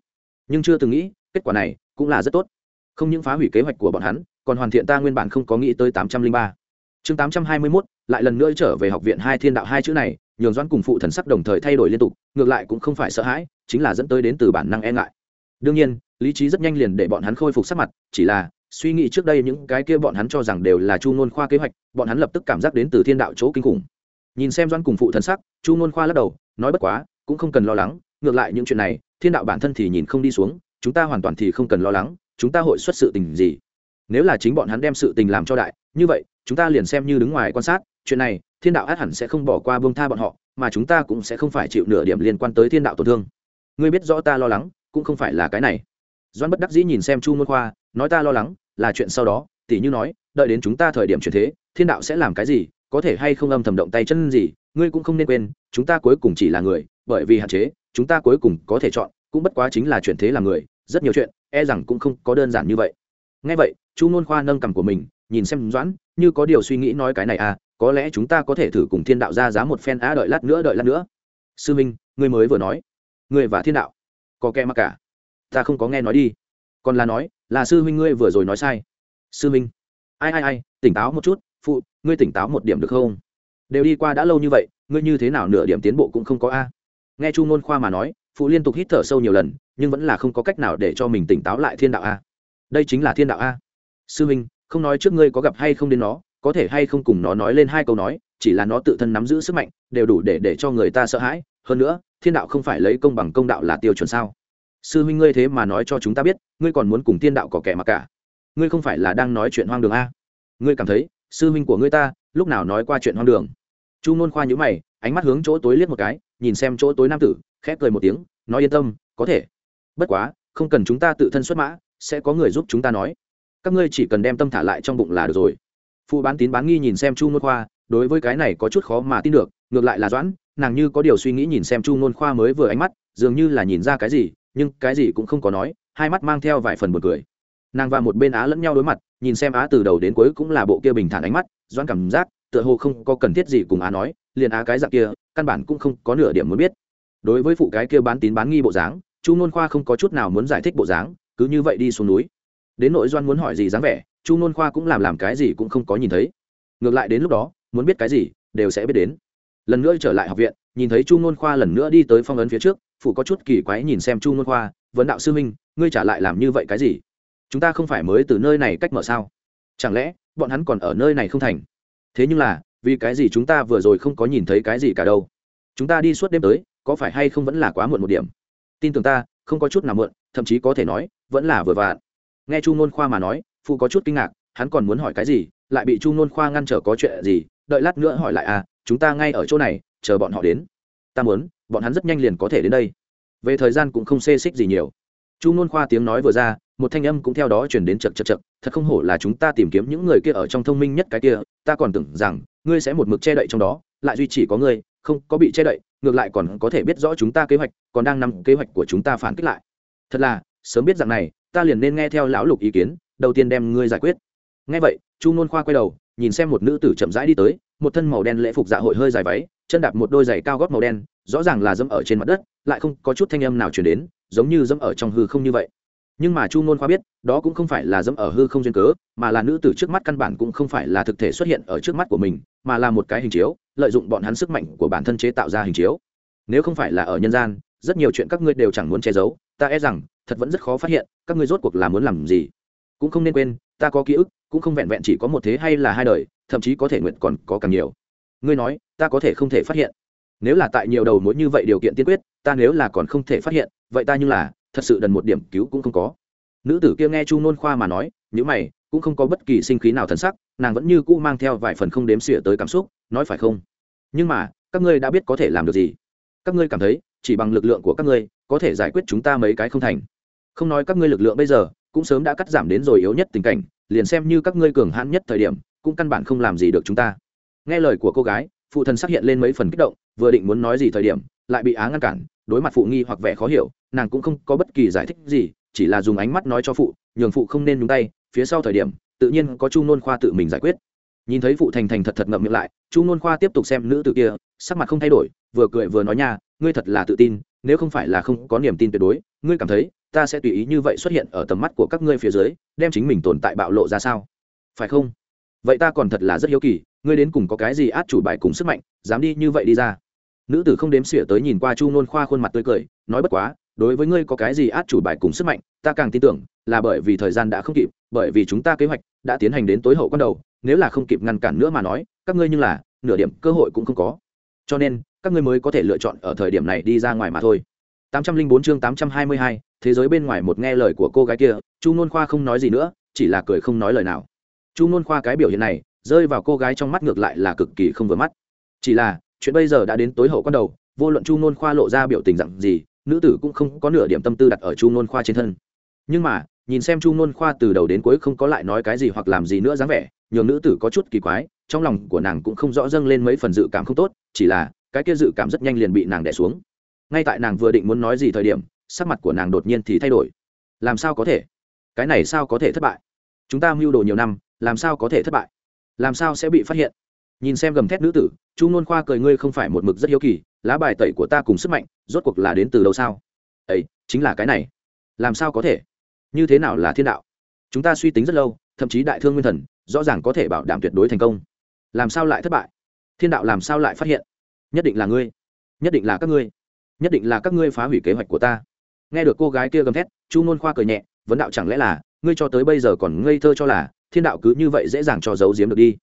Nhưng chưa từng nghĩ, kết quả này cũng là rất tốt. Không những phá hủy kế hoạch của bọn hắn, còn hoàn thiện ta nguyên bản không có nghĩ tới tám trăm linh ba. Chương tám trăm hai mươi mốt, lại lần nữa trở về học viện hai thiên đạo hai chữ này, nhường doãn cùng phụ thần sắc đồng thời thay đổi liên tục, ngược lại cũng không phải sợ hãi chính là dẫn tới đến từ bản năng e ngại. Đương nhiên, lý trí rất nhanh liền để bọn hắn khôi phục sắc mặt, chỉ là, suy nghĩ trước đây những cái kia bọn hắn cho rằng đều là chu ngôn khoa kế hoạch, bọn hắn lập tức cảm giác đến từ thiên đạo chỗ kinh khủng. Nhìn xem doãn cùng phụ thần sắc, chu ngôn khoa lắc đầu, nói bất quá, cũng không cần lo lắng, ngược lại những chuyện này, thiên đạo bản thân thì nhìn không đi xuống, chúng ta hoàn toàn thì không cần lo lắng, chúng ta hội xuất sự tình gì? Nếu là chính bọn hắn đem sự tình làm cho đại, như vậy, chúng ta liền xem như đứng ngoài quan sát, chuyện này, thiên đạo át hẳn sẽ không bỏ qua bông tha bọn họ, mà chúng ta cũng sẽ không phải chịu nửa điểm liên quan tới thiên đạo tổn thương ngươi biết rõ ta lo lắng, cũng không phải là cái này. Doan bất đắc dĩ nhìn xem chu môn khoa, nói ta lo lắng, là chuyện sau đó, tỉ như nói, đợi đến chúng ta thời điểm chuyển thế, thiên đạo sẽ làm cái gì, có thể hay không âm thầm động tay chân gì, ngươi cũng không nên quên, chúng ta cuối cùng chỉ là người, bởi vì hạn chế, chúng ta cuối cùng có thể chọn, cũng bất quá chính là chuyển thế làm người, rất nhiều chuyện e rằng cũng không có đơn giản như vậy. Ngay vậy, chu nôn khoa nâng cằm của mình, nhìn xem doãn, như có điều suy nghĩ nói cái này à có lẽ chúng ta có thể thử cùng thiên đạo ra giá một phen á, đợi lát nữa, đợi lát nữa. Sư minh, ngươi mới vừa nói ngươi và thiên đạo có kẻ mặc cả. Ta không có nghe nói đi. Còn là nói là sư huynh ngươi vừa rồi nói sai. Sư huynh, ai ai ai tỉnh táo một chút phụ ngươi tỉnh táo một điểm được không? Đều đi qua đã lâu như vậy ngươi như thế nào nửa điểm tiến bộ cũng không có a. Nghe chu ngôn khoa mà nói phụ liên tục hít thở sâu nhiều lần nhưng vẫn là không có cách nào để cho mình tỉnh táo lại thiên đạo a. Đây chính là thiên đạo a. Sư huynh, không nói trước ngươi có gặp hay không đến nó có thể hay không cùng nó nói lên hai câu nói chỉ là nó tự thân nắm giữ sức mạnh đều đủ để để cho người ta sợ hãi. Hơn nữa thiên đạo không phải lấy công bằng công đạo là tiêu chuẩn sao? Sư huynh ngươi thế mà nói cho chúng ta biết, ngươi còn muốn cùng tiên đạo có kẻ mà cả. Ngươi không phải là đang nói chuyện hoang đường a? Ngươi cảm thấy, sư huynh của ngươi ta, lúc nào nói qua chuyện hoang đường? Chu nôn khoa nhữ mày, ánh mắt hướng chỗ tối liếc một cái, nhìn xem chỗ tối nam tử khép cười một tiếng, nói yên tâm, có thể. Bất quá, không cần chúng ta tự thân xuất mã, sẽ có người giúp chúng ta nói. Các ngươi chỉ cần đem tâm thả lại trong bụng là được rồi. Phụ bán tín bán nghi nhìn xem chu nôn khoa, đối với cái này có chút khó mà tin được, ngược lại là doãn nàng như có điều suy nghĩ nhìn xem chu ngôn khoa mới vừa ánh mắt, dường như là nhìn ra cái gì, nhưng cái gì cũng không có nói, hai mắt mang theo vài phần một cười. Nàng và một bên á lẫn nhau đối mặt, nhìn xem á từ đầu đến cuối cũng là bộ kia bình thản ánh mắt Doan cảm giác, tựa hồ không có cần thiết gì cùng á nói, liền á cái dạng kia, căn bản cũng không có nửa điểm muốn biết. Đối với phụ cái kia bán tín bán nghi bộ dáng, chu nôn khoa không có chút nào muốn giải thích bộ dáng, cứ như vậy đi xuống núi. Đến nội doan muốn hỏi gì dáng vẻ, chu nôn khoa cũng làm làm cái gì cũng không có nhìn thấy. Ngược lại đến lúc đó, muốn biết cái gì, đều sẽ biết đến lần nữa trở lại học viện, nhìn thấy chu ngôn khoa lần nữa đi tới phong ấn phía trước phụ có chút kỳ quái nhìn xem chu ngôn khoa, vấn đạo sư minh ngươi trả lại làm như vậy cái gì? Chúng ta không phải mới từ nơi này cách mở sao? Chẳng lẽ, bọn hắn còn ở nơi này không thành? Thế nhưng là, vì cái gì chúng ta vừa rồi không có nhìn thấy cái gì cả đâu? Chúng ta đi suốt đêm tới, có phải hay không vẫn là quá muộn một điểm? Tin tưởng ta, không có chút nào muộn, thậm chí có thể nói, vẫn là vừa vặn nghe chu ngôn khoa mà nói phụ có chút kinh ngạc, hắn còn muốn hỏi cái gì, lại bị chu ngôn khoa ngăn trở có chuyện gì, đợi lát nữa hỏi lại à chúng ta ngay ở chỗ này, chờ bọn họ đến. Ta muốn, bọn hắn rất nhanh liền có thể đến đây. Về thời gian cũng không xê xích gì nhiều. Chu nôn khoa tiếng nói vừa ra, một thanh âm cũng theo đó chuyển đến chật chật chật thật không hổ là chúng ta tìm kiếm những người kia ở trong thông minh nhất cái kia, ta còn tưởng rằng, ngươi sẽ một mực che đậy trong đó, lại duy chỉ có ngươi, không có bị che đậy, ngược lại còn có thể biết rõ chúng ta kế hoạch, còn đang nằm kế hoạch của chúng ta phản kích lại. Thật là, sớm biết rằng này, ta liền nên nghe theo lão lục ý kiến, đầu tiên đem ngươi giải quyết. Nghe vậy, chu nôn khoa quay đầu nhìn xem một nữ tử chậm rãi đi tới, một thân màu đen lễ phục dạ hội hơi dài váy, chân đạp một đôi giày cao gót màu đen, rõ ràng là dẫm ở trên mặt đất, lại không có chút thanh âm nào chuyển đến, giống như dẫm ở trong hư không như vậy. Nhưng mà chu nôn khoa biết, đó cũng không phải là dẫm ở hư không duyên cớ, mà là nữ tử trước mắt căn bản cũng không phải là thực thể xuất hiện ở trước mắt của mình, mà là một cái hình chiếu, lợi dụng bọn hắn sức mạnh của bản thân chế tạo ra hình chiếu. Nếu không phải là ở nhân gian, rất nhiều chuyện các ngươi đều chẳng muốn che giấu, ta e rằng, thật vẫn rất khó phát hiện, các ngươi rốt cuộc là muốn làm gì. Cũng không nên quên ta có ký ức, cũng không vẹn vẹn chỉ có một thế hay là hai đời, thậm chí có thể nguyện còn có càng nhiều. Ngươi nói, ta có thể không thể phát hiện. Nếu là tại nhiều đầu mối như vậy điều kiện tiên quyết, ta nếu là còn không thể phát hiện, vậy ta như là, thật sự đần một điểm cứu cũng không có. Nữ tử kia nghe chu nôn khoa mà nói nhữ mày, cũng không có bất kỳ sinh khí nào thân sắc, nàng vẫn như cũ mang theo vài phần không đếm xỉa tới cảm xúc, nói phải không? Nhưng mà, các ngươi đã biết có thể làm được gì? Các ngươi cảm thấy, chỉ bằng lực lượng của các ngươi, có thể giải quyết chúng ta mấy cái không thành không nói các ngươi lực lượng bây giờ, cũng sớm đã cắt giảm đến rồi yếu nhất tình cảnh, liền xem như các ngươi cường hãn nhất thời điểm, cũng căn bản không làm gì được chúng ta. Nghe lời của cô gái, phụ thần xác hiện lên mấy phần kích động, vừa định muốn nói gì thời điểm, lại bị á ngăn cản, đối mặt phụ nghi hoặc vẻ khó hiểu, nàng cũng không có bất kỳ giải thích gì, chỉ là dùng ánh mắt nói cho phụ, nhường phụ không nên nhúng tay, phía sau thời điểm, tự nhiên có chu nôn khoa tự mình giải quyết. Nhìn thấy phụ thành thành thật thật ngậm miệng lại, chu nôn khoa tiếp tục xem nữ tự kia, sắc mặt không thay đổi, vừa cười vừa nói nha, ngươi thật là tự tin, nếu không phải là không có niềm tin tuyệt đối, ngươi cảm thấy ta sẽ tùy ý như vậy xuất hiện ở tầm mắt của các ngươi phía dưới đem chính mình tồn tại bạo lộ ra sao? Phải không? Vậy ta còn thật là rất hiếu kỳ ngươi đến cùng có cái gì át chủ bài cùng sức mạnh dám đi như vậy đi ra? Nữ tử không đếm xỉa tới nhìn qua chu nôn khoa khuôn mặt tươi cười nói bất quá đối với ngươi có cái gì át chủ bài cùng sức mạnh ta càng tin tưởng là bởi vì thời gian đã không kịp bởi vì chúng ta kế hoạch đã tiến hành đến tối hậu con đầu nếu là không kịp ngăn cản nữa mà nói các ngươi như là nửa điểm cơ hội cũng không có. Cho nên các ngươi mới có thể lựa chọn ở thời điểm này đi ra ngoài mà thôi. 804 chương 822, thế giới bên ngoài một nghe lời của cô gái kia, chu nôn khoa không nói gì nữa, chỉ là cười không nói lời nào. Chu nôn khoa cái biểu hiện này, rơi vào cô gái trong mắt ngược lại là cực kỳ không vừa mắt. Chỉ là, chuyện bây giờ đã đến tối hậu con đầu, vô luận chu nôn khoa lộ ra biểu tình dặn gì, nữ tử cũng không có nửa điểm tâm tư đặt ở chu nôn khoa trên thân. Nhưng mà, nhìn xem chu nôn khoa từ đầu đến cuối không có lại nói cái gì hoặc làm gì nữa dáng vẻ, nhường nữ tử có chút kỳ quái, trong lòng của nàng cũng không rõ dâng lên mấy phần dự cảm không tốt, chỉ là, cái kia dự cảm rất nhanh liền bị nàng đẻ xuống. Ngay tại nàng vừa định muốn nói gì thời điểm sắc mặt của nàng đột nhiên thì thay đổi. Làm sao có thể? Cái này sao có thể thất bại? Chúng ta mưu đồ nhiều năm, làm sao có thể thất bại? Làm sao sẽ bị phát hiện? Nhìn xem gầm thét nữ tử, chu nôn khoa cười, ngươi không phải một mực rất hiếu kỳ, lá bài tẩy của ta cùng sức mạnh, rốt cuộc là đến từ đâu sao? Ấy, chính là cái này. Làm sao có thể? Như thế nào là thiên đạo? Chúng ta suy tính rất lâu, thậm chí đại thương nguyên thần, rõ ràng có thể bảo đảm tuyệt đối thành công. Làm sao lại thất bại? Thiên đạo làm sao lại phát hiện? Nhất định là ngươi. Nhất định là các ngươi. Nhất định là các ngươi phá hủy kế hoạch của ta nghe được cô gái kia gầm thét, chu nôn khoa cười nhẹ, vấn đạo chẳng lẽ là, ngươi cho tới bây giờ còn ngây thơ cho là, thiên đạo cứ như vậy dễ dàng cho giấu giếm được đi.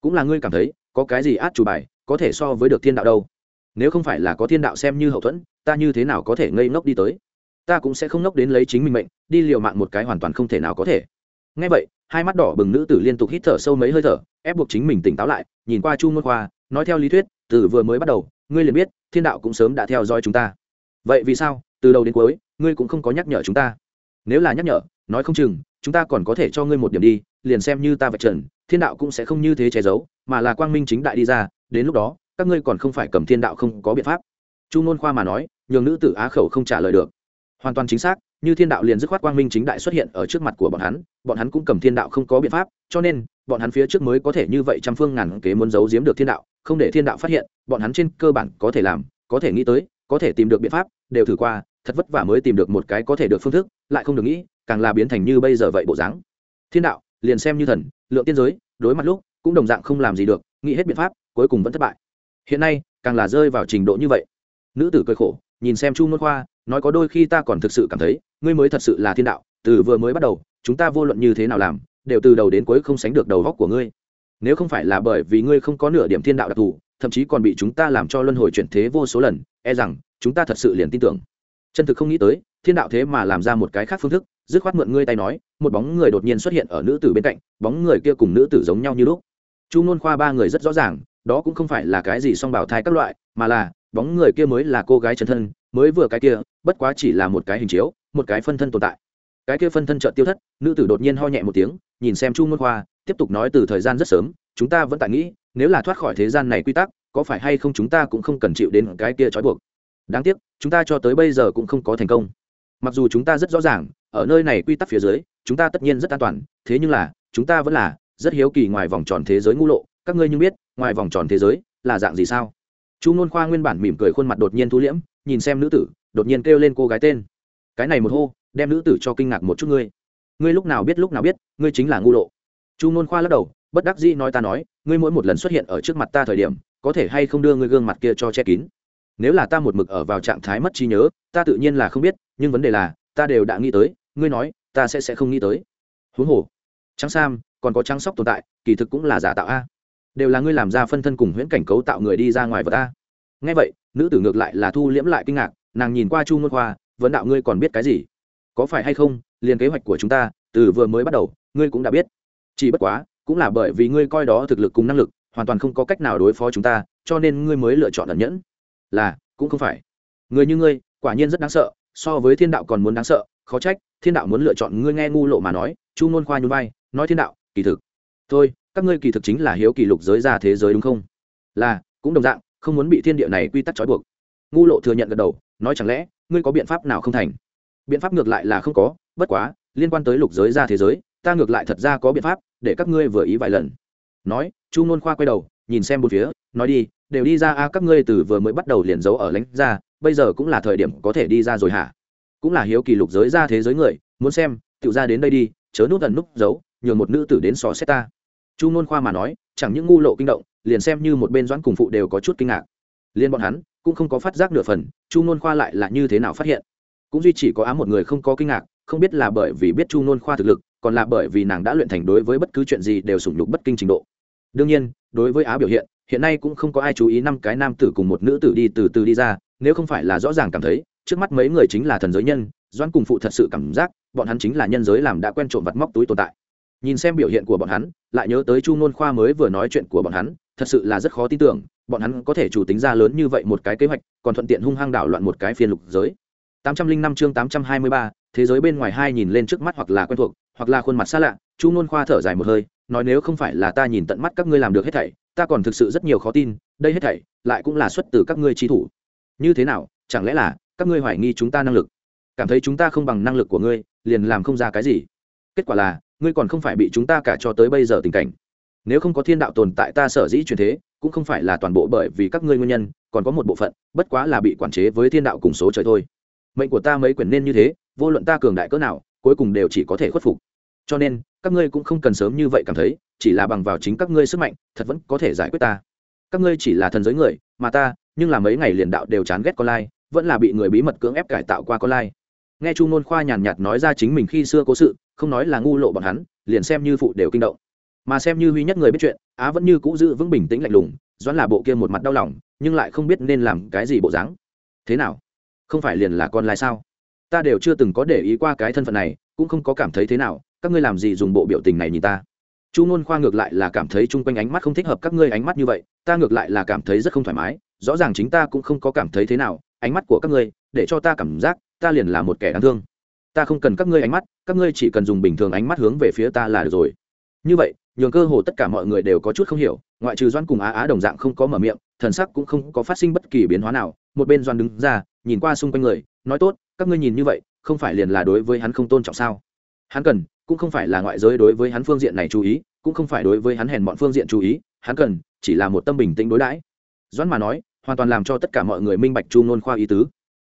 Cũng là ngươi cảm thấy, có cái gì át chủ bài, có thể so với được thiên đạo đâu. Nếu không phải là có thiên đạo xem như hậu thuẫn, ta như thế nào có thể ngây ngốc đi tới? Ta cũng sẽ không ngốc đến lấy chính mình mệnh, đi liều mạng một cái hoàn toàn không thể nào có thể. Ngay vậy, hai mắt đỏ bừng nữ tử liên tục hít thở sâu mấy hơi thở, ép buộc chính mình tỉnh táo lại, nhìn qua chu ngôn khoa, nói theo lý thuyết, từ vừa mới bắt đầu, ngươi liền biết, thiên đạo cũng sớm đã theo dõi chúng ta. Vậy vì sao? Từ đầu đến cuối, ngươi cũng không có nhắc nhở chúng ta. Nếu là nhắc nhở, nói không chừng, chúng ta còn có thể cho ngươi một điểm đi, liền xem như ta vạch trần, thiên đạo cũng sẽ không như thế che giấu, mà là quang minh chính đại đi ra, đến lúc đó, các ngươi còn không phải cầm thiên đạo không có biện pháp. Chu ngôn khoa mà nói, nhường nữ tử á khẩu không trả lời được. Hoàn toàn chính xác, như thiên đạo liền dứt khoát quang minh chính đại xuất hiện ở trước mặt của bọn hắn bọn hắn cũng cầm thiên đạo không có biện pháp, cho nên, bọn hắn phía trước mới có thể như vậy trăm phương ngàn kế muốn giấu giếm được thiên đạo, không để thiên đạo phát hiện, bọn hắn trên cơ bản có thể làm, có thể nghĩ tới, có thể tìm được biện pháp, đều thử qua thật vất vả mới tìm được một cái có thể được phương thức, lại không được nghĩ, càng là biến thành như bây giờ vậy bộ dáng. Thiên đạo, liền xem như thần, lượng tiên giới, đối mặt lúc, cũng đồng dạng không làm gì được, nghĩ hết biện pháp, cuối cùng vẫn thất bại. Hiện nay, càng là rơi vào trình độ như vậy. Nữ tử cười khổ, nhìn xem chu môn khoa, nói có đôi khi ta còn thực sự cảm thấy, ngươi mới thật sự là thiên đạo, từ vừa mới bắt đầu, chúng ta vô luận như thế nào làm, đều từ đầu đến cuối không sánh được đầu góc của ngươi. Nếu không phải là bởi vì ngươi không có nửa điểm thiên đạo đặc thù, thậm chí còn bị chúng ta làm cho luân hồi chuyển thế vô số lần e rằng, chúng ta thật sự liền tin tưởng chân thực không nghĩ tới, thiên đạo thế mà làm ra một cái khác phương thức, dứt khoát mượn ngươi tay nói, một bóng người đột nhiên xuất hiện ở nữ tử bên cạnh, bóng người kia cùng nữ tử giống nhau như lúc. Chu Nôn khoa ba người rất rõ ràng, đó cũng không phải là cái gì song bảo thai các loại, mà là, bóng người kia mới là cô gái chân thân, mới vừa cái kia, bất quá chỉ là một cái hình chiếu, một cái phân thân tồn tại. Cái kia phân thân trợ tiêu thất, nữ tử đột nhiên ho nhẹ một tiếng, nhìn xem chu ngôn khoa, tiếp tục nói, từ thời gian rất sớm, chúng ta vẫn tại nghĩ, nếu là thoát khỏi thế gian này quy tắc, có phải hay không chúng ta cũng không cần chịu đến cái kia trói buộc? Đáng tiếc, chúng ta cho tới bây giờ cũng không có thành công. Mặc dù chúng ta rất rõ ràng, ở nơi này quy tắc phía dưới, chúng ta tất nhiên rất an toàn, thế nhưng là, chúng ta vẫn là rất hiếu kỳ ngoài vòng tròn thế giới ngũ lộ. Các ngươi nhưng biết, ngoài vòng tròn thế giới là dạng gì sao? Chu ngôn khoa nguyên bản mỉm cười khuôn mặt đột nhiên thu liễm, nhìn xem nữ tử, đột nhiên kêu lên cô gái tên. Cái này một hô, đem nữ tử cho kinh ngạc một chút ngươi. Ngươi lúc nào biết, lúc nào biết, ngươi chính là ngu lộ. Chu ngôn khoa lắc đầu, bất đắc dĩ nói ta nói, ngươi mỗi một lần xuất hiện ở trước mặt ta thời điểm, có thể hay không đưa ngươi gương mặt kia cho che kín? Nếu là ta một mực ở vào trạng thái mất trí nhớ, ta tự nhiên là không biết, nhưng vấn đề là, ta đều đã nghĩ tới, ngươi nói, ta sẽ sẽ không nghĩ tới. Huống hồ, trắng sam, còn có trắng sóc tồn tại, kỳ thực cũng là giả tạo a. Đều là ngươi làm ra phân thân cùng huyễn cảnh cấu tạo người đi ra ngoài vật ta ngay vậy, nữ tử ngược lại là thu liễm lại kinh ngạc, nàng nhìn qua chu ngôn khoa, vấn đạo ngươi còn biết cái gì? Có phải hay không, liền kế hoạch của chúng ta, từ vừa mới bắt đầu, ngươi cũng đã biết. Chỉ bất quá, cũng là bởi vì ngươi coi đó thực lực cùng năng lực, hoàn toàn không có cách nào đối phó chúng ta, cho nên ngươi mới lựa chọn ẩn nhẫn là, cũng không phải. Người như ngươi, quả nhiên rất đáng sợ, so với thiên đạo còn muốn đáng sợ, khó trách, thiên đạo muốn lựa chọn ngươi nghe ngu lộ mà nói, chu nôn khoa nhún vai, nói thiên đạo, kỳ thực. Thôi, các ngươi kỳ thực chính là hiếu kỳ lục giới ra thế giới đúng không? Là, cũng đồng dạng, không muốn bị thiên địa này quy tắc trói buộc. Ngu lộ thừa nhận gật đầu, nói chẳng lẽ, ngươi có biện pháp nào không thành? Biện pháp ngược lại là không có, bất quá, liên quan tới lục giới ra thế giới, ta ngược lại thật ra có biện pháp, để các ngươi vừa ý vài lần. Nói, chu nôn khoa quay đầu, nhìn xem một phía, nói đi đều đi ra, a, các ngươi từ vừa mới bắt đầu liền giấu ở lãnh ra bây giờ cũng là thời điểm có thể đi ra rồi hả? Cũng là hiếu kỳ lục giới ra thế giới người, muốn xem tự ra đến đây đi, chớ nút ẩn nút giấu, nhường một nữ tử đến sò xét ta. Chu Nôn khoa mà nói, chẳng những ngu lộ kinh động, liền xem như một bên doãn cùng phụ đều có chút kinh ngạc. Liên bọn hắn, cũng không có phát giác nửa phần, chu Nôn khoa lại là như thế nào phát hiện? Cũng duy chỉ có Á một người không có kinh ngạc, không biết là bởi vì biết chu Nôn khoa thực lực, còn là bởi vì nàng đã luyện thành đối với bất cứ chuyện gì đều sủng nhục bất kinh trình độ. Đương nhiên, đối với á biểu hiện hiện nay cũng không có ai chú ý năm cái nam tử cùng một nữ tử đi từ từ đi ra, nếu không phải là rõ ràng cảm thấy, trước mắt mấy người chính là thần giới nhân doan cùng phụ thật sự cảm giác, bọn hắn chính là nhân giới làm đã quen trộm vặt móc túi tồn tại. Nhìn xem biểu hiện của bọn hắn, lại nhớ tới chu ngôn khoa mới vừa nói chuyện của bọn hắn, thật sự là rất khó tin tưởng, bọn hắn có thể chủ tính ra lớn như vậy một cái kế hoạch, còn thuận tiện hung hăng đảo loạn một cái phiên lục giới. Tám trăm linh năm chương tám trăm hai mươi ba, thế giới bên ngoài hai nhìn lên trước mắt hoặc là quen thuộc, hoặc là khuôn mặt xa lạ, chu ngôn khoa thở dài một hơi nói nếu không phải là ta nhìn tận mắt các ngươi làm được hết thảy, ta còn thực sự rất nhiều khó tin, đây hết thảy lại cũng là xuất từ các ngươi trí thủ. Như thế nào, chẳng lẽ là các ngươi hoài nghi chúng ta năng lực? Cảm thấy chúng ta không bằng năng lực của ngươi, liền làm không ra cái gì. Kết quả là, ngươi còn không phải bị chúng ta cả cho tới bây giờ tình cảnh. Nếu không có thiên đạo tồn tại ta sở dĩ truyền thế, cũng không phải là toàn bộ bởi vì các ngươi nguyên nhân, còn có một bộ phận, bất quá là bị quản chế với thiên đạo cùng số trời thôi. Mệnh của ta mấy quyển nên như thế, vô luận ta cường đại cỡ nào, cuối cùng đều chỉ có thể khuất phục cho nên, các ngươi cũng không cần sớm như vậy cảm thấy, chỉ là bằng vào chính các ngươi sức mạnh, thật vẫn có thể giải quyết ta. Các ngươi chỉ là thần giới người, mà ta, nhưng là mấy ngày liền đạo đều chán ghét con lai, vẫn là bị người bí mật cưỡng ép cải tạo qua con lai. Nghe chu nôn khoa nhàn nhạt nói ra chính mình khi xưa cố sự, không nói là ngu lộ bọn hắn, liền xem như phụ đều kinh động. Mà xem như huy nhất người biết chuyện, á vẫn như cũ giữ vững bình tĩnh lạnh lùng, doãn là bộ kia một mặt đau lòng, nhưng lại không biết nên làm cái gì bộ dáng. Thế nào? Không phải liền là con lai sao? Ta đều chưa từng có để ý qua cái thân phận này, cũng không có cảm thấy thế nào các ngươi làm gì dùng bộ biểu tình này nhìn ta? Chu ngôn khoa ngược lại là cảm thấy chung quanh ánh mắt không thích hợp các ngươi ánh mắt như vậy, ta ngược lại là cảm thấy rất không thoải mái, rõ ràng chính ta cũng không có cảm thấy thế nào, ánh mắt của các ngươi, để cho ta cảm giác, ta liền là một kẻ đáng thương. Ta không cần các ngươi ánh mắt, các ngươi chỉ cần dùng bình thường ánh mắt hướng về phía ta là được rồi. Như vậy, nhường cơ hồ tất cả mọi người đều có chút không hiểu, ngoại trừ doan cùng á á đồng dạng không có mở miệng, thần sắc cũng không có phát sinh bất kỳ biến hóa nào, một bên doan đứng ra, nhìn qua xung quanh người, nói tốt, các ngươi nhìn như vậy, không phải liền là đối với hắn không tôn trọng sao? Hắn cần cũng không phải là ngoại giới đối với hắn phương diện này chú ý, cũng không phải đối với hắn hèn bọn phương diện chú ý, hắn cần chỉ là một tâm bình tĩnh đối đãi. Doãn mà nói, hoàn toàn làm cho tất cả mọi người minh bạch chu nôn khoa ý tứ.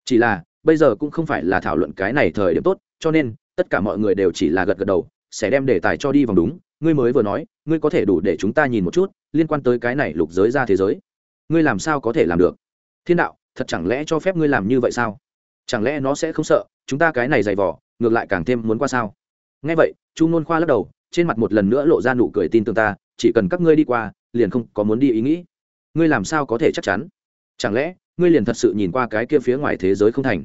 Chỉ là, bây giờ cũng không phải là thảo luận cái này thời điểm tốt, cho nên, tất cả mọi người đều chỉ là gật gật đầu, sẽ đem đề tài cho đi vòng đúng. Ngươi mới vừa nói, ngươi có thể đủ để chúng ta nhìn một chút, liên quan tới cái này lục giới ra thế giới. Ngươi làm sao có thể làm được? Thiên đạo, thật chẳng lẽ cho phép ngươi làm như vậy sao? Chẳng lẽ nó sẽ không sợ, chúng ta cái này dày vỏ ngược lại càng thêm muốn qua sao? Nghe vậy, chu nôn khoa lắc đầu, trên mặt một lần nữa lộ ra nụ cười tin tưởng ta, chỉ cần các ngươi đi qua, liền không có muốn đi ý nghĩ. Ngươi làm sao có thể chắc chắn? Chẳng lẽ, ngươi liền thật sự nhìn qua cái kia phía ngoài thế giới không thành?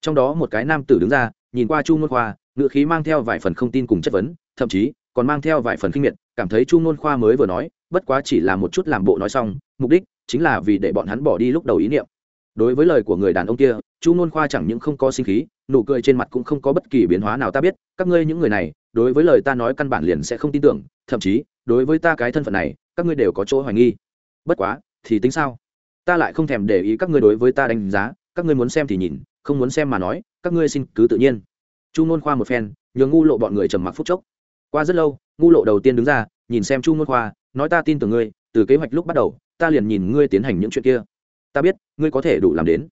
Trong đó một cái nam tử đứng ra, nhìn qua chu nôn khoa, ngựa khí mang theo vài phần không tin cùng chất vấn, thậm chí còn mang theo vài phần kinh miệt, cảm thấy chu nôn khoa mới vừa nói, bất quá chỉ là một chút làm bộ nói xong, mục đích chính là vì để bọn hắn bỏ đi lúc đầu ý niệm đối với lời của người đàn ông kia, chu nôn khoa chẳng những không có sinh khí, nụ cười trên mặt cũng không có bất kỳ biến hóa nào ta biết. Các ngươi những người này, đối với lời ta nói căn bản liền sẽ không tin tưởng, thậm chí, đối với ta cái thân phận này, các ngươi đều có chỗ hoài nghi. Bất quá, thì tính sao? Ta lại không thèm để ý các ngươi đối với ta đánh giá, các ngươi muốn xem thì nhìn, không muốn xem mà nói, các ngươi xin cứ tự nhiên. Chu nôn khoa một phen, nhường ngu lộ bọn người trầm mặc phút chốc. Qua rất lâu, ngu lộ đầu tiên đứng ra, nhìn xem chu nôn khoa, nói ta tin tưởng ngươi, từ kế hoạch lúc bắt đầu, ta liền nhìn ngươi tiến hành những chuyện kia ta biết, ngươi có thể đủ làm đến.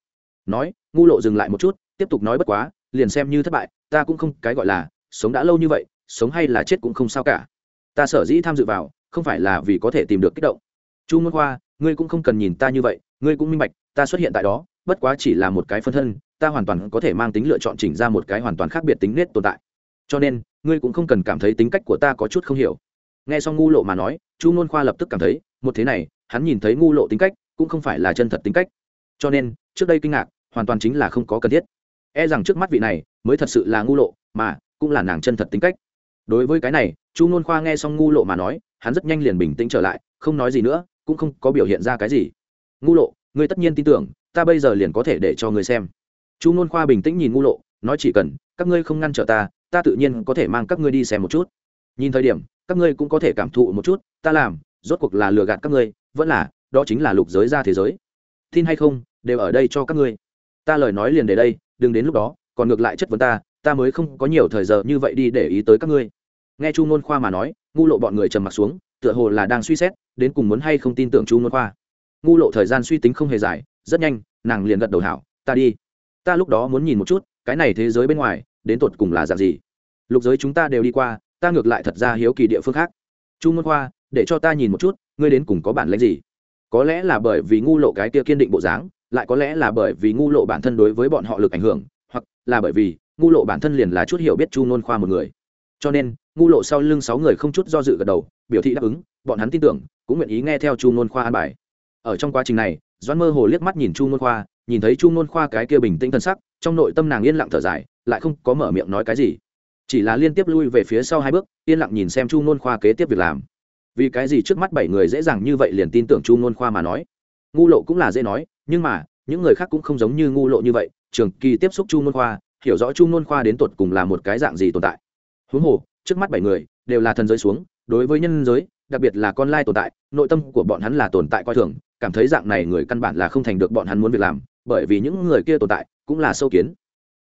Nói, ngu lộ dừng lại một chút, tiếp tục nói bất quá, liền xem như thất bại, ta cũng không cái gọi là sống đã lâu như vậy, sống hay là chết cũng không sao cả. Ta sở dĩ tham dự vào, không phải là vì có thể tìm được kích động. Chu môn khoa, ngươi cũng không cần nhìn ta như vậy, ngươi cũng minh bạch, ta xuất hiện tại đó, bất quá chỉ là một cái phân thân, ta hoàn toàn có thể mang tính lựa chọn chỉnh ra một cái hoàn toàn khác biệt tính nết tồn tại. Cho nên, ngươi cũng không cần cảm thấy tính cách của ta có chút không hiểu. Nghe xong ngu lộ mà nói, chu môn khoa lập tức cảm thấy, một thế này, hắn nhìn thấy ngu lộ tính cách cũng không phải là chân thật tính cách. Cho nên, trước đây kinh ngạc, hoàn toàn chính là không có cần thiết. E rằng trước mắt vị này mới thật sự là ngu lộ, mà cũng là nàng chân thật tính cách. Đối với cái này, chu nôn khoa nghe xong ngu lộ mà nói, hắn rất nhanh liền bình tĩnh trở lại, không nói gì nữa, cũng không có biểu hiện ra cái gì. Ngu lộ, ngươi tất nhiên tin tưởng, ta bây giờ liền có thể để cho ngươi xem. Chu nôn khoa bình tĩnh nhìn ngu lộ, nói, chỉ cần các ngươi không ngăn trở ta ta tự nhiên có thể mang các ngươi đi xem một chút. Nhìn thời điểm, các ngươi cũng có thể cảm thụ một chút, ta làm, rốt cuộc là lừa gạt các ngươi, vẫn là đó chính là lục giới ra thế giới. Tin hay không, đều ở đây cho các ngươi. Ta lời nói liền để đây, đừng đến lúc đó, còn ngược lại chất vấn ta ta mới không có nhiều thời giờ như vậy đi để ý tới các ngươi. Nghe chu nôn khoa mà nói, ngu lộ bọn người trầm mặc xuống, tựa hồ là đang suy xét, đến cùng muốn hay không tin tưởng chu nôn khoa. Ngu lộ thời gian suy tính không hề dài, rất nhanh, nàng liền gật đầu hảo, ta đi. Ta lúc đó muốn nhìn một chút, cái này thế giới bên ngoài, đến tột cùng là dạng gì? Lục giới chúng ta đều đi qua, ta ngược lại thật ra hiếu kỳ địa phương khác. Chu nôn khoa, để cho ta nhìn một chút, ngươi đến cùng có bản lãnh gì? Có lẽ là bởi vì ngu lộ cái kia kiên định bộ dáng, lại có lẽ là bởi vì ngu lộ bản thân đối với bọn họ lực ảnh hưởng, hoặc là bởi vì ngu lộ bản thân liền là chút hiểu biết chu nôn khoa một người. Cho nên, ngu lộ sau lưng sáu người không chút do dự gật đầu, biểu thị đáp ứng, bọn hắn tin tưởng, cũng nguyện ý nghe theo chu nôn khoa an bài. Ở trong quá trình này, doãn mơ hồ liếc mắt nhìn chu nôn khoa, nhìn thấy chu nôn khoa cái kia bình tĩnh thân sắc, trong nội tâm nàng yên lặng thở dài, lại không có mở miệng nói cái gì. Chỉ là liên tiếp lui về phía sau hai bước, yên lặng nhìn xem chu nôn khoa kế tiếp việc làm vì cái gì trước mắt bảy người dễ dàng như vậy liền tin tưởng chu ngôn khoa mà nói? Ngu lộ cũng là dễ nói, nhưng mà, những người khác cũng không giống như ngu lộ như vậy, trường kỳ tiếp xúc chu ngôn khoa, hiểu rõ chu ngôn khoa đến tột cùng là một cái dạng gì tồn tại. Huống hồ, trước mắt bảy người, đều là thần giới xuống, đối với nhân giới, đặc biệt là con lai tồn tại, nội tâm của bọn hắn là tồn tại coi thường, cảm thấy dạng này người căn bản là không thành được bọn hắn muốn việc làm, bởi vì những người kia tồn tại cũng là sâu kiến.